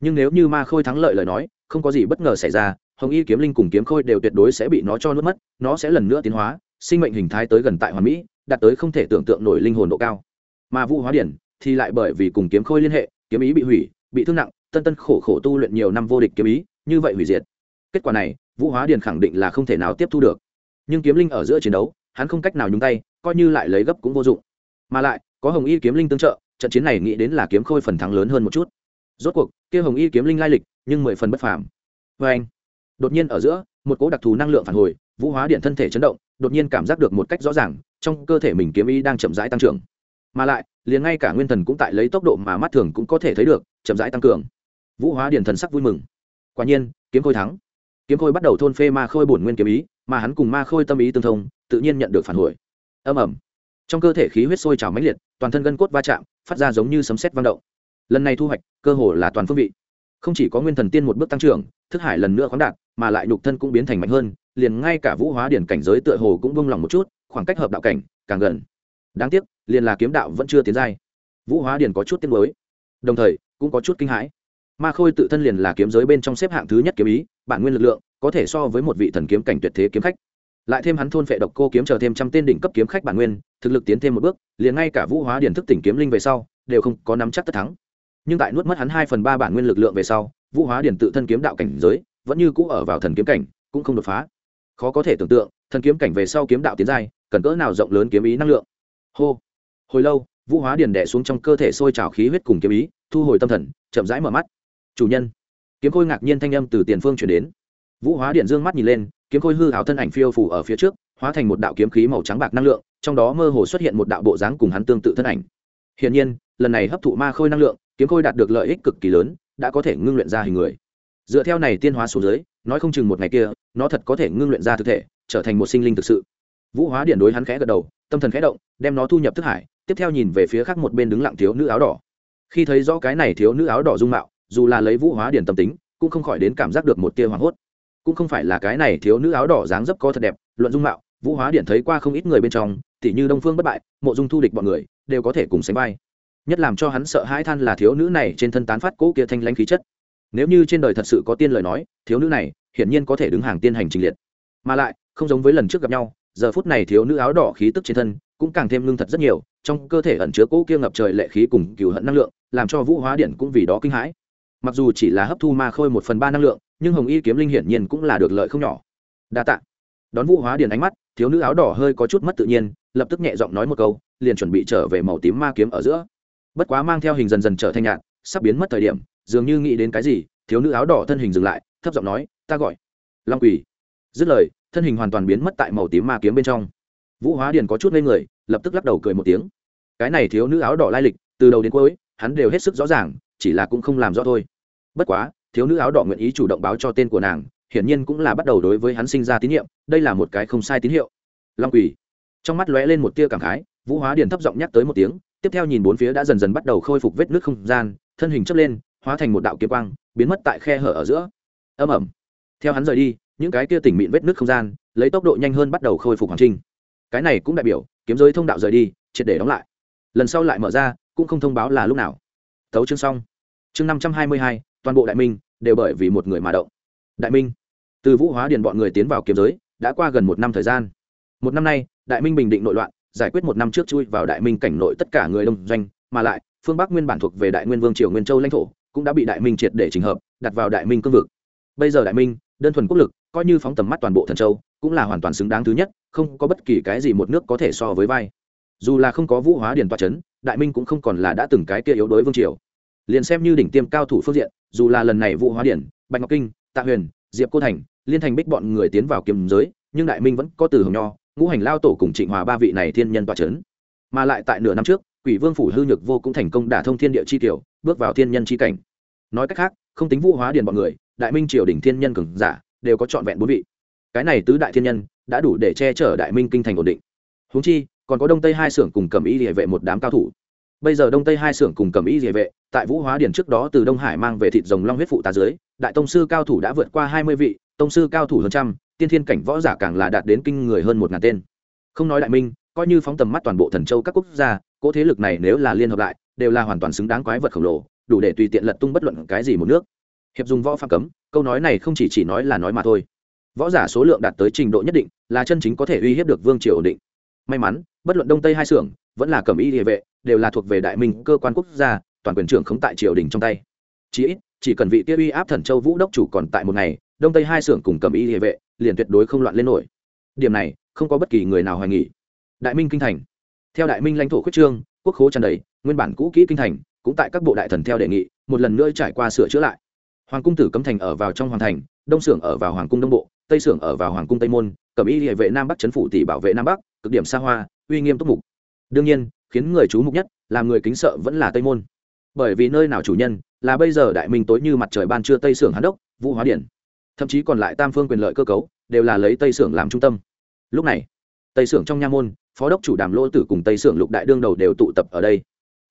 Nhưng nếu như ma khôi thắng lợi lời nói, không có gì bất ngờ xảy ra, hồng y kiếm linh cùng kiếm khôi đều tuyệt đối sẽ bị nó cho nuốt mất, nó sẽ lần nữa tiến hóa, sinh mệnh hình thái tới gần tại hoàn mỹ, đạt tới không thể tưởng tượng nổi linh hồn độ cao. Mà vũ hóa điển thì lại bởi vì cùng kiếm khôi liên hệ, kiếm ý bị hủy, bị thương nặng, tân tân khổ khổ tu luyện nhiều năm vô địch kiếm ý, như vậy hủy diệt. Kết quả này vũ hóa điền khẳng định là không thể nào tiếp thu được. Nhưng kiếm linh ở giữa chiến đấu, hắn không cách nào nhúng tay, coi như lại lấy gấp cũng vô dụng. Mà lại, có hồng y kiếm linh tương trợ, trận chiến này nghĩ đến là kiếm khôi phần thắng lớn hơn một chút. Rốt cuộc, kia hồng y kiếm linh lai lịch, nhưng mười phần bất phàm. Vê anh, đột nhiên ở giữa, một cỗ đặc thù năng lượng phản hồi, vũ hóa điện thân thể chấn động, đột nhiên cảm giác được một cách rõ ràng, trong cơ thể mình kiếm ý đang chậm rãi tăng trưởng. Mà lại, liền ngay cả nguyên thần cũng tại lấy tốc độ mà mắt thường cũng có thể thấy được, chậm rãi tăng cường. Vũ hóa điện thần sắc vui mừng. Quả nhiên, kiếm khôi thắng kiếm khôi bắt đầu thôn phê ma khôi bổn nguyên kiếm ý, mà hắn cùng ma khôi tâm ý tương thông, tự nhiên nhận được phản hồi. Âm ẩm trong cơ thể khí huyết sôi trào mãnh liệt, toàn thân gân cốt va chạm, phát ra giống như sấm sét vang động. Lần này thu hoạch, cơ hồ là toàn phương vị. Không chỉ có nguyên thần tiên một bước tăng trưởng, thức hải lần nữa khoáng đạt, mà lại nhục thân cũng biến thành mạnh hơn, liền ngay cả vũ hóa điển cảnh giới tựa hồ cũng bông lòng một chút, khoảng cách hợp đạo cảnh, càng gần. Đáng tiếc, liền là kiếm đạo vẫn chưa tiến giai. Vũ hóa điển có chút tiếng mới đồng thời, cũng có chút kinh hãi ma khôi tự thân liền là kiếm giới bên trong xếp hạng thứ nhất kiếm ý, bản nguyên lực lượng, có thể so với một vị thần kiếm cảnh tuyệt thế kiếm khách. Lại thêm hắn thôn phệ độc cô kiếm chờ thêm trăm tên đỉnh cấp kiếm khách bản nguyên, thực lực tiến thêm một bước, liền ngay cả vũ hóa điển thức tỉnh kiếm linh về sau, đều không có nắm chắc tất thắng. Nhưng tại nuốt mất hắn hai phần ba bản nguyên lực lượng về sau, vũ hóa điển tự thân kiếm đạo cảnh giới, vẫn như cũ ở vào thần kiếm cảnh, cũng không đột phá. Khó có thể tưởng tượng, thần kiếm cảnh về sau kiếm đạo tiến giai, cần cỡ nào rộng lớn kiếm ý năng lượng. Hô. Hồi lâu, vũ hóa điển đẻ xuống trong cơ thể sôi trào khí huyết cùng kiếm ý, thu hồi tâm thần, chậm rãi mở mắt chủ nhân. Kiếm khôi ngạc nhiên thanh âm từ tiền phương chuyển đến. Vũ hóa điện dương mắt nhìn lên, kiếm khôi hư hảo thân ảnh phiêu phủ ở phía trước, hóa thành một đạo kiếm khí màu trắng bạc năng lượng, trong đó mơ hồ xuất hiện một đạo bộ dáng cùng hắn tương tự thân ảnh. Hiển nhiên, lần này hấp thụ ma khôi năng lượng, kiếm khôi đạt được lợi ích cực kỳ lớn, đã có thể ngưng luyện ra hình người. Dựa theo này tiên hóa xuống dưới nói không chừng một ngày kia, nó thật có thể ngưng luyện ra thực thể, trở thành một sinh linh thực sự. Vũ hóa điện đối hắn khẽ gật đầu, tâm thần khẽ động, đem nó thu nhập thức hải, tiếp theo nhìn về phía khác một bên đứng lặng thiếu nữ áo đỏ. Khi thấy rõ cái này thiếu nữ áo đỏ dung mạo dù là lấy vũ hóa điển tâm tính, cũng không khỏi đến cảm giác được một tia hoảng hốt. Cũng không phải là cái này thiếu nữ áo đỏ dáng dấp có thật đẹp, luận dung mạo, vũ hóa điển thấy qua không ít người bên trong, tỉ như đông phương bất bại, mộ dung thu địch bọn người, đều có thể cùng sánh vai. Nhất làm cho hắn sợ hãi than là thiếu nữ này trên thân tán phát cỗ kia thanh lãnh khí chất. Nếu như trên đời thật sự có tiên lời nói, thiếu nữ này hiển nhiên có thể đứng hàng tiên hành trình liệt. Mà lại, không giống với lần trước gặp nhau, giờ phút này thiếu nữ áo đỏ khí tức trên thân cũng càng thêm lương thật rất nhiều, trong cơ thể ẩn chứa cỗ kia ngập trời lệ khí cùng cừu hận năng lượng, làm cho vũ hóa điện cũng vì đó kinh hãi mặc dù chỉ là hấp thu ma khôi một phần ba năng lượng, nhưng hồng y kiếm linh hiển nhiên cũng là được lợi không nhỏ. Đa tạ. Đón vũ hóa điện ánh mắt, thiếu nữ áo đỏ hơi có chút mất tự nhiên, lập tức nhẹ giọng nói một câu, liền chuẩn bị trở về màu tím ma kiếm ở giữa. Bất quá mang theo hình dần dần trở thành nhạt, sắp biến mất thời điểm, dường như nghĩ đến cái gì, thiếu nữ áo đỏ thân hình dừng lại, thấp giọng nói, ta gọi long quỳ. Dứt lời, thân hình hoàn toàn biến mất tại màu tím ma kiếm bên trong. Vũ hóa điền có chút lên người, lập tức lắc đầu cười một tiếng. Cái này thiếu nữ áo đỏ lai lịch, từ đầu đến cuối, hắn đều hết sức rõ ràng, chỉ là cũng không làm rõ thôi bất quá, thiếu nữ áo đỏ nguyện ý chủ động báo cho tên của nàng, hiển nhiên cũng là bắt đầu đối với hắn sinh ra tín nhiệm, đây là một cái không sai tín hiệu. Long quỳ. Trong mắt lóe lên một tia cảm khái, vũ hóa điền thấp giọng nhắc tới một tiếng, tiếp theo nhìn bốn phía đã dần dần bắt đầu khôi phục vết nước không gian, thân hình chấp lên, hóa thành một đạo kiếm quang, biến mất tại khe hở ở giữa. Âm ẩm theo hắn rời đi, những cái kia tỉnh mịn vết nước không gian, lấy tốc độ nhanh hơn bắt đầu khôi phục hoàng trinh cái này cũng đại biểu, kiếm giới thông đạo rời đi, triệt để đóng lại. Lần sau lại mở ra, cũng không thông báo là lúc nào. Tấu chương xong. Chương năm trăm hai mươi hai toàn bộ đại minh đều bởi vì một người mà động. Đại minh, từ vũ hóa điền bọn người tiến vào kiếm giới, đã qua gần một năm thời gian. Một năm nay, đại minh bình định nội loạn, giải quyết một năm trước chui vào đại minh cảnh nội tất cả người đông doanh, mà lại, phương bắc nguyên bản thuộc về đại nguyên vương triều nguyên châu lãnh thổ, cũng đã bị đại minh triệt để trình hợp, đặt vào đại minh cương vực. Bây giờ đại minh, đơn thuần quốc lực, coi như phóng tầm mắt toàn bộ thần châu, cũng là hoàn toàn xứng đáng thứ nhất, không có bất kỳ cái gì một nước có thể so với vai. Dù là không có vũ hóa điền toa c h ấ n đại minh cũng không còn là đã từng cái kia yếu đối vương triều liền xem như đỉnh tiêm cao thủ phương diện, dù là lần này vụ hóa điển, bạch ngọc kinh, tạ huyền, diệp cô thành, liên thành bích bọn người tiến vào kiềm giới, nhưng đại minh vẫn có từ hồng nho, ngũ hành lao tổ cùng trịnh hòa ba vị này thiên nhân tòa c h ấ n mà lại tại nửa năm trước, quỷ vương phủ hư nhược vô cũng thành công đả thông thiên địa chi tiểu, bước vào thiên nhân chi cảnh. Nói cách khác, không tính vũ hóa điền bọn người, đại minh triều đỉnh thiên nhân cường giả đều có trọn vẹn bốn vị. Cái này tứ đại thiên nhân đã đủ để che chở đại minh kinh thành ổn định. Húng chi, còn có đông tây hai xưởng cùng cầm y địa vệ một đám cao thủ bây giờ đông tây hai xưởng cùng cầm y địa vệ, tại vũ hóa điển trước đó từ đông hải mang về thịt rồng long huyết phụ tá dưới, đại tông sư cao thủ đã vượt qua hai mươi vị, tông sư cao thủ hơn trăm, tiên thiên cảnh võ giả càng là đạt đến kinh người hơn một ngàn tên. Không nói đại minh, coi như phóng tầm mắt toàn bộ thần châu các quốc gia, cỗ thế lực này nếu là liên hợp lại, đều là hoàn toàn xứng đáng quái vật khổng lồ, đủ để tùy tiện lật tung bất luận cái gì một nước. Hiệp dùng võ phạm cấm, câu nói này không chỉ chỉ nói là nói mà thôi. Võ giả số lượng đạt tới trình độ nhất định, là chân chính có thể uy hiếp được vương triều ổn định may mắn, bất luận đông tây hai xưởng, vẫn là cầm y địa vệ, đều là thuộc về đại minh cơ quan quốc gia, toàn quyền trưởng khống tại triều đình trong tay. Chỉ ít, chỉ cần vị kia uy áp thần châu vũ đốc chủ còn tại một ngày, đông tây hai xưởng cùng cầm y địa vệ, liền tuyệt đối không loạn lên nổi. Điểm này, không có bất kỳ người nào hoài nghỉ đại minh kinh thành. Theo đại minh lãnh thổ khuyết trương, quốc khố tràn đầy, nguyên bản cũ kỹ kinh thành, cũng tại các bộ đại thần theo đề nghị, một lần nữa trải qua sửa chữa lại. Hoàng cung tử cấm thành ở vào trong hoàng thành, đông xưởng ở vào hoàng cung đông bộ, tây xưởng ở vào hoàng cung tây môn cẩm y địa vệ nam bắc chấn phủ tỷ bảo vệ nam bắc, cực điểm xa hoa, uy nghiêm túc mục. Đương nhiên, khiến người chú mục nhất làm người kính sợ vẫn là tây môn. Bởi vì nơi nào chủ nhân là bây giờ đại minh tối như mặt trời ban trưa tây sưởng hán đốc, vũ hóa điển. Thậm chí còn lại tam phương quyền lợi cơ cấu đều là lấy tây sưởng làm trung tâm. Lúc này, tây sưởng trong nha môn, phó đốc chủ đàm lỗ tử cùng tây sưởng lục đại đương đầu đều tụ tập ở đây.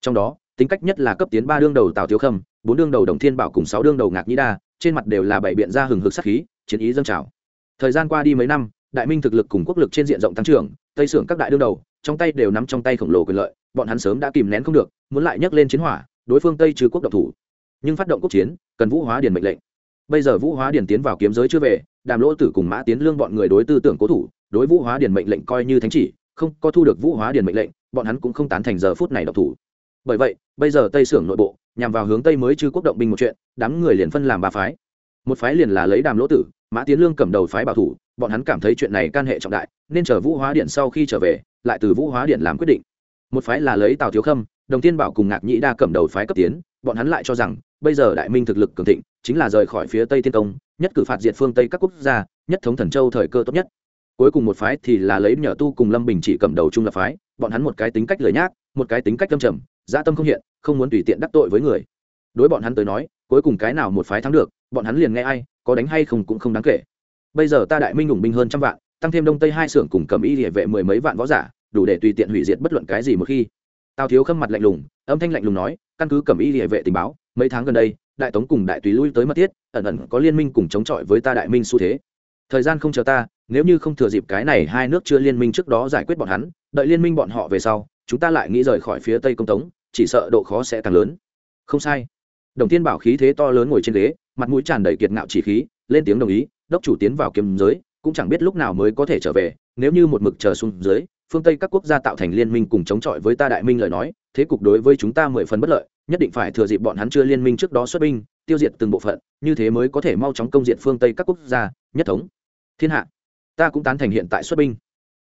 Trong đó, tính cách nhất là cấp tiến ba đương đầu tào thiếu khâm, bốn đương đầu đồng thiên bảo cùng sáu đương đầu ngạc nhĩ đa, trên mặt đều là bảy biện ra hừng hực sắc khí, chiến ý dâng trào. Thời gian qua đi mấy năm đại minh thực lực cùng quốc lực trên diện rộng tăng trưởng, tây sưởng các đại đương đầu, trong tay đều nắm trong tay khổng lồ quyền lợi, bọn hắn sớm đã kìm nén không được, muốn lại nhấc lên chiến hỏa, đối phương tây trừ quốc độc thủ. Nhưng phát động quốc chiến, cần vũ hóa điền mệnh lệnh. Bây giờ vũ hóa điền tiến vào kiếm giới chưa về, đàm lỗ tử cùng mã tiến lương bọn người đối tư tưởng cố thủ, đối vũ hóa điền mệnh lệnh coi như thánh chỉ, không có thu được vũ hóa điền mệnh lệnh, bọn hắn cũng không tán thành giờ phút này độc thủ. Bởi vậy, bây giờ tây sưởng nội bộ, nhằm vào hướng tây mới chư quốc động binh một chuyện, đám người liền phân làm ba phái. Một phái liền là lấy đàm lỗ tử mã tiến lương cầm đầu phái bảo thủ, bọn hắn cảm thấy chuyện này can hệ trọng đại, nên chờ vũ hóa điện sau khi trở về, lại từ vũ hóa điện làm quyết định. Một phái là lấy tào thiếu khâm, đồng tiên bảo cùng ngạc nhĩ đa cầm đầu phái cấp tiến, bọn hắn lại cho rằng, bây giờ đại minh thực lực cường thịnh, chính là rời khỏi phía tây thiên công, nhất cử phạt diệt phương tây các quốc gia, nhất thống thần châu thời cơ tốt nhất. Cuối cùng một phái thì là lấy nhờ tu cùng lâm bình chỉ cầm đầu trung lập phái, bọn hắn một cái tính cách lời nhác, một cái tính cách tâm trầm gia tâm không hiện, không muốn tùy tiện đắc tội với người đối bọn hắn tới nói, cuối cùng cái nào một phái thắng được, bọn hắn liền nghe ai, có đánh hay không cũng không đáng kể. Bây giờ ta đại minh ủng binh hơn trăm vạn, tăng thêm đông tây hai xưởng cùng cầm y địa vệ mười mấy vạn võ giả, đủ để tùy tiện hủy diệt bất luận cái gì một khi. Tào thiếu khâm mặt lạnh lùng, âm thanh lạnh lùng nói, căn cứ cẩm y địa vệ tình báo, mấy tháng gần đây, đại tống cùng đại tùy lui tới mất thiết, ẩn ẩn có liên minh cùng chống chọi với ta đại minh xu thế. Thời gian không chờ ta, nếu như không thừa dịp cái này hai nước chưa liên minh trước đó giải quyết bọn hắn, đợi liên minh bọn họ về sau, chúng ta lại nghĩ rời khỏi phía tây công tống, chỉ sợ độ khó sẽ càng lớn. Không sai đồng thiên bảo khí thế to lớn ngồi trên ghế, mặt mũi tràn đầy kiệt ngạo chỉ khí, lên tiếng đồng ý, đốc chủ tiến vào kiếm giới, cũng chẳng biết lúc nào mới có thể trở về, nếu như một mực chờ xuống dưới, phương tây các quốc gia tạo thành liên minh cùng chống chọi với ta đại minh lời nói, thế cục đối với chúng ta mười phần bất lợi, nhất định phải thừa dịp bọn hắn chưa liên minh trước đó xuất binh, tiêu diệt từng bộ phận, như thế mới có thể mau chóng công diện phương tây các quốc gia, nhất thống. Thiên hạ, ta cũng tán thành hiện tại xuất binh.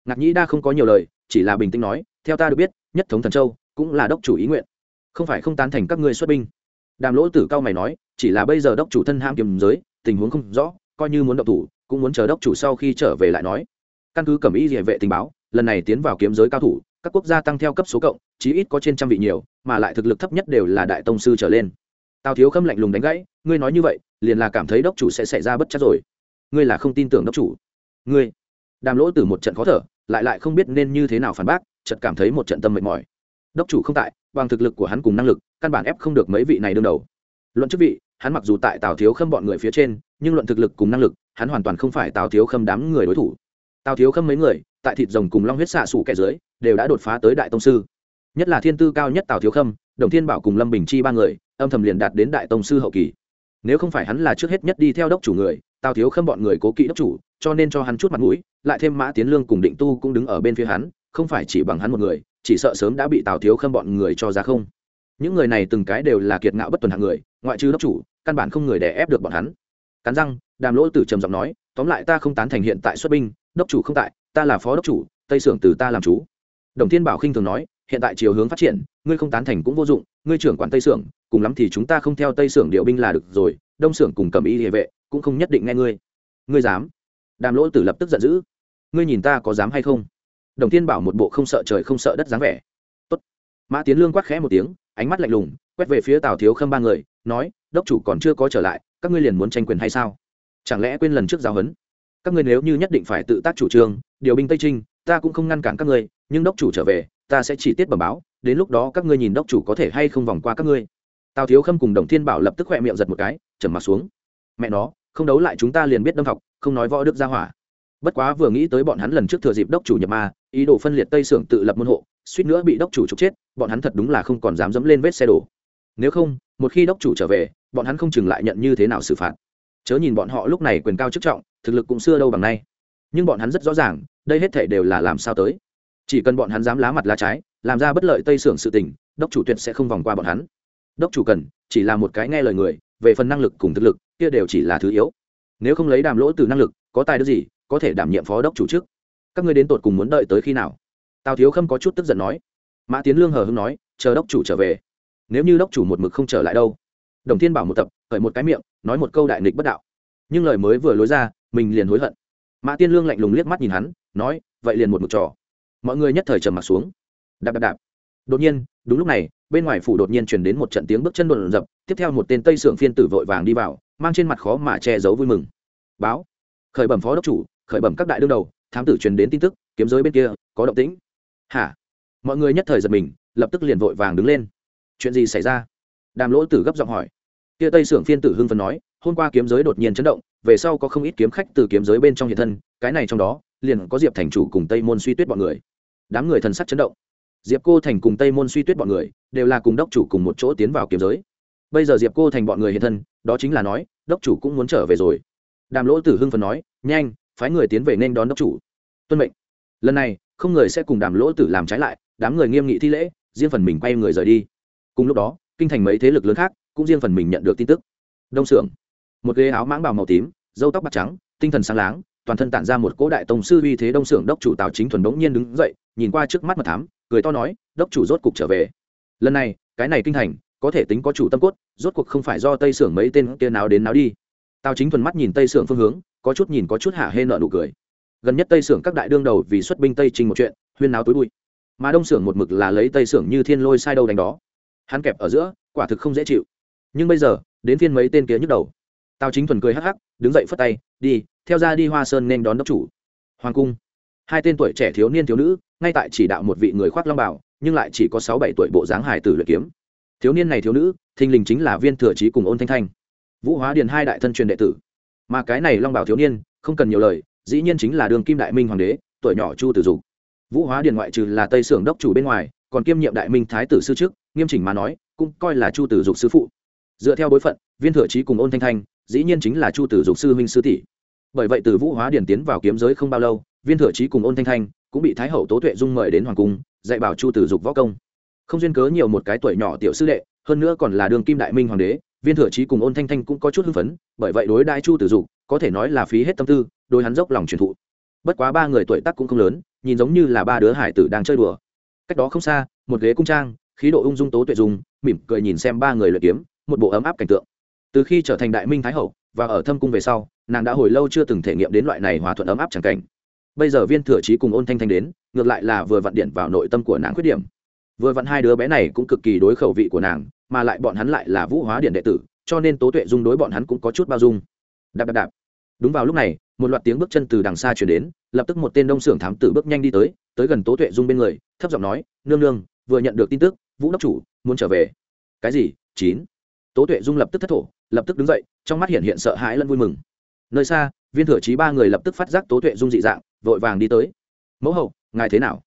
Ngạc nhĩ đa không có nhiều lời, chỉ là bình tĩnh nói, theo ta được biết, nhất thống thần châu cũng là đốc chủ ý nguyện. Không phải không tán thành các ngươi xuất binh đàm lỗ tử cao mày nói, chỉ là bây giờ đốc chủ thân ham kiềm giới, tình huống không rõ, coi như muốn động thủ, cũng muốn chờ đốc chủ sau khi trở về lại nói. Căn cứ cẩm ý địa vệ tình báo, lần này tiến vào kiếm giới cao thủ, các quốc gia tăng theo cấp số cộng, chí ít có trên trăm vị nhiều, mà lại thực lực thấp nhất đều là đại tông sư trở lên. Tào thiếu khâm lạnh lùng đánh gãy, ngươi nói như vậy, liền là cảm thấy đốc chủ sẽ xảy ra bất chắc rồi. Ngươi là không tin tưởng đốc chủ. Ngươi. Đàm lỗ từ một trận khó thở, lại lại không biết nên như thế nào phản bác, chợt cảm thấy một trận tâm mệt mỏi. Đốc chủ không tại bằng thực lực của hắn cùng năng lực, căn bản ép không được mấy vị này đương đầu. Luận chức vị, hắn mặc dù tại tào thiếu khâm bọn người phía trên, nhưng luận thực lực cùng năng lực, hắn hoàn toàn không phải tào thiếu khâm đám người đối thủ. Tào thiếu khâm mấy người, tại thịt rồng cùng long huyết xạ sủ kẻ dưới, đều đã đột phá tới đại tông sư. Nhất là thiên tư cao nhất tào thiếu khâm, đồng thiên bảo cùng lâm bình chi ba người, âm thầm liền đạt đến đại tông sư hậu kỳ. Nếu không phải hắn là trước hết nhất đi theo đốc chủ người, tào thiếu khâm bọn người cố kỵ đốc chủ, cho nên cho hắn chút mặt mũi, lại thêm mã tiến lương cùng định tu cũng đứng ở bên phía hắn, không phải chỉ bằng hắn một người chỉ sợ sớm đã bị tào thiếu khâm bọn người cho ra không. Những người này từng cái đều là kiệt ngạo bất tuần hạng người, ngoại trừ đốc chủ, căn bản không người đè ép được bọn hắn. Cắn răng, đàm lỗ tử trầm giọng nói, tóm lại ta không tán thành hiện tại xuất binh, đốc chủ không tại, ta là phó đốc chủ, tây sưởng từ ta làm chú. Đồng thiên bảo khinh thường nói, hiện tại chiều hướng phát triển, ngươi không tán thành cũng vô dụng, ngươi trưởng quản tây sưởng, cùng lắm thì chúng ta không theo tây sưởng điều binh là được rồi, đông sưởng cùng cầm ý địa vệ cũng không nhất định nghe ngươi. Ngươi dám? Đàm lỗ tử lập tức giận dữ. Ngươi nhìn ta có dám hay không? Đồng thiên bảo một bộ không sợ trời không sợ đất dáng vẻ. Tốt. mã tiến lương quát khẽ một tiếng, ánh mắt lạnh lùng, quét về phía tào thiếu khâm ba người, nói, đốc chủ còn chưa có trở lại, các ngươi liền muốn tranh quyền hay sao? Chẳng lẽ quên lần trước giáo huấn? Các ngươi nếu như nhất định phải tự tác chủ trương, điều binh tây trinh, ta cũng không ngăn cản các ngươi, nhưng đốc chủ trở về, ta sẽ chỉ tiết bẩm báo, đến lúc đó các ngươi nhìn đốc chủ có thể hay không vòng qua các ngươi. Tào thiếu khâm cùng đồng thiên bảo lập tức khỏe miệng giật một cái, trầm mặt xuống. Mẹ nó, không đấu lại chúng ta liền biết đâm học, không nói võ đức ra hỏa bất quá vừa nghĩ tới bọn hắn lần trước thừa dịp đốc chủ nhập ma, ý đồ phân liệt tây xưởng tự lập môn hộ, suýt nữa bị đốc chủ trục chết, bọn hắn thật đúng là không còn dám dẫm lên vết xe đổ. Nếu không, một khi đốc chủ trở về, bọn hắn không chừng lại nhận như thế nào xử phạt. Chớ nhìn bọn họ lúc này quyền cao chức trọng, thực lực cũng xưa đâu bằng nay. Nhưng bọn hắn rất rõ ràng, đây hết thể đều là làm sao tới. Chỉ cần bọn hắn dám lá mặt lá trái, làm ra bất lợi tây xưởng sự tình, đốc chủ tuyệt sẽ không vòng qua bọn hắn. Đốc chủ cần, chỉ là một cái nghe lời người, về phần năng lực cùng thực lực, kia đều chỉ là thứ yếu. Nếu không lấy đàm lỗ từ năng lực có tài đức gì, có thể đảm nhiệm phó đốc chủ trước các ngươi đến tột cùng muốn đợi tới khi nào? Tào thiếu khâm có chút tức giận nói. Mã tiến lương hờ hưng nói, chờ đốc chủ trở về. Nếu như đốc chủ một mực không trở lại đâu? Đồng thiên bảo một tập khởi một cái miệng, nói một câu đại nghịch bất đạo. Nhưng lời mới vừa lối ra, mình liền hối hận. Mã tiên lương lạnh lùng liếc mắt nhìn hắn, nói, vậy liền một mực trò. Mọi người nhất thời trầm mặt xuống. Đạp đạp đạp. Đột nhiên, đúng lúc này, bên ngoài phủ đột nhiên chuyển đến một trận tiếng bước chân đột dập, tiếp theo một tên tây sưởng phiên tử vội vàng đi vào, mang trên mặt khó mà che giấu vui mừng. Báo khởi bẩm phó đốc chủ, khởi bẩm các đại đương đầu, thám tử truyền đến tin tức, kiếm giới bên kia, có động tĩnh. Hả? Mọi người nhất thời giật mình, lập tức liền vội vàng đứng lên. Chuyện gì xảy ra? Đàm lỗ tử gấp giọng hỏi. Kia tây sưởng phiên tử hưng phấn nói, hôm qua kiếm giới đột nhiên chấn động, về sau có không ít kiếm khách từ kiếm giới bên trong hiện thân, cái này trong đó, liền có diệp thành chủ cùng tây môn suy tuyết bọn người. Đám người thần sắc chấn động. Diệp cô thành cùng tây môn suy tuyết bọn người, đều là cùng đốc chủ cùng một chỗ tiến vào kiếm giới. Bây giờ diệp cô thành bọn người hiện thân, đó chính là nói, đốc chủ cũng muốn trở về rồi đàm lỗ tử hưng phần nói, nhanh, phái người tiến về nên đón đốc chủ. Tuân mệnh. Lần này, không người sẽ cùng đàm lỗ tử làm trái lại, đám người nghiêm nghị thi lễ, riêng phần mình quay người rời đi. Cùng lúc đó, kinh thành mấy thế lực lớn khác cũng riêng phần mình nhận được tin tức. Đông xưởng một ghế áo mãng bào màu tím dâu tóc bạc trắng, tinh thần sáng láng, toàn thân tản ra một cỗ đại tông sư uy thế đông xưởng đốc chủ tào chính thuần bỗng nhiên đứng dậy, nhìn qua trước mắt mật thám, cười to nói, đốc chủ rốt cục trở về. Lần này, cái này kinh thành, có thể tính có chủ tâm cốt, rốt cuộc không phải do tây xưởng mấy tên kia nào đến nào đi tào chính thuần mắt nhìn tây sưởng phương hướng, có chút nhìn có chút hạ hê nợ nụ cười. Gần nhất tây sưởng các đại đương đầu vì xuất binh tây trình một chuyện, huyên náo tối bụi. Mà đông sưởng một mực là lấy tây sưởng như thiên lôi sai đâu đánh đó. Hắn kẹp ở giữa, quả thực không dễ chịu. Nhưng bây giờ, đến phiên mấy tên kia nhức đầu. Tào chính thuần cười hắc hắc, đứng dậy phất tay, đi, theo ra đi hoa sơn nên đón đốc chủ. Hoàng cung. Hai tên tuổi trẻ thiếu niên thiếu nữ, ngay tại chỉ đạo một vị người khoác long bảo nhưng lại chỉ có sáu bảy tuổi bộ dáng hải tử luyện kiếm. Thiếu niên này thiếu nữ, thình lình chính là viên thừa trí cùng ôn thanh thanh vũ hóa điền hai đại thân truyền đệ tử. Mà cái này long bảo thiếu niên, không cần nhiều lời, dĩ nhiên chính là đường kim đại minh hoàng đế, tuổi nhỏ chu tử dục. Vũ hóa điền ngoại trừ là tây sưởng đốc chủ bên ngoài, còn kiêm nhiệm đại minh thái tử sư trước, nghiêm chỉnh mà nói, cũng coi là chu tử dục sư phụ. Dựa theo bối phận, viên thừa trí cùng ôn thanh thanh, dĩ nhiên chính là chu tử dục sư minh sư tỷ. Bởi vậy từ vũ hóa Điền tiến vào kiếm giới không bao lâu, viên thừa trí cùng ôn thanh thanh cũng bị thái hậu tố tuệ dung mời đến hoàng cung, dạy bảo chu tử dục võ công. Không duyên cớ nhiều một cái tuổi nhỏ tiểu sư đệ, hơn nữa còn là đường kim đại minh hoàng đế viên thừa trí cùng ôn thanh thanh cũng có chút hưng phấn bởi vậy đối đại chu tử dục có thể nói là phí hết tâm tư đối hắn dốc lòng truyền thụ. Bất quá ba người tuổi tác cũng không lớn nhìn giống như là ba đứa hải tử đang chơi đùa. Cách đó không xa một ghế cung trang khí độ ung dung tố tuệ dùng, mỉm cười nhìn xem ba người luyện kiếm một bộ ấm áp cảnh tượng. Từ khi trở thành đại minh thái hậu và ở thâm cung về sau nàng đã hồi lâu chưa từng thể nghiệm đến loại này hòa thuận ấm áp chẳng cảnh. Bây giờ viên thừa trí cùng ôn thanh thanh đến ngược lại là vừa vặn điện vào nội tâm của nàng khuyết điểm vừa vặn hai đứa bé này cũng cực kỳ đối khẩu vị của nàng, mà lại bọn hắn lại là vũ hóa điện đệ tử, cho nên tố tuệ dung đối bọn hắn cũng có chút bao dung. Đạp đạp đạp. Đúng vào lúc này, một loạt tiếng bước chân từ đằng xa chuyển đến, lập tức một tên đông xưởng thám tử bước nhanh đi tới tới gần tố tuệ dung bên người, thấp giọng nói, nương nương, vừa nhận được tin tức, vũ đốc chủ, muốn trở về. Cái gì? Chín? Tố tuệ dung lập tức thất thổ, lập tức đứng dậy, trong mắt hiện hiện sợ hãi lẫn vui mừng. Nơi xa, viên thừa trí ba người lập tức phát giác tố tuệ dung dị dạng, vội vàng đi tới. Mẫu hậu, ngài thế nào?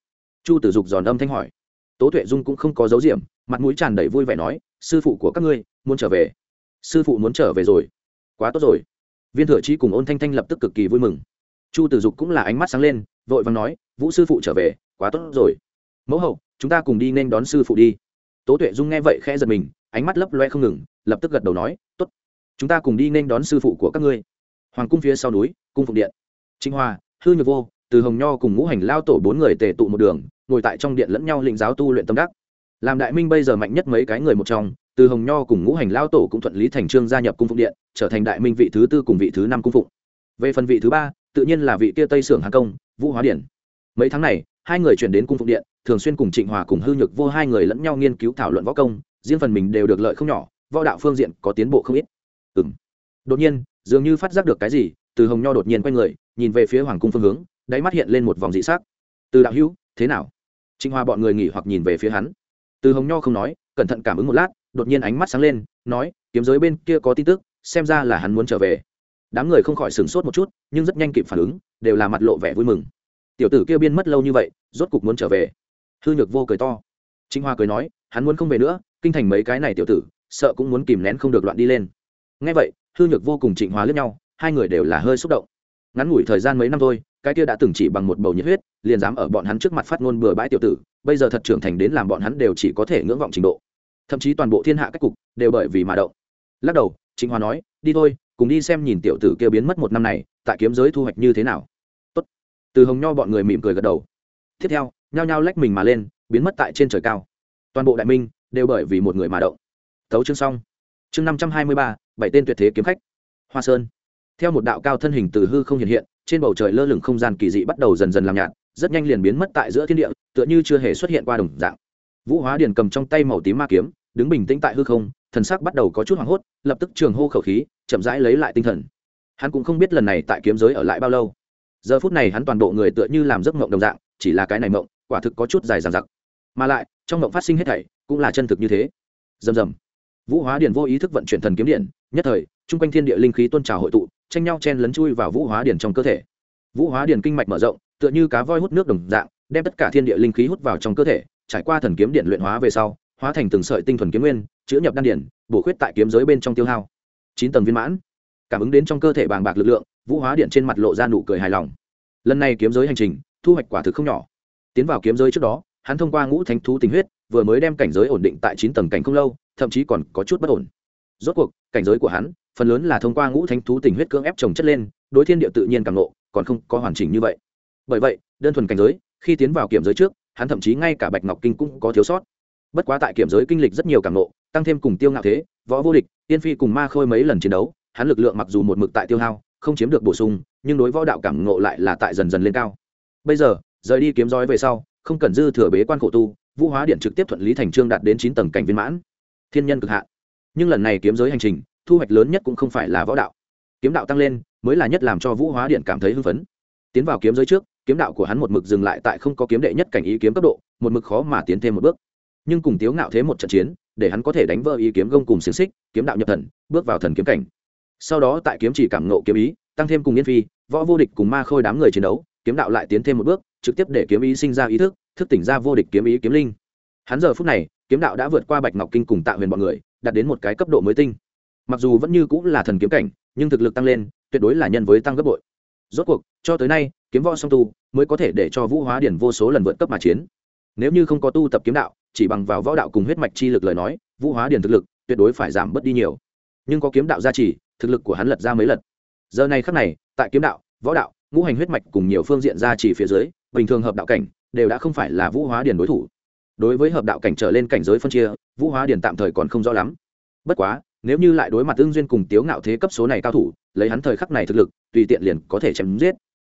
Chu tử dục giòn âm thanh hỏi tố tuệ dung cũng không có dấu diệm mặt mũi tràn đầy vui vẻ nói, sư phụ của các ngươi, muốn trở về. Sư phụ muốn trở về rồi. Quá tốt rồi. Viên thừa trí cùng ôn thanh thanh lập tức cực kỳ vui mừng. Chu tử dục cũng là ánh mắt sáng lên, vội vàng nói, vũ sư phụ trở về, quá tốt rồi. Mẫu hậu, chúng ta cùng đi nên đón sư phụ đi. Tố tuệ dung nghe vậy khẽ giật mình, ánh mắt lấp loe không ngừng, lập tức gật đầu nói, tốt, chúng ta cùng đi nên đón sư phụ của các ngươi. Hoàng cung phía sau núi, cung phụng điện. Trinh hoa hư nhược vô, từ hồng nho cùng ngũ hành lao tổ bốn người tề tụ một đường ngồi tại trong điện lẫn nhau lĩnh giáo tu luyện tâm đắc. Làm đại minh bây giờ mạnh nhất mấy cái người một trong, từ hồng nho cùng ngũ hành lao tổ cũng thuận lý thành trương gia nhập cung phụng điện, trở thành đại minh vị thứ tư cùng vị thứ năm cung phụng. Về phần vị thứ ba, tự nhiên là vị kia tây sưởng hà công, vũ hóa điển. Mấy tháng này, hai người chuyển đến cung phụng điện, thường xuyên cùng trịnh hòa cùng hư nhược vô hai người lẫn nhau nghiên cứu thảo luận võ công, riêng phần mình đều được lợi không nhỏ, võ đạo phương diện có tiến bộ không ít. Ừng đột nhiên, dường như phát giác được cái gì, từ hồng nho đột nhiên quay người, nhìn về phía hoàng cung phương hướng, đáy mắt hiện lên một vòng dị sắc. Từ đạo hữu, thế nào? Trịnh hòa bọn người nghỉ hoặc nhìn về phía hắn. Từ hồng nho không nói, cẩn thận cảm ứng một lát, đột nhiên ánh mắt sáng lên, nói, kiếm giới bên kia có tin tức, xem ra là hắn muốn trở về. Đám người không khỏi sửng sốt một chút, nhưng rất nhanh kịp phản ứng, đều là mặt lộ vẻ vui mừng. Tiểu tử kia biên mất lâu như vậy, rốt cục muốn trở về. Hư nhược vô cười to. Trịnh hoa cười nói, hắn muốn không về nữa, kinh thành mấy cái này tiểu tử, sợ cũng muốn kìm nén không được loạn đi lên. Ngay vậy, hư nhược vô cùng trịnh Hoa lướt nhau, hai người đều là hơi xúc động ngắn ngủi thời gian mấy năm thôi, cái kia đã từng chỉ bằng một bầu nhiệt huyết, liền dám ở bọn hắn trước mặt phát ngôn bừa bãi tiểu tử, bây giờ thật trưởng thành đến làm bọn hắn đều chỉ có thể ngưỡng vọng trình độ. Thậm chí toàn bộ thiên hạ các cục đều bởi vì mà động. Lắc đầu chính hòa nói, đi thôi, cùng đi xem nhìn tiểu tử kia biến mất một năm này, tại kiếm giới thu hoạch như thế nào. Tốt. từ hồng nho bọn người mỉm cười gật đầu. Tiếp theo, nhao nhao lách mình mà lên, biến mất tại trên trời cao. Toàn bộ đại minh đều bởi vì một người mà động. Tấu chương xong. Chương năm trăm hai mươi ba, bảy tên tuyệt thế kiếm khách. Hoa sơn theo một đạo cao thân hình từ hư không hiện hiện, trên bầu trời lơ lửng không gian kỳ dị bắt đầu dần dần làm nhạt, rất nhanh liền biến mất tại giữa thiên địa, tựa như chưa hề xuất hiện qua đồng dạng. Vũ hóa điền cầm trong tay màu tím ma kiếm, đứng bình tĩnh tại hư không, thần sắc bắt đầu có chút hoảng hốt, lập tức trường hô khẩu khí, chậm rãi lấy lại tinh thần. Hắn cũng không biết lần này tại kiếm giới ở lại bao lâu. Giờ phút này hắn toàn bộ người tựa như làm giấc mộng đồng dạng, chỉ là cái này mộng, quả thực có chút dài dằng dặc. Mà lại, trong mộng phát sinh hết thảy, cũng là chân thực như thế. Rầm rầm. Vũ hóa điền vô ý thức vận chuyển thần kiếm điện, nhất thời, chung quanh thiên địa linh khí tôn trào hội tụ tranh nhau chen lấn chui vào vũ hóa điển trong cơ thể. Vũ hóa điển kinh mạch mở rộng, tựa như cá voi hút nước đồng dạng, đem tất cả thiên địa linh khí hút vào trong cơ thể, trải qua thần kiếm điện luyện hóa về sau, hóa thành từng sợi tinh thuần kiếm nguyên, chữa nhập đan điển, bổ khuyết tại kiếm giới bên trong tiêu hao. Chín tầng viên mãn. Cảm ứng đến trong cơ thể bàng bạc lực lượng, vũ hóa điện trên mặt lộ ra nụ cười hài lòng. Lần này kiếm giới hành trình, thu hoạch quả thực không nhỏ. Tiến vào kiếm giới trước đó, hắn thông qua ngũ thánh thú tình huyết, vừa mới đem cảnh giới ổn định tại chín tầng cảnh không lâu, thậm chí còn có chút bất ổn rốt cuộc, cảnh giới của hắn, phần lớn là thông qua ngũ thánh thú tình huyết cưỡng ép trồng chất lên, đối thiên địa tự nhiên càng lộ còn không có hoàn chỉnh như vậy. Bởi vậy, đơn thuần cảnh giới, khi tiến vào kiểm giới trước, hắn thậm chí ngay cả bạch ngọc kinh cũng có thiếu sót. Bất quá tại kiểm giới kinh lịch rất nhiều càng lộ tăng thêm cùng tiêu ngạo thế, võ vô địch tiên phi cùng ma khôi mấy lần chiến đấu, hắn lực lượng mặc dù một mực tại tiêu hao, không chiếm được bổ sung, nhưng đối võ đạo cảm ngộ lại là tại dần dần lên cao. Bây giờ, rời đi kiếm giói về sau, không cần dư thừa bế quan khổ tu, vũ hóa điện trực tiếp thuận lý thành trương đạt đến chín tầng cảnh viên mãn. Thiên nhân cực hạn nhưng lần này kiếm giới hành trình, thu hoạch lớn nhất cũng không phải là võ đạo. Kiếm đạo tăng lên, mới là nhất làm cho vũ hóa điện cảm thấy hưng phấn. Tiến vào kiếm giới trước, kiếm đạo của hắn một mực dừng lại tại không có kiếm đệ nhất cảnh ý kiếm cấp độ, một mực khó mà tiến thêm một bước. Nhưng cùng tiếu ngạo thế một trận chiến, để hắn có thể đánh vỡ ý kiếm gông cùng xiềng xích, kiếm đạo nhập thần, bước vào thần kiếm cảnh. Sau đó tại kiếm chỉ cảm nộ kiếm ý, tăng thêm cùng yên phi, võ vô địch cùng ma khôi đám người chiến đấu, kiếm đạo lại tiến thêm một bước, trực tiếp để kiếm ý sinh ra ý thức thức tỉnh ra vô địch kiếm ý kiếm linh. Hắn giờ phút này kiếm đạo đã vượt qua bạch ngọc kinh cùng tạo huyền bọn người, đạt đến một cái cấp độ mới tinh. Mặc dù vẫn như cũng là thần kiếm cảnh, nhưng thực lực tăng lên, tuyệt đối là nhân với tăng gấp bội. Rốt cuộc, cho tới nay, kiếm võ song tu mới có thể để cho vũ hóa điển vô số lần vượt cấp mà chiến. Nếu như không có tu tập kiếm đạo, chỉ bằng vào võ đạo cùng huyết mạch chi lực lời nói, vũ hóa điển thực lực tuyệt đối phải giảm bớt đi nhiều. Nhưng có kiếm đạo gia trì, thực lực của hắn lật ra mấy lần. Giờ này khắc này, tại kiếm đạo, võ đạo, ngũ hành huyết mạch cùng nhiều phương diện gia trì phía dưới, bình thường hợp đạo cảnh đều đã không phải là vũ hóa điển đối thủ đối với hợp đạo cảnh trở lên cảnh giới phân chia, vũ hóa điển tạm thời còn không rõ lắm. Bất quá, nếu như lại đối mặt tương duyên cùng tiếu ngạo thế cấp số này cao thủ, lấy hắn thời khắc này thực lực, tùy tiện liền có thể chém giết.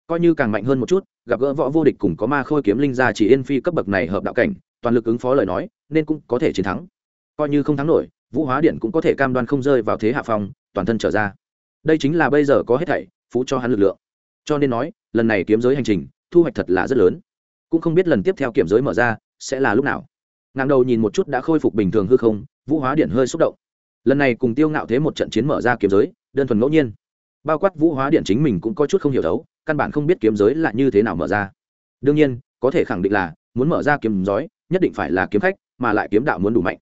Coi như càng mạnh hơn một chút, gặp gỡ võ vô địch cùng có ma khôi kiếm linh ra chỉ yên phi cấp bậc này hợp đạo cảnh, toàn lực ứng phó lời nói, nên cũng có thể chiến thắng. Coi như không thắng nổi, vũ hóa điện cũng có thể cam đoan không rơi vào thế hạ phong, toàn thân trở ra. Đây chính là bây giờ có hết thảy, phú cho hắn lực lượng. Cho nên nói, lần này kiếm giới hành trình, thu hoạch thật là rất lớn. Cũng không biết lần tiếp theo kiểm giới mở ra sẽ là lúc nào? Ngang đầu nhìn một chút đã khôi phục bình thường hư không, vũ hóa điện hơi xúc động. Lần này cùng tiêu ngạo thế một trận chiến mở ra kiếm giới, đơn thuần ngẫu nhiên. Bao quát vũ hóa điện chính mình cũng có chút không hiểu thấu căn bản không biết kiếm giới là như thế nào mở ra. Đương nhiên, có thể khẳng định là, muốn mở ra kiếm giới nhất định phải là kiếm khách, mà lại kiếm đạo muốn đủ mạnh.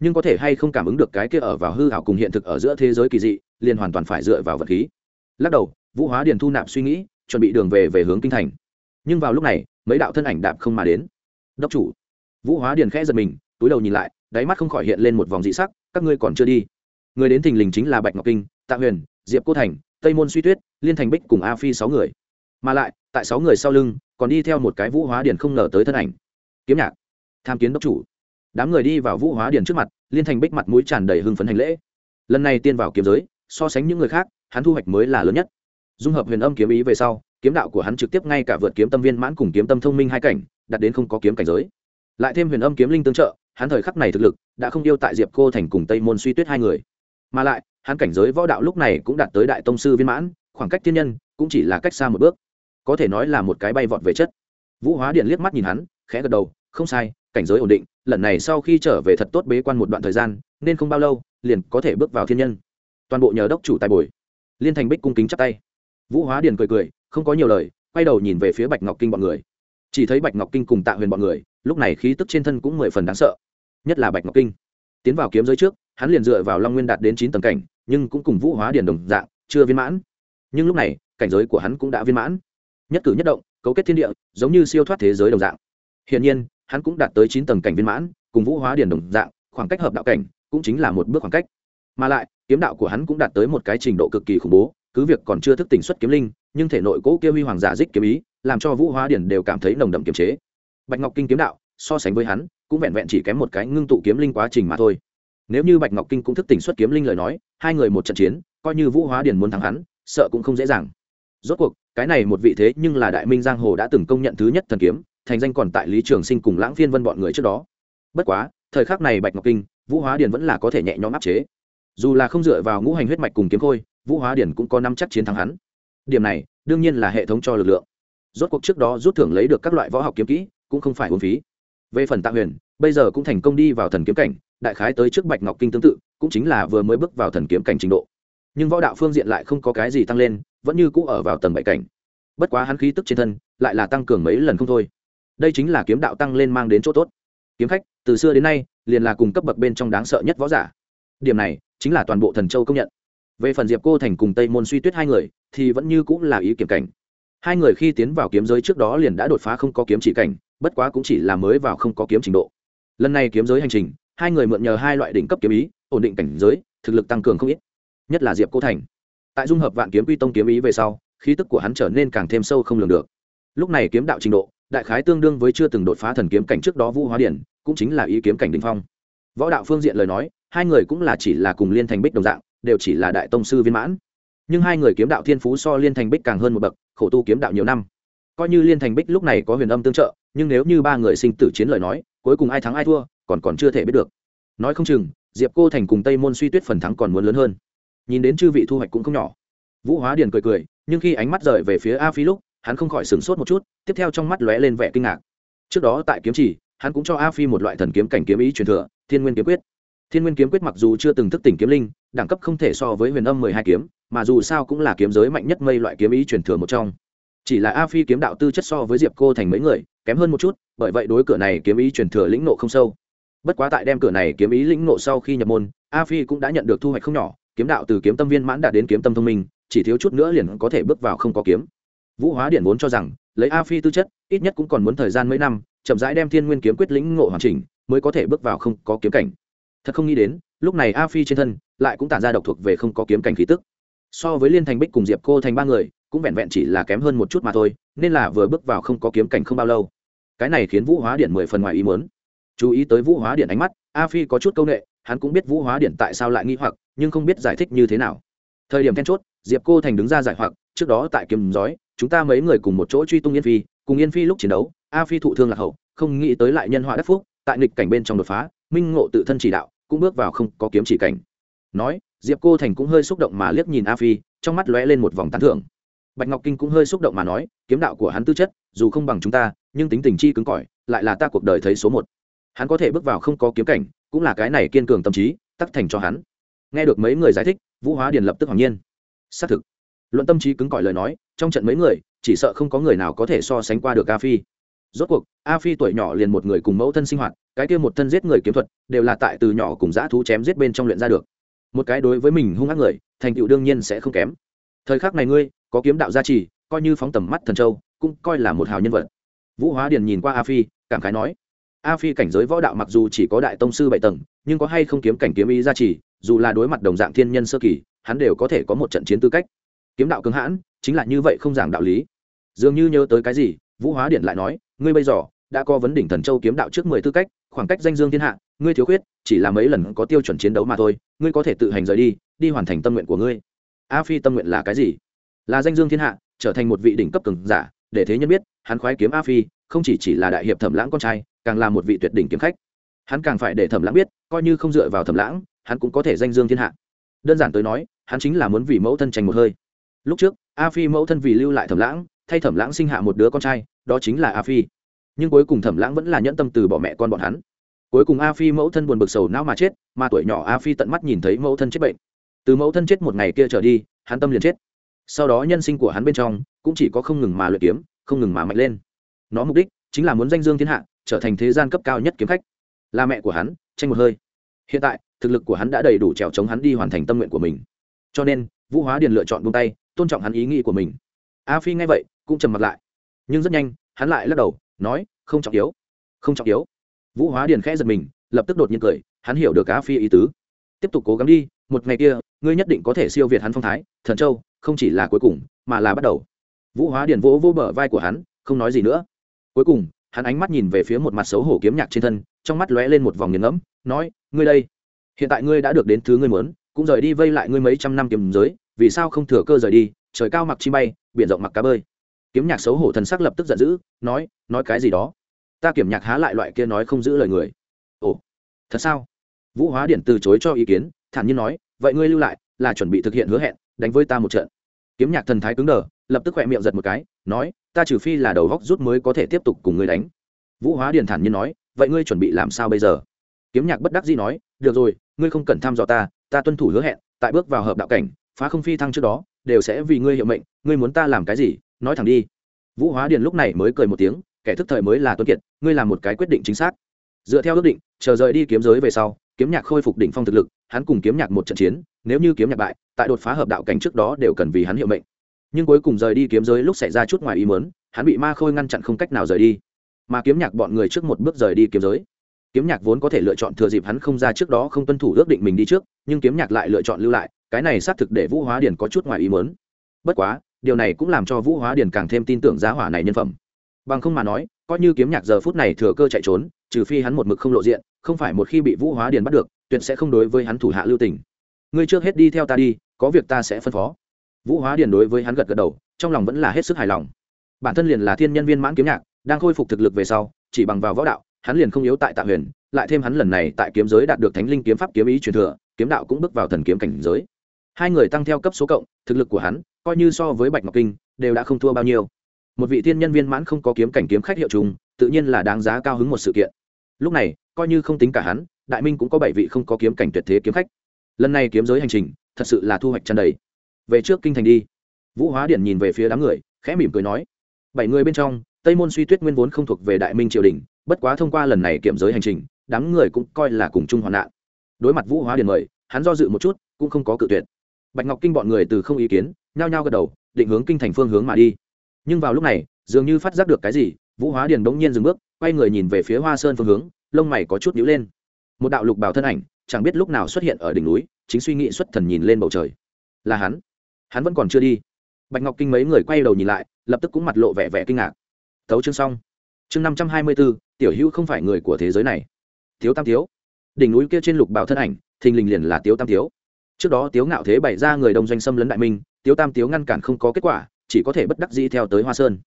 Nhưng có thể hay không cảm ứng được cái kia ở vào hư hảo cùng hiện thực ở giữa thế giới kỳ dị, liền hoàn toàn phải dựa vào vật khí. Lắc đầu, vũ hóa điền thu nạp suy nghĩ, chuẩn bị đường về về hướng kinh thành. Nhưng vào lúc này, mấy đạo thân ảnh đạp không mà đến. Đốc chủ vũ hóa điền khẽ giật mình, túi đầu nhìn lại, đáy mắt không khỏi hiện lên một vòng dị sắc, các ngươi còn chưa đi. Người đến thình lình chính là bạch ngọc kinh, tạ huyền, diệp cô thành, tây môn suy tuyết, liên thành bích cùng a phi sáu người. Mà lại, tại sáu người sau lưng, còn đi theo một cái vũ hóa điền không ngờ tới thân ảnh. Kiếm nhạc, tham kiến đốc chủ. Đám người đi vào vũ hóa điền trước mặt, liên thành bích mặt mũi tràn đầy hưng phấn hành lễ. Lần này tiên vào kiếm giới, so sánh những người khác, hắn thu hoạch mới là lớn nhất. Dung hợp huyền âm kiếm ý về sau, kiếm đạo của hắn trực tiếp ngay cả vượt kiếm tâm viên mãn cùng kiếm tâm thông minh hai cảnh đặt đến không có kiếm cảnh giới lại thêm huyền âm kiếm linh tương trợ, hắn thời khắc này thực lực đã không yêu tại diệp cô thành cùng tây môn suy tuyết hai người. Mà lại, hắn cảnh giới võ đạo lúc này cũng đạt tới đại tông sư viên mãn, khoảng cách thiên nhân cũng chỉ là cách xa một bước. Có thể nói là một cái bay vọt về chất. Vũ hóa điện liếc mắt nhìn hắn, khẽ gật đầu, không sai, cảnh giới ổn định, lần này sau khi trở về thật tốt bế quan một đoạn thời gian, nên không bao lâu, liền có thể bước vào thiên nhân. Toàn bộ nhờ đốc chủ tài bồi. Liên thành bích cung kính chắp tay. Vũ hóa điền cười cười, không có nhiều lời, quay đầu nhìn về phía bạch ngọc kinh bọn người. Chỉ thấy bạch ngọc kinh cùng tạ huyền bọn người lúc này khí tức trên thân cũng mười phần đáng sợ. Nhất là bạch ngọc kinh. Tiến vào kiếm giới trước, hắn liền dựa vào long nguyên đạt đến chín tầng cảnh, nhưng cũng cùng vũ hóa điền đồng dạng, chưa viên mãn. Nhưng lúc này, cảnh giới của hắn cũng đã viên mãn. Nhất cử nhất động, cấu kết thiên địa, giống như siêu thoát thế giới đồng dạng. Hiển nhiên, hắn cũng đạt tới chín tầng cảnh viên mãn, cùng vũ hóa điền đồng dạng, khoảng cách hợp đạo cảnh cũng chính là một bước khoảng cách. Mà lại, kiếm đạo của hắn cũng đạt tới một cái trình độ cực kỳ khủng bố, cứ việc còn chưa thức tỉnh xuất kiếm linh, nhưng thể nội cỗ kia huy hoàng giả dích kiếm ý, làm cho vũ hóa điền đều cảm thấy nồng đậm kiềm chế bạch ngọc kinh kiếm đạo, so sánh với hắn, cũng vẹn vẹn chỉ kém một cái ngưng tụ kiếm linh quá trình mà thôi. Nếu như bạch ngọc kinh cũng thức tỉnh xuất kiếm linh lời nói, hai người một trận chiến, coi như vũ hóa điền muốn thắng hắn, sợ cũng không dễ dàng. Rốt cuộc, cái này một vị thế nhưng là đại minh giang hồ đã từng công nhận thứ nhất thần kiếm, thành danh còn tại lý trường sinh cùng lãng phiên vân bọn người trước đó. Bất quá, thời khắc này bạch ngọc kinh, vũ hóa điền vẫn là có thể nhẹ nhõm áp chế. Dù là không dựa vào ngũ hành huyết mạch cùng kiếm khôi, vũ hóa điền cũng có năm chắc chiến thắng hắn. Điểm này, đương nhiên là hệ thống cho lực lượng. Rốt cuộc trước đó rút thưởng lấy được các loại võ học kiếm kỹ cũng không phải uống phí. Về phần tạ huyền, bây giờ cũng thành công đi vào thần kiếm cảnh, đại khái tới trước bạch ngọc kinh tương tự, cũng chính là vừa mới bước vào thần kiếm cảnh trình độ. Nhưng võ đạo phương diện lại không có cái gì tăng lên, vẫn như cũ ở vào tầng bảy cảnh. Bất quá hắn khí tức trên thân, lại là tăng cường mấy lần không thôi. Đây chính là kiếm đạo tăng lên mang đến chỗ tốt. Kiếm khách, từ xưa đến nay, liền là cùng cấp bậc bên trong đáng sợ nhất võ giả. Điểm này, chính là toàn bộ thần châu công nhận. Về phần diệp cô thành cùng tây môn suy tuyết hai người, thì vẫn như cũng là ý kiểm cảnh. Hai người khi tiến vào kiếm giới trước đó liền đã đột phá không có kiếm chỉ cảnh bất quá cũng chỉ là mới vào không có kiếm trình độ. Lần này kiếm giới hành trình, hai người mượn nhờ hai loại đỉnh cấp kiếm ý, ổn định cảnh giới, thực lực tăng cường không ít. Nhất là diệp cô thành. Tại dung hợp vạn kiếm quy tông kiếm ý về sau, khí tức của hắn trở nên càng thêm sâu không lường được. Lúc này kiếm đạo trình độ, đại khái tương đương với chưa từng đột phá thần kiếm cảnh trước đó vũ hóa điển, cũng chính là ý kiếm cảnh đình phong. Võ đạo phương diện lời nói, hai người cũng là chỉ là cùng liên thành bích đồng dạng, đều chỉ là đại tông sư viên mãn. Nhưng hai người kiếm đạo thiên phú so liên thành bích càng hơn một bậc, khổ tu kiếm đạo nhiều năm. Coi như liên thành bích lúc này có huyền âm tương trợ nhưng nếu như ba người sinh tử chiến lời nói, cuối cùng ai thắng ai thua, còn còn chưa thể biết được. Nói không chừng, diệp cô thành cùng tây môn suy tuyết phần thắng còn muốn lớn hơn. Nhìn đến chư vị thu hoạch cũng không nhỏ. Vũ hóa điền cười cười, nhưng khi ánh mắt rời về phía a phi lúc, hắn không khỏi sửng sốt một chút, tiếp theo trong mắt lóe lên vẻ kinh ngạc. Trước đó tại kiếm chỉ, hắn cũng cho a phi một loại thần kiếm cảnh kiếm ý truyền thừa, thiên nguyên kiếm quyết. Thiên nguyên kiếm quyết mặc dù chưa từng thức tỉnh kiếm linh, đẳng cấp không thể so với huyền âm mười hai kiếm, mà dù sao cũng là kiếm giới mạnh nhất mây loại kiếm ý truyền thừa một trong chỉ là a phi kiếm đạo tư chất so với diệp cô thành mấy người, kém hơn một chút, bởi vậy đối cửa này kiếm ý truyền thừa lĩnh nộ không sâu. Bất quá tại đem cửa này kiếm ý lĩnh nộ sau khi nhập môn, a phi cũng đã nhận được thu hoạch không nhỏ, kiếm đạo từ kiếm tâm viên mãn đạt đến kiếm tâm thông minh, chỉ thiếu chút nữa liền có thể bước vào không có kiếm. Vũ hóa điện vốn cho rằng, lấy a phi tư chất, ít nhất cũng còn muốn thời gian mấy năm, chậm rãi đem thiên nguyên kiếm quyết lĩnh ngộ hoàn chỉnh, mới có thể bước vào không có kiếm cảnh. Thật không nghĩ đến, lúc này a phi trên thân, lại cũng tản ra độc thuộc về không có kiếm cảnh khí tức. So với liên thành bích cùng diệp cô thành ba người cũng vẹn vẹn chỉ là kém hơn một chút mà thôi, nên là vừa bước vào không có kiếm cảnh không bao lâu. Cái này khiến vũ hóa điện mười phần ngoài ý muốn. chú ý tới vũ hóa điện ánh mắt, a phi có chút c â u n ệ hắn cũng biết vũ hóa điện tại sao lại nghi hoặc, nhưng không biết giải thích như thế nào. Thời điểm then chốt, diệp cô thành đứng ra giải hoặc, trước đó tại kiếm giói, chúng ta mấy người cùng một chỗ truy tung yên phi, cùng yên phi lúc chiến đấu, a phi thụ thương lạc hậu, không nghĩ tới lại nhân họa đắc phúc, tại nghịch cảnh bên trong đột phá, minh ngộ tự thân chỉ đạo, cũng bước vào không có kiếm chỉ cảnh. Nói, diệp cô thành cũng hơi xúc động mà liếc nhìn a phi, trong mắt lóe lên một vòng tán thưởng bạch ngọc kinh cũng hơi xúc động mà nói, kiếm đạo của hắn tư chất, dù không bằng chúng ta, nhưng tính tình chi cứng cỏi, lại là ta cuộc đời thấy số một. Hắn có thể bước vào không có kiếm cảnh, cũng là cái này kiên cường tâm trí, tắc thành cho hắn. Nghe được mấy người giải thích, vũ hóa điền lập tức hoàng nhiên. Xác thực, luận tâm trí cứng cỏi lời nói, trong trận mấy người, chỉ sợ không có người nào có thể so sánh qua được a phi. Rốt cuộc, a phi tuổi nhỏ liền một người cùng mẫu thân sinh hoạt, cái kia một thân giết người kiếm thuật, đều là tại từ nhỏ cùng dã thú chém giết bên trong luyện ra được. Một cái đối với mình hung ác người, thành tựu đương nhiên sẽ không kém. Thời khắc này ngươi có kiếm đạo gia trì, coi như phóng tầm mắt thần châu, cũng coi là một hào nhân vật. Vũ hóa điền nhìn qua a phi, cảm khái nói, a phi cảnh giới võ đạo mặc dù chỉ có đại tông sư bảy tầng, nhưng có hay không kiếm cảnh kiếm ý gia trì, dù là đối mặt đồng dạng thiên nhân sơ kỳ, hắn đều có thể có một trận chiến tư cách. Kiếm đạo cứng hãn, chính là như vậy không giảng đạo lý. Dường như nhớ tới cái gì, vũ hóa điện lại nói, ngươi bây giờ, đã có vấn đỉnh thần châu kiếm đạo trước mười tư cách, khoảng cách danh dương thiên hạ, ngươi thiếu khuyết, chỉ là mấy lần có tiêu chuẩn chiến đấu mà thôi, ngươi có thể tự hành rời đi đi hoàn thành tâm nguyện của ngươi. A phi tâm nguyện là cái gì? Là danh dương thiên hạ, trở thành một vị đỉnh cấp cường giả, để thế nhân biết, hắn khoái kiếm a phi, không chỉ chỉ là đại hiệp thẩm lãng con trai, càng là một vị tuyệt đỉnh kiếm khách. Hắn càng phải để thẩm lãng biết, coi như không dựa vào thẩm lãng, hắn cũng có thể danh dương thiên hạ. Đơn giản tới nói, hắn chính là muốn vì mẫu thân tranh một hơi. Lúc trước, a phi mẫu thân vì lưu lại thẩm lãng, thay thẩm lãng sinh hạ một đứa con trai, đó chính là a phi. Nhưng cuối cùng thẩm lãng vẫn là nhẫn tâm từ bỏ mẹ con bọn hắn. Cuối cùng a phi mẫu thân buồn bực sầu não mà chết, mà tuổi nhỏ a phi tận mắt nhìn thấy mẫu thân chết bệnh. Từ mẫu thân chết một ngày kia trở đi, hắn tâm liền chết sau đó nhân sinh của hắn bên trong cũng chỉ có không ngừng mà luyện kiếm, không ngừng mà mạnh lên. Nó mục đích chính là muốn danh dương thiên hạ, trở thành thế gian cấp cao nhất kiếm khách. Là mẹ của hắn, tranh một hơi. Hiện tại, thực lực của hắn đã đầy đủ trèo chống hắn đi hoàn thành tâm nguyện của mình. Cho nên, vũ hóa điền lựa chọn buông tay, tôn trọng hắn ý nghĩ của mình. A phi nghe vậy, cũng trầm mặt lại. Nhưng rất nhanh, hắn lại lắc đầu, nói, không trọng yếu. Không trọng yếu. Vũ hóa điền khẽ giật mình, lập tức đột nhiên cười, hắn hiểu được a phi ý tứ. Tiếp tục cố gắng đi, một ngày kia, ngươi nhất định có thể siêu việt hắn phong thái, thần châu không chỉ là cuối cùng, mà là bắt đầu. Vũ hóa điền vỗ vỗ bờ vai của hắn, không nói gì nữa. Cuối cùng, hắn ánh mắt nhìn về phía một mặt xấu hổ kiếm nhạc trên thân, trong mắt lóe lên một vòng nghiền ngẫm, nói, ngươi đây, hiện tại ngươi đã được đến thứ ngươi muốn, cũng rời đi vây lại ngươi mấy trăm năm kiếm giới, vì sao không thừa cơ rời đi? Trời cao mặc chi bay, biển rộng mặc cá bơi. Kiếm nhạc xấu hổ thần sắc lập tức giận dữ, nói nói cái gì đó? Ta kiểm nhạc há lại loại kia nói không giữ lời người. Ồ, thật sao? Vũ hóa điển từ chối cho ý kiến, thản nhiên nói, vậy ngươi lưu lại là chuẩn bị thực hiện hứa hẹn đánh với ta một trận. Kiếm nhạc thần thái cứng đờ, lập tức khỏe miệng giật một cái, nói, ta trừ phi là đầu góc rút mới có thể tiếp tục cùng ngươi đánh. Vũ hóa điền thản nhiên nói, vậy ngươi chuẩn bị làm sao bây giờ? Kiếm nhạc bất đắc dĩ nói, được rồi, ngươi không cần thăm dò ta ta tuân thủ hứa hẹn, tại bước vào hợp đạo cảnh, phá không phi thăng trước đó, đều sẽ vì ngươi hiệu mệnh, ngươi muốn ta làm cái gì, nói thẳng đi. Vũ hóa điền lúc này mới cười một tiếng, kẻ thức thời mới là tuân kiệt, ngươi làm một cái quyết định chính xác. Dựa theo ước định, chờ rời đi kiếm giới về sau kiếm nhạc khôi phục đỉnh phong thực lực, hắn cùng kiếm nhạc một trận chiến, nếu như kiếm nhạc bại, tại đột phá hợp đạo cảnh trước đó đều cần vì hắn hiệu mệnh. Nhưng cuối cùng rời đi kiếm giới lúc xảy ra chút ngoài ý mớn hắn bị ma khôi ngăn chặn không cách nào rời đi. Mà kiếm nhạc bọn người trước một bước rời đi kiếm giới. Kiếm nhạc vốn có thể lựa chọn thừa dịp hắn không ra trước đó không tuân thủ ước định mình đi trước, nhưng kiếm nhạc lại lựa chọn lưu lại, cái này xác thực để vũ hóa điền có chút ngoài ý mớn bất quá, điều này cũng làm cho vũ hóa điền càng thêm tin tưởng giá hỏa này nhân phẩm. Bằng không mà nói, coi như kiếm nhạc giờ phút này thừa cơ chạy trốn trừ phi hắn một mực không lộ diện, không phải một khi bị vũ hóa điền bắt được, tuyệt sẽ không đối với hắn thủ hạ lưu tình. Ngươi trước hết đi theo ta đi, có việc ta sẽ phân phó. Vũ hóa điền đối với hắn gật gật đầu, trong lòng vẫn là hết sức hài lòng. Bản thân liền là thiên nhân viên mãn kiếm nhạc, đang khôi phục thực lực về sau, chỉ bằng vào võ đạo, hắn liền không yếu tại tạ huyền, lại thêm hắn lần này tại kiếm giới đạt được thánh linh kiếm pháp kiếm ý truyền thừa, kiếm đạo cũng bước vào thần kiếm cảnh giới. Hai người tăng theo cấp số cộng, thực lực của hắn, coi như so với bạch ngọc kinh, đều đã không thua bao nhiêu. Một vị thiên nhân viên mãn không có kiếm cảnh kiếm khách hiệu trùng tự nhiên là đáng giá cao hứng một sự kiện. Lúc này, coi như không tính cả hắn, đại minh cũng có bảy vị không có kiếm cảnh tuyệt thế kiếm khách. Lần này kiếm giới hành trình, thật sự là thu hoạch tràn đầy. Về trước kinh thành đi. Vũ hóa điện nhìn về phía đám người, khẽ mỉm cười nói, bảy người bên trong, tây môn suy tuyết nguyên vốn không thuộc về đại minh triều đình, bất quá thông qua lần này kiểm giới hành trình, đám người cũng coi là cùng chung hoạn nạn. Đối mặt vũ hóa điện mời, hắn do dự một chút, cũng không có cự tuyệt. Bạch ngọc kinh bọn người từ không ý kiến, nhao nhao gật đầu, định hướng kinh thành phương hướng mà đi. Nhưng vào lúc này, dường như phát giác được cái gì vũ hóa điền bỗng nhiên dừng bước, quay người nhìn về phía hoa sơn phương hướng, lông mày có chút nhíu lên. Một đạo lục bảo thân ảnh, chẳng biết lúc nào xuất hiện ở đỉnh núi, chính suy nghĩ xuất thần nhìn lên bầu trời. Là hắn. Hắn vẫn còn chưa đi. Bạch ngọc kinh mấy người quay đầu nhìn lại, lập tức cũng mặt lộ vẻ vẻ kinh ngạc. Thấu chương xong. Chương năm trăm hai mươi bốn tiểu hữu không phải người của thế giới này. Thiếu tam thiếu. Đỉnh núi kia trên lục bảo thân ảnh, thình lình liền là tiếu tam thiếu. Trước đó tiếu ngạo thế bày ra người đông doanh xâm lấn đại minh, tiếu tam tiếu ngăn cản không có kết quả, chỉ có thể bất đắc dĩ theo tới hoa sơn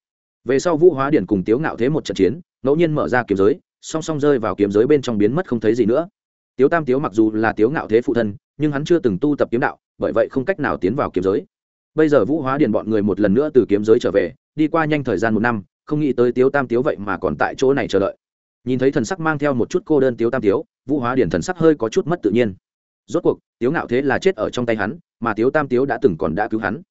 về sau vũ hóa điển cùng tiếu ngạo thế một trận chiến, ngẫu nhiên mở ra kiếm giới, song song rơi vào kiếm giới bên trong biến mất không thấy gì nữa. Tiếu tam tiếu mặc dù là tiếu ngạo thế phụ thân, nhưng hắn chưa từng tu tập kiếm đạo, bởi vậy không cách nào tiến vào kiếm giới. Bây giờ vũ hóa điển bọn người một lần nữa từ kiếm giới trở về, đi qua nhanh thời gian một năm, không nghĩ tới tiếu tam tiếu vậy mà còn tại chỗ này chờ đợi. Nhìn thấy thần sắc mang theo một chút cô đơn tiếu tam tiếu, vũ hóa điển thần sắc hơi có chút mất tự nhiên. Rốt cuộc, tiếu ngạo thế là chết ở trong tay hắn, mà tiếu tam tiếu đã từng còn đã cứu hắn.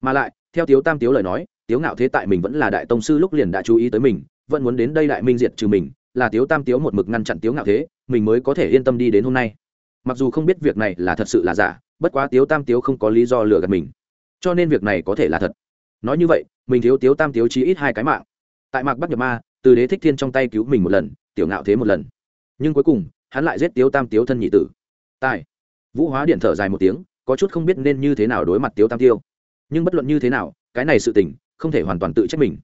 Mà lại, theo tiếu tam tiếu lời nói tiếu ngạo thế tại mình vẫn là đại tông sư lúc liền đã chú ý tới mình, vẫn muốn đến đây đại minh diệt trừ mình, là tiếu tam tiếu một mực ngăn chặn tiếu ngạo thế, mình mới có thể yên tâm đi đến hôm nay. Mặc dù không biết việc này là thật sự là giả, bất quá tiếu tam tiếu không có lý do lừa gạt mình. Cho nên việc này có thể là thật. Nói như vậy, mình thiếu tiếu tam tiếu chí ít hai cái mạng. Tại mạc bắc nhập ma, từ đế thích thiên trong tay cứu mình một lần tiểu ngạo thế một lần. Nhưng cuối cùng, hắn lại giết tiếu tam tiếu thân nhị tử. Tài. Vũ hóa điện thở dài một tiếng, có chút không biết nên như thế nào đối mặt tiếu tam tiêu nhưng bất luận như thế nào, cái này sự tình không thể hoàn toàn tự trách mình.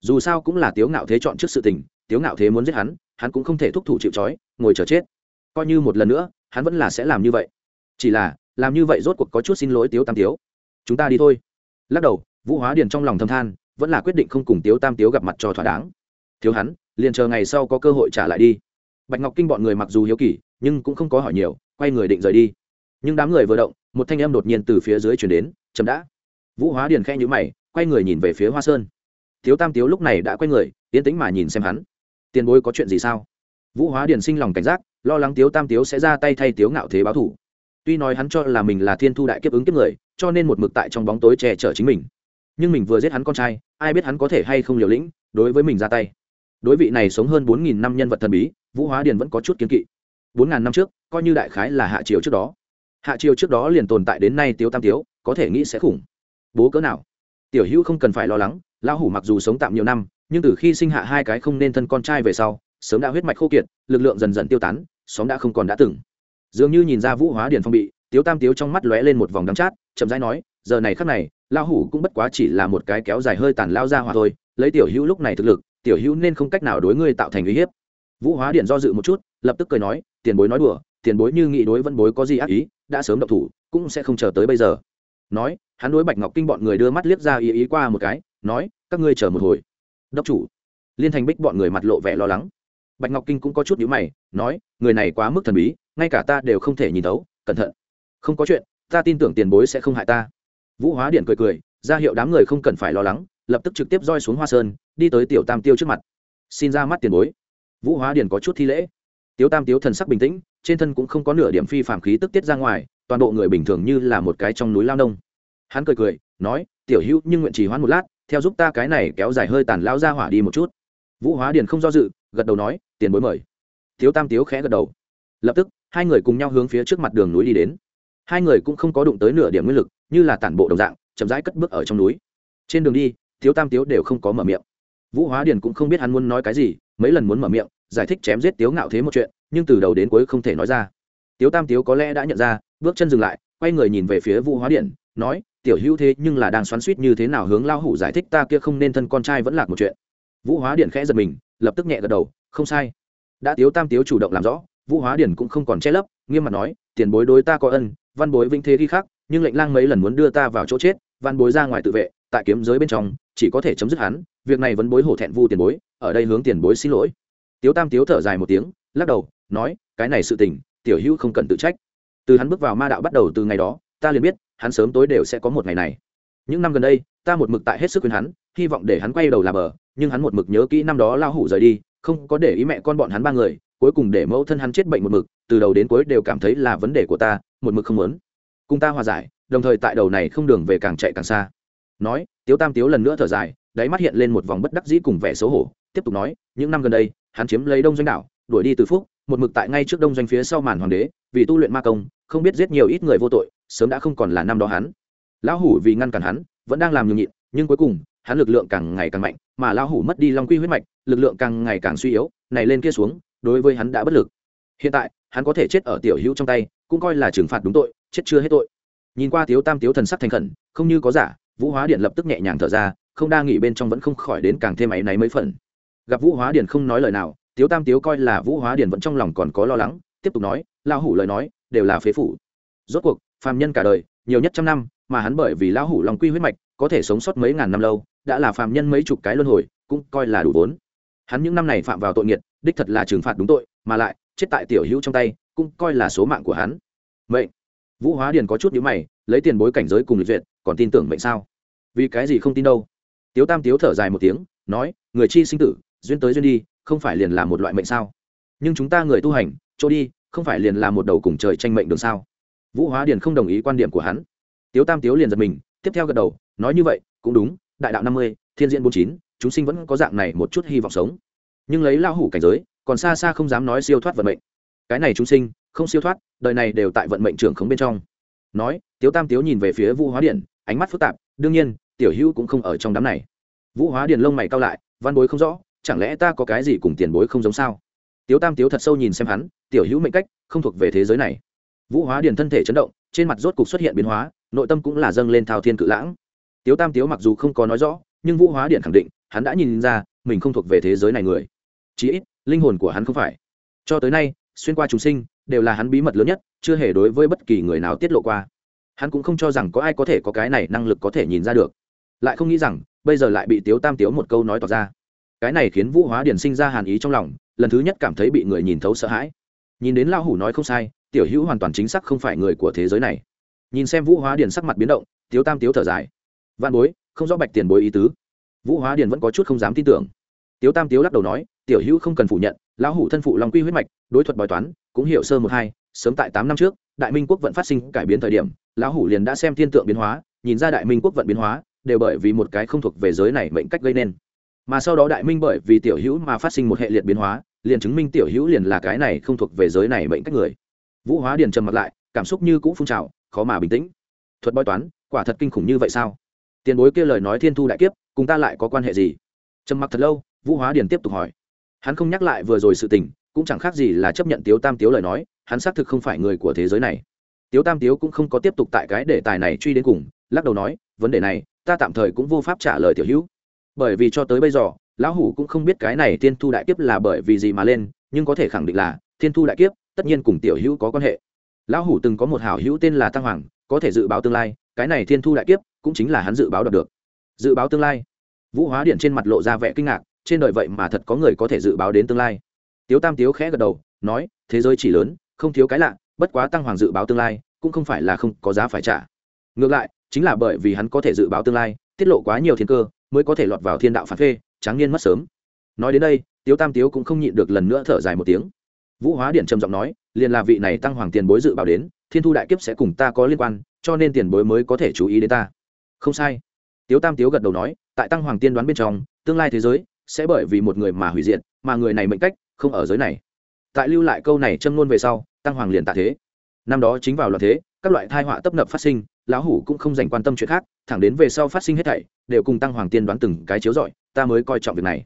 Dù sao cũng là tiếu ngạo thế chọn trước sự tình, tiếu ngạo thế muốn giết hắn hắn cũng không thể thúc thủ chịu trói, ngồi chờ chết. Coi như một lần nữa, hắn vẫn là sẽ làm như vậy. Chỉ là, làm như vậy rốt cuộc có chút xin lỗi tiếu tam tiếu. Chúng ta đi thôi. Lắc đầu, vũ hóa điền trong lòng thâm than, vẫn là quyết định không cùng tiếu tam tiếu gặp mặt cho thỏa đáng. Thiếu hắn, liền chờ ngày sau có cơ hội trả lại đi. Bạch ngọc kinh bọn người mặc dù hiếu kỳ, nhưng cũng không có hỏi nhiều, quay người định rời đi. Nhưng đám người vừa động, một thanh em đột nhiên từ phía dưới chuyển đến, chấm đã. Vũ hóa điền khe nhữ mày quay người nhìn về phía hoa sơn thiếu tam tiếu lúc này đã quay người yên tĩnh mà nhìn xem hắn tiền bối có chuyện gì sao vũ hóa điền sinh lòng cảnh giác lo lắng tiếu tam tiếu sẽ ra tay thay tiếu ngạo thế báo thủ tuy nói hắn cho là mình là thiên thu đại kiếp ứng kiếp người cho nên một mực tại trong bóng tối che chở chính mình nhưng mình vừa giết hắn con trai ai biết hắn có thể hay không liều lĩnh đối với mình ra tay đối vị này sống hơn bốn nghìn năm nhân vật thần bí vũ hóa điền vẫn có chút kiến kỵ bốn ngàn năm trước coi như đại khái là hạ triều trước đó hạ triều trước đó liền tồn tại đến nay tiếu tam tiếu có thể nghĩ sẽ khủng bố cỡ nào tiểu hữu không cần phải lo lắng, lão hủ mặc dù sống tạm nhiều năm, nhưng từ khi sinh hạ hai cái không nên thân con trai về sau, sớm đã huyết mạch khô kiệt, lực lượng dần dần tiêu tán, xóm đã không còn đã từng. Dường như nhìn ra vũ hóa điền phong bị, tiếu tam tiếu trong mắt lóe lên một vòng đắng chát, chậm rãi nói, giờ này khắc này, lão hủ cũng bất quá chỉ là một cái kéo dài hơi tàn lao ra hòa thôi, lấy tiểu hữu lúc này thực lực, tiểu hữu nên không cách nào đối ngươi tạo thành uy hiếp. Vũ hóa điện do dự một chút, lập tức cười nói, tiền bối nói đùa, tiền bối như nghị đối vân bối có gì ác ý, đã sớm động thủ, cũng sẽ không chờ tới bây giờ. Nói hắn đối bạch ngọc kinh bọn người đưa mắt liếc ra ý ý qua một cái, nói, các ngươi chờ một hồi. Đốc chủ. Liên thành bích bọn người mặt lộ vẻ lo lắng. Bạch ngọc kinh cũng có chút nhíu mày, nói, người này quá mức thần bí, ngay cả ta đều không thể nhìn thấu, cẩn thận. Không có chuyện, ta tin tưởng tiền bối sẽ không hại ta. Vũ hóa điện cười cười, ra hiệu đám người không cần phải lo lắng, lập tức trực tiếp roi xuống hoa sơn, đi tới tiểu tam tiêu trước mặt. Xin ra mắt tiền bối. Vũ hóa điện có chút thi lễ. Tiếu tam tiếu thần sắc bình tĩnh, trên thân cũng không có nửa điểm phi phạm khí tức tiết ra ngoài, toàn bộ người bình thường như là một cái trong núi lao nông hắn cười cười, nói, tiểu hữu, nhưng nguyện chỉ hoãn một lát, theo giúp ta cái này kéo dài hơi tàn lao ra hỏa đi một chút. Vũ hóa điền không do dự, gật đầu nói, tiền bối mời. Thiếu tam tiếu khẽ gật đầu. Lập tức, hai người cùng nhau hướng phía trước mặt đường núi đi đến. Hai người cũng không có đụng tới nửa điểm nguyên lực, như là tản bộ đồng dạng, chậm rãi cất bước ở trong núi. Trên đường đi, thiếu tam tiếu đều không có mở miệng. Vũ hóa điền cũng không biết hắn muốn nói cái gì, mấy lần muốn mở miệng, giải thích chém giết tiếu ngạo thế một chuyện, nhưng từ đầu đến cuối không thể nói ra. Tiếu tam tiếu có lẽ đã nhận ra, bước chân dừng lại, quay người nhìn về phía vũ hóa điện nói tiểu hữu thế nhưng là đang xoắn suýt như thế nào hướng lao hủ giải thích ta kia không nên thân con trai vẫn lạc một chuyện. Vũ hóa điện khẽ giật mình, lập tức nhẹ gật đầu, không sai. Đã tiếu tam tiếu chủ động làm rõ, vũ hóa điện cũng không còn che lấp, nghiêm mặt nói, tiền bối đối ta có ân, văn bối vinh thế ghi khác nhưng lệnh lang mấy lần muốn đưa ta vào chỗ chết, văn bối ra ngoài tự vệ, tại kiếm giới bên trong, chỉ có thể chấm dứt hắn, việc này vẫn bối hổ thẹn vu tiền bối, ở đây hướng tiền bối xin lỗi. Tiếu tam tiếu thở dài một tiếng, lắc đầu, nói, cái này sự tình, tiểu hữu không cần tự trách. Từ hắn bước vào ma đạo bắt đầu từ ngày đó, ta liền biết hắn sớm tối đều sẽ có một ngày này. Những năm gần đây, ta một mực tại hết sức khuyên hắn, hy vọng để hắn quay đầu là bờ, nhưng hắn một mực nhớ kỹ năm đó lao hủ rời đi, không có để ý mẹ con bọn hắn ba người, cuối cùng để mẫu thân hắn chết bệnh một mực, từ đầu đến cuối đều cảm thấy là vấn đề của ta, một mực không muốn. Cùng ta hòa giải, đồng thời tại đầu này không đường về càng chạy càng xa. Nói, tiếu tam tiếu lần nữa thở dài, đáy mắt hiện lên một vòng bất đắc dĩ cùng vẻ xấu hổ, tiếp tục nói, những năm gần đây, hắn chiếm lấy đông doanh đảo, đuổi đi từ phúc một mực tại ngay trước đông doanh phía sau màn hoàng đế, vì tu luyện ma công, không biết giết nhiều ít người vô tội, sớm đã không còn là năm đó hắn. Lão hủ vì ngăn cản hắn, vẫn đang làm nhường nhịn, nhưng cuối cùng, hắn lực lượng càng ngày càng mạnh, mà lão hủ mất đi long quy huyết mạch, lực lượng càng ngày càng suy yếu, này lên kia xuống, đối với hắn đã bất lực. Hiện tại, hắn có thể chết ở tiểu hữu trong tay, cũng coi là trừng phạt đúng tội, chết chưa hết tội. Nhìn qua thiếu tam tiếu thần sắc thành khẩn, không như có giả, vũ hóa điện lập tức nhẹ nhàng thở ra, không đa nghĩ bên trong vẫn không khỏi đến càng thêm áy náy mấy phần. Gặp vũ hóa điện không nói lời nào tiếu tam tiếu coi là vũ hóa Điền vẫn trong lòng còn có lo lắng, tiếp tục nói, lão hủ lời nói, đều là phế phủ. Rốt cuộc, phàm nhân cả đời, nhiều nhất trăm năm, mà hắn bởi vì lão hủ lòng quy huyết mạch, có thể sống sót mấy ngàn năm lâu, đã là phàm nhân mấy chục cái luân hồi, cũng coi là đủ vốn. Hắn những năm này phạm vào tội nghiệt, đích thật là trừng phạt đúng tội, mà lại, chết tại tiểu hữu trong tay, cũng coi là số mạng của hắn. Mệnh. Vũ hóa điền có chút nhữ mày, lấy tiền bối cảnh giới cùng lịch duyệt, còn tin tưởng mệnh sao? Vì cái gì không tin đâu? Tiếu tam tiếu thở dài một tiếng, nói, người chi sinh tử, duyên tới duyên đi không phải liền là một loại mệnh sao? Nhưng chúng ta người tu hành, chỗ đi, không phải liền là một đầu cùng trời tranh mệnh đường sao? Vũ hóa điền không đồng ý quan điểm của hắn. Tiếu tam tiếu liền giật mình, tiếp theo gật đầu, nói như vậy, cũng đúng, đại đạo năm mươi, thiên diện bốn chín, chúng sinh vẫn có dạng này một chút hy vọng sống. Nhưng lấy lao hủ cảnh giới, còn xa xa không dám nói siêu thoát vận mệnh. Cái này chúng sinh, không siêu thoát, đời này đều tại vận mệnh trưởng khống bên trong. Nói, tiếu tam tiếu nhìn về phía vũ hóa điện ánh mắt phức tạp, đương nhiên, tiểu hữu cũng không ở trong đám này. Vũ hóa điện lông mày cao lại, văn bối không rõ chẳng lẽ ta có cái gì cùng tiền bối không giống sao? Tiếu tam tiếu thật sâu nhìn xem hắn, tiểu hữu mệnh cách, không thuộc về thế giới này. Vũ hóa điện thân thể chấn động, trên mặt rốt cục xuất hiện biến hóa, nội tâm cũng là dâng lên thao thiên cự lãng. Tiếu tam tiếu mặc dù không có nói rõ, nhưng vũ hóa điện khẳng định, hắn đã nhìn ra, mình không thuộc về thế giới này người. Chí ít, linh hồn của hắn không phải. Cho tới nay, xuyên qua chúng sinh, đều là hắn bí mật lớn nhất, chưa hề đối với bất kỳ người nào tiết lộ qua. Hắn cũng không cho rằng có ai có thể có cái này năng lực có thể nhìn ra được. Lại không nghĩ rằng, bây giờ lại bị tiếu tam tiếu một câu nói tỏ ra cái này khiến vũ hóa điển sinh ra hàn ý trong lòng, lần thứ nhất cảm thấy bị người nhìn thấu sợ hãi. Nhìn đến lao hủ nói không sai, tiểu hữu hoàn toàn chính xác không phải người của thế giới này. Nhìn xem vũ hóa điển sắc mặt biến động, tiếu tam tiếu thở dài. Văn bối, không rõ bạch tiền bối ý tứ. Vũ hóa điển vẫn có chút không dám tin tưởng. Tiếu tam tiếu lắc đầu nói, tiểu hữu không cần phủ nhận, lão hủ thân phụ long quy huyết mạch, đối thuật bói toán, cũng hiểu sơ một hai, sớm tại tám năm trước, đại minh quốc vận phát sinh cải biến thời điểm, lão hủ liền đã xem thiên tượng biến hóa, nhìn ra đại minh quốc vận biến hóa, đều bởi vì một cái không thuộc về giới này mệnh cách gây nên mà sau đó đại minh bởi vì tiểu hữu mà phát sinh một hệ liệt biến hóa, liền chứng minh tiểu hữu liền là cái này không thuộc về giới này mệnh cách người. Vũ hóa điền trầm mặt lại, cảm xúc như cũ phun trào, khó mà bình tĩnh. Thuật bói toán, quả thật kinh khủng như vậy sao? Tiền bối kia lời nói thiên thu đại kiếp, cùng ta lại có quan hệ gì? Trầm mặc thật lâu, vũ hóa điền tiếp tục hỏi. Hắn không nhắc lại vừa rồi sự tình, cũng chẳng khác gì là chấp nhận tiếu tam tiếu lời nói, hắn xác thực không phải người của thế giới này. Tiếu tam tiếu cũng không có tiếp tục tại cái đề tài này truy đến cùng, lắc đầu nói, vấn đề này, ta tạm thời cũng vô pháp trả lời tiểu hữu bởi vì cho tới bây giờ, lão hủ cũng không biết cái này thiên thu đại kiếp là bởi vì gì mà lên, nhưng có thể khẳng định là, thiên thu đại kiếp, tất nhiên cùng tiểu hữu có quan hệ. Lão hủ từng có một hảo hữu tên là tăng hoàng, có thể dự báo tương lai, cái này thiên thu đại kiếp, cũng chính là hắn dự báo đạt được. Dự báo tương lai. Vũ hóa điện trên mặt lộ ra vẻ kinh ngạc, trên đời vậy mà thật có người có thể dự báo đến tương lai. Tiếu tam tiếu khẽ gật đầu, nói, thế giới chỉ lớn, không thiếu cái lạ, bất quá tăng hoàng dự báo tương lai, cũng không phải là không có giá phải trả. Ngược lại, chính là bởi vì hắn có thể dự báo tương lai, tiết lộ quá nhiều thiên cơ mới có thể lọt vào thiên đạo phản phê, tráng niên mất sớm. Nói đến đây, tiếu tam tiếu cũng không nhịn được lần nữa thở dài một tiếng. Vũ hóa điện trầm giọng nói, liền là vị này tăng hoàng tiền bối dự báo đến, thiên thu đại kiếp sẽ cùng ta có liên quan, cho nên tiền bối mới có thể chú ý đến ta. Không sai. Tiếu tam tiếu gật đầu nói, tại tăng hoàng tiên đoán bên trong, tương lai thế giới sẽ bởi vì một người mà hủy diệt, mà người này mệnh cách không ở giới này. Tại lưu lại câu này châm luôn về sau, tăng hoàng liền tạ thế năm đó chính vào loạn thế, các loại thai họa tấp nập phát sinh, lão hủ cũng không dành quan tâm chuyện khác, thẳng đến về sau phát sinh hết thảy, đều cùng tăng hoàng tiên đoán từng cái chiếu rọi, ta mới coi trọng việc này.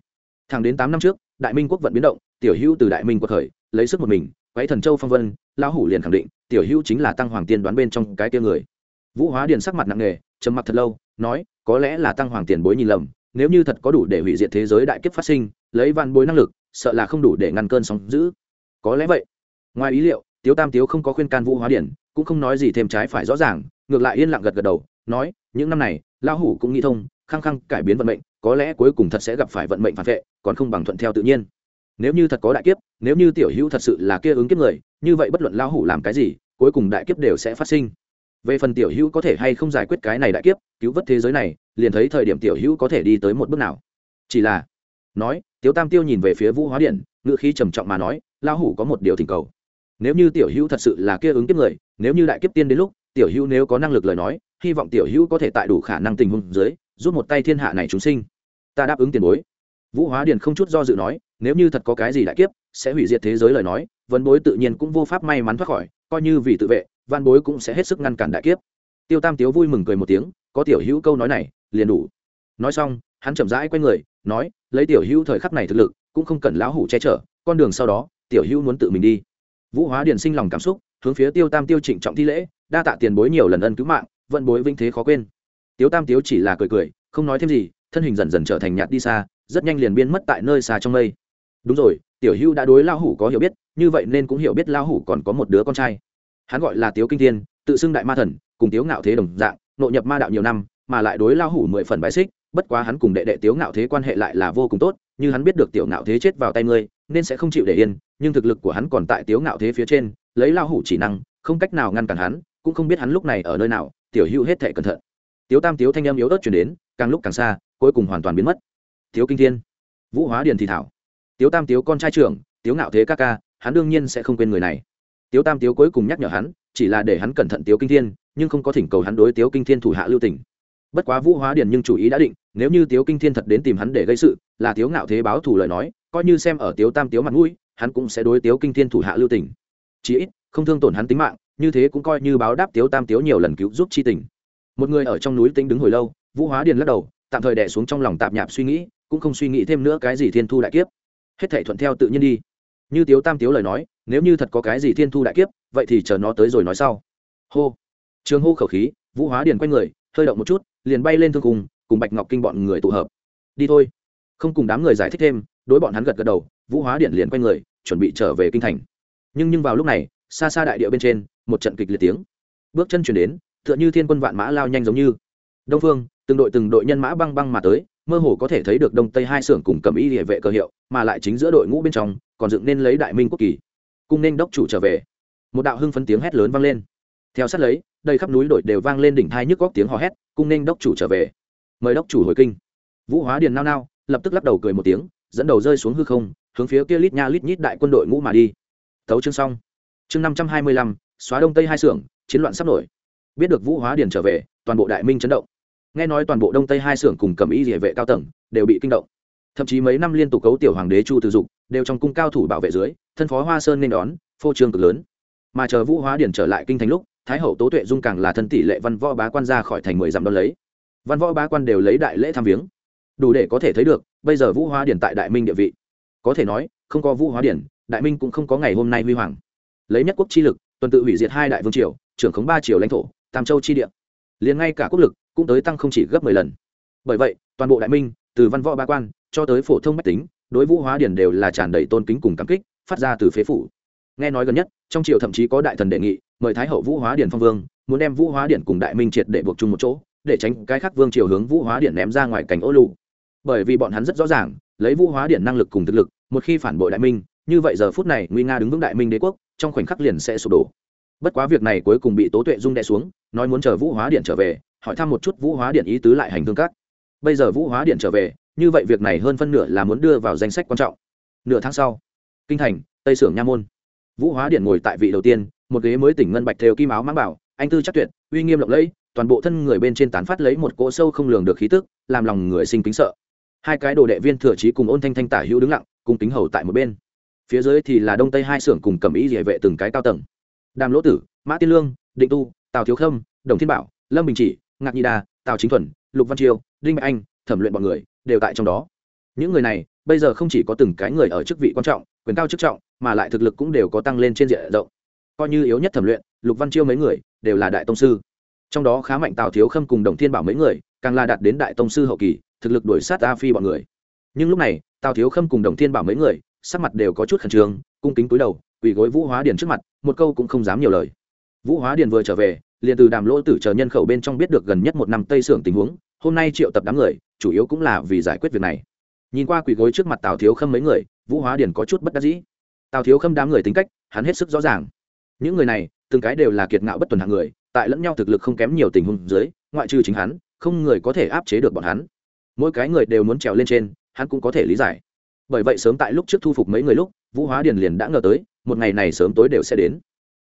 Thẳng đến tám năm trước, đại minh quốc vận biến động, tiểu hữu từ đại minh quật khởi, lấy sức một mình, quấy thần châu phong vân, lão hủ liền khẳng định, tiểu hữu chính là tăng hoàng tiên đoán bên trong cái tia người. Vũ hóa điền sắc mặt nặng nề, trầm mặc thật lâu, nói, có lẽ là tăng hoàng tiền bối nhìn lầm, nếu như thật có đủ để hủy diệt thế giới đại kiếp phát sinh, lấy văn bối năng lực, sợ là không đủ để ngăn cơn sóng giữ có lẽ vậy. Ngoài ý liệu tiếu tam tiếu không có khuyên can vũ hóa điển, cũng không nói gì thêm trái phải rõ ràng, ngược lại yên lặng gật gật đầu, nói, những năm này, lão hủ cũng nghĩ thông, khăng khăng cải biến vận mệnh, có lẽ cuối cùng thật sẽ gặp phải vận mệnh phản vệ, còn không bằng thuận theo tự nhiên. Nếu như thật có đại kiếp, nếu như tiểu hữu thật sự là kia ứng kiếp người, như vậy bất luận lão hủ làm cái gì, cuối cùng đại kiếp đều sẽ phát sinh. Về phần tiểu hữu có thể hay không giải quyết cái này đại kiếp, cứu vớt thế giới này, liền thấy thời điểm tiểu hữu có thể đi tới một bước nào. Chỉ là, nói, tiếu tam tiêu nhìn về phía vũ hóa điện ngữ khí trầm trọng mà nói, lão hủ có một điều thỉnh cầu nếu như tiểu hữu thật sự là kia ứng kiếp người, nếu như đại kiếp tiên đến lúc, tiểu hữu nếu có năng lực lời nói, hy vọng tiểu hữu có thể tại đủ khả năng tình huống dưới giúp một tay thiên hạ này chúng sinh. Ta đáp ứng tiền bối. Vũ hóa điền không chút do dự nói, nếu như thật có cái gì đại kiếp, sẽ hủy diệt thế giới lời nói, vân bối tự nhiên cũng vô pháp may mắn thoát khỏi, coi như vì tự vệ văn bối cũng sẽ hết sức ngăn cản đại kiếp. Tiêu tam tiếu vui mừng cười một tiếng, có tiểu hữu câu nói này, liền đủ. Nói xong, hắn chậm rãi q u a y người, nói, lấy tiểu hữu thời khắc này thực lực, cũng không cần lão hủ che chở, con đường sau đó, tiểu hữu muốn tự mình đi vũ hóa điển sinh lòng cảm xúc, hướng phía tiêu tam tiêu trịnh trọng thi lễ, đa tạ tiền bối nhiều lần ân cứu mạng vận bối vinh thế khó quên. Tiêu tam tiếu chỉ là cười cười, không nói thêm gì, thân hình dần dần trở thành nhạt đi xa, rất nhanh liền biên mất tại nơi xa trong mây. Đúng rồi, tiểu Hưu đã đối lao hủ có hiểu biết, như vậy nên cũng hiểu biết lao hủ còn có một đứa con trai. Hắn gọi là tiếu kinh thiên, tự xưng đại ma thần, cùng tiếu ngạo thế đồng dạng, nội nhập ma đạo nhiều năm, mà lại đối lao hủ mười phần bài xích, bất quá hắn cùng đệ đệ tiếu ngạo thế quan hệ lại là vô cùng tốt, như hắn biết được tiểu ngạo thế chết vào tay ngươi nên sẽ không chịu để yên, nhưng thực lực của hắn còn tại tiếu ngạo thế phía trên, lấy lao hủ chỉ năng, không cách nào ngăn cản hắn, cũng không biết hắn lúc này ở nơi nào, tiểu hữu hết thệ cẩn thận. Tiếu tam tiếu thanh âm yếu ớt chuyển đến, càng lúc càng xa, cuối cùng hoàn toàn biến mất. Tiếu kinh thiên, vũ hóa điền thì thảo. Tiếu tam tiếu con trai trưởng, tiếu ngạo thế ca ca, hắn đương nhiên sẽ không quên người này. Tiếu tam tiếu cuối cùng nhắc nhở hắn, chỉ là để hắn cẩn thận tiếu kinh thiên, nhưng không có thỉnh cầu hắn đối tiếu kinh thiên thủ hạ lưu tỉnh bất quá vũ hóa điền nhưng chủ ý đã định, nếu như tiếu kinh thiên thật đến tìm hắn để gây sự, là tiếu ngạo thế báo thủ lời nói, coi như xem ở tiếu tam tiếu mặt mũi, hắn cũng sẽ đối tiếu kinh thiên thủ hạ lưu tỉnh chí ít, không thương tổn hắn tính mạng, như thế cũng coi như báo đáp tiếu tam tiếu nhiều lần cứu giúp chi tình. Một người ở trong núi tính đứng hồi lâu, vũ hóa điền lắc đầu, tạm thời đẻ xuống trong lòng tạp nhạp suy nghĩ, cũng không suy nghĩ thêm nữa cái gì thiên thu đại kiếp. Hết thể thuận theo tự nhiên đi. Như tiếu tam tiếu lời nói, nếu như thật có cái gì thiên thu đại kiếp, vậy thì chờ nó tới rồi nói sau. Hô. Trường hô khẩu khí, vũ hóa điền quay người, hơi động một chút liền bay lên thương cùng cùng bạch ngọc kinh bọn người tụ hợp. Đi thôi. Không cùng đám người giải thích thêm, đối bọn hắn gật gật đầu, vũ hóa điện liền quay người, chuẩn bị trở về kinh thành. Nhưng nhưng vào lúc này, xa xa đại địa bên trên, một trận kịch liệt tiếng. Bước chân chuyển đến, tựa như thiên quân vạn mã lao nhanh giống như. Đông phương, từng đội từng đội nhân mã băng băng mà tới, mơ hồ có thể thấy được đông tây hai xưởng cùng cầm y địa vệ cơ hiệu, mà lại chính giữa đội ngũ bên trong, còn dựng nên lấy đại minh quốc kỳ. Cung nên đốc chủ trở về. Một đạo hưng phấn tiếng hét lớn vang lên theo sát lấy đây khắp núi đội đều vang lên đỉnh thai nhức góc tiếng hò hét cung nên đốc chủ trở về. Mời đốc chủ hồi kinh. Vũ hóa điền nao nao, lập tức lắc đầu cười một tiếng, dẫn đầu rơi xuống hư không, hướng phía kia lít nha lít nhít đại quân đội ngũ mà đi. Thấu chương xong. Chương năm trăm hai mươi lăm, xóa đông tây hai xưởng, chiến loạn sắp nổi. Biết được vũ hóa điền trở về, toàn bộ đại minh chấn động. Nghe nói toàn bộ đông tây hai xưởng cùng cầm y địa vệ cao tầng đều bị kinh động. Thậm chí mấy năm liên tục cấu tiểu hoàng đế chu từ dục đều trong cung cao thủ bảo vệ dưới, thân phó hoa sơn nên đón, phô trương cực lớn. Mà chờ vũ hóa điển trở lại kinh thành lúc thái hậu tố tuệ dung càng là thân tỷ lệ văn võ bá quan ra khỏi thành mười dặm đón lấy. Văn võ bá quan đều lấy đại lễ tham viếng. Đủ để có thể thấy được, bây giờ vũ hóa điển tại đại minh địa vị. Có thể nói, không có vũ hóa điển, đại minh cũng không có ngày hôm nay huy hoàng. Lấy nhất quốc chi lực, tuần tự hủy diệt hai đại vương triều, trưởng khống ba triều lãnh thổ, tam châu chi địa. Liền ngay cả quốc lực cũng tới tăng không chỉ gấp mười lần. Bởi vậy, toàn bộ đại minh, từ văn võ ba quan cho tới phổ thông mách tính, đối vũ hóa điển đều là tràn đầy tôn kính cùng cảm kích, phát ra từ phế phủ nghe nói gần nhất, trong triều thậm chí có đại thần đề nghị, mời thái hậu vũ hóa điển phong vương, muốn đem vũ hóa điện cùng đại minh triệt để buộc chung một chỗ, để tránh cái khác vương triều hướng vũ hóa điện ném ra ngoài cảnh ô lù. Bởi vì bọn hắn rất rõ ràng, lấy vũ hóa điện năng lực cùng thực lực, một khi phản bội đại minh, như vậy giờ phút này, nguy nga đứng vững đại minh đế quốc, trong khoảnh khắc liền sẽ sụp đổ. Bất quá việc này cuối cùng bị tố tuệ dung đe xuống, nói muốn chờ vũ hóa điện trở về, hỏi thăm một chút vũ hóa điện ý tứ lại hành thương các. Bây giờ vũ hóa điện trở về, như vậy việc này hơn phân nửa là muốn đưa vào danh sách quan trọng. Nửa tháng sau, kinh thành, tây sưởng nha môn vũ hóa điện ngồi tại vị đầu tiên, một ghế mới tỉnh ngân bạch thêu kim áo mang bảo, anh tư chắc tuyệt, uy nghiêm lộng lẫy, toàn bộ thân người bên trên tán phát lấy một cỗ sâu không lường được khí tức, làm lòng người sinh kính sợ. Hai cái đồ đệ viên thừa trí cùng ôn thanh thanh tả hữu đứng lặng, cùng kính hầu tại một bên. Phía dưới thì là đông tây hai xưởng cùng cầm ý địa vệ từng cái cao tầng. Đàm lỗ tử, mã tiên lương, định tu, tào thiếu khâm, đồng thiên bảo, lâm bình chỉ, ngạc nhi đà tào chính thuần, lục văn chiêu đinh bạch anh, thẩm luyện bọn người đều tại trong đó. Những người này, bây giờ không chỉ có từng cái người ở chức vị quan trọng quyền cao chức trọng, mà lại thực lực cũng đều có tăng lên trên diện rộng. Coi như yếu nhất thẩm luyện, lục văn chiêu mấy người đều là đại tông sư. Trong đó khá mạnh tào thiếu khâm cùng đồng thiên bảo mấy người, càng là đạt đến đại tông sư hậu kỳ, thực lực đuổi sát a phi bọn người. Nhưng lúc này, tào thiếu khâm cùng đồng thiên bảo mấy người, sắc mặt đều có chút khẩn trương, cung kính túi đầu, quỳ gối vũ hóa điền trước mặt, một câu cũng không dám nhiều lời. Vũ hóa điền vừa trở về, liền từ đàm lỗ tử chờ nhân khẩu bên trong biết được gần nhất một năm tây sưởng tình huống, hôm nay triệu tập đám người, chủ yếu cũng là vì giải quyết việc này. Nhìn qua quỳ gối trước mặt tào thiếu khâm mấy người vũ hóa điền có chút bất đắc dĩ. Tào thiếu khâm đám người tính cách, hắn hết sức rõ ràng. Những người này, từng cái đều là kiệt ngạo bất tuần hạng người, tại lẫn nhau thực lực không kém nhiều tình huống dưới, ngoại trừ chính hắn, không người có thể áp chế được bọn hắn. Mỗi cái người đều muốn trèo lên trên, hắn cũng có thể lý giải. Bởi vậy sớm tại lúc trước thu phục mấy người lúc, vũ hóa điền liền đã ngờ tới, một ngày này sớm tối đều sẽ đến.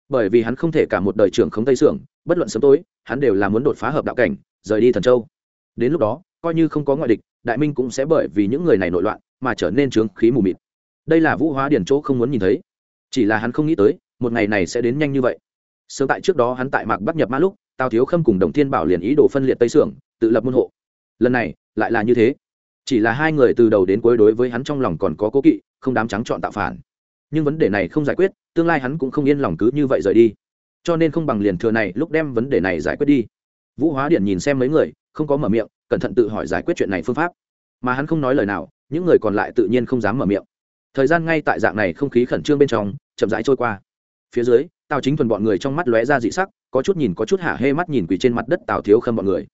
Bởi vì hắn không thể cả một đời trưởng không tây sưởng, bất luận sớm tối, hắn đều là muốn đột phá hợp đạo cảnh, rời đi thần châu. Đến lúc đó, coi như không có ngoại địch, đại minh cũng sẽ bởi vì những người này nội loạn, mà trở nên trướng khí mù mịt đây là vũ hóa điển chỗ không muốn nhìn thấy. Chỉ là hắn không nghĩ tới, một ngày này sẽ đến nhanh như vậy. Sớm tại trước đó hắn tại mạc bắc nhập mã lúc, tào thiếu khâm cùng đồng thiên bảo liền ý đồ phân liệt tây sưởng, tự lập môn hộ. Lần này, lại là như thế. Chỉ là hai người từ đầu đến cuối đối với hắn trong lòng còn có cố kỵ, không dám trắng chọn tạo phản. Nhưng vấn đề này không giải quyết, tương lai hắn cũng không yên lòng cứ như vậy rời đi. Cho nên không bằng liền thừa này, lúc đem vấn đề này giải quyết đi. Vũ hóa điện nhìn xem mấy người, không có mở miệng, cẩn thận tự hỏi giải quyết chuyện này phương pháp. Mà hắn không nói lời nào, những người còn lại tự nhiên không dám mở miệng thời gian ngay tại dạng này không khí khẩn trương bên trong, chậm rãi trôi qua. Phía dưới, tào chính thuần bọn người trong mắt lóe ra dị sắc, có chút nhìn có chút hạ hê mắt nhìn quỳ trên mặt đất tào thiếu khâm bọn người.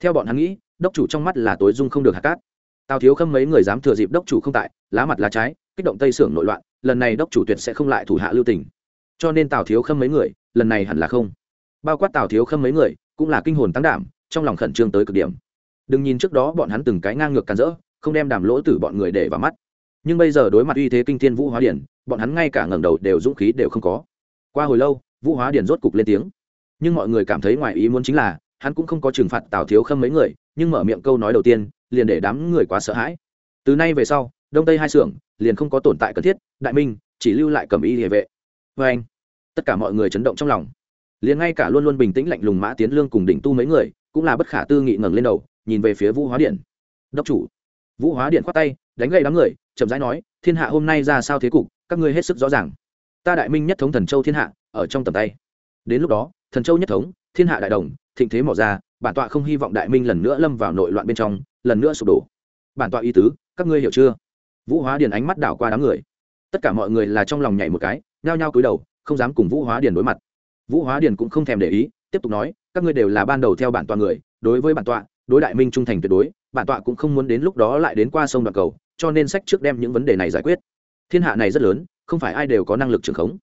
Theo bọn hắn nghĩ, đốc chủ trong mắt là tối dung không được hạt cát. Tào thiếu khâm mấy người dám thừa dịp đốc chủ không tại, lá mặt lá trái, kích động tây sưởng nội loạn, lần này đốc chủ tuyệt sẽ không lại thủ hạ lưu tình. Cho nên tào thiếu khâm mấy người, lần này hẳn là không. Bao quát tào thiếu khâm mấy người, cũng là kinh hồn tăng đảm, trong lòng khẩn trương tới cực điểm. Đừng nhìn trước đó bọn hắn từng cái ngang ngược càn rỡ, không đem đàm lỗ tử bọn người để vào mắt nhưng bây giờ đối mặt uy thế kinh thiên vũ hóa điển, bọn hắn ngay cả ngẩng đầu đều dũng khí đều không có. Qua hồi lâu, vũ hóa điển rốt cục lên tiếng. Nhưng mọi người cảm thấy ngoài ý muốn chính là, hắn cũng không có trừng phạt tào thiếu khâm mấy người, nhưng mở miệng câu nói đầu tiên, liền để đám người quá sợ hãi. Từ nay về sau, đông tây hai xưởng liền không có tồn tại cần thiết, đại minh chỉ lưu lại cầm y địa vệ. Vê anh, tất cả mọi người chấn động trong lòng. Liền ngay cả luôn luôn bình tĩnh lạnh lùng mã tiến lương cùng đỉnh tu mấy người cũng là bất khả tư nghị ngẩng lên đầu, nhìn về phía vũ hóa điện đốc chủ. Vũ hóa điện khoát tay đánh gậy đám người, chậm rãi nói, thiên hạ hôm nay ra sao thế cục, các ngươi hết sức rõ ràng. Ta đại minh nhất thống thần châu thiên hạ, ở trong tầm tay. Đến lúc đó, thần châu nhất thống, thiên hạ đại đồng, thịnh thế mỏ ra, bản tọa không hy vọng đại minh lần nữa lâm vào nội loạn bên trong, lần nữa sụp đổ. Bản tọa y tứ, các ngươi hiểu chưa? Vũ hóa điền ánh mắt đảo qua đám người. Tất cả mọi người là trong lòng nhảy một cái, nhao nhao cúi đầu, không dám cùng vũ hóa điền đối mặt. Vũ hóa điền cũng không thèm để ý, tiếp tục nói, các ngươi đều là ban đầu theo bản tọa người, đối với bản tọa đối đại minh trung thành tuyệt đối, bản tọa cũng không muốn đến lúc đó lại đến qua sông đoạn cầu, cho nên sách trước đem những vấn đề này giải quyết. Thiên hạ này rất lớn, không phải ai đều có năng lực trưởng khống.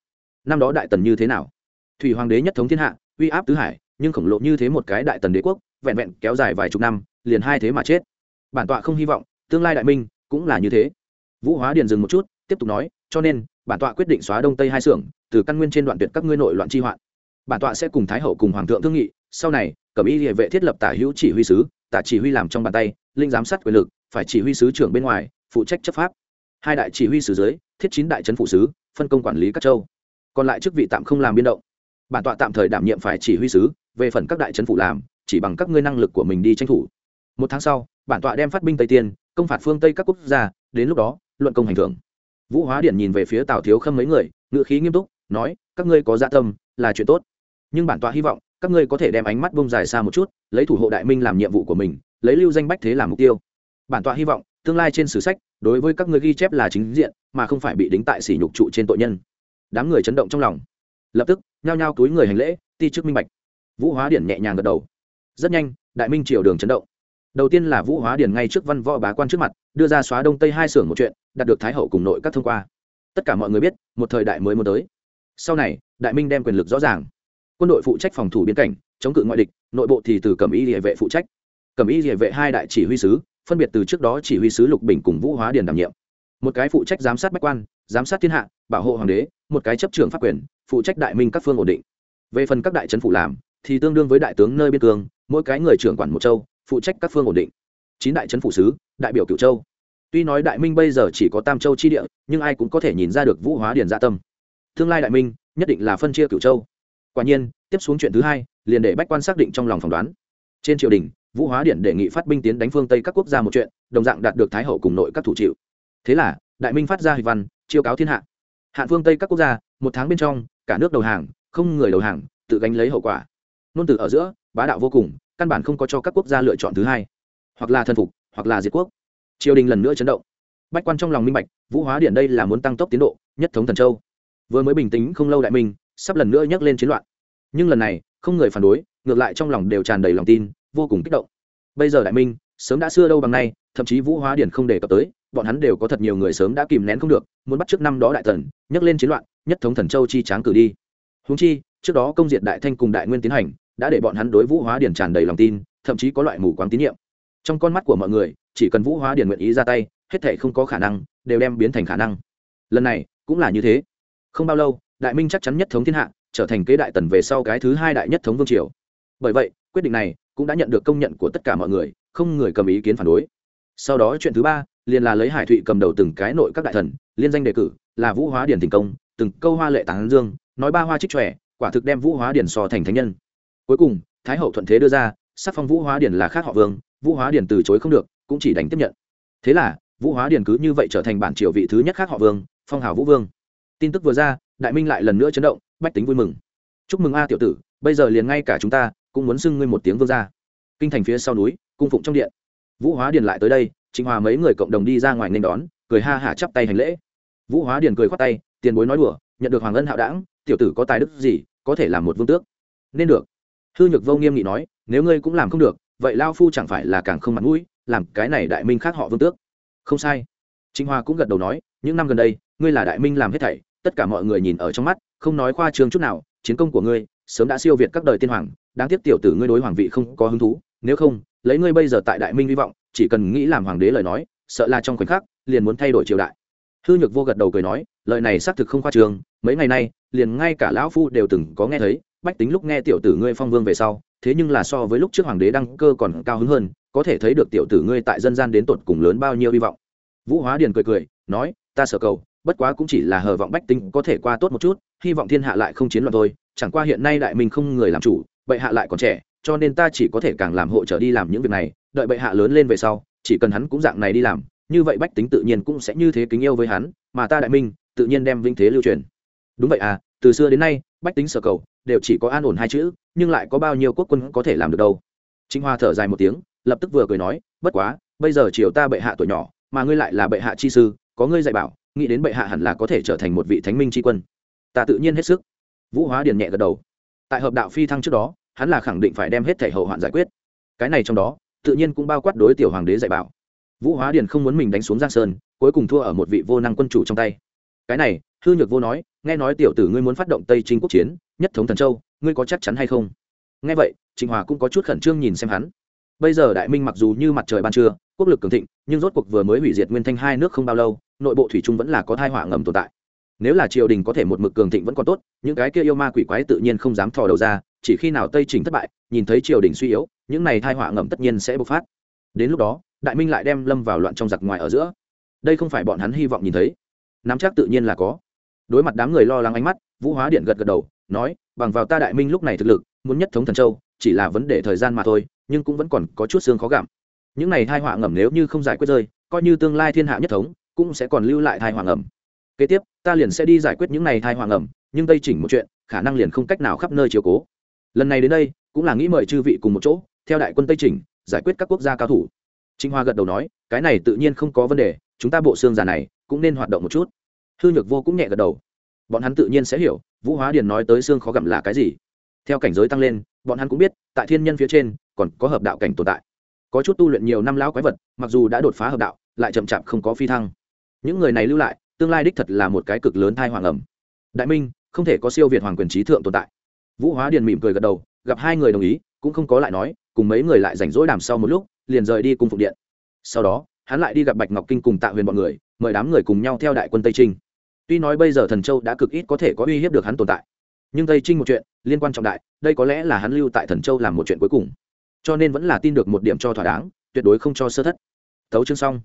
Năm đó đại tần như thế nào? Thủy hoàng đế nhất thống thiên hạ, uy áp tứ hải, nhưng khổng lồ như thế một cái đại tần đế quốc, vẹn vẹn kéo dài vài chục năm, liền hai thế mà chết. Bản tọa không hy vọng, tương lai đại minh cũng là như thế. Vũ hóa điền dừng một chút, tiếp tục nói, cho nên, bản tọa quyết định xóa đông tây hai xưởng, từ căn nguyên trên đoạn tuyệt các ngươi nội loạn chi hoạn. Bản tọa sẽ cùng thái hậu cùng hoàng thượng thương nghị, sau này cẩm y địa vệ thiết lập tả hữu chỉ huy sứ, tả chỉ huy làm trong bàn tay, linh giám sát quyền lực, phải chỉ huy sứ trưởng bên ngoài, phụ trách chấp pháp. Hai đại chỉ huy sứ dưới, thiết chín đại trấn phụ sứ, phân công quản lý các châu. Còn lại chức vị tạm không làm biên động. Bản tọa tạm thời đảm nhiệm phải chỉ huy sứ, về phần các đại trấn phụ làm, chỉ bằng các ngươi năng lực của mình đi tranh thủ. Một tháng sau, bản tọa đem phát binh tây tiên, công phạt phương tây các quốc gia, đến lúc đó, luận công hành thưởng. Vũ hóa điện nhìn về phía tào thiếu khâm mấy người ngự khí nghiêm túc, nói, các ngươi có dạ tâm, là chuyện tốt. Nhưng bản tọa hy vọng các ngươi có thể đem ánh mắt bông dài xa một chút, lấy thủ hộ đại minh làm nhiệm vụ của mình, lấy lưu danh bách thế làm mục tiêu. Bản tọa hy vọng, tương lai trên sử sách, đối với các ngươi ghi chép là chính diện, mà không phải bị đính tại sỉ nhục trụ trên tội nhân. Đám người chấn động trong lòng. Lập tức, nhao nhao túi người hành lễ, ti chức minh bạch. Vũ hóa điển nhẹ nhàng gật đầu. Rất nhanh, đại minh triều đường chấn động. Đầu tiên là vũ hóa điển ngay trước văn võ bá quan trước mặt, đưa ra xóa đông tây hai xưởng một chuyện, đạt được thái hậu cùng nội các thông qua. Tất cả mọi người biết, một thời đại mới muốn tới. Sau này, đại minh đem quyền lực rõ ràng quân đội phụ trách phòng thủ biên cảnh, chống cự ngoại địch, nội bộ thì từ cẩm y địa vệ phụ trách. Cẩm y địa vệ hai đại chỉ huy sứ, phân biệt từ trước đó chỉ huy sứ lục bình cùng vũ hóa điền đảm nhiệm. Một cái phụ trách giám sát bách quan, giám sát thiên hạ, bảo hộ hoàng đế, một cái chấp trưởng pháp quyền, phụ trách đại minh các phương ổn định. Về phần các đại trấn phụ làm, thì tương đương với đại tướng nơi biên cương, mỗi cái người trưởng quản một châu, phụ trách các phương ổn định. Chín đại trấn phụ sứ, đại biểu cửu châu. Tuy nói đại minh bây giờ chỉ có tam châu chi địa, nhưng ai cũng có thể nhìn ra được vũ hóa điền dạ tâm. Tương lai đại minh, nhất định là phân chia cửu châu quả nhiên, tiếp xuống chuyện thứ hai, liền để bách quan xác định trong lòng phỏng đoán. Trên triều đình, vũ hóa điện đề nghị phát binh tiến đánh phương tây các quốc gia một chuyện, đồng dạng đạt được thái hậu cùng nội các thủ chịu. Thế là, đại minh phát ra hịch văn, chiêu cáo thiên hạ. Hạn phương tây các quốc gia, một tháng bên trong, cả nước đầu hàng, không người đầu hàng, tự gánh lấy hậu quả. Nôn từ ở giữa, bá đạo vô cùng, căn bản không có cho các quốc gia lựa chọn thứ hai. Hoặc là thần phục, hoặc là diệt quốc. Triều đình lần nữa chấn động. Bách quan trong lòng minh bạch, vũ hóa điện đây là muốn tăng tốc tiến độ, nhất thống thần châu. Vừa mới bình tĩnh không lâu đại minh sắp lần nữa nhắc lên chiến loạn. Nhưng lần này, không người phản đối, ngược lại trong lòng đều tràn đầy lòng tin, vô cùng kích động. Bây giờ đại minh, sớm đã xưa đâu bằng nay, thậm chí vũ hóa điển không đề cập tới, bọn hắn đều có thật nhiều người sớm đã kìm nén không được, muốn bắt trước năm đó đại tần nhắc lên chiến loạn, nhất thống thần châu chi tráng cử đi. Húng chi, trước đó công diện đại thanh cùng đại nguyên tiến hành, đã để bọn hắn đối vũ hóa điển tràn đầy lòng tin, thậm chí có loại mù quáng tín nhiệm. Trong con mắt của mọi người, chỉ cần vũ hóa điển nguyện ý ra tay, hết thể không có khả năng, đều đem biến thành khả năng. Lần này, cũng là như thế. Không bao lâu đại minh chắc chắn nhất thống thiên hạ, trở thành kế đại tần về sau cái thứ hai đại nhất thống vương triều. Bởi vậy, quyết định này cũng đã nhận được công nhận của tất cả mọi người, không người cầm ý kiến phản đối. Sau đó chuyện thứ ba, liền là lấy hải thụy cầm đầu từng cái nội các đại thần, liên danh đề cử, là vũ hóa điển thành công, từng câu hoa lệ tán dương, nói ba hoa trích trẻ quả thực đem vũ hóa điển so thành thánh nhân. Cuối cùng, thái hậu thuận thế đưa ra, sắc phong vũ hóa điển là khác họ vương, vũ hóa điển từ chối không được, cũng chỉ đánh tiếp nhận. Thế là, vũ hóa điển cứ như vậy trở thành bản triều vị thứ nhất khác họ vương, phong hào vũ vương tin tức vừa ra, đại minh lại lần nữa chấn động, bách tính vui mừng. Chúc mừng a tiểu tử, bây giờ liền ngay cả chúng ta cũng muốn xưng ngươi một tiếng vương gia. kinh thành phía sau núi, cung phụng trong điện. Vũ hóa điền lại tới đây, trịnh hòa mấy người cộng đồng đi ra ngoài nên đón, cười ha hả chắp tay hành lễ. Vũ hóa điền cười khoát tay, tiền bối nói đùa, nhận được hoàng ân hạo đảng, tiểu tử có tài đức gì, có thể làm một vương tước. Nên được. Hư nhược vô nghiêm nghị nói, nếu ngươi cũng làm không được, vậy lao phu chẳng phải là càng không mặt mũi, làm cái này đại minh khác họ vương tước. Không sai. Trịnh hòa cũng gật đầu nói, những năm gần đây, ngươi là đại minh làm hết thảy tất cả mọi người nhìn ở trong mắt, không nói khoa trương chút nào, chiến công của ngươi, sớm đã siêu việt các đời tiên hoàng, đáng tiếc tiểu tử ngươi đối hoàng vị không có hứng thú, nếu không, lấy ngươi bây giờ tại đại minh hy vọng, chỉ cần nghĩ làm hoàng đế lời nói, sợ là trong khoảnh khắc, liền muốn thay đổi triều đại. Hư nhược vô gật đầu cười nói, lời này xác thực không khoa trương, mấy ngày nay, liền ngay cả lão phu đều từng có nghe thấy, bách tính lúc nghe tiểu tử ngươi phong vương về sau, thế nhưng là so với lúc trước hoàng đế đăng cơ còn cao hứng hơn, có thể thấy được tiểu tử ngươi tại dân gian đến tột cùng lớn bao nhiêu hy vọng. Vũ hóa điền cười cười, nói, ta sợ cầu bất quá cũng chỉ là hờ vọng bách tính có thể qua tốt một chút, hy vọng thiên hạ lại không chiến loạn thôi, chẳng qua hiện nay đại minh không người làm chủ, bệ hạ lại còn trẻ, cho nên ta chỉ có thể càng làm hộ trở đi làm những việc này, đợi bệ hạ lớn lên về sau, chỉ cần hắn cũng dạng này đi làm, như vậy bách tính tự nhiên cũng sẽ như thế kính yêu với hắn, mà ta đại minh, tự nhiên đem vinh thế lưu truyền. Đúng vậy à từ xưa đến nay, bách tính sở cầu, đều chỉ có an ổn hai chữ, nhưng lại có bao nhiêu quốc quân có thể làm được đâu. Chính hoa thở dài một tiếng, lập tức vừa cười nói, bất quá, bây giờ triều ta bệ hạ tuổi nhỏ, mà ngươi lại là bệ hạ chi sư, có ngươi dạy bảo nghĩ đến bệ hạ hẳn là có thể trở thành một vị thánh minh tri quân. Ta tự nhiên hết sức. Vũ hóa điền nhẹ gật đầu. Tại hợp đạo phi thăng trước đó, hắn là khẳng định phải đem hết thể hậu hoạn giải quyết. Cái này trong đó, tự nhiên cũng bao quát đối tiểu hoàng đế dạy bảo. Vũ hóa điền không muốn mình đánh xuống giang sơn, cuối cùng thua ở một vị vô năng quân chủ trong tay. Cái này, hư nhược vô nói, nghe nói tiểu tử ngươi muốn phát động tây trinh quốc chiến, nhất thống thần châu, ngươi có chắc chắn hay không? Nghe vậy, trịnh hòa cũng có chút khẩn trương nhìn xem hắn bây giờ đại minh mặc dù như mặt trời ban trưa, quốc lực cường thịnh, nhưng rốt cuộc vừa mới hủy diệt nguyên thanh hai nước không bao lâu, nội bộ thủy trung vẫn là có thai họa ngầm tồn tại. Nếu là triều đình có thể một mực cường thịnh vẫn còn tốt, những cái kia yêu ma quỷ quái tự nhiên không dám thò đầu ra, chỉ khi nào tây trình thất bại, nhìn thấy triều đình suy yếu, những này thai họa ngầm tất nhiên sẽ bộc phát. Đến lúc đó, đại minh lại đem lâm vào loạn trong giặc ngoài ở giữa. Đây không phải bọn hắn hy vọng nhìn thấy. Nắm chắc tự nhiên là có. Đối mặt đám người lo lắng ánh mắt, vũ hóa điện gật gật đầu, nói, bằng vào ta đại minh lúc này thực lực, muốn nhất thống thần châu chỉ là vấn đề thời gian mà thôi, nhưng cũng vẫn còn có chút xương khó gặm. Những này thai họa ngầm nếu như không giải quyết rơi, coi như tương lai thiên hạ nhất thống, cũng sẽ còn lưu lại thai họa ngầm. Kế tiếp, ta liền sẽ đi giải quyết những này thai họa ngầm, nhưng tây chỉnh một chuyện, khả năng liền không cách nào khắp nơi chiều cố. Lần này đến đây, cũng là nghĩ mời chư vị cùng một chỗ, theo đại quân tây chỉnh, giải quyết các quốc gia cao thủ. Trinh hoa gật đầu nói, cái này tự nhiên không có vấn đề, chúng ta bộ xương già này, cũng nên hoạt động một chút. Hư nhược vô cũng nhẹ gật đầu. Bọn hắn tự nhiên sẽ hiểu, vũ hóa điền nói tới xương khó gặm là cái gì theo cảnh giới tăng lên, bọn hắn cũng biết, tại thiên nhân phía trên, còn có hợp đạo cảnh tồn tại. Có chút tu luyện nhiều năm lão quái vật, mặc dù đã đột phá hợp đạo, lại chậm chạp không có phi thăng. Những người này lưu lại, tương lai đích thật là một cái cực lớn thai hoàng ẩm. Đại minh, không thể có siêu việt hoàng quyền trí thượng tồn tại. Vũ hóa điền mỉm cười gật đầu, gặp hai người đồng ý, cũng không có lại nói, cùng mấy người lại rảnh rỗi đàm sau một lúc, liền rời đi cùng phục điện. Sau đó, hắn lại đi gặp bạch ngọc kinh cùng tạ huyền bọn người, mời đám người cùng nhau theo đại quân tây trinh. Tuy nói bây giờ thần châu đã cực ít có thể có uy hiếp được hắn tồn tại nhưng tây trinh một chuyện liên quan trọng đại đây có lẽ là hắn lưu tại thần châu làm một chuyện cuối cùng cho nên vẫn là tin được một điểm cho thỏa đáng tuyệt đối không cho sơ thất tấu chương xong